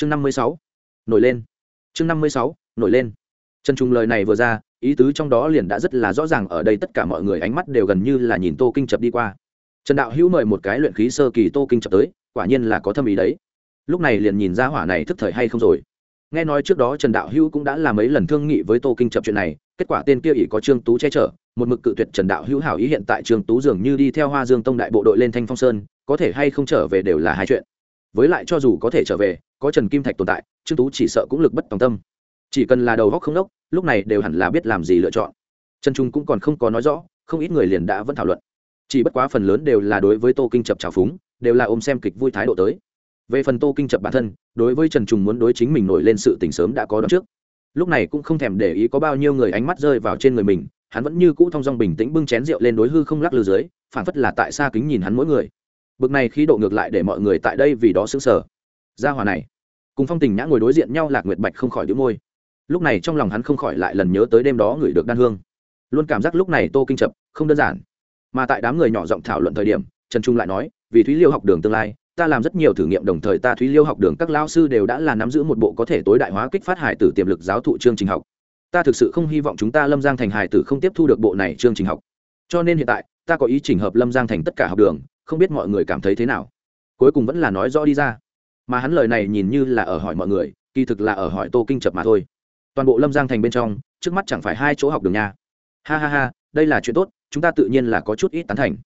chương năm mươi sáu, nổi lên. Chương năm mươi sáu, nổi lên. Trần trung lời này vừa ra, ý tứ trong đó liền đã rất là rõ ràng ở đây tất cả mọi người ánh mắt đều gần như là nhìn tô kinh chập đi qua. Trần đạo hữu mời một cái luyện khí sơ kỳ tô kinh chập tới, quả nhiên là có thâm ý đấy. Lúc này liền nhìn ra hỏa này thức thời hay không rồi. Nghe nói trước đó trần đạo hữu cũng đã làm mấy lần thương nghị với tô kinh chập chuyện này, kết quả tên kia ỷ có trương tú che chở, một mực cự tuyệt trần đạo hữu hảo ý hiện tại trương tú dường như đi theo hoa dương tông đại bộ đội lên thanh phong sơn, có thể hay không trở về đều là hai chuyện. Với lại cho dù có thể trở về có trần kim thạch tồn tại, trương tú chỉ sợ cũng lực bất tòng tâm. Chỉ cần là đầu góc không đốc, lúc này đều hẳn là biết làm gì lựa chọn. Trần trung cũng còn không có nói rõ, không ít người liền đã vẫn thảo luận. Chỉ bất quá phần lớn đều là đối với tô kinh chập trào phúng, đều là ôm xem kịch vui thái độ tới. Về phần tô kinh chập bản thân, đối với trần trung muốn đối chính mình nổi lên sự tình sớm đã có đón trước. Lúc này cũng không thèm để ý có bao nhiêu người ánh mắt rơi vào trên người mình, hắn vẫn như cũ thong dong bình tĩnh bưng chén rượu lên đối hư không lắc lư dưới phản phất là tại xa kính nhìn hắn mỗi người. Bực này khí độ ngược lại để mọi người tại đây vì đó xứng sở gia hòa này. Cùng phong tình nhã ngồi đối diện nhau, lạc nguyệt bạch không khỏi đĩu môi. Lúc này trong lòng hắn không khỏi lại lần nhớ tới đêm đó ngửi được đan hương. Luôn cảm giác lúc này tô kinh chập không đơn giản. Mà tại đám người nhỏ giọng thảo luận thời điểm, trần trung lại nói, vì thúy liêu học đường tương lai, ta làm rất nhiều thử nghiệm, đồng thời ta thúy liêu học đường các lao sư đều đã là nắm giữ một bộ có thể tối đại hóa kích phát hải tử tiềm lực giáo thụ chương trình học. Ta thực sự không hy vọng chúng ta lâm giang thành hải tử không tiếp thu được bộ này chương trình học. Cho nên hiện tại, ta có ý trình hợp lâm giang thành tất cả học đường, không biết mọi người cảm thấy thế nào. Cuối cùng vẫn là nói rõ đi ra mà hắn lời này nhìn như là ở hỏi mọi người, kỳ thực là ở hỏi tô kinh chập mà thôi. Toàn bộ lâm giang thành bên trong, trước mắt chẳng phải hai chỗ học đường nha. Ha ha ha, đây là chuyện tốt, chúng ta tự nhiên là có chút ít tán thành.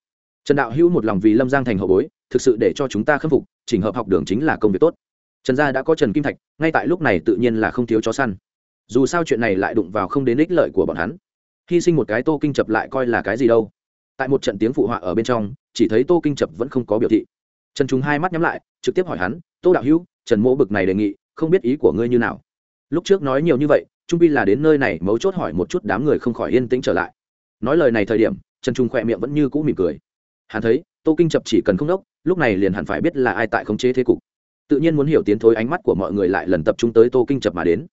Trần đạo hữu một lòng vì lâm giang thành hậu bối, thực sự để cho chúng ta khâm phục, chỉnh hợp học đường chính là công việc tốt. Trần gia đã có trần kim thạch, ngay tại lúc này tự nhiên là không thiếu chó săn. Dù sao chuyện này lại đụng vào không đến ích lợi của bọn hắn. Hy sinh một cái tô kinh chập lại coi là cái gì đâu. Tại một trận tiếng phụ họa ở bên trong, chỉ thấy tô kinh chập vẫn không có biểu thị trần Trung hai mắt nhắm lại, trực tiếp hỏi hắn, tô đạo hữu, trần mỗ bực này đề nghị, không biết ý của ngươi như nào? Lúc trước nói nhiều như vậy, trung pi là đến nơi này mấu chốt hỏi một chút đám người không khỏi yên tĩnh trở lại. Nói lời này thời điểm, trần trung khỏe miệng vẫn như cũ mỉm cười. Hắn thấy, tô kinh chập chỉ cần không đốc, lúc này liền hẳn phải biết là ai tại khống chế thế cục. Tự nhiên muốn hiểu tiến thối ánh mắt của mọi người lại lần tập trung tới tô kinh chập mà đến.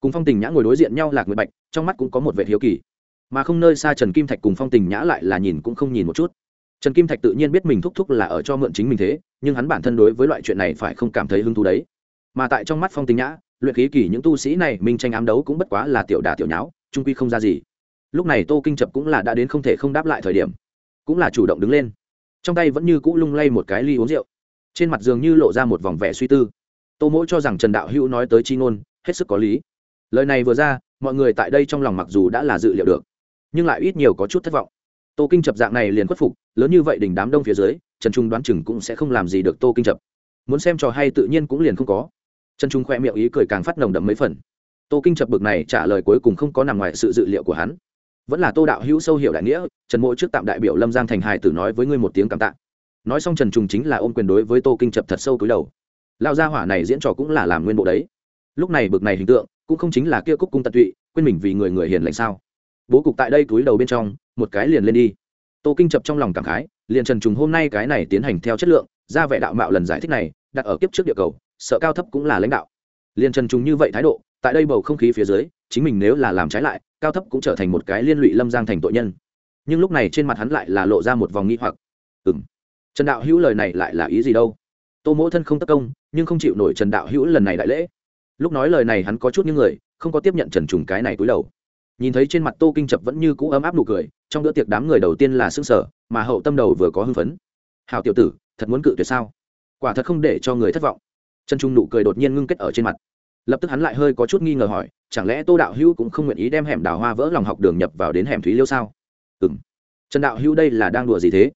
Cùng phong tình nhã ngồi đối diện nhau lạc người bạch, trong mắt cũng có một vẻ hiếu kỳ. Mà không nơi xa trần kim thạch cùng phong tình nhã lại là nhìn cũng không nhìn một chút trần kim thạch tự nhiên biết mình thúc thúc là ở cho mượn chính mình thế, nhưng hắn bản thân đối với loại chuyện này phải không cảm thấy hứng thú đấy. Mà tại trong mắt phong Tinh nhã, luyện khí kỳ những tu sĩ này minh tranh ám đấu cũng bất quá là tiểu đà tiểu nháo, trung quy không ra gì. Lúc này tô kinh chập cũng là đã đến không thể không đáp lại thời điểm, cũng là chủ động đứng lên. Trong tay vẫn như cũ lung lay một cái ly uống rượu. Trên mặt dường như lộ ra một vòng vẻ suy tư. Tô mỗi cho rằng trần đạo hữu nói tới chi ngôn, hết sức có lý. Lời này vừa ra, mọi người tại đây trong lòng mặc dù đã là dự liệu được, nhưng lại ít nhiều có chút thất vọng tô kinh chập dạng này liền khuất phục, lớn như vậy đỉnh đám đông phía dưới, trần trung đoán chừng cũng sẽ không làm gì được tô kinh chập. Muốn xem trò hay tự nhiên cũng liền không có. Trần trung khoe miệng ý cười càng phát nồng đậm mấy phần. Tô kinh chập bực này trả lời cuối cùng không có nằm ngoài sự dự liệu của hắn. Vẫn là tô đạo hữu sâu hiểu đại nghĩa, trần mỗ trước tạm đại biểu lâm giang thành hài tử nói với ngươi một tiếng cảm tạ. Nói xong trần Trung chính là ôm quyền đối với tô kinh chập thật sâu cúi đầu. Lao gia hỏa này diễn trò cũng là làm nguyên bộ đấy. Lúc này bực này hình tượng, cũng không chính là kia cúc cung tận tụy, quên mình vì người người hiền lành sao bố cục tại đây túi đầu bên trong, một cái liền lên đi. Tô kinh chập trong lòng cảm khái, liền trần trùng hôm nay cái này tiến hành theo chất lượng, ra vẻ đạo mạo lần giải thích này, đặt ở kiếp trước địa cầu, sợ cao thấp cũng là lãnh đạo. Liền trần trùng như vậy thái độ, tại đây bầu không khí phía dưới, chính mình nếu là làm trái lại, cao thấp cũng trở thành một cái liên lụy lâm giang thành tội nhân. Nhưng lúc này trên mặt hắn lại là lộ ra một vòng nghi hoặc. Ừng trần đạo hữu lời này lại là ý gì đâu? Tô mỗ thân không tất công, nhưng không chịu nổi trần đạo hữu lần này đại lễ. Lúc nói lời này hắn có chút những người, không có tiếp nhận trần trùng cái này cúi đầu nhìn thấy trên mặt tô kinh chập vẫn như cũ ấm áp nụ cười, trong bữa tiệc đám người đầu tiên là xương sở mà hậu tâm đầu vừa có hưng phấn. Hào tiểu tử, thật muốn cự tuyệt sao? Quả thật không để cho người thất vọng. Chân trung nụ cười đột nhiên ngưng kết ở trên mặt. Lập tức hắn lại hơi có chút nghi ngờ hỏi, chẳng lẽ tô đạo hữu cũng không nguyện ý đem hẻm đào hoa vỡ lòng học đường nhập vào đến hẻm thúy liêu sao? Ừ m trần đạo hữu đây là đang đùa gì thế?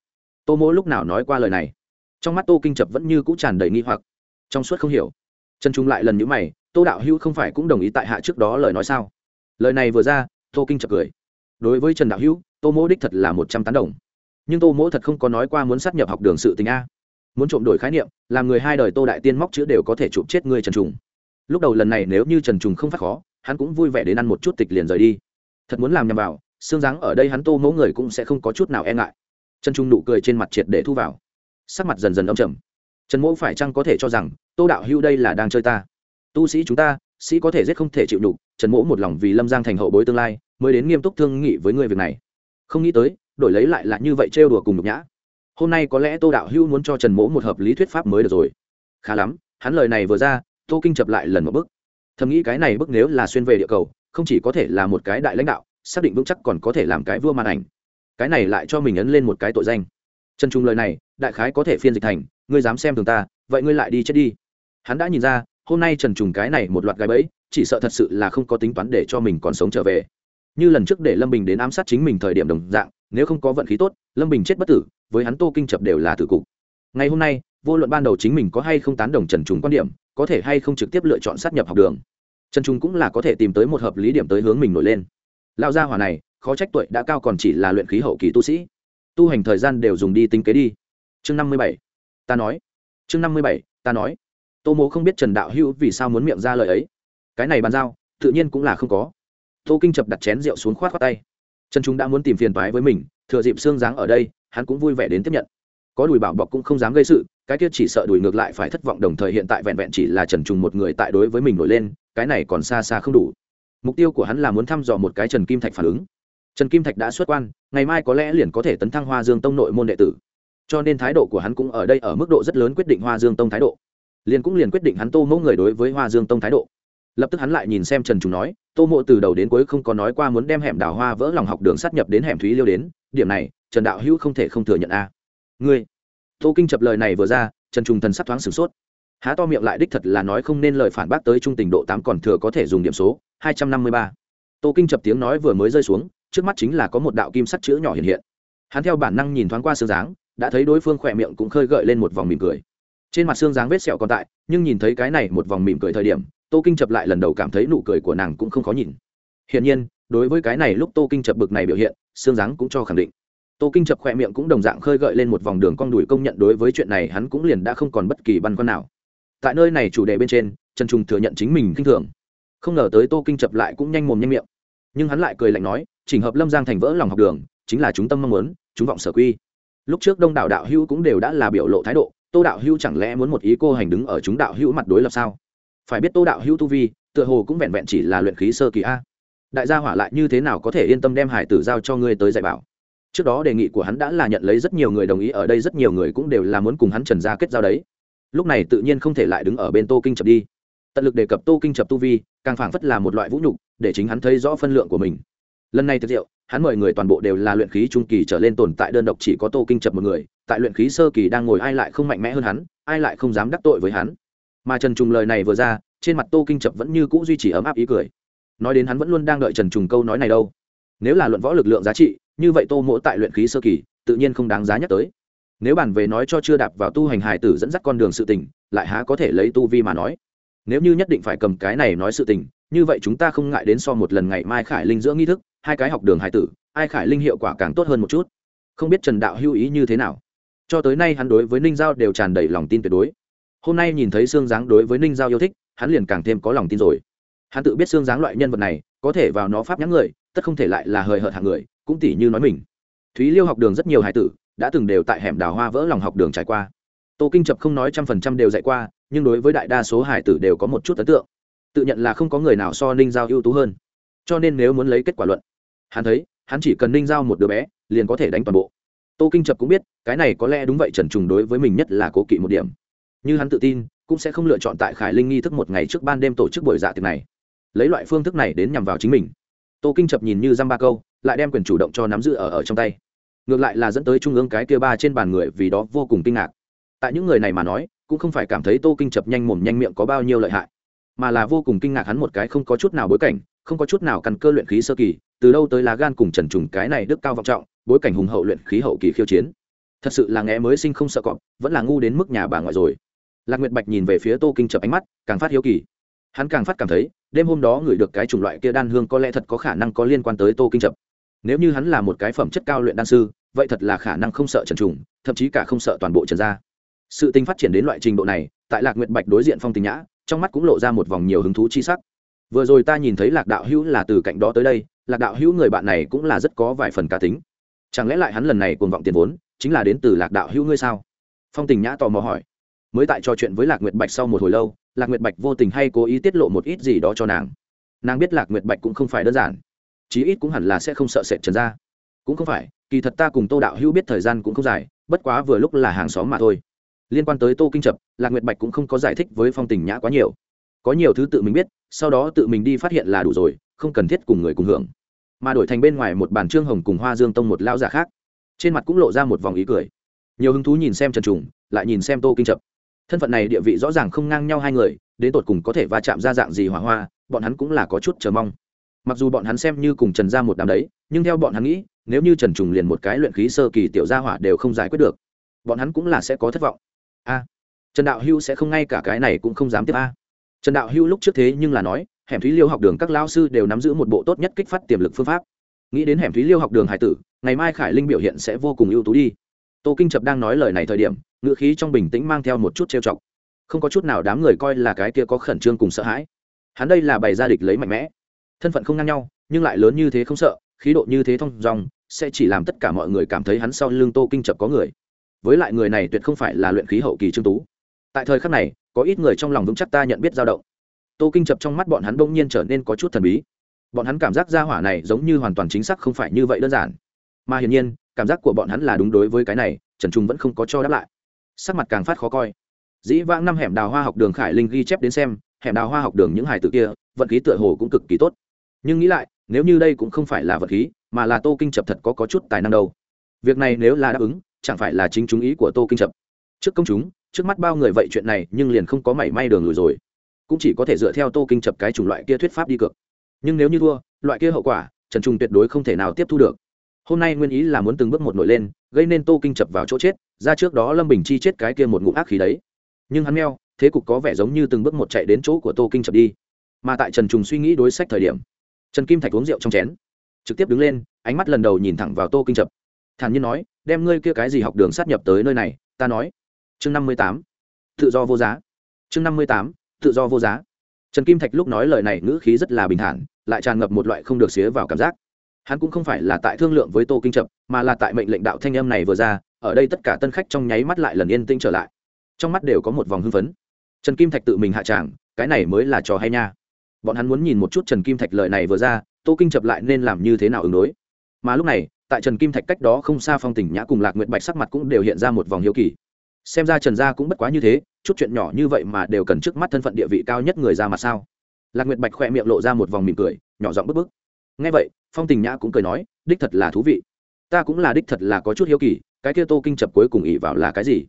Tô mỗ lúc nào nói qua lời này. Trong mắt tô kinh chập vẫn như cũ tràn đầy nghi hoặc. Trong suốt không hiểu. Trần trung lại lần nhữ mày, tô đạo hữu không phải cũng đồng ý tại hạ trước đó lời nói sao? Lời này vừa ra, tô kinh chập cười. Đối với trần đạo hữu, tô mỗ đích thật là một trăm tán đồng. Nhưng tô mỗ thật không có nói qua muốn sát nhập học đường sự tình a. Muốn trộm đổi khái niệm, làm người hai đời tô đại tiên móc chữ đều có thể chụp chết ngươi trần trùng. Lúc đầu lần này nếu như trần trùng không phát khó, hắn cũng vui vẻ đến ăn một chút tịch liền rời đi. Thật muốn làm nhầm vào, xương dáng ở đây hắn tô mẫu người cũng sẽ không có chút nào e ngại. Trần trung nụ cười trên mặt triệt để thu vào. Sắc mặt dần dần âm trầm. Trần mẫu phải chăng có thể cho rằng, tô đạo hưu đây là đang chơi ta? Tu sĩ chúng ta sĩ có thể giết không thể chịu nhục, trần mỗ một lòng vì lâm giang thành hậu bối tương lai, mới đến nghiêm túc thương nghị với ngươi việc này. Không nghĩ tới, đổi lấy lại là như vậy trêu đùa cùng nhục nhã. Hôm nay có lẽ tô đạo hưu muốn cho trần mỗ một hợp lý thuyết pháp mới được rồi. Khá lắm, hắn lời này vừa ra, tô kinh chập lại lần một bước. Thầm nghĩ cái này bước nếu là xuyên về địa cầu, không chỉ có thể là một cái đại lãnh đạo, xác định vững chắc còn có thể làm cái vua màn ảnh. Cái này lại cho mình ấn lên một cái tội danh. Trần trung lời này, đại khái có thể phiên dịch thành, ngươi dám xem thường ta, vậy ngươi lại đi chết đi. Hắn đã nhìn ra hôm nay trần trùng cái này một loạt gái bẫy, chỉ sợ thật sự là không có tính toán để cho mình còn sống trở về. Như lần trước để lâm bình đến ám sát chính mình thời điểm đồng dạng, nếu không có vận khí tốt, lâm bình chết bất tử, với hắn tô kinh chập đều là tử cục. Ngày hôm nay, vô luận ban đầu chính mình có hay không tán đồng trần trùng quan điểm, có thể hay không trực tiếp lựa chọn sát nhập học đường, trần trung cũng là có thể tìm tới một hợp lý điểm tới hướng mình nổi lên. Lao gia hỏa này, khó trách tuổi đã cao còn chỉ là luyện khí hậu kỳ tu sĩ. Tu hành thời gian đều dùng đi tính kế đi. Chương năm mươi bảy, ta nói. Chương năm mươi bảy, ta nói tô mố không biết trần đạo hữu vì sao muốn miệng ra lời ấy. cái này bàn giao, tự nhiên cũng là không có. tô kinh chập đặt chén rượu xuống khoát khoát tay. trần chúng đã muốn tìm phiền toái với mình, thừa dịp xương dáng ở đây, hắn cũng vui vẻ đến tiếp nhận. có đùi bảo bọc cũng không dám gây sự, cái kia chỉ sợ đùi ngược lại phải thất vọng đồng thời hiện tại vẹn vẹn chỉ là trần trùng một người tại đối với mình nổi lên, cái này còn xa xa không đủ. mục tiêu của hắn là muốn thăm dò một cái trần kim thạch phản ứng. trần kim thạch đã xuất quan, ngày mai có lẽ liền có thể tấn thăng hoa dương tông nội môn đệ tử. cho nên thái độ của hắn cũng ở đây ở mức độ rất lớn quyết định hoa dương tông thái độ liền cũng liền quyết định hắn tô mẫu người đối với hoa dương tông thái độ. Lập tức hắn lại nhìn xem trần trùng nói, tô mộ từ đầu đến cuối không có nói qua muốn đem hẻm đào hoa vỡ lòng học đường sát nhập đến hẻm thúy liêu đến, điểm này, trần đạo hữu không thể không thừa nhận a. À. ngươi? Tô kinh chập lời này vừa ra, trần trùng thần sắc thoáng sửng sốt. Há to miệng lại đích thật là nói không nên lời phản bác tới trung tình độ tám còn thừa có thể dùng điểm số, hai trăm năm mươi ba. Tô kinh chập tiếng nói vừa mới rơi xuống, trước mắt chính là có một đạo kim sắt chữ nhỏ hiện hiện. Hắn theo bản năng nhìn thoáng qua sương dáng, đã thấy đối phương khỏe miệng cũng khơi gợi lên một vòng mỉm cười trên mặt xương dáng vết sẹo còn tại, nhưng nhìn thấy cái này một vòng mỉm cười thời điểm, tô kinh chập lại lần đầu cảm thấy nụ cười của nàng cũng không khó nhìn. Hiển nhiên, đối với cái này lúc tô kinh chập bực này biểu hiện, xương dáng cũng cho khẳng định. Tô kinh chập khoe miệng cũng đồng dạng khơi gợi lên một vòng đường cong đùi công nhận đối với chuyện này hắn cũng liền đã không còn bất kỳ băn khoăn nào. Tại nơi này chủ đề bên trên, trần trung thừa nhận chính mình k i n h thường. Không ngờ tới tô kinh chập lại cũng nhanh mồm nhanh miệng. Nhưng hắn lại cười lạnh nói chỉnh hợp lâm giang thành vỡ lòng học đường, chính là chúng tâm mong muốn, chúng vọng sở quy. Lúc trước đông đảo đạo hữu cũng đều đã là biểu lộ thái độ tô đạo hữu chẳng lẽ muốn một ý cô hành đứng ở chúng đạo hữu mặt đối lập sao? Phải biết tô đạo hữu tu vi, tựa hồ cũng vẹn vẹn chỉ là luyện khí sơ kỳ a. Đại gia hỏa lại như thế nào có thể yên tâm đem hải tử giao cho ngươi tới dạy bảo? Trước đó đề nghị của hắn đã là nhận lấy rất nhiều người đồng ý, ở đây rất nhiều người cũng đều là muốn cùng hắn trần gia kết giao đấy. Lúc này tự nhiên không thể lại đứng ở bên tô kinh chập đi. Tận lực đề cập tô kinh chập tu vi, càng phảng phất là một loại vũ nhục, để chính hắn thấy rõ phân lượng của mình. Lần này thực diệu hắn mời người toàn bộ đều là luyện khí trung kỳ trở lên tồn tại đơn độc chỉ có tô kinh chập một người, tại luyện khí sơ kỳ đang ngồi ai lại không mạnh mẽ hơn hắn, ai lại không dám đắc tội với hắn. Mà trần trùng lời này vừa ra, trên mặt tô kinh chập vẫn như c ũ duy trì ấm áp ý cười. Nói đến hắn vẫn luôn đang đợi trần trùng câu nói này đâu. Nếu là luận võ lực lượng giá trị, như vậy tô mỗ tại luyện khí sơ kỳ, tự nhiên không đáng giá nhắc tới. Nếu bàn về nói cho chưa đạp vào tu hành hài tử dẫn dắt con đường sự tình, lại há có thể lấy tu vi mà nói? Nếu như nhất định phải cầm cái này nói sự tình, như vậy chúng ta không ngại đến so một lần ngày mai khải linh giữa nghi thức hai cái học đường hải tử, ai khải linh hiệu quả càng tốt hơn một chút. Không biết trần đạo hưu ý như thế nào. Cho tới nay hắn đối với ninh giao đều tràn đầy lòng tin tuyệt đối. Hôm nay nhìn thấy xương Giáng đối với ninh giao yêu thích, hắn liền càng thêm có lòng tin rồi. Hắn tự biết xương Giáng loại nhân vật này, có thể vào nó pháp nhãn người, tất không thể lại là hời hợt hàng người, cũng tỷ như nói mình. Thúy liêu học đường rất nhiều hải tử, đã từng đều tại hẻm đào hoa vỡ lòng học đường trải qua. Tô kinh chập không nói trăm phần trăm đều dạy qua, nhưng đối với đại đa số hải tử đều có một chút ấn tượng. Tự nhận là không có người nào so ninh giao ưu tú hơn. Cho nên nếu muốn lấy kết quả luận hắn thấy, hắn chỉ cần ninh giao một đứa bé, liền có thể đánh toàn bộ. Tô kinh trập cũng biết, cái này có lẽ đúng vậy trần trùng đối với mình nhất là cố kỵ một điểm. Như hắn tự tin, cũng sẽ không lựa chọn tại khải linh nghi thức một ngày trước ban đêm tổ chức buổi dạ tiệc này. Lấy loại phương thức này đến nhằm vào chính mình. Tô kinh chập nhìn như dăm ba câu, lại đem quyền chủ động cho nắm giữ ở ở trong tay. Ngược lại là dẫn tới trung ương cái kia ba trên bàn người vì đó vô cùng kinh ngạc. Tại những người này mà nói, cũng không phải cảm thấy tô kinh chập nhanh mồm nhanh miệng có bao nhiêu lợi hại, mà là vô cùng kinh ngạc hắn một cái không có chút nào bối cảnh, không có chút nào căn cơ luyện khí sơ kỳ từ đâu tới lá gan cùng trần trùng cái này đức cao vọng trọng, bối cảnh hùng hậu luyện khí hậu kỳ khiêu chiến. Thật sự là nghe mới sinh không sợ cọp, vẫn là ngu đến mức nhà bà ngoại rồi. Lạc nguyệt bạch nhìn về phía tô kinh chập ánh mắt, càng phát hiếu kỳ. Hắn càng phát cảm thấy, đêm hôm đó ngửi được cái chủng loại kia đan hương có lẽ thật có khả năng có liên quan tới tô kinh chập. Nếu như hắn là một cái phẩm chất cao luyện đan sư, vậy thật là khả năng không sợ trần trùng, thậm chí cả không sợ toàn bộ trần gia. Sự tình phát triển đến loại trình độ này, tại lạc nguyệt bạch đối diện phong tình nhã, trong mắt cũng lộ ra một vòng nhiều hứng thú chi sắc vừa rồi ta nhìn thấy lạc đạo hữu là từ cạnh đó tới đây, lạc đạo hữu người bạn này cũng là rất có vài phần cá tính. Chẳng lẽ lại hắn lần này cuồng vọng tiền vốn, chính là đến từ lạc đạo hữu ngươi sao? Phong tình nhã tò mò hỏi. Mới tại trò chuyện với lạc nguyệt bạch sau một hồi lâu, lạc nguyệt bạch vô tình hay cố ý tiết lộ một ít gì đó cho nàng. Nàng biết lạc nguyệt bạch cũng không phải đơn giản. Chí ít cũng hẳn là sẽ không sợ sệt trần ra cũng không phải, kỳ thật ta cùng tô đạo hữu biết thời gian cũng không dài, bất quá vừa lúc là hàng xóm mà thôi. Liên quan tới tô kinh trập, lạc nguyệt bạch cũng không có giải thích với phong tình nhã quá nhiều có nhiều thứ tự mình biết, sau đó tự mình đi phát hiện là đủ rồi, không cần thiết cùng người cùng hưởng. Mà đổi thành bên ngoài một bàn trương hồng cùng hoa dương tông một lao giả khác. Trên mặt cũng lộ ra một vòng ý cười. Nhiều hứng thú nhìn xem trần trùng, lại nhìn xem tô kinh chập. Thân phận này địa vị rõ ràng không ngang nhau hai người, đến tột cùng có thể va chạm ra dạng gì hỏa hoa, bọn hắn cũng là có chút chờ mong. Mặc dù bọn hắn xem như cùng trần ra một đám đấy, nhưng theo bọn hắn nghĩ, nếu như trần trùng liền một cái luyện khí sơ kỳ tiểu gia hỏa đều không giải quyết được, bọn hắn cũng là sẽ có thất vọng. A, trần đạo hưu sẽ không ngay cả cái này cũng không dám tiếp a trần đạo hưu lúc trước thế nhưng là nói, hẻm thúy liêu học đường các lao sư đều nắm giữ một bộ tốt nhất kích phát tiềm lực phương pháp. Nghĩ đến hẻm thúy liêu học đường hải tử, ngày mai khải linh biểu hiện sẽ vô cùng ưu tú đi. Tô kinh chập đang nói lời này thời điểm ngựa khí trong bình tĩnh mang theo một chút trêu chọc. Không có chút nào đám người coi là cái kia có khẩn trương cùng sợ hãi. Hắn đây là bày ra địch lấy mạnh mẽ. Thân phận không ngang nhau, nhưng lại lớn như thế không sợ, khí độ như thế thông dòng sẽ chỉ làm tất cả mọi người cảm thấy hắn sau lưng tô kinh chập có người. Với lại người này tuyệt không phải là luyện khí hậu kỳ trương tú tại thời khắc này có ít người trong lòng vững chắc ta nhận biết dao động. Tô kinh chập trong mắt bọn hắn bỗng nhiên trở nên có chút thần bí. Bọn hắn cảm giác gia hỏa này giống như hoàn toàn chính xác không phải như vậy đơn giản. Mà hiển nhiên cảm giác của bọn hắn là đúng đối với cái này trần trung vẫn không có cho đáp lại. Sắc mặt càng phát khó coi. Dĩ vãng năm hẻm đào hoa học đường khải linh ghi chép đến xem hẻm đào hoa học đường những hài tự kia vận khí tựa hồ cũng cực kỳ tốt. Nhưng nghĩ lại nếu như đây cũng không phải là vận khí mà là tô kinh chập thật có, có chút tài năng đâu. Việc này nếu là đáp ứng chẳng phải là chính chúng ý của tô kinh chập. Trước công chúng trước mắt bao người vậy chuyện này nhưng liền không có mảy may đường lùi rồi. Cũng chỉ có thể dựa theo tô kinh chập cái chủng loại kia thuyết pháp đi cược. Nhưng nếu như thua, loại kia hậu quả, trần trung tuyệt đối không thể nào tiếp thu được. Hôm nay nguyên ý là muốn từng bước một nổi lên, gây nên tô kinh chập vào chỗ chết, ra trước đó lâm bình chi chết cái kia một ngụm ác khí đấy. Nhưng hắn meo, thế cục có vẻ giống như từng bước một chạy đến chỗ của tô kinh chập đi. Mà tại trần trùng suy nghĩ đối sách thời điểm, trần kim thạch uống rượu trong chén, trực tiếp đứng lên, ánh mắt lần đầu nhìn thẳng vào tô kinh chập. Thản nhiên nói, đem ngươi kia cái gì học đường sát nhập tới nơi này, ta nói chương năm mươi tám, tự do vô giá. Chương năm mươi tám, tự do vô giá. Trần kim thạch lúc nói lời này ngữ khí rất là bình thản, lại tràn ngập một loại không được xía vào cảm giác. Hắn cũng không phải là tại thương lượng với tô kinh trập, mà là tại mệnh lệnh đạo thanh âm này vừa ra, ở đây tất cả tân khách trong nháy mắt lại lần yên tĩnh trở lại. Trong mắt đều có một vòng hưng phấn. Trần kim thạch tự mình hạ tràng, cái này mới là trò hay nha. Bọn hắn muốn nhìn một chút trần kim thạch lời này vừa ra, tô kinh chập lại nên làm như thế nào ứng đối. Mà lúc này, tại trần kim thạch cách đó không xa phong tình nhã cùng lạc nguyện bạch sắc mặt cũng đều hiện ra một vòng hiếu kỳ xem ra trần gia cũng bất quá như thế, chút chuyện nhỏ như vậy mà đều cần trước mắt thân phận địa vị cao nhất người ra mặt sao? Lạc nguyệt bạch khoe miệng lộ ra một vòng mỉm cười, nhỏ giọng bức bức. Ngay vậy, phong tình nhã cũng cười nói, đích thật là thú vị. Ta cũng là đích thật là có chút hiếu kỳ, cái kia tô kinh chập cuối cùng ỉ vào là cái gì?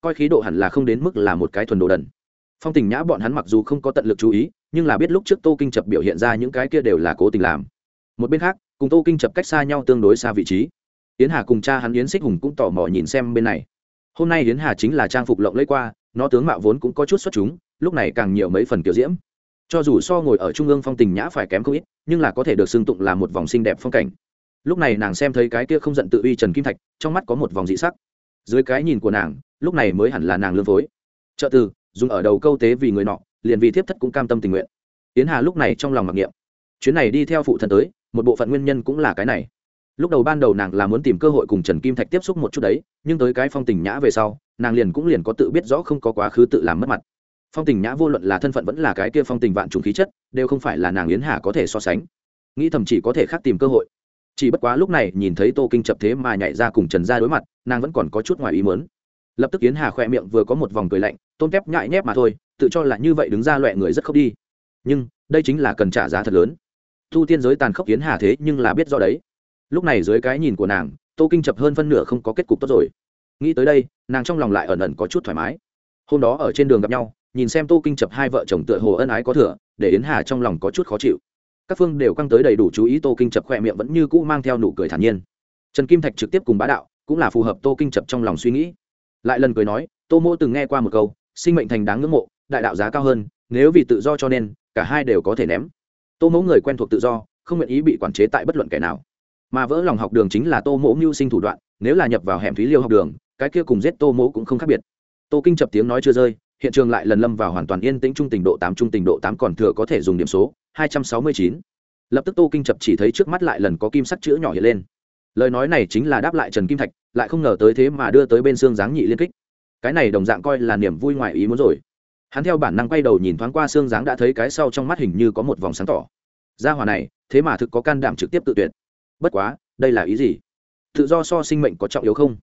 Coi khí độ hẳn là không đến mức là một cái thuần đồ đần. Phong tình nhã bọn hắn mặc dù không có tận lực chú ý, nhưng là biết lúc trước tô kinh chập biểu hiện ra những cái kia đều là cố tình làm. Một bên khác, cùng tô kinh chập cách xa nhau tương đối xa vị trí. Yến hà cùng cha hắn yến xích hùng cũng tò mò nhìn xem bên này hôm nay yến hà chính là trang phục lộng lẫy qua, nó tướng mạo vốn cũng có chút xuất chúng, lúc này càng nhiều mấy phần kiểu diễm. Cho dù so ngồi ở trung ương phong tình nhã phải kém không ít, nhưng là có thể được xưng tụng là một vòng xinh đẹp phong cảnh. Lúc này nàng xem thấy cái kia không giận tự uy trần kim thạch, trong mắt có một vòng dị sắc. Dưới cái nhìn của nàng, lúc này mới hẳn là nàng lương phối. Trợ từ, dùng ở đầu câu tế vì người nọ, liền vì thiếp thất cũng cam tâm tình nguyện. Yến hà lúc này trong lòng mặc niệm. Chuyến này đi theo phụ thần tới, một bộ phận nguyên nhân cũng là cái này lúc đầu ban đầu nàng là muốn tìm cơ hội cùng trần kim thạch tiếp xúc một chút đấy, nhưng tới cái phong tình nhã về sau, nàng liền cũng liền có tự biết rõ không có quá khứ tự làm mất mặt. Phong tình nhã vô luận là thân phận vẫn là cái kia phong tình vạn trùng khí chất, đều không phải là nàng yến hà có thể so sánh. Nghĩ thầm chỉ có thể khác tìm cơ hội. Chỉ bất quá lúc này nhìn thấy tô kinh chập thế mà nhảy ra cùng trần ra đối mặt, nàng vẫn còn có chút ngoài ý mớn lập tức yến hà khỏe miệng vừa có một vòng cười lạnh tôn kép nhại nhép mà thôi, tự cho là như vậy đứng ra loẹ người rất khóc đi. Nhưng, đây chính là cần trả giá thật lớn. Thu tiên giới tàn khốc yến hà thế nhưng là biết rõ đấy lúc này dưới cái nhìn của nàng, tô kinh chập hơn phân nửa không có kết cục tốt rồi. Nghĩ tới đây, nàng trong lòng lại ẩn ẩn có chút thoải mái. Hôm đó ở trên đường gặp nhau, nhìn xem tô kinh chập hai vợ chồng tựa hồ ân ái có thừa, để yến hà trong lòng có chút khó chịu. Các phương đều căng tới đầy đủ chú ý tô kinh chập khỏe miệng vẫn như cũ mang theo nụ cười thản nhiên. Trần kim thạch trực tiếp cùng bá đạo, cũng là phù hợp tô kinh chập trong lòng suy nghĩ. Lại lần cười nói, tô mô từng nghe qua một câu, sinh mệnh thành đáng ngưỡng mộ, đại đạo giá cao hơn, nếu vì tự do cho nên, cả hai đều có thể ném. Tô mẫu người quen thuộc tự do, không nguyện ý bị quản chế tại bất luận kẻ nào mà vỡ lòng học đường chính là tô mỗ mưu sinh thủ đoạn, nếu là nhập vào hẻm thúy liêu học đường, cái kia cùng giết tô mỗ cũng không khác biệt. Tô kinh chập tiếng nói chưa rơi, hiện trường lại lần lâm vào hoàn toàn yên tĩnh trung tình độ tám trung tình độ tám còn thừa có thể dùng điểm số, hai trăm sáu mươi chín. Lập tức tô kinh chập chỉ thấy trước mắt lại lần có kim sắc chữ nhỏ hiện lên. Lời nói này chính là đáp lại trần kim thạch, lại không ngờ tới thế mà đưa tới bên xương giáng nhị liên kích. Cái này đồng dạng coi là niềm vui ngoài ý muốn rồi. Hắn theo bản năng quay đầu nhìn thoáng qua xương giáng đã thấy cái sau trong mắt hình như có một vòng sáng tỏ. Gia hòa này, thế mà thực có can đảm trực tiếp tự tuyệt bất quá, đây là ý gì? Tự do so sinh mệnh có trọng yếu không?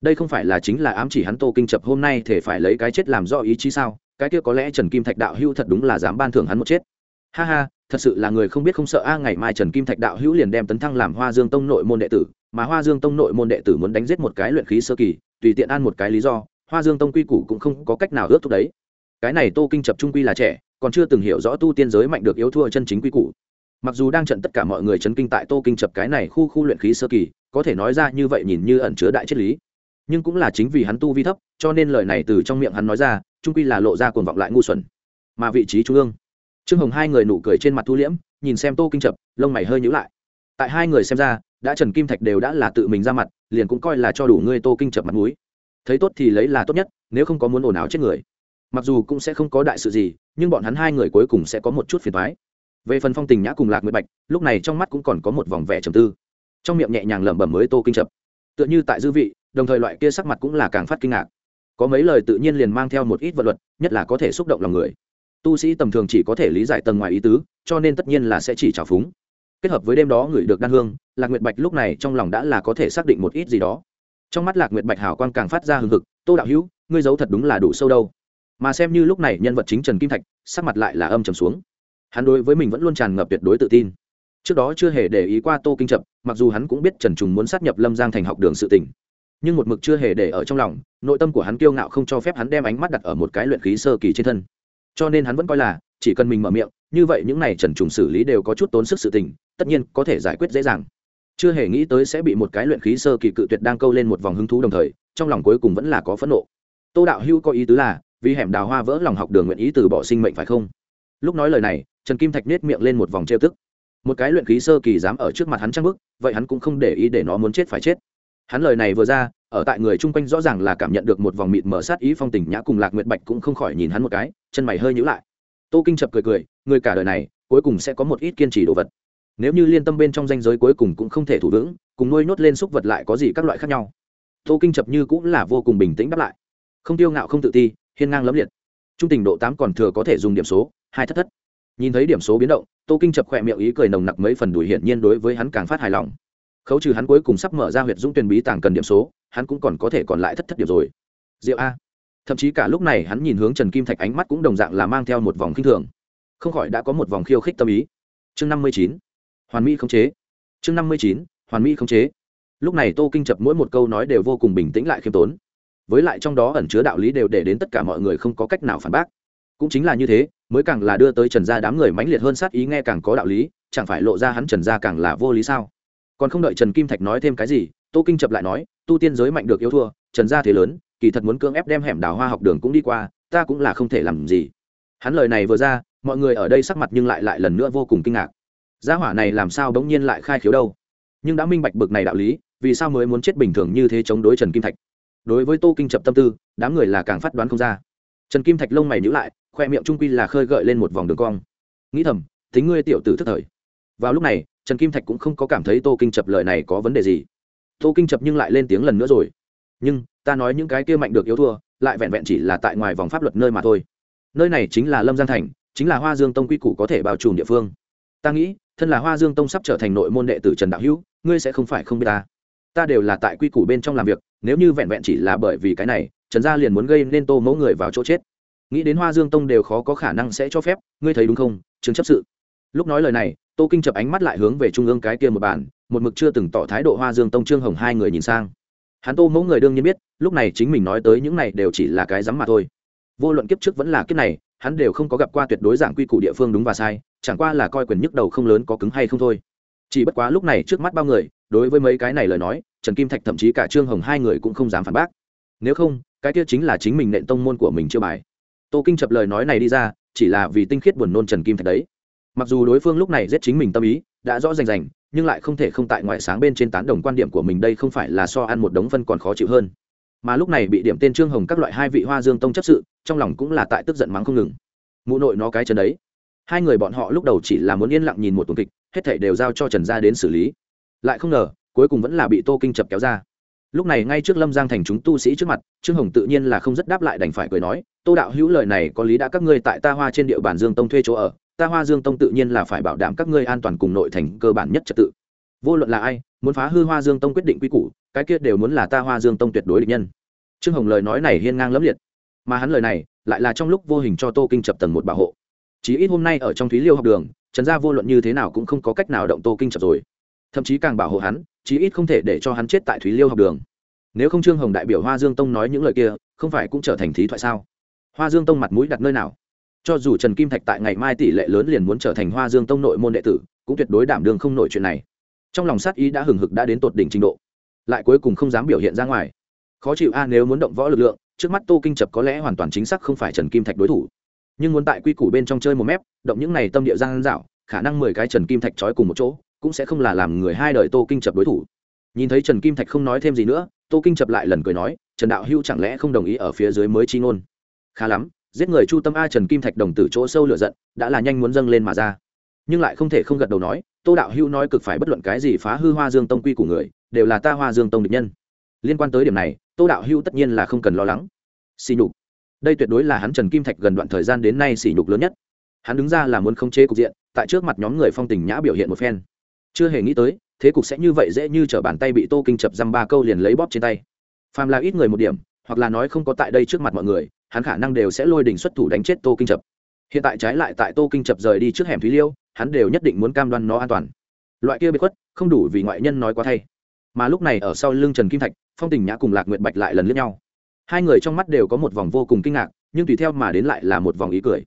Đây không phải là chính là ám chỉ hắn tô kinh chập hôm nay thể phải lấy cái chết làm do ý chí sao? Cái kia có lẽ trần kim thạch đạo hữu thật đúng là dám ban thưởng hắn một chết. Ha ha, thật sự là người không biết không sợ a, ngày mai trần kim thạch đạo hữu liền đem tấn thăng làm hoa dương tông nội môn đệ tử, mà hoa dương tông nội môn đệ tử muốn đánh giết một cái luyện khí sơ kỳ, tùy tiện ăn một cái lý do, hoa dương tông quy củ cũng không có cách nào ước thúc đấy. Cái này tô kinh chập trung quy là trẻ, còn chưa từng hiểu rõ tu tiên giới mạnh được yếu thua chân chính quy củ mặc dù đang trận tất cả mọi người chấn kinh tại tô kinh chập cái này khu khu luyện khí sơ kỳ, có thể nói ra như vậy nhìn như ẩn chứa đại triết lý. Nhưng cũng là chính vì hắn tu vi thấp, cho nên lời này từ trong miệng hắn nói ra trung quy là lộ ra cuồng vọng lại ngu xuẩn. Mà vị trí trung ương. Trương hồng hai người nụ cười trên mặt thu liễm, nhìn xem tô kinh chập, lông mày hơi nhữ lại. Tại hai người xem ra, đã trần kim thạch đều đã là tự mình ra mặt, liền cũng coi là cho đủ ngươi tô kinh chập mặt mũi. Thấy tốt thì lấy là tốt nhất, nếu không có muốn ồn ào chết người. Mặc dù cũng sẽ không có đại sự gì, nhưng bọn hắn hai người cuối cùng sẽ có một chút phiền thoái về phần phong tình nhã cùng lạc nguyệt bạch, lúc này trong mắt cũng còn có một vòng vẻ trầm tư. Trong miệng nhẹ nhàng lẩm bẩm mới tô kinh chập. Tựa như tại dư vị, đồng thời loại kia sắc mặt cũng là càng phát kinh ngạc. Có mấy lời tự nhiên liền mang theo một ít vật luật, nhất là có thể xúc động lòng người. Tu sĩ tầm thường chỉ có thể lý giải tầng ngoài ý tứ, cho nên tất nhiên là sẽ chỉ trào phúng. Kết hợp với đêm đó người được đan hương, lạc nguyệt bạch lúc này trong lòng đã là có thể xác định một ít gì đó. Trong mắt lạc nguyệt bạch hào quang càng phát ra hừng hực, tô đạo hữu, ngươi giấu thật đúng là đủ sâu đâu. Mà xem như lúc này nhân vật chính trần kim thạch, sắc mặt lại là âm trầm xuống hắn đối với mình vẫn luôn tràn ngập tuyệt đối tự tin. Trước đó chưa hề để ý qua tô kinh chập mặc dù hắn cũng biết trần trùng muốn sát nhập lâm giang thành học đường sự tỉnh nhưng một mực chưa hề để ở trong lòng, nội tâm của hắn kiêu ngạo không cho phép hắn đem ánh mắt đặt ở một cái luyện khí sơ kỳ trên thân. Cho nên hắn vẫn coi là, chỉ cần mình mở miệng, như vậy những n à y trần trùng xử lý đều có chút tốn sức sự tình, tất nhiên có thể giải quyết dễ dàng. Chưa hề nghĩ tới sẽ bị một cái luyện khí sơ kỳ cự tuyệt đang câu lên một vòng hứng thú đồng thời, trong lòng cuối cùng vẫn là có phẫn nộ. Tô đạo hưu có ý tứ là, vì hẻm đào hoa vỡ lòng học đường nguyện ý từ bỏ sinh mệnh phải không? Lúc nói lời này trần kim thạch nết miệng lên một vòng trêu tức. Một cái luyện khí sơ kỳ dám ở trước mặt hắn trăng bức vậy hắn cũng không để ý để nó muốn chết phải chết. Hắn lời này vừa ra, ở tại người chung quanh rõ ràng là cảm nhận được một vòng mịt mở sát ý phong tình nhã cùng lạc nguyệt bạch cũng không khỏi nhìn hắn một cái, chân mày hơi nhữ lại. Tô kinh chập cười cười, người cả đời này, cuối cùng sẽ có một ít kiên trì đồ vật. Nếu như liên tâm bên trong danh giới cuối cùng cũng không thể thủ vững, cùng nuôi nhốt lên xúc vật lại có gì các loại khác nhau? Tô kinh chập như cũng là vô cùng bình tĩnh đáp lại. Không tiêu ngạo không tự ti, hiên ngang lấm liệt. Trung tình độ tám còn thừa có thể dùng điểm số, hai thất thất nhìn thấy điểm số biến động, tô kinh chập khỏe miệng ý cười nồng nặc mấy phần đùi hiển nhiên đối với hắn càng phát hài lòng. Khấu trừ hắn cuối cùng sắp mở ra huyệt dũng tuyển bí tàng cần điểm số, hắn cũng còn có thể còn lại thất thất điểm rồi. Diệu a. Thậm chí cả lúc này hắn nhìn hướng trần kim thạch ánh mắt cũng đồng dạng là mang theo một vòng khinh thường. Không khỏi đã có một vòng khiêu khích tâm ý. Chương năm mươi chín. Hoàn mỹ không chế. Chương năm mươi chín. Hoàn mỹ không chế. Lúc này tô kinh chập mỗi một câu nói đều vô cùng bình tĩnh lại khiêm tốn. Với lại trong đó ẩn chứa đạo lý đều để đến tất cả mọi người không có cách nào phản bác cũng chính là như thế, mới càng là đưa tới trần gia đám người mãnh liệt hơn sát ý nghe càng có đạo lý, chẳng phải lộ ra hắn trần gia càng là vô lý sao? Còn không đợi trần kim thạch nói thêm cái gì, tô kinh chập lại nói, tu tiên giới mạnh được yêu thua, trần gia thế lớn, kỳ thật muốn cưỡng ép đem hẻm đào hoa học đường cũng đi qua, ta cũng là không thể làm gì. Hắn lời này vừa ra, mọi người ở đây sắc mặt nhưng lại lại lần nữa vô cùng kinh ngạc. Gia hỏa này làm sao bỗng nhiên lại khai khiếu đâu? Nhưng đã minh bạch bực này đạo lý, vì sao mới muốn chết bình thường như thế chống đối trần kim thạch? Đối với tô kinh chập tâm tư, đám người là càng phát đoán không ra. Trần kim thạch lông mày nhữ lại khoe miệng trung quy là khơi gợi lên một vòng đường cong. Nghĩ thầm, tính ngươi tiểu tử thức thời. Vào lúc này, trần kim thạch cũng không có cảm thấy tô kinh chập lời này có vấn đề gì. Tô kinh chập nhưng lại lên tiếng lần nữa rồi. Nhưng, ta nói những cái kia mạnh được yếu thua, lại vẹn vẹn chỉ là tại ngoài vòng pháp luật nơi mà thôi. Nơi này chính là lâm giang thành, chính là hoa dương tông quy củ có thể bao trùm địa phương. Ta nghĩ, thân là hoa dương tông sắp trở thành nội môn đệ tử trần đạo hữu, ngươi sẽ không phải không biết ta. Ta đều là tại quy củ bên trong làm việc, nếu như vẹn vẹn chỉ là bởi vì cái này, trần gia liền muốn gây nên tô mẫu người vào chỗ chết nghĩ đến hoa dương tông đều khó có khả năng sẽ cho phép, ngươi thấy đúng không? Chứng chấp sự. Lúc nói lời này, tô kinh chập ánh mắt lại hướng về trung ương cái kia một bản một mực chưa từng tỏ thái độ hoa dương tông trương hồng hai người nhìn sang. Hắn tô mẫu người đương nhiên biết, lúc này chính mình nói tới những này đều chỉ là cái rắm mà thôi. Vô luận kiếp trước vẫn là kiếp này, hắn đều không có gặp qua tuyệt đối giảng quy củ địa phương đúng và sai, chẳng qua là coi quyền nhức đầu không lớn có cứng hay không thôi. Chỉ bất quá lúc này trước mắt bao người, đối với mấy cái này lời nói, trần kim thạch thậm chí cả trương hồng hai người cũng không dám phản bác. Nếu không, cái kia chính là chính mình nện tông môn của mình chưa bài tô kinh chập lời nói này đi ra, chỉ là vì tinh khiết buồn nôn trần kim thạch đấy. Mặc dù đối phương lúc này giết chính mình tâm ý, đã rõ rành rành, nhưng lại không thể không tại ngoại sáng bên trên tán đồng quan điểm của mình đây không phải là so ăn một đống phân còn khó chịu hơn. Mà lúc này bị điểm tên trương hồng các loại hai vị hoa dương tông chấp sự, trong lòng cũng là tại tức giận mắng không ngừng. Mụ nội nó cái chân đấy. Hai người bọn họ lúc đầu chỉ là muốn yên lặng nhìn một tuần kịch, hết thảy đều giao cho trần gia đến xử lý. Lại không ngờ, cuối cùng vẫn là bị tô kinh chập kéo ra lúc này ngay trước lâm giang thành chúng tu sĩ trước mặt, trương hồng tự nhiên là không rất đáp lại đành phải cười nói, tô đạo hữu lời này có lý đã các ngươi tại ta hoa trên địa bàn dương tông thuê chỗ ở, ta hoa dương tông tự nhiên là phải bảo đảm các ngươi an toàn cùng nội thành cơ bản nhất trật tự. Vô luận là ai, muốn phá hư hoa dương tông quyết định quy củ, cái kia đều muốn là ta hoa dương tông tuyệt đối địch nhân. Trương hồng lời nói này hiên ngang lẫm liệt. Mà hắn lời này lại là trong lúc vô hình cho tô kinh chập tầng một bảo hộ. Chí ít hôm nay ở trong thúy liêu học đường, trần gia vô luận như thế nào cũng không có cách nào động tô kinh chập rồi thậm chí càng bảo hộ hắn, chí ít không thể để cho hắn chết tại thúy liêu học đường. Nếu không trương hồng đại biểu hoa dương tông nói những lời kia, không phải cũng trở thành thí thoại sao? Hoa dương tông mặt mũi đặt nơi nào? Cho dù trần kim thạch tại ngày mai tỷ lệ lớn liền muốn trở thành hoa dương tông nội môn đệ tử, cũng tuyệt đối đảm đương không nổi chuyện này. Trong lòng sát ý đã hừng hực đã đến tột đỉnh trình độ, lại cuối cùng không dám biểu hiện ra ngoài. Khó chịu a, nếu muốn động võ lực lượng, trước mắt tô kinh chập có lẽ hoàn toàn chính xác không phải trần kim thạch đối thủ. Nhưng muốn tại quy củ bên trong chơi một mép, động những này tâm địa giang dạo khả năng mười cái trần kim thạch trói cùng một chỗ cũng sẽ không là làm người hai đời tô kinh chập đối thủ. Nhìn thấy trần kim thạch không nói thêm gì nữa, tô kinh chập lại lần cười nói, trần đạo hữu chẳng lẽ không đồng ý ở phía dưới mới chi ngôn? Khá lắm, giết người chu tâm a trần kim thạch đồng tử chỗ sâu lửa giận, đã là nhanh muốn dâng lên mà ra. Nhưng lại không thể không gật đầu nói, tô đạo hữu nói cực phải bất luận cái gì phá hư hoa dương tông quy của người, đều là ta hoa dương tông địch nhân. Liên quan tới điểm này, tô đạo hữu tất nhiên là không cần lo lắng. Xỉ nhục. Đây tuyệt đối là hắn trần kim thạch gần đoạn thời gian đến nay xỉ nhục lớn nhất. Hắn đứng ra là muốn khống chế cục diện, tại trước mặt nhóm người phong tình nhã biểu hiện một phen chưa hề nghĩ tới, thế cục sẽ như vậy dễ như t r ở bàn tay bị tô kinh chập dăm ba câu liền lấy bóp trên tay. Phàm là ít người một điểm, hoặc là nói không có tại đây trước mặt mọi người, hắn khả năng đều sẽ lôi đỉnh xuất thủ đánh chết tô kinh chập. Hiện tại trái lại tại tô kinh chập rời đi trước hẻm thúy liêu, hắn đều nhất định muốn cam đoan nó an toàn. Loại kia bị khuất, không đủ vì ngoại nhân nói quá thay. Mà lúc này ở sau lưng trần kim thạch, phong tình nhã cùng lạc nguyện bạch lại lần lướt nhau. Hai người trong mắt đều có một vòng vô cùng kinh ngạc, nhưng tùy theo mà đến lại là một vòng ý cười.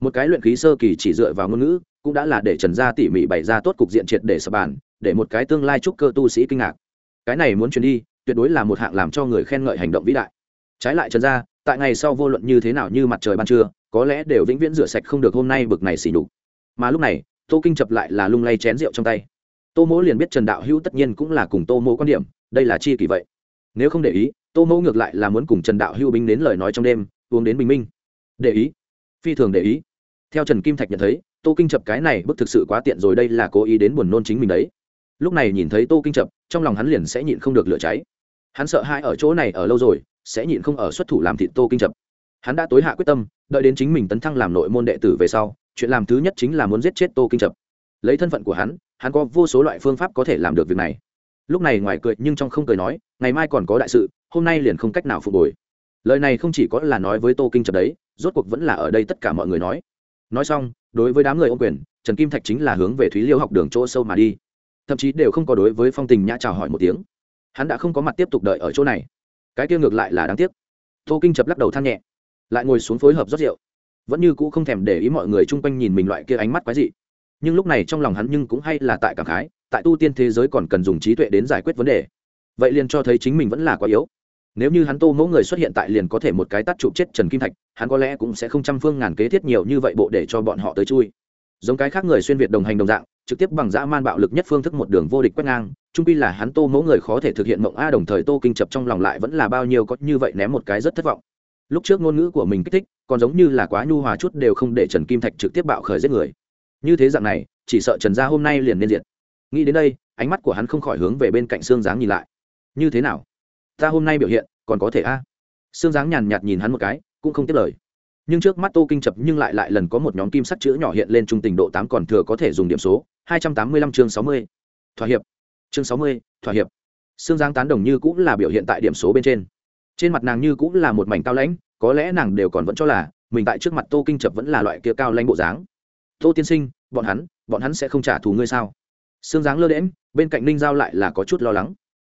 Một cái luyện khí sơ kỳ chỉ dựa vào ngôn ngữ cũng đã là để trần gia tỉ mỉ bày ra tốt cục diện triệt để sập bàn, để một cái tương lai trúc cơ tu sĩ kinh ngạc. Cái này muốn truyền đi, tuyệt đối là một hạng làm cho người khen ngợi hành động vĩ đại. Trái lại trần gia, tại ngày sau vô luận như thế nào như mặt trời ban trưa, có lẽ đều vĩnh viễn rửa sạch không được hôm nay bực này xỉ nhục. Mà lúc này, tô kinh chập lại là lung lay chén rượu trong tay. Tô mỗ liền biết trần đạo hữu tất nhiên cũng là cùng tô mỗ quan điểm, đây là chi kỳ vậy. Nếu không để ý, tô mẫu ngược lại là muốn cùng trần đạo hưu binh đến lời nói trong đêm, uống đến bình minh. Để ý. Phi thường để ý. Theo trần kim thạch nhận thấy tô kinh chập cái này bức thực sự quá tiện rồi, đây là cố ý đến buồn nôn chính mình đấy. Lúc này nhìn thấy tô kinh chập, trong lòng hắn liền sẽ nhịn không được lửa cháy. Hắn sợ hai ở chỗ này ở lâu rồi, sẽ nhịn không ở xuất thủ làm thịt tô kinh chập. Hắn đã tối hạ quyết tâm, đợi đến chính mình tấn thăng làm nội môn đệ tử về sau, chuyện làm thứ nhất chính là muốn giết chết tô kinh chập. Lấy thân phận của hắn hắn có vô số loại phương pháp có thể làm được việc này. Lúc này ngoài cười nhưng trong không cười nói, ngày mai còn có đại sự, hôm nay liền không cách nào phục hồi. Lời này không chỉ có là nói với tô kinh chập đấy, rốt cuộc vẫn là ở đây tất cả mọi người nói. Nói xong đối với đám người ô quyền, trần kim thạch chính là hướng về thúy liêu học đường chỗ sâu mà đi. Thậm chí đều không có đối với phong tình nhã chào hỏi một tiếng. Hắn đã không có mặt tiếp tục đợi ở chỗ này. Cái kia ngược lại là đáng tiếc. Tô kinh chập lắc đầu than nhẹ, lại ngồi xuống phối hợp rót rượu. Vẫn như cũ không thèm để ý mọi người chung quanh nhìn mình loại kia ánh mắt quái dị. Nhưng lúc này trong lòng hắn nhưng cũng hay là tại cảm khái, tại tu tiên thế giới còn cần dùng trí tuệ đến giải quyết vấn đề. Vậy liền cho thấy chính mình vẫn là quá yếu nếu như hắn tô mẫu người xuất hiện tại liền có thể một cái tắt chụp chết trần kim thạch, hắn có lẽ cũng sẽ không trăm phương ngàn kế thiết nhiều như vậy bộ để cho bọn họ tới chui. Giống cái khác người xuyên việt đồng hành đồng dạng, trực tiếp bằng dã man bạo lực nhất phương thức một đường vô địch quét ngang trung pi là hắn tô mẫu người khó thể thực hiện mộng a đồng thời tô kinh chập trong lòng lại vẫn là bao nhiêu có như vậy ném một cái rất thất vọng. Lúc trước ngôn ngữ của mình kích thích, còn giống như là quá nhu hòa chút đều không để trần kim thạch trực tiếp bạo khởi giết người. Như thế dạng này, chỉ sợ trần gia hôm nay liền nên diệt. Nghĩ đến đây, ánh mắt của hắn không khỏi hướng về bên cạnh xương dáng nhìn lại. Như thế nào? Ta hôm nay biểu hiện, còn có thể a? À? xương dáng nhàn nhạt nhìn hắn một cái, cũng không tiếc lời. Nhưng trước mắt tô kinh chập nhưng lại lại lần có một nhóm kim sắt chữ nhỏ hiện lên trung tình độ tám còn thừa có thể dùng điểm số, hai trăm tám mươi lăm chương sáu mươi. Thỏa hiệp. Chương sáu mươi, thỏa hiệp. Xương giang tán đồng như cũng là biểu hiện tại điểm số bên trên. Trên mặt nàng như cũng là một mảnh cao lãnh, có lẽ nàng đều còn vẫn cho là, mình tại trước mặt tô kinh chập vẫn là loại kia cao lãnh bộ dáng. Tô tiên sinh, bọn hắn bọn hắn sẽ không trả thù ngươi sao? Xương Giáng lơ đễm bên cạnh ninh giao lại là có chút lo lắng.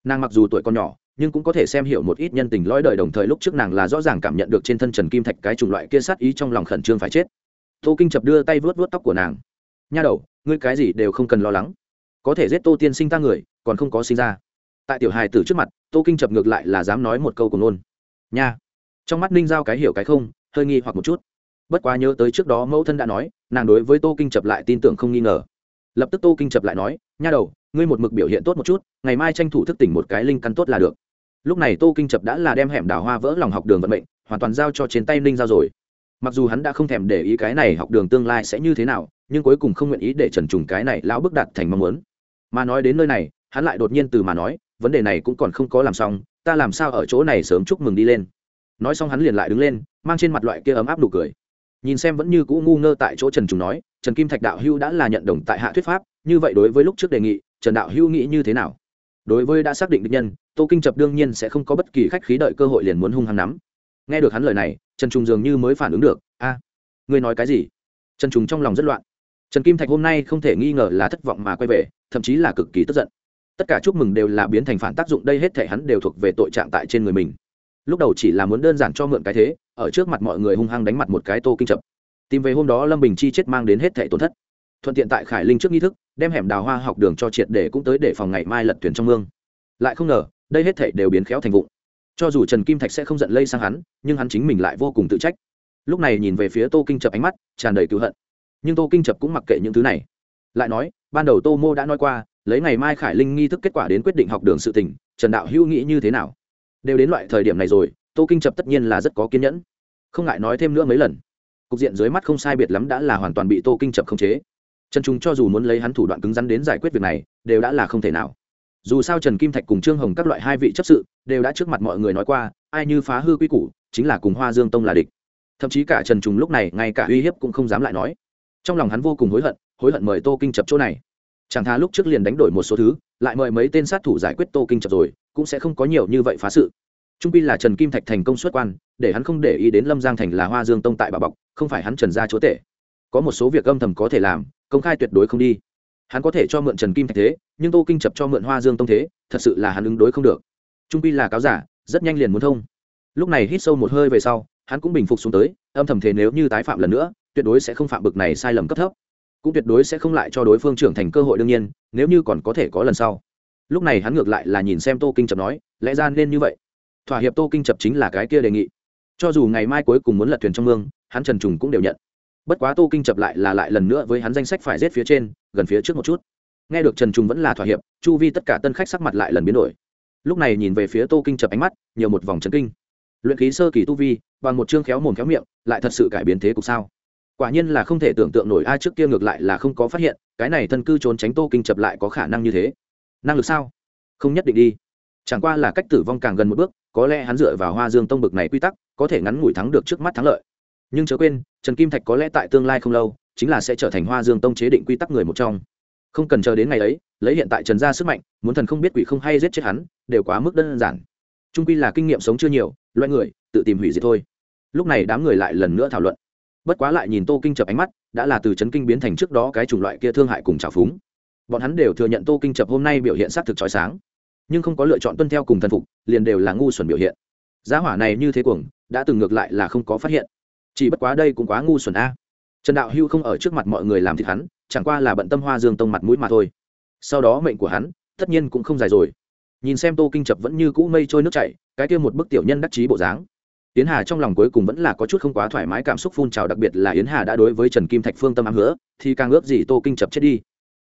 Nàng mặc dù tuổi còn nhỏ nhưng cũng có thể xem hiểu một ít nhân tình lõi đời đồng thời lúc trước nàng là rõ ràng cảm nhận được trên thân trần kim thạch cái chủng loại kia sát ý trong lòng khẩn trương phải chết. Tô kinh chập đưa tay vớt vớt tóc của nàng. Nha đầu, ngươi cái gì đều không cần lo lắng. Có thể giết tô tiên sinh ta người, còn không có sinh ra. Tại tiểu hài tử trước mặt, tô kinh chập ngược lại là dám nói một câu cùng luôn. Nha. Trong mắt ninh giao cái hiểu cái không, hơi nghi hoặc một chút. Bất quá nhớ tới trước đó mẫu thân đã nói, nàng đối với tô kinh chập lại tin tưởng không nghi ngờ. Lập tức tô kinh chập lại nói, nha đầu, ngươi một mực biểu hiện tốt một chút, ngày mai tranh thủ thức tỉnh một cái linh căn tốt là được lúc này tô kinh chập đã là đem hẻm đào hoa vỡ lòng học đường vận mệnh, hoàn toàn giao cho trên tay ninh giao rồi. Mặc dù hắn đã không thèm để ý cái này học đường tương lai sẽ như thế nào, nhưng cuối cùng không nguyện ý để trần trùng cái này lão bức đạt thành mong muốn. Mà nói đến nơi này, hắn lại đột nhiên từ mà nói, vấn đề này cũng còn không có làm xong, ta làm sao ở chỗ này sớm chúc mừng đi lên. Nói xong hắn liền lại đứng lên, mang trên mặt loại kia ấm áp nụ cười. Nhìn xem vẫn như cũ ngu ngơ tại chỗ trần trùng nói, trần kim thạch đạo hưu đã là nhận đồng tại hạ thuyết pháp, như vậy đối với lúc trước đề nghị, trần đạo hưu nghĩ như thế nào? Đối với đã xác định định nhân tô kinh chập đương nhiên sẽ không có bất kỳ khách khí đợi cơ hội liền muốn hung hăng nắm. Nghe được hắn lời này, trần trùng dường như mới phản ứng được, a, ngươi nói cái gì? Trần trùng trong lòng rất loạn. Trần kim thạch hôm nay không thể nghi ngờ là thất vọng mà quay về, thậm chí là cực kỳ tức giận. Tất cả chúc mừng đều là biến thành phản tác dụng, đây hết thể hắn đều thuộc về tội trạng tại trên người mình. Lúc đầu chỉ là muốn đơn giản cho mượn cái thế, ở trước mặt mọi người hung hăng đánh mặt một cái tô kinh chập. Tìm về hôm đó lâm bình chi chết mang đến hết thể tổn thất. Thuận tiện tại khải linh trước nghi thức, đem hẻm đào hoa học đường cho triệt để cũng tới để phòng ngày mai lật thuyền trong mương. Lại không ngờ đây hết thể đều biến khéo thành vụng. Cho dù trần kim thạch sẽ không giận lây sang hắn, nhưng hắn chính mình lại vô cùng tự trách. Lúc này nhìn về phía tô kinh chập ánh mắt, tràn đầy cứu hận. Nhưng tô kinh chập cũng mặc kệ những thứ này. Lại nói, ban đầu tô mô đã nói qua, lấy ngày mai khải linh nghi thức kết quả đến quyết định học đường sự tỉnh trần đạo hữu nghĩ như thế nào? Đều đến loại thời điểm này rồi, tô kinh chập tất nhiên là rất có kiên nhẫn. Không ngại nói thêm nữa mấy lần. Cục diện dưới mắt không sai biệt lắm đã là hoàn toàn bị tô kinh chập khống chế. Trần trung cho dù muốn lấy hắn thủ đoạn cứng rắn đến giải quyết việc này, đều đã là không thể nào dù sao trần kim thạch cùng trương hồng các loại hai vị chấp sự đều đã trước mặt mọi người nói qua, ai như phá hư quy củ, chính là cùng hoa dương tông là địch. Thậm chí cả trần trùng lúc này, ngay cả uy hiếp cũng không dám lại nói. Trong lòng hắn vô cùng hối hận hối hận mời tô kinh chập chỗ này. Chẳng thà lúc trước liền đánh đổi một số thứ, lại mời mấy tên sát thủ giải quyết tô kinh chập rồi, cũng sẽ không có nhiều như vậy phá sự. Trung pi là trần kim thạch thành công xuất quan, để hắn không để ý đến lâm giang thành là hoa dương tông tại bà bọc, không phải hắn trần gia chúa tể. Có một số việc âm thầm có thể làm, công khai tuyệt đối không đi hắn có thể cho mượn trần kim thạch thế, nhưng tô kinh chập cho mượn hoa dương tông thế, thật sự là hắn ứng đối không được. Trung pi là cáo giả, rất nhanh liền muốn thông. Lúc này hít sâu một hơi về sau, hắn cũng bình phục xuống tới, âm thầm thế nếu như tái phạm lần nữa, tuyệt đối sẽ không phạm bực này sai lầm cấp thấp. Cũng tuyệt đối sẽ không lại cho đối phương trưởng thành cơ hội đương nhiên, nếu như còn có thể có lần sau. Lúc này hắn ngược lại là nhìn xem tô kinh chập nói, lẽ ra nên như vậy? Thỏa hiệp tô kinh chập chính là cái kia đề nghị. Cho dù ngày mai cuối cùng muốn lật thuyền trong mương, hắn trần trùng cũng đều nhận bất quá tô kinh chập lại là lại lần nữa với hắn danh sách phải rết phía trên, gần phía trước một chút. Nghe được trần trùng vẫn là thỏa hiệp, chu vi tất cả tân khách sắc mặt lại lần biến đổi. Lúc này nhìn về phía tô kinh chập ánh mắt, nhiều một vòng trấn kinh. Luyện khí sơ kỳ tu vi, bằng một chương khéo mồm khéo miệng, lại thật sự cải biến thế cục sao? Quả nhiên là không thể tưởng tượng nổi ai trước kia ngược lại là không có phát hiện, cái này thân cư trốn tránh tô kinh chập lại có khả năng như thế. Năng lực sao? Không nhất định đi. Chẳng qua là cách tử vong càng gần một bước, có lẽ hắn dựa vào hoa dương tông bực này quy tắc, có thể ngắn ngủi thắng được trước mắt thắng lợi nhưng chớ quên, trần kim thạch có lẽ tại tương lai không lâu, chính là sẽ trở thành hoa dương tông chế định quy tắc người một trong. Không cần chờ đến ngày ấy, lấy hiện tại trần gia sức mạnh, muốn thần không biết quỷ không hay giết chết hắn, đều quá mức đơn giản. Trung quy là kinh nghiệm sống chưa nhiều, loại người, tự tìm hủy diệt thôi. Lúc này đám người lại lần nữa thảo luận. Bất quá lại nhìn tô kinh chập ánh mắt, đã là từ c kinh biến thành trước đó cái chủng loại kia thương hại cùng trào phúng. Bọn hắn đều thừa nhận tô kinh chập hôm nay biểu hiện s á t thực trói sáng, nhưng không có lựa chọn tuân theo cùng thần phục, liền đều là ngu xuẩn biểu hiện. Giá hỏa này như thế cuồng, đã từng ngược lại là không có phát hiện chỉ bất quá đây cũng quá ngu xuẩn a. Trần đạo hưu không ở trước mặt mọi người làm thịt hắn, chẳng qua là bận tâm hoa dương tông mặt mũi mà thôi. Sau đó mệnh của hắn, tất nhiên cũng không dài rồi. Nhìn xem tô kinh chập vẫn như cũ mây trôi nước chảy, cái kia một bức tiểu nhân đắc chí bộ dáng. Yến hà trong lòng cuối cùng vẫn là có chút không quá thoải mái cảm xúc phun trào, đặc biệt là yến hà đã đối với trần kim thạch phương tâm ám hứa, thì càng ước gì tô kinh chập chết đi.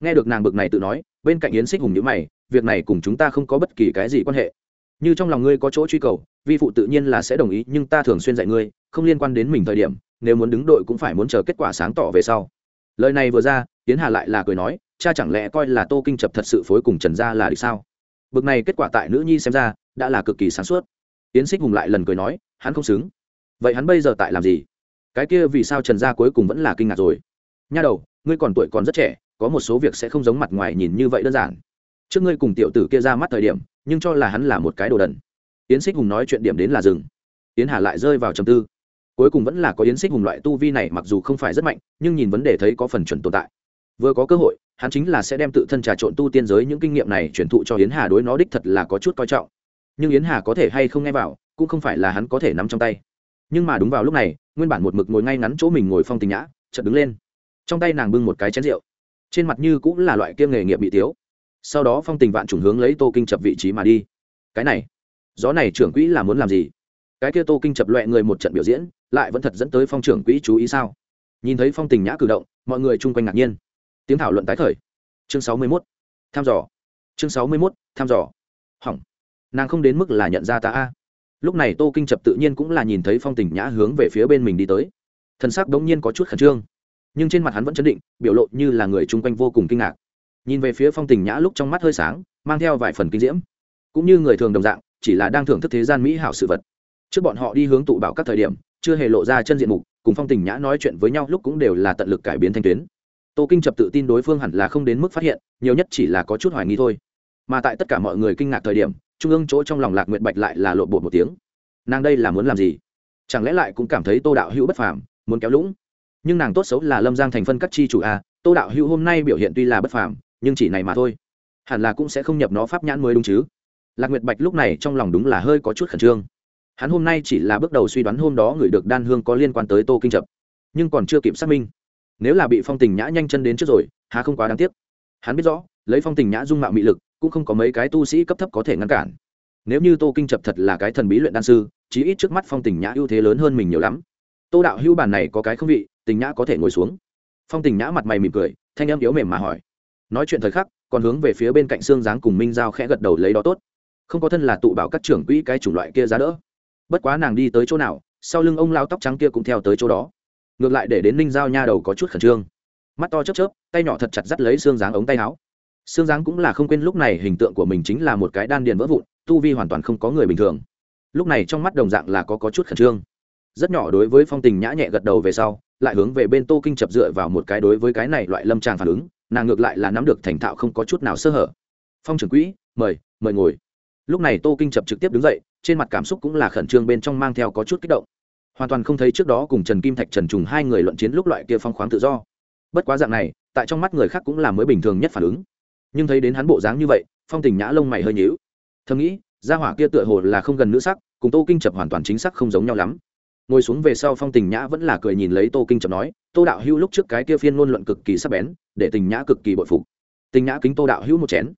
Nghe được nàng bực này tự nói, bên cạnh yến xích hùng nhữ mày, việc này cùng chúng ta không có bất kỳ cái gì quan hệ. Như trong lòng ngươi có chỗ truy cầu, vi phụ tự nhiên là sẽ đồng ý, nhưng ta thường xuyên dạy ngươi không liên quan đến mình thời điểm, nếu muốn đứng đội cũng phải muốn chờ kết quả sáng tỏ về sau. Lời này vừa ra tiến hà lại là cười nói, cha chẳng lẽ coi là tô kinh chập thật sự phối cùng trần gia là được sao? Bực này kết quả tại nữ nhi xem ra, đã là cực kỳ sáng suốt. Tiến xích hùng lại lần cười nói, hắn không xứng. Vậy hắn bây giờ tại làm gì? Cái kia vì sao trần gia cuối cùng vẫn là kinh ngạc rồi? Nha đầu, ngươi còn tuổi còn rất trẻ, có một số việc sẽ không giống mặt ngoài nhìn như vậy đơn giản. Trước ngươi cùng tiểu tử kia ra mắt thời điểm, nhưng cho là hắn là một cái đồ đần. Yến xích hùng nói chuyện điểm đến là rừng yến hà lại rơi vào trầm tư cuối cùng vẫn là có yến xích hùng loại tu vi này mặc dù không phải rất mạnh, nhưng nhìn vấn đề thấy có phần chuẩn tồn tại. Vừa có cơ hội, hắn chính là sẽ đem tự thân trà trộn tu tiên giới những kinh nghiệm này truyền thụ cho yến hà đối nó đích thật là có chút coi trọng. Nhưng yến hà có thể hay không nghe vào, cũng không phải là hắn có thể nắm trong tay. Nhưng mà đúng vào lúc này, nguyên bản một mực ngồi ngay ngắn chỗ mình ngồi phong tình nhã, chợt đứng lên. Trong tay nàng bưng một cái chén rượu. Trên mặt như cũng là loại kiêng nghề nghiệp bị tiếu sau đó phong tình vạn trùng hướng lấy tô kinh chập vị trí mà đi. Cái này, gió này trưởng quỹ là muốn làm gì? Cái kia tô kinh chập loẹ người một trận biểu diễn, lại vẫn thật dẫn tới phong trưởng quỹ chú ý sao? Nhìn thấy phong tình nhã cử động, mọi người chung quanh ngạc nhiên. Tiếng thảo luận tái khởi. Chương sáu mươi mốt thăm dò. Chương sáu mươi mốt thăm dò. Hỏng. Nàng không đến mức là nhận ra ta a. Lúc này tô kinh chập tự nhiên cũng là nhìn thấy phong tình nhã hướng về phía bên mình đi tới. Thân xác đ ố n g nhiên có chút khẩn trương. Nhưng trên mặt hắn vẫn chấn định, biểu lộ như là người chung quanh vô cùng kinh ngạc. Nhìn về phía phong tình nhã lúc trong mắt hơi sáng, mang theo vài phần kinh diễm. Cũng như người thường đồng dạng, chỉ là đang thưởng thức thế gian mỹ hảo sự vật trước bọn họ đi hướng tụ bảo các thời điểm, chưa hề lộ ra chân diện mục, cùng phong tình nhã nói chuyện với nhau lúc cũng đều là tận lực cải biến thanh tuyến. Tô kinh chập tự tin đối phương hẳn là không đến mức phát hiện, nhiều nhất chỉ là có chút hoài nghi thôi. Mà tại tất cả mọi người kinh ngạc thời điểm, trung ương chỗ trong lòng lạc nguyện bạch lại là lộn bột một tiếng. Nàng đây là muốn làm gì? Chẳng lẽ lại cũng cảm thấy tô đạo hữu bất phàm, muốn kéo lũng? Nhưng nàng tốt xấu là lâm giang thành phân các chi chủ a, tô đạo hữu hôm nay biểu hiện tuy là bất phàm, nhưng chỉ này mà thôi. Hẳn là cũng sẽ không nhập nó pháp nhãn mới đúng chứ? Lạc nguyệt bạch lúc này trong lòng đúng là hơi có chút khẩn trương hắn hôm nay chỉ là bước đầu suy đoán hôm đó người được đan hương có liên quan tới tô kinh chập, nhưng còn chưa kịp xác minh. Nếu là bị phong tình nhã nhanh chân đến trước rồi hà không quá đáng tiếc. Hắn biết rõ, lấy phong tình nhã dung mạo mị lực, cũng không có mấy cái tu sĩ cấp thấp có thể ngăn cản. Nếu như tô kinh chập thật là cái thần bí luyện đan sư, chí ít trước mắt phong tình nhã ưu thế lớn hơn mình nhiều lắm. Tô đạo hưu bản này có cái không vị, tình nhã có thể ngồi xuống. Phong tình nhã mặt mày mỉm cười, thanh em yếu mềm mà hỏi. Nói chuyện thời khắc, còn hướng về phía bên cạnh xương dáng cùng minh giao khẽ gật đầu lấy đó tốt. Không có thân là tụ bảo các trưởng quỹ cái chủng loại kia giá đỡ bất quá nàng đi tới chỗ nào sau lưng ông lao tóc trắng kia cũng theo tới chỗ đó. Ngược lại để đến ninh giao nha đầu có chút khẩn trương. Mắt to chớp chớp tay nhỏ thật chặt dắt lấy xương dáng ống tay áo. Xương dáng cũng là không quên lúc này hình tượng của mình chính là một cái đan điền vỡ vụn tu vi hoàn toàn không có người bình thường. Lúc này trong mắt đồng dạng là có, có chút khẩn trương. Rất nhỏ đối với phong tình nhã nhẹ gật đầu về sau lại hướng về bên tô kinh chập dựa vào một cái đối với cái này loại lâm tràng phản ứng nàng ngược lại là nắm được thành thạo không có chút nào sơ hở. Phong trưởng quỹ mời mời ngồi. Lúc này tô kinh chập trực tiếp đứng dậy trên mặt cảm xúc cũng là khẩn trương bên trong mang theo có chút kích động. Hoàn toàn không thấy trước đó cùng trần kim thạch, trần trùng hai người luận chiến lúc loại kia phong khoáng tự do. Bất quá dạng này, tại trong mắt người khác cũng là mới bình thường nhất phản ứng. Nhưng thấy đến hắn bộ dáng như vậy, phong tình nhã lông mày hơi nhíu. Thầm nghĩ, gia hỏa kia tựa hồ là không gần nữ sắc, cùng tô kinh chập hoàn toàn chính xác không giống nhau lắm. Ngồi xuống về sau phong tình nhã vẫn là cười nhìn lấy tô kinh chập nói, tô đạo hữu lúc trước cái kia phiên ngôn luận cực kỳ sắc bén, để tình nhã cực kỳ bội phục. Tình nhã kính tô đạo hữu một chén.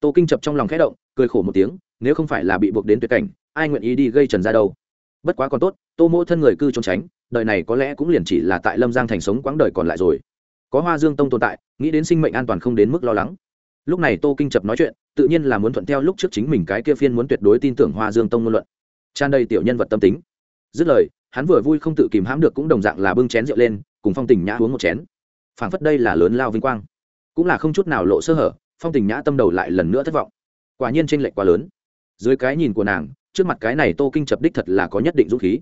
Tô kinh chập trong lòng khẽ động, cười khổ một tiếng nếu không phải là bị buộc đến tuyệt cảnh, ai nguyện ý đi gây trần ra đâu? Bất quá còn tốt, tô mỗ thân người cư trốn tránh, đời này có lẽ cũng liền chỉ là tại lâm giang thành sống quãng đời còn lại rồi. Có hoa dương tông tồn tại, nghĩ đến sinh mệnh an toàn không đến mức lo lắng. Lúc này tô kinh chập nói chuyện, tự nhiên là muốn thuận theo lúc trước chính mình cái kia phiên muốn tuyệt đối tin tưởng hoa dương tông ngôn luận. Tràn đầy tiểu nhân vật tâm tính. Dứt lời, hắn vừa vui không tự kìm hãm được cũng đồng dạng là bưng chén rượu lên, cùng phong tình nhã uống một chén. Phảng phất đây là lớn lao vinh quang. Cũng là không chút nào lộ sơ hở, phong tình nhã tâm đầu lại lần nữa thất vọng. Quả nhiên tranh lệch quá lớn dưới cái nhìn của nàng, trước mặt cái này tô kinh chập đích thật là có nhất định dũng khí.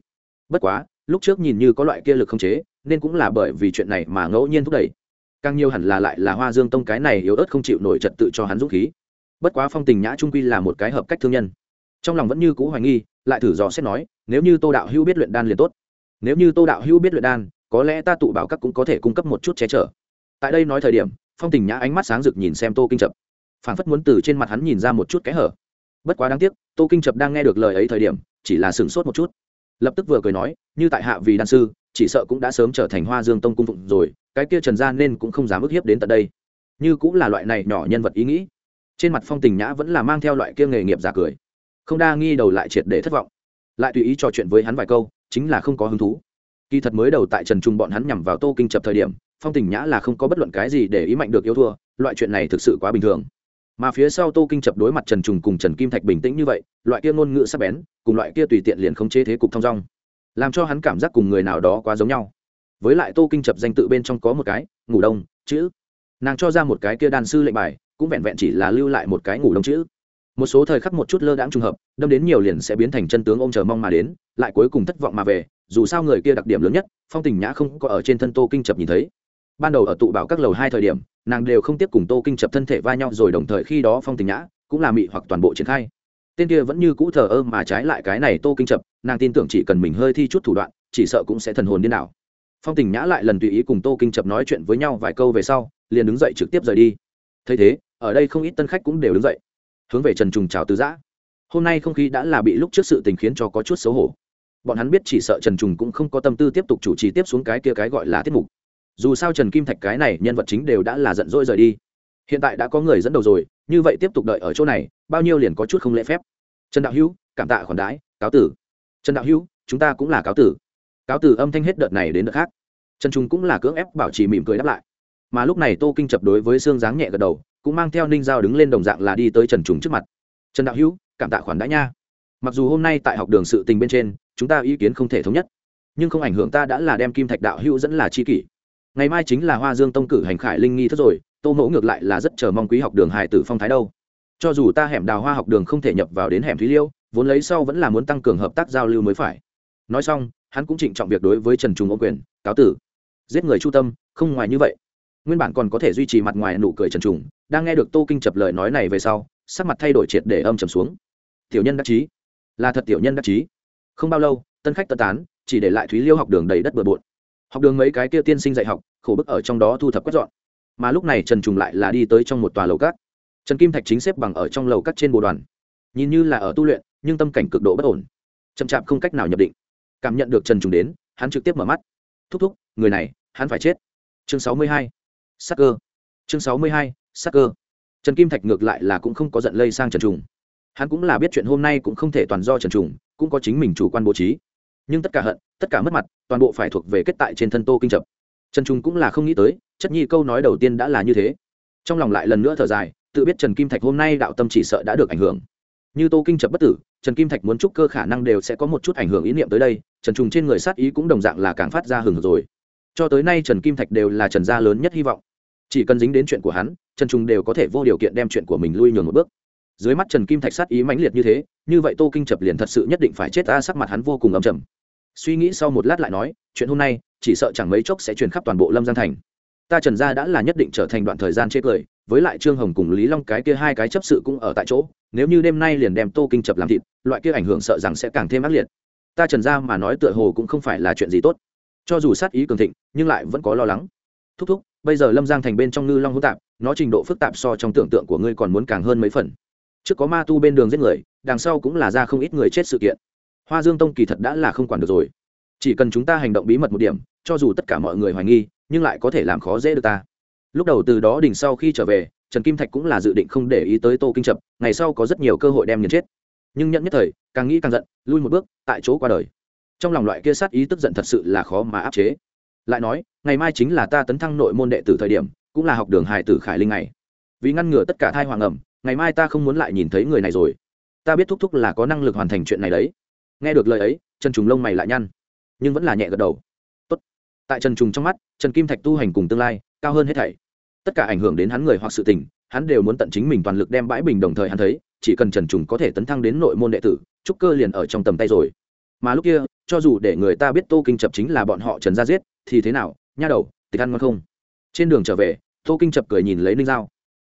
Bất quá, lúc trước nhìn như có loại kia lực không chế, nên cũng là bởi vì chuyện này mà ngẫu nhiên thúc đẩy. Càng nhiều hẳn là lại là hoa dương tông cái này yếu ớt không chịu nổi trật tự cho hắn dũng khí. Bất quá phong tình nhã trung quy là một cái hợp cách thương nhân. Trong lòng vẫn như cũ hoài nghi, lại thử dò xét nói, nếu như tô đạo hữu biết luyện đan liền tốt. Nếu như tô đạo hữu biết luyện đan, có lẽ ta tụ bảo các cũng có thể cung cấp một chút che chở. Tại đây nói thời điểm, phong tình nhã ánh mắt sáng rực nhìn xem tô kinh chập. Phảng phất muốn từ trên mặt hắn nhìn ra một chút kẽ hở bất quá đáng tiếc, tô kinh chập đang nghe được lời ấy thời điểm, chỉ là sửng sốt một chút. Lập tức vừa cười nói, như tại hạ vì đan sư, chỉ sợ cũng đã sớm trở thành hoa dương tông cung phụng rồi, cái kia trần gia nên cũng không dám ức hiếp đến tận đây. Như cũng là loại này nhỏ nhân vật ý nghĩ. Trên mặt phong tình nhã vẫn là mang theo loại kia nghề nghiệp giả cười. Không đa nghi đầu lại triệt để thất vọng. Lại tùy ý trò chuyện với hắn vài câu, chính là không có hứng thú. Kỳ thật mới đầu tại trần trung bọn hắn nhằm vào tô kinh chập thời điểm, phong tình nhã là không có bất luận cái gì để ý mạnh được yêu thua, loại chuyện này thực sự quá bình thường mà phía sau tô kinh chập đối mặt trần trùng cùng trần kim thạch bình tĩnh như vậy, loại kia ngôn ngữ sắc bén, cùng loại kia tùy tiện liền không chế thế cục thong dong, làm cho hắn cảm giác cùng người nào đó quá giống nhau. Với lại tô kinh chập danh tự bên trong có một cái, ngủ đông, chữ. Nàng cho ra một cái kia đàn sư lệnh bài, cũng vẹn vẹn chỉ là lưu lại một cái ngủ đông chữ. Một số thời khắc một chút lơ đãng trùng hợp, đâm đến nhiều liền sẽ biến thành chân tướng ôm chờ mong mà đến, lại cuối cùng thất vọng mà về, dù sao người kia đặc điểm lớn nhất, phong tình nhã không có ở trên thân tô kinh chập nhìn thấy. Ban đầu ở tụ bảo các lầu hai thời điểm nàng đều không tiếp cùng tô kinh chập thân thể va nhau rồi đồng thời khi đó phong tình nhã cũng là mị hoặc toàn bộ triển khai. Tên kia vẫn như cũ thờ ơ mà trái lại cái này tô kinh chập, nàng tin tưởng chỉ cần mình hơi thi chút thủ đoạn, chỉ sợ cũng sẽ thần hồn điên đảo. Phong tình nhã lại lần tùy ý cùng tô kinh chập nói chuyện với nhau vài câu về sau, liền đứng dậy trực tiếp rời đi. Thấy thế, ở đây không ít tân khách cũng đều đứng dậy, hướng về trần trùng chào từ giã. Hôm nay không khí đã là bị lúc trước sự tình khiến cho có chút xấu hổ. Bọn hắn biết chỉ sợ trần trùng cũng không có tâm tư tiếp tục chủ trì tiếp xuống cái kia cái gọi là tiết mục dù sao trần kim thạch cái này nhân vật chính đều đã là giận dỗi rời đi. Hiện tại đã có người dẫn đầu rồi, như vậy tiếp tục đợi ở chỗ này, bao nhiêu liền có chút không lễ phép. Trần đạo hữu, cảm tạ khoản đái cáo tử. Trần đạo hữu, chúng ta cũng là cáo tử. Cáo tử âm thanh hết đợt này đến đợt khác. Trần trung cũng là cưỡng ép bảo trì mỉm cười đáp lại. Mà lúc này tô kinh chập đối với xương dáng nhẹ gật đầu, cũng mang theo ninh giao đứng lên đồng dạng là đi tới trần trùng trước mặt. Trần đạo hữu, cảm tạ khoản đãi nha. Mặc dù hôm nay tại học đường sự tình bên trên, chúng ta ý kiến không thể thống nhất, nhưng không ảnh hưởng ta đã là đem kim thạch đạo hữu dẫn là chi kỷ ngày mai chính là hoa dương tông cử hành khải linh nghi thất rồi, tô mẫu ngược lại là rất chờ mong quý học đường hài tử phong thái đâu. Cho dù ta hẻm đào hoa học đường không thể nhập vào đến hẻm thúy liêu, vốn lấy sau vẫn là muốn tăng cường hợp tác giao lưu mới phải. Nói xong, hắn cũng trịnh trọng việc đối với trần trùng ô quyền, cáo tử. Giết người chu tâm, không ngoài như vậy. Nguyên bản còn có thể duy trì mặt ngoài nụ cười trần trùng, đang nghe được tô kinh chập lời nói này về sau, sắc mặt thay đổi triệt để âm trầm xuống. Tiểu nhân đắc chí. Là thật tiểu nhân đắc chí. Không bao lâu, tân khách tân tán, chỉ để lại thúy liêu học đường đầy đất bừa bộn học đường mấy cái kia tiên sinh dạy học, khổ bức ở trong đó thu thập quét dọn. Mà lúc này trần trùng lại là đi tới trong một tòa lầu cát. Trần kim thạch chính xếp bằng ở trong lầu cát trên bồ đoàn. Nhìn như là ở tu luyện, nhưng tâm cảnh cực độ bất ổn. Chậm chạp không cách nào nhập định. Cảm nhận được trần trùng đến, hắn trực tiếp mở mắt. Thúc thúc, người này, hắn phải chết. Chương sáu mươi hai. Sắc cơ. Chương sáu mươi hai, sắc cơ. Trần kim thạch ngược lại là cũng không có giận lây sang trần trùng. Hắn cũng là biết chuyện hôm nay cũng không thể toàn do trần trùng, cũng có chính mình chủ quan bố trí nhưng tất cả hận, tất cả mất mặt, toàn bộ phải thuộc về kết tại trên thân tô kinh trập trần trung cũng là không nghĩ tới, chất nhi câu nói đầu tiên đã là như thế. Trong lòng lại lần nữa thở dài, tự biết trần kim thạch hôm nay đạo tâm chỉ sợ đã được ảnh hưởng. Như tô kinh trập bất tử, trần kim thạch muốn chúc cơ khả năng đều sẽ có một chút ảnh hưởng ý niệm tới đây, trần trùng trên người sát ý cũng đồng dạng là càng phát ra hừng rồi. Cho tới nay trần kim thạch đều là trần gia lớn nhất hy vọng. Chỉ cần dính đến chuyện của hắn, trần trung đều có thể vô điều kiện đem chuyện của mình lui nhường một bước. Dưới mắt trần kim thạch sát ý mãnh liệt như thế, như vậy tô kinh trập liền thật sự nhất định phải chết ta sắc mặt hắn vô cùng âm trầm suy nghĩ sau một lát lại nói, chuyện hôm nay, chỉ sợ chẳng mấy chốc sẽ truyền khắp toàn bộ lâm giang thành. Ta trần gia đã là nhất định trở thành đoạn thời gian chê cười, với lại trương hồng cùng lý long cái kia hai cái chấp sự cũng ở tại chỗ, nếu như đêm nay liền đem tô kinh chập làm thịt, loại kia ảnh hưởng sợ rằng sẽ càng thêm ác liệt. Ta trần gia mà nói tựa hồ cũng không phải là chuyện gì tốt. Cho dù sát ý cường thịnh, nhưng lại vẫn có lo lắng. Thúc thúc, bây giờ lâm giang thành bên trong ngư long hỗn tạp, nó trình độ phức tạp so trong tưởng tượng của ngươi còn muốn càng hơn mấy phần. Trước có ma tu bên đường giết người, đằng sau cũng là ra không ít người chết sự kiện hoa dương tông kỳ thật đã là không quản được rồi. Chỉ cần chúng ta hành động bí mật một điểm, cho dù tất cả mọi người hoài nghi, nhưng lại có thể làm khó dễ được ta. Lúc đầu từ đó đỉnh sau khi trở về, trần kim thạch cũng là dự định không để ý tới tô kinh chập ngày sau có rất nhiều cơ hội đem nhận chết. Nhưng nhận nhất thời, càng nghĩ càng giận, lui một bước, tại chỗ qua đời. Trong lòng loại kia sát ý tức giận thật sự là khó mà áp chế. Lại nói, ngày mai chính là ta tấn thăng nội môn đệ tử thời điểm, cũng là học đường hài tử khải linh này vì ngăn ngừa tất cả thai hoàng ẩm, ngày mai ta không muốn lại nhìn thấy người này rồi. Ta biết thúc thúc là có năng lực hoàn thành chuyện này đấy nghe được lời ấy, trần trùng lông mày lại nhăn, nhưng vẫn là nhẹ gật đầu. Tốt. tại trần trùng trong mắt, trần kim thạch tu hành cùng tương lai cao hơn hết thảy. Tất cả ảnh hưởng đến hắn người hoặc sự tình, hắn đều muốn tận chính mình toàn lực đem bãi bình đồng thời hắn thấy, chỉ cần trần trùng có thể tấn thăng đến nội môn đệ tử, trúc cơ liền ở trong tầm tay rồi. Mà lúc kia, cho dù để người ta biết tô kinh chập chính là bọn họ trần gia giết, thì thế nào, nha đầu, tịch ăn ngon không? Trên đường trở về, tô kinh chập cười nhìn lấy ninh dao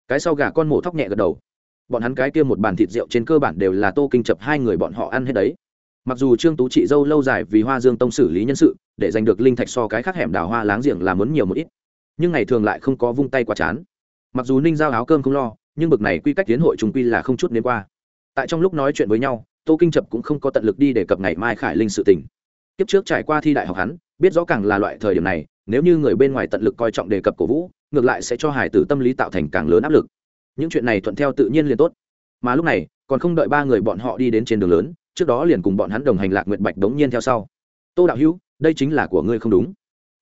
cái sau gà con mổ thóc nhẹ gật đầu. Bọn hắn cái kia một bàn thịt rượu trên cơ bản đều là tô kinh chập hai người bọn họ ăn hết đấy mặc dù trương tú chị dâu lâu dài vì hoa dương tông xử lý nhân sự, để giành được linh thạch so cái khác hẻm đào hoa láng giềng là muốn nhiều một ít. Nhưng ngày thường lại không có vung tay quá chán. Mặc dù ninh giao áo cơm không lo, nhưng bực này quy cách tiến hội trùng quy là không chút nên qua. Tại trong lúc nói chuyện với nhau, tô kinh chập cũng không có tận lực đi để cập ngày mai khải linh sự tình. Kiếp trước trải qua thi đại học hắn, biết rõ càng là loại thời điểm này, nếu như người bên ngoài tận lực coi trọng đề cập cổ vũ, ngược lại sẽ cho hải tử tâm lý tạo thành càng lớn áp lực. Những chuyện này thuận theo tự nhiên liền tốt. Mà lúc này, còn không đợi ba người bọn họ đi đến trên đường lớn trước đó liền cùng bọn hắn đồng hành lạc nguyện bạch đống nhiên theo sau. Tô đạo hữu, đây chính là của ngươi không đúng.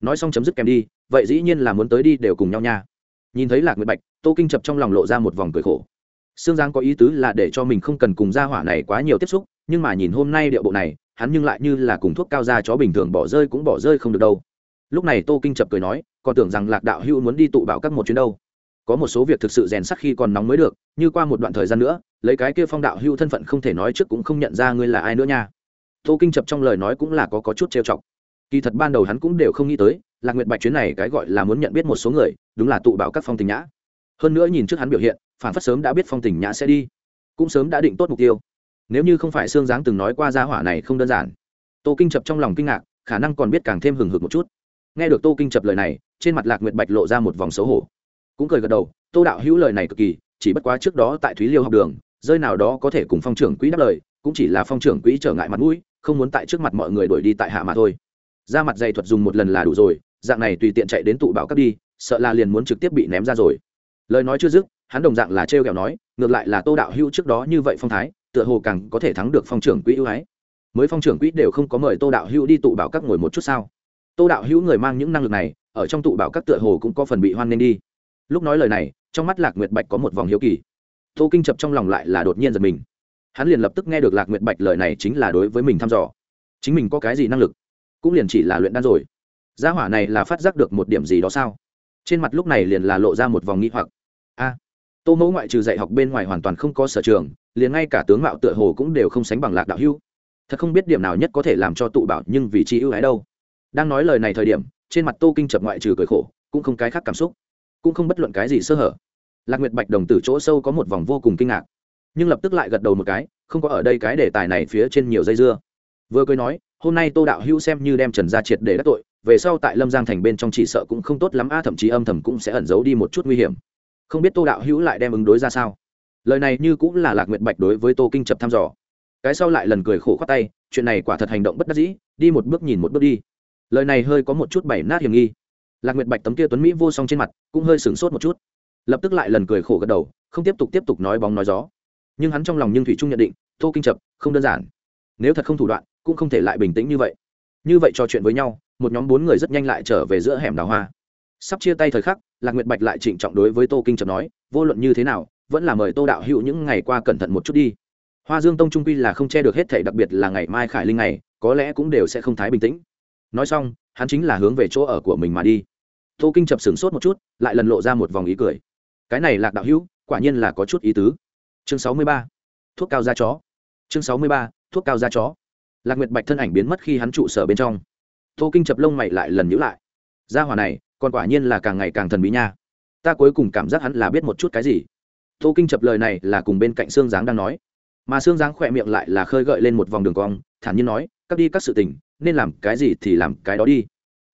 Nói xong chấm dứt kèm đi, vậy dĩ nhiên là muốn tới đi đều cùng nhau nha. Nhìn thấy lạc nguyện bạch, tô kinh chập trong lòng lộ ra một vòng cười khổ. Sương giang có ý tứ là để cho mình không cần cùng gia hỏa này quá nhiều tiếp xúc, nhưng mà nhìn hôm nay điệu bộ này, hắn nhưng lại như là cùng thuốc cao ra chó bình thường bỏ rơi cũng bỏ rơi không được đâu. Lúc này tô kinh chập cười nói, còn tưởng rằng lạc đạo hữu muốn đi tụ bảo các một chuyến đâu có một số việc thực sự rèn sắc khi còn nóng mới được như qua một đoạn thời gian nữa lấy cái kia phong đạo hưu thân phận không thể nói trước cũng không nhận ra ngươi là ai nữa nha. Tô kinh chập trong lời nói cũng là có, có chút trêu chọc. Kỳ thật ban đầu hắn cũng đều không nghĩ tới lạc nguyệt bạch chuyến này cái gọi là muốn nhận biết một số người đúng là tụ bảo các phong tình nhã. Hơn nữa nhìn trước hắn biểu hiện phản phất sớm đã biết phong tình nhã sẽ đi cũng sớm đã định tốt mục tiêu. Nếu như không phải xương giáng từng nói qua gia hỏa này không đơn giản. Tô kinh chập trong lòng kinh ngạc khả năng còn biết càng thêm hừng hực một chút. Nghe được tô kinh chập lời này trên mặt lạc nguyệt bạch lộ ra một vòng xấu hổ cũng cười gật đầu, tô đạo hữu lời này cực kỳ, chỉ bất quá trước đó tại thúy liêu học đường, rơi nào đó có thể cùng phong trưởng quỹ đáp lời, cũng chỉ là phong trưởng quỹ trở ngại mặt mũi, không muốn tại trước mặt mọi người đuổi đi tại hạ mà thôi. Ra mặt dày thuật dùng một lần là đủ rồi, dạng này tùy tiện chạy đến tụ bảo cấp đi, sợ là liền muốn trực tiếp bị ném ra rồi. Lời nói chưa dứt, hắn đồng dạng là trêu ghẹo nói, ngược lại là tô đạo hữu trước đó như vậy phong thái, tựa hồ càng có thể thắng được phong trưởng quỹ ưu ái. Mới phong trưởng quỹ đều không có mời tô đạo hữu đi tụ bảo các ngồi một chút sao? Tô đạo hữu người mang những năng lực này, ở trong tụ bảo các tựa hồ cũng có phần bị hoan nên đi lúc nói lời này, trong mắt lạc nguyệt bạch có một vòng hiếu kỳ. Tô kinh chập trong lòng lại là đột nhiên giật mình. Hắn liền lập tức nghe được lạc nguyệt bạch lời này chính là đối với mình thăm dò. Chính mình có cái gì năng lực? Cũng liền chỉ là luyện đan rồi. Gia hỏa này là phát giác được một điểm gì đó sao? Trên mặt lúc này liền là lộ ra một vòng nghi hoặc. A! Tô mẫu ngoại trừ dạy học bên ngoài hoàn toàn không có sở trường, liền ngay cả tướng mạo tựa hồ cũng đều không sánh bằng lạc đạo hưu. Thật không biết điểm nào nhất có thể làm cho tụ bảo nhưng vì chi ưu ái đâu. Đang nói lời này thời điểm, trên mặt tô kinh chập ngoại trừ cười khổ, cũng không cái khác cảm xúc cũng không bất luận cái gì sơ hở. Lạc nguyệt bạch đồng tử chỗ sâu có một vòng vô cùng kinh ngạc, nhưng lập tức lại gật đầu một cái, không có ở đây cái đề tài này phía trên nhiều dây dưa. Vừa cười nói, hôm nay tô đạo hữu xem như đem trần gia triệt để đắc tội, về sau tại lâm giang thành bên trong chỉ sợ cũng không tốt lắm a, thậm chí âm thầm cũng sẽ ẩn giấu đi một chút nguy hiểm. Không biết tô đạo hữu lại đem ứng đối ra sao? Lời này như cũng là lạc Nguyệt bạch đối với tô kinh chập thăm dò. Cái sau lại lần cười khổ khoát tay, chuyện này quả thật hành động bất đắc dĩ, đi một bước nhìn một bước đi. Lời này hơi có một chút bảy nát hiểm nghi lạc nguyệt bạch tấm kia tuấn mỹ vô song trên mặt cũng hơi sửng sốt một chút. Lập tức lại lần cười khổ gật đầu, không tiếp tục tiếp tục nói bóng nói gió. Nhưng hắn trong lòng nhưng thủy trung nhận định, tô kinh chập không đơn giản. Nếu thật không thủ đoạn, cũng không thể lại bình tĩnh như vậy. Như vậy trò chuyện với nhau, một nhóm bốn người rất nhanh lại trở về giữa hẻm đào hoa. Sắp chia tay thời khắc, lạc nguyệt bạch lại trịnh trọng đối với tô kinh chập nói, vô luận như thế nào, vẫn là mời tô đạo hữu những ngày qua cẩn thận một chút đi. Hoa dương tông trung quy là không che được hết thể đặc biệt là ngày mai khải linh ngày, có lẽ cũng đều sẽ không thái bình tĩnh. Nói xong hắn chính là hướng về chỗ ở của mình mà đi. Tô kinh chập sửng sốt một chút, lại lần lộ ra một vòng ý cười. Cái này lạc đạo hữu, quả nhiên là có chút ý tứ. Chương sáu mươi ba, thuốc cao da chó. Chương sáu mươi ba, thuốc cao da chó. Lạc nguyệt bạch thân ảnh biến mất khi hắn trụ sở bên trong. Tô kinh chập lông mày lại lần nhữ lại. Gia hỏa này, còn quả nhiên là càng ngày càng thần bí nha. Ta cuối cùng cảm giác hắn là biết một chút cái gì. Tô kinh chập lời này là cùng bên cạnh xương giáng đang nói. Mà xương giáng khỏe miệng lại là khơi gợi lên một vòng đường cong, thản nhiên nói cắt đi các sự tình nên làm cái gì thì làm cái đó đi.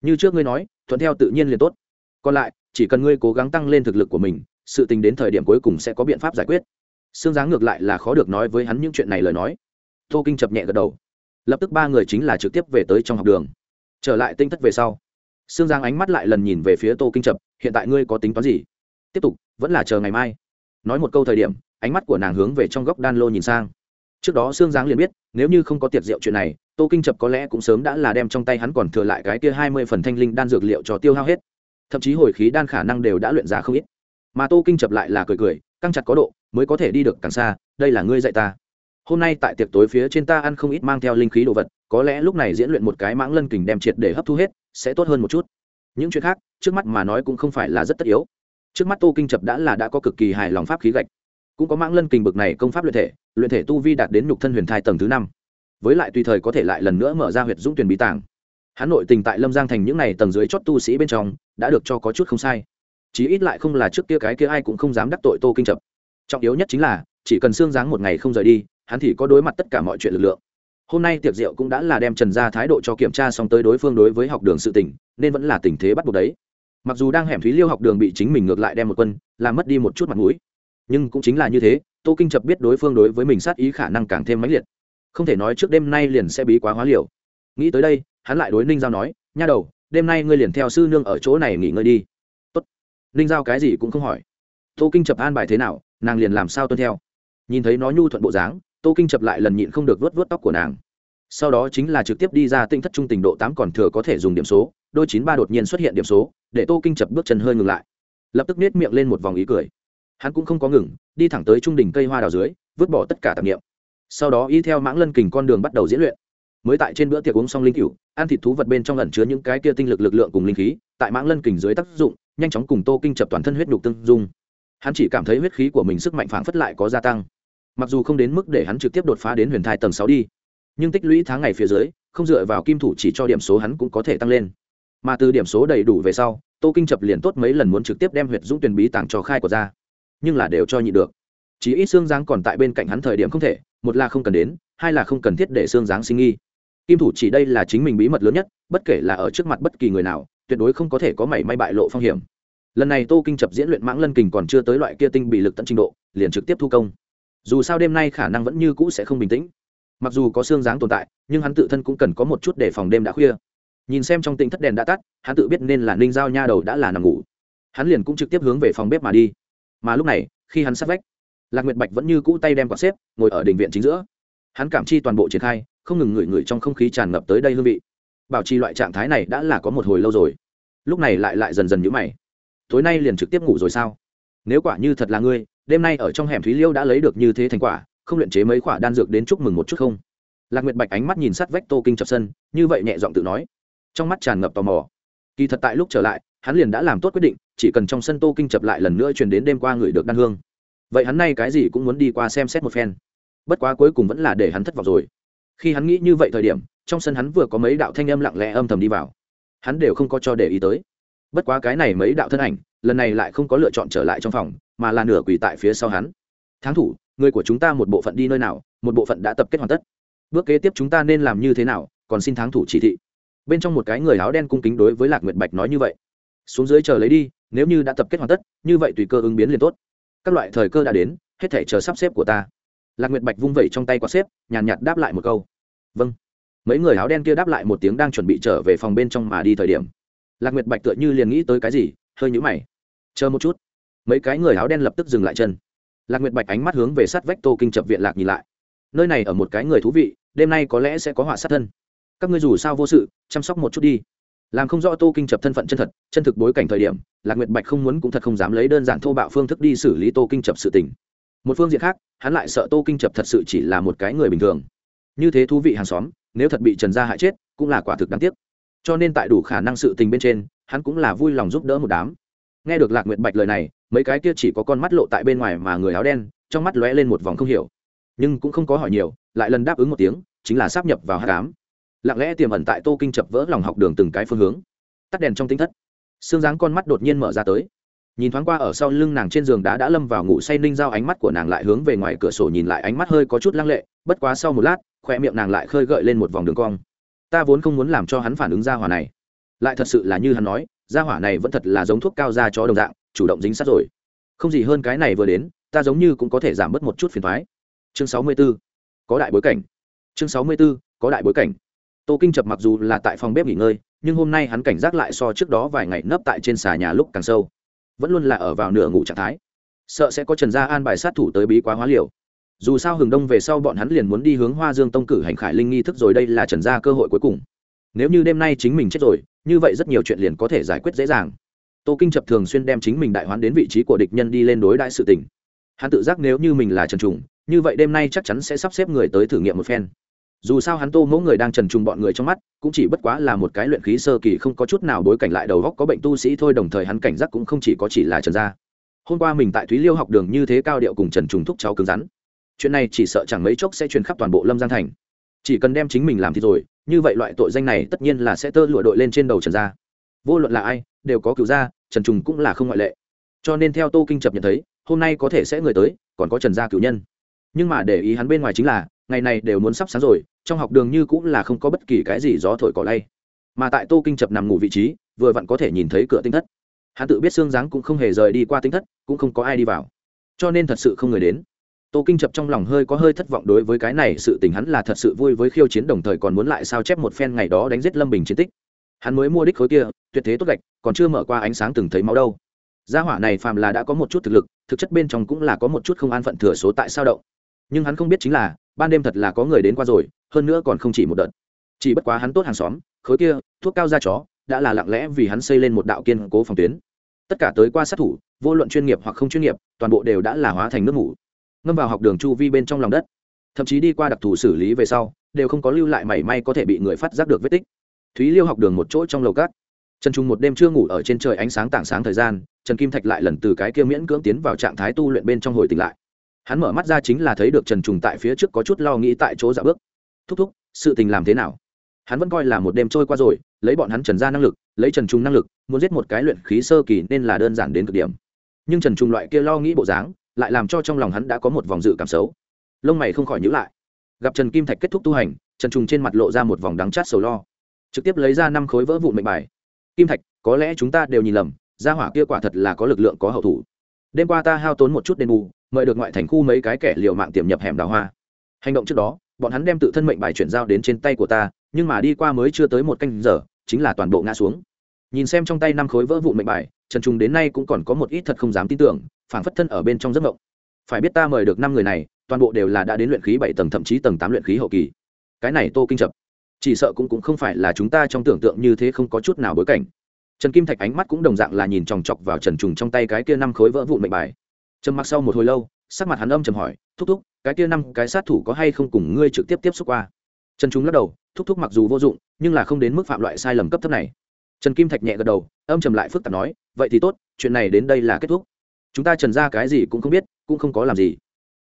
Như trước ngươi nói, thuận theo tự nhiên liền tốt. Còn lại, chỉ cần ngươi cố gắng tăng lên thực lực của mình, sự tình đến thời điểm cuối cùng sẽ có biện pháp giải quyết. Xương giáng ngược lại là khó được nói với hắn những chuyện này lời nói. Tô kinh chập nhẹ gật đầu. Lập tức ba người chính là trực tiếp về tới trong học đường. Trở lại tinh thất về sau xương giang ánh mắt lại lần nhìn về phía tô kinh chập, hiện tại ngươi có tính toán gì? Tiếp tục, vẫn là chờ ngày mai. Nói một câu thời điểm, ánh mắt của nàng hướng về trong góc đan lô nhìn sang trước đó xương giáng liền biết, nếu như không có tiệc rượu chuyện này, tô kinh chập có lẽ cũng sớm đã là đem trong tay hắn còn thừa lại cái kia hai mươi phần thanh linh đan dược liệu cho tiêu hao hết. Thậm chí hồi khí đan khả năng đều đã luyện ra không ít. Mà tô kinh chập lại là cười cười, căng chặt có độ, mới có thể đi được càng xa, đây là ngươi dạy ta. Hôm nay tại tiệc tối phía trên ta ăn không ít mang theo linh khí đồ vật, có lẽ lúc này diễn luyện một cái mãng lân kình đem triệt để hấp thu hết, sẽ tốt hơn một chút. Những chuyện khác, trước mắt mà nói cũng không phải là rất tất yếu. Trước mắt tô kinh chập đã là đã có cực kỳ hài lòng pháp khí gạch cũng có mãng lân kình bực này công pháp luyện thể luyện thể tu vi đạt đến nhục thân huyền thai tầng thứ năm. Với lại tùy thời có thể lại lần nữa mở ra huyệt dũng tuyển bí tàng. Hắn nội tình tại lâm giang thành những n à y tầng dưới chót tu sĩ bên trong, đã được cho có chút không sai. Chí ít lại không là trước kia cái kia ai cũng không dám đắc tội tô kinh chập. Trọng yếu nhất chính là, chỉ cần xương dáng một ngày không rời đi, hắn thì có đối mặt tất cả mọi chuyện lực lượng. Hôm nay tiệc rượu cũng đã là đem trần ra thái độ cho kiểm tra xong tới đối phương đối với học đường sự tỉnh nên vẫn là tình thế bắt buộc đấy. Mặc dù đang hẻm thúy liêu học đường bị chính mình ngược lại đem một quân, làm mất đi một chút mặt mũi nhưng cũng chính là như thế, tô kinh chập biết đối phương đối với mình sát ý khả năng càng thêm mãnh liệt. Không thể nói trước đêm nay liền sẽ bí quá hóa liều. Nghĩ tới đây, hắn lại đối ninh giao nói, nha đầu, đêm nay ngươi liền theo sư nương ở chỗ này nghỉ ngơi đi. Tốt. ninh giao cái gì cũng không hỏi. Tô kinh chập an bài thế nào, nàng liền làm sao tuân theo. Nhìn thấy nó nhu thuận bộ dáng, tô kinh chập lại lần nhịn không được vớt vớt tóc của nàng. Sau đó chính là trực tiếp đi ra tinh thất trung tình độ tám còn thừa có thể dùng điểm số, đôi chín ba đột nhiên xuất hiện điểm số, để tô kinh chập bước chân hơi ngừng lại. Lập tức nết miệng lên một vòng ý cười hắn cũng không có ngừng, đi thẳng tới trung đỉnh cây hoa đào dưới, vứt bỏ tất cả tạp nghiệm sau đó y theo mãng lân kình con đường bắt đầu diễn luyện. Mới tại trên bữa tiệc uống xong linh cựu ăn thịt thú vật bên trong ẩn chứa những cái kia tinh lực lực lượng cùng linh khí, tại mãng lân kình dưới tác dụng, nhanh chóng cùng tô kinh chập toàn thân huyết nhục tương dung. Hắn chỉ cảm thấy huyết khí của mình sức mạnh phảng phất lại có gia tăng. Mặc dù không đến mức để hắn trực tiếp đột phá đến huyền thai tầng sáu đi, nhưng tích lũy tháng ngày phía dưới, không dựa vào kim thủ chỉ cho điểm số hắn cũng có thể tăng lên. Mà từ điểm số đầy đủ về sau, tô kinh chập liền tốt mấy lần muốn trực tiếp đem huyệt dũng tuyển bí tàng cho khai của ra nhưng là đều cho nhị được. Chỉ ít xương giáng còn tại bên cạnh hắn thời điểm không thể, một là không cần đến, hai là không cần thiết để xương giáng sinh nghi. Kim thủ chỉ đây là chính mình bí mật lớn nhất, bất kể là ở trước mặt bất kỳ người nào, tuyệt đối không có thể có mảy may bại lộ phong hiểm. Lần này tô kinh chập diễn luyện mãng lân kình còn chưa tới loại kia tinh bị lực tận trình độ, liền trực tiếp thu công. Dù sao đêm nay khả năng vẫn như cũ sẽ không bình tĩnh. Mặc dù có xương dáng tồn tại, nhưng hắn tự thân cũng cần có một chút để phòng đêm đã khuya. Nhìn xem trong tỉnh thất đèn đã tắt, hắn tự biết nên là ninh giao nha đầu đã là nằm ngủ. Hắn liền cũng trực tiếp hướng về phòng bếp mà đi mà lúc này, khi hắn sát vách, lạc nguyệt bạch vẫn như cũ tay đem quạt xếp, ngồi ở đình viện chính giữa. Hắn cảm chi toàn bộ triển khai, không ngừng ngửi ngửi trong không khí tràn ngập tới đây hương vị. Bảo trì loại trạng thái này đã là có một hồi lâu rồi. Lúc này lại lại dần dần nhũ mày. Tối nay liền trực tiếp ngủ rồi sao? Nếu quả như thật là ngươi, đêm nay ở trong hẻm thúy liêu đã lấy được như thế thành quả, không luyện chế mấy quả đan dược đến chúc mừng một chút không? Lạc nguyệt bạch ánh mắt nhìn sát vách tô kinh chập sân, như vậy nhẹ giọng tự nói. Trong mắt tràn ngập tò mò. Kỳ thật tại lúc trở lại, hắn liền đã làm tốt quyết định chỉ cần trong sân tô kinh chập lại lần nữa truyền đến đêm qua người được đan hương. Vậy hắn nay cái gì cũng muốn đi qua xem xét một phen. Bất quá cuối cùng vẫn là để hắn thất vọng rồi. Khi hắn nghĩ như vậy thời điểm, trong sân hắn vừa có mấy đạo thanh âm lặng lẽ âm thầm đi vào. Hắn đều không có cho để ý tới. Bất quá cái này mấy đạo thân ảnh, lần này lại không có lựa chọn trở lại trong phòng, mà là nửa quỳ tại phía sau hắn. Tháng thủ, người của chúng ta một bộ phận đi nơi nào, một bộ phận đã tập kết hoàn tất. Bước kế tiếp chúng ta nên làm như thế nào, còn xin thắng thủ chỉ thị. Bên trong một cái người áo đen cung kính đối với lạc nguyệt bạch nói như vậy xuống dưới chờ lấy đi, nếu như đã tập kết hoàn tất, như vậy tùy cơ ứng biến liền tốt. Các loại thời cơ đã đến, hết thể chờ sắp xếp của ta. Lạc nguyệt bạch vung vẩy trong tay quạt xếp, nhàn nhạt đáp lại một câu. Vâng. Mấy người áo đen kia đáp lại một tiếng đang chuẩn bị trở về phòng bên trong mà đi thời điểm. Lạc nguyệt bạch tựa như liền nghĩ tới cái gì, hơi nhũ mày. Chờ một chút. Mấy cái người áo đen lập tức dừng lại chân. Lạc nguyệt bạch ánh mắt hướng về sát vách tô kinh chập viện lạc nhìn lại. Nơi này ở một cái người thú vị, đêm nay có lẽ sẽ có họa sát thân. Các ngươi dù sao vô sự, chăm sóc một chút đi làm không rõ tô kinh chập thân phận chân thật, chân thực bối cảnh thời điểm, lạc nguyệt bạch không muốn cũng thật không dám lấy đơn giản thô bạo phương thức đi xử lý tô kinh chập sự tình. Một phương diện khác, hắn lại sợ tô kinh chập thật sự chỉ là một cái người bình thường. Như thế thú vị hàng xóm, nếu thật bị trần gia hại chết, cũng là quả thực đáng tiếc. Cho nên tại đủ khả năng sự tình bên trên, hắn cũng là vui lòng giúp đỡ một đám. Nghe được lạc nguyệt bạch lời này, mấy cái kia chỉ có con mắt lộ tại bên ngoài mà người áo đen, trong mắt lóe lên một vòng không hiểu. Nhưng cũng không có hỏi nhiều, lại lần đáp ứng một tiếng, chính là sắp nhập vào hát cám lặng lẽ tiềm ẩn tại tô kinh chập vỡ lòng học đường từng cái phương hướng. Tắt đèn trong tinh thất xương dáng con mắt đột nhiên mở ra tới. Nhìn thoáng qua ở sau lưng nàng trên giường đá đã lâm vào ngủ say ninh giao ánh mắt của nàng lại hướng về ngoài cửa sổ nhìn lại ánh mắt hơi có chút lăng lệ, bất quá sau một lát khoe miệng nàng lại khơi gợi lên một vòng đường cong. Ta vốn không muốn làm cho hắn phản ứng ra hỏa này. Lại thật sự là như hắn nói, ra hỏa này vẫn thật là giống thuốc cao ra cho đồng dạng, chủ động dính sát rồi. Không gì hơn cái này vừa đến, ta giống như cũng có thể giảm bớt một chút phiền thoái chương sáu mươi 64. có đại bối cảnh. Chương sáu mươi 64. có đại bối cảnh tô kinh chập mặc dù là tại phòng bếp nghỉ ngơi, nhưng hôm nay hắn cảnh giác lại so trước đó vài ngày nấp tại trên xà nhà lúc càng sâu. Vẫn luôn là ở vào nửa ngủ trạng thái. Sợ sẽ có trần gia an bài sát thủ tới bí quá hóa liều. Dù sao hừng đông về sau bọn hắn liền muốn đi hướng hoa dương tông cử hành khải linh nghi thức rồi đây là trần gia cơ hội cuối cùng. Nếu như đêm nay chính mình chết rồi, như vậy rất nhiều chuyện liền có thể giải quyết dễ dàng. Tô kinh chập thường xuyên đem chính mình đại hoán đến vị trí của địch nhân đi lên đối đại sự tình. Hắn tự giác nếu như mình là trần trùng, như vậy đêm nay chắc chắn sẽ sắp xếp người tới thử nghiệm một phen dù sao hắn tô mẫu người đang trần trùng bọn người trong mắt, cũng chỉ bất quá là một cái luyện khí sơ kỳ, không có chút nào bối cảnh lại đầu góc có bệnh tu sĩ thôi, đồng thời hắn cảnh giác cũng không chỉ có chỉ là trần gia. Hôm qua mình tại thúy liêu học đường như thế cao điệu cùng trần trùng thúc cháu cứng rắn. Chuyện này chỉ sợ chẳng mấy chốc sẽ truyền khắp toàn bộ lâm giang thành. Chỉ cần đem chính mình làm thì rồi, như vậy loại tội danh này tất nhiên là sẽ tơ lụa đội lên trên đầu trần gia. Vô luận là ai, đều có cựu gia, trần trùng cũng là không ngoại lệ. Cho nên theo tô kinh chập nhận thấy, hôm nay có thể sẽ người tới, còn có trần gia cựu nhân. Nhưng mà để ý hắn bên ngoài chính là ngày này đều muốn sắp sáng rồi, trong học đường như cũng là không có bất kỳ cái gì gió thổi cỏ lay. Mà tại tô kinh chập nằm ngủ vị trí, vừa vặn có thể nhìn thấy cửa tinh thất. Hắn tự biết xương dáng cũng không hề rời đi qua tinh thất, cũng không có ai đi vào. Cho nên thật sự không người đến. Tô kinh chập trong lòng hơi có hơi thất vọng đối với cái này sự tình, hắn là thật sự vui với khiêu chiến, đồng thời còn muốn lại sao chép một phen ngày đó đánh giết lâm bình chiến tích. Hắn mới mua đích khối kia, tuyệt thế tốt gạch, còn chưa mở qua ánh sáng từng thấy máu đâu. Gia hỏa này phàm là đã có một chút thực lực, thực chất bên trong cũng là có một chút không an phận thừa số tại sao động. Nhưng hắn không biết chính là ban đêm thật là có người đến qua rồi, hơn nữa còn không chỉ một đợt. Chỉ bất quá hắn tốt hàng xóm, khối kia, thuốc cao da chó, đã là lặng lẽ vì hắn xây lên một đạo kiên cố phòng tuyến. Tất cả tới qua sát thủ, vô luận chuyên nghiệp hoặc không chuyên nghiệp, toàn bộ đều đã là hóa thành nước ngủ. ngâm vào học đường chu vi bên trong lòng đất. Thậm chí đi qua đặc thù xử lý về sau, đều không có lưu lại mảy may có thể bị người phát giác được vết tích. Thúy liêu học đường một chỗ trong lầu cát. Trần trung một đêm chưa ngủ ở trên trời ánh sáng tảng sáng thời gian, trần kim thạch lại lần từ cái kia miễn cưỡng tiến vào trạng thái tu luyện bên trong hồi tỉnh lại hắn mở mắt ra chính là thấy được trần trùng tại phía trước có chút lo nghĩ tại chỗ dạ bước. Thúc thúc, sự tình làm thế nào? Hắn vẫn coi là một đêm trôi qua rồi, lấy bọn hắn trần ra năng lực, lấy trần trùng năng lực, muốn giết một cái luyện khí sơ kỳ nên là đơn giản đến cực điểm. Nhưng trần trùng loại kia lo nghĩ bộ dáng, lại làm cho trong lòng hắn đã có một vòng dự cảm xấu. Lông mày không khỏi nhữ lại. Gặp trần kim thạch kết thúc tu hành, trần trùng trên mặt lộ ra một vòng đắng chát sầu lo. Trực tiếp lấy ra năm khối vỡ vụn mệnh bài. Kim thạch, có lẽ chúng ta đều nhìn lầm, gia hỏa kia quả thật là có lực lượng có hậu thủ. Đêm qua ta hao tốn một chút đền bù mời được ngoại thành khu mấy cái kẻ liều mạng tiềm nhập hẻm đào hoa. Hành động trước đó, bọn hắn đem tự thân mệnh bài chuyển giao đến trên tay của ta, nhưng mà đi qua mới chưa tới một canh giờ, chính là toàn bộ ngã xuống. Nhìn xem trong tay năm khối vỡ vụn mệnh bài, trần trung đến nay cũng còn có một ít thật không dám tin tưởng phản phất thân ở bên trong giấc mộng. Phải biết ta mời được năm người này, toàn bộ đều là đã đến luyện khí bảy tầng thậm chí tầng tám luyện khí hậu kỳ. Cái này tô kinh chập chỉ sợ cũng cũng không phải là chúng ta trong tưởng tượng như thế không có chút nào bối cảnh. Trần kim thạch ánh mắt cũng đồng dạng là nhìn chòng chọc vào trần trùng trong tay cái kia năm khối vỡ vụn mệnh bài trầm mặc sau một hồi lâu, sắc mặt hắn âm trầm hỏi, thúc thúc, cái kia năm cái sát thủ có hay không cùng ngươi trực tiếp tiếp xúc qua? Trần trung lắc đầu, thúc thúc mặc dù vô dụng, nhưng là không đến mức phạm loại sai lầm cấp thấp này. Trần kim thạch nhẹ gật đầu, âm trầm lại phức tạp nói, vậy thì tốt, chuyện này đến đây là kết thúc. Chúng ta trần ra cái gì cũng không biết, cũng không có làm gì.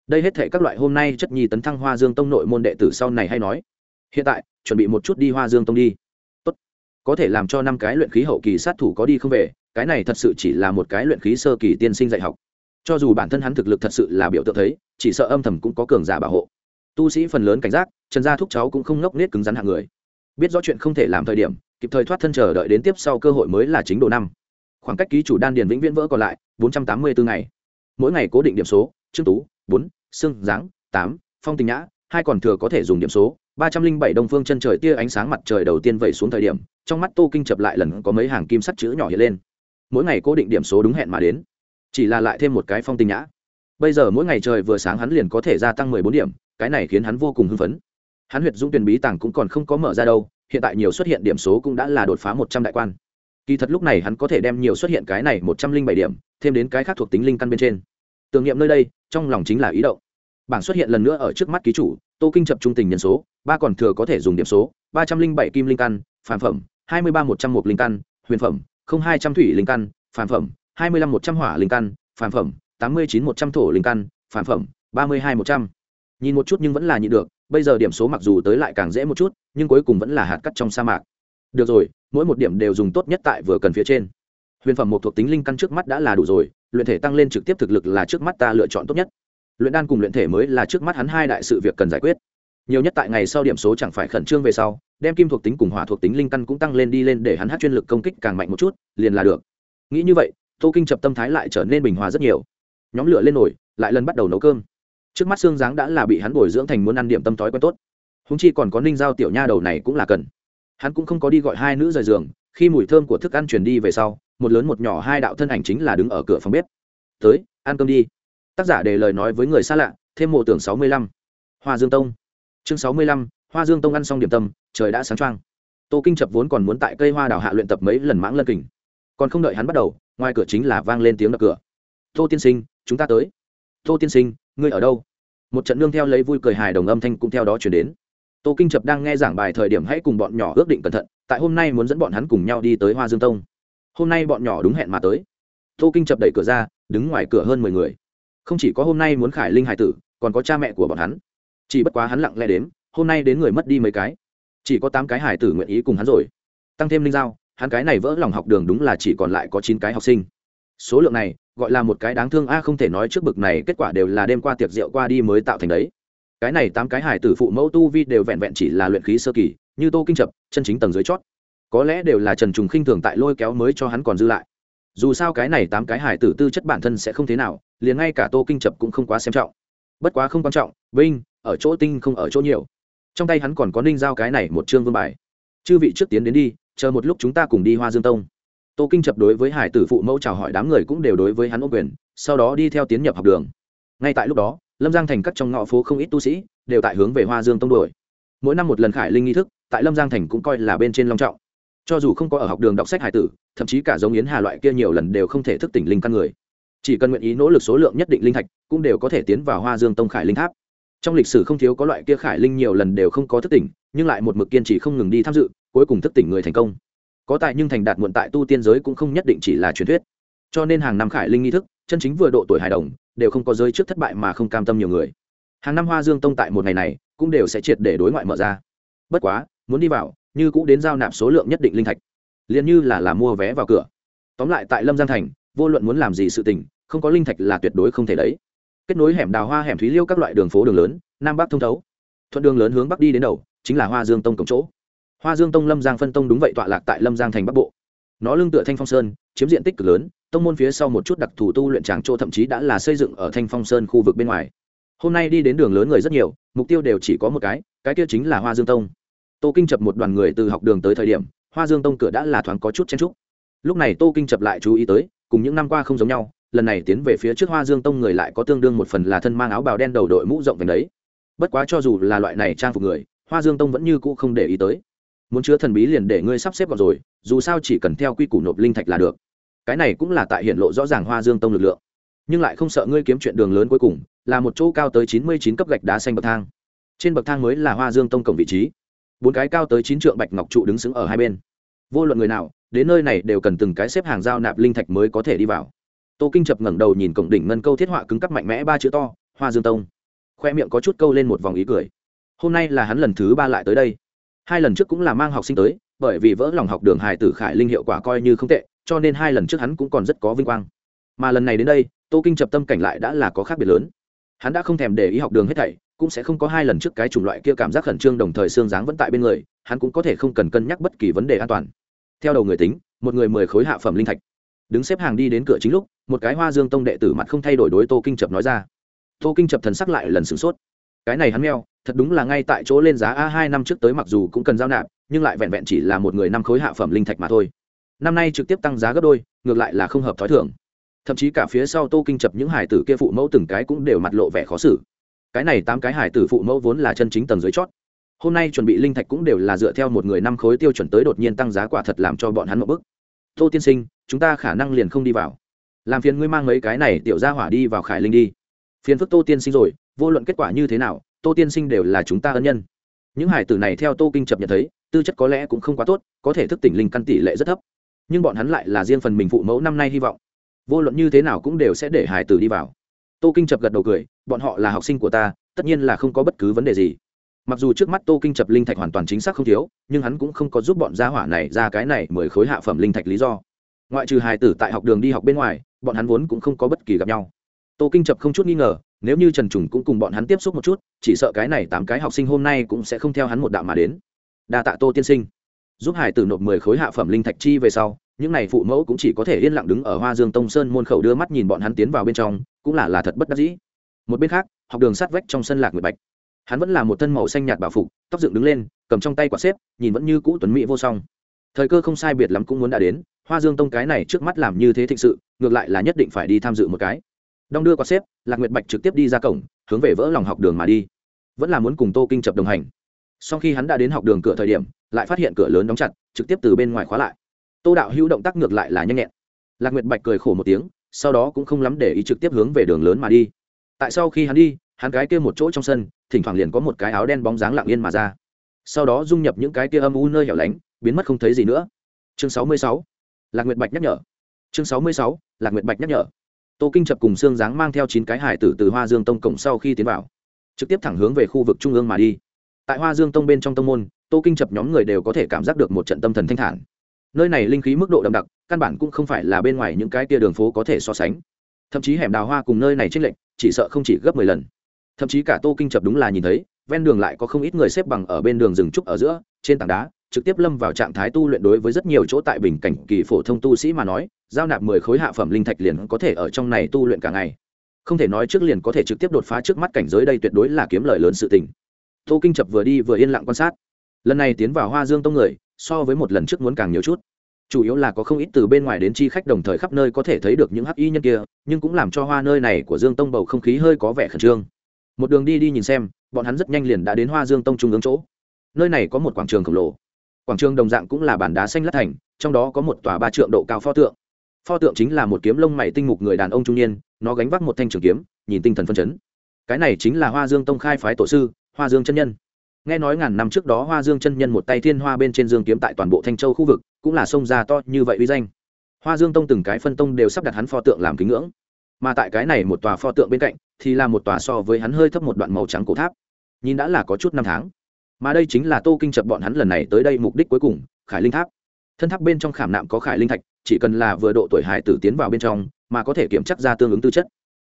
Đây hết thể các loại hôm nay chất nhi tấn thăng hoa dương tông nội môn đệ tử sau này hay nói. Hiện tại, chuẩn bị một chút đi hoa dương tông đi. Tốt. Có thể làm cho năm cái luyện khí hậu kỳ sát thủ có đi không về, cái này thật sự chỉ là một cái luyện khí sơ kỳ tiên sinh dạy học cho dù bản thân hắn thực lực thật sự là biểu tượng thấy, chỉ sợ âm thầm cũng có cường giả bảo hộ. Tu sĩ phần lớn cảnh giác, trần gia thúc cháu cũng không ngốc nết cứng rắn hạng người. Biết rõ chuyện không thể làm thời điểm, kịp thời thoát thân chờ đợi đến tiếp sau cơ hội mới là chính độ năm. Khoảng cách ký chủ đan điền vĩnh viễn vỡ còn lại, bốn trăm tám mươi bốn ngày. Mỗi ngày cố định điểm số, trương tú, bốn xương giáng, tám, phong tình nhã, hai còn thừa có thể dùng điểm số, ba trăm linh bảy đông phương chân trời tia ánh sáng mặt trời đầu tiên vẩy xuống thời điểm, trong mắt tô kinh chập lại lần có mấy hàng kim sắt chữ nhỏ hiện lên. Mỗi ngày cố định điểm số đúng hẹn mà đến chỉ là lại thêm một cái phong tình nhã. Bây giờ mỗi ngày trời vừa sáng hắn liền có thể gia tăng mười bốn điểm, cái này khiến hắn vô cùng hưng phấn. Hắn huyệt dũng tuyển bí tàng cũng còn không có mở ra đâu, hiện tại nhiều xuất hiện điểm số cũng đã là đột phá một trăm đại quan. Kỳ thật lúc này hắn có thể đem nhiều xuất hiện cái này một trăm linh bảy điểm, thêm đến cái khác thuộc tính linh căn bên trên. Tưởng niệm nơi đây, trong lòng chính là ý động. Bảng xuất hiện lần nữa ở trước mắt ký chủ, tô kinh chập trung tình nhân số, ba còn thừa có thể dùng điểm số, ba trăm linh bảy kim linh căn phản phẩm, hai mươi ba một trăm một linh căn, huyền phẩm, không hai trăm thủy linh căn phản phẩm hai mươi lăm một trăm hỏa linh căn phản phẩm, tám mươi chín một trăm thổ linh căn phản phẩm, ba mươi hai một trăm. Nhìn một chút nhưng vẫn là nhịn được, bây giờ điểm số mặc dù tới lại càng dễ một chút, nhưng cuối cùng vẫn là hạt cắt trong sa mạc. Được rồi, mỗi một điểm đều dùng tốt nhất tại vừa cần phía trên. Huyền phẩm một thuộc tính linh căn trước mắt đã là đủ rồi, luyện thể tăng lên trực tiếp thực lực là trước mắt ta lựa chọn tốt nhất. Luyện đan cùng luyện thể mới là trước mắt hắn hai đại sự việc cần giải quyết. Nhiều nhất tại ngày sau điểm số chẳng phải khẩn trương về sau, đem kim thuộc tính cùng hỏa thuộc tính linh căn cũng tăng lên đi lên để hắn hát chuyên lực công kích càng mạnh một chút, liền là được. Nghĩ như vậy tô kinh chập tâm thái lại trở nên bình hòa rất nhiều. Nhóm lửa lên nổi lại lần bắt đầu nấu cơm. Trước mắt xương dáng đã là bị hắn bồi dưỡng thành muốn ăn điểm tâm thói quen tốt. Húng chi còn có ninh giao tiểu nha đầu này cũng là cần. Hắn cũng không có đi gọi hai nữ rời giường, khi mùi thơm của thức ăn truyền đi về sau, một lớn một nhỏ hai đạo thân ảnh chính là đứng ở cửa phòng bếp. Tới, ăn cơm đi. Tác giả để lời nói với người xa lạ, thêm mộ tưởng sáu mươi lăm. Hoa dương tông. Chương sáu mươi lăm, hoa dương tông ăn xong điểm tâm, trời đã sáng trăng tô kinh chập vốn còn muốn tại cây hoa đào hạ luyện tập mấy lần mãng lân kình. Còn không đợi hắn bắt đầu ngoài cửa chính là vang lên tiếng đập cửa. Tô tiên sinh, chúng ta tới. Tô tiên sinh, ngươi ở đâu? Một trận nương theo lấy vui cười hài đồng âm thanh cũng theo đó chuyển đến. Tô kinh chập đang nghe giảng bài thời điểm hãy cùng bọn nhỏ ước định cẩn thận, tại hôm nay muốn dẫn bọn hắn cùng nhau đi tới hoa dương tông. Hôm nay bọn nhỏ đúng hẹn mà tới. Tô kinh chập đẩy cửa ra, đứng ngoài cửa hơn mười người. Không chỉ có hôm nay muốn khải linh hải tử, còn có cha mẹ của bọn hắn. Chỉ bất quá hắn lặng lẽ đếm hôm nay đến người mất đi mấy cái. Chỉ có tám cái hải tử nguyện ý cùng hắn rồi. Tăng thêm linh giao hắn cái này vỡ lòng học đường đúng là chỉ còn lại có chín cái học sinh. Số lượng này, gọi là một cái đáng thương a, không thể nói trước bực này, kết quả đều là đêm qua tiệc rượu qua đi mới tạo thành đấy. Cái này tám cái hải tử phụ mẫu tu vi đều vẹn vẹn chỉ là luyện khí sơ kỳ, như tô kinh chập, chân chính tầng dưới chót. Có lẽ đều là trần trùng khinh thường tại lôi kéo mới cho hắn còn dư lại. Dù sao cái này tám cái hải tử tư chất bản thân sẽ không thế nào, liền ngay cả tô kinh chập cũng không quá xem trọng. Bất quá không quan trọng, vinh, ở chỗ tinh không ở chỗ nhiều. Trong tay hắn còn có ninh giao cái này một chương vương bài. Chư vị trước tiến đến đi chờ một lúc chúng ta cùng đi hoa dương tông. Tô kinh chập đối với hải tử phụ mẫu chào hỏi đám người cũng đều đối với hắn ô quyền, sau đó đi theo tiến nhập học đường. Ngay tại lúc đó, lâm giang thành cắt trong ngõ phố không ít tu sĩ đều tại hướng về hoa dương tông đuổi. Mỗi năm một lần khải linh nghi thức, tại lâm giang thành cũng coi là bên trên long trọng. Cho dù không có ở học đường đọc sách hải tử, thậm chí cả giống yến hà loại kia nhiều lần đều không thể thức tỉnh linh căn người. Chỉ cần nguyện ý nỗ lực số lượng nhất định linh thạch, cũng đều có thể tiến vào hoa dương tông khải linh tháp. Trong lịch sử không thiếu có loại kia khải linh nhiều lần đều không có thức tỉnh nhưng lại một mực kiên trì không ngừng đi tham dự, cuối cùng thức tỉnh người thành công. Có tại nhưng thành đạt muộn tại tu tiên giới cũng không nhất định chỉ là truyền thuyết. Cho nên hàng năm khải linh nghi thức, chân chính vừa độ tuổi hài đồng, đều không có giới trước thất bại mà không cam tâm nhiều người. Hàng năm hoa dương tông tại một ngày này, cũng đều sẽ triệt để đối ngoại mở ra. Bất quá, muốn đi vào, như cũng đến giao nạp số lượng nhất định linh thạch. Liền như là làm mua vé vào cửa. Tóm lại tại lâm giang thành, vô luận muốn làm gì sự tình, không có linh thạch là tuyệt đối không thể đấy kết nối hẻm đào hoa, hẻm thúy liêu các loại đường phố đường lớn, nam bắc thông thấu thuận đường lớn hướng bắc đi đến đầu, chính là hoa dương tông cổng chỗ. Hoa dương tông lâm giang phân tông đúng vậy tọa lạc tại lâm giang thành bắc bộ. Nó lưng tựa thanh phong sơn, chiếm diện tích cực lớn, tông môn phía sau một chút đặc thù tu luyện tràng chỗ thậm chí đã là xây dựng ở thanh phong sơn khu vực bên ngoài. Hôm nay đi đến đường lớn người rất nhiều, mục tiêu đều chỉ có một cái cái kia chính là hoa dương tông. Tô kinh chập một đoàn người từ học đường tới thời điểm, hoa dương tông cửa đã là thoáng có chút chen trúc lúc này tô kinh chập lại chú ý tới, cùng những năm qua không giống nhau, lần này tiến về phía trước hoa dương tông người lại có tương đương một phần là thân mang áo bào đen đầu đội mũ rộng về đấy bất quá cho dù là loại này trang phục người, hoa dương tông vẫn như cũ không để ý tới. Muốn chứa thần bí liền để ngươi sắp xếp gọn rồi, dù sao chỉ cần theo quy củ nộp linh thạch là được. Cái này cũng là tại hiện lộ rõ ràng hoa dương tông lực lượng. Nhưng lại không sợ ngươi kiếm chuyện đường lớn cuối cùng, là một chỗ cao tới chín mươi chín cấp gạch đá xanh bậc thang. Trên bậc thang mới là hoa dương tông cổng vị trí. Bốn cái cao tới chín trượng bạch ngọc trụ đứng xứng ở hai bên. Vô luận người nào, đến nơi này đều cần từng cái xếp hàng giao nạp linh thạch mới có thể đi vào. Tô kinh chập ngẩng đầu nhìn cổng đỉnh ngân câu thiết họa cứng cắp mạnh mẽ ba chữ to, hoa dương tông khoe miệng có chút câu lên một vòng ý cười. Hôm nay là hắn lần thứ ba lại tới đây. Hai lần trước cũng là mang học sinh tới, bởi vì vỡ lòng học đường hài tử khải linh hiệu quả coi như không tệ, cho nên hai lần trước hắn cũng còn rất có vinh quang. Mà lần này đến đây, tô kinh chập tâm cảnh lại đã là có khác biệt lớn. Hắn đã không thèm để ý học đường hết thảy, cũng sẽ không có hai lần trước cái chủng loại kia cảm giác khẩn trương đồng thời xương dáng vẫn tại bên người, hắn cũng có thể không cần cân nhắc bất kỳ vấn đề an toàn. Theo đầu người tính, một người mười khối hạ phẩm linh thạch. Đứng xếp hàng đi đến cửa chính lúc, một cái hoa dương tông đệ tử mặt không thay đổi đối tô kinh chập nói ra tô kinh chập thần sắc lại lần sửng sốt. Cái này hắn meo, thật đúng là ngay tại chỗ lên giá a hai năm trước tới mặc dù cũng cần giao nạp, nhưng lại vẹn vẹn chỉ là một người năm khối hạ phẩm linh thạch mà thôi. Năm nay trực tiếp tăng giá gấp đôi, ngược lại là không hợp thói thường. Thậm chí cả phía sau tô kinh chập những hải tử kia phụ mẫu từng cái cũng đều mặt lộ vẻ khó xử. Cái này tám cái hải tử phụ mẫu vốn là chân chính tầng dưới chót. Hôm nay chuẩn bị linh thạch cũng đều là dựa theo một người năm khối tiêu chuẩn tới đột nhiên tăng giá quả thật làm cho bọn hắn một bức. Tô tiên sinh, chúng ta khả năng liền không đi vào. Làm phiền ngươi mang mấy cái này tiểu ra hỏa đi vào khải linh đi phiền phức tô tiên sinh rồi, vô luận kết quả như thế nào, tô tiên sinh đều là chúng ta ân nhân. Những hải tử này theo tô kinh chập nhận thấy, tư chất có lẽ cũng không quá tốt, có thể thức tỉnh linh căn tỷ lệ rất thấp. Nhưng bọn hắn lại là riêng phần mình phụ mẫu năm nay hy vọng. Vô luận như thế nào cũng đều sẽ để hải tử đi vào. Tô kinh chập gật đầu cười, bọn họ là học sinh của ta, tất nhiên là không có bất cứ vấn đề gì. Mặc dù trước mắt tô kinh chập linh thạch hoàn toàn chính xác không thiếu, nhưng hắn cũng không có giúp bọn gia hỏa này ra cái này mười khối hạ phẩm linh thạch lý do. Ngoại trừ hài tử tại học đường đi học bên ngoài, bọn hắn vốn cũng không có bất kỳ gặp nhau tô kinh chập không chút nghi ngờ, nếu như trần trùng cũng cùng bọn hắn tiếp xúc một chút, chỉ sợ cái này tám cái học sinh hôm nay cũng sẽ không theo hắn một đạo mà đến. Đa tạ tô tiên sinh. Giúp hải tử nộp mười khối hạ phẩm linh thạch chi về sau, những n à y phụ mẫu cũng chỉ có thể yên lặng đứng ở hoa dương tông sơn môn khẩu đưa mắt nhìn bọn hắn tiến vào bên trong, cũng là là thật bất đắc dĩ. Một bên khác, học đường sát vách trong sân lạc nguyệt bạch. Hắn vẫn là một thân màu xanh nhạt bảo phục, tóc dựng đứng lên, cầm trong tay quả xếp, nhìn vẫn như cũ tuấn mỹ vô song. Thời cơ không sai biệt lắm cũng muốn đã đến, hoa dương tông cái này trước mắt làm như thế thịnh sự, ngược lại là nhất định phải đi tham dự một cái đong đưa qua xếp, lạc nguyệt bạch trực tiếp đi ra cổng, hướng về vỡ lòng học đường mà đi. Vẫn là muốn cùng tô kinh chập đồng hành. Sau khi hắn đã đến học đường cửa thời điểm, lại phát hiện cửa lớn đóng chặt, trực tiếp từ bên ngoài khóa lại. Tô đạo hữu động tác ngược lại là nhanh nhẹn. Lạc nguyệt bạch cười khổ một tiếng, sau đó cũng không lắm để ý trực tiếp hướng về đường lớn mà đi. Tại sau khi hắn đi, hắn gái kia một chỗ trong sân, thỉnh thoảng liền có một cái áo đen bóng dáng lặng yên mà ra. Sau đó dung nhập những cái kia âm u nơi hẻo lánh, biến mất không thấy gì nữa. Chương sáu mươi sáu, lạc nguyệt bạch nhắc nhở. Chương sáu mươi sáu, lạc nguyệt bạch nhắc nhở tô kinh chập cùng xương dáng mang theo chín cái hải tử từ hoa dương tông cổng sau khi tiến vào, trực tiếp thẳng hướng về khu vực trung ương mà đi. Tại hoa dương tông bên trong tông môn, tô kinh chập nhóm người đều có thể cảm giác được một trận tâm thần thanh thản. Nơi này linh khí mức độ đậm đặc, căn bản cũng không phải là bên ngoài những cái tia đường phố có thể so sánh. Thậm chí hẻm đào hoa cùng nơi này tranh lệch, chỉ sợ không chỉ gấp mười lần. Thậm chí cả tô kinh chập đúng là nhìn thấy, ven đường lại có không ít người xếp bằng ở bên đường rừng trúc ở giữa, trên tảng đá, trực tiếp lâm vào trạng thái tu luyện đối với rất nhiều chỗ tại bình cảnh kỳ phổ thông tu sĩ mà nói giao nạp mười khối hạ phẩm linh thạch liền có thể ở trong này tu luyện cả ngày. Không thể nói trước liền có thể trực tiếp đột phá trước mắt cảnh giới đây tuyệt đối là kiếm lời lớn sự tình. Tô kinh chập vừa đi vừa yên lặng quan sát. Lần này tiến vào hoa dương tông người, so với một lần trước muốn càng nhiều chút. Chủ yếu là có không ít từ bên ngoài đến chi khách đồng thời khắp nơi có thể thấy được những hắc y nhân kia, nhưng cũng làm cho hoa nơi này của dương tông bầu không khí hơi có vẻ khẩn trương. Một đường đi đi nhìn xem, bọn hắn rất nhanh liền đã đến hoa dương tông trung ương chỗ. Nơi này có một quảng trường khổng lồ. Quảng trường đồng dạng cũng là bản đá xanh lát thành, trong đó có một tòa ba trượng độ cao pho tượng pho tượng chính là một kiếm lông mày tinh mục người đàn ông trung niên, nó gánh vác một thanh trường kiếm, nhìn tinh thần phân chấn. Cái này chính là hoa dương tông khai phái tổ sư, hoa dương chân nhân. Nghe nói ngàn năm trước đó hoa dương chân nhân một tay thiên hoa bên trên dương kiếm tại toàn bộ thanh châu khu vực, cũng là sông già to như vậy uy danh. Hoa dương tông từng cái phân tông đều sắp đặt hắn pho tượng làm kính ngưỡng. Mà tại cái này một tòa pho tượng bên cạnh, thì là một tòa so với hắn hơi thấp một đoạn màu trắng cổ tháp. Nhìn đã là có chút năm tháng. Mà đây chính là tô kinh chập bọn hắn lần này tới đây mục đích cuối cùng, khải linh tháp. Thân tháp bên trong khảm nạm có khải linh thạch chỉ cần là vừa độ tuổi hải tử tiến vào bên trong, mà có thể kiểm chắc ra tương ứng tư chất.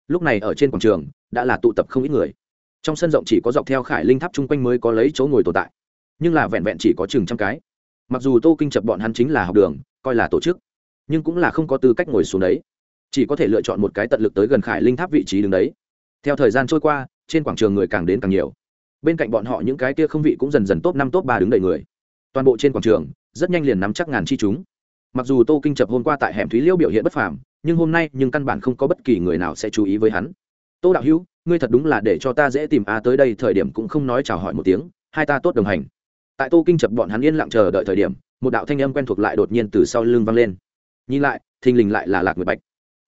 Lúc này ở trên quảng trường, đã là tụ tập không ít người. Trong sân rộng chỉ có dọc theo khải linh tháp chung quanh mới có lấy chỗ ngồi tồn tại. Nhưng là vẹn vẹn chỉ có chừng trăm cái. Mặc dù tô kinh chập bọn hắn chính là học đường, coi là tổ chức, nhưng cũng là không có tư cách ngồi xuống đấy. Chỉ có thể lựa chọn một cái tận lực tới gần khải linh tháp vị trí đứng đấy. Theo thời gian trôi qua, trên quảng trường người càng đến càng nhiều. Bên cạnh bọn họ những cái kia không vị cũng dần dần top năm, top ba đứng đầy người. Toàn bộ trên quảng trường, rất nhanh liền nắm chắc ngàn chi chúng mặc dù tô kinh chập hôm qua tại hẻm thúy liêu biểu hiện bất phàm, nhưng hôm nay nhưng căn bản không có bất kỳ người nào sẽ chú ý với hắn. Tô đạo hữu, ngươi thật đúng là để cho ta dễ tìm a, tới đây thời điểm cũng không nói chào hỏi một tiếng, hai ta tốt đồng hành. Tại tô kinh chập bọn hắn yên lặng chờ đợi thời điểm, một đạo thanh âm quen thuộc lại đột nhiên từ sau lưng vang lên. Nhìn lại, thình lình lại là lạc nguyệt bạch.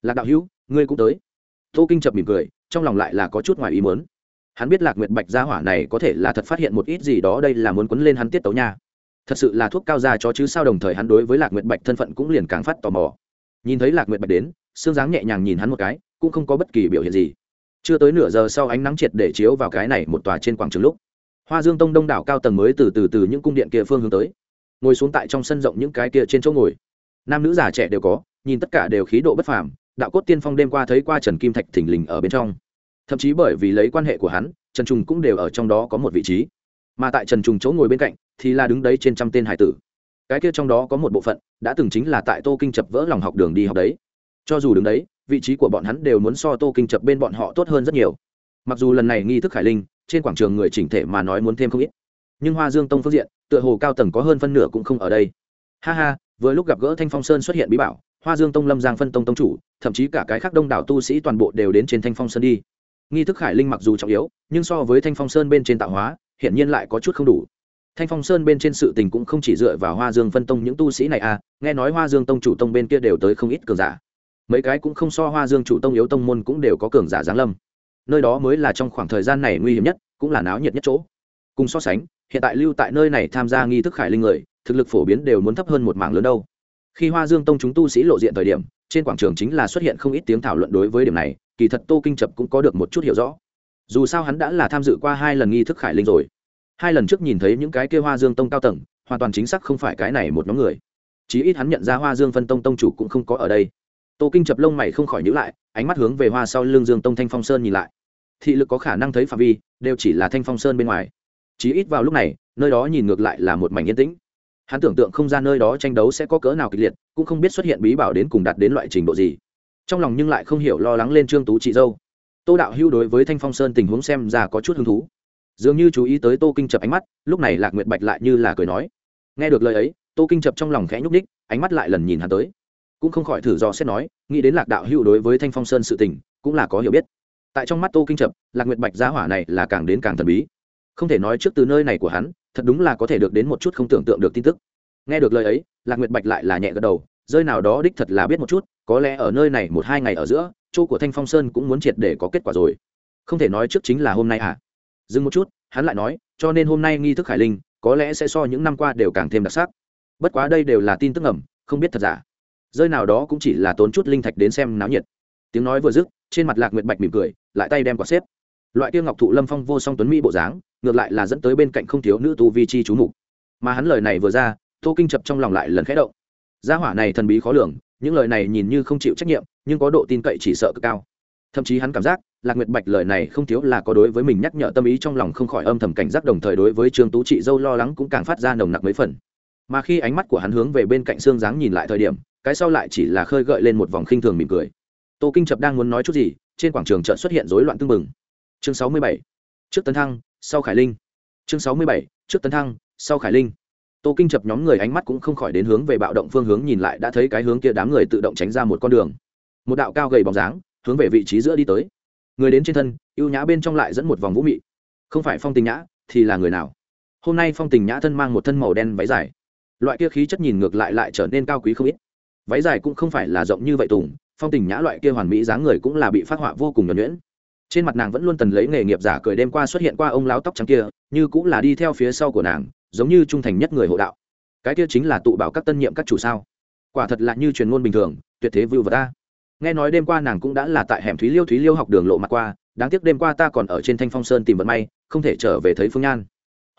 Lạc đạo hữu, ngươi cũng tới. Tô kinh chập mỉm cười, trong lòng lại là có chút ngoài ý mớn hắn biết lạc nguyệt bạch gia hỏa này có thể là thật phát hiện một ít gì đó, đây là muốn quấn lên hắn tiết tấu nha thật sự là thuốc cao ra cho chứ sao đồng thời hắn đối với lạc nguyệt bạch thân phận cũng liền càng phát tò mò. Nhìn thấy lạc nguyệt bạch đến xương dáng nhẹ nhàng nhìn hắn một cái, cũng không có bất kỳ biểu hiện gì. Chưa tới nửa giờ sau ánh nắng triệt để chiếu vào cái này một tòa trên quảng trường lúc, hoa dương tông đông đảo cao tầng mới từ từ từ những cung điện kia phương hướng tới. Ngồi xuống tại trong sân rộng những cái kia trên chỗ ngồi. Nam nữ già trẻ đều có, nhìn tất cả đều khí độ bất phàm, đạo cốt tiên phong đêm qua thấy qua trần kim thạch thình lình ở bên trong. Thậm chí bởi vì lấy quan hệ của hắn, trần trùng cũng đều ở trong đó có một vị trí mà tại trần trùng chỗ ngồi bên cạnh, thì là đứng đấy trên trăm tên hải tử. Cái kia trong đó có một bộ phận đã từng chính là tại tô kinh chập vỡ lòng học đường đi học đấy. Cho dù đứng đấy, vị trí của bọn hắn đều muốn so tô kinh chập bên bọn họ tốt hơn rất nhiều. Mặc dù lần này nghi thức khải linh, trên quảng trường người chỉnh thể mà nói muốn thêm không ít. Nhưng hoa dương tông phương diện, tựa hồ cao tầng có hơn phân nửa cũng không ở đây. Ha ha, vừa lúc gặp gỡ thanh phong sơn xuất hiện bí bảo, hoa dương tông lâm giang phân tông tông chủ, thậm chí cả cái khác đông đảo tu sĩ toàn bộ đều đến trên thanh phong sơn đi. Nghi thức khải linh mặc dù trọng yếu, nhưng so với thanh phong sơn bên trên tạo hóa hiện nhiên lại có chút không đủ. Thanh phong sơn bên trên sự tình cũng không chỉ dựa vào hoa dương phân tông những tu sĩ này à nghe nói hoa dương tông chủ tông bên kia đều tới không ít cường giả. Mấy cái cũng không so hoa dương chủ tông yếu tông môn cũng đều có cường giả giáng lâm. Nơi đó mới là trong khoảng thời gian này nguy hiểm nhất, cũng là náo nhiệt nhất chỗ. Cùng so sánh, hiện tại lưu tại nơi này tham gia nghi thức khải linh người, thực lực phổ biến đều muốn thấp hơn một mảng lớn đâu. Khi hoa dương tông chúng tu sĩ lộ diện thời điểm, trên quảng trường chính là xuất hiện không ít tiếng thảo luận đối với điểm này, kỳ thật tô kinh chập cũng có được một chút hiểu rõ dù sao hắn đã là tham dự qua hai lần nghi thức khải linh rồi. Hai lần trước nhìn thấy những cái kia hoa dương tông cao tầng, hoàn toàn chính xác không phải cái này một nhóm người. Chí ít hắn nhận ra hoa dương phân tông tông chủ cũng không có ở đây. Tô kinh chập lông mày không khỏi nhữ lại, ánh mắt hướng về hoa sau lưng dương tông thanh phong sơn nhìn lại. Thị lực có khả năng thấy phạm vi, đều chỉ là thanh phong sơn bên ngoài. Chí ít vào lúc này, nơi đó nhìn ngược lại là một mảnh yên tĩnh. Hắn tưởng tượng không ra nơi đó tranh đấu sẽ có cỡ nào kịch liệt, cũng không biết xuất hiện bí bảo đến cùng đạt đến loại trình độ gì. Trong lòng nhưng lại không hiểu lo lắng lên trương tú chị dâu tô đạo hưu đối với thanh phong sơn tình huống xem ra có chút hứng thú. Dường như chú ý tới tô kinh chập ánh mắt, lúc này lạc nguyệt bạch lại như là cười nói. Nghe được lời ấy, tô kinh chập trong lòng khẽ nhúc ních ánh mắt lại lần nhìn hắn tới. Cũng không khỏi thử do xét nói, nghĩ đến lạc đạo hưu đối với thanh phong sơn sự tình, cũng là có hiểu biết. Tại trong mắt tô kinh chập, lạc nguyệt bạch giá hỏa này là càng đến càng thần bí. Không thể nói trước từ nơi này của hắn, thật đúng là có thể được đến một chút không tưởng tượng được tin tức. Nghe được lời ấy, lạc nguyệt bạch lại là nhẹ gật đầu rơi nào đó đích thật là biết một chút, có lẽ ở nơi này một hai ngày ở giữa, chỗ của thanh phong sơn cũng muốn triệt để có kết quả rồi. Không thể nói trước chính là hôm nay à. Dừng một chút, hắn lại nói, cho nên hôm nay nghi thức khải linh, có lẽ sẽ so những năm qua đều càng thêm đặc sắc. Bất quá đây đều là tin tức ẩm không biết thật giả. Rơi nào đó cũng chỉ là tốn chút linh thạch đến xem náo nhiệt. Tiếng nói vừa dứt, trên mặt lạc nguyệt bạch mỉm cười, lại tay đem quả xếp. Loại kia ngọc thụ lâm phong vô song tuấn mỹ bộ dáng, ngược lại là dẫn tới bên cạnh không thiếu nữ tu vi chi chú mục. Mà hắn lời này vừa ra, tô kinh chập trong lòng lại lần khẽ động gia hỏa này thần bí khó lường, những lời này nhìn như không chịu trách nhiệm, nhưng có độ tin cậy chỉ sợ cực cao. Thậm chí hắn cảm giác, lạc nguyệt bạch lời này không thiếu là có đối với mình nhắc nhở tâm ý trong lòng không khỏi âm thầm cảnh giác đồng thời đối với trương tú chị dâu lo lắng cũng càng phát ra nồng nặc mấy phần. Mà khi ánh mắt của hắn hướng về bên cạnh xương dáng nhìn lại thời điểm, cái sau lại chỉ là khơi gợi lên một vòng khinh thường mỉm cười. Tô kinh chập đang muốn nói chút gì, trên quảng trường chợ xuất hiện rối loạn tưng bừng. Chương sáu mươi bảy, trước tấn thăng, sau khải linh. Chương sáu mươi bảy, trước tấn thăng, sau khải linh tô kinh chập nhóm người ánh mắt cũng không khỏi đến hướng về bạo động phương hướng nhìn lại đã thấy cái hướng kia đám người tự động tránh ra một con đường. Một đạo cao gầy bóng dáng hướng về vị trí giữa đi tới. Người đến trên thân, ưu nhã bên trong lại dẫn một vòng vũ mị. Không phải phong tình nhã thì là người nào? Hôm nay phong tình nhã thân mang một thân màu đen váy dài. Loại kia khí chất nhìn ngược lại lại trở nên cao quý không ít. Váy dài cũng không phải là rộng như vậy tùng, phong tình nhã loại kia hoàn mỹ dáng người cũng là bị phát họa vô cùng nhuẩn nhuyễn. Trên mặt nàng vẫn luôn tần lấy nghề nghiệp giả cười đêm qua xuất hiện qua ông láo tóc trắng kia, như cũng là đi theo phía sau của nàng giống như trung thành nhất người hộ đạo. Cái kia chính là tụ bảo các tân nhiệm các chủ sao? Quả thật là như truyền ngôn bình thường, tuyệt thế vưu vật ta. Nghe nói đêm qua nàng cũng đã là tại hẻm thúy liêu thúy liêu học đường lộ mặt qua, đáng tiếc đêm qua ta còn ở trên thanh phong sơn tìm vận may, không thể trở về thấy phương nhan.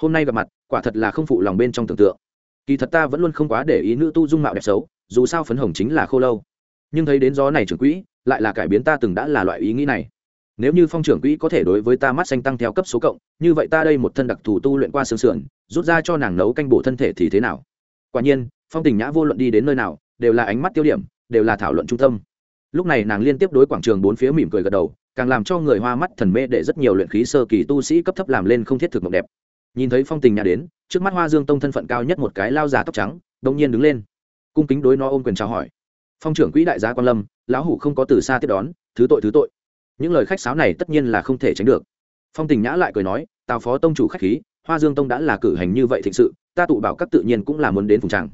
Hôm nay gặp mặt, quả thật là không phụ lòng bên trong tưởng tượng. Kỳ thật ta vẫn luôn không quá để ý nữ tu dung mạo đẹp xấu, dù sao phấn hồng chính là khô lâu. Nhưng thấy đến gió này trưởng quỹ, lại là cải biến ta từng đã là loại ý nghĩ này. Nếu như phong trưởng quỹ có thể đối với ta mắt xanh tăng theo cấp số cộng, như vậy ta đây một thân đặc thù tu luyện qua xương sườn rút ra cho nàng nấu canh bổ thân thể thì thế nào? Quả nhiên, phong tình nhã vô luận đi đến nơi nào, đều là ánh mắt tiêu điểm, đều là thảo luận trung tâm. Lúc này nàng liên tiếp đối quảng trường bốn phía mỉm cười gật đầu, càng làm cho người hoa mắt thần mê để rất nhiều luyện khí sơ kỳ tu sĩ cấp thấp làm lên không thiết thực mộng đẹp. Nhìn thấy phong tình nhã đến, trước mắt hoa dương tông thân phận cao nhất một cái lao già tóc trắng đông nhiên đứng lên, cung kính đối nó ôm quyền chào hỏi. Phong trưởng quỹ đại gia quan lâm, lão hủ không có từ xa tiếp đón, thứ tội thứ tội. Những lời khách sáo này tất nhiên là không thể tránh được. Phong tình nhã lại cười nói, tào phó tông chủ khách khí hoa dương tông đã là cử hành như vậy thịnh sự, ta tụ bảo các tự nhiên cũng là muốn đến phùng tràng.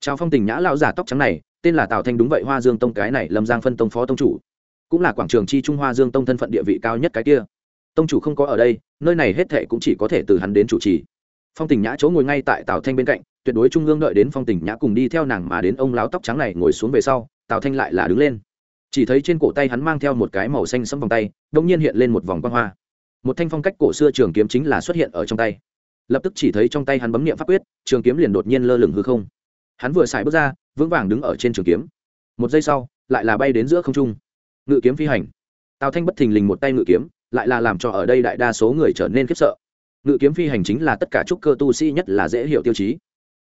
Chào phong tình nhã lão giả tóc trắng này, tên là tào thanh đúng vậy, hoa dương tông cái này lâm giang phân tông phó tông chủ. Cũng là quảng trường chi trung hoa dương tông thân phận địa vị cao nhất cái kia. Tông chủ không có ở đây, nơi này hết thệ cũng chỉ có thể từ hắn đến chủ trì. Phong tình nhã chỗ ngồi ngay tại tào thanh bên cạnh, tuyệt đối trung ương đợi đến phong tình nhã cùng đi theo nàng mà đến ông láo tóc trắng này ngồi xuống về sau, tào thanh lại là đứng lên. Chỉ thấy trên cổ tay hắn mang theo một cái màu xanh sẫm vòng tay đông nhiên hiện lên một vòng quang hoa. Một thanh phong cách cổ xưa trường kiếm chính là xuất hiện ở trong tay lập tức chỉ thấy trong tay hắn bấm niệm pháp quyết, trường kiếm liền đột nhiên lơ lửng hư không. Hắn vừa xài bước ra, vững vàng đứng ở trên trường kiếm. Một giây sau, lại là bay đến giữa không trung. Ngự kiếm phi hành. Tào thanh bất thình lình một tay ngự kiếm, lại là làm cho ở đây đại đa số người trở nên khiếp sợ. Ngự kiếm phi hành chính là tất cả trúc cơ tu sĩ nhất là dễ hiểu tiêu chí.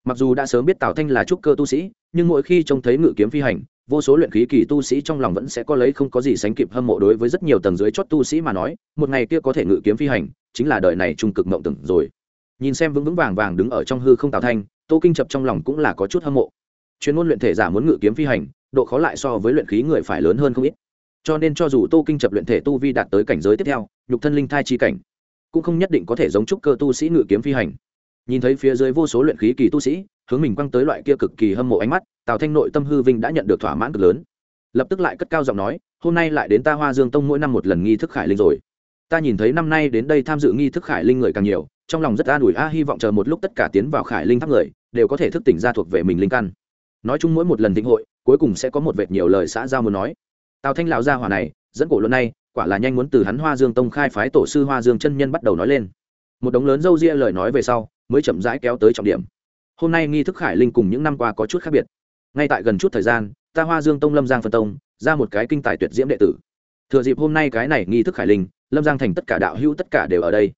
Mặc dù đã sớm biết tào thanh là trúc cơ tu sĩ, nhưng mỗi khi trông thấy ngự kiếm phi hành, vô số luyện khí kỳ tu sĩ trong lòng vẫn sẽ có lấy không có gì sánh kịp hâm mộ đối với rất nhiều tầng dưới chót tu sĩ mà nói, một ngày kia có thể ngự kiếm phi hành, chính là đời này trung cực mộng tưởng rồi nhìn xem vững vững vàng vàng đứng ở trong hư không tào thanh, tô kinh chập trong lòng cũng là có chút hâm mộ. Chuyên môn luyện thể giả muốn ngự kiếm phi hành, độ khó lại so với luyện khí người phải lớn hơn không ít. Cho nên cho dù tô kinh chập luyện thể tu vi đạt tới cảnh giới tiếp theo, nhục thân linh thai chi cảnh, cũng không nhất định có thể giống trúc cơ tu sĩ ngự kiếm phi hành. Nhìn thấy phía dưới vô số luyện khí kỳ tu sĩ, hướng mình quăng tới loại kia cực kỳ hâm mộ ánh mắt, tào thanh nội tâm hư vinh đã nhận được thỏa mãn cực lớn. Lập tức lại cất cao giọng nói, hôm nay lại đến ta hoa dương tông mỗi năm một lần nghi thức khải linh rồi ta nhìn thấy năm nay đến đây tham dự nghi thức khải linh người càng nhiều, trong lòng rất an ủi, a, hy vọng chờ một lúc tất cả tiến vào khải linh tháp người, đều có thể thức tỉnh ra thuộc về mình linh căn. Nói chung mỗi một lần thịnh hội, cuối cùng sẽ có một vệt nhiều lời xã giao muốn nói. Tào thanh lão gia hỏa này, dẫn cổ luận này quả là nhanh muốn từ hắn hoa dương tông khai phái tổ sư hoa dương chân nhân bắt đầu nói lên. Một đống lớn dâu ria lời nói về sau, mới chậm rãi kéo tới trọng điểm. Hôm nay nghi thức khải linh cùng những năm qua có chút khác biệt. Ngay tại gần chút thời gian, ta hoa dương tông lâm giang phân tông, ra một cái kinh tài tuyệt diễm đệ tử thừa dịp hôm nay cái này nghi thức khải linh, lâm giang thành tất cả đạo hữu tất cả đều ở đây.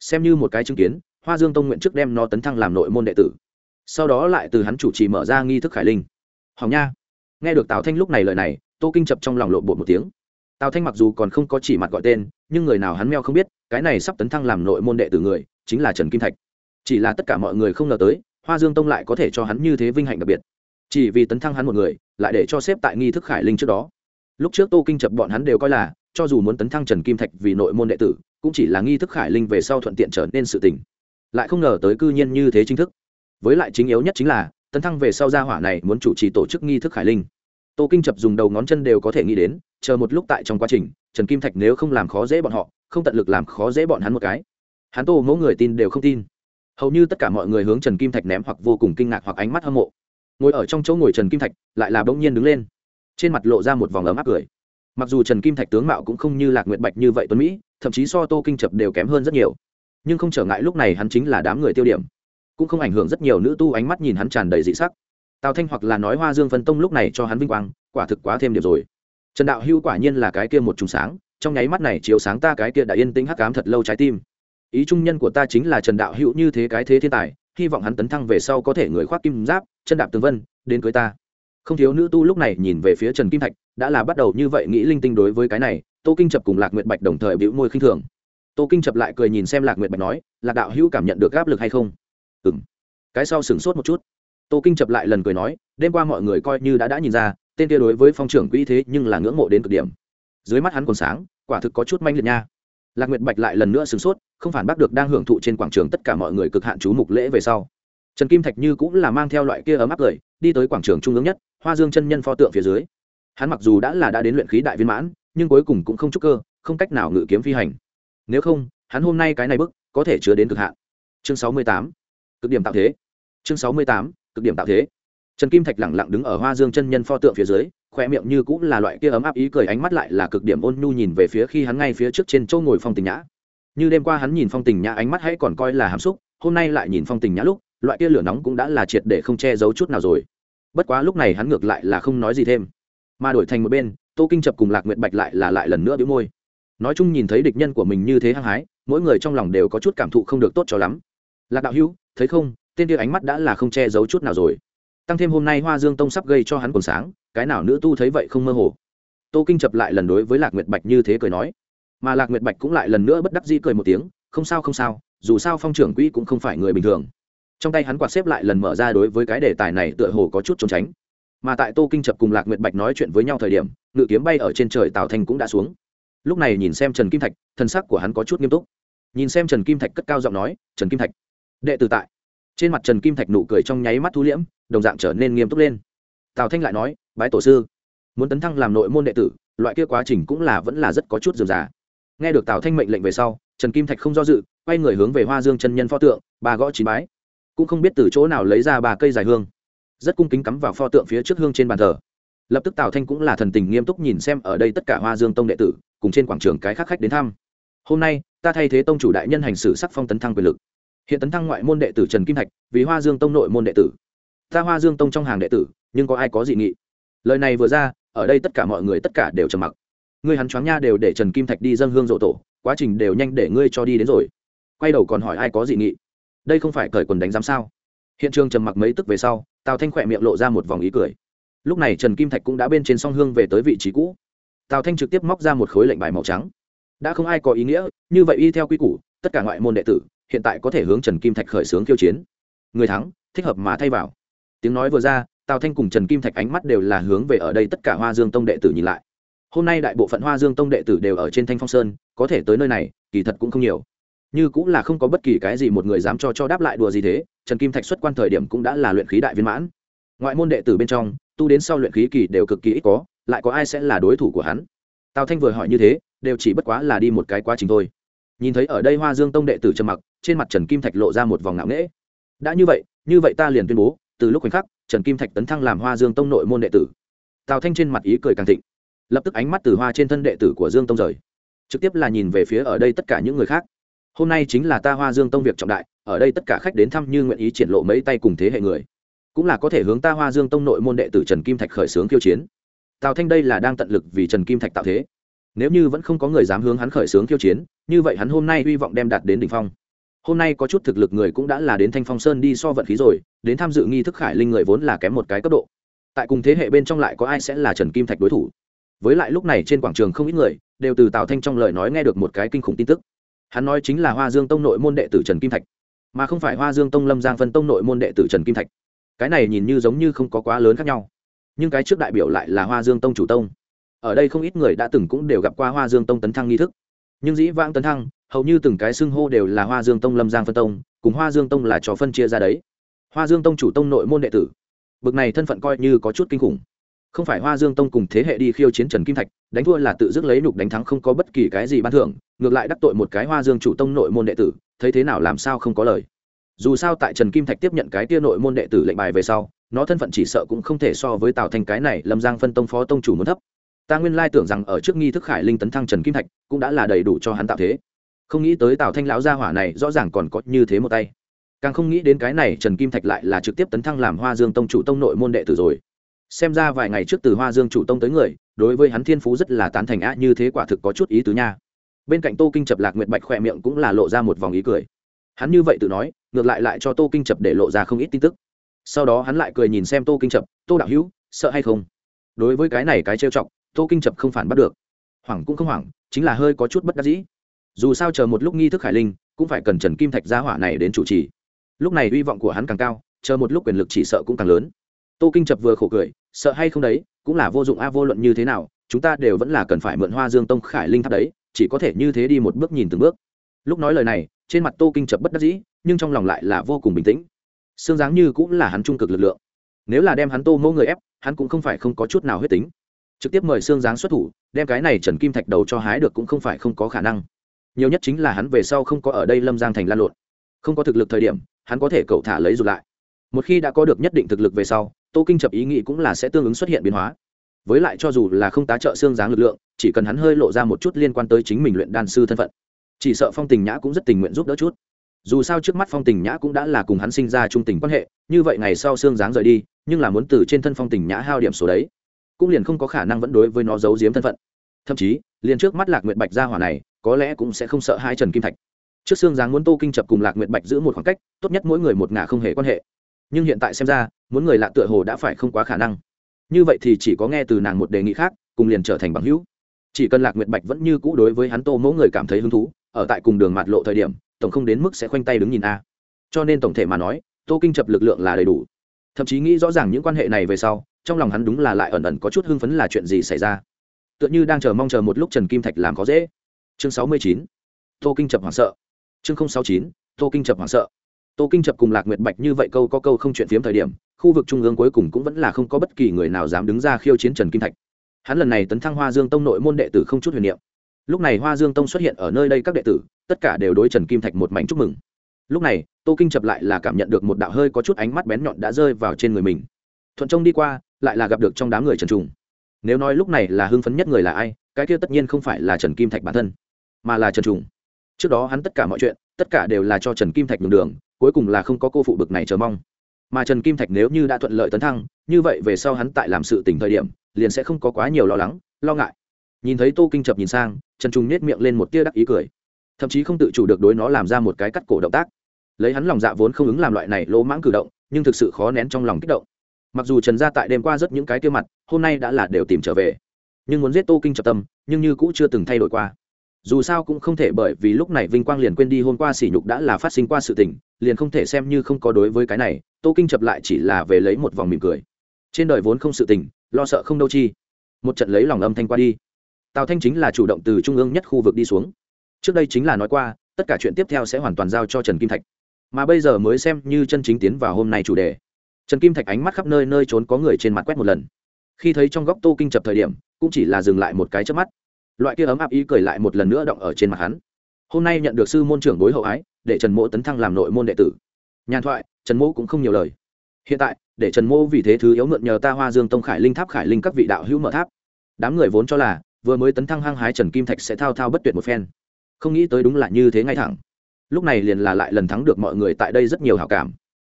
Xem như một cái chứng kiến, hoa dương tông nguyện trước đem nó tấn thăng làm nội môn đệ tử. Sau đó lại từ hắn chủ trì mở ra nghi thức khải linh. Hỏng nha. Nghe được tào thanh lúc này lời này, tô kinh chập trong lòng lộ bột một tiếng. Tào thanh mặc dù còn không có chỉ mặt gọi tên, nhưng người nào hắn meo không biết, cái này sắp tấn thăng làm nội môn đệ tử người, chính là trần kim thạch. Chỉ là tất cả mọi người không ngờ tới, hoa dương tông lại có thể cho hắn như thế vinh hạnh đặc biệt. Chỉ vì tấn thăng hắn một người, lại để cho xếp tại nghi thức khải linh trước đó lúc trước tô kinh chập bọn hắn đều coi là, cho dù muốn tấn thăng trần kim thạch vì nội môn đệ tử, cũng chỉ là nghi thức khải linh về sau thuận tiện trở nên sự tình. Lại không ngờ tới cư nhiên như thế chính thức. Với lại chính yếu nhất chính là, tấn thăng về sau gia hỏa này muốn chủ trì tổ chức nghi thức khải linh. Tô kinh chập dùng đầu ngón chân đều có thể nghĩ đến, chờ một lúc tại trong quá trình, trần kim thạch nếu không làm khó dễ bọn họ, không tận lực làm khó dễ bọn hắn một cái. Hắn tô mẫu người tin đều không tin. Hầu như tất cả mọi người hướng trần kim thạch ném hoặc vô cùng kinh ngạc hoặc ánh mắt hâm mộ. Ngồi ở trong chỗ ngồi trần kim thạch, lại là bỗng nhiên đứng lên trên mặt lộ ra một vòng ấm áp cười. Mặc dù trần kim thạch tướng mạo cũng không như lạc nguyệt bạch như vậy tuấn mỹ, thậm chí so tô kinh chập đều kém hơn rất nhiều. Nhưng không trở ngại lúc này hắn chính là đám người tiêu điểm. Cũng không ảnh hưởng rất nhiều nữ tu ánh mắt nhìn hắn tràn đầy dị sắc. Tào thanh hoặc là nói hoa dương phân tông lúc này cho hắn vinh quang, quả thực quá thêm điểm rồi. Trần đạo hưu quả nhiên là cái kia một trùng sáng, trong nháy mắt này chiếu sáng ta cái kia đã yên tĩnh hắc cám thật lâu trái tim. Ý trung nhân của ta chính là trần đạo hữu như thế cái thế thiên tài, hy vọng hắn tấn thăng về sau có thể người khoác kim giáp, chân đạp tường vân, đến cưới ta không thiếu nữ tu lúc này nhìn về phía trần kim thạch, đã là bắt đầu như vậy nghĩ linh tinh đối với cái này, tô kinh chập cùng lạc nguyệt bạch đồng thời bĩu môi khinh thường. Tô kinh chập lại cười nhìn xem lạc nguyệt bạch nói, lạc đạo hữu cảm nhận được áp lực hay không? Ừ m cái sau sửng sốt một chút. Tô kinh chập lại lần cười nói, đêm qua mọi người coi như đã đã nhìn ra, tên kia đối với phong trưởng quỹ thế nhưng là ngưỡng mộ đến cực điểm. Dưới mắt hắn còn sáng, quả thực có chút manh liệt nha. Lạc nguyệt bạch lại lần nữa sửng sốt, không phản bác được đang hưởng thụ trên quảng trường tất cả mọi người cực hạn chú mục lễ về sau trần kim thạch như cũng là mang theo loại kia ấm áp cười đi tới quảng trường trung ương nhất, hoa dương chân nhân pho tượng phía dưới. Hắn mặc dù đã là đã đến luyện khí đại viên mãn, nhưng cuối cùng cũng không chúc cơ, không cách nào ngự kiếm phi hành. Nếu không, hắn hôm nay cái này bức, có thể chứa đến cực hạn. Chương sáu mươi tám, cực điểm tạo thế. Chương sáu mươi tám, cực điểm tạo thế. Trần kim thạch lẳng lặng đứng ở hoa dương chân nhân pho tượng phía dưới, khoe miệng như cũng là loại kia ấm áp ý cười, ánh mắt lại là cực điểm ôn nhu nhìn về phía khi hắn ngay phía trước trên châu ngồi phong tình nhã. Như đêm qua hắn nhìn phong tình nhã, ánh mắt hãy còn coi là hàm xúc, hôm nay lại nhìn phong tình nhã lúc loại kia lửa nóng cũng đã là triệt để không che giấu chút nào rồi. Bất quá lúc này hắn ngược lại là không nói gì thêm, mà đổi thành một bên, tô kinh chập cùng lạc nguyệt bạch lại là lại lần nữa bĩu môi. Nói chung nhìn thấy địch nhân của mình như thế hăng hái, mỗi người trong lòng đều có chút cảm thụ không được tốt cho lắm. Lạc đạo hữu, thấy không, tên kia ánh mắt đã là không che giấu chút nào rồi. Tăng thêm hôm nay hoa dương tông sắp gây cho hắn còn sáng, cái nào nữ tu thấy vậy không mơ hồ. Tô kinh chập lại lần đối với lạc nguyệt bạch như thế cười nói. Mà lạc nguyệt bạch cũng lại lần nữa bất đắc dĩ cười một tiếng, không sao không sao, dù sao phong trưởng quỹ cũng không phải người bình thường trong tay hắn quạt xếp lại lần mở ra đối với cái đề tài này tựa hồ có chút trốn tránh. Mà tại tô kinh chập cùng lạc nguyệt bạch nói chuyện với nhau thời điểm, ngự kiếm bay ở trên trời tào thanh cũng đã xuống. Lúc này nhìn xem trần kim thạch, thân sắc của hắn có chút nghiêm túc. Nhìn xem trần kim thạch cất cao giọng nói, trần kim thạch, đệ tử tại. Trên mặt trần kim thạch nụ cười trong nháy mắt thu liễm, đồng dạng trở nên nghiêm túc lên. Tào thanh lại nói, bái tổ sư, muốn tấn thăng làm nội môn đệ tử, loại kia quá trình cũng là vẫn là rất có chút dườm già. Nghe được tào thanh mệnh lệnh về sau, trần kim thạch không do dự, quay người hướng về hoa dương chân nhân pho tượng bà gõ chín bái cũng không biết từ chỗ nào lấy ra ba cây dài hương. Rất cung kính cắm vào pho tượng phía trước hương trên bàn thờ. Lập tức tào thanh cũng là thần tình nghiêm túc nhìn xem ở đây tất cả hoa dương tông đệ tử, cùng trên quảng trường cái khác khách đến thăm. Hôm nay, ta thay thế tông chủ đại nhân hành xử sắc phong tấn thăng quyền lực. Hiện tấn thăng ngoại môn đệ tử trần kim thạch, vì hoa dương tông nội môn đệ tử. Ta hoa dương tông trong hàng đệ tử, nhưng có ai có dị nghị? Lời này vừa ra, ở đây tất cả mọi người tất cả đều trầm mặc. Ngươi hắn choáng nha đều để trần kim thạch đi dâng hương rộ tổ, quá trình đều nhanh để ngươi cho đi đến rồi. Quay đầu còn hỏi ai có dị nghị? Đây không phải cởi quần đánh giám sao? Hiện trường trầm mặc mấy tức về sau, tào thanh khỏe miệng lộ ra một vòng ý cười. Lúc này trần kim thạch cũng đã bên trên song hương về tới vị trí cũ. Tào thanh trực tiếp móc ra một khối lệnh bài màu trắng. Đã không ai có ý nghĩa, như vậy y theo quy củ, tất cả ngoại môn đệ tử, hiện tại có thể hướng trần kim thạch khởi xướng khiêu chiến. Người thắng, thích hợp mà thay vào. Tiếng nói vừa ra, tào thanh cùng trần kim thạch ánh mắt đều là hướng về ở đây tất cả hoa dương tông đệ tử nhìn lại. Hôm nay đại bộ phận hoa dương tông đệ tử đều ở trên thanh phong sơn, có thể tới nơi này, kỳ thật cũng không nhiều như cũng là không có bất kỳ cái gì một người dám cho cho đáp lại đùa gì thế, trần kim thạch xuất quan thời điểm cũng đã là luyện khí đại viên mãn. Ngoại môn đệ tử bên trong, tu đến sau luyện khí kỳ đều cực kỳ ít có, lại có ai sẽ là đối thủ của hắn? Tào thanh vừa hỏi như thế, đều chỉ bất quá là đi một cái quá trình thôi. Nhìn thấy ở đây hoa dương tông đệ tử trầm mặc, trên mặt trần kim thạch lộ ra một vòng ngạo nghễ. Đã như vậy như vậy ta liền tuyên bố, từ lúc khoảnh khắc, trần kim thạch tấn thăng làm hoa dương tông nội môn đệ tử. Tào thanh trên mặt ý cười càng thịnh. Lập tức ánh mắt từ hoa trên thân đệ tử của dương tông rời. Trực tiếp là nhìn về phía ở đây tất cả những người khác hôm nay chính là ta hoa dương tông việc trọng đại, ở đây tất cả khách đến thăm như nguyện ý triển lộ mấy tay cùng thế hệ người. Cũng là có thể hướng ta hoa dương tông nội môn đệ tử trần kim thạch khởi xướng khiêu chiến. Tào thanh đây là đang tận lực vì trần kim thạch tạo thế. Nếu như vẫn không có người dám hướng hắn khởi xướng khiêu chiến, như vậy hắn hôm nay hy vọng đem đạt đến đỉnh phong. Hôm nay có chút thực lực người cũng đã là đến thanh phong sơn đi so vận khí rồi, đến tham dự nghi thức khải linh người vốn là kém một cái cấp độ. Tại cùng thế hệ bên trong lại có ai sẽ là trần kim thạch đối thủ? Với lại lúc này trên quảng trường không ít người, đều từ tào thanh trong lời nói nghe được một cái kinh khủng tin tức hắn nói chính là hoa dương tông nội môn đệ tử trần kim thạch, mà không phải hoa dương tông lâm giang phân tông nội môn đệ tử trần kim thạch. Cái này nhìn như giống như không có quá lớn khác nhau, nhưng cái trước đại biểu lại là hoa dương tông chủ tông. Ở đây không ít người đã từng cũng đều gặp qua hoa dương tông tấn thăng nghi thức. Nhưng dĩ vãng tấn thăng, hầu như từng cái xưng hô đều là hoa dương tông lâm giang phân tông, cùng hoa dương tông là cho phân chia ra đấy. Hoa dương tông chủ tông nội môn đệ tử. Bực này thân phận coi như có chút kinh khủng không phải hoa dương tông cùng thế hệ đi khiêu chiến trần kim thạch, đánh thua là tự dứt lấy nục đánh thắng không có bất kỳ cái gì ban thưởng, ngược lại đắc tội một cái hoa dương chủ tông nội môn đệ tử, thấy thế nào làm sao không có lời. Dù sao tại trần kim thạch tiếp nhận cái tia nội môn đệ tử lệnh bài về sau, nó thân phận chỉ sợ cũng không thể so với tào thành cái này lâm giang phân tông phó tông chủ muốn thấp. Ta nguyên lai tưởng rằng ở trước nghi thức khải linh tấn thăng trần kim thạch, cũng đã là đầy đủ cho hắn tạo thế. Không nghĩ tới tào thanh lão gia hỏa này rõ ràng còn có như thế một tay. Càng không nghĩ đến cái này trần kim thạch lại là trực tiếp tấn thăng làm hoa dương tông chủ tông nội môn đệ tử rồi xem ra vài ngày trước từ hoa dương chủ tông tới người, đối với hắn thiên phú rất là tán thành á, như thế quả thực có chút ý tứ nha. Bên cạnh tô kinh chập lạc nguyệt bạch khỏe miệng cũng là lộ ra một vòng ý cười. Hắn như vậy tự nói, ngược lại lại cho tô kinh chập để lộ ra không ít tin tức. Sau đó hắn lại cười nhìn xem tô kinh chập, tô đạo hữu, sợ hay không? Đối với cái này cái trêu chọc, tô kinh chập không phản bắt được. Hoảng cũng không hoảng, chính là hơi có chút bất đắc dĩ. Dù sao chờ một lúc nghi thức khải linh, cũng phải cần trần kim thạch gia hỏa này đến chủ trì. Lúc này hy vọng của hắn càng cao, chờ một lúc quyền lực chỉ sợ cũng càng lớn tô kinh chập vừa khổ cười, sợ hay không đấy, cũng là vô dụng a, vô luận như thế nào, chúng ta đều vẫn là cần phải mượn hoa dương tông khải linh tháp đấy, chỉ có thể như thế đi một bước nhìn từng bước. Lúc nói lời này, trên mặt tô kinh chập bất đắc dĩ, nhưng trong lòng lại là vô cùng bình tĩnh. Xương dáng như cũng là hắn trung cực lực lượng. Nếu là đem hắn tô mẫu người ép, hắn cũng không phải không có chút nào huyết tính. Trực tiếp mời xương dáng xuất thủ, đem cái này trần kim thạch đầu cho hái được cũng không phải không có khả năng. Nhiều nhất chính là hắn về sau không có ở đây lâm giang thành lan lộn. Không có thực lực thời điểm, hắn có thể cậu thả lấy dù lại một khi đã có được nhất định thực lực về sau, tô kinh chập ý nghĩ cũng là sẽ tương ứng xuất hiện biến hóa. Với lại cho dù là không tá trợ xương dáng lực lượng, chỉ cần hắn hơi lộ ra một chút liên quan tới chính mình luyện đan sư thân phận. Chỉ sợ phong tình nhã cũng rất tình nguyện giúp đỡ chút. Dù sao trước mắt phong tình nhã cũng đã là cùng hắn sinh ra trung tình quan hệ, như vậy ngày sau xương dáng rời đi, nhưng là muốn từ trên thân phong tình nhã hao điểm số đấy, cũng liền không có khả năng vẫn đối với nó giấu giếm thân phận. Thậm chí, liền trước mắt lạc nguyện bạch gia hỏa này, có lẽ cũng sẽ không sợ hai trần kim thạch. Trước xương dáng muốn tô kinh chập cùng lạc nguyện bạch giữ một khoảng cách, tốt nhất mỗi người một ngả không hề quan hệ nhưng hiện tại xem ra, muốn người lạ tựa hồ đã phải không quá khả năng. Như vậy thì chỉ có nghe từ nàng một đề nghị khác, cùng liền trở thành bằng hữu. Chỉ cần lạc nguyệt bạch vẫn như cũ đối với hắn tô mẫu người cảm thấy hứng thú, ở tại cùng đường mạt lộ thời điểm, tổng không đến mức sẽ khoanh tay đứng nhìn a. Cho nên tổng thể mà nói, tô kinh chập lực lượng là đầy đủ. Thậm chí nghĩ rõ ràng những quan hệ này về sau, trong lòng hắn đúng là lại ẩn ẩn có chút hưng phấn là chuyện gì xảy ra. Tựa như đang chờ mong chờ một lúc trần kim thạch làm có dễ. Chương sáu mươi chín. Tô kinh chập hoảng sợ. Chương sáu chín. Tô kinh chập hoảng sợ tô kinh chập cùng lạc nguyệt bạch như vậy câu có câu không chuyện phiếm thời điểm, khu vực trung ương cuối cùng cũng vẫn là không có bất kỳ người nào dám đứng ra khiêu chiến trần kim thạch. Hắn lần này tấn thăng hoa dương tông nội môn đệ tử không chút huyền niệm. Lúc này hoa dương tông xuất hiện ở nơi đây các đệ tử, tất cả đều đối trần kim thạch một mảnh chúc mừng. Lúc này, tô kinh chập lại là cảm nhận được một đạo hơi có chút ánh mắt bén nhọn đã rơi vào trên người mình. Thuận trông đi qua, lại là gặp được trong đám người trần trùng. Nếu nói lúc này là hưng phấn nhất người là ai, cái kia tất nhiên không phải là trần kim thạch bản thân, mà là trần trùng. Trước đó hắn tất cả mọi chuyện, tất cả đều là cho trần kim thạch nhường đường cuối cùng là không có cô phụ bực này chờ mong. Mà trần kim thạch nếu như đã thuận lợi tấn thăng, như vậy về sau hắn tại làm sự tỉnh thời điểm, liền sẽ không có quá nhiều lo lắng, lo ngại. Nhìn thấy tô kinh chập nhìn sang, trần trung nết miệng lên một tia đắc ý cười. Thậm chí không tự chủ được đối nó làm ra một cái cắt cổ động tác. Lấy hắn lòng dạ vốn không ứng làm loại này lỗ mãng cử động, nhưng thực sự khó nén trong lòng kích động. Mặc dù trần gia tại đêm qua rất những cái tiêu mặt, hôm nay đã là đều tìm trở về. Nhưng muốn giết tô kinh chập tâm, nhưng như cũ chưa từng thay đổi qua dù sao cũng không thể bởi vì lúc này vinh quang liền quên đi hôm qua sỉ nhục đã là phát sinh qua sự tình, liền không thể xem như không có đối với cái này, tô kinh chập lại chỉ là về lấy một vòng mỉm cười. Trên đời vốn không sự tình, lo sợ không đâu chi. Một trận lấy lòng âm thanh qua đi. Tào thanh chính là chủ động từ trung ương nhất khu vực đi xuống. Trước đây chính là nói qua, tất cả chuyện tiếp theo sẽ hoàn toàn giao cho trần kim thạch. Mà bây giờ mới xem như chân chính tiến vào hôm nay chủ đề. Trần kim thạch ánh mắt khắp nơi nơi trốn có người trên mặt quét một lần. Khi thấy trong góc tô kinh chập thời điểm, cũng chỉ là dừng lại một cái trước mắt loại kia ấm áp ý cười lại một lần nữa động ở trên mặt hắn. Hôm nay nhận được sư môn trưởng bối hậu ái, để trần mỗ tấn thăng làm nội môn đệ tử. Nhàn thoại, trần mỗ cũng không nhiều lời. Hiện tại, để trần mỗ vì thế thứ yếu mượn nhờ ta hoa dương tông khải linh tháp khải linh các vị đạo hữu mở tháp. Đám người vốn cho là, vừa mới tấn thăng hăng hái trần kim thạch sẽ thao thao bất tuyệt một phen. Không nghĩ tới đúng là như thế ngay thẳng. Lúc này liền là lại lần thắng được mọi người tại đây rất nhiều hảo cảm.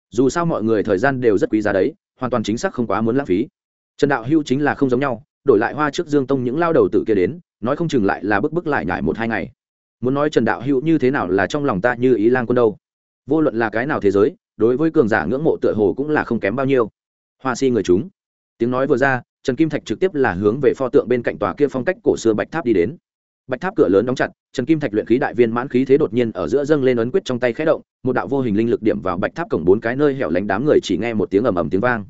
Dù sao mọi người thời gian đều rất quý giá đấy, hoàn toàn chính xác không quá muốn lãng phí. Trần đạo hưu chính là không giống nhau, đổi lại hoa trước dương tông những lao đầu tử kia đến nói không chừng lại là bức bức lại nhải một hai ngày. Muốn nói trần đạo hữu như thế nào là trong lòng ta như ý lan quân đâu. Vô luận là cái nào thế giới, đối với cường giả ngưỡng mộ tựa hồ cũng là không kém bao nhiêu. Hoa si người chúng. Tiếng nói vừa ra, trần kim thạch trực tiếp là hướng về pho tượng bên cạnh tòa kia phong cách cổ xưa bạch tháp đi đến. Bạch tháp cửa lớn đóng chặt, trần kim thạch luyện khí đại viên mãn khí thế đột nhiên ở giữa dâng lên ấn quyết trong tay khẽ động, một đạo vô hình linh lực điểm vào bạch tháp cổng bốn cái nơi hẻo lánh đám người chỉ nghe một tiếng ầm ầm tiếng vang.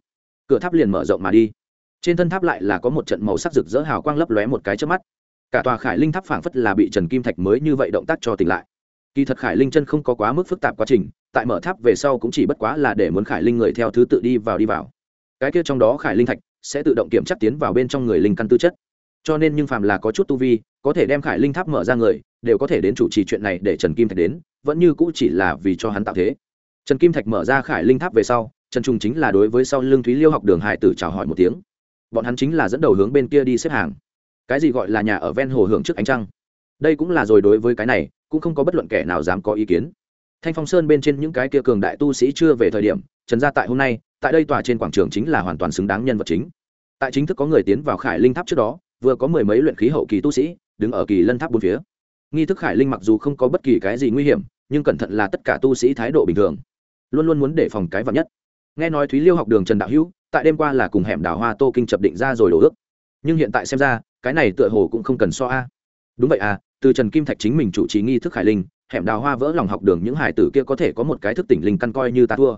Cửa tháp liền mở rộng mà đi. Trên thân tháp lại là có một trận màu sắc rực rỡ hào quang lấp lóe một cái trước mắt cả tòa khải linh tháp phảng phất là bị trần kim thạch mới như vậy động tác cho tỉnh lại. Kỳ thật khải linh chân không có quá mức phức tạp quá trình, tại mở tháp về sau cũng chỉ bất quá là để muốn khải linh người theo thứ tự đi vào đi vào. Cái kia trong đó khải linh thạch sẽ tự động kiểm chắc tiến vào bên trong người linh căn tư chất. Cho nên nhưng phàm là có chút tu vi, có thể đem khải linh tháp mở ra người, đều có thể đến chủ trì chuyện này để trần kim thạch đến, vẫn như cũ chỉ là vì cho hắn tạo thế. Trần kim thạch mở ra khải linh tháp về sau, trần trung chính là đối với sau lưng thúy liêu học đường hải tử chào hỏi một tiếng. Bọn hắn chính là dẫn đầu hướng bên kia đi xếp hàng cái gì gọi là nhà ở ven hồ hưởng trước ánh trăng? Đây cũng là rồi đối với cái này, cũng không có bất luận kẻ nào dám có ý kiến. Thanh phong sơn bên trên những cái kia cường đại tu sĩ chưa về thời điểm, trần gia tại hôm nay, tại đây tòa trên quảng trường chính là hoàn toàn xứng đáng nhân vật chính. Tại chính thức có người tiến vào khải linh tháp trước đó, vừa có mười mấy luyện khí hậu kỳ tu sĩ đứng ở kỳ lân tháp bốn phía. Nghi thức khải linh mặc dù không có bất kỳ cái gì nguy hiểm, nhưng cẩn thận là tất cả tu sĩ thái độ bình thường. Luôn luôn muốn đề phòng cái vật nhất. Nghe nói thúy liêu học đường trần đạo hữu, tại đêm qua là cùng hẻm đào hoa tô kinh chập định ra rồi đổ ước. Nhưng hiện tại xem ra cái này tựa hồ cũng không cần so a. Đúng vậy à từ trần kim thạch chính mình chủ trì nghi thức khải linh, hẻm đào hoa vỡ lòng học đường những hải tử kia có thể có một cái thức tỉnh linh căn coi như ta thua.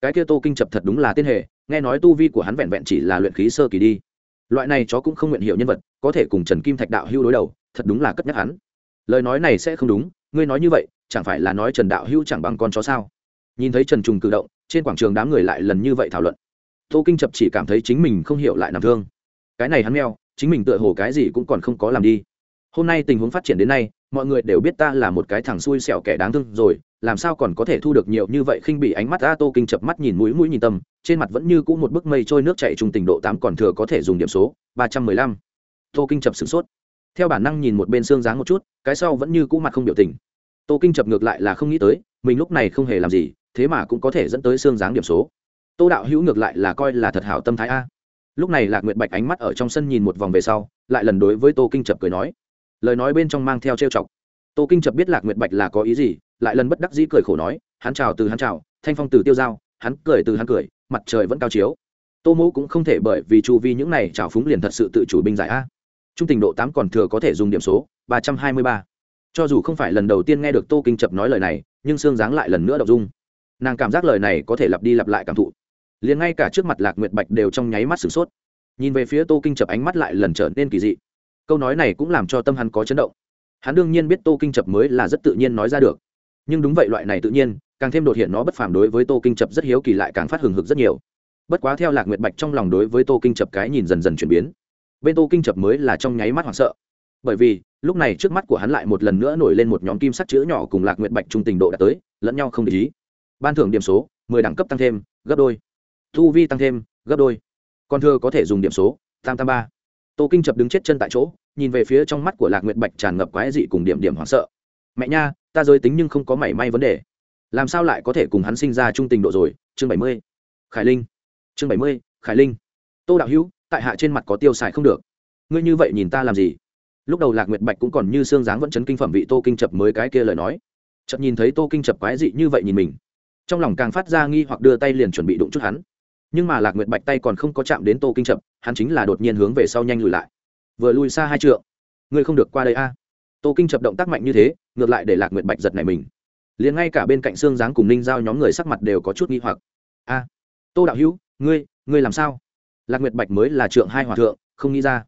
Cái kia tô kinh chập thật đúng là tên hệ nghe nói tu vi của hắn vẹn vẹn chỉ là luyện khí sơ kỳ đi. Loại này chó cũng không nguyện hiệu nhân vật, có thể cùng trần kim thạch đạo hưu đối đầu, thật đúng là cất nhắc hắn. Lời nói này sẽ không đúng, ngươi nói như vậy, chẳng phải là nói trần đạo hưu chẳng bằng con chó sao? Nhìn thấy trần trùng cử động, trên quảng trường đám người lại lần như vậy thảo luận. Tô kinh chập chỉ cảm thấy chính mình không hiểu lại nằm thương. Cái này hắn meo chính mình tựa hồ cái gì cũng còn không có làm đi. Hôm nay tình huống phát triển đến nay, mọi người đều biết ta là một cái thằng xui xẻo kẻ đáng thương rồi, làm sao còn có thể thu được nhiều như vậy khinh bị ánh mắt? A tô kinh chập mắt nhìn mũi mũi nhìn tâm, trên mặt vẫn như cũ một bức mây trôi nước chạy trung tình độ tám còn thừa có thể dùng điểm số, ba trăm mười lăm. Tô kinh chập sửng sốt. Theo bản năng nhìn một bên xương dáng một chút, cái sau vẫn như cũ mặt không biểu tình. Tô kinh chập ngược lại là không nghĩ tới, mình lúc này không hề làm gì, thế mà cũng có thể dẫn tới xương dáng điểm số. Tô đạo hữu ngược lại là coi là thật hảo tâm thái a lúc này lạc nguyệt bạch ánh mắt ở trong sân nhìn một vòng về sau, lại lần đối với tô kinh chập cười nói. Lời nói bên trong mang theo trêu chọc. Tô kinh chập biết lạc nguyệt bạch là có ý gì, lại lần bất đắc dĩ cười khổ nói, hắn chào từ hắn chào, thanh phong từ tiêu dao hắn cười từ hắn cười, mặt trời vẫn cao chiếu. Tô mẫu cũng không thể bởi vì chu vi những này chào phúng liền thật sự tự chủ binh giải a. Trung tình độ tám còn thừa có thể dùng điểm số, ba trăm hai mươi ba. Cho dù không phải lần đầu tiên nghe được tô kinh chập nói lời này, nhưng xương dáng lại lần nữa đọc dung. Nàng cảm giác lời này có thể lặp đi lặp lại cảm thụ liền ngay cả trước mặt lạc nguyệt bạch đều trong nháy mắt sửng sốt. Nhìn về phía tô kinh chập ánh mắt lại lần trở nên kỳ dị. Câu nói này cũng làm cho tâm hắn có chấn động. Hắn đương nhiên biết tô kinh chập mới là rất tự nhiên nói ra được. Nhưng đúng vậy loại này tự nhiên, càng thêm đột hiện nó bất phàm đối với tô kinh chập rất hiếu kỳ lại càng phát hừng hực rất nhiều. Bất quá theo lạc nguyệt bạch trong lòng đối với tô kinh chập cái nhìn dần dần chuyển biến, bên tô kinh chập mới là trong nháy mắt hoảng sợ. Bởi vì, lúc này trước mắt của hắn lại một lần nữa nổi lên một nhóm kim sắt chữ nhỏ cùng lạc nguyệt bạch trung tình độ đã tới, lẫn nhau không để ý. Ban thưởng điểm số, mười đẳng cấp tăng thêm, gấp đôi thu vi tăng thêm, gấp đôi. Còn thưa có thể dùng điểm số tam tam ba. Tô kinh chập đứng chết chân tại chỗ, nhìn về phía trong mắt của lạc nguyệt bạch tràn ngập quái dị cùng điểm điểm hoảng sợ. Mẹ nha, ta giới tính nhưng không có mảy may vấn đề. Làm sao lại có thể cùng hắn sinh ra trung tình độ rồi? Chương bảy mươi. Khải linh. Chương bảy mươi, khải linh. Tô đạo hữu, tại hạ trên mặt có tiêu xài không được. Ngươi như vậy nhìn ta làm gì? Lúc đầu lạc nguyệt bạch cũng còn như xương dáng vẫn chấn kinh phẩm vị tô kinh chập mới cái kia lời nói. Chợt nhìn thấy tô kinh chập quái dị như vậy nhìn mình, trong lòng càng phát ra nghi hoặc đưa tay liền chuẩn bị đụng chút hắn nhưng mà lạc nguyệt bạch tay còn không có chạm đến tô kinh chậm, hắn chính là đột nhiên hướng về sau nhanh lùi lại. Vừa lùi xa hai trượng. Ngươi không được qua đây a. Tô kinh chập động tác mạnh như thế ngược lại để lạc nguyệt bạch giật này mình. Liền ngay cả bên cạnh xương giáng cùng ninh giao nhóm người sắc mặt đều có chút nghi hoặc. A tô đạo hữu ngươi ngươi làm sao? Lạc nguyệt bạch mới là trượng hai hòa thượng không nghĩ ra.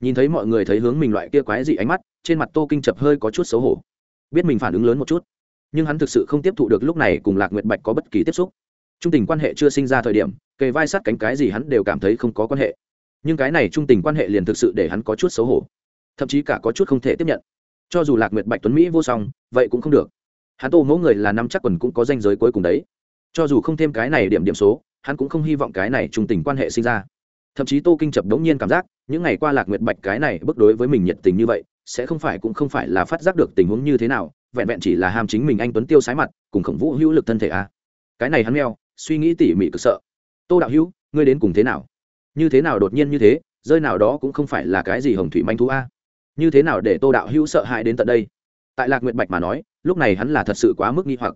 Nhìn thấy mọi người thấy hướng mình loại kia quái dị ánh mắt trên mặt tô kinh chập hơi có chút xấu hổ. Biết mình phản ứng lớn một chút nhưng hắn thực sự không tiếp thụ được lúc này cùng lạc nguyệt bạch có bất kỳ tiếp xúc trung tình quan hệ chưa sinh ra thời điểm, kề vai sát cánh cái gì hắn đều cảm thấy không có quan hệ. Nhưng cái này trung tình quan hệ liền thực sự để hắn có chút xấu hổ. Thậm chí cả có chút không thể tiếp nhận. Cho dù lạc nguyệt bạch tuấn mỹ vô song, vậy cũng không được. Hắn tô mẫu người là năm chắc quần cũng có danh giới cuối cùng đấy. Cho dù không thêm cái này điểm điểm số, hắn cũng không hy vọng cái này trung tình quan hệ sinh ra. Thậm chí tô kinh chập đống nhiên cảm giác, những ngày qua lạc nguyệt bạch cái này bước đối với mình nhiệt tình như vậy, sẽ không phải cũng không phải là phát giác được tình huống như thế nào, vẹn vẹn chỉ là ham chính mình anh tuấn tiêu sái mặt, cùng khổng vũ hữu lực thân thể à. cái này hắn meo suy nghĩ tỉ mỉ cực sợ. Tô đạo hữu, ngươi đến cùng thế nào? Như thế nào đột nhiên như thế, rơi nào đó cũng không phải là cái gì hồng thủy manh thú a. Như thế nào để tô đạo hữu sợ hãi đến tận đây? Tại lạc nguyệt bạch mà nói, lúc này hắn là thật sự quá mức nghi hoặc.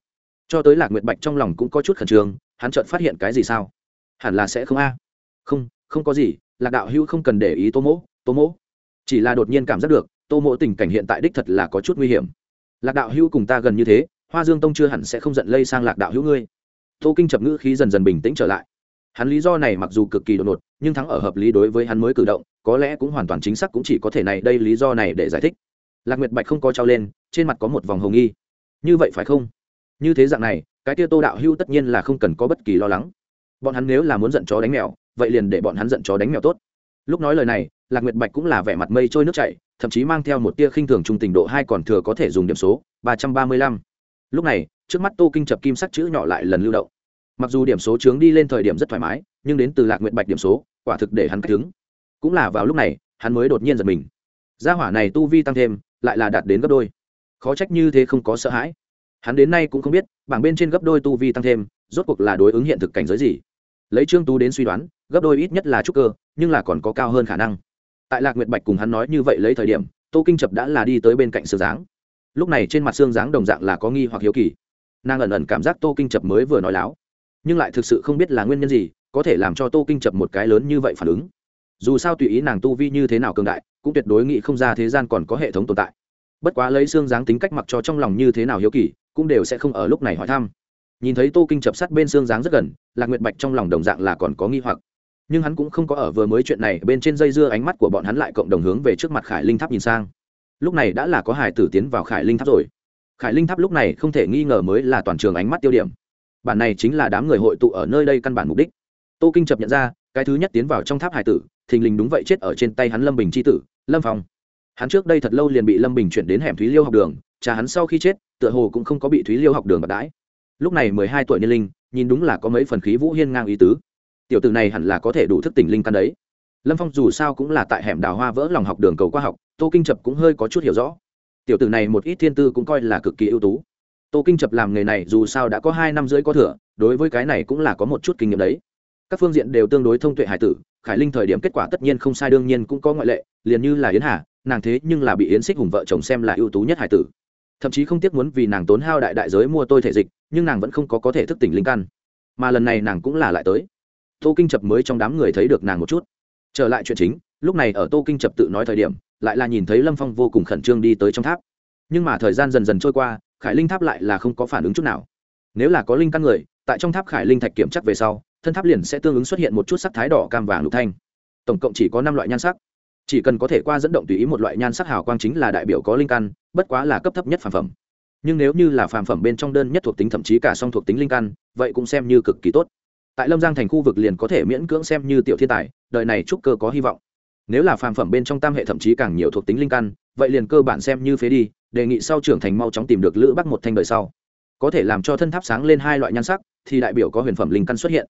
Cho tới lạc nguyệt bạch trong lòng cũng có chút khẩn trương, hắn chợt phát hiện cái gì sao? Hẳn là sẽ không a. Không không có gì, lạc đạo hữu không cần để ý tô mỗ tô mỗ. Chỉ là đột nhiên cảm giác được, tô mỗ tình cảnh hiện tại đích thật là có chút nguy hiểm. Lạc đạo hữu cùng ta gần như thế, hoa dương tông chưa hẳn sẽ không giận lây sang lạc đạo hữu ngươi tô kinh chập ngữ khí dần dần bình tĩnh trở lại. Hắn lý do này mặc dù cực kỳ đột ngột, nhưng thắng ở hợp lý đối với hắn mới cử động, có lẽ cũng hoàn toàn chính xác cũng chỉ có thể này đây lý do này để giải thích. Lạc nguyệt bạch không có trao lên, trên mặt có một vòng hồng nghi. Như vậy phải không? Như thế dạng này, cái tia tô đạo hưu tất nhiên là không cần có bất kỳ lo lắng. Bọn hắn nếu là muốn giận chó đánh mèo, vậy liền để bọn hắn giận chó đánh mèo tốt. Lúc nói lời này, lạc nguyệt bạch cũng là vẻ mặt mây trôi nước chảy, thậm chí mang theo một tia khinh thường trung tình độ hai còn thừa có thể dùng điểm số, ba trăm ba mươi lăm. Lúc này trước mắt tô kinh chập kim sắc chữ nhỏ lại lần lưu động. Mặc dù điểm số trướng đi lên thời điểm rất thoải mái, nhưng đến từ lạc nguyện bạch điểm số, quả thực để hắn cách đứng cũng là vào lúc này, hắn mới đột nhiên giật mình. Gia hỏa này tu vi tăng thêm, lại là đạt đến gấp đôi. Khó trách như thế không có sợ hãi. Hắn đến nay cũng không biết, bảng bên trên gấp đôi tu vi tăng thêm, rốt cuộc là đối ứng hiện thực cảnh giới gì. Lấy trương tú đến suy đoán, gấp đôi ít nhất là trúc cơ, nhưng là còn có cao hơn khả năng. Tại lạc nguyệt bạch cùng hắn nói như vậy lấy thời điểm, tô kinh chập đã là đi tới bên cạnh xương dáng. Lúc này trên mặt xương dáng đồng dạng là có nghi hoặc hiếu kỳ nàng ẩn ẩn cảm giác tô kinh chập mới vừa nói láo. Nhưng lại thực sự không biết là nguyên nhân gì, có thể làm cho tô kinh chập một cái lớn như vậy phản ứng. Dù sao tùy ý nàng tu vi như thế nào cường đại, cũng tuyệt đối nghĩ không ra thế gian còn có hệ thống tồn tại. Bất quá lấy xương dáng tính cách mặc cho trong lòng như thế nào hiếu kỳ, cũng đều sẽ không ở lúc này hỏi thăm. Nhìn thấy tô kinh chập sát bên xương dáng rất gần, lạc nguyệt bạch trong lòng đồng dạng là còn có nghi hoặc. Nhưng hắn cũng không có ở vừa mới chuyện này bên trên dây dưa ánh mắt của bọn hắn lại cộng đồng hướng về trước mặt khải linh tháp nhìn sang. Lúc này đã là có hải tử tiến vào khải linh tháp rồi khải linh tháp lúc này không thể nghi ngờ mới là toàn trường ánh mắt tiêu điểm. Bản này chính là đám người hội tụ ở nơi đây căn bản mục đích. Tô kinh chập nhận ra, cái thứ nhất tiến vào trong tháp hải tử, thình lình đúng vậy chết ở trên tay hắn lâm bình c h i tử, lâm phong. Hắn trước đây thật lâu liền bị lâm bình chuyển đến hẻm thúy liêu học đường, cha hắn sau khi chết, tựa hồ cũng không có bị thúy liêu học đường bật đãi. Lúc này mười hai tuổi niên linh, nhìn đúng là có mấy phần khí vũ hiên ngang ý tứ. Tiểu tử này hẳn là có thể đủ thức tỉnh linh căn đấy. Lâm phong dù sao cũng là tại hẻm đào hoa vỡ lòng học đường cầu qua học, tô kinh chập cũng hơi có chút hiểu rõ tiểu tử này một ít thiên tư cũng coi là cực kỳ ưu tú. Tô kinh chập làm nghề này dù sao đã có hai năm rưỡi có thừa, đối với cái này cũng là có một chút kinh nghiệm đấy. Các phương diện đều tương đối thông tuệ hải tử, khải linh thời điểm kết quả tất nhiên không sai, đương nhiên cũng có ngoại lệ, liền như là yến hà, nàng thế nhưng là bị yến xích hùng vợ chồng xem là ưu tú nhất hải tử. Thậm chí không tiếc muốn vì nàng tốn hao đại đại giới mua tôi thể dịch, nhưng nàng vẫn không có có thể thức tỉnh linh căn. Mà lần này nàng cũng là lại tới. Tô kinh chập mới trong đám người thấy được nàng một chút. Trở lại chuyện chính, lúc này ở tô kinh chập tự nói thời điểm lại là nhìn thấy lâm phong vô cùng khẩn trương đi tới trong tháp. Nhưng mà thời gian dần dần trôi qua, khải linh tháp lại là không có phản ứng chút nào. Nếu là có linh căn người, tại trong tháp khải linh thạch kiểm chắc về sau, thân tháp liền sẽ tương ứng xuất hiện một chút sắc thái đỏ, cam vàng lục thanh. Tổng cộng chỉ có năm loại nhan sắc. Chỉ cần có thể qua dẫn động tùy ý một loại nhan sắc hào quang chính là đại biểu có linh căn, bất quá là cấp thấp nhất phàm phẩm. Nhưng nếu như là phàm phẩm bên trong đơn nhất thuộc tính thậm chí cả song thuộc tính linh căn, vậy cũng xem như cực kỳ tốt. Tại lâm giang thành khu vực liền có thể miễn cưỡng xem như tiểu thiên tài, đời này trúc cơ có hy vọng nếu là phàm phẩm bên trong tam hệ thậm chí càng nhiều thuộc tính linh căn, vậy liền cơ bản xem như phế đi, đề nghị sau trưởng thành mau chóng tìm được lữ bắc một thanh đời sau. Có thể làm cho thân tháp sáng lên hai loại nhan sắc, thì đại biểu có huyền phẩm linh căn xuất hiện.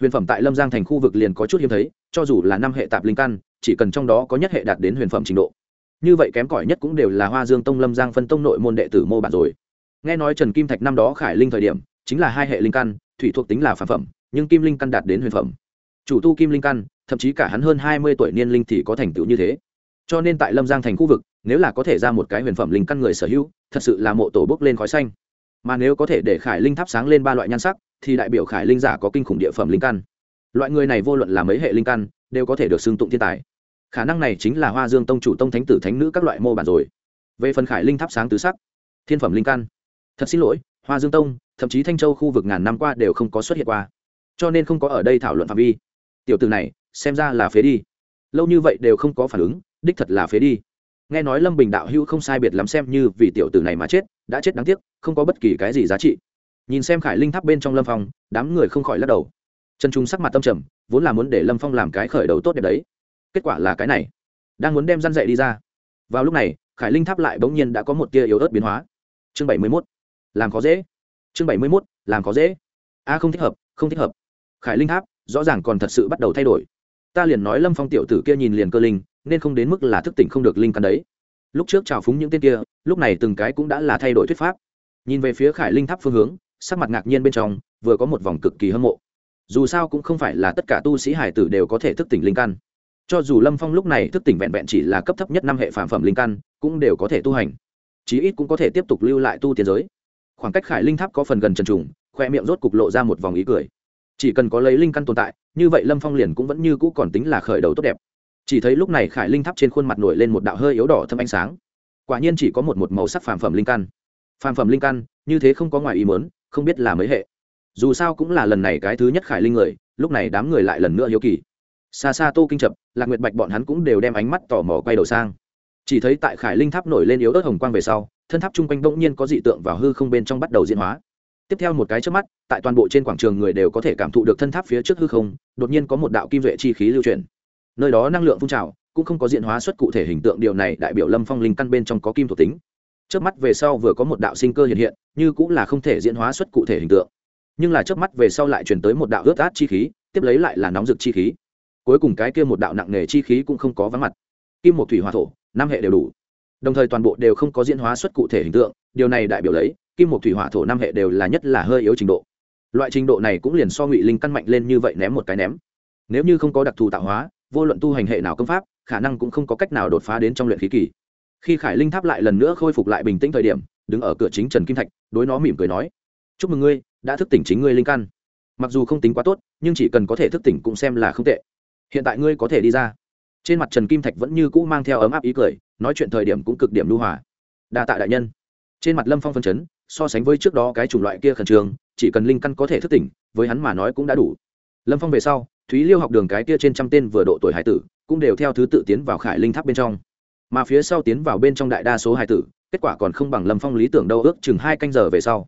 Huyền phẩm tại lâm giang thành khu vực liền có chút hiếm thấy, cho dù là năm hệ tạp linh căn, chỉ cần trong đó có nhất hệ đạt đến huyền phẩm trình độ. Như vậy kém cỏi nhất cũng đều là hoa dương tông lâm giang phân tông nội môn đệ tử mô bản rồi. Nghe nói trần kim thạch năm đó khải linh thời điểm, chính là hai hệ linh căn, thủy thuộc tính là phản phẩm, nhưng kim linh căn đạt đến huyền phẩm. Chủ tu kim linh căn thậm chí cả hắn hơn hai mươi tuổi niên linh thì có thành tựu như thế. Cho nên tại lâm giang thành khu vực, nếu là có thể ra một cái huyền phẩm linh căn người sở hữu, thật sự là mộ tổ bốc lên khói xanh. Mà nếu có thể để khải linh thắp sáng lên ba loại nhan sắc, thì đại biểu khải linh giả có kinh khủng địa phẩm linh căn. Loại người này vô luận là mấy hệ linh căn, đều có thể được xưng tụng thiên tài. Khả năng này chính là hoa dương tông chủ tông thánh tử thánh nữ các loại mô bản rồi. Về phần khải linh thắp sáng tứ sắc, thiên phẩm linh căn. Thật xin lỗi, hoa dương tông, thậm chí thanh châu khu vực ngàn năm qua đều không có xuất hiện qua. Cho nên không có ở đây thảo luận phạm vi. Tiểu từ này xem ra là phế đi. Lâu như vậy đều không có phản ứng, đích thật là phế đi. Nghe nói lâm bình đạo hữu không sai biệt lắm xem như vì tiểu tử này mà chết, đã chết đáng tiếc, không có bất kỳ cái gì giá trị. Nhìn xem khải linh tháp bên trong lâm phong, đám người không khỏi lắc đầu. Trần trung sắc mặt tâm trầm, vốn là muốn để lâm phong làm cái khởi đầu tốt đẹp đấy. Kết quả là cái này, đang muốn đem răn dậy đi ra. Vào lúc này, khải linh tháp lại bỗng nhiên đã có một tia yếu ớt biến hóa. Chương bảy mươi mốt, làm khó dễ. Chương bảy mươi mốt, làm khó dễ. A, không thích hợp, không thích hợp. Khải linh tháp, rõ ràng còn thật sự bắt đầu thay đổi ta liền nói lâm phong tiểu tử kia nhìn liền cơ linh, nên không đến mức là thức tỉnh không được linh căn đấy. Lúc trước trào phúng những tên kia, lúc này từng cái cũng đã là thay đổi thuyết pháp. Nhìn về phía khải linh tháp phương hướng, sắc mặt ngạc nhiên bên trong, vừa có một vòng cực kỳ hâm mộ. Dù sao cũng không phải là tất cả tu sĩ hải tử đều có thể thức tỉnh linh căn. Cho dù lâm phong lúc này thức tỉnh vẹn vẹn chỉ là cấp thấp nhất năm hệ phản phẩm linh căn, cũng đều có thể tu hành. Chí ít cũng có thể tiếp tục lưu lại tu tiến giới. Khoảng cách khải linh tháp có phần gần trần trùng, khoe miệng rốt cục lộ ra một vòng ý cười chỉ cần có lấy linh căn tồn tại, như vậy lâm phong liền cũng vẫn như cũ còn tính là khởi đầu tốt đẹp. Chỉ thấy lúc này khải linh tháp trên khuôn mặt nổi lên một đạo hơi yếu đỏ thâm ánh sáng. Quả nhiên chỉ có một một màu sắc phàm phẩm linh căn. Phàm phẩm linh căn, như thế không có ngoài ý mớn không biết là mấy hệ. Dù sao cũng là lần này cái thứ nhất khải linh người, lúc này đám người lại lần nữa hiếu kỳ. Xa xa tô kinh chập, lạc nguyệt bạch bọn hắn cũng đều đem ánh mắt tò mò quay đầu sang. Chỉ thấy tại khải linh tháp nổi lên yếu ớt hồng quang về sau, thân tháp chung quanh bỗng nhiên có dị tượng vào hư không bên trong bắt đầu diễn hóa tiếp theo một cái trước mắt, tại toàn bộ trên quảng trường người đều có thể cảm thụ được thân tháp phía trước hư không, đột nhiên có một đạo kim vệ chi khí lưu truyền nơi đó năng lượng phun trào, cũng không có diễn hóa xuất cụ thể hình tượng điều này, đại biểu lâm phong linh căn bên trong có kim thuộc tính. Trước mắt về sau vừa có một đạo sinh cơ hiện hiện, như cũng là không thể diễn hóa xuất cụ thể hình tượng. Nhưng là trước mắt về sau lại chuyển tới một đạo ướt át chi khí, tiếp lấy lại là nóng rực chi khí. Cuối cùng cái kia một đạo nặng nề chi khí cũng không có vắng mặt. Kim một thủy hòa thổ, năm hệ đều đủ. Đồng thời toàn bộ đều không có diễn hóa xuất cụ thể hình tượng, điều này đại biểu lấy kim một thủy hỏa thổ năm hệ đều là nhất là hơi yếu trình độ. Loại trình độ này cũng liền so ngụy linh căn mạnh lên như vậy ném một cái ném. Nếu như không có đặc thù tạo hóa, vô luận tu hành hệ nào công pháp, khả năng cũng không có cách nào đột phá đến trong luyện khí kỳ. Khi khải linh tháp lại lần nữa khôi phục lại bình tĩnh thời điểm, đứng ở cửa chính trần kim thạch, đối nó mỉm cười nói, chúc mừng ngươi, đã thức tỉnh chính ngươi linh căn. Mặc dù không tính quá tốt, nhưng chỉ cần có thể thức tỉnh cũng xem là không tệ. Hiện tại ngươi có thể đi ra. Trên mặt trần kim thạch vẫn như cũ mang theo ấm áp ý cười, nói chuyện thời điểm cũng cực điểm lưu hòa. Đa tạ đại nhân trên mặt lâm phong phân chấn, so sánh với trước đó cái chủng loại kia khẩn trương, chỉ cần linh căn có thể thức tỉnh, với hắn mà nói cũng đã đủ. Lâm phong về sau, thúy liêu học đường cái kia trên trăm tên vừa độ tuổi hải tử, cũng đều theo thứ tự tiến vào khải linh tháp bên trong. Mà phía sau tiến vào bên trong đại đa số hải tử, kết quả còn không bằng lâm phong lý tưởng đâu ước chừng hai canh giờ về sau.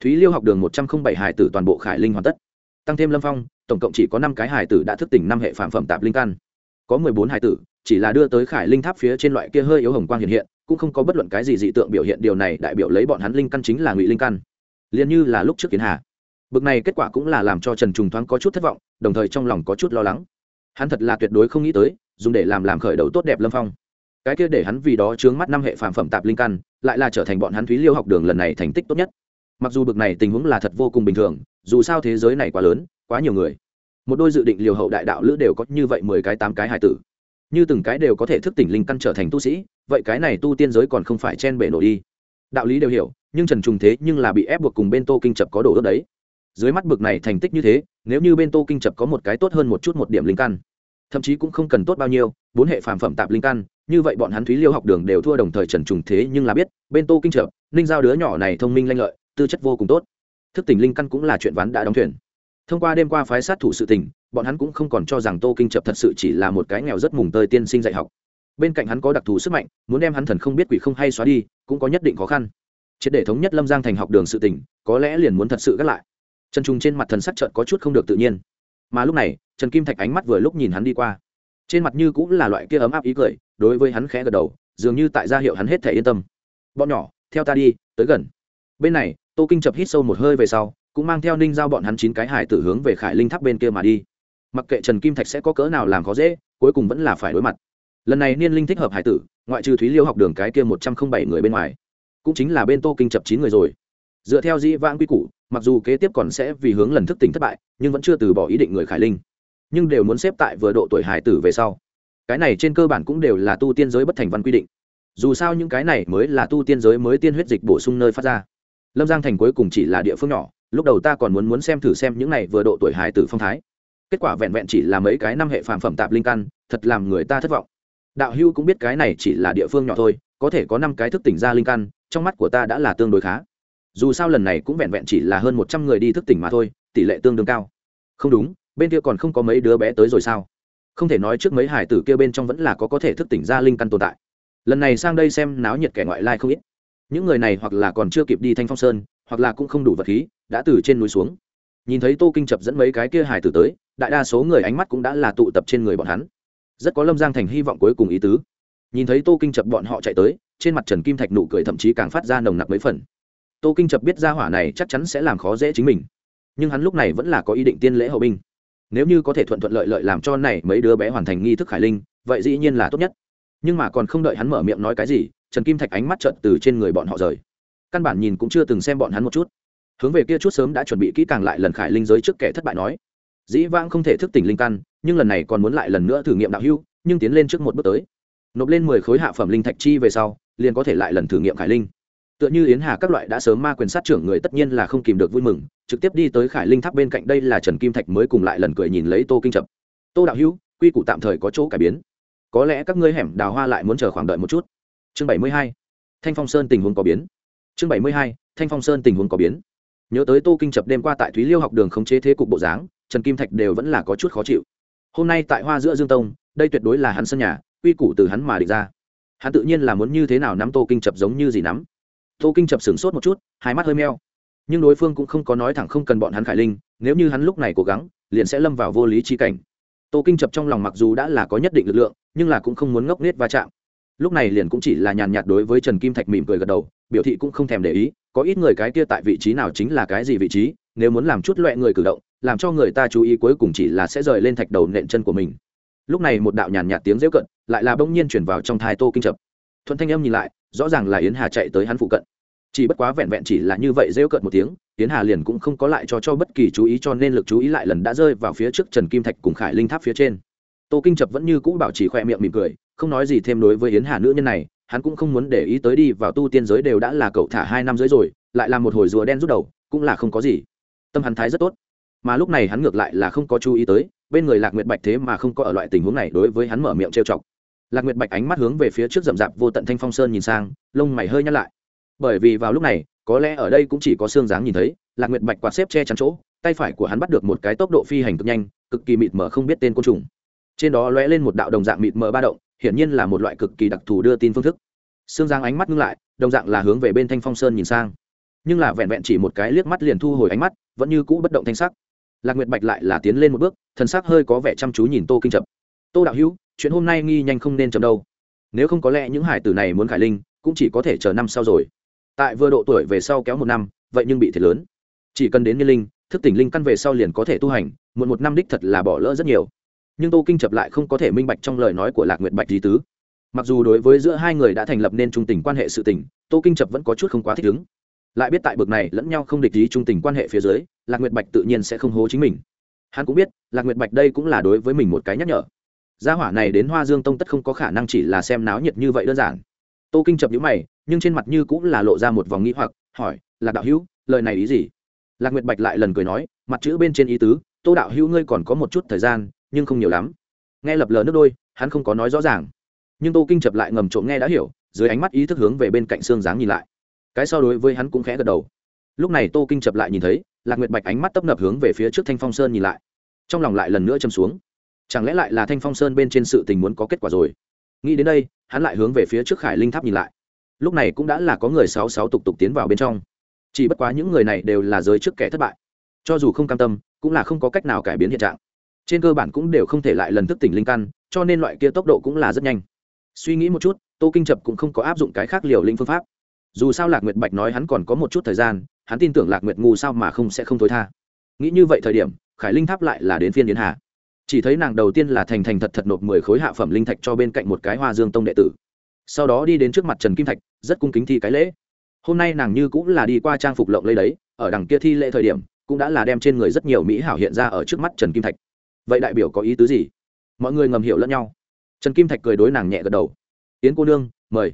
Thúy liêu học đường một trăm linh bảy hải tử toàn bộ khải linh hoàn tất. Tăng thêm lâm phong, tổng cộng chỉ có năm cái hải tử đã thức tỉnh năm hệ phạm phẩm tạp linh căn. Có mười bốn hải tử, chỉ là đưa tới khải linh tháp phía trên loại kia hơi yếu hồng quang hiện hiện cũng không có bất luận cái gì dị tượng biểu hiện điều này, đại biểu lấy bọn hắn linh căn chính là ngụy linh căn. Liền như là lúc trước kiến hà. Bực này kết quả cũng là làm cho trần trùng thoáng có chút thất vọng, đồng thời trong lòng có chút lo lắng. Hắn thật là tuyệt đối không nghĩ tới, dùng để làm làm khởi đầu tốt đẹp lâm phong. Cái kia để hắn vì đó chướng mắt năm hệ phàm phẩm tạp linh căn, lại là trở thành bọn hắn thúy liêu học đường lần này thành tích tốt nhất. Mặc dù bực này tình huống là thật vô cùng bình thường, dù sao thế giới này quá lớn, quá nhiều người. Một đôi dự định liều hậu đại đạo lữ đều có như vậy mười cái tám cái hài tử như từng cái đều có thể thức tỉnh linh căn trở thành tu sĩ, vậy cái này tu tiên giới còn không phải chen bể nổi đi. Đạo lý đều hiểu, nhưng trần trùng thế nhưng là bị ép buộc cùng bên tô kinh chập có đồ ước đấy. Dưới mắt bực này thành tích như thế, nếu như bên tô kinh chập có một cái tốt hơn một chút một điểm linh căn, thậm chí cũng không cần tốt bao nhiêu, bốn hệ phàm phẩm tạp linh căn, như vậy bọn hắn thúy liêu học đường đều thua đồng thời trần trùng thế nhưng là biết, bên tô kinh chập, ninh giao đứa nhỏ này thông minh lanh lợi, tư chất vô cùng tốt. Thức tỉnh linh căn cũng là chuyện ván đã đóng thuyền. Thông qua đêm qua phái sát thủ sự tình bọn hắn cũng không còn cho rằng tô kinh chập thật sự chỉ là một cái nghèo rất mùng tơi tiên sinh dạy học. Bên cạnh hắn có đặc thù sức mạnh, muốn đem hắn thần không biết quỷ không hay xóa đi, cũng có nhất định khó khăn. Triệt để thống nhất lâm giang thành học đường sự tình, có lẽ liền muốn thật sự gác lại. Trần trung trên mặt thần sắc trợn có chút không được tự nhiên. Mà lúc này, trần kim thạch ánh mắt vừa lúc nhìn hắn đi qua. Trên mặt như cũng là loại kia ấm áp ý cười, đối với hắn khẽ gật đầu, dường như tại gia hiệu hắn hết thể yên tâm. Bọn nhỏ, theo ta đi, tới gần. Bên này, tô kinh chập hít sâu một hơi về sau, cũng mang theo ninh giao bọn hắn chín cái hải tử hướng về khải linh tháp bên kia mà đi mặc kệ trần kim thạch sẽ có cỡ nào làm khó dễ, cuối cùng vẫn là phải đối mặt. Lần này niên linh thích hợp hải tử, ngoại trừ thúy liêu học đường cái kia một trăm không bảy người bên ngoài, cũng chính là bên tô kinh chập chín người rồi. Dựa theo dĩ vãng quy củ, mặc dù kế tiếp còn sẽ vì hướng lần thức tỉnh thất bại, nhưng vẫn chưa từ bỏ ý định người khải linh. Nhưng đều muốn xếp tại vừa độ tuổi hải tử về sau. Cái này trên cơ bản cũng đều là tu tiên giới bất thành văn quy định. Dù sao những cái này mới là tu tiên giới mới tiên huyết dịch bổ sung nơi phát ra. Lâm giang thành cuối cùng chỉ là địa phương nhỏ, lúc đầu ta còn muốn muốn xem thử xem những này vừa độ tuổi Hải tử phong thái kết quả vẹn vẹn chỉ là mấy cái năm hệ phàm phẩm tạp linh căn, thật làm người ta thất vọng. Đạo hưu cũng biết cái này chỉ là địa phương nhỏ thôi, có thể có năm cái thức tỉnh ra linh căn, trong mắt của ta đã là tương đối khá. Dù sao lần này cũng vẹn vẹn chỉ là hơn một trăm người đi thức tỉnh mà thôi, tỷ lệ tương đương cao. Không đúng, bên kia còn không có mấy đứa bé tới rồi sao? Không thể nói trước mấy hải tử kia bên trong vẫn là có có thể thức tỉnh ra linh căn tồn tại. Lần này sang đây xem náo nhiệt kẻ ngoại lai không ít. Những người này hoặc là còn chưa kịp đi thanh phong sơn, hoặc là cũng không đủ vật khí, đã từ trên núi xuống. Nhìn thấy tô kinh chập dẫn mấy cái kia hải tử tới đại đa số người ánh mắt cũng đã là tụ tập trên người bọn hắn. Rất có lâm giang thành hy vọng cuối cùng ý tứ. Nhìn thấy tô kinh chập bọn họ chạy tới, trên mặt trần kim thạch nụ cười thậm chí càng phát ra nồng nặc mấy phần. Tô kinh chập biết ra hỏa này chắc chắn sẽ làm khó dễ chính mình, nhưng hắn lúc này vẫn là có ý định tiên lễ hậu binh. Nếu như có thể thuận thuận lợi lợi làm cho này mấy đứa bé hoàn thành nghi thức khải linh, vậy dĩ nhiên là tốt nhất. Nhưng mà còn không đợi hắn mở miệng nói cái gì, trần kim thạch ánh mắt trợn từ trên người bọn họ rời. Căn bản nhìn cũng chưa từng xem bọn hắn một chút. Hướng về kia chút sớm đã chuẩn bị kỹ càng lại lần khải linh giới trước kẻ thất bại nói dĩ vãng không thể thức tỉnh linh căn, nhưng lần này còn muốn lại lần nữa thử nghiệm đạo hưu nhưng tiến lên trước một bước tới. Nộp lên mười khối hạ phẩm linh thạch chi về sau, liền có thể lại lần thử nghiệm khải linh. Tựa như yến hà các loại đã sớm ma quyền sát trưởng người tất nhiên là không kìm được vui mừng, trực tiếp đi tới khải linh tháp bên cạnh đây là trần kim thạch mới cùng lại lần cười nhìn lấy tô kinh chập tô đạo hữu, quy củ tạm thời có chỗ cải biến. Có lẽ các ngươi hẻm đào hoa lại muốn chờ khoảng đợi một chút. Chương bảy mươi hai, thanh phong sơn tình huống có biến. Chương bảy mươi hai, thanh phong sơn tình huống có biến. Nhớ tới tô kinh chập đêm qua tại thúy liêu học đường khống chế thế cục bộ dáng trần kim thạch đều vẫn là có chút khó chịu. Hôm nay tại hoa giữa dương tông, đây tuyệt đối là hắn sân nhà, quy củ từ hắn mà định ra. Hắn tự nhiên là muốn như thế nào nắm tô kinh chập giống như gì nắm. Tô kinh chập sửng sốt một chút, hai mắt hơi meo. Nhưng đối phương cũng không có nói thẳng không cần bọn hắn khải linh, nếu như hắn lúc này cố gắng, liền sẽ lâm vào vô lý trí cảnh. Tô kinh chập trong lòng mặc dù đã là có nhất định lực lượng, nhưng là cũng không muốn ngốc nết va chạm. Lúc này liền cũng chỉ là nhàn nhạt đối với trần kim thạch mỉm cười gật đầu, biểu thị cũng không thèm để ý, có ít người cái kia tại vị trí nào chính là cái gì vị trí, nếu muốn làm chút loẹ người cử động làm cho người ta chú ý cuối cùng chỉ là sẽ rời lên thạch đầu nện chân của mình. Lúc này một đạo nhàn nhạt tiếng rêu cận lại là bỗng nhiên chuyển vào trong thai tô kinh chập thuận thanh âm nhìn lại, rõ ràng là yến hà chạy tới hắn phụ cận. Chỉ bất quá vẹn vẹn chỉ là như vậy rêu cận một tiếng, yến hà liền cũng không có lại cho cho bất kỳ chú ý cho nên lực chú ý lại lần đã rơi vào phía trước trần kim thạch cùng khải linh tháp phía trên. Tô kinh chập vẫn như cũ bảo trì khoe miệng mỉm cười, không nói gì thêm đối với yến hà nữ nhân này, hắn cũng không muốn để ý tới đi vào tu tiên giới đều đã là cậu thả hai năm dưới rồi, lại là một hồi rùa đen rút đầu, cũng là không có gì. Tâm hắn thái rất tốt mà lúc này hắn ngược lại là không có chú ý tới, bên người lạc nguyệt bạch thế mà không có ở loại tình huống này đối với hắn mở miệng trêu chọc. Lạc nguyệt bạch ánh mắt hướng về phía trước rậm rạp vô tận thanh phong sơn nhìn sang, lông mày hơi nhăn lại. Bởi vì vào lúc này, có lẽ ở đây cũng chỉ có xương dáng nhìn thấy, lạc nguyệt bạch quạt xếp che chắn chỗ, tay phải của hắn bắt được một cái tốc độ phi hành cực nhanh, cực kỳ mịt mờ không biết tên côn trùng. Trên đó lóe lên một đạo đồng dạng mịt mờ ba động, hiển nhiên là một loại cực kỳ đặc thù đưa tin phương thức. Xương giang ánh mắt ngưng lại, đồng dạng là hướng về bên thanh phong sơn nhìn sang. Nhưng là vẹn vẹn chỉ một cái liếc mắt liền thu hồi ánh mắt, vẫn như cũ bất động thanh sắc lạc nguyệt bạch lại là tiến lên một bước, thần sắc hơi có vẻ chăm chú nhìn tô kinh Chậm. tô đạo hữu, chuyện hôm nay nghi nhanh không nên chậm đâu. Nếu không có lẽ những hải tử này muốn khải linh, cũng chỉ có thể chờ năm sau rồi. Tại vừa độ tuổi về sau kéo một năm, vậy nhưng bị thiệt lớn. Chỉ cần đến niên linh, thức tỉnh linh căn về sau liền có thể tu hành, muộn một năm đích thật là bỏ lỡ rất nhiều. Nhưng tô kinh chập lại không có thể minh bạch trong lời nói của lạc nguyệt bạch lý tứ. Mặc dù đối với giữa hai người đã thành lập nên trung tình quan hệ sự tình, tô kinh chập vẫn có chút không quá thích ứng lại biết tại bực này lẫn nhau không địch ý trung tình quan hệ phía dưới, lạc nguyệt bạch tự nhiên sẽ không hố chính mình. Hắn cũng biết, lạc nguyệt bạch đây cũng là đối với mình một cái nhắc nhở. Gia hỏa này đến hoa dương tông tất không có khả năng chỉ là xem náo nhiệt như vậy đơn giản. Tô kinh chập nhữ mày, nhưng trên mặt như cũng là lộ ra một vòng nghĩ hoặc, hỏi, lạc đạo hữu, lời này ý gì? Lạc nguyệt bạch lại lần cười nói, mặt chữ bên trên ý tứ, tô đạo hữu ngươi còn có một chút thời gian, nhưng không nhiều lắm. Nghe lập lờ nước đôi, hắn không có nói rõ ràng. Nhưng tô kinh chập lại ngầm trộm nghe đã hiểu, dưới ánh mắt ý thức hướng về bên cạnh xương dáng nhìn lại cái so đối với hắn cũng khẽ gật đầu. Lúc này tô kinh chập lại nhìn thấy, lạc nguyệt bạch ánh mắt tấp nập hướng về phía trước thanh phong sơn nhìn lại. Trong lòng lại lần nữa châm xuống. Chẳng lẽ lại là thanh phong sơn bên trên sự tình muốn có kết quả rồi? Nghĩ đến đây, hắn lại hướng về phía trước khải linh tháp nhìn lại. Lúc này cũng đã là có người sáu sáu tục tục tiến vào bên trong. Chỉ bất quá những người này đều là giới trước kẻ thất bại. Cho dù không cam tâm, cũng là không có cách nào cải biến hiện trạng. Trên cơ bản cũng đều không thể lại lần thức tỉnh linh căn, cho nên loại kia tốc độ cũng là rất nhanh. Suy nghĩ một chút, tô kinh chập cũng không có áp dụng cái khác liều linh phương pháp dù sao lạc nguyệt bạch nói hắn còn có một chút thời gian, hắn tin tưởng lạc nguyệt ngu sao mà không sẽ không thối tha. Nghĩ như vậy thời điểm, khải linh tháp lại là đến phiên yến hà. Chỉ thấy nàng đầu tiên là thành thành thật thật nộp mười khối hạ phẩm linh thạch cho bên cạnh một cái hoa dương tông đệ tử. Sau đó đi đến trước mặt trần kim thạch, rất cung kính thi cái lễ. Hôm nay nàng như cũng là đi qua trang phục lộng lấy đấy, ở đằng kia thi lễ thời điểm, cũng đã là đem trên người rất nhiều mỹ hảo hiện ra ở trước mắt trần kim thạch. Vậy đại biểu có ý tứ gì? Mọi người ngầm hiểu lẫn nhau. Trần kim thạch cười đối nàng nhẹ gật đầu. Yến cô nương, mời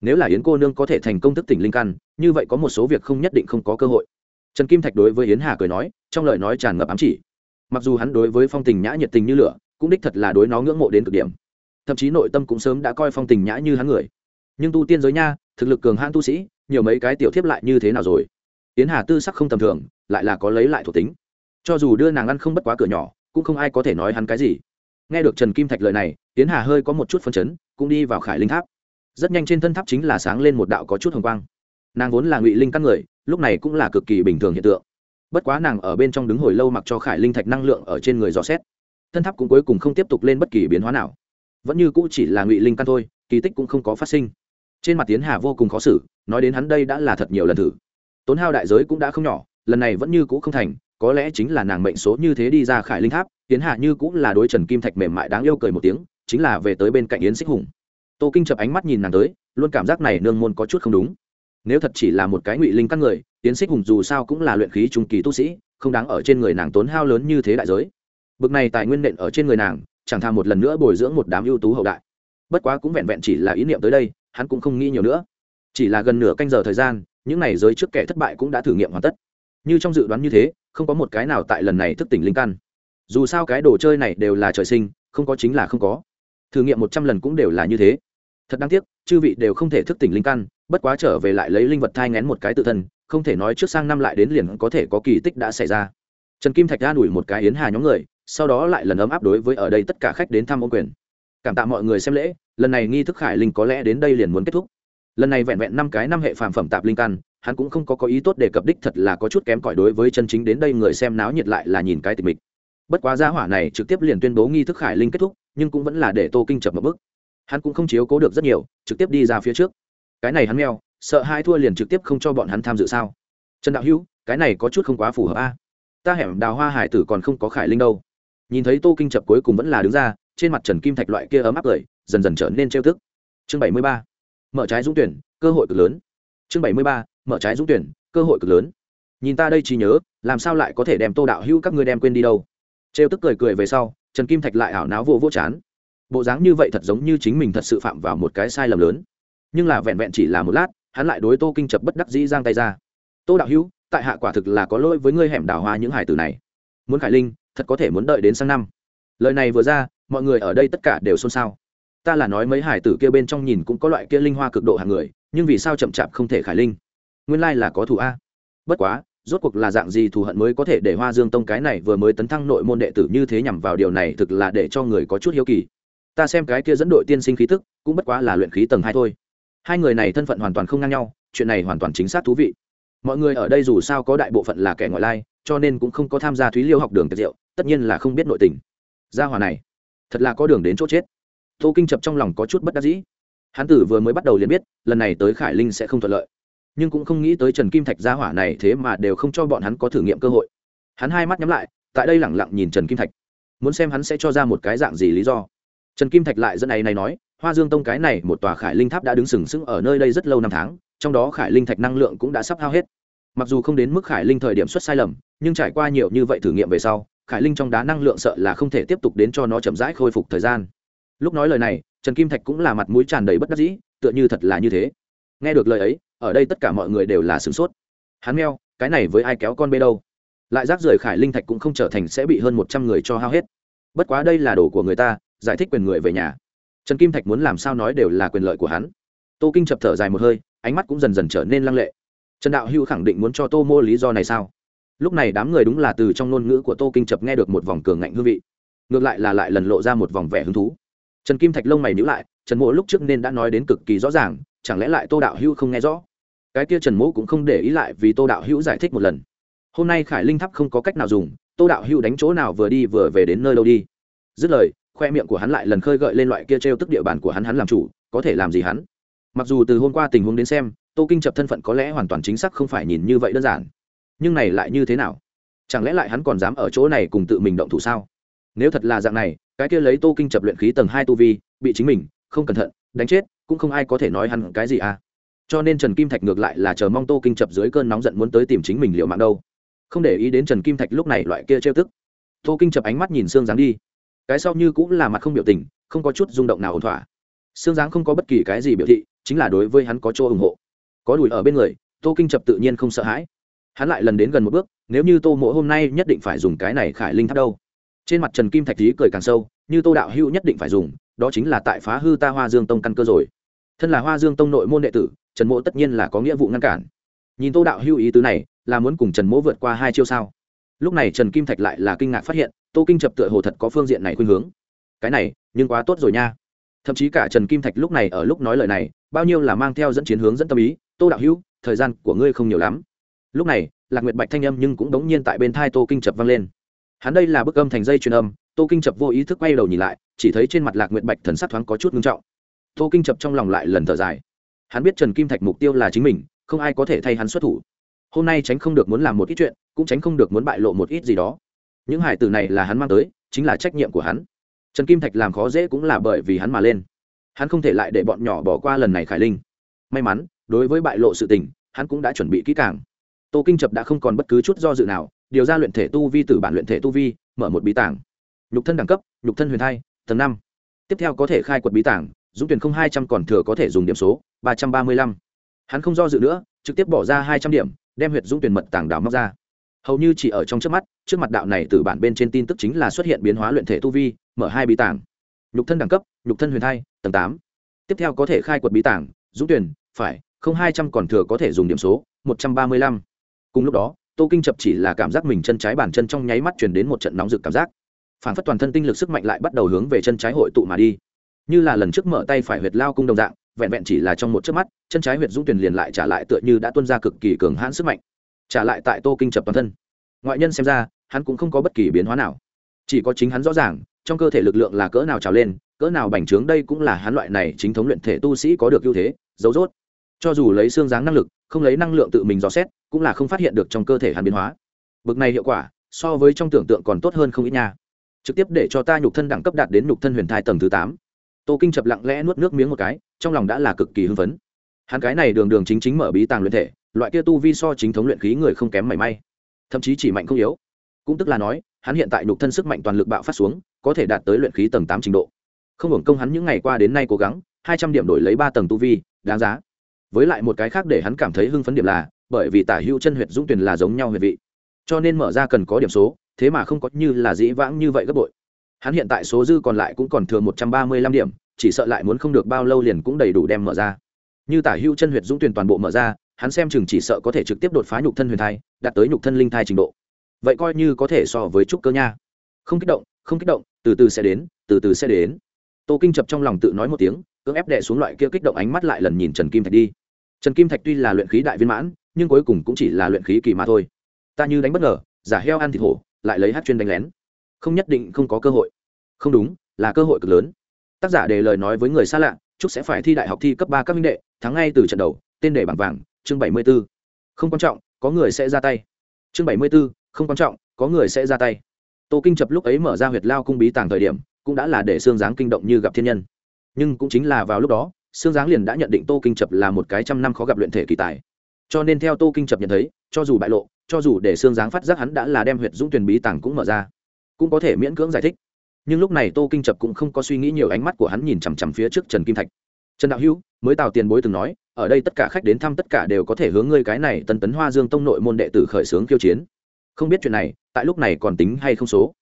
nếu là yến cô nương có thể thành công thức tỉnh linh căn, như vậy có một số việc không nhất định không có cơ hội. Trần kim thạch đối với yến hà cười nói, trong lời nói tràn ngập ám chỉ. Mặc dù hắn đối với phong tình nhã nhiệt tình như lửa, cũng đích thật là đối nó ngưỡng mộ đến cực điểm. Thậm chí nội tâm cũng sớm đã coi phong tình nhã như hắn người. Nhưng tu tiên giới nha, thực lực cường hãn tu sĩ, nhiều mấy cái tiểu thiếp lại như thế nào rồi? Yến hà tư sắc không tầm thường, lại là có lấy lại thuộc tính. Cho dù đưa nàng ăn không bất quá cửa nhỏ, cũng không ai có thể nói hắn cái gì. Nghe được trần kim thạch lời này, yến hà hơi có một chút phân chấn, cũng đi vào khải linh tháp rất nhanh trên thân tháp chính là sáng lên một đạo có chút hồng quang. Nàng vốn là ngụy linh các người, lúc này cũng là cực kỳ bình thường hiện tượng. Bất quá nàng ở bên trong đứng hồi lâu mặc cho khải linh thạch năng lượng ở trên người dò xét. Thân tháp cũng cuối cùng không tiếp tục lên bất kỳ biến hóa nào. Vẫn như cũ chỉ là ngụy linh căn thôi, kỳ tích cũng không có phát sinh. Trên mặt tiến hà vô cùng khó xử, nói đến hắn đây đã là thật nhiều lần thử. Tốn hao đại giới cũng đã không nhỏ, lần này vẫn như cũ không thành, có lẽ chính là nàng mệnh số như thế đi ra khải linh tháp, tiến hà như cũng là đối trần kim thạch mềm mại đáng yêu cười một tiếng, chính là về tới bên cạnh yến xích hùng tô kinh chập ánh mắt nhìn nàng tới, luôn cảm giác này nương môn có chút không đúng. Nếu thật chỉ là một cái ngụy linh căn người, tiến xích hùng dù sao cũng là luyện khí trung kỳ tu sĩ, không đáng ở trên người nàng tốn hao lớn như thế đại giới. Bực này tài nguyên nện ở trên người nàng, chẳng thà một lần nữa bồi dưỡng một đám ưu tú hậu đại. Bất quá cũng vẹn vẹn chỉ là ý niệm tới đây, hắn cũng không nghĩ nhiều nữa. Chỉ là gần nửa canh giờ thời gian, những n à y giới trước kẻ thất bại cũng đã thử nghiệm hoàn tất. Như trong dự đoán như thế, không có một cái nào tại lần này thức tỉnh linh căn. Dù sao cái đồ chơi này đều là trời sinh, không có chính là không có thử nghiệm một trăm lần cũng đều là như thế. Thật đáng tiếc, chư vị đều không thể thức tỉnh linh căn, bất quá trở về lại lấy linh vật thai ngén một cái tự thân, không thể nói trước sang năm lại đến liền có thể có kỳ tích đã xảy ra. Trần kim thạch ra đuổi một cái yến hà nhóm người, sau đó lại lần ấm áp đối với ở đây tất cả khách đến thăm ô quyền. Cảm tạ mọi người xem lễ, lần này nghi thức khải linh có lẽ đến đây liền muốn kết thúc. Lần này vẹn vẹn năm cái năm hệ phàm phẩm tạp linh căn, hắn cũng không có có ý tốt để cập đích thật là có chút kém cỏi đối với chân chính đến đây người xem náo nhiệt lại là nhìn cái tình mình bất quá gia hỏa này trực tiếp liền tuyên bố nghi thức khải linh kết thúc, nhưng cũng vẫn là để tô kinh chập một bức hắn cũng không chiếu cố được rất nhiều, trực tiếp đi ra phía trước. Cái này hắn meo sợ hai thua liền trực tiếp không cho bọn hắn tham dự sao? Trần đạo hữu, cái này có chút không quá phù hợp a. Ta hẻm đào hoa hải tử còn không có khải linh đâu. Nhìn thấy tô kinh chập cuối cùng vẫn là đứng ra, trên mặt trần kim thạch loại kia ấm áp cười, dần dần trở nên trêu thức chương bảy mươi ba, mở trái dũng tuyển, cơ hội cực lớn. Chương bảy mươi ba, mở trái dũng tuyển, cơ hội cực lớn. Nhìn ta đây trí nhớ, làm sao lại có thể đem tô đạo hữu các ngươi đem quên đi đâu? Trêu tức cười cười về sau, trần kim thạch lại ảo náo vô vô chán. Bộ dáng như vậy thật giống như chính mình thật sự phạm vào một cái sai lầm lớn. Nhưng là vẹn vẹn chỉ là một lát, hắn lại đối tô kinh chập bất đắc dĩ giang tay ra. Tô đạo hữu, tại hạ quả thực là có lỗi với ngươi hẻm đào hoa những hải tử này. Muốn khải linh, thật có thể muốn đợi đến sang năm. Lời này vừa ra, mọi người ở đây tất cả đều xôn xao. Ta là nói mấy hải tử kia bên trong nhìn cũng có loại kia linh hoa cực độ hàng người, nhưng vì sao chậm chạp không thể khải linh? Nguyên lai là có thù a. Bất quá rốt cuộc là dạng gì thù hận mới có thể để hoa dương tông cái này vừa mới tấn thăng nội môn đệ tử như thế nhằm vào điều này thực là để cho người có chút hiếu kỳ. Ta xem cái kia dẫn đội tiên sinh khí tức, cũng bất quá là luyện khí tầng hai thôi. Hai người này thân phận hoàn toàn không ngang nhau, chuyện này hoàn toàn chính xác thú vị. Mọi người ở đây dù sao có đại bộ phận là kẻ ngoại lai, cho nên cũng không có tham gia thúy liêu học đường tiệc rượu, tất nhiên là không biết nội tình. Gia hòa này, thật là có đường đến chỗ chết. Tô kinh chập trong lòng có chút bất đắc dĩ. Hán tử vừa mới bắt đầu liền biết, lần này tới khải linh sẽ không thuận lợi nhưng cũng không nghĩ tới trần kim thạch gia hỏa này thế mà đều không cho bọn hắn có thử nghiệm cơ hội. Hắn hai mắt nhắm lại, tại đây lẳng lặng nhìn trần kim thạch. Muốn xem hắn sẽ cho ra một cái dạng gì lý do. Trần kim thạch lại dẫn này này nói, hoa dương tông cái này một tòa khải linh tháp đã đứng sừng sững ở nơi đây rất lâu năm tháng, trong đó khải linh thạch năng lượng cũng đã sắp hao hết. Mặc dù không đến mức khải linh thời điểm xuất sai lầm, nhưng trải qua nhiều như vậy thử nghiệm về sau, khải linh trong đá năng lượng sợ là không thể tiếp tục đến cho nó chậm rãi khôi phục thời gian. Lúc nói lời này, trần kim thạch cũng là mặt mũi tràn đầy bất đắc dĩ, tựa như thật là như thế. Nghe được lời ấy ở đây tất cả mọi người đều là sửng sốt. Hắn meo, cái này với ai kéo con bê đâu? Lại rác rưởi khải linh thạch cũng không trở thành sẽ bị hơn một trăm người cho hao hết. Bất quá đây là đồ của người ta, giải thích quyền người về nhà. Trần kim thạch muốn làm sao nói đều là quyền lợi của hắn. Tô kinh chập thở dài một hơi, ánh mắt cũng dần dần trở nên lăng lệ. Trần đạo hữu khẳng định muốn cho tô mô lý do này sao? Lúc này đám người đúng là từ trong ngôn ngữ của tô kinh chập nghe được một vòng cường ngạnh hương vị. Ngược lại là lại lần lộ ra một vòng vẻ hứng thú. Trần kim thạch lông mày nhữ lại, trần mỗ lúc trước nên đã nói đến cực kỳ rõ ràng chẳng lẽ lại tô đạo hữu không nghe rõ? Cái kia trần mỗ cũng không để ý lại vì tô đạo hữu giải thích một lần. Hôm nay khải linh tháp không có cách nào dùng, tô đạo hữu đánh chỗ nào vừa đi vừa về đến nơi đâu đi. Dứt lời, khoe miệng của hắn lại lần khơi gợi lên loại kia t r e o tức địa bàn của hắn hắn làm chủ, có thể làm gì hắn? Mặc dù từ hôm qua tình huống đến xem, tô kinh chập thân phận có lẽ hoàn toàn chính xác không phải nhìn như vậy đơn giản. Nhưng này lại như thế nào? Chẳng lẽ lại hắn còn dám ở chỗ này cùng tự mình động thủ sao? Nếu thật là dạng này, cái kia lấy tô kinh chập luyện khí tầng hai tu vi, bị chính mình, không cẩn thận, đánh chết cũng không ai có thể nói hắn cái gì à. Cho nên trần kim thạch ngược lại là chờ mong tô kinh chập dưới cơn nóng giận muốn tới tìm chính mình liệu mạng đâu. Không để ý đến trần kim thạch lúc này loại kia trêu tức. Tô kinh chập ánh mắt nhìn xương dáng đi. Cái sau như cũng là mặt không biểu tình, không có chút rung động nào ổn thỏa. Xương dáng không có bất kỳ cái gì biểu thị, chính là đối với hắn có chỗ ủng hộ. Có đùi ở bên người, tô kinh chập tự nhiên không sợ hãi. Hắn lại lần đến gần một bước, nếu như tô mộ hôm nay nhất định phải dùng cái này khải linh tháp đâu. Trên mặt trần kim thạch tý cười càng sâu, như tô đạo hữu nhất định phải dùng, đó chính là tại phá hư ta hoa dương tông căn cơ rồi thân là hoa dương tông nội môn đệ tử, trần mỗ tất nhiên là có nghĩa vụ ngăn cản. Nhìn tô đạo hưu ý tứ này, là muốn cùng trần mỗ vượt qua hai chiêu sao? Lúc này trần kim thạch lại là kinh ngạc phát hiện, tô kinh chập tựa hồ thật có phương diện này khuyên hướng. Cái này, nhưng quá tốt rồi nha. Thậm chí cả trần kim thạch lúc này ở lúc nói lời này, bao nhiêu là mang theo dẫn chiến hướng dẫn tâm ý, tô đạo hữu thời gian của ngươi không nhiều lắm. Lúc này, lạc nguyệt bạch thanh âm nhưng cũng đống nhiên tại bên thai tô kinh chập vang lên. Hắn đây là bức âm thành dây truyền âm, tô kinh chập vô ý thức quay đầu nhìn lại, chỉ thấy trên mặt lạc nguyệt bạch thần sắc thoáng có chút ngưng trọng tô kinh chập trong lòng lại lần thở dài. Hắn biết trần kim thạch mục tiêu là chính mình, không ai có thể thay hắn xuất thủ. Hôm nay tránh không được muốn làm một ít chuyện, cũng tránh không được muốn bại lộ một ít gì đó. Những hải tử này là hắn mang tới, chính là trách nhiệm của hắn. Trần kim thạch làm khó dễ cũng là bởi vì hắn mà lên. Hắn không thể lại để bọn nhỏ bỏ qua lần này khải linh. May mắn, đối với bại lộ sự tình, hắn cũng đã chuẩn bị kỹ càng. Tô kinh chập đã không còn bất cứ chút do dự nào, điều ra luyện thể tu vi từ bản luyện thể tu vi, mở một bí tảng. Nhục thân đẳng cấp, nhục thân huyền thai, tầng năm. Tiếp theo có thể khai quật bí tảng dũng tuyển không hai trăm còn thừa có thể dùng điểm số, ba trăm ba mươi lăm. Hắn không do dự nữa, trực tiếp bỏ ra hai trăm điểm, đem huyệt dũng tuyển mật tảng đảo móc ra. Hầu như chỉ ở trong trước mắt, trước mặt đạo này từ bản bên trên tin tức chính là xuất hiện biến hóa luyện thể tu vi, mở hai bí tảng. Nhục thân đẳng cấp, nhục thân huyền thai, tầng tám. Tiếp theo có thể khai quật bí tảng, dũng tuyển phải, không hai trăm còn thừa có thể dùng điểm số, một trăm ba mươi lăm. Cùng lúc đó, tô kinh chập chỉ là cảm giác mình chân trái bàn chân trong nháy mắt chuyển đến một trận nóng rực cảm giác. Phản phất toàn thân tinh lực sức mạnh lại bắt đầu hướng về chân trái hội tụ mà đi như là lần trước mở tay phải huyệt lao cung đồng dạng, vẹn vẹn chỉ là trong một chớp mắt, chân trái huyệt dũng tuyển liền lại trả lại tựa như đã tuân ra cực kỳ cường hãn sức mạnh. Trả lại tại tô kinh chập toàn thân. Ngoại nhân xem ra, hắn cũng không có bất kỳ biến hóa nào. Chỉ có chính hắn rõ ràng, trong cơ thể lực lượng là cỡ nào trào lên, cỡ nào bành trướng đây cũng là hắn loại này chính thống luyện thể tu sĩ có được ưu thế, dấu dốt cho dù lấy xương dáng năng lực, không lấy năng lượng tự mình dò xét, cũng là không phát hiện được trong cơ thể hắn biến hóa. Bực này hiệu quả, so với trong tưởng tượng còn tốt hơn không ít nha. Trực tiếp để cho ta nhục thân đẳng cấp đạt đến nhục thân huyền thai tầng thứ tám tô kinh chập lặng lẽ nuốt nước miếng một cái, trong lòng đã là cực kỳ hưng phấn. Hắn cái này đường đường chính chính mở bí tàng luyện thể, loại kia tu vi so chính thống luyện khí người không kém mảy may. Thậm chí chỉ mạnh không yếu. Cũng tức là nói, hắn hiện tại nhục thân sức mạnh toàn lực bạo phát xuống, có thể đạt tới luyện khí tầng tám trình độ. Không hưởng công hắn những ngày qua đến nay cố gắng, hai trăm điểm đổi lấy ba tầng tu vi, đáng giá. Với lại một cái khác để hắn cảm thấy hưng phấn điểm là, bởi vì tả hữu chân huyệt dũng tuyển là giống nhau huyệt vị. Cho nên mở ra cần có điểm số, thế mà không có như là dĩ vãng như vậy gấp bội hắn hiện tại số dư còn lại cũng còn thừa một trăm ba mươi lăm điểm, chỉ sợ lại muốn không được bao lâu liền cũng đầy đủ đem mở ra. Như tả hữu chân huyệt dũng tuyển toàn bộ mở ra, hắn xem chừng chỉ sợ có thể trực tiếp đột phá nhục thân huyền thai, đạt tới nhục thân linh thai trình độ. Vậy coi như có thể so với trúc cơ nha. Không kích động, không kích động, từ từ sẽ đến, từ từ sẽ đến. Tô kinh chập trong lòng tự nói một tiếng, cưỡng ép đệ xuống loại kia kích động ánh mắt lại lần nhìn trần kim thạch đi. Trần kim thạch tuy là luyện khí đại viên mãn, nhưng cuối cùng cũng chỉ là luyện khí kỳ mà thôi. Ta như đánh bất ngờ, giả heo ăn thịt hổ, lại lấy hát chuyên đánh lén không nhất định không có cơ hội. Không đúng, là cơ hội cực lớn. Tác giả đề lời nói với người xa lạ, chúc sẽ phải thi đại học thi cấp ba các minh đệ, thắng ngay từ trận đầu. Tên đề bảng vàng, chương bảy mươi b ố không quan trọng, có người sẽ ra tay. Chương bảy mươi b ố không quan trọng, có người sẽ ra tay. Tô kinh chập lúc ấy mở ra huyệt lao cung bí tàng thời điểm, cũng đã là để xương giáng kinh động như gặp thiên nhân. Nhưng cũng chính là vào lúc đó xương giáng liền đã nhận định tô kinh chập là một cái trăm năm khó gặp luyện thể kỳ tài. Cho nên theo tô kinh chập nhận thấy, cho dù bại lộ, cho dù để xương giáng phát giác hắn đã là đem huyệt dũng tuyển bí tàng cũng mở ra cũng có thể miễn cưỡng giải thích. Nhưng lúc này tô kinh chập cũng không có suy nghĩ nhiều, ánh mắt của hắn nhìn chằm chằm phía trước trần kim thạch. Trần đạo hữu, mới tào tiền bối từng nói, ở đây tất cả khách đến thăm tất cả đều có thể hướng ngươi cái này tân tấn hoa dương tông nội môn đệ tử khởi xướng kiêu chiến. Không biết chuyện này, tại lúc này còn tính hay không số?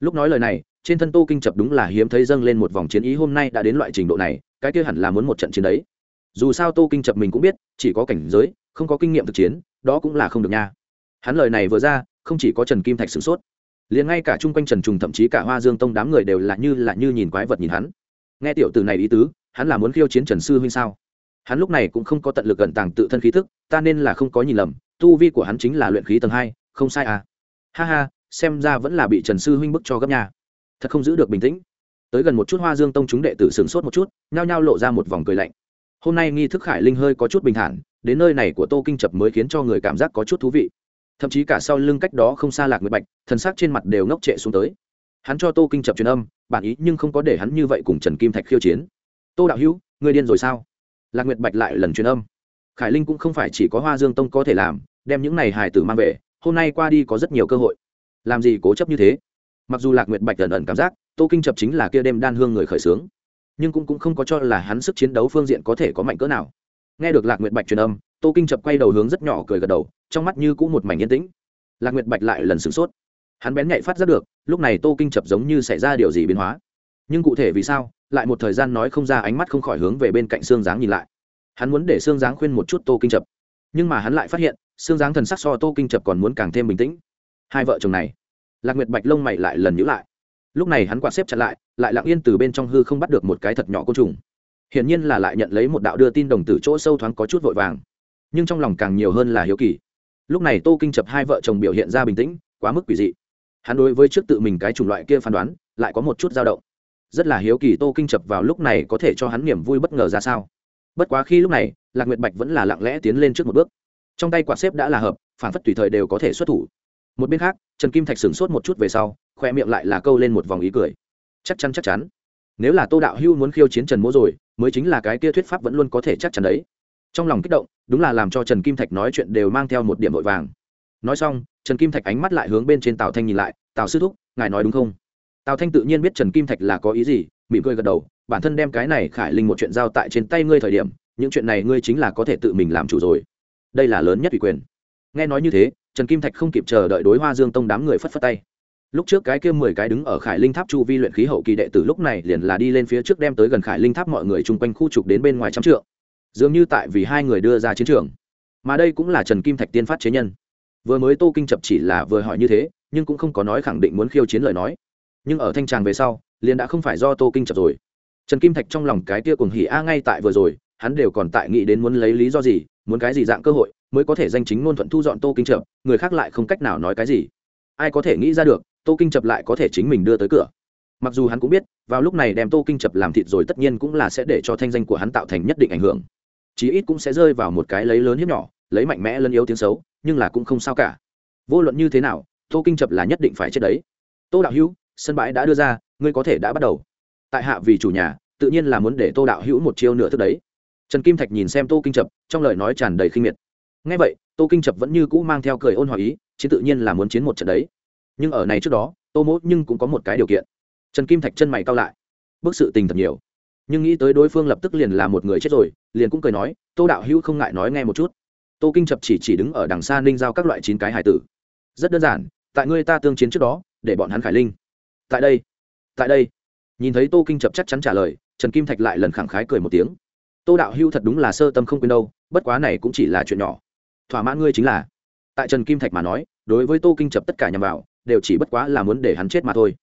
Lúc nói lời này, trên thân tô kinh chập đúng là hiếm thấy dâng lên một vòng chiến ý, hôm nay đã đến loại trình độ này, cái kia hẳn là muốn một trận chiến đấy. Dù sao tô kinh chập mình cũng biết, chỉ có cảnh giới, không có kinh nghiệm thực chiến, đó cũng là không được nha. Hắn lời này vừa ra, không chỉ có trần kim thạch sửng sốt liền ngay cả chung quanh trần trùng thậm chí cả hoa dương tông đám người đều là như là như nhìn quái vật nhìn hắn. Nghe tiểu từ này ý tứ, hắn là muốn khiêu chiến trần sư huynh sao? Hắn lúc này cũng không có tận lực gần tàng tự thân khí thức, ta nên là không có nhìn lầm, tu vi của hắn chính là luyện khí tầng hai, không sai à. Ha ha, xem ra vẫn là bị trần sư huynh bức cho gấp nhà thật không giữ được bình tĩnh. Tới gần một chút hoa dương tông chúng đệ tử sửng sốt một chút, nhao nhao lộ ra một vòng cười lạnh. Hôm nay nghi thức khải linh hơi có chút bình thản, đến nơi này của tô kinh chập mới khiến cho người cảm giác có chút thú vị thậm chí cả sau lưng cách đó không xa lạc nguyệt bạch thần sắc trên mặt đều ngốc trệ xuống tới. Hắn cho tô kinh chập truyền âm bản ý nhưng không có để hắn như vậy cùng trần kim thạch khiêu chiến. Tô đạo hữu người điên rồi sao? Lạc nguyệt bạch lại lần truyền âm. Khải linh cũng không phải chỉ có hoa dương tông có thể làm đem những này hài tử mang về hôm nay qua đi có rất nhiều cơ hội. Làm gì cố chấp như thế? Mặc dù lạc nguyệt bạch ẩn ẩn cảm giác tô kinh chập chính là kia đêm đan hương người khởi xướng nhưng cũng, cũng không có cho là hắn sức chiến đấu phương diện có thể có mạnh cỡ nào. Nghe được lạc nguyệt bạch truyền âm tô kinh chập quay đầu hướng rất nhỏ cười gật đầu, trong mắt như cũng một mảnh yên tĩnh. Lạc nguyệt bạch lại lần sửng sốt. Hắn bén nhạy phát giác được, lúc này tô kinh chập giống như xảy ra điều gì biến hóa. Nhưng cụ thể vì sao, lại một thời gian nói không ra ánh mắt không khỏi hướng về bên cạnh xương giáng nhìn lại. Hắn muốn để xương giáng khuyên một chút tô kinh chập. Nhưng mà hắn lại phát hiện xương giáng thần sắc so tô kinh chập còn muốn càng thêm bình tĩnh. Hai vợ chồng này. Lạc nguyệt bạch lông mày lại lần nhữ lại. Lúc này hắn quạt xếp chặt lại lại lặng yên từ bên trong hư không bắt được một cái thật nhỏ côn trùng. Hiển nhiên là lại nhận lấy một đạo đưa tin đồng tử chỗ sâu thoáng có chút vội vàng nhưng trong lòng càng nhiều hơn là hiếu kỳ. Lúc này tô kinh chập hai vợ chồng biểu hiện ra bình tĩnh, quá mức quỷ dị. Hắn đối với trước tự mình cái chủng loại kia phán đoán, lại có một chút dao động. Rất là hiếu kỳ tô kinh chập vào lúc này có thể cho hắn niềm vui bất ngờ ra sao. Bất quá khi lúc này, lạc nguyệt bạch vẫn là lặng lẽ tiến lên trước một bước. Trong tay quả xếp đã là hợp, phản phất tùy thời đều có thể xuất thủ. Một bên khác, trần kim thạch sửng sốt một chút về sau, khoe miệng lại là câu lên một vòng ý cười. Chắc chắn chắc chắn. Nếu là tô đạo hưu muốn khiêu chiến trần mỗ rồi, mới chính là cái kia thuyết pháp vẫn luôn có thể chắc chắn đấy trong lòng kích động, đúng là làm cho trần kim thạch nói chuyện đều mang theo một điểm vội vàng. Nói xong, trần kim thạch ánh mắt lại hướng bên trên tào thanh nhìn lại, tào sư thúc, ngài nói đúng không? Tào thanh tự nhiên biết trần kim thạch là có ý gì, mỉm cười gật đầu, bản thân đem cái này khải linh một chuyện giao tại trên tay ngươi thời điểm, những chuyện này ngươi chính là có thể tự mình làm chủ rồi. Đây là lớn nhất ủy quyền. Nghe nói như thế, trần kim thạch không kịp chờ đợi đối hoa dương tông đám người phất phất tay. Lúc trước cái kia mười cái đứng ở khải linh tháp chu vi luyện khí hậu kỳ đệ tử lúc này liền là đi lên phía trước đem tới gần khải linh tháp mọi người chung quanh khu trục đến bên ngoài trăm trượng dường như tại vì hai người đưa ra chiến trường. Mà đây cũng là trần kim thạch tiên phát chế nhân. Vừa mới tô kinh chập chỉ là vừa hỏi như thế, nhưng cũng không có nói khẳng định muốn khiêu chiến lời nói. Nhưng ở thanh tràng về sau, liền đã không phải do tô kinh chập rồi. Trần kim thạch trong lòng cái kia cùng hỉ a ngay tại vừa rồi, hắn đều còn tại nghĩ đến muốn lấy lý do gì, muốn cái gì dạng cơ hội mới có thể danh chính ngôn thuận thu dọn tô kinh chập, người khác lại không cách nào nói cái gì. Ai có thể nghĩ ra được, tô kinh chập lại có thể chính mình đưa tới cửa. Mặc dù hắn cũng biết, vào lúc này đem tô kinh chập làm thịt rồi tất nhiên cũng là sẽ để cho thanh danh của hắn tạo thành nhất định ảnh hưởng chí ít cũng sẽ rơi vào một cái lấy lớn hiếp nhỏ, lấy mạnh mẽ lân yếu tiếng xấu, nhưng là cũng không sao cả. Vô luận như thế nào, tô kinh chập là nhất định phải chết đấy. Tô đạo hữu, sân bãi đã đưa ra, ngươi có thể đã bắt đầu. Tại hạ vì chủ nhà, tự nhiên là muốn để tô đạo hữu một chiêu nửa thức đấy. Trần kim thạch nhìn xem tô kinh chập, trong lời nói tràn đầy khinh miệt. Ngay vậy, tô kinh chập vẫn như cũ mang theo cười ôn hòa ý, chứ tự nhiên là muốn chiến một trận đấy. Nhưng ở này trước đó, tô mốt nhưng cũng có một cái điều kiện. Trần kim thạch chân mày cao lại. Bức sự tình thật nhiều nhưng nghĩ tới đối phương lập tức liền là một người chết rồi, liền cũng cười nói, tô đạo hữu không ngại nói nghe một chút. Tô kinh chập chỉ chỉ đứng ở đằng xa ninh giao các loại chín cái hải tử. Rất đơn giản, tại ngươi ta tương chiến trước đó, để bọn hắn khải linh. Tại đây tại đây. Nhìn thấy tô kinh chập chắc chắn trả lời, trần kim thạch lại lần khẳng khái cười một tiếng. Tô đạo hưu thật đúng là sơ tâm không quên đâu, bất quá này cũng chỉ là chuyện nhỏ. Thỏa mãn ngươi chính là. Tại trần kim thạch mà nói, đối với tô kinh chập tất cả nhằm vào, đều chỉ bất quá là muốn để hắn chết mà thôi.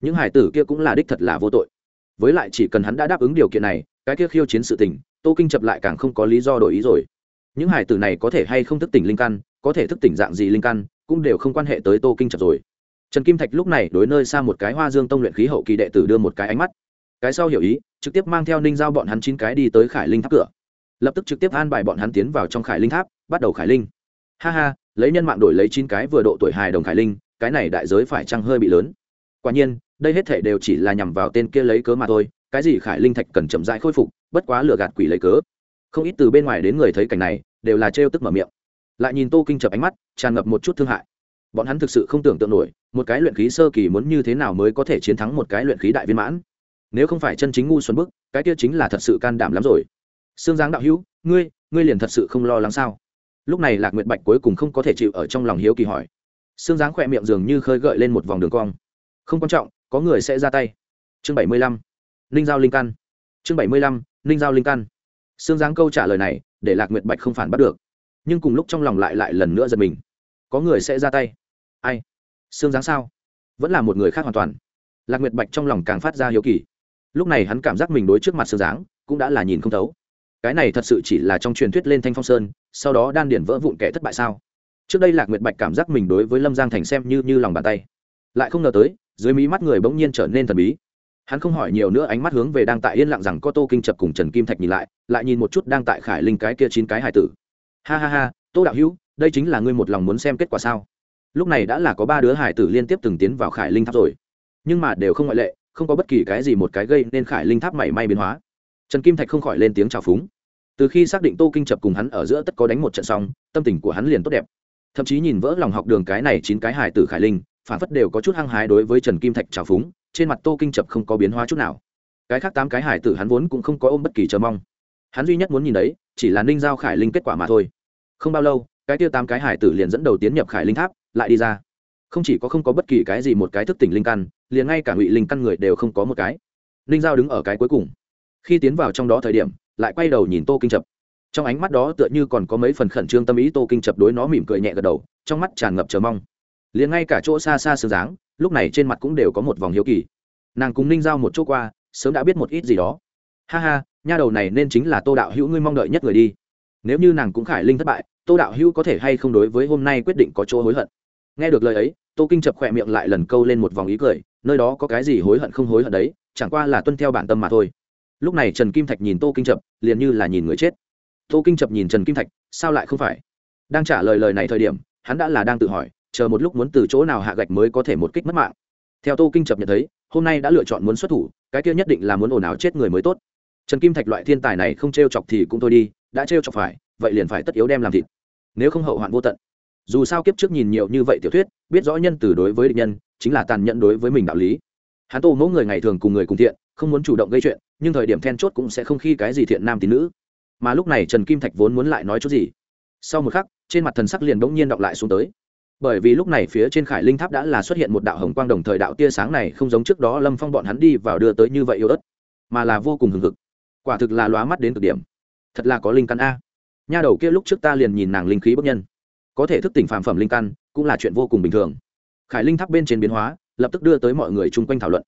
Những hải tử kia cũng là đích thật là vô tội với lại chỉ cần hắn đã đáp ứng điều kiện này, cái kia khiêu chiến sự tình, tô kinh chập lại càng không có lý do đổi ý rồi. Những hải tử này có thể hay không thức tỉnh linh căn, có thể thức tỉnh dạng gì linh căn, cũng đều không quan hệ tới tô kinh chập rồi. Trần kim thạch lúc này đối nơi xa một cái hoa dương tông luyện khí hậu kỳ đệ tử đưa một cái ánh mắt. Cái sau hiểu ý, trực tiếp mang theo ninh giao bọn hắn chín cái đi tới khải linh tháp cửa. Lập tức trực tiếp an bài bọn hắn tiến vào trong khải linh tháp, bắt đầu khải linh. Ha ha, lấy nhân mạng đổi lấy chín cái vừa độ tuổi hài đồng khải linh, cái này đại giới phải chăng hơi bị lớn? Quả nhiên đây hết thể đều chỉ là nhằm vào tên kia lấy cớ mà thôi, cái gì khải linh thạch cần chậm rãi khôi phục, bất quá lừa gạt quỷ lấy cớ. Không ít từ bên ngoài đến người thấy cảnh này, đều là trêu tức mở miệng. Lại nhìn tô kinh chập ánh mắt, tràn ngập một chút thương hại. Bọn hắn thực sự không tưởng tượng nổi, một cái luyện khí sơ kỳ muốn như thế nào mới có thể chiến thắng một cái luyện khí đại viên mãn. Nếu không phải chân chính ngu xuân bức, cái kia chính là thật sự can đảm lắm rồi. Sương giáng đạo hữu, ngươi ngươi liền thật sự không lo lắng sao? Lúc này lạc nguyệt bạch cuối cùng không có thể chịu ở trong lòng hiếu kỳ hỏi. Sương giáng khỏe miệng dường như khơi gợi lên một vòng đường cong. Không quan trọng có người sẽ ra tay. Chương bảy mươi lăm, ninh giao linh căn. Chương bảy mươi lăm, ninh giao linh căn. Xương giáng câu trả lời này, để lạc nguyệt bạch không phản bắt được. Nhưng cùng lúc trong lòng lại lại lần nữa giật mình. Có người sẽ ra tay. Ai? Xương giáng sao? Vẫn là một người khác hoàn toàn. Lạc nguyệt bạch trong lòng càng phát ra hiếu kỳ. Lúc này hắn cảm giác mình đối trước mặt xương giáng cũng đã là nhìn không thấu. Cái này thật sự chỉ là trong truyền thuyết lên thanh phong sơn, sau đó đan điển vỡ vụn kẻ thất bại sao? Trước đây lạc nguyệt bạch cảm giác mình đối với lâm giang thành xem như như lòng bàn tay. Lại không ngờ tới dưới mí mắt người bỗng nhiên trở nên thần bí. Hắn không hỏi nhiều nữa, ánh mắt hướng về đang tại yên lặng rằng có tô kinh chập cùng trần kim thạch nhìn lại lại nhìn một chút đang tại khải linh cái kia chín cái hải tử. Ha ha ha, tô đạo hữu, đây chính là ngươi một lòng muốn xem kết quả sao? Lúc này đã là có ba đứa hải tử liên tiếp từng tiến vào khải linh tháp rồi. Nhưng mà đều không ngoại lệ, không có bất kỳ cái gì một cái gây nên khải linh tháp mảy may biến hóa. Trần kim thạch không khỏi lên tiếng chào phúng. Từ khi xác định tô kinh chập cùng hắn ở giữa tất có đánh một trận xong, tâm tình của hắn liền tốt đẹp. Thậm chí nhìn vỡ lòng học đường cái này chín cái hải tử khải linh phản phất đều có chút hăng hái đối với trần kim thạch trào phúng, trên mặt tô kinh chập không có biến hóa chút nào. Cái khác tám cái hải tử hắn vốn cũng không có ôm bất kỳ chờ mong. Hắn duy nhất muốn nhìn đấy, chỉ là ninh giao khải linh kết quả mà thôi. Không bao lâu, cái tiêu tám cái hải tử liền dẫn đầu tiến nhập khải linh tháp, lại đi ra. Không chỉ có không có bất kỳ cái gì một cái thức tỉnh linh căn, liền ngay cả ngụy linh căn người đều không có một cái. Ninh giao đứng ở cái cuối cùng. Khi tiến vào trong đó thời điểm, lại quay đầu nhìn tô kinh chập. Trong ánh mắt đó tựa như còn có mấy phần khẩn trương tâm ý, tô kinh chập đối nó mỉm cười nhẹ gật đầu, trong mắt tràn ngập chờ mong liền ngay cả chỗ xa xa sương dáng, lúc này trên mặt cũng đều có một vòng hiếu kỳ. Nàng cùng ninh giao một chỗ qua, sớm đã biết một ít gì đó. Ha ha, nha đầu này nên chính là tô đạo hữu ngươi mong đợi nhất người đi. Nếu như nàng cũng khải linh thất bại, tô đạo hữu có thể hay không đối với hôm nay quyết định có chỗ hối hận? Nghe được lời ấy, tô kinh chập khỏe miệng lại lần câu lên một vòng ý cười, nơi đó có cái gì hối hận không hối hận đấy, chẳng qua là tuân theo bản tâm mà thôi. Lúc này trần kim thạch nhìn tô kinh chập, liền như là nhìn người chết. Tô kinh chập nhìn trần kim thạch, sao lại không phải? Đang trả lời lời này thời điểm, hắn đã là đang tự hỏi chờ một lúc muốn từ chỗ nào hạ gạch mới có thể một kích mất mạng. Theo tô kinh chập nhận thấy, hôm nay đã lựa chọn muốn xuất thủ, cái kia nhất định là muốn ồn ào chết người mới tốt. Trần kim thạch loại thiên tài này không t r e o chọc thì cũng thôi đi, đã t r e o chọc phải, vậy liền phải tất yếu đem làm thịt. Nếu không hậu hoạn vô tận. Dù sao kiếp trước nhìn nhiều như vậy tiểu thuyết, biết rõ nhân từ đối với địch nhân, chính là tàn nhẫn đối với mình đạo lý. Hắn tô mẫu người ngày thường cùng người cùng thiện, không muốn chủ động gây chuyện, nhưng thời điểm then chốt cũng sẽ không khi cái gì thiện nam tín nữ. Mà lúc này trần kim thạch vốn muốn lại nói chút gì. Sau một khắc, trên mặt thần sắc liền bỗng nhiên đọng lại xuống tới bởi vì lúc này phía trên khải linh tháp đã là xuất hiện một đạo hồng quang đồng thời đạo tia sáng này không giống trước đó lâm phong bọn hắn đi vào đưa tới như vậy yếu ớt, mà là vô cùng hừng hực. Quả thực là lóa mắt đến cực điểm. Thật là có linh căn a. Nha đầu kia lúc trước ta liền nhìn nàng linh khí bất nhân. Có thể thức tỉnh phàm phẩm linh căn, cũng là chuyện vô cùng bình thường. Khải linh tháp bên trên biến hóa, lập tức đưa tới mọi người chung quanh thảo luận.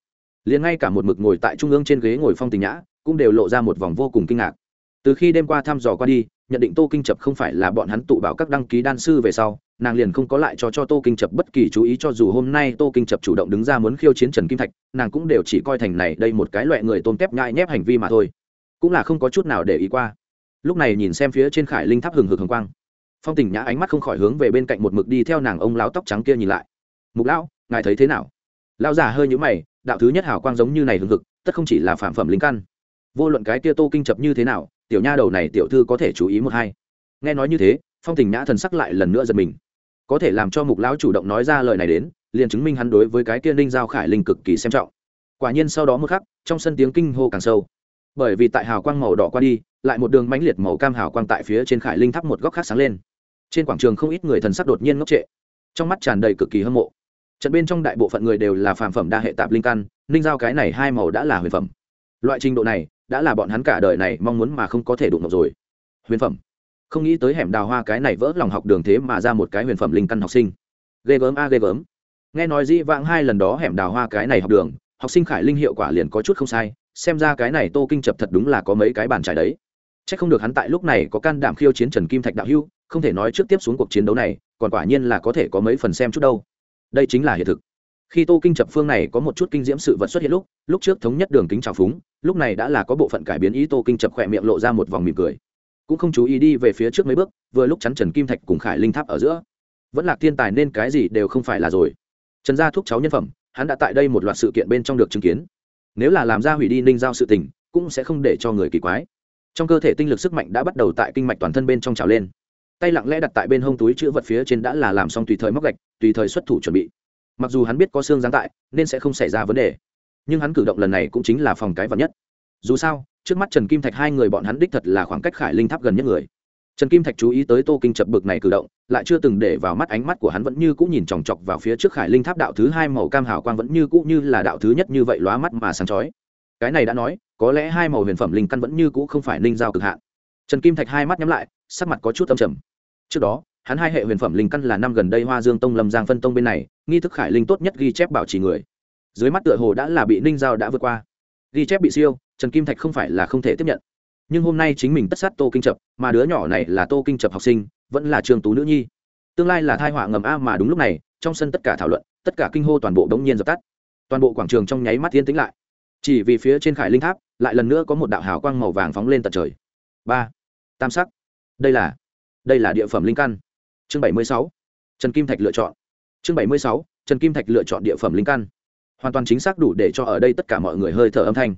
Liền ngay cả một mực ngồi tại trung ương trên ghế ngồi phong tình nhã, cũng đều lộ ra một vòng vô cùng kinh ngạc. Từ khi đêm qua thăm dò qua đi nhận định tô kinh chập không phải là bọn hắn tụ bảo các đăng ký đan sư về sau, nàng liền không có lại cho cho tô kinh chập bất kỳ chú ý cho dù hôm nay tô kinh chập chủ động đứng ra muốn khiêu chiến trần kim thạch, nàng cũng đều chỉ coi thành này đây một cái loại người tôn tép nhai nhép hành vi mà thôi. Cũng là không có chút nào để ý qua. Lúc này nhìn xem phía trên khải linh tháp hừng hực hồng quang. Phong tình nhã ánh mắt không khỏi hướng về bên cạnh một mực đi theo nàng ông lão tóc trắng kia nhìn lại. Mục lão, ngài thấy thế nào? Lão già hơi nhũ mày, đạo thứ nhất hào quang giống như này hừng hực, tất không chỉ là phạm phẩm linh căn. Vô luận cái kia tô kinh chập như thế nào tiểu nha đầu này tiểu thư có thể chú ý một hai. Nghe nói như thế, phong tình nhã thần sắc lại lần nữa giật mình. Có thể làm cho mục lão chủ động nói ra lời này đến, liền chứng minh hắn đối với cái kia ninh giao khải linh cực kỳ xem trọng. Quả nhiên sau đó một khắc, trong sân tiếng kinh hô càng sâu. Bởi vì tại hào quang màu đỏ qua đi, lại một đường mãnh liệt màu cam hào quang tại phía trên khải linh thắp một góc khác sáng lên. Trên quảng trường không ít người thần sắc đột nhiên ngốc trệ. Trong mắt tràn đầy cực kỳ hâm mộ. Trận bên trong đại bộ phận người đều là phàm phẩm đa hệ tạp linh căn, ninh giao cái này hai màu đã là huyền phẩm. Loại trình độ này đã là bọn hắn cả đời này mong muốn mà không có thể đụng được rồi. Huyền phẩm. Không nghĩ tới hẻm đào hoa cái này vỡ lòng học đường thế mà ra một cái huyền phẩm linh căn học sinh. Ghê gớm a, ghê gớm. Nghe nói dĩ vãng hai lần đó hẻm đào hoa cái này học đường, học sinh khải linh hiệu quả liền có chút không sai, xem ra cái này tô kinh chập thật đúng là có mấy cái bàn trải đấy. C h ắ c không được hắn tại lúc này có can đảm khiêu chiến trần kim thạch đạo hưu không thể nói trước tiếp xuống cuộc chiến đấu này, còn quả nhiên là có thể có mấy phần xem chút đâu. Đây chính là hiện thực khi tô kinh chập phương này có một chút kinh diễm sự vật xuất hiện lúc lúc trước thống nhất đường kính trào phúng, lúc này đã là có bộ phận cải biến ý tô kinh chập khỏe miệng lộ ra một vòng mỉm cười. Cũng không chú ý đi về phía trước mấy bước, vừa lúc chắn trần kim thạch cùng khải linh tháp ở giữa. Vẫn là thiên tài nên cái gì đều không phải là rồi. Trần gia thúc cháu nhân phẩm, hắn đã tại đây một loạt sự kiện bên trong được chứng kiến. Nếu là làm ra hủy đi ninh giao sự tình, cũng sẽ không để cho người kỳ quái. Trong cơ thể tinh lực sức mạnh đã bắt đầu tại kinh mạch toàn thân bên trong trào lên. Tay lặng lẽ đặt tại bên hông túi chữ vật phía trên đã là làm xong tùy thời móc gạch, tùy thời xuất thủ chuẩn bị mặc dù hắn biết có xương giáng tại, nên sẽ không xảy ra vấn đề. Nhưng hắn cử động lần này cũng chính là phòng cái vật nhất. Dù sao, trước mắt trần kim thạch hai người bọn hắn đích thật là khoảng cách khải linh tháp gần nhất người. Trần kim thạch chú ý tới tô kinh chập bực này cử động, lại chưa từng để vào mắt ánh mắt của hắn vẫn như cũng nhìn chòng chọc vào phía trước khải linh tháp đạo thứ hai màu cam hào quang vẫn như cũ như là đạo thứ nhất như vậy lóa mắt mà sáng chói. Cái này đã nói, có lẽ hai màu huyền phẩm linh căn vẫn như cũ không phải ninh giao cực hạn. Trần kim thạch hai mắt nhắm lại, sắc mặt có chút âm trầm. Trước đó hắn hai hệ huyền phẩm linh căn là năm gần đây hoa dương tông lâm giang phân tông bên này, nghi thức khải linh tốt nhất ghi chép bảo trì người. Dưới mắt tựa hồ đã là bị ninh giao đã vượt qua. Ghi chép bị siêu, trần kim thạch không phải là không thể tiếp nhận. Nhưng hôm nay chính mình tất sát tô kinh chập, mà đứa nhỏ này là tô kinh chập học sinh, vẫn là trường tú nữ nhi. Tương lai là thai họa ngầm a mà đúng lúc này, trong sân tất cả thảo luận, tất cả kinh hô toàn bộ đống nhiên dập tắt. Toàn bộ quảng trường trong nháy mắt yên tĩnh lại. Chỉ vì phía trên khải linh tháp, lại lần nữa có một đạo hào quang màu vàng phóng lên tận trời. Ba. Tam sắc. Đây là đây là địa phẩm linh căn chương bảy mươi sáu, trần kim thạch lựa chọn. Chương bảy mươi sáu, trần kim thạch lựa chọn địa phẩm linh căn. Hoàn toàn chính xác đủ để cho ở đây tất cả mọi người hơi thở âm thanh.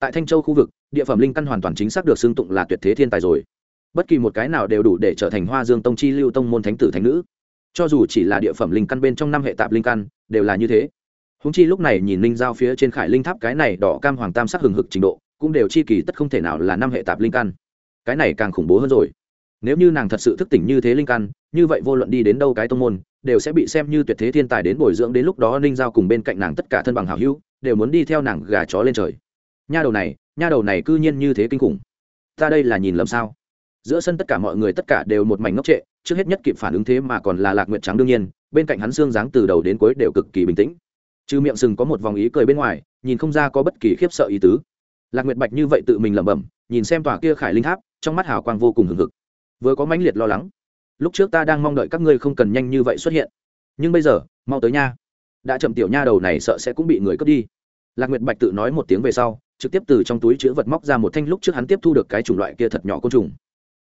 Tại thanh châu khu vực, địa phẩm linh căn hoàn toàn chính xác được xưng tụng là tuyệt thế thiên tài rồi. Bất kỳ một cái nào đều đủ để trở thành hoa dương tông chi lưu tông môn thánh tử thánh nữ. Cho dù chỉ là địa phẩm linh căn bên trong năm hệ tạp linh căn, đều là như thế. Húng chi lúc này nhìn linh giao phía trên khải linh tháp cái này đỏ cam hoàng tam sắc hừng hực trình độ, cũng đều chi kỳ tất không thể nào là năm hệ tạp linh căn. Cái này càng khủng bố hơn rồi nếu như nàng thật sự thức tỉnh như thế linh căn, như vậy vô luận đi đến đâu cái tông môn, đều sẽ bị xem như tuyệt thế thiên tài đến bồi dưỡng đến lúc đó ninh giao cùng bên cạnh nàng tất cả thân bằng hảo hữu, đều muốn đi theo nàng gà chó lên trời. Nha đầu này, nha đầu này cư nhiên như thế kinh khủng. Ta đây là nhìn lầm sao? Giữa sân tất cả mọi người tất cả đều một mảnh ngốc trệ, trước hết nhất kịp phản ứng thế mà còn là lạc nguyện trắng đương nhiên, bên cạnh hắn xương dáng từ đầu đến cuối đều cực kỳ bình tĩnh. Trừ miệng sừng có một vòng ý cười bên ngoài, nhìn không ra có bất kỳ khiếp sợ ý tứ. Lạc nguyệt bạch như vậy tự mình lẩm bẩm, nhìn xem tòa kia khải linh tháp, trong mắt hào quang vô cùng hừng hực vừa có mãnh liệt lo lắng. Lúc trước ta đang mong đợi các ngươi không cần nhanh như vậy xuất hiện. Nhưng bây giờ, mau tới nha. Đã chậm tiểu nha đầu này sợ sẽ cũng bị người cướp đi. Lạc nguyệt bạch tự nói một tiếng về sau, trực tiếp từ trong túi chứa vật móc ra một thanh lúc trước hắn tiếp thu được cái chủng loại kia thật nhỏ côn trùng.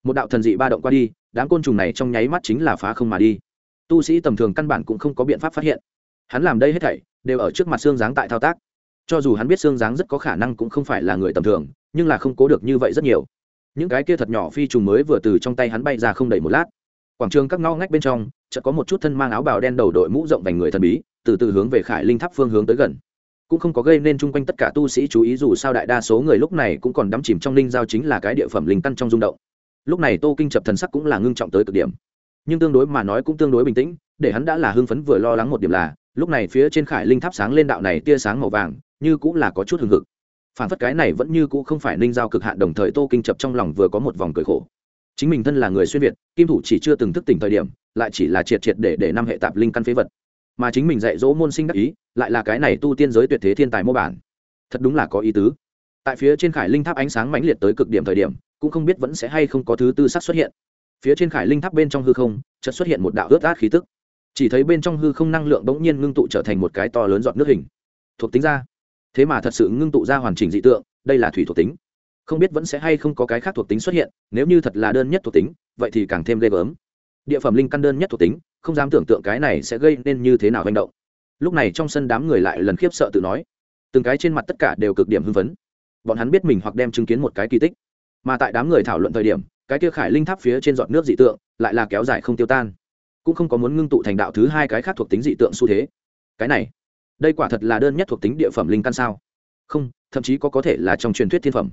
Một đạo thần dị ba động qua đi, đám côn trùng này trong nháy mắt chính là phá không mà đi. Tu sĩ tầm thường căn bản cũng không có biện pháp phát hiện. Hắn làm đây hết thảy, đều ở trước mặt xương dáng tại thao tác. Cho dù hắn biết xương dáng rất có khả năng cũng không phải là người tầm thường, nhưng là không cố được như vậy rất nhiều những cái kia thật nhỏ phi trùng mới vừa từ trong tay hắn bay ra không đầy một lát. Quảng trường các ngõ ngách bên trong, chợt có một chút thân mang áo bào đen đầu đội mũ rộng vành người thần bí, từ từ hướng về khải linh tháp phương hướng tới gần. Cũng không có gây nên chung quanh tất cả tu sĩ chú ý dù sao đại đa số người lúc này cũng còn đắm chìm trong linh giao chính là cái địa phẩm linh căn trong rung động. Lúc này tô kinh chập thần sắc cũng là ngưng trọng tới cực điểm. Nhưng tương đối mà nói cũng tương đối bình tĩnh, để hắn đã là hưng phấn vừa lo lắng một điểm là, lúc này phía trên khải linh tháp sáng lên đạo này tia sáng màu vàng, như cũng là có chút hừng hực phản phất cái này vẫn như cũ không phải ninh giao cực hạn đồng thời tô kinh chập trong lòng vừa có một vòng cười khổ. Chính mình thân là người xuyên việt, kim thủ chỉ chưa từng thức tỉnh thời điểm, lại chỉ là triệt triệt để để năm hệ tạp linh căn phế vật. Mà chính mình dạy dỗ môn sinh đắc ý, lại là cái này tu tiên giới tuyệt thế thiên tài mô bản. Thật đúng là có ý tứ. Tại phía trên khải linh tháp ánh sáng mãnh liệt tới cực điểm thời điểm, cũng không biết vẫn sẽ hay không có thứ tư sắc xuất hiện. Phía trên khải linh tháp bên trong hư không, chợt xuất hiện một đạo ướt át khí tức. Chỉ thấy bên trong hư không năng lượng bỗng nhiên ngưng tụ trở thành một cái to lớn giọt nước hình. Thuộc tính ra thế mà thật sự ngưng tụ ra hoàn chỉnh dị tượng, đây là thủy thuộc tính. Không biết vẫn sẽ hay không có cái khác thuộc tính xuất hiện, nếu như thật là đơn nhất thuộc tính, vậy thì càng thêm ghê gớm. Địa phẩm linh căn đơn nhất thuộc tính, không dám tưởng tượng cái này sẽ gây nên như thế nào hành động. Lúc này trong sân đám người lại lần khiếp sợ tự nói. Từng cái trên mặt tất cả đều cực điểm hưng phấn. Bọn hắn biết mình hoặc đem chứng kiến một cái kỳ tích. Mà tại đám người thảo luận thời điểm, cái kia khải linh tháp phía trên giọt nước dị tượng lại là kéo dài không tiêu tan. Cũng không có muốn ngưng tụ thành đạo thứ hai cái khác thuộc tính dị tượng xu thế. Cái này đây quả thật là đơn nhất thuộc tính địa phẩm linh căn sao? Không, thậm chí có có thể là trong truyền thuyết thiên phẩm.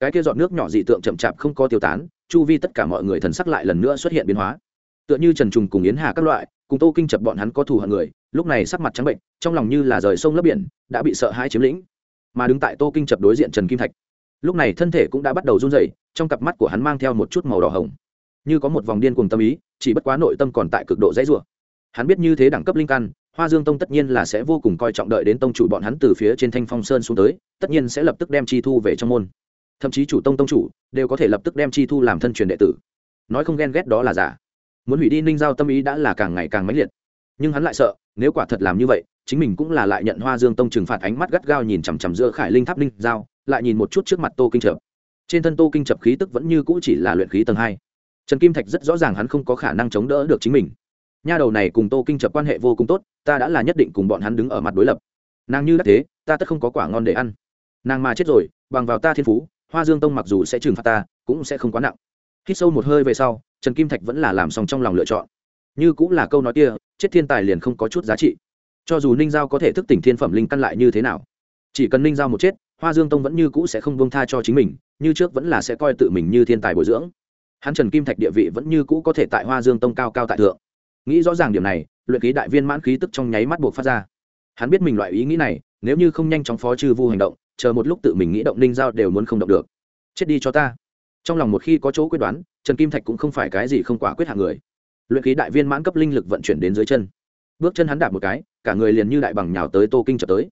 Cái kia giọt nước nhỏ dị tượng chậm chạp không có tiêu tán, chu vi tất cả mọi người thần sắc lại lần nữa xuất hiện biến hóa. Tựa như trần trùng cùng yến hà các loại, cùng tô kinh chập bọn hắn có thù hận người, lúc này sắc mặt trắng bệnh, trong lòng như là rời sông lấp biển, đã bị sợ hãi chiếm lĩnh. Mà đứng tại tô kinh chập đối diện trần kim thạch, lúc này thân thể cũng đã bắt đầu run rẩy, trong cặp mắt của hắn mang theo một chút màu đỏ hồng. Như có một vòng điên cùng tâm ý, chỉ bất quá nội tâm còn tại cực độ dãy rủa. Hắn biết như thế đẳng cấp linh căn hoa dương tông tất nhiên là sẽ vô cùng coi trọng đợi đến tông chủ bọn hắn từ phía trên thanh phong sơn xuống tới, tất nhiên sẽ lập tức đem chi thu về trong môn. Thậm chí chủ tông tông chủ đều có thể lập tức đem chi thu làm thân truyền đệ tử. Nói không ghen ghét đó là giả. Muốn hủy đi ninh giao tâm ý đã là càng ngày càng mãnh liệt. Nhưng hắn lại sợ, nếu quả thật làm như vậy, chính mình cũng là lại nhận hoa dương tông trừng phạt ánh mắt gắt gao nhìn chằm chằm giữa khải linh tháp ninh giao, lại nhìn một chút trước mặt tô kinh trợ trên thân tô kinh chập khí tức vẫn như cũ chỉ là luyện khí tầng hai. Trần kim thạch rất rõ ràng hắn không có khả năng chống đỡ được chính mình nha đầu này cùng tô kinh chập quan hệ vô cùng tốt, ta đã là nhất định cùng bọn hắn đứng ở mặt đối lập. Nàng như đã thế, ta tất không có quả ngon để ăn. Nàng mà chết rồi, bằng vào ta thiên phú, hoa dương tông mặc dù sẽ trừng phạt ta, cũng sẽ không quá nặng. Khi sâu một hơi về sau, trần kim thạch vẫn là làm xong trong lòng lựa chọn. Như cũng là câu nói kia, chết thiên tài liền không có chút giá trị. Cho dù ninh giao có thể thức tỉnh thiên phẩm linh căn lại như thế nào? Chỉ cần ninh giao một chết, hoa dương tông vẫn như cũ sẽ không bông tha cho chính mình, như trước vẫn là sẽ coi tự mình như thiên tài bồi dưỡng. Hắn trần kim thạch địa vị vẫn như cũ có thể tại hoa dương tông cao cao tại thượng nghĩ rõ ràng điểm này, luyện khí đại viên mãn khí tức trong nháy mắt buộc phát ra. Hắn biết mình loại ý nghĩ này, nếu như không nhanh chóng phó trừ vu hành động, chờ một lúc tự mình nghĩ động ninh giao đều muốn không động được. Chết đi cho ta. Trong lòng một khi có chỗ quyết đoán, trần kim thạch cũng không phải cái gì không quả quyết hạng người. Luyện khí đại viên mãn cấp linh lực vận chuyển đến dưới chân. Bước chân hắn đạp một cái, cả người liền như đại bằng nhào tới tô kinh chập tới.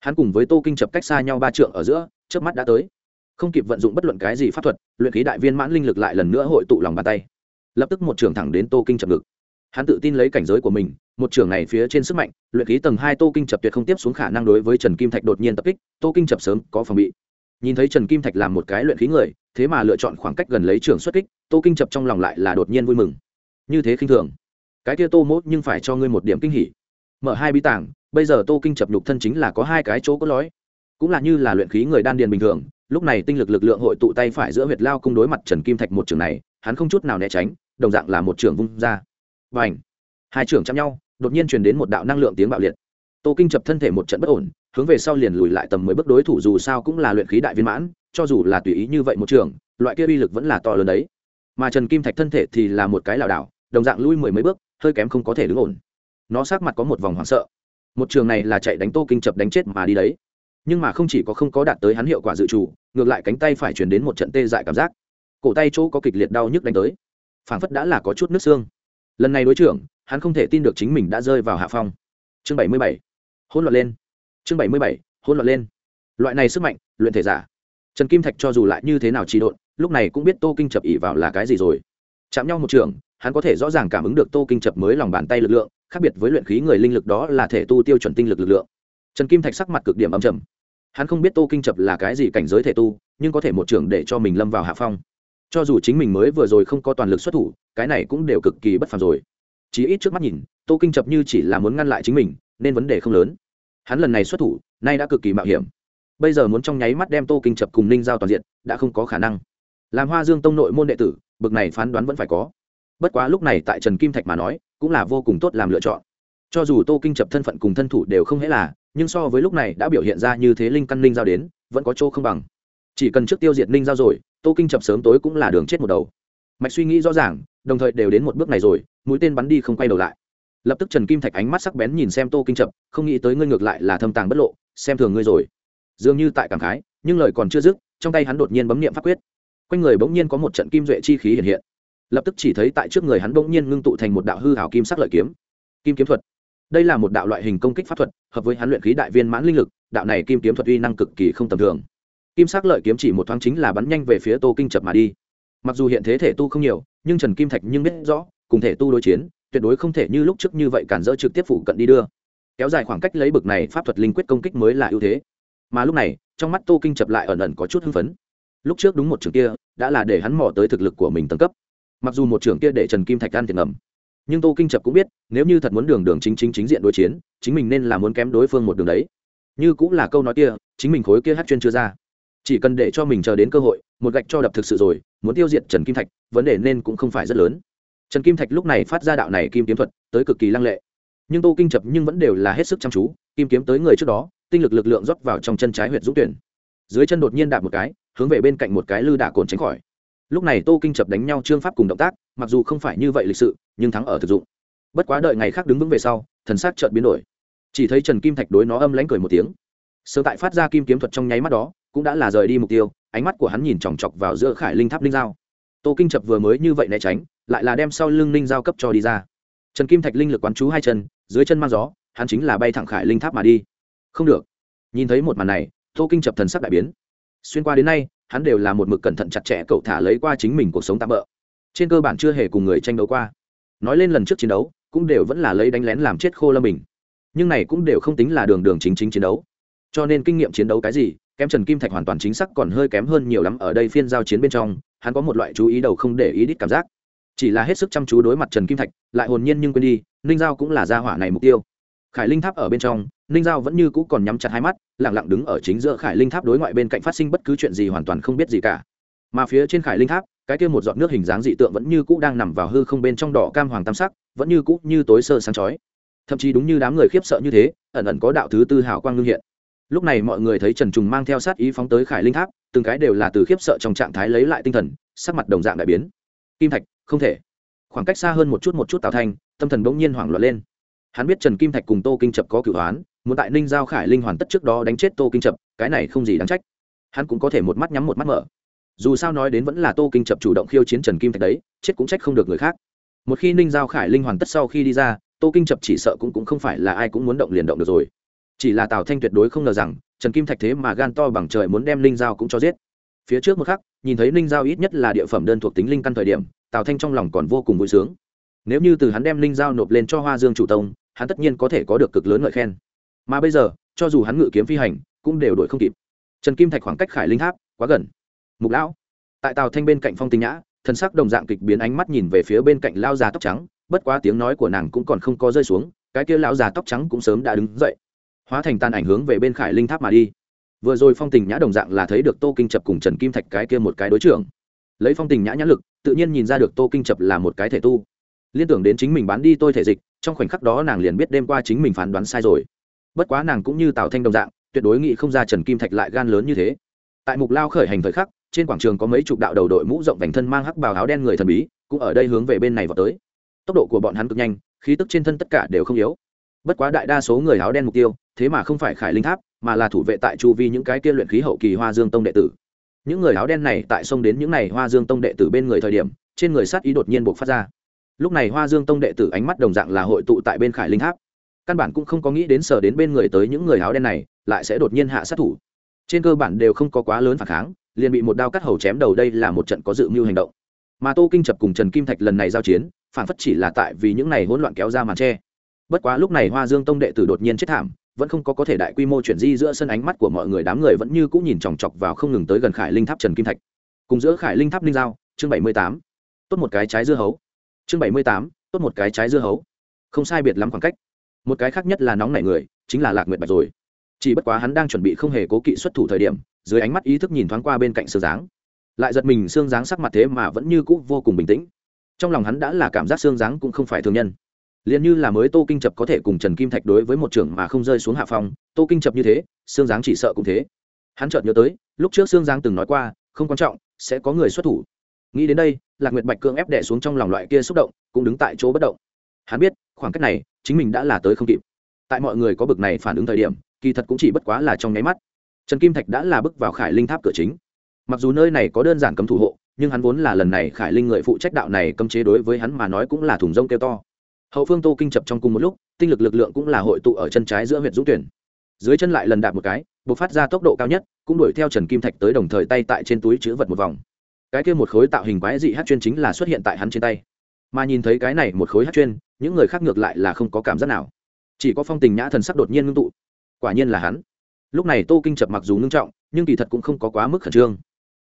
Hắn cùng với tô kinh chập cách xa nhau ba trượng ở giữa trước mắt đã tới. Không kịp vận dụng bất luận cái gì pháp thuật, luyện khí đại viên mãn linh lực lại lần nữa hội tụ lòng bàn tay. Lập tức một trường thẳng đến tô kinh chập ngực hắn tự tin lấy cảnh giới của mình, một trường này phía trên sức mạnh, luyện khí tầng hai tô kinh chập tuyệt không tiếp xuống khả năng đối với trần kim thạch đột nhiên tập kích, tô kinh chập sớm có phòng bị. Nhìn thấy trần kim thạch làm một cái luyện khí người, thế mà lựa chọn khoảng cách gần lấy trường xuất kích, tô kinh chập trong lòng lại là đột nhiên vui mừng. Như thế khinh thường. Cái kia tô mốt nhưng phải cho ngươi một điểm kinh hỉ. Mở hai bí tảng bây giờ tô kinh chập nhục thân chính là có hai cái chỗ có lói cũng là như là luyện khí người đan điền bình thường, lúc này tinh lực lực lượng hội tụ tay phải giữa huyệt lao cung đối mặt trần kim thạch một trường này, hắn không chút nào né tránh, đồng dạng là một trường vung ra và ảnh hai trưởng chạm nhau, đột nhiên truyền đến một đạo năng lượng tiếng bạo liệt. Tô kinh chập thân thể một trận bất ổn, hướng về sau liền lùi lại tầm mười bước đối thủ dù sao cũng là luyện khí đại viên mãn, cho dù là tùy ý như vậy một trường loại kia uy lực vẫn là to lớn đấy. Mà trần kim thạch thân thể thì là một cái lảo đảo, đồng dạng lui mười mấy bước, hơi kém không có thể đứng ổn. Nó sát mặt có một vòng hoảng sợ. Một trường này là chạy đánh tô kinh chập đánh chết mà đi đấy. Nhưng mà không chỉ có không có đạt tới hắn hiệu quả dự trù, ngược lại cánh tay phải chuyển đến một trận tê dại cảm giác. Cổ tay chỗ có kịch liệt đau nhức đánh tới. Phảng phất đã là có chút nước xương lần này đối trưởng, hắn không thể tin được chính mình đã rơi vào hạ phong. Chương bảy mươi bảy, hỗn loạn lên. Chương bảy mươi bảy, hỗn loạn lên. Loại này sức mạnh, luyện thể giả. Trần kim thạch cho dù lại như thế nào trị độn, lúc này cũng biết tô kinh chập ỉ vào là cái gì rồi. Chạm nhau một trường, hắn có thể rõ ràng cảm ứng được tô kinh chập mới lòng bàn tay lực lượng, khác biệt với luyện khí người linh lực đó là thể tu tiêu chuẩn tinh lực lực lượng. Trần kim thạch sắc mặt cực điểm âm trầm. Hắn không biết tô kinh chập là cái gì cảnh giới thể tu, nhưng có thể một trường để cho mình lâm vào hạ phong cho dù chính mình mới vừa rồi không có toàn lực xuất thủ, cái này cũng đều cực kỳ bất phàm rồi. Chỉ ít trước mắt nhìn, tô kinh chập như chỉ là muốn ngăn lại chính mình, nên vấn đề không lớn. Hắn lần này xuất thủ, nay đã cực kỳ mạo hiểm. Bây giờ muốn trong nháy mắt đem tô kinh chập cùng ninh giao toàn diện, đã không có khả năng. Làm hoa dương tông nội môn đệ tử, bực này phán đoán vẫn phải có. Bất quá lúc này tại trần kim thạch mà nói, cũng là vô cùng tốt làm lựa chọn. Cho dù tô kinh chập thân phận cùng thân thủ đều không hễ là, nhưng so với lúc này đã biểu hiện ra như thế linh căn ninh giao đến, vẫn có chỗ không bằng. Chỉ cần trước tiêu diệt ninh giao rồi tô kinh chập sớm tối cũng là đường chết một đầu. Mạch suy nghĩ rõ ràng, đồng thời đều đến một bước này rồi, mũi tên bắn đi không quay đầu lại. Lập tức trần kim thạch ánh mắt sắc bén nhìn xem tô kinh chập, không nghĩ tới ngươi ngược lại là thâm tàng bất lộ, xem thường ngươi rồi. Dường như tại cảm khái, nhưng lời còn chưa dứt, trong tay hắn đột nhiên bấm niệm pháp quyết. Quanh người bỗng nhiên có một trận kim duệ chi khí hiện hiện. Lập tức chỉ thấy tại trước người hắn bỗng nhiên ngưng tụ thành một đạo hư hảo kim sắc lợi kiếm. Kim kiếm thuật. Đây là một đạo loại hình công kích pháp thuật, hợp với hắn luyện khí đại viên mãn linh lực, đạo này kim kiếm thuật uy năng cực kỳ không tầm thường kim sắc lợi kiếm chỉ một thoáng chính là bắn nhanh về phía tô kinh chập mà đi. Mặc dù hiện thế thể tu không nhiều, nhưng trần kim thạch nhưng biết rõ, cùng thể tu đối chiến, tuyệt đối không thể như lúc trước như vậy cản dỡ trực tiếp phụ cận đi đưa. Kéo dài khoảng cách lấy bực này pháp thuật linh quyết công kích mới là ưu thế. Mà lúc này, trong mắt tô kinh chập lại ẩn ẩn có chút hưng phấn. Lúc trước đúng một trường kia, đã là để hắn mò tới thực lực của mình tầng cấp. Mặc dù một trường kia để trần kim thạch ăn tiền ngầm, nhưng tô kinh chập cũng biết, nếu như thật muốn đường đường chính chính chính diện đối chiến, chính mình nên là muốn kém đối phương một đường đấy. Như cũng là câu nói kia, chính mình khối kia hát chuyên chưa ra chỉ cần để cho mình chờ đến cơ hội, một gạch cho đập thực sự rồi, muốn tiêu diệt trần kim thạch, vấn đề nên cũng không phải rất lớn. Trần kim thạch lúc này phát ra đạo này kim kiếm thuật, tới cực kỳ lăng lệ. Nhưng tô kinh chập nhưng vẫn đều là hết sức chăm chú, kim kiếm tới người trước đó, tinh lực lực lượng rót vào trong chân trái huyệt dũng tuyển. Dưới chân đột nhiên đạp một cái, hướng về bên cạnh một cái lư đả cồn tránh khỏi. Lúc này tô kinh chập đánh nhau trương pháp cùng động tác, mặc dù không phải như vậy lịch sự, nhưng thắng ở thực dụng. Bất quá đợi ngày khác đứng vững về sau, thần s á c trợn biến đổi. Chỉ thấy trần kim thạch đối nó âm lánh cười một tiếng. Sơ tại phát ra kim kiếm thuật trong nháy mắt đó cũng đã là rời đi mục tiêu, ánh mắt của hắn nhìn chòng chọc vào giữa khải linh tháp linh giao. Tô kinh chập vừa mới như vậy né tránh, lại là đem sau lưng linh giao cấp cho đi ra. Trần kim thạch linh lực quán chú hai chân, dưới chân mang gió, hắn chính là bay thẳng khải linh tháp mà đi. Không được. Nhìn thấy một màn này, tô kinh chập thần sắc đại biến. Xuyên qua đến nay, hắn đều là một mực cẩn thận chặt chẽ cậu thả lấy qua chính mình cuộc sống tạm bỡ trên cơ bản chưa hề cùng người tranh đấu qua. Nói lên lần trước chiến đấu, cũng đều vẫn là lấy đánh lén làm chết khô lâm mình nhưng này cũng đều không tính là đường đường chính chính chiến đấu. Cho nên kinh nghiệm chiến đấu cái gì kém trần kim thạch hoàn toàn chính xác còn hơi kém hơn nhiều lắm ở đây phiên giao chiến bên trong, hắn có một loại chú ý đầu không để ý đít cảm giác. Chỉ là hết sức chăm chú đối mặt trần kim thạch, lại hồn nhiên nhưng quên đi, ninh giao cũng là gia hỏa này mục tiêu. Khải linh tháp ở bên trong, ninh giao vẫn như cũ còn nhắm chặt hai mắt lẳng lặng đứng ở chính giữa khải linh tháp đối ngoại bên cạnh phát sinh bất cứ chuyện gì hoàn toàn không biết gì cả. Mà phía trên khải linh tháp, cái kia một giọt nước hình dáng dị tượng vẫn như cũ đang nằm vào hư không bên trong đỏ cam hoàng tam sắc, vẫn như cũ như tối sơ sáng chói. Thậm chí đúng như đám người khiếp sợ như thế, ẩn ẩn có đạo thứ tư hào quang ngưng hiện lúc này mọi người thấy trần trùng mang theo sát ý phóng tới khải linh tháp từng cái đều là từ khiếp sợ trong trạng thái lấy lại tinh thần sắc mặt đồng dạng đại biến. Kim thạch không thể. Khoảng cách xa hơn một chút một chút tào thanh tâm thần bỗng nhiên hoảng loạn lên. Hắn biết trần kim thạch cùng tô kinh chập có cửu hoán muốn tại ninh giao khải linh hoàn tất trước đó đánh chết tô kinh chập cái này không gì đáng trách. Hắn cũng có thể một mắt nhắm một mắt mở. Dù sao nói đến vẫn là tô kinh chập chủ động khiêu chiến trần kim thạch đấy chết cũng trách không được người khác. Một khi ninh giao khải linh hoàn tất sau khi đi ra tô kinh chập chỉ sợ cũng, cũng không phải là ai cũng muốn động liền động được rồi chỉ là tào thanh tuyệt đối không ngờ rằng trần kim thạch thế mà gan to bằng trời muốn đem Linh giao cũng cho giết phía trước một khắc nhìn thấy Linh giao ít nhất là địa phẩm đơn thuộc tính linh căn thời điểm tào thanh trong lòng còn vô cùng vui sướng nếu như từ hắn đem linh giao nộp lên cho hoa dương chủ tông hắn tất nhiên có thể có được cực lớn ngợi khen mà bây giờ cho dù hắn ngự kiếm phi hành cũng đều đổi không kịp trần kim thạch khoảng cách khải linh tháp quá gần mục lão tại tào thanh bên cạnh phong tinh nhã thân sắc đồng dạng kịch biến ánh mắt nhìn về phía bên cạnh lao già tóc trắng bất quá tiếng nói của nàng cũng còn không có rơi xuống cái kia lão già tóc trắng cũng sớm đã đứng dậy hóa thành tan ảnh hướng về bên khải linh tháp mà đi. Vừa rồi phong tình nhã đồng dạng là thấy được tô kinh chập cùng trần kim thạch cái kia một cái đối trưởng. Lấy phong tình nhã nhã lực, tự nhiên nhìn ra được tô kinh chập là một cái thể tu. Liên tưởng đến chính mình bán đi tôi thể dịch, trong khoảnh khắc đó nàng liền biết đêm qua chính mình phán đoán sai rồi. Bất quá nàng cũng như tào thanh đồng dạng, tuyệt đối nghĩ không ra trần kim thạch lại gan lớn như thế. Tại mục lao khởi hành thời khắc, trên quảng trường có mấy chục đạo đầu đội mũ rộng vành thân mang hắc bào áo đen người thần bí, cũng ở đây hướng về bên này vào tới. Tốc độ của bọn hắn cực nhanh, khí tức trên thân tất cả đều không yếu bất quá đại đa số người áo đen mục tiêu, thế mà không phải khải linh tháp, mà là thủ vệ tại chu vi những cái kia luyện khí hậu kỳ hoa dương tông đệ tử. Những người áo đen này tại sông đến những n à y hoa dương tông đệ tử bên người thời điểm, trên người sát ý đột nhiên buộc phát ra. Lúc này hoa dương tông đệ tử ánh mắt đồng dạng là hội tụ tại bên khải linh tháp. Căn bản cũng không có nghĩ đến sở đến bên người tới những người áo đen này, lại sẽ đột nhiên hạ sát thủ. Trên cơ bản đều không có quá lớn phản kháng, liền bị một đao cắt hầu chém đầu đây là một trận có dự mưu hành động. Mà tô kinh chập cùng trần kim thạch lần này giao chiến, phản phất chỉ là tại vì những này hỗn loạn kéo ra màn tre bất quá lúc này hoa dương tông đệ tử đột nhiên chết thảm, vẫn không có có thể đại quy mô chuyển di giữa sân ánh mắt của mọi người, đám người vẫn như cũng nhìn chòng chọc vào không ngừng tới gần khải linh tháp trần kim thạch. Cùng giữa khải linh tháp linh giao, chương bảy mươi tám, tốt một cái trái dưa hấu. Chương bảy mươi tám, tốt một cái trái dưa hấu. Không sai biệt lắm khoảng cách. Một cái khác nhất là nóng nảy người, chính là lạc nguyệt bạch rồi. Chỉ bất quá hắn đang chuẩn bị không hề cố kỵ xuất thủ thời điểm, dưới ánh mắt ý thức nhìn thoáng qua bên cạnh xương dáng lại giật mình xương dáng sắc mặt thế mà vẫn như cũ vô cùng bình tĩnh. Trong lòng hắn đã là cảm giác xương dáng cũng không phải thường nhân liền như là mới tô kinh chập có thể cùng trần kim thạch đối với một trưởng mà không rơi xuống hạ phòng tô kinh chập như thế xương giáng chỉ sợ cũng thế. Hắn chợt nhớ tới, lúc trước xương giáng từng nói qua, không quan trọng, sẽ có người xuất thủ. Nghĩ đến đây, lạc nguyệt bạch cương ép đẻ xuống trong lòng loại kia xúc động, cũng đứng tại chỗ bất động. Hắn biết, khoảng cách này, chính mình đã là tới không kịp. Tại mọi người có bực này phản ứng thời điểm, kỳ thật cũng chỉ bất quá là trong nháy mắt. Trần kim thạch đã là bước vào khải linh tháp cửa chính. Mặc dù nơi này có đơn giản cấm thủ hộ, nhưng hắn vốn là lần này khải linh người phụ trách đạo này cấm chế đối với hắn mà nói cũng là thùng rông kêu to hậu phương tô kinh chập trong cùng một lúc, tinh lực lực lượng cũng là hội tụ ở chân trái giữa huyện dũng tuyển. Dưới chân lại lần đạp một cái b ộ c phát ra tốc độ cao nhất, cũng đuổi theo trần kim thạch tới đồng thời tay tại trên túi chữ vật một vòng. Cái kia một khối tạo hình quái dị hát chuyên chính là xuất hiện tại hắn trên tay. Mà nhìn thấy cái này một khối hát chuyên, những người khác ngược lại là không có cảm giác nào. Chỉ có phong tình nhã thần sắc đột nhiên ngưng tụ. Quả nhiên là hắn. Lúc này tô kinh chập mặc dù ngưng trọng, nhưng kỳ thật cũng không có quá mức khẩn trương.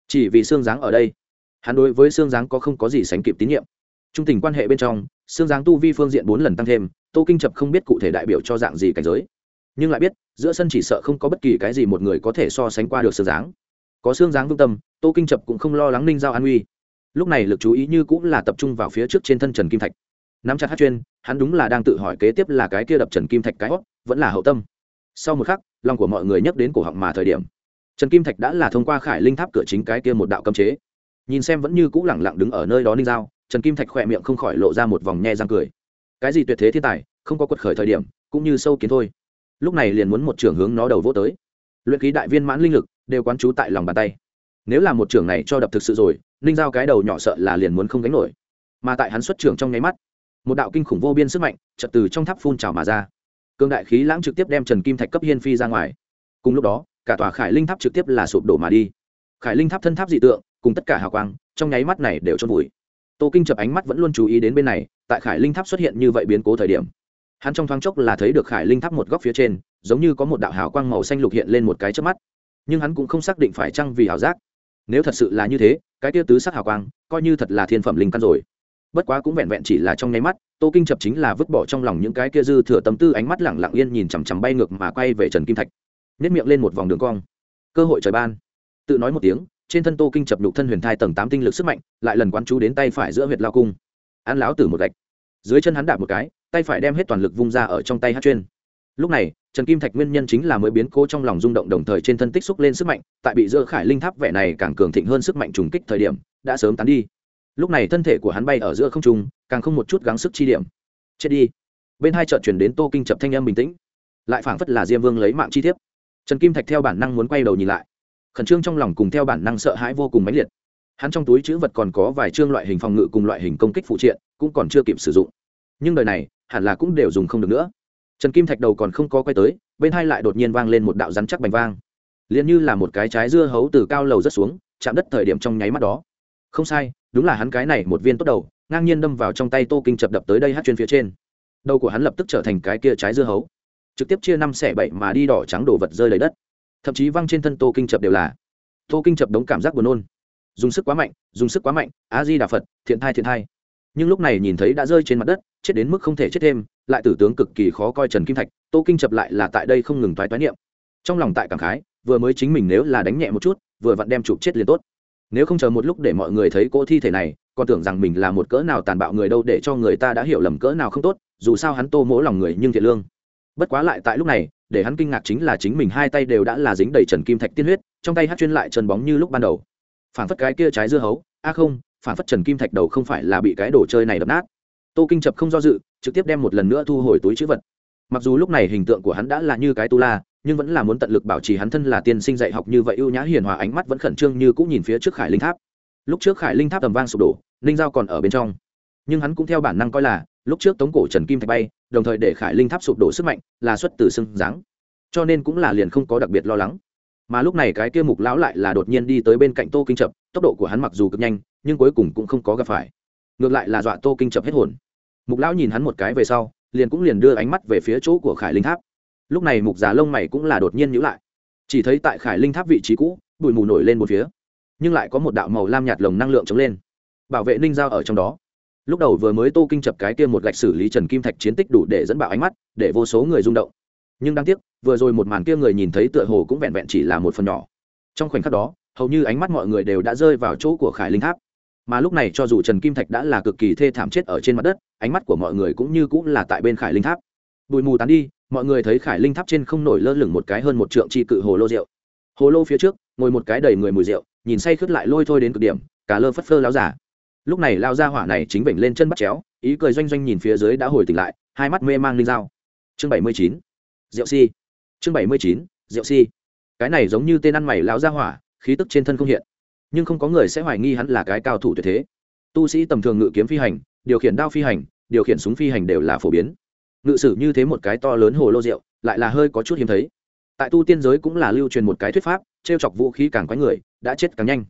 Chỉ vì xương dáng ở đây, hắn đối với xương dáng có không có gì sánh kịp tín nhiệm trung tình quan hệ bên trong xương dáng tu vi phương diện bốn lần tăng thêm, tô kinh chập không biết cụ thể đại biểu cho dạng gì cảnh giới. Nhưng lại biết, giữa sân chỉ sợ không có bất kỳ cái gì một người có thể so sánh qua được xương dáng có xương dáng vương tâm, tô kinh chập cũng không lo lắng ninh giao an uy. Lúc này lực chú ý như cũng là tập trung vào phía trước trên thân trần kim thạch. Nắm chặt hát chuyên, hắn đúng là đang tự hỏi kế tiếp là cái kia đập trần kim thạch cái hót vẫn là hậu tâm. Sau một khắc, lòng của mọi người nhắc đến cổ họng mà thời điểm, trần kim thạch đã là thông qua khải linh tháp cửa chính cái kia một đạo cấm chế. Nhìn xem vẫn như cũ lẳng lặng đứng ở nơi đó ninh giao trần kim thạch khỏe miệng không khỏi lộ ra một vòng nhe răng cười. Cái gì tuyệt thế thiên tài, không có quật khởi thời điểm, cũng như sâu kiến thôi. Lúc này liền muốn một trưởng hướng nó đầu vô tới. Luyện khí đại viên mãn linh lực đều quán trú tại lòng bàn tay. Nếu là một trưởng này cho đập thực sự rồi, ninh giao cái đầu nhỏ sợ là liền muốn không gánh nổi. Mà tại hắn xuất trưởng trong nháy mắt, một đạo kinh khủng vô biên sức mạnh chật từ trong tháp phun trào mà ra. Cương đại khí lãng trực tiếp đem trần kim thạch cấp hiên phi ra ngoài. Cùng lúc đó, cả tòa khải linh tháp trực tiếp là sụp đổ mà đi. Khải linh tháp thân tháp dị tượng, cùng tất cả hào quang, trong nháy mắt này đều trôn vùi tô kinh chập ánh mắt vẫn luôn chú ý đến bên này, tại khải linh tháp xuất hiện như vậy biến cố thời điểm, hắn trong thoáng chốc là thấy được khải linh tháp một góc phía trên, giống như có một đạo hào quang màu xanh lục hiện lên một cái trước mắt. Nhưng hắn cũng không xác định phải chăng vì ảo giác. Nếu thật sự là như thế, cái tia tứ sắc hào quang, coi như thật là thiên phẩm linh căn rồi. Bất quá cũng vẹn vẹn chỉ là trong nháy mắt, tô kinh chập chính là vứt bỏ trong lòng những cái kia dư thừa tâm tư ánh mắt lẳng lặng yên nhìn chằm chằm bay ngược mà quay về trần kim thạch nếp miệng lên một vòng đường cong. Cơ hội trời ban. Tự nói một tiếng trên thân tô kinh chập nhục thân huyền thai tầng tám tinh lực sức mạnh, lại lần quán chú đến tay phải giữa huyệt lao cung. Ăn láo tử một gạch. Dưới chân hắn đạp một cái, tay phải đem hết toàn lực vung ra ở trong tay hát chuyên. Lúc này, trần kim thạch nguyên nhân chính là mới biến cố trong lòng rung động đồng thời trên thân tích xúc lên sức mạnh, tại bị dơ khải linh tháp vẻ này càng cường thịnh hơn sức mạnh trùng kích thời điểm, đã sớm tán đi. Lúc này thân thể của hắn bay ở giữa không trung, càng không một chút gắng sức chi điểm. Chết đi. Bên hai trận chuyển đến tô kinh chập thanh âm bình tĩnh. Lại phảng phất là diêm vương lấy mạng chi tiết trần kim thạch theo bản năng muốn quay đầu nhìn lại khẩn trương trong lòng cùng theo bản năng sợ hãi vô cùng mãnh liệt. Hắn trong túi chữ vật còn có vài chương loại hình phòng ngự cùng loại hình công kích phụ triện, cũng còn chưa kịp sử dụng. Nhưng đời này, hẳn là cũng đều dùng không được nữa. Trần kim thạch đầu còn không có quay tới, bên hai lại đột nhiên vang lên một đạo rắn chắc bành vang. Liền như là một cái trái dưa hấu từ cao lầu rất xuống, chạm đất thời điểm trong nháy mắt đó. Không sai, đúng là hắn cái này một viên tốt đầu, ngang nhiên đâm vào trong tay tô kinh chập đập tới đây hát chuyên phía trên. Đầu của hắn lập tức trở thành cái kia trái dưa hấu. Trực tiếp chia năm xẻ bảy mà đi đỏ trắng đổ vật rơi lấy đất thậm chí văng trên thân tô kinh chập đều là tô kinh chập đống cảm giác buồn nôn dùng sức quá mạnh dùng sức quá mạnh a di đà phật thiện thai thiện thai nhưng lúc này nhìn thấy đã rơi trên mặt đất chết đến mức không thể chết thêm lại tử tướng cực kỳ khó coi trần kim thạch tô kinh chập lại là tại đây không ngừng thoái toái niệm trong lòng tại cảm khái vừa mới chính mình nếu là đánh nhẹ một chút vừa vặn đem chụp chết liền tốt nếu không chờ một lúc để mọi người thấy cô thi thể này còn tưởng rằng mình là một cỡ nào tàn bạo người đâu để cho người ta đã hiểu lầm cỡ nào không tốt dù sao hắn tô mỗ lòng người nhưng thiện lương bất quá lại tại lúc này để hắn kinh ngạc chính là chính mình hai tay đều đã là dính đầy trần kim thạch tiên huyết, trong tay hát chuyên lại trần bóng như lúc ban đầu. Phản phất cái kia trái dưa hấu. A không, phản phất trần kim thạch đầu không phải là bị cái đồ chơi này đập nát. Tô kinh chập không do dự, trực tiếp đem một lần nữa thu hồi túi chữ vật. Mặc dù lúc này hình tượng của hắn đã là như cái tu la, nhưng vẫn là muốn tận lực bảo trì hắn thân là tiên sinh dạy học như vậy ưu nhã hiền hòa ánh mắt vẫn khẩn trương như cũng nhìn phía trước khải linh tháp. Lúc trước khải linh tháp tầm vang sụp đổ, ninh giao còn ở bên trong. Nhưng hắn cũng theo bản năng coi là, lúc trước tống cổ trần kim thạch bay đồng thời để khải linh tháp sụp đổ sức mạnh, là xuất từ sưng dáng. Cho nên cũng là liền không có đặc biệt lo lắng. Mà lúc này cái kia mục lão lại là đột nhiên đi tới bên cạnh tô kinh chập, tốc độ của hắn mặc dù cực nhanh, nhưng cuối cùng cũng không có gặp phải. Ngược lại là dọa tô kinh chập hết hồn. Mục lão nhìn hắn một cái về sau, liền cũng liền đưa ánh mắt về phía chỗ của khải linh tháp. Lúc này mục già lông mày cũng là đột nhiên nhữ lại. Chỉ thấy tại khải linh tháp vị trí cũ, bụi mù nổi lên một phía, nhưng lại có một đạo màu lam nhạt lồng năng lượng chống lên. Bảo vệ ninh giao ở trong đó lúc đầu vừa mới tô kinh chập cái kia một gạch xử lý trần kim thạch chiến tích đủ để dẫn bạo ánh mắt, để vô số người rung động. Nhưng đáng tiếc, vừa rồi một màn kia người nhìn thấy tựa hồ cũng vẹn vẹn chỉ là một phần nhỏ. Trong khoảnh khắc đó, hầu như ánh mắt mọi người đều đã rơi vào chỗ của khải linh tháp. Mà lúc này cho dù trần kim thạch đã là cực kỳ thê thảm chết ở trên mặt đất, ánh mắt của mọi người cũng như cũng là tại bên khải linh tháp. Bụi mù tán đi, mọi người thấy khải linh tháp trên không nổi lơ lửng một cái hơn một trượng tri cự hồ lô rượu. Hồ lô phía trước, ngồi một cái đầy người mùi rượu, nhìn say khướt lại lôi thôi đến cực điểm, cả lơ phất phơ láo giả lúc này lao ra hỏa này chính vểnh lên chân bắt chéo, ý cười doanh doanh nhìn phía dưới đã hồi tỉnh lại, hai mắt mê mang linh dao. Chương bảy mươi chín. Rượu si. Chương bảy mươi chín rượu si. Cái này giống như tên ăn mày lao ra hỏa, khí tức trên thân không hiện. Nhưng không có người sẽ hoài nghi hắn là cái cao thủ tuyệt thế. Tu sĩ tầm thường ngự kiếm phi hành, điều khiển đao phi hành, điều khiển súng phi hành đều là phổ biến. Ngự sử như thế một cái to lớn hồ lô rượu, lại là hơi có chút hiếm thấy. Tại tu tiên giới cũng là lưu truyền một cái thuyết pháp t r e o chọc vũ khí càng quái người, đã chết càng nhanh.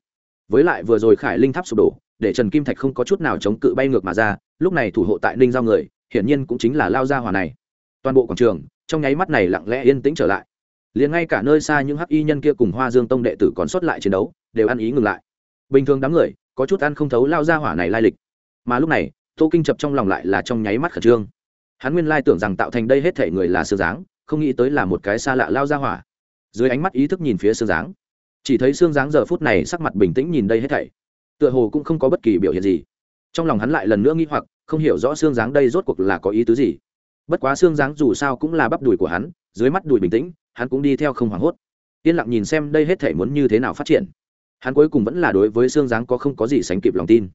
Với lại vừa rồi khải linh tháp sụp đổ để trần kim thạch không có chút nào chống cự bay ngược mà ra, lúc này thủ hộ tại ninh giao người, hiển nhiên cũng chính là lao Gia hòa này. Toàn bộ quảng trường, trong nháy mắt này lặng lẽ yên tĩnh trở lại. Liền ngay cả nơi xa những hắc y nhân kia cùng hoa dương tông đệ tử còn sót lại chiến đấu, đều ăn ý ngừng lại. Bình thường đám người, có chút ăn không thấu lao Gia hỏa này lai lịch. Mà lúc này, tô kinh chập trong lòng lại là trong nháy mắt khẩn trương. Hắn nguyên lai tưởng rằng tạo thành đây hết thể người là sương dáng, không nghĩ tới là một cái xa lạ lao Gia hỏa dưới ánh mắt ý thức nhìn phía sương dáng, chỉ thấy sương dáng giờ phút này sắc mặt bình tĩnh nhìn đây hết thảy tựa hồ cũng không có bất kỳ biểu hiện gì. Trong lòng hắn lại lần nữa nghĩ hoặc, không hiểu rõ xương dáng đây rốt cuộc là có ý tứ gì. Bất quá xương dáng dù sao cũng là bắp đùi của hắn, dưới mắt đùi bình tĩnh, hắn cũng đi theo không hoảng hốt. Yên lặng nhìn xem đây hết thể muốn như thế nào phát triển. Hắn cuối cùng vẫn là đối với xương dáng có không có gì sánh kịp lòng tin.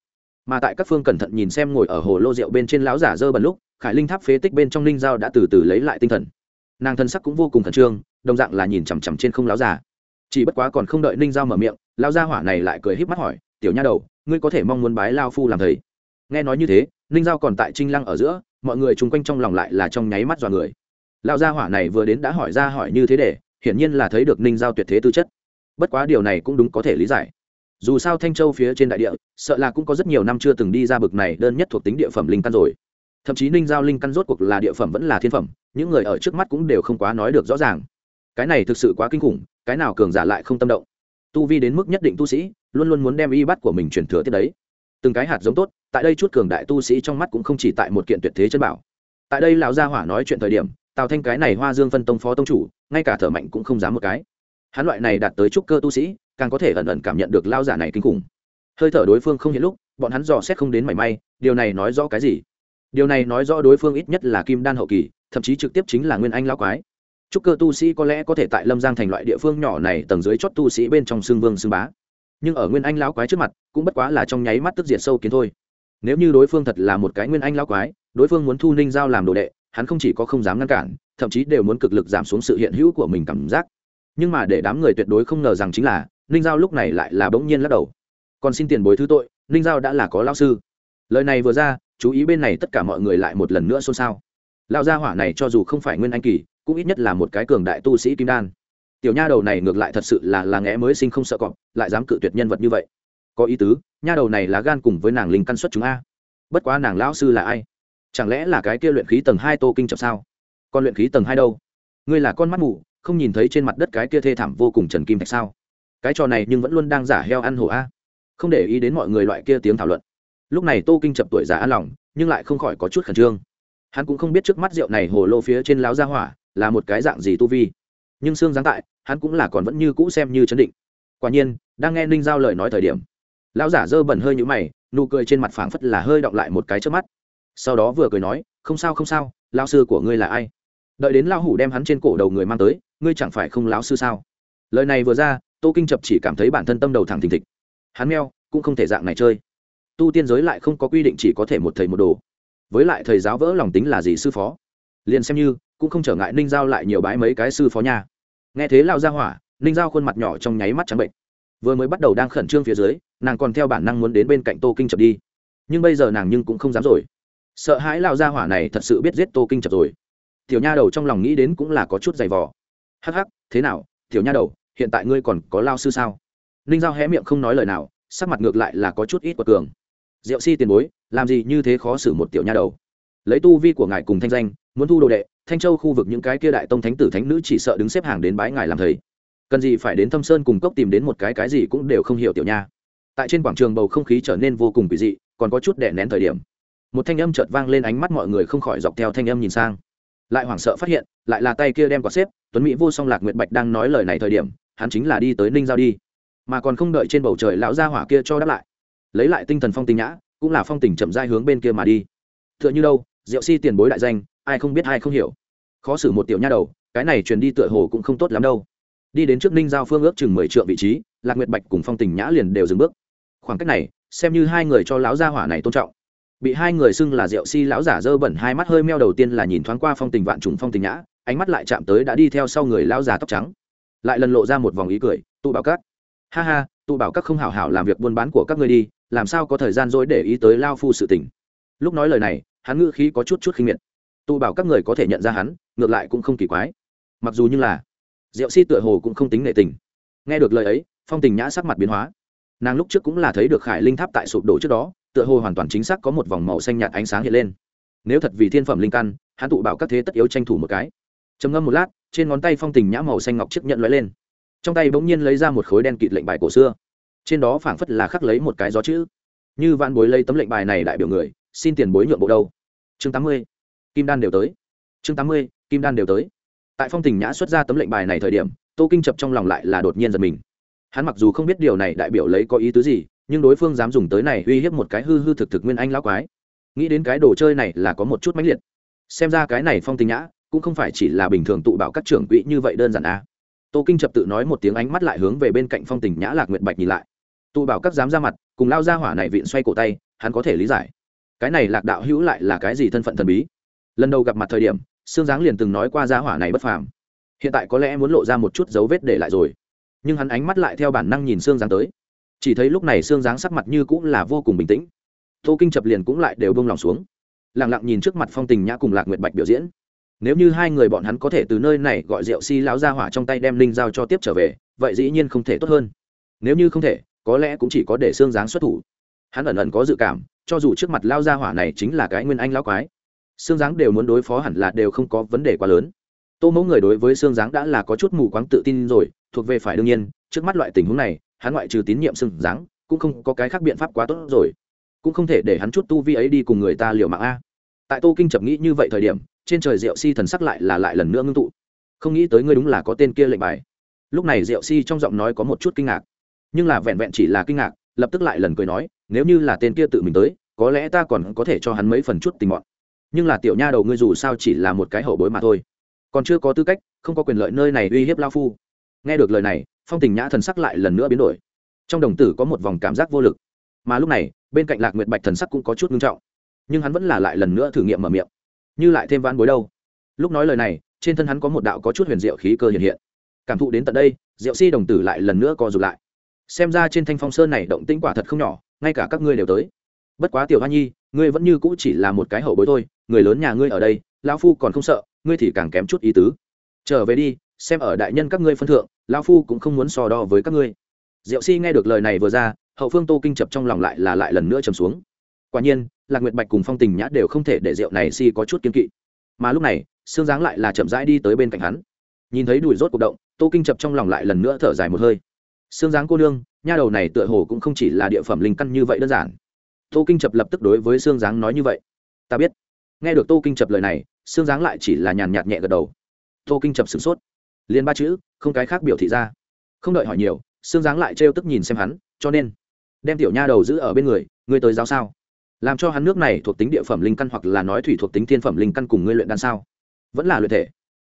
Mà tại các phương cẩn thận nhìn xem ngồi ở hồ lô rượu bên trên lão giả dơ bẩn lúc, khải linh tháp phế tích bên trong linh dao đã từ từ lấy lại tinh thần. Nàng thân sắc cũng vô cùng khẩn trương, đồng dạng là nhìn chằm chằm trên không lão giả. Chỉ bất quá còn không đợi ninh giao mở miệng, lão gia hỏa này lại cười híp mắt hỏi tiểu nha đầu, ngươi có thể mong muốn bái lao phu làm thầy. Nghe nói như thế, ninh giao còn tại trinh lăng ở giữa, mọi người chung quanh trong lòng lại là trong nháy mắt dọa người. Lão gia hỏa này vừa đến đã hỏi ra hỏi như thế để, hiển nhiên là thấy được ninh giao tuyệt thế tư chất. Bất quá điều này cũng đúng có thể lý giải. Dù sao thanh châu phía trên đại địa, sợ là cũng có rất nhiều năm chưa từng đi ra bực này đơn nhất thuộc tính địa phẩm linh căn rồi. Thậm chí ninh giao linh căn rốt cuộc là địa phẩm vẫn là thiên phẩm, những người ở trước mắt cũng đều không quá nói được rõ ràng. Cái này thực sự quá kinh khủng, cái nào cường giả lại không tâm động tu vi đến mức nhất định tu sĩ, luôn luôn muốn đem y bắt của mình truyền thừa tiếp đấy. Từng cái hạt giống tốt, tại đây chút cường đại tu sĩ trong mắt cũng không chỉ tại một kiện tuyệt thế chân bảo. Tại đây lão gia hỏa nói chuyện thời điểm, tào thanh cái này hoa dương phân tông phó tông chủ, ngay cả thở mạnh cũng không dám một cái. Hắn loại này đạt tới trúc cơ tu sĩ, càng có thể ẩn ẩn cảm nhận được lao giả này kinh khủng. Hơi thở đối phương không hiện lúc, bọn hắn dò xét không đến mảy may, điều này nói rõ cái gì? Điều này nói rõ đối phương ít nhất là kim đan hậu kỳ, thậm chí trực tiếp chính là nguyên anh lão quái trúc cơ tu sĩ có lẽ có thể tại lâm giang thành loại địa phương nhỏ này tầng dưới chót tu sĩ bên trong xương vương xương bá. Nhưng ở nguyên anh lão quái trước mặt, cũng bất quá là trong nháy mắt tức diệt sâu kiến thôi. Nếu như đối phương thật là một cái nguyên anh lão quái, đối phương muốn thu ninh giao làm đồ đệ, hắn không chỉ có không dám ngăn cản, thậm chí đều muốn cực lực giảm xuống sự hiện hữu của mình cảm giác. Nhưng mà để đám người tuyệt đối không ngờ rằng chính là, ninh giao lúc này lại là bỗng nhiên lắc đầu. Còn xin tiền bối thứ tội, ninh giao đã là có lao sư. Lời này vừa ra, chú ý bên này tất cả mọi người lại một lần nữa xôn xao. Lao gia hỏa này cho dù không phải nguyên anh kỳ cũng ít nhất là một cái cường đại tu sĩ kim đan. Tiểu nha đầu này ngược lại thật sự là là ngẽ mới sinh không sợ cọp, lại dám cự tuyệt nhân vật như vậy. Có ý tứ, nha đầu này là gan cùng với nàng linh căn xuất chúng a. Bất quá nàng lão sư là ai? Chẳng lẽ là cái kia luyện khí tầng hai tô kinh chậm sao? Con luyện khí tầng hai đâu? Ngươi là con mắt mù, không nhìn thấy trên mặt đất cái kia thê thảm vô cùng trần kim thạch sao? Cái trò này nhưng vẫn luôn đang giả heo ăn hổ a. Không để ý đến mọi người loại kia tiếng thảo luận. Lúc này tô kinh chập tuổi già an lòng, nhưng lại không khỏi có chút khẩn trương. Hắn cũng không biết trước mắt rượu này hồ lô phía trên láo gia hỏa là một cái dạng gì tu vi. Nhưng xương giáng tại, hắn cũng là còn vẫn như cũ xem như chấn định. Quả nhiên, đang nghe ninh giao lời nói thời điểm, lão giả dơ bẩn hơi nhũ mày, nụ cười trên mặt phảng phất là hơi đọng lại một cái trước mắt. Sau đó vừa cười nói, không sao không sao lao sư của ngươi là ai? Đợi đến lao hủ đem hắn trên cổ đầu người mang tới, ngươi chẳng phải không lão sư sao? Lời này vừa ra, tô kinh chập chỉ cảm thấy bản thân tâm đầu thẳng thình thịch. Hắn meo, cũng không thể dạng này chơi. Tu tiên giới lại không có quy định chỉ có thể một thầy một đồ. Với lại thầy giáo vỡ lòng tính là gì sư phó? Liền xem như cũng không trở ngại ninh giao lại nhiều bái mấy cái sư phó nha. Nghe thế lao ra hỏa, ninh giao khuôn mặt nhỏ trong nháy mắt trắng bệnh. Vừa mới bắt đầu đang khẩn trương phía dưới, nàng còn theo bản năng muốn đến bên cạnh tô kinh chập đi. Nhưng bây giờ nàng nhưng cũng không dám rồi. Sợ hãi lao ra hỏa này thật sự biết giết tô kinh chập rồi. Tiểu nha đầu trong lòng nghĩ đến cũng là có chút giày vò. Hắc hắc, thế nào, tiểu nha đầu, hiện tại ngươi còn có lao sư sao? Ninh giao hé miệng không nói lời nào, sắc mặt ngược lại là có chút ít quật cường. Diệu si tiền bối, làm gì như thế khó xử một tiểu nha đầu. Lấy tu vi của ngài cùng thanh danh, muốn thu đồ đệ thanh châu khu vực những cái kia đại tông thánh tử thánh nữ chỉ sợ đứng xếp hàng đến bái ngài làm thầy. Cần gì phải đến thâm sơn cùng cốc tìm đến một cái cái gì cũng đều không hiểu tiểu nha. Tại trên quảng trường bầu không khí trở nên vô cùng kỳ dị, còn có chút đè nén thời điểm. Một thanh âm chợt vang lên ánh mắt mọi người không khỏi dọc theo thanh âm nhìn sang. Lại hoảng sợ phát hiện, lại là tay kia đem quả xếp, tuấn mỹ vô song lạc nguyệt bạch đang nói lời này thời điểm, hắn chính là đi tới ninh giao đi. Mà còn không đợi trên bầu trời lão gia hỏa kia cho đáp lại, lấy lại tinh thần phong tình nhã, cũng là phong tình chậm dai hướng bên kia mà đi. Tựa như đâu diệu si tiền bối đại danh ai không biết ai không hiểu. Khó xử một tiểu nha đầu, cái này truyền đi tựa hồ cũng không tốt lắm đâu. Đi đến trước ninh giao phương ước chừng mười triệu vị trí, lạc nguyệt bạch cùng phong tình nhã liền đều dừng bước. Khoảng cách này, xem như hai người cho lão gia hỏa này tôn trọng. Bị hai người xưng là rượu si lão giả dơ bẩn hai mắt hơi meo đầu tiên là nhìn thoáng qua phong tình vạn trùng phong tình nhã, ánh mắt lại chạm tới đã đi theo sau người lão già tóc trắng. Lại lần lộ ra một vòng ý cười, tụ bảo các. Ha ha, tụ bảo các không hảo hảo làm việc buôn bán của các ngươi đi, làm sao có thời gian dối để ý tới lao phu sự tình? Lúc nói lời này, hắn ngữ khí có chút chút khinh miệt tụ bảo các người có thể nhận ra hắn, ngược lại cũng không kỳ quái. Mặc dù như là, diệu si tựa hồ cũng không tính nệ tình. Nghe được lời ấy, phong tình nhã sắc mặt biến hóa. Nàng lúc trước cũng là thấy được khải linh tháp tại sụp đổ trước đó, tựa hồ hoàn toàn chính xác có một vòng màu xanh nhạt ánh sáng hiện lên. Nếu thật vì thiên phẩm linh căn, hắn tụ bảo các thế tất yếu tranh thủ một cái. Trầm ngâm một lát, trên ngón tay phong tình nhã màu xanh ngọc chiếc nhận lóe lên. Trong tay bỗng nhiên lấy ra một khối đen kịt lệnh bài cổ xưa. Trên đó phảng phất là khắc lấy một cái gió chữ. Như vạn bối lấy tấm lệnh bài này đại biểu người, xin tiền bối nhượng bộ đâu? Chương tám mươi kim đan đều tới. Chương tám mươi, kim đan đều tới. Tại phong tình nhã xuất ra tấm lệnh bài này thời điểm, tô kinh chập trong lòng lại là đột nhiên giật mình. Hắn mặc dù không biết điều này đại biểu lấy có ý tứ gì, nhưng đối phương dám dùng tới này uy hiếp một cái hư hư thực thực nguyên anh lão quái. Nghĩ đến cái đồ chơi này là có một chút mãnh liệt. Xem ra cái này phong tình nhã cũng không phải chỉ là bình thường tụ bảo các trưởng quỹ như vậy đơn giản a à. tô kinh chập tự nói một tiếng ánh mắt lại hướng về bên cạnh phong tình nhã lạc nguyện bạch nhìn lại. Tụ bảo các dám ra mặt, cùng lao ra hỏa này viện xoay cổ tay, hắn có thể lý giải. Cái này lạc đạo hữu lại là cái gì thân phận thần bí? Lần đầu gặp mặt thời điểm, sương giáng liền từng nói qua gia hỏa này bất phàm. Hiện tại có lẽ muốn lộ ra một chút dấu vết để lại rồi. Nhưng hắn ánh mắt lại theo bản năng nhìn sương giáng tới. Chỉ thấy lúc này sương giáng sắc mặt như cũng là vô cùng bình tĩnh. Tô kinh chập liền cũng lại đều bông lòng xuống. Lẳng lặng nhìn trước mặt phong tình nhã cùng lạc nguyệt bạch biểu diễn. Nếu như hai người bọn hắn có thể từ nơi này gọi rượu si lão ra hỏa trong tay đem linh giao cho tiếp trở về, vậy dĩ nhiên không thể tốt hơn. Nếu như không thể, có lẽ cũng chỉ có để xương giáng xuất thủ. Hắn ẩn ẩn có dự cảm, cho dù trước mặt lao ra hỏa này chính là cái nguyên anh lão quái xương giáng đều muốn đối phó hẳn là đều không có vấn đề quá lớn. Tô mẫu người đối với xương giáng đã là có chút mù quáng tự tin rồi, thuộc về phải đương nhiên, trước mắt loại tình huống này, hắn ngoại trừ tín nhiệm xương giáng, cũng không có cái khác biện pháp quá tốt rồi. Cũng không thể để hắn chút tu vi ấy đi cùng người ta liều mạng a. Tại tô kinh chập nghĩ như vậy thời điểm, trên trời rượu si thần sắc lại là lại lần nữa ngưng tụ. Không nghĩ tới ngươi đúng là có tên kia lệnh bài. Lúc này rượu si trong giọng nói có một chút kinh ngạc. Nhưng là vẹn vẹn chỉ là kinh ngạc, lập tức lại lần cười nói, nếu như là tên kia tự mình tới, có lẽ ta còn có thể cho hắn mấy phần chút tình mọn nhưng là tiểu nha đầu ngươi dù sao chỉ là một cái hậu bối mà thôi. Còn chưa có tư cách, không có quyền lợi nơi này uy hiếp lao phu. Nghe được lời này, phong tình nhã thần sắc lại lần nữa biến đổi. Trong đồng tử có một vòng cảm giác vô lực. Mà lúc này, bên cạnh lạc nguyệt bạch thần sắc cũng có chút ngưng trọng. Nhưng hắn vẫn là lại lần nữa thử nghiệm mở miệng. Như lại thêm vãn bối đâu? Lúc nói lời này, trên thân hắn có một đạo có chút huyền diệu khí cơ hiện hiện. Cảm thụ đến tận đây, diệu si đồng tử lại lần nữa co rụt lại. Xem ra trên thanh phong sơn này động tĩnh quả thật không nhỏ, ngay cả các ngươi đều tới. Bất quá tiểu hoa nhi, ngươi vẫn như cũ chỉ là một cái hậu bối thôi người lớn nhà ngươi ở đây, lão phu còn không sợ, ngươi thì càng kém chút ý tứ. Trở về đi, xem ở đại nhân các ngươi phân thượng, lão phu cũng không muốn so đo với các ngươi. Diệu si nghe được lời này vừa ra, hậu phương tô kinh chập trong lòng lại là lại lần nữa trầm xuống. Quả nhiên, lạc nguyệt bạch cùng phong tình nhã đều không thể để rượu này si có chút kiên kỵ. Mà lúc này, sương giáng lại là chậm rãi đi tới bên cạnh hắn. Nhìn thấy đùi rốt cuộc động, tô kinh chập trong lòng lại lần nữa thở dài một hơi. Sương giáng cô nương, nha đầu này tựa hồ cũng không chỉ là địa phẩm linh căn như vậy đơn giản. Tô kinh chập lập tức đối với sương giáng nói như vậy. Ta biết nghe được tô kinh chập lời này, sương giáng lại chỉ là nhàn nhạt nhẹ gật đầu. Tô kinh chập sửng sốt. Liền ba chữ, không cái khác biểu thị ra. Không đợi hỏi nhiều, sương giáng lại trêu tức nhìn xem hắn, cho nên, đem tiểu nha đầu giữ ở bên người, ngươi tới giáo sao? Làm cho hắn nước này thuộc tính địa phẩm linh căn hoặc là nói thủy thuộc tính thiên phẩm linh căn cùng ngươi luyện đan sao? Vẫn là luyện thể.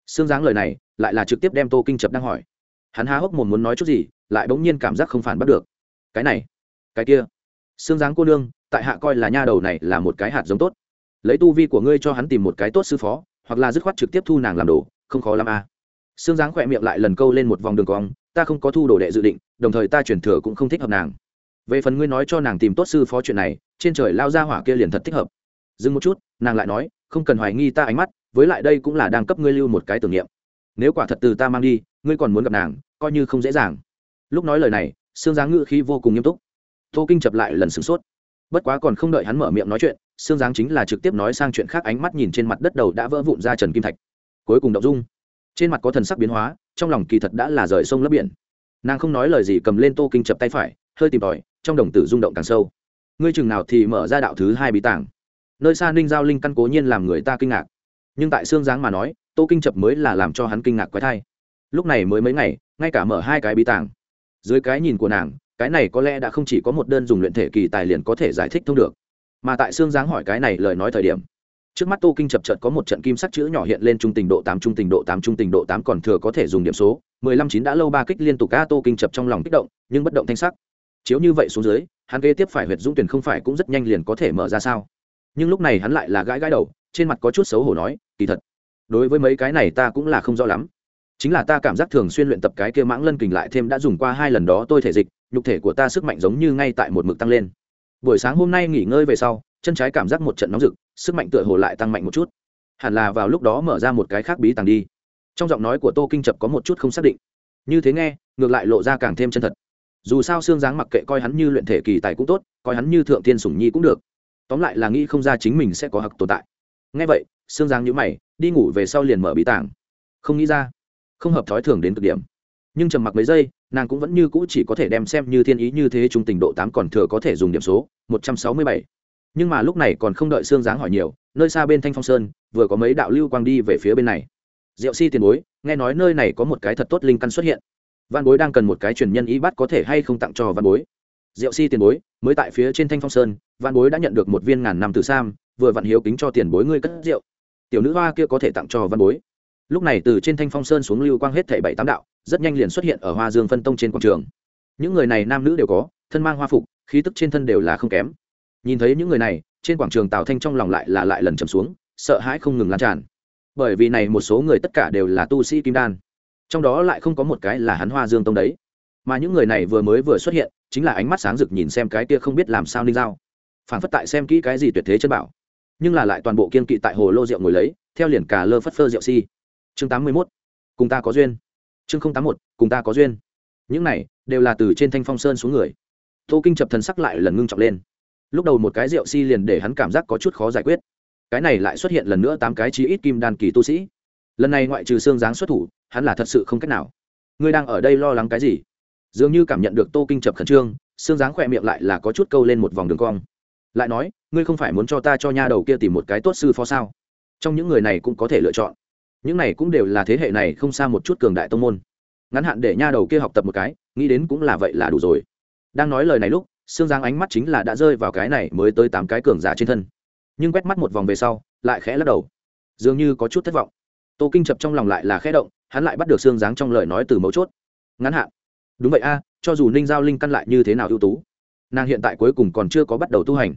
Xương dáng lời này, lại là trực tiếp đem tô kinh chập đang hỏi. Hắn há hốc mồm muốn nói chút gì, lại bỗng nhiên cảm giác không phản bắt được. Cái này, cái kia. Xương dáng cô nương, tại hạ coi là nha đầu này là một cái hạt giống tốt lấy tu vi của ngươi cho hắn tìm một cái tốt sư phó, hoặc là dứt khoát trực tiếp thu nàng làm đồ, không khó lắm à. xương dáng khỏe miệng lại lần câu lên một vòng đường cong, ta không có thu đồ đệ dự định, đồng thời ta chuyển thừa cũng không thích hợp nàng. Về phần ngươi nói cho nàng tìm tốt sư phó chuyện này, trên trời lao ra hỏa kia liền thật thích hợp. Dừng một chút, nàng lại nói, không cần hoài nghi ta ánh mắt, với lại đây cũng là đang cấp ngươi lưu một cái tưởng niệm. Nếu quả thật từ ta mang đi, ngươi còn muốn gặp nàng, coi như không dễ dàng. Lúc nói lời này xương giáng ngự khi vô cùng nghiêm túc. Tô kinh chập lại lần sửng sốt bất quá còn không đợi hắn mở miệng nói chuyện xương giáng chính là trực tiếp nói sang chuyện khác, ánh mắt nhìn trên mặt đất đầu đã vỡ vụn ra trần kim thạch. Cuối cùng động dung. Trên mặt có thần sắc biến hóa, trong lòng kỳ thật đã là rời sông lấp biển. Nàng không nói lời gì cầm lên tô kinh chập tay phải, hơi tìm tòi, trong đồng tử rung động càng sâu. Ngươi chừng nào thì mở ra đạo thứ hai bí tảng nơi xa ninh giao linh căn cố nhiên làm người ta kinh ngạc. Nhưng tại xương giáng mà nói, tô kinh chập mới là làm cho hắn kinh ngạc quái thai. Lúc này mới mấy ngày, ngay cả mở hai cái bí tàng. Dưới cái nhìn của nàng cái này có lẽ đã không chỉ có một đơn dùng luyện thể kỳ tài liền có thể giải thích thông được. Mà tại xương giáng hỏi cái này lời nói thời điểm, trước mắt tô kinh chập chợt có một trận kim sắc chữ nhỏ hiện lên trung tình độ tám, trung tình độ tám, trung tình độ tám còn thừa có thể dùng điểm số. mười lăm chín đã lâu ba kích liên tục ca tô kinh chập trong lòng kích động, nhưng bất động thanh sắc. Chiếu như vậy xuống dưới, hắn kế tiếp phải huyệt dũng tuyển không phải cũng rất nhanh liền có thể mở ra sao? Nhưng lúc này hắn lại là gãi gãi đầu, trên mặt có chút xấu hổ nói, kỳ thật, đối với mấy cái này ta cũng là không rõ lắm. Chính là ta cảm giác thường xuyên luyện tập cái kia mãng lân kình lại thêm đã dùng qua hai lần đó tôi thể dịch nhục thể của ta sức mạnh giống như ngay tại một mực tăng lên. Buổi sáng hôm nay nghỉ ngơi về sau, chân trái cảm giác một trận nóng rực, sức mạnh tựa hồ lại tăng mạnh một chút. Hẳn là vào lúc đó mở ra một cái khác bí tàng đi. Trong giọng nói của tô kinh chập có một chút không xác định. Như thế nghe, ngược lại lộ ra càng thêm chân thật. Dù sao xương dáng mặc kệ coi hắn như luyện thể kỳ tài cũng tốt, coi hắn như thượng thiên sủng nhi cũng được. Tóm lại là nghĩ không ra chính mình sẽ có hặc tồn tại. Ngay vậy, xương dáng nhữ mày, đi ngủ về sau liền mở bí tàng. Không nghĩ ra. Không hợp thói thường đến cực điểm nhưng trầm mặc mấy giây, nàng cũng vẫn như cũ chỉ có thể đem xem như thiên ý như thế trung tình độ tám còn thừa có thể dùng điểm số, một trăm sáu mươi bảy. Nhưng mà lúc này còn không đợi xương dáng hỏi nhiều, nơi xa bên thanh phong sơn, vừa có mấy đạo lưu quang đi về phía bên này. Diệu si tiền bối, nghe nói nơi này có một cái thật tốt linh căn xuất hiện. Văn bối đang cần một cái truyền nhân ý bắt có thể hay không tặng cho văn bối. Diệu si tiền bối, mới tại phía trên thanh phong sơn, văn bối đã nhận được một viên ngàn năm từ sam, vừa vặn hiếu kính cho tiền bối ngươi cất rượu. Tiểu nữ hoa kia có thể tặng cho văn bối lúc này từ trên thanh phong sơn xuống lưu quang hết thảy bảy tám đạo, rất nhanh liền xuất hiện ở hoa dương phân tông trên quảng trường. Những người này nam nữ đều có, thân mang hoa phục, khí tức trên thân đều là không kém. Nhìn thấy những người này, trên quảng trường tào thanh trong lòng lại là lại lần trầm xuống, sợ hãi không ngừng lan tràn. Bởi vì này một số người tất cả đều là tu sĩ kim đan, trong đó lại không có một cái là hắn hoa dương tông đấy. Mà những người này vừa mới vừa xuất hiện, chính là ánh mắt sáng rực nhìn xem cái kia không biết làm sao ninh dao phản phất tại xem kỹ cái gì tuyệt thế chân bảo. Nhưng là lại toàn bộ kiên kỵ tại hồ lô rượu ngồi lấy, theo liền cả lơ phất phơ rượu si chương tám mươi mốt, cùng ta có duyên. Chương không tám một cùng ta có duyên. Những này đều là từ trên thanh phong sơn xuống người. Tô kinh chập thần sắc lại lần ngưng trọng lên. Lúc đầu một cái rượu si liền để hắn cảm giác có chút khó giải quyết. Cái này lại xuất hiện lần nữa tám cái chí ít kim đan kỳ tu sĩ. Lần này ngoại trừ xương dáng xuất thủ, hắn là thật sự không cách nào. Ngươi đang ở đây lo lắng cái gì? Dường như cảm nhận được tô kinh chập khẩn trương, xương dáng khỏe miệng lại là có chút câu lên một vòng đường cong. Lại nói, ngươi không phải muốn cho ta cho nha đầu kia tìm một cái tốt sư phó sao? Trong những người này cũng có thể lựa chọn những này cũng đều là thế hệ này không xa một chút cường đại tông môn. Ngắn hạn để nha đầu kia học tập một cái, nghĩ đến cũng là vậy là đủ rồi. Đang nói lời này lúc xương giang ánh mắt chính là đã rơi vào cái này mới tới tám cái cường giả trên thân. Nhưng quét mắt một vòng về sau, lại khẽ lắc đầu. Dường như có chút thất vọng. Tô kinh chập trong lòng lại là khẽ động, hắn lại bắt được xương giáng trong lời nói từ mấu chốt. Ngắn hạn. Đúng vậy a, cho dù ninh giao linh căn lại như thế nào ưu tú, nàng hiện tại cuối cùng còn chưa có bắt đầu tu hành.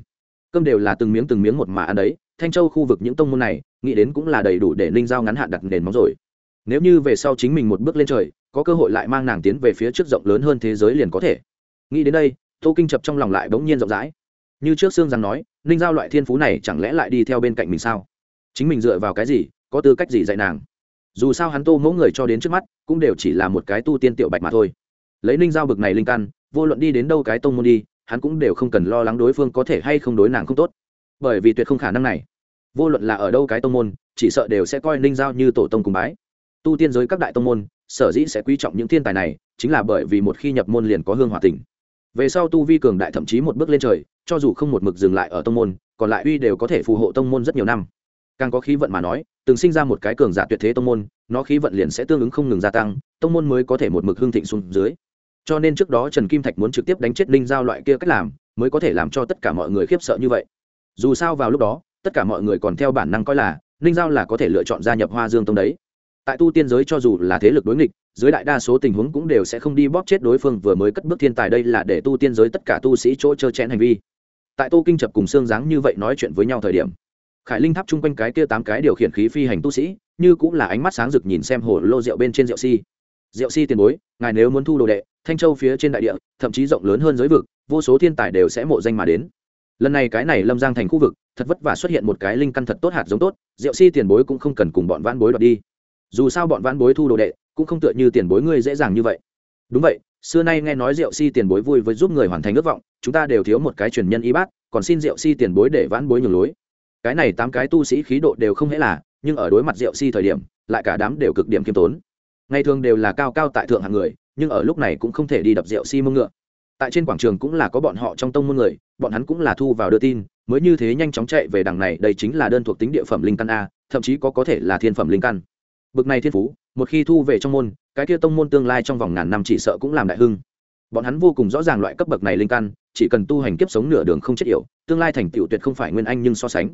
Cơm đều là từng miếng từng miếng một mà ăn đấy thanh châu khu vực những tông môn này, nghĩ đến cũng là đầy đủ để ninh giao ngắn hạn đặt nền móng rồi. Nếu như về sau chính mình một bước lên trời, có cơ hội lại mang nàng tiến về phía trước rộng lớn hơn thế giới liền có thể. Nghĩ đến đây, tô kinh chập trong lòng lại bỗng nhiên rộng rãi. Như trước xương rằng nói ninh giao loại thiên phú này chẳng lẽ lại đi theo bên cạnh mình sao? Chính mình dựa vào cái gì, có tư cách gì dạy nàng? Dù sao hắn tô mẫu người cho đến trước mắt, cũng đều chỉ là một cái tu tiên tiểu bạch mà thôi. Lấy ninh giao bực này linh căn, vô luận đi đến đâu cái tông môn đi, hắn cũng đều không cần lo lắng đối phương có thể hay không đối nàng không tốt bởi vì tuyệt không khả năng này. Vô luận là ở đâu cái tông môn, chỉ sợ đều sẽ coi ninh giao như tổ tông cùng bái. Tu tiên giới các đại tông môn, sở dĩ sẽ quý trọng những thiên tài này, chính là bởi vì một khi nhập môn liền có hương hòa tình. Về sau tu vi cường đại thậm chí một bước lên trời, cho dù không một mực dừng lại ở tông môn, còn lại uy đều có thể phù hộ tông môn rất nhiều năm. Càng có khí vận mà nói, từng sinh ra một cái cường giả tuyệt thế tông môn, nó khí vận liền sẽ tương ứng không ngừng gia tăng, tông môn mới có thể một mực hương thịnh xuống dưới. Cho nên trước đó trần kim thạch muốn trực tiếp đánh chết ninh giao loại kia cách làm, mới có thể làm cho tất cả mọi người khiếp sợ như vậy dù sao vào lúc đó, tất cả mọi người còn theo bản năng coi là, ninh giao là có thể lựa chọn gia nhập hoa dương tông đấy. Tại tu tiên giới cho dù là thế lực đối nghịch, dưới đại đa số tình huống cũng đều sẽ không đi bóp chết đối phương vừa mới cất bước thiên tài đây là để tu tiên giới tất cả tu sĩ chỗ trơ chẽn hành vi. Tại tô kinh chập cùng xương dáng như vậy nói chuyện với nhau thời điểm, khải linh tháp chung quanh cái kia tám cái điều khiển khí phi hành tu sĩ, như cũng là ánh mắt sáng rực nhìn xem hồ lô rượu bên trên rượu si. Rượu si tiền bối, ngài nếu muốn thu đồ đệ, thanh châu phía trên đại địa, thậm chí rộng lớn hơn giới vực, vô số thiên tài đều sẽ mộ danh mà đến lần này cái này lâm giang thành khu vực, thật vất vả xuất hiện một cái linh căn thật tốt hạt giống tốt, rượu si tiền bối cũng không cần cùng bọn vãn bối đoạt đi. Dù sao bọn vãn bối thu đồ đệ, cũng không tựa như tiền bối ngươi dễ dàng như vậy. Đúng vậy, xưa nay nghe nói rượu si tiền bối vui với giúp người hoàn thành ước vọng, chúng ta đều thiếu một cái truyền nhân y bác, còn xin rượu si tiền bối để vãn bối nhường lối. Cái này tám cái tu sĩ khí độ đều không hễ là, nhưng ở đối mặt rượu si thời điểm, lại cả đám đều cực điểm kiêm tốn. Ngày thường đều là cao cao tại thượng hạng người, nhưng ở lúc này cũng không thể đi đập rượu si mông ngựa tại trên quảng trường cũng là có bọn họ trong tông môn người, bọn hắn cũng là thu vào đưa tin, mới như thế nhanh chóng chạy về đằng này, đây chính là đơn thuộc tính địa phẩm linh căn a, thậm chí có có thể là thiên phẩm linh căn. Bực này thiên phú, một khi thu về trong môn, cái kia tông môn tương lai trong vòng ngàn năm chỉ sợ cũng làm đại hưng. Bọn hắn vô cùng rõ ràng loại cấp bậc này linh căn, chỉ cần tu hành kiếp sống nửa đường không chết yểu, tương lai thành tựu tuyệt không phải nguyên anh nhưng so sánh.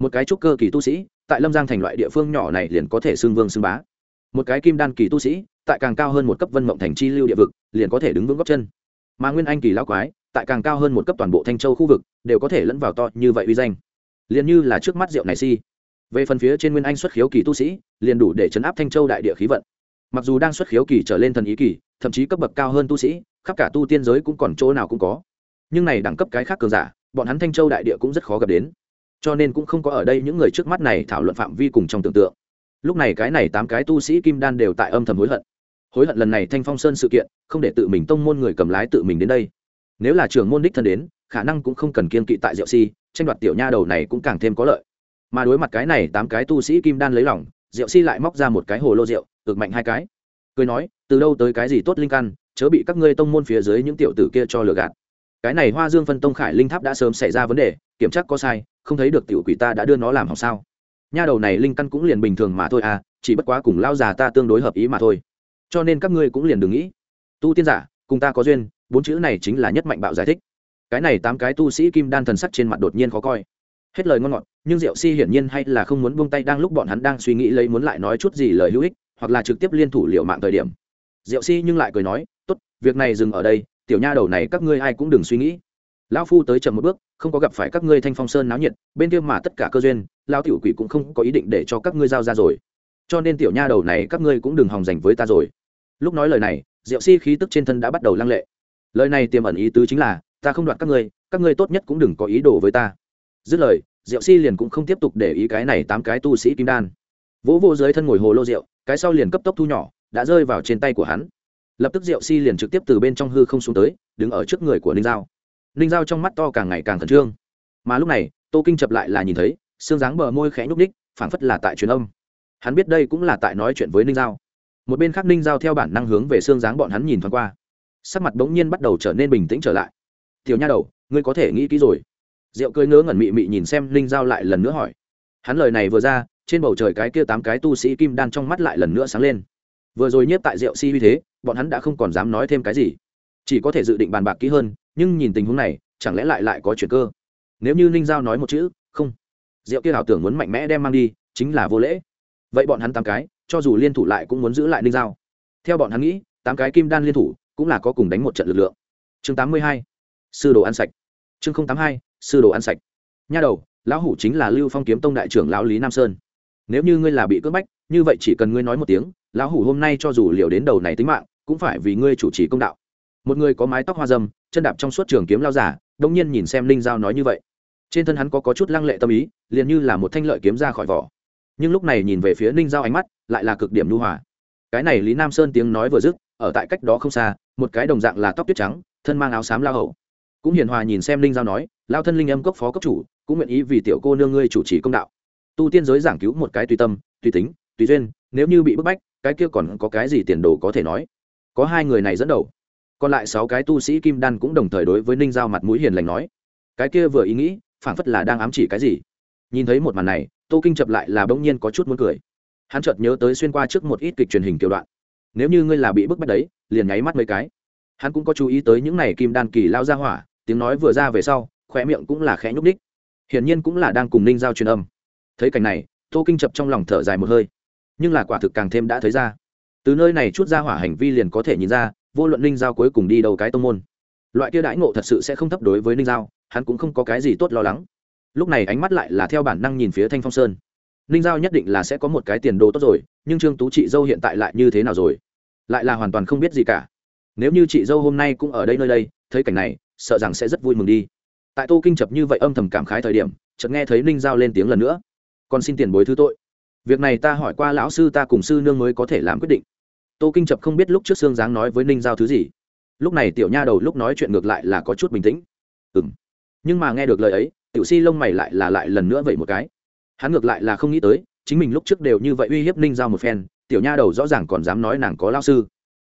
Một cái trúc cơ kỳ tu sĩ, tại lâm giang thành loại địa phương nhỏ này liền có thể xưng vương xưng bá. Một cái kim đan kỳ tu sĩ, tại càng cao hơn một cấp vân mộng thành chi lưu địa vực, liền có thể đứng vững góc chân mà nguyên anh kỳ lão quái, tại càng cao hơn một cấp toàn bộ thanh châu khu vực, đều có thể lẫn vào to như vậy uy danh. Liền như là trước mắt rượu này si. Về phần phía trên nguyên anh xuất khiếu kỳ tu sĩ, liền đủ để chấn áp thanh châu đại địa khí vận. Mặc dù đang xuất khiếu kỳ trở lên thần ý kỳ, thậm chí cấp bậc cao hơn tu sĩ, khắp cả tu tiên giới cũng còn chỗ nào cũng có. Nhưng này đẳng cấp cái khác cường giả, bọn hắn thanh châu đại địa cũng rất khó gặp đến. Cho nên cũng không có ở đây những người trước mắt này thảo luận phạm vi cùng trong tưởng tượng. Lúc này cái này tám cái tu sĩ kim đan đều tại âm thầm hối hận hối hận lần này thanh phong sơn sự kiện, không để tự mình tông môn người cầm lái tự mình đến đây. Nếu là trường môn đích thân đến, khả năng cũng không cần kiên kỵ tại diệu si, tranh đoạt tiểu nha đầu này cũng càng thêm có lợi. Mà đối mặt cái này tám cái tu sĩ kim đan lấy lỏng diệu si lại móc ra một cái hồ lô rượu cực mạnh hai cái. Cười nói, từ đâu tới cái gì tốt linh căn, chớ bị các ngươi tông môn phía dưới những tiểu tử kia cho lừa gạt. Cái này hoa dương phân tông khải linh tháp đã sớm xảy ra vấn đề, kiểm tra có sai, không thấy được tiểu quỷ ta đã đưa nó làm hỏng sao? Nha đầu này linh căn cũng liền bình thường mà thôi à chỉ bất quá cùng lao già ta tương đối hợp ý mà thôi cho nên các ngươi cũng liền đừng nghĩ. Tu tiên giả, cùng ta có duyên, bốn chữ này chính là nhất mạnh bạo giải thích. Cái này tám cái tu sĩ kim đan thần sắc trên mặt đột nhiên khó coi. Hết lời ngon ngọt, nhưng diệu si hiển nhiên hay là không muốn buông tay đang lúc bọn hắn đang suy nghĩ lấy muốn lại nói chút gì lời hữu ích, hoặc là trực tiếp liên thủ liệu mạng thời điểm. Diệu si nhưng lại cười nói, tốt, việc này dừng ở đây, tiểu nha đầu này các ngươi ai cũng đừng suy nghĩ. Lão phu tới chậm một bước, không có gặp phải các ngươi thanh phong sơn náo nhiệt, bên kia mà tất cả cơ duyên lao tiểu quỷ cũng không có ý định để cho các ngươi giao ra rồi. Cho nên tiểu nha đầu này các ngươi cũng đừng hòng dành với ta rồi lúc nói lời này, diệu si khí tức trên thân đã bắt đầu lăng lệ. Lời này tiềm ẩn ý tứ chính là, ta không đoạt các ngươi các ngươi tốt nhất cũng đừng có ý đồ với ta. Dứt lời, diệu si liền cũng không tiếp tục để ý cái này tám cái tu sĩ kim đan. Vỗ vô dưới thân ngồi hồ lô rượu, cái sau liền cấp tốc thu nhỏ, đã rơi vào trên tay của hắn. Lập tức diệu si liền trực tiếp từ bên trong hư không xuống tới, đứng ở trước người của ninh giao. Ninh giao trong mắt to càng ngày càng khẩn trương. Mà lúc này, tô kinh chập lại là nhìn thấy, xương dáng bờ môi khẽ nhúc ních phảng phất là tại truyền âm. Hắn biết đây cũng là tại nói chuyện với ninh giao một bên khác ninh giao theo bản năng hướng về xương dáng bọn hắn nhìn thoáng qua. Sắc mặt bỗng nhiên bắt đầu trở nên bình tĩnh trở lại. Tiểu nha đầu, ngươi có thể nghĩ kỹ rồi. Rượu cười ngớ ngẩn mị mị nhìn xem ninh giao lại lần nữa hỏi. Hắn lời này vừa ra, trên bầu trời cái kia tám cái tu sĩ kim đan trong mắt lại lần nữa sáng lên. Vừa rồi nhiếp tại rượu si uy thế, bọn hắn đã không còn dám nói thêm cái gì. Chỉ có thể dự định bàn bạc kỹ hơn, nhưng nhìn tình huống này, chẳng lẽ lại lại có chuyện cơ? Nếu như ninh giao nói một chữ, không. Rượu kia ảo tưởng muốn mạnh mẽ đem mang đi, chính là vô lễ. Vậy bọn hắn tám cái cho dù liên thủ lại cũng muốn giữ lại ninh giao. Theo bọn hắn nghĩ tám cái kim đan liên thủ cũng là có cùng đánh một trận lực lượng. Chương tám mươi hai sư đồ ăn sạch. Chương tám mươi hai sư đồ ăn sạch. Nha đầu lão hủ chính là lưu phong kiếm tông đại trưởng lão lý nam sơn. Nếu như ngươi là bị cướp bách như vậy chỉ cần ngươi nói một tiếng lão hủ hôm nay cho dù liều đến đầu này tính mạng cũng phải vì ngươi chủ trì công đạo. Một người có mái tóc hoa dâm chân đạp trong suốt trường kiếm lao giả đông nhiên nhìn xem linh giao nói như vậy. Trên thân hắn có, có chút lăng lệ tâm ý liền như là một thanh lợi kiếm ra khỏi vỏ nhưng lúc này nhìn về phía ninh giao ánh mắt lại là cực điểm nhu hòa. Cái này lý nam sơn tiếng nói vừa dứt, ở tại cách đó không xa, một cái đồng dạng là tóc tuyết trắng, thân mang áo xám lao hậu cũng hiền hòa nhìn xem Ninh giao nói, lao thân linh âm cốc phó cấp chủ, cũng nguyện ý vì tiểu cô nương ngươi chủ trì công đạo. Tu tiên giới giảng cứu một cái tùy tâm, tùy tính, tùy duyên, nếu như bị bức bách, cái kia còn có cái gì tiền đồ có thể nói? Có hai người này dẫn đầu. Còn lại sáu cái tu sĩ kim đan cũng đồng thời đối với ninh giao mặt mũi hiền lành nói, cái kia vừa ý nghĩ, phảng phất là đang ám chỉ cái gì? Nhìn thấy một màn này tô kinh chập lại là bỗng nhiên có chút muốn cười. Hắn chợt nhớ tới xuyên qua trước một ít kịch truyền hình kiểu đoạn. Nếu như ngươi là bị bức bách đấy, liền nháy mắt mấy cái. Hắn cũng có chú ý tới những này kim đan kỳ lao ra hỏa, tiếng nói vừa ra về sau khỏe miệng cũng là khẽ nhúc đích hiển nhiên cũng là đang cùng ninh giao truyền âm. Thấy cảnh này, tô kinh chập trong lòng thở dài một hơi. Nhưng là quả thực càng thêm đã thấy ra. Từ nơi này chút ra hỏa hành vi liền có thể nhìn ra, vô luận ninh giao cuối cùng đi đầu cái tông môn. Loại kia đãi ngộ thật sự sẽ không thấp đối với ninh giao, hắn cũng không có cái gì tốt lo lắng lúc này ánh mắt lại là theo bản năng nhìn phía thanh phong sơn ninh giao nhất định là sẽ có một cái tiền đồ tốt rồi nhưng trương tú chị dâu hiện tại lại như thế nào rồi lại là hoàn toàn không biết gì cả nếu như chị dâu hôm nay cũng ở đây nơi đây thấy cảnh này sợ rằng sẽ rất vui mừng đi tại tô kinh chập như vậy âm thầm cảm khái thời điểm chợt nghe thấy ninh giao lên tiếng lần nữa còn xin tiền bối thứ tội việc này ta hỏi qua lão sư ta cùng sư nương mới có thể làm quyết định tô kinh chập không biết lúc trước sương giáng nói với ninh giao thứ gì lúc này tiểu nha đầu lúc nói chuyện ngược lại là có chút bình tĩnh ừ m nhưng mà nghe được lời ấy tiểu si lông mày lại là lại lần nữa vậy một cái. Hắn ngược lại là không nghĩ tới, chính mình lúc trước đều như vậy uy hiếp ninh giao một phen, tiểu nha đầu rõ ràng còn dám nói nàng có lao sư.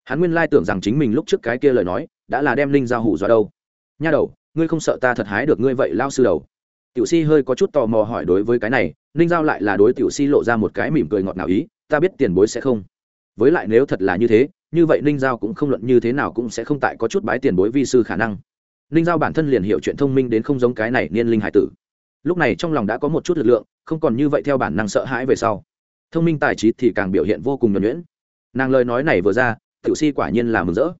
Hắn nguyên lai tưởng rằng chính mình lúc trước cái kia lời nói, đã là đem ninh giao hủ dọa đâu. Nha đầu, ngươi không sợ ta thật hái được ngươi vậy lao sư đầu? Tiểu si hơi có chút tò mò hỏi đối với cái này, ninh giao lại là đối tiểu si lộ ra một cái mỉm cười ngọt nào ý, ta biết tiền bối sẽ không. Với lại nếu thật là như thế, như vậy ninh giao cũng không luận như thế nào cũng sẽ không tại có chút bái tiền bối vi sư khả năng ninh giao bản thân liền hiểu chuyện thông minh đến không giống cái này niên linh hải tử. Lúc này trong lòng đã có một chút lực lượng, không còn như vậy theo bản năng sợ hãi về sau. Thông minh tài trí thì càng biểu hiện vô cùng nhuẩn nhuyễn. Nàng lời nói này vừa ra, tiểu si quả nhiên là mừng rỡ.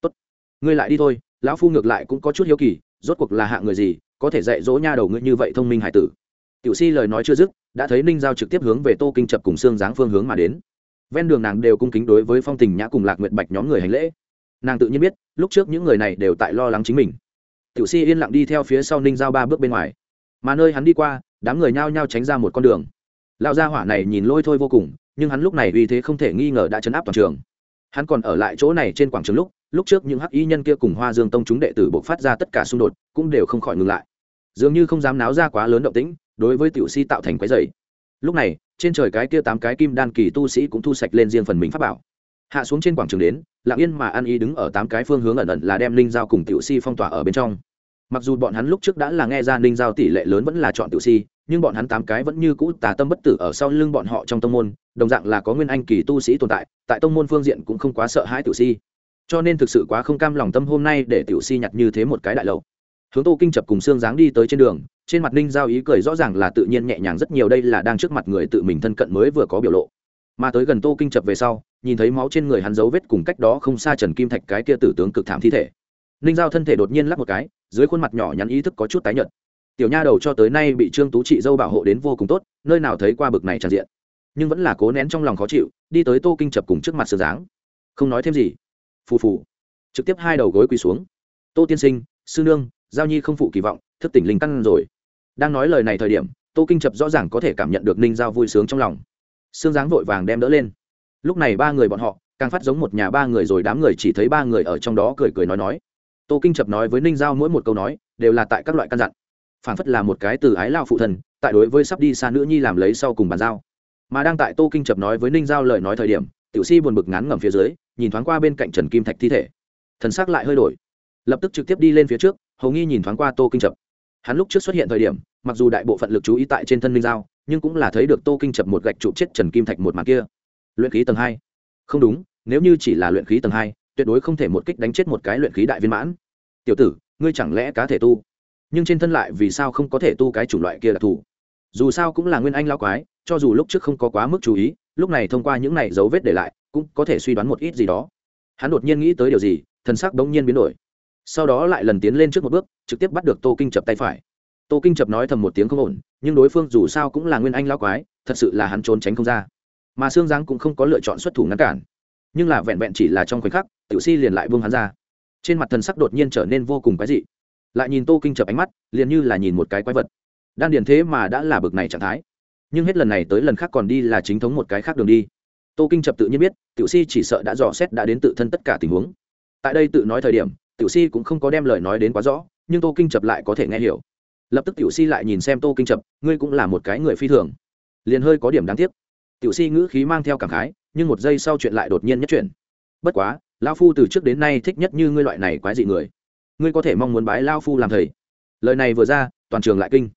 Tốt, ngươi lại đi thôi, lão phu ngược lại cũng có chút hiếu kỳ, rốt cuộc là hạ người gì, có thể dạy dỗ nha đầu ngươi như vậy thông minh hải tử? Tiểu si lời nói chưa dứt, đã thấy ninh giao trực tiếp hướng về tô kinh chập cùng xương dáng phương hướng mà đến. Ven đường nàng đều cung kính đối với phong tình nhã cùng lạc nguyệt bạch nhóm người hành lễ. Nàng tự nhiên biết, lúc trước những người này đều tại lo lắng chính mình tiểu si yên lặng đi theo phía sau ninh giao ba bước bên ngoài. Mà nơi hắn đi qua, đám người nhao nhao tránh ra một con đường. Lão gia hỏa này nhìn lôi thôi vô cùng, nhưng hắn lúc này uy thế không thể nghi ngờ đã chấn áp toàn trường. Hắn còn ở lại chỗ này trên quảng trường lúc lúc trước những hắc y nhân kia cùng hoa dương tông chúng đệ tử buộc phát ra tất cả xung đột, cũng đều không khỏi ngừng lại. Dường như không dám náo ra quá lớn động tĩnh, đối với tiểu si tạo thành quái dày lúc này, trên trời cái kia tám cái kim đan kỳ tu sĩ cũng thu sạch lên riêng phần mình pháp bảo hạ xuống trên quảng trường đến, lặng yên mà an y đứng ở tám cái phương hướng ẩn ẩn là đem linh giao cùng tiểu si phong tỏa ở bên trong. Mặc dù bọn hắn lúc trước đã là nghe ra linh giao tỷ lệ lớn vẫn là chọn tiểu si, nhưng bọn hắn tám cái vẫn như cũ tà tâm bất tử ở sau lưng bọn họ trong tông môn, đồng dạng là có nguyên anh kỳ tu sĩ tồn tại tại tông môn phương diện cũng không quá sợ hãi tiểu si. Cho nên thực sự quá không cam lòng tâm hôm nay để tiểu si nhặt như thế một cái đại lầu hướng tô kinh chập cùng xương dáng đi tới trên đường, trên mặt ninh giao ý cười rõ ràng là tự nhiên nhẹ nhàng rất nhiều, đây là đang trước mặt người tự mình thân cận mới vừa có biểu lộ. Mà tới gần tô kinh chập về sau nhìn thấy máu trên người hắn dấu vết cùng cách đó không xa trần kim thạch cái kia tử tướng cực thảm thi thể. Ninh giao thân thể đột nhiên lắc một cái, dưới khuôn mặt nhỏ nhắn ý thức có chút tái nhợt. Tiểu nha đầu cho tới nay bị trương tú trị dâu bảo hộ đến vô cùng tốt, nơi nào thấy qua bực này tràn diện. Nhưng vẫn là cố nén trong lòng khó chịu, đi tới tô kinh chập cùng trước mặt sơ dáng không nói thêm gì. Phù phù. Trực tiếp hai đầu gối quỳ xuống. Tô tiên sinh, sư nương, giao nhi không phụ kỳ vọng, thức tỉnh linh căn rồi. Đang nói lời này thời điểm, tô kinh chập rõ ràng có thể cảm nhận được ninh giao vui sướng trong lòng. Sương dáng vội vàng đem đỡ lên lúc này ba người bọn họ, càng phát giống một nhà ba người rồi đám người chỉ thấy ba người ở trong đó cười cười nói nói. Tô kinh chập nói với ninh giao mỗi một câu nói, đều là tại các loại căn dặn. Phản phất là một cái từ ái lao phụ thần, tại đối với sắp đi xa nữ nhi làm lấy sau cùng bàn giao. Mà đang tại tô kinh chập nói với ninh giao lời nói thời điểm, tiểu si buồn bực ngắn ngầm phía dưới, nhìn thoáng qua bên cạnh trần kim thạch thi thể. Thần xác lại hơi đổi. Lập tức trực tiếp đi lên phía trước hầu nghi nhìn thoáng qua tô kinh chập. Hắn lúc trước xuất hiện thời điểm, mặc dù đại bộ phận lực chú ý tại trên thân ninh giao, nhưng cũng là thấy được tô kinh chập một gạch trụ chết trần kim thạch một mặt kia luyện khí tầng hai. Không đúng, nếu như chỉ là luyện khí tầng hai, tuyệt đối không thể một kích đánh chết một cái luyện khí đại viên mãn. Tiểu tử, ngươi chẳng lẽ cá thể tu? Nhưng trên thân lại vì sao không có thể tu cái chủng loại kia đặc thù dù sao cũng là nguyên anh lao quái, cho dù lúc trước không có quá mức chú ý, lúc này thông qua những này dấu vết để lại, cũng có thể suy đoán một ít gì đó. Hắn đột nhiên nghĩ tới điều gì, thần sắc bỗng nhiên biến đổi. Sau đó lại lần tiến lên trước một bước, trực tiếp bắt được tô kinh chập tay phải. Tô kinh chập nói thầm một tiếng không ổn, nhưng đối phương dù sao cũng là nguyên anh lao quái, thật sự là hắn trốn tránh không ra mà xương giáng cũng không có lựa chọn xuất thủ ngăn cản. Nhưng là vẹn vẹn chỉ là trong khoảnh khắc, tiểu si liền lại buông hắn ra. Trên mặt thần sắc đột nhiên trở nên vô cùng quái dị. Lại nhìn tô kinh chập ánh mắt, liền như là nhìn một cái quái vật. Đan điền thế mà đã là bực này trạng thái. Nhưng hết lần này tới lần khác còn đi là chính thống một cái khác đường đi. Tô kinh chập tự nhiên biết, tiểu si chỉ sợ đã dò xét đã đến tự thân tất cả tình huống. Tại đây tự nói thời điểm, tiểu si cũng không có đem lời nói đến quá rõ, nhưng tô kinh chập lại có thể nghe hiểu. Lập tức tiểu si lại nhìn xem tô kinh chập, ngươi cũng là một cái người phi thường. Liền hơi có điểm đáng tiếc tiểu si ngữ khí mang theo cảm khái, nhưng một giây sau chuyện lại đột nhiên nhất chuyển. Bất quá lao phu từ trước đến nay thích nhất như ngươi loại này quái dị người. Ngươi có thể mong muốn bái lao phu làm thầy. Lời này vừa ra, toàn trường lại kinh.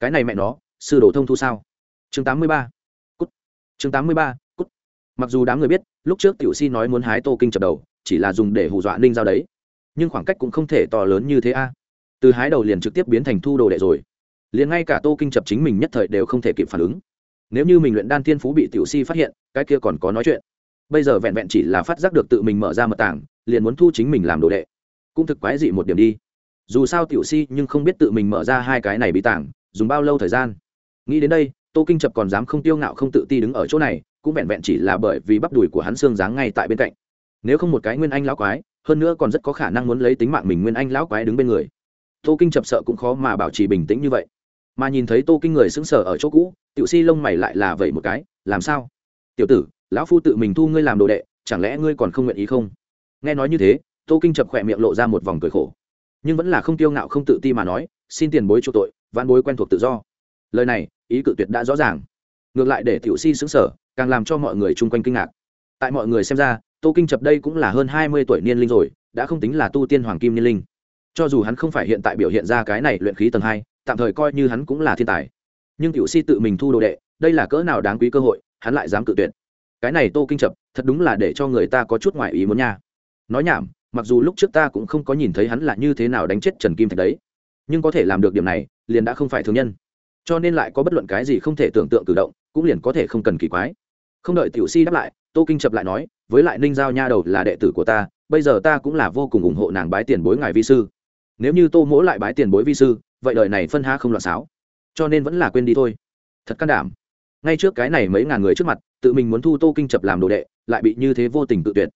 Cái này mẹ nó, sư đồ thông thu sao? Chương tám mươi ba. Cút. Chương tám mươi ba, cút. Mặc dù đám người biết, lúc trước tiểu si nói muốn hái tô kinh chập đầu, chỉ là dùng để hù dọa ninh giao đấy. Nhưng khoảng cách cũng không thể to lớn như thế a. Từ hái đầu liền trực tiếp biến thành thu đồ đệ rồi. Liền ngay cả tô kinh chập chính mình nhất thời đều không thể kịp phản ứng nếu như mình luyện đan thiên phú bị tiểu si phát hiện, cái kia còn có nói chuyện. Bây giờ vẹn vẹn chỉ là phát giác được tự mình mở ra mật tảng, liền muốn thu chính mình làm đồ đệ. Cũng thực quái dị một điểm đi. Dù sao tiểu si nhưng không biết tự mình mở ra hai cái này bí tảng, dùng bao lâu thời gian. Nghĩ đến đây, tô kinh chập còn dám không tiêu ngạo không tự ti đứng ở chỗ này, cũng vẹn vẹn chỉ là bởi vì bắp đùi của hắn xương dáng ngay tại bên cạnh. Nếu không một cái nguyên anh lão quái, hơn nữa còn rất có khả năng muốn lấy tính mạng mình nguyên anh lão quái đứng bên người. Tô kinh chập sợ cũng khó mà bảo trì bình tĩnh như vậy mà nhìn thấy tô kinh người sững sờ ở chỗ cũ, tiểu si lông mày lại là vậy một cái, làm sao? Tiểu tử, lão phu tự mình thu ngươi làm đồ đệ, chẳng lẽ ngươi còn không nguyện ý không? Nghe nói như thế, tô kinh chập khỏe miệng lộ ra một vòng cười khổ. Nhưng vẫn là không tiêu ngạo không tự ti mà nói, xin tiền bối chỗ tội, vãn bối quen thuộc tự do. Lời này, ý cự tuyệt đã rõ ràng. Ngược lại để tiểu si xứng sở càng làm cho mọi người chung quanh kinh ngạc. Tại mọi người xem ra, tô kinh chập đây cũng là hơn hai mươi tuổi niên linh rồi, đã không tính là tu tiên hoàng kim niên linh. Cho dù hắn không phải hiện tại biểu hiện ra cái này luyện khí tầng hai tạm thời coi như hắn cũng là thiên tài. Nhưng tiểu si tự mình thu đồ đệ, đây là cỡ nào đáng quý cơ hội, hắn lại dám cự tuyệt. Cái này tô kinh chập, thật đúng là để cho người ta có chút ngoại ý muốn nha. Nói nhảm, mặc dù lúc trước ta cũng không có nhìn thấy hắn là như thế nào đánh chết trần kim thạch đấy, nhưng có thể làm được điểm này, liền đã không phải thương nhân. Cho nên lại có bất luận cái gì không thể tưởng tượng cử động, cũng liền có thể không cần kỳ quái. Không đợi tiểu si đáp lại, tô kinh chập lại nói, với lại ninh giao nha đầu là đệ tử của ta, bây giờ ta cũng là vô cùng ủng hộ nàng bái tiền bối ngài vi sư. Nếu như tô mỗ lại bái tiền bối vi sư vậy đời này phân ha không loạn xáo. Cho nên vẫn là quên đi thôi. Thật can đảm. Ngay trước cái này mấy ngàn người trước mặt, tự mình muốn thu tô kinh chập làm đồ đệ, lại bị như thế vô tình tự tuyệt.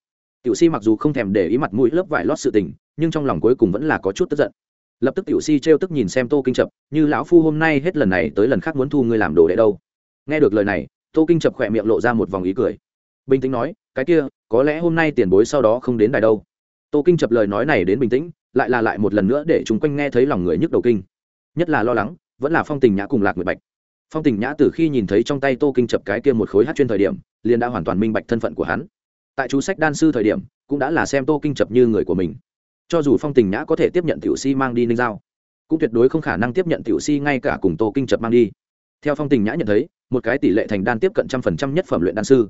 Tiểu si mặc dù không thèm để ý mặt mũi lớp vải lót sự tình, nhưng trong lòng cuối cùng vẫn là có chút tức giận. Lập tức tiểu si trêu tức nhìn xem tô kinh chập, như lão phu hôm nay hết lần này tới lần khác muốn thu ngươi làm đồ đệ đâu. Nghe được lời này, tô kinh chập khỏe miệng lộ ra một vòng ý cười. Bình tĩnh nói, cái kia, có lẽ hôm nay tiền bối sau đó không đến đài đâu. Tô kinh chập lời nói này đến bình tĩnh, lại là lại một lần nữa để chúng quanh nghe thấy lòng người nhức đầu kinh nhất là lo lắng, vẫn là phong tình nhã cùng lạc nguyệt bạch. Phong tình nhã từ khi nhìn thấy trong tay tô kinh chập cái kia một khối hát chuyên thời điểm, liền đã hoàn toàn minh bạch thân phận của hắn. Tại chú sách đan sư thời điểm, cũng đã là xem tô kinh chập như người của mình. Cho dù phong tình nhã có thể tiếp nhận tiểu si mang đi ninh giao, cũng tuyệt đối không khả năng tiếp nhận tiểu si ngay cả cùng tô kinh chập mang đi. Theo phong tình nhã nhận thấy, một cái tỷ lệ thành đan tiếp cận trăm phần trăm nhất phẩm luyện đan sư.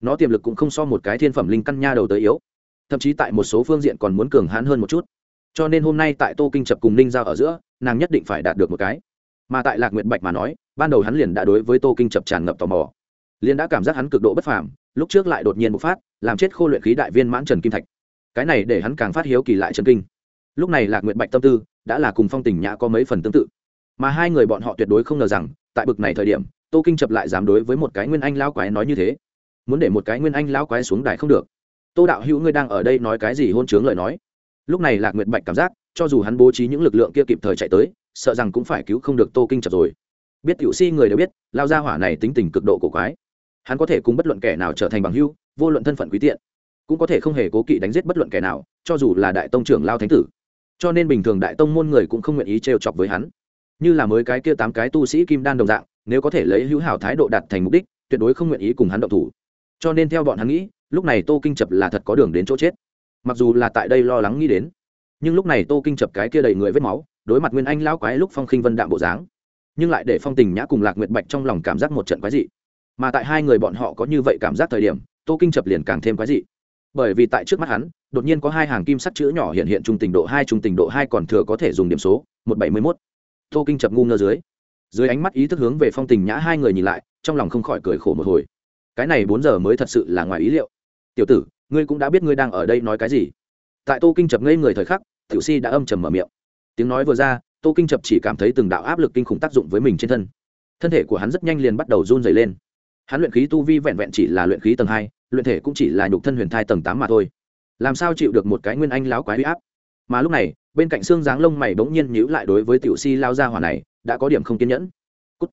Nó tiềm lực cũng không so một cái thiên phẩm linh căn nha đầu tới yếu. Thậm chí tại một số phương diện còn muốn cường hãn hơn một chút cho nên hôm nay tại tô kinh chập cùng ninh giao ở giữa, nàng nhất định phải đạt được một cái. Mà tại lạc nguyệt bạch mà nói, ban đầu hắn liền đã đối với tô kinh chập tràn ngập tò mò. Liền đã cảm giác hắn cực độ bất phàm, lúc trước lại đột nhiên bộc phát, làm chết khô luyện khí đại viên mãn trần kim thạch. Cái này để hắn càng phát hiếu kỳ lại trần kinh. Lúc này lạc nguyệt bạch tâm tư đã là cùng phong tình nhã có mấy phần tương tự. Mà hai người bọn họ tuyệt đối không ngờ rằng, tại bực này thời điểm, tô kinh chập lại dám đối với một cái nguyên anh lao quái nói như thế. Muốn để một cái nguyên anh lao quái xuống đài không được. Tô đạo hữu, ngươi đang ở đây nói cái gì hôn chướng lời nói? Lúc này lạc nguyệt bạch cảm giác, cho dù hắn bố trí những lực lượng kia kịp thời chạy tới, sợ rằng cũng phải cứu không được tô kinh chập rồi. Biết tiểu si người đều biết, lao gia hỏa này tính tình cực độ cổ quái. Hắn có thể cùng bất luận kẻ nào trở thành bằng hưu vô luận thân phận quý tiện, cũng có thể không hề cố kỵ đánh giết bất luận kẻ nào, cho dù là đại tông trưởng lao thánh tử. Cho nên bình thường đại tông môn người cũng không nguyện ý trêu chọc với hắn. Như là mới cái kia tám cái tu sĩ kim đan đồng dạng, nếu có thể lấy hữu hảo thái độ đạt thành mục đích, tuyệt đối không nguyện ý cùng hắn động thủ. Cho nên theo bọn hắn nghĩ, lúc này tô kinh chập là thật có đường đến chỗ chết mặc dù là tại đây lo lắng nghĩ đến, nhưng lúc này tô kinh chập cái kia đầy người vết máu, đối mặt nguyên anh lão quái lúc phong khinh vân đạm bộ dáng, nhưng lại để phong tình nhã cùng lạc nguyệt bạch trong lòng cảm giác một trận quái dị. Mà tại hai người bọn họ có như vậy cảm giác thời điểm, tô kinh chập liền càng thêm quái dị. Bởi vì tại trước mắt hắn, đột nhiên có hai hàng kim sắt chữ nhỏ hiện hiện trung tình độ hai, trung tình độ hai còn thừa có thể dùng điểm số, một bảy mươi mốt tô kinh chập ngu ngơ dưới dưới ánh mắt ý thức hướng về phong tình nhã hai người nhìn lại, trong lòng không khỏi cười khổ một hồi. Cái này bốn giờ mới thật sự là ngoài ý liệu. Tiểu tử ngươi cũng đã biết ngươi đang ở đây nói cái gì. Tại tô kinh chập ngây người thời khắc, tiểu si đã âm trầm mở miệng. Tiếng nói vừa ra, tô kinh chập chỉ cảm thấy từng đạo áp lực kinh khủng tác dụng với mình trên thân. Thân thể của hắn rất nhanh liền bắt đầu run dày lên. Hắn luyện khí tu vi vẹn vẹn chỉ là luyện khí tầng hai, luyện thể cũng chỉ là nhục thân huyền thai tầng tám mà thôi. Làm sao chịu được một cái nguyên anh láo quái huy áp? Mà lúc này, bên cạnh xương dáng lông mày bỗng nhiên nhíu lại đối với tiểu si lao ra hỏa này, đã có điểm không kiên nhẫn. Cút.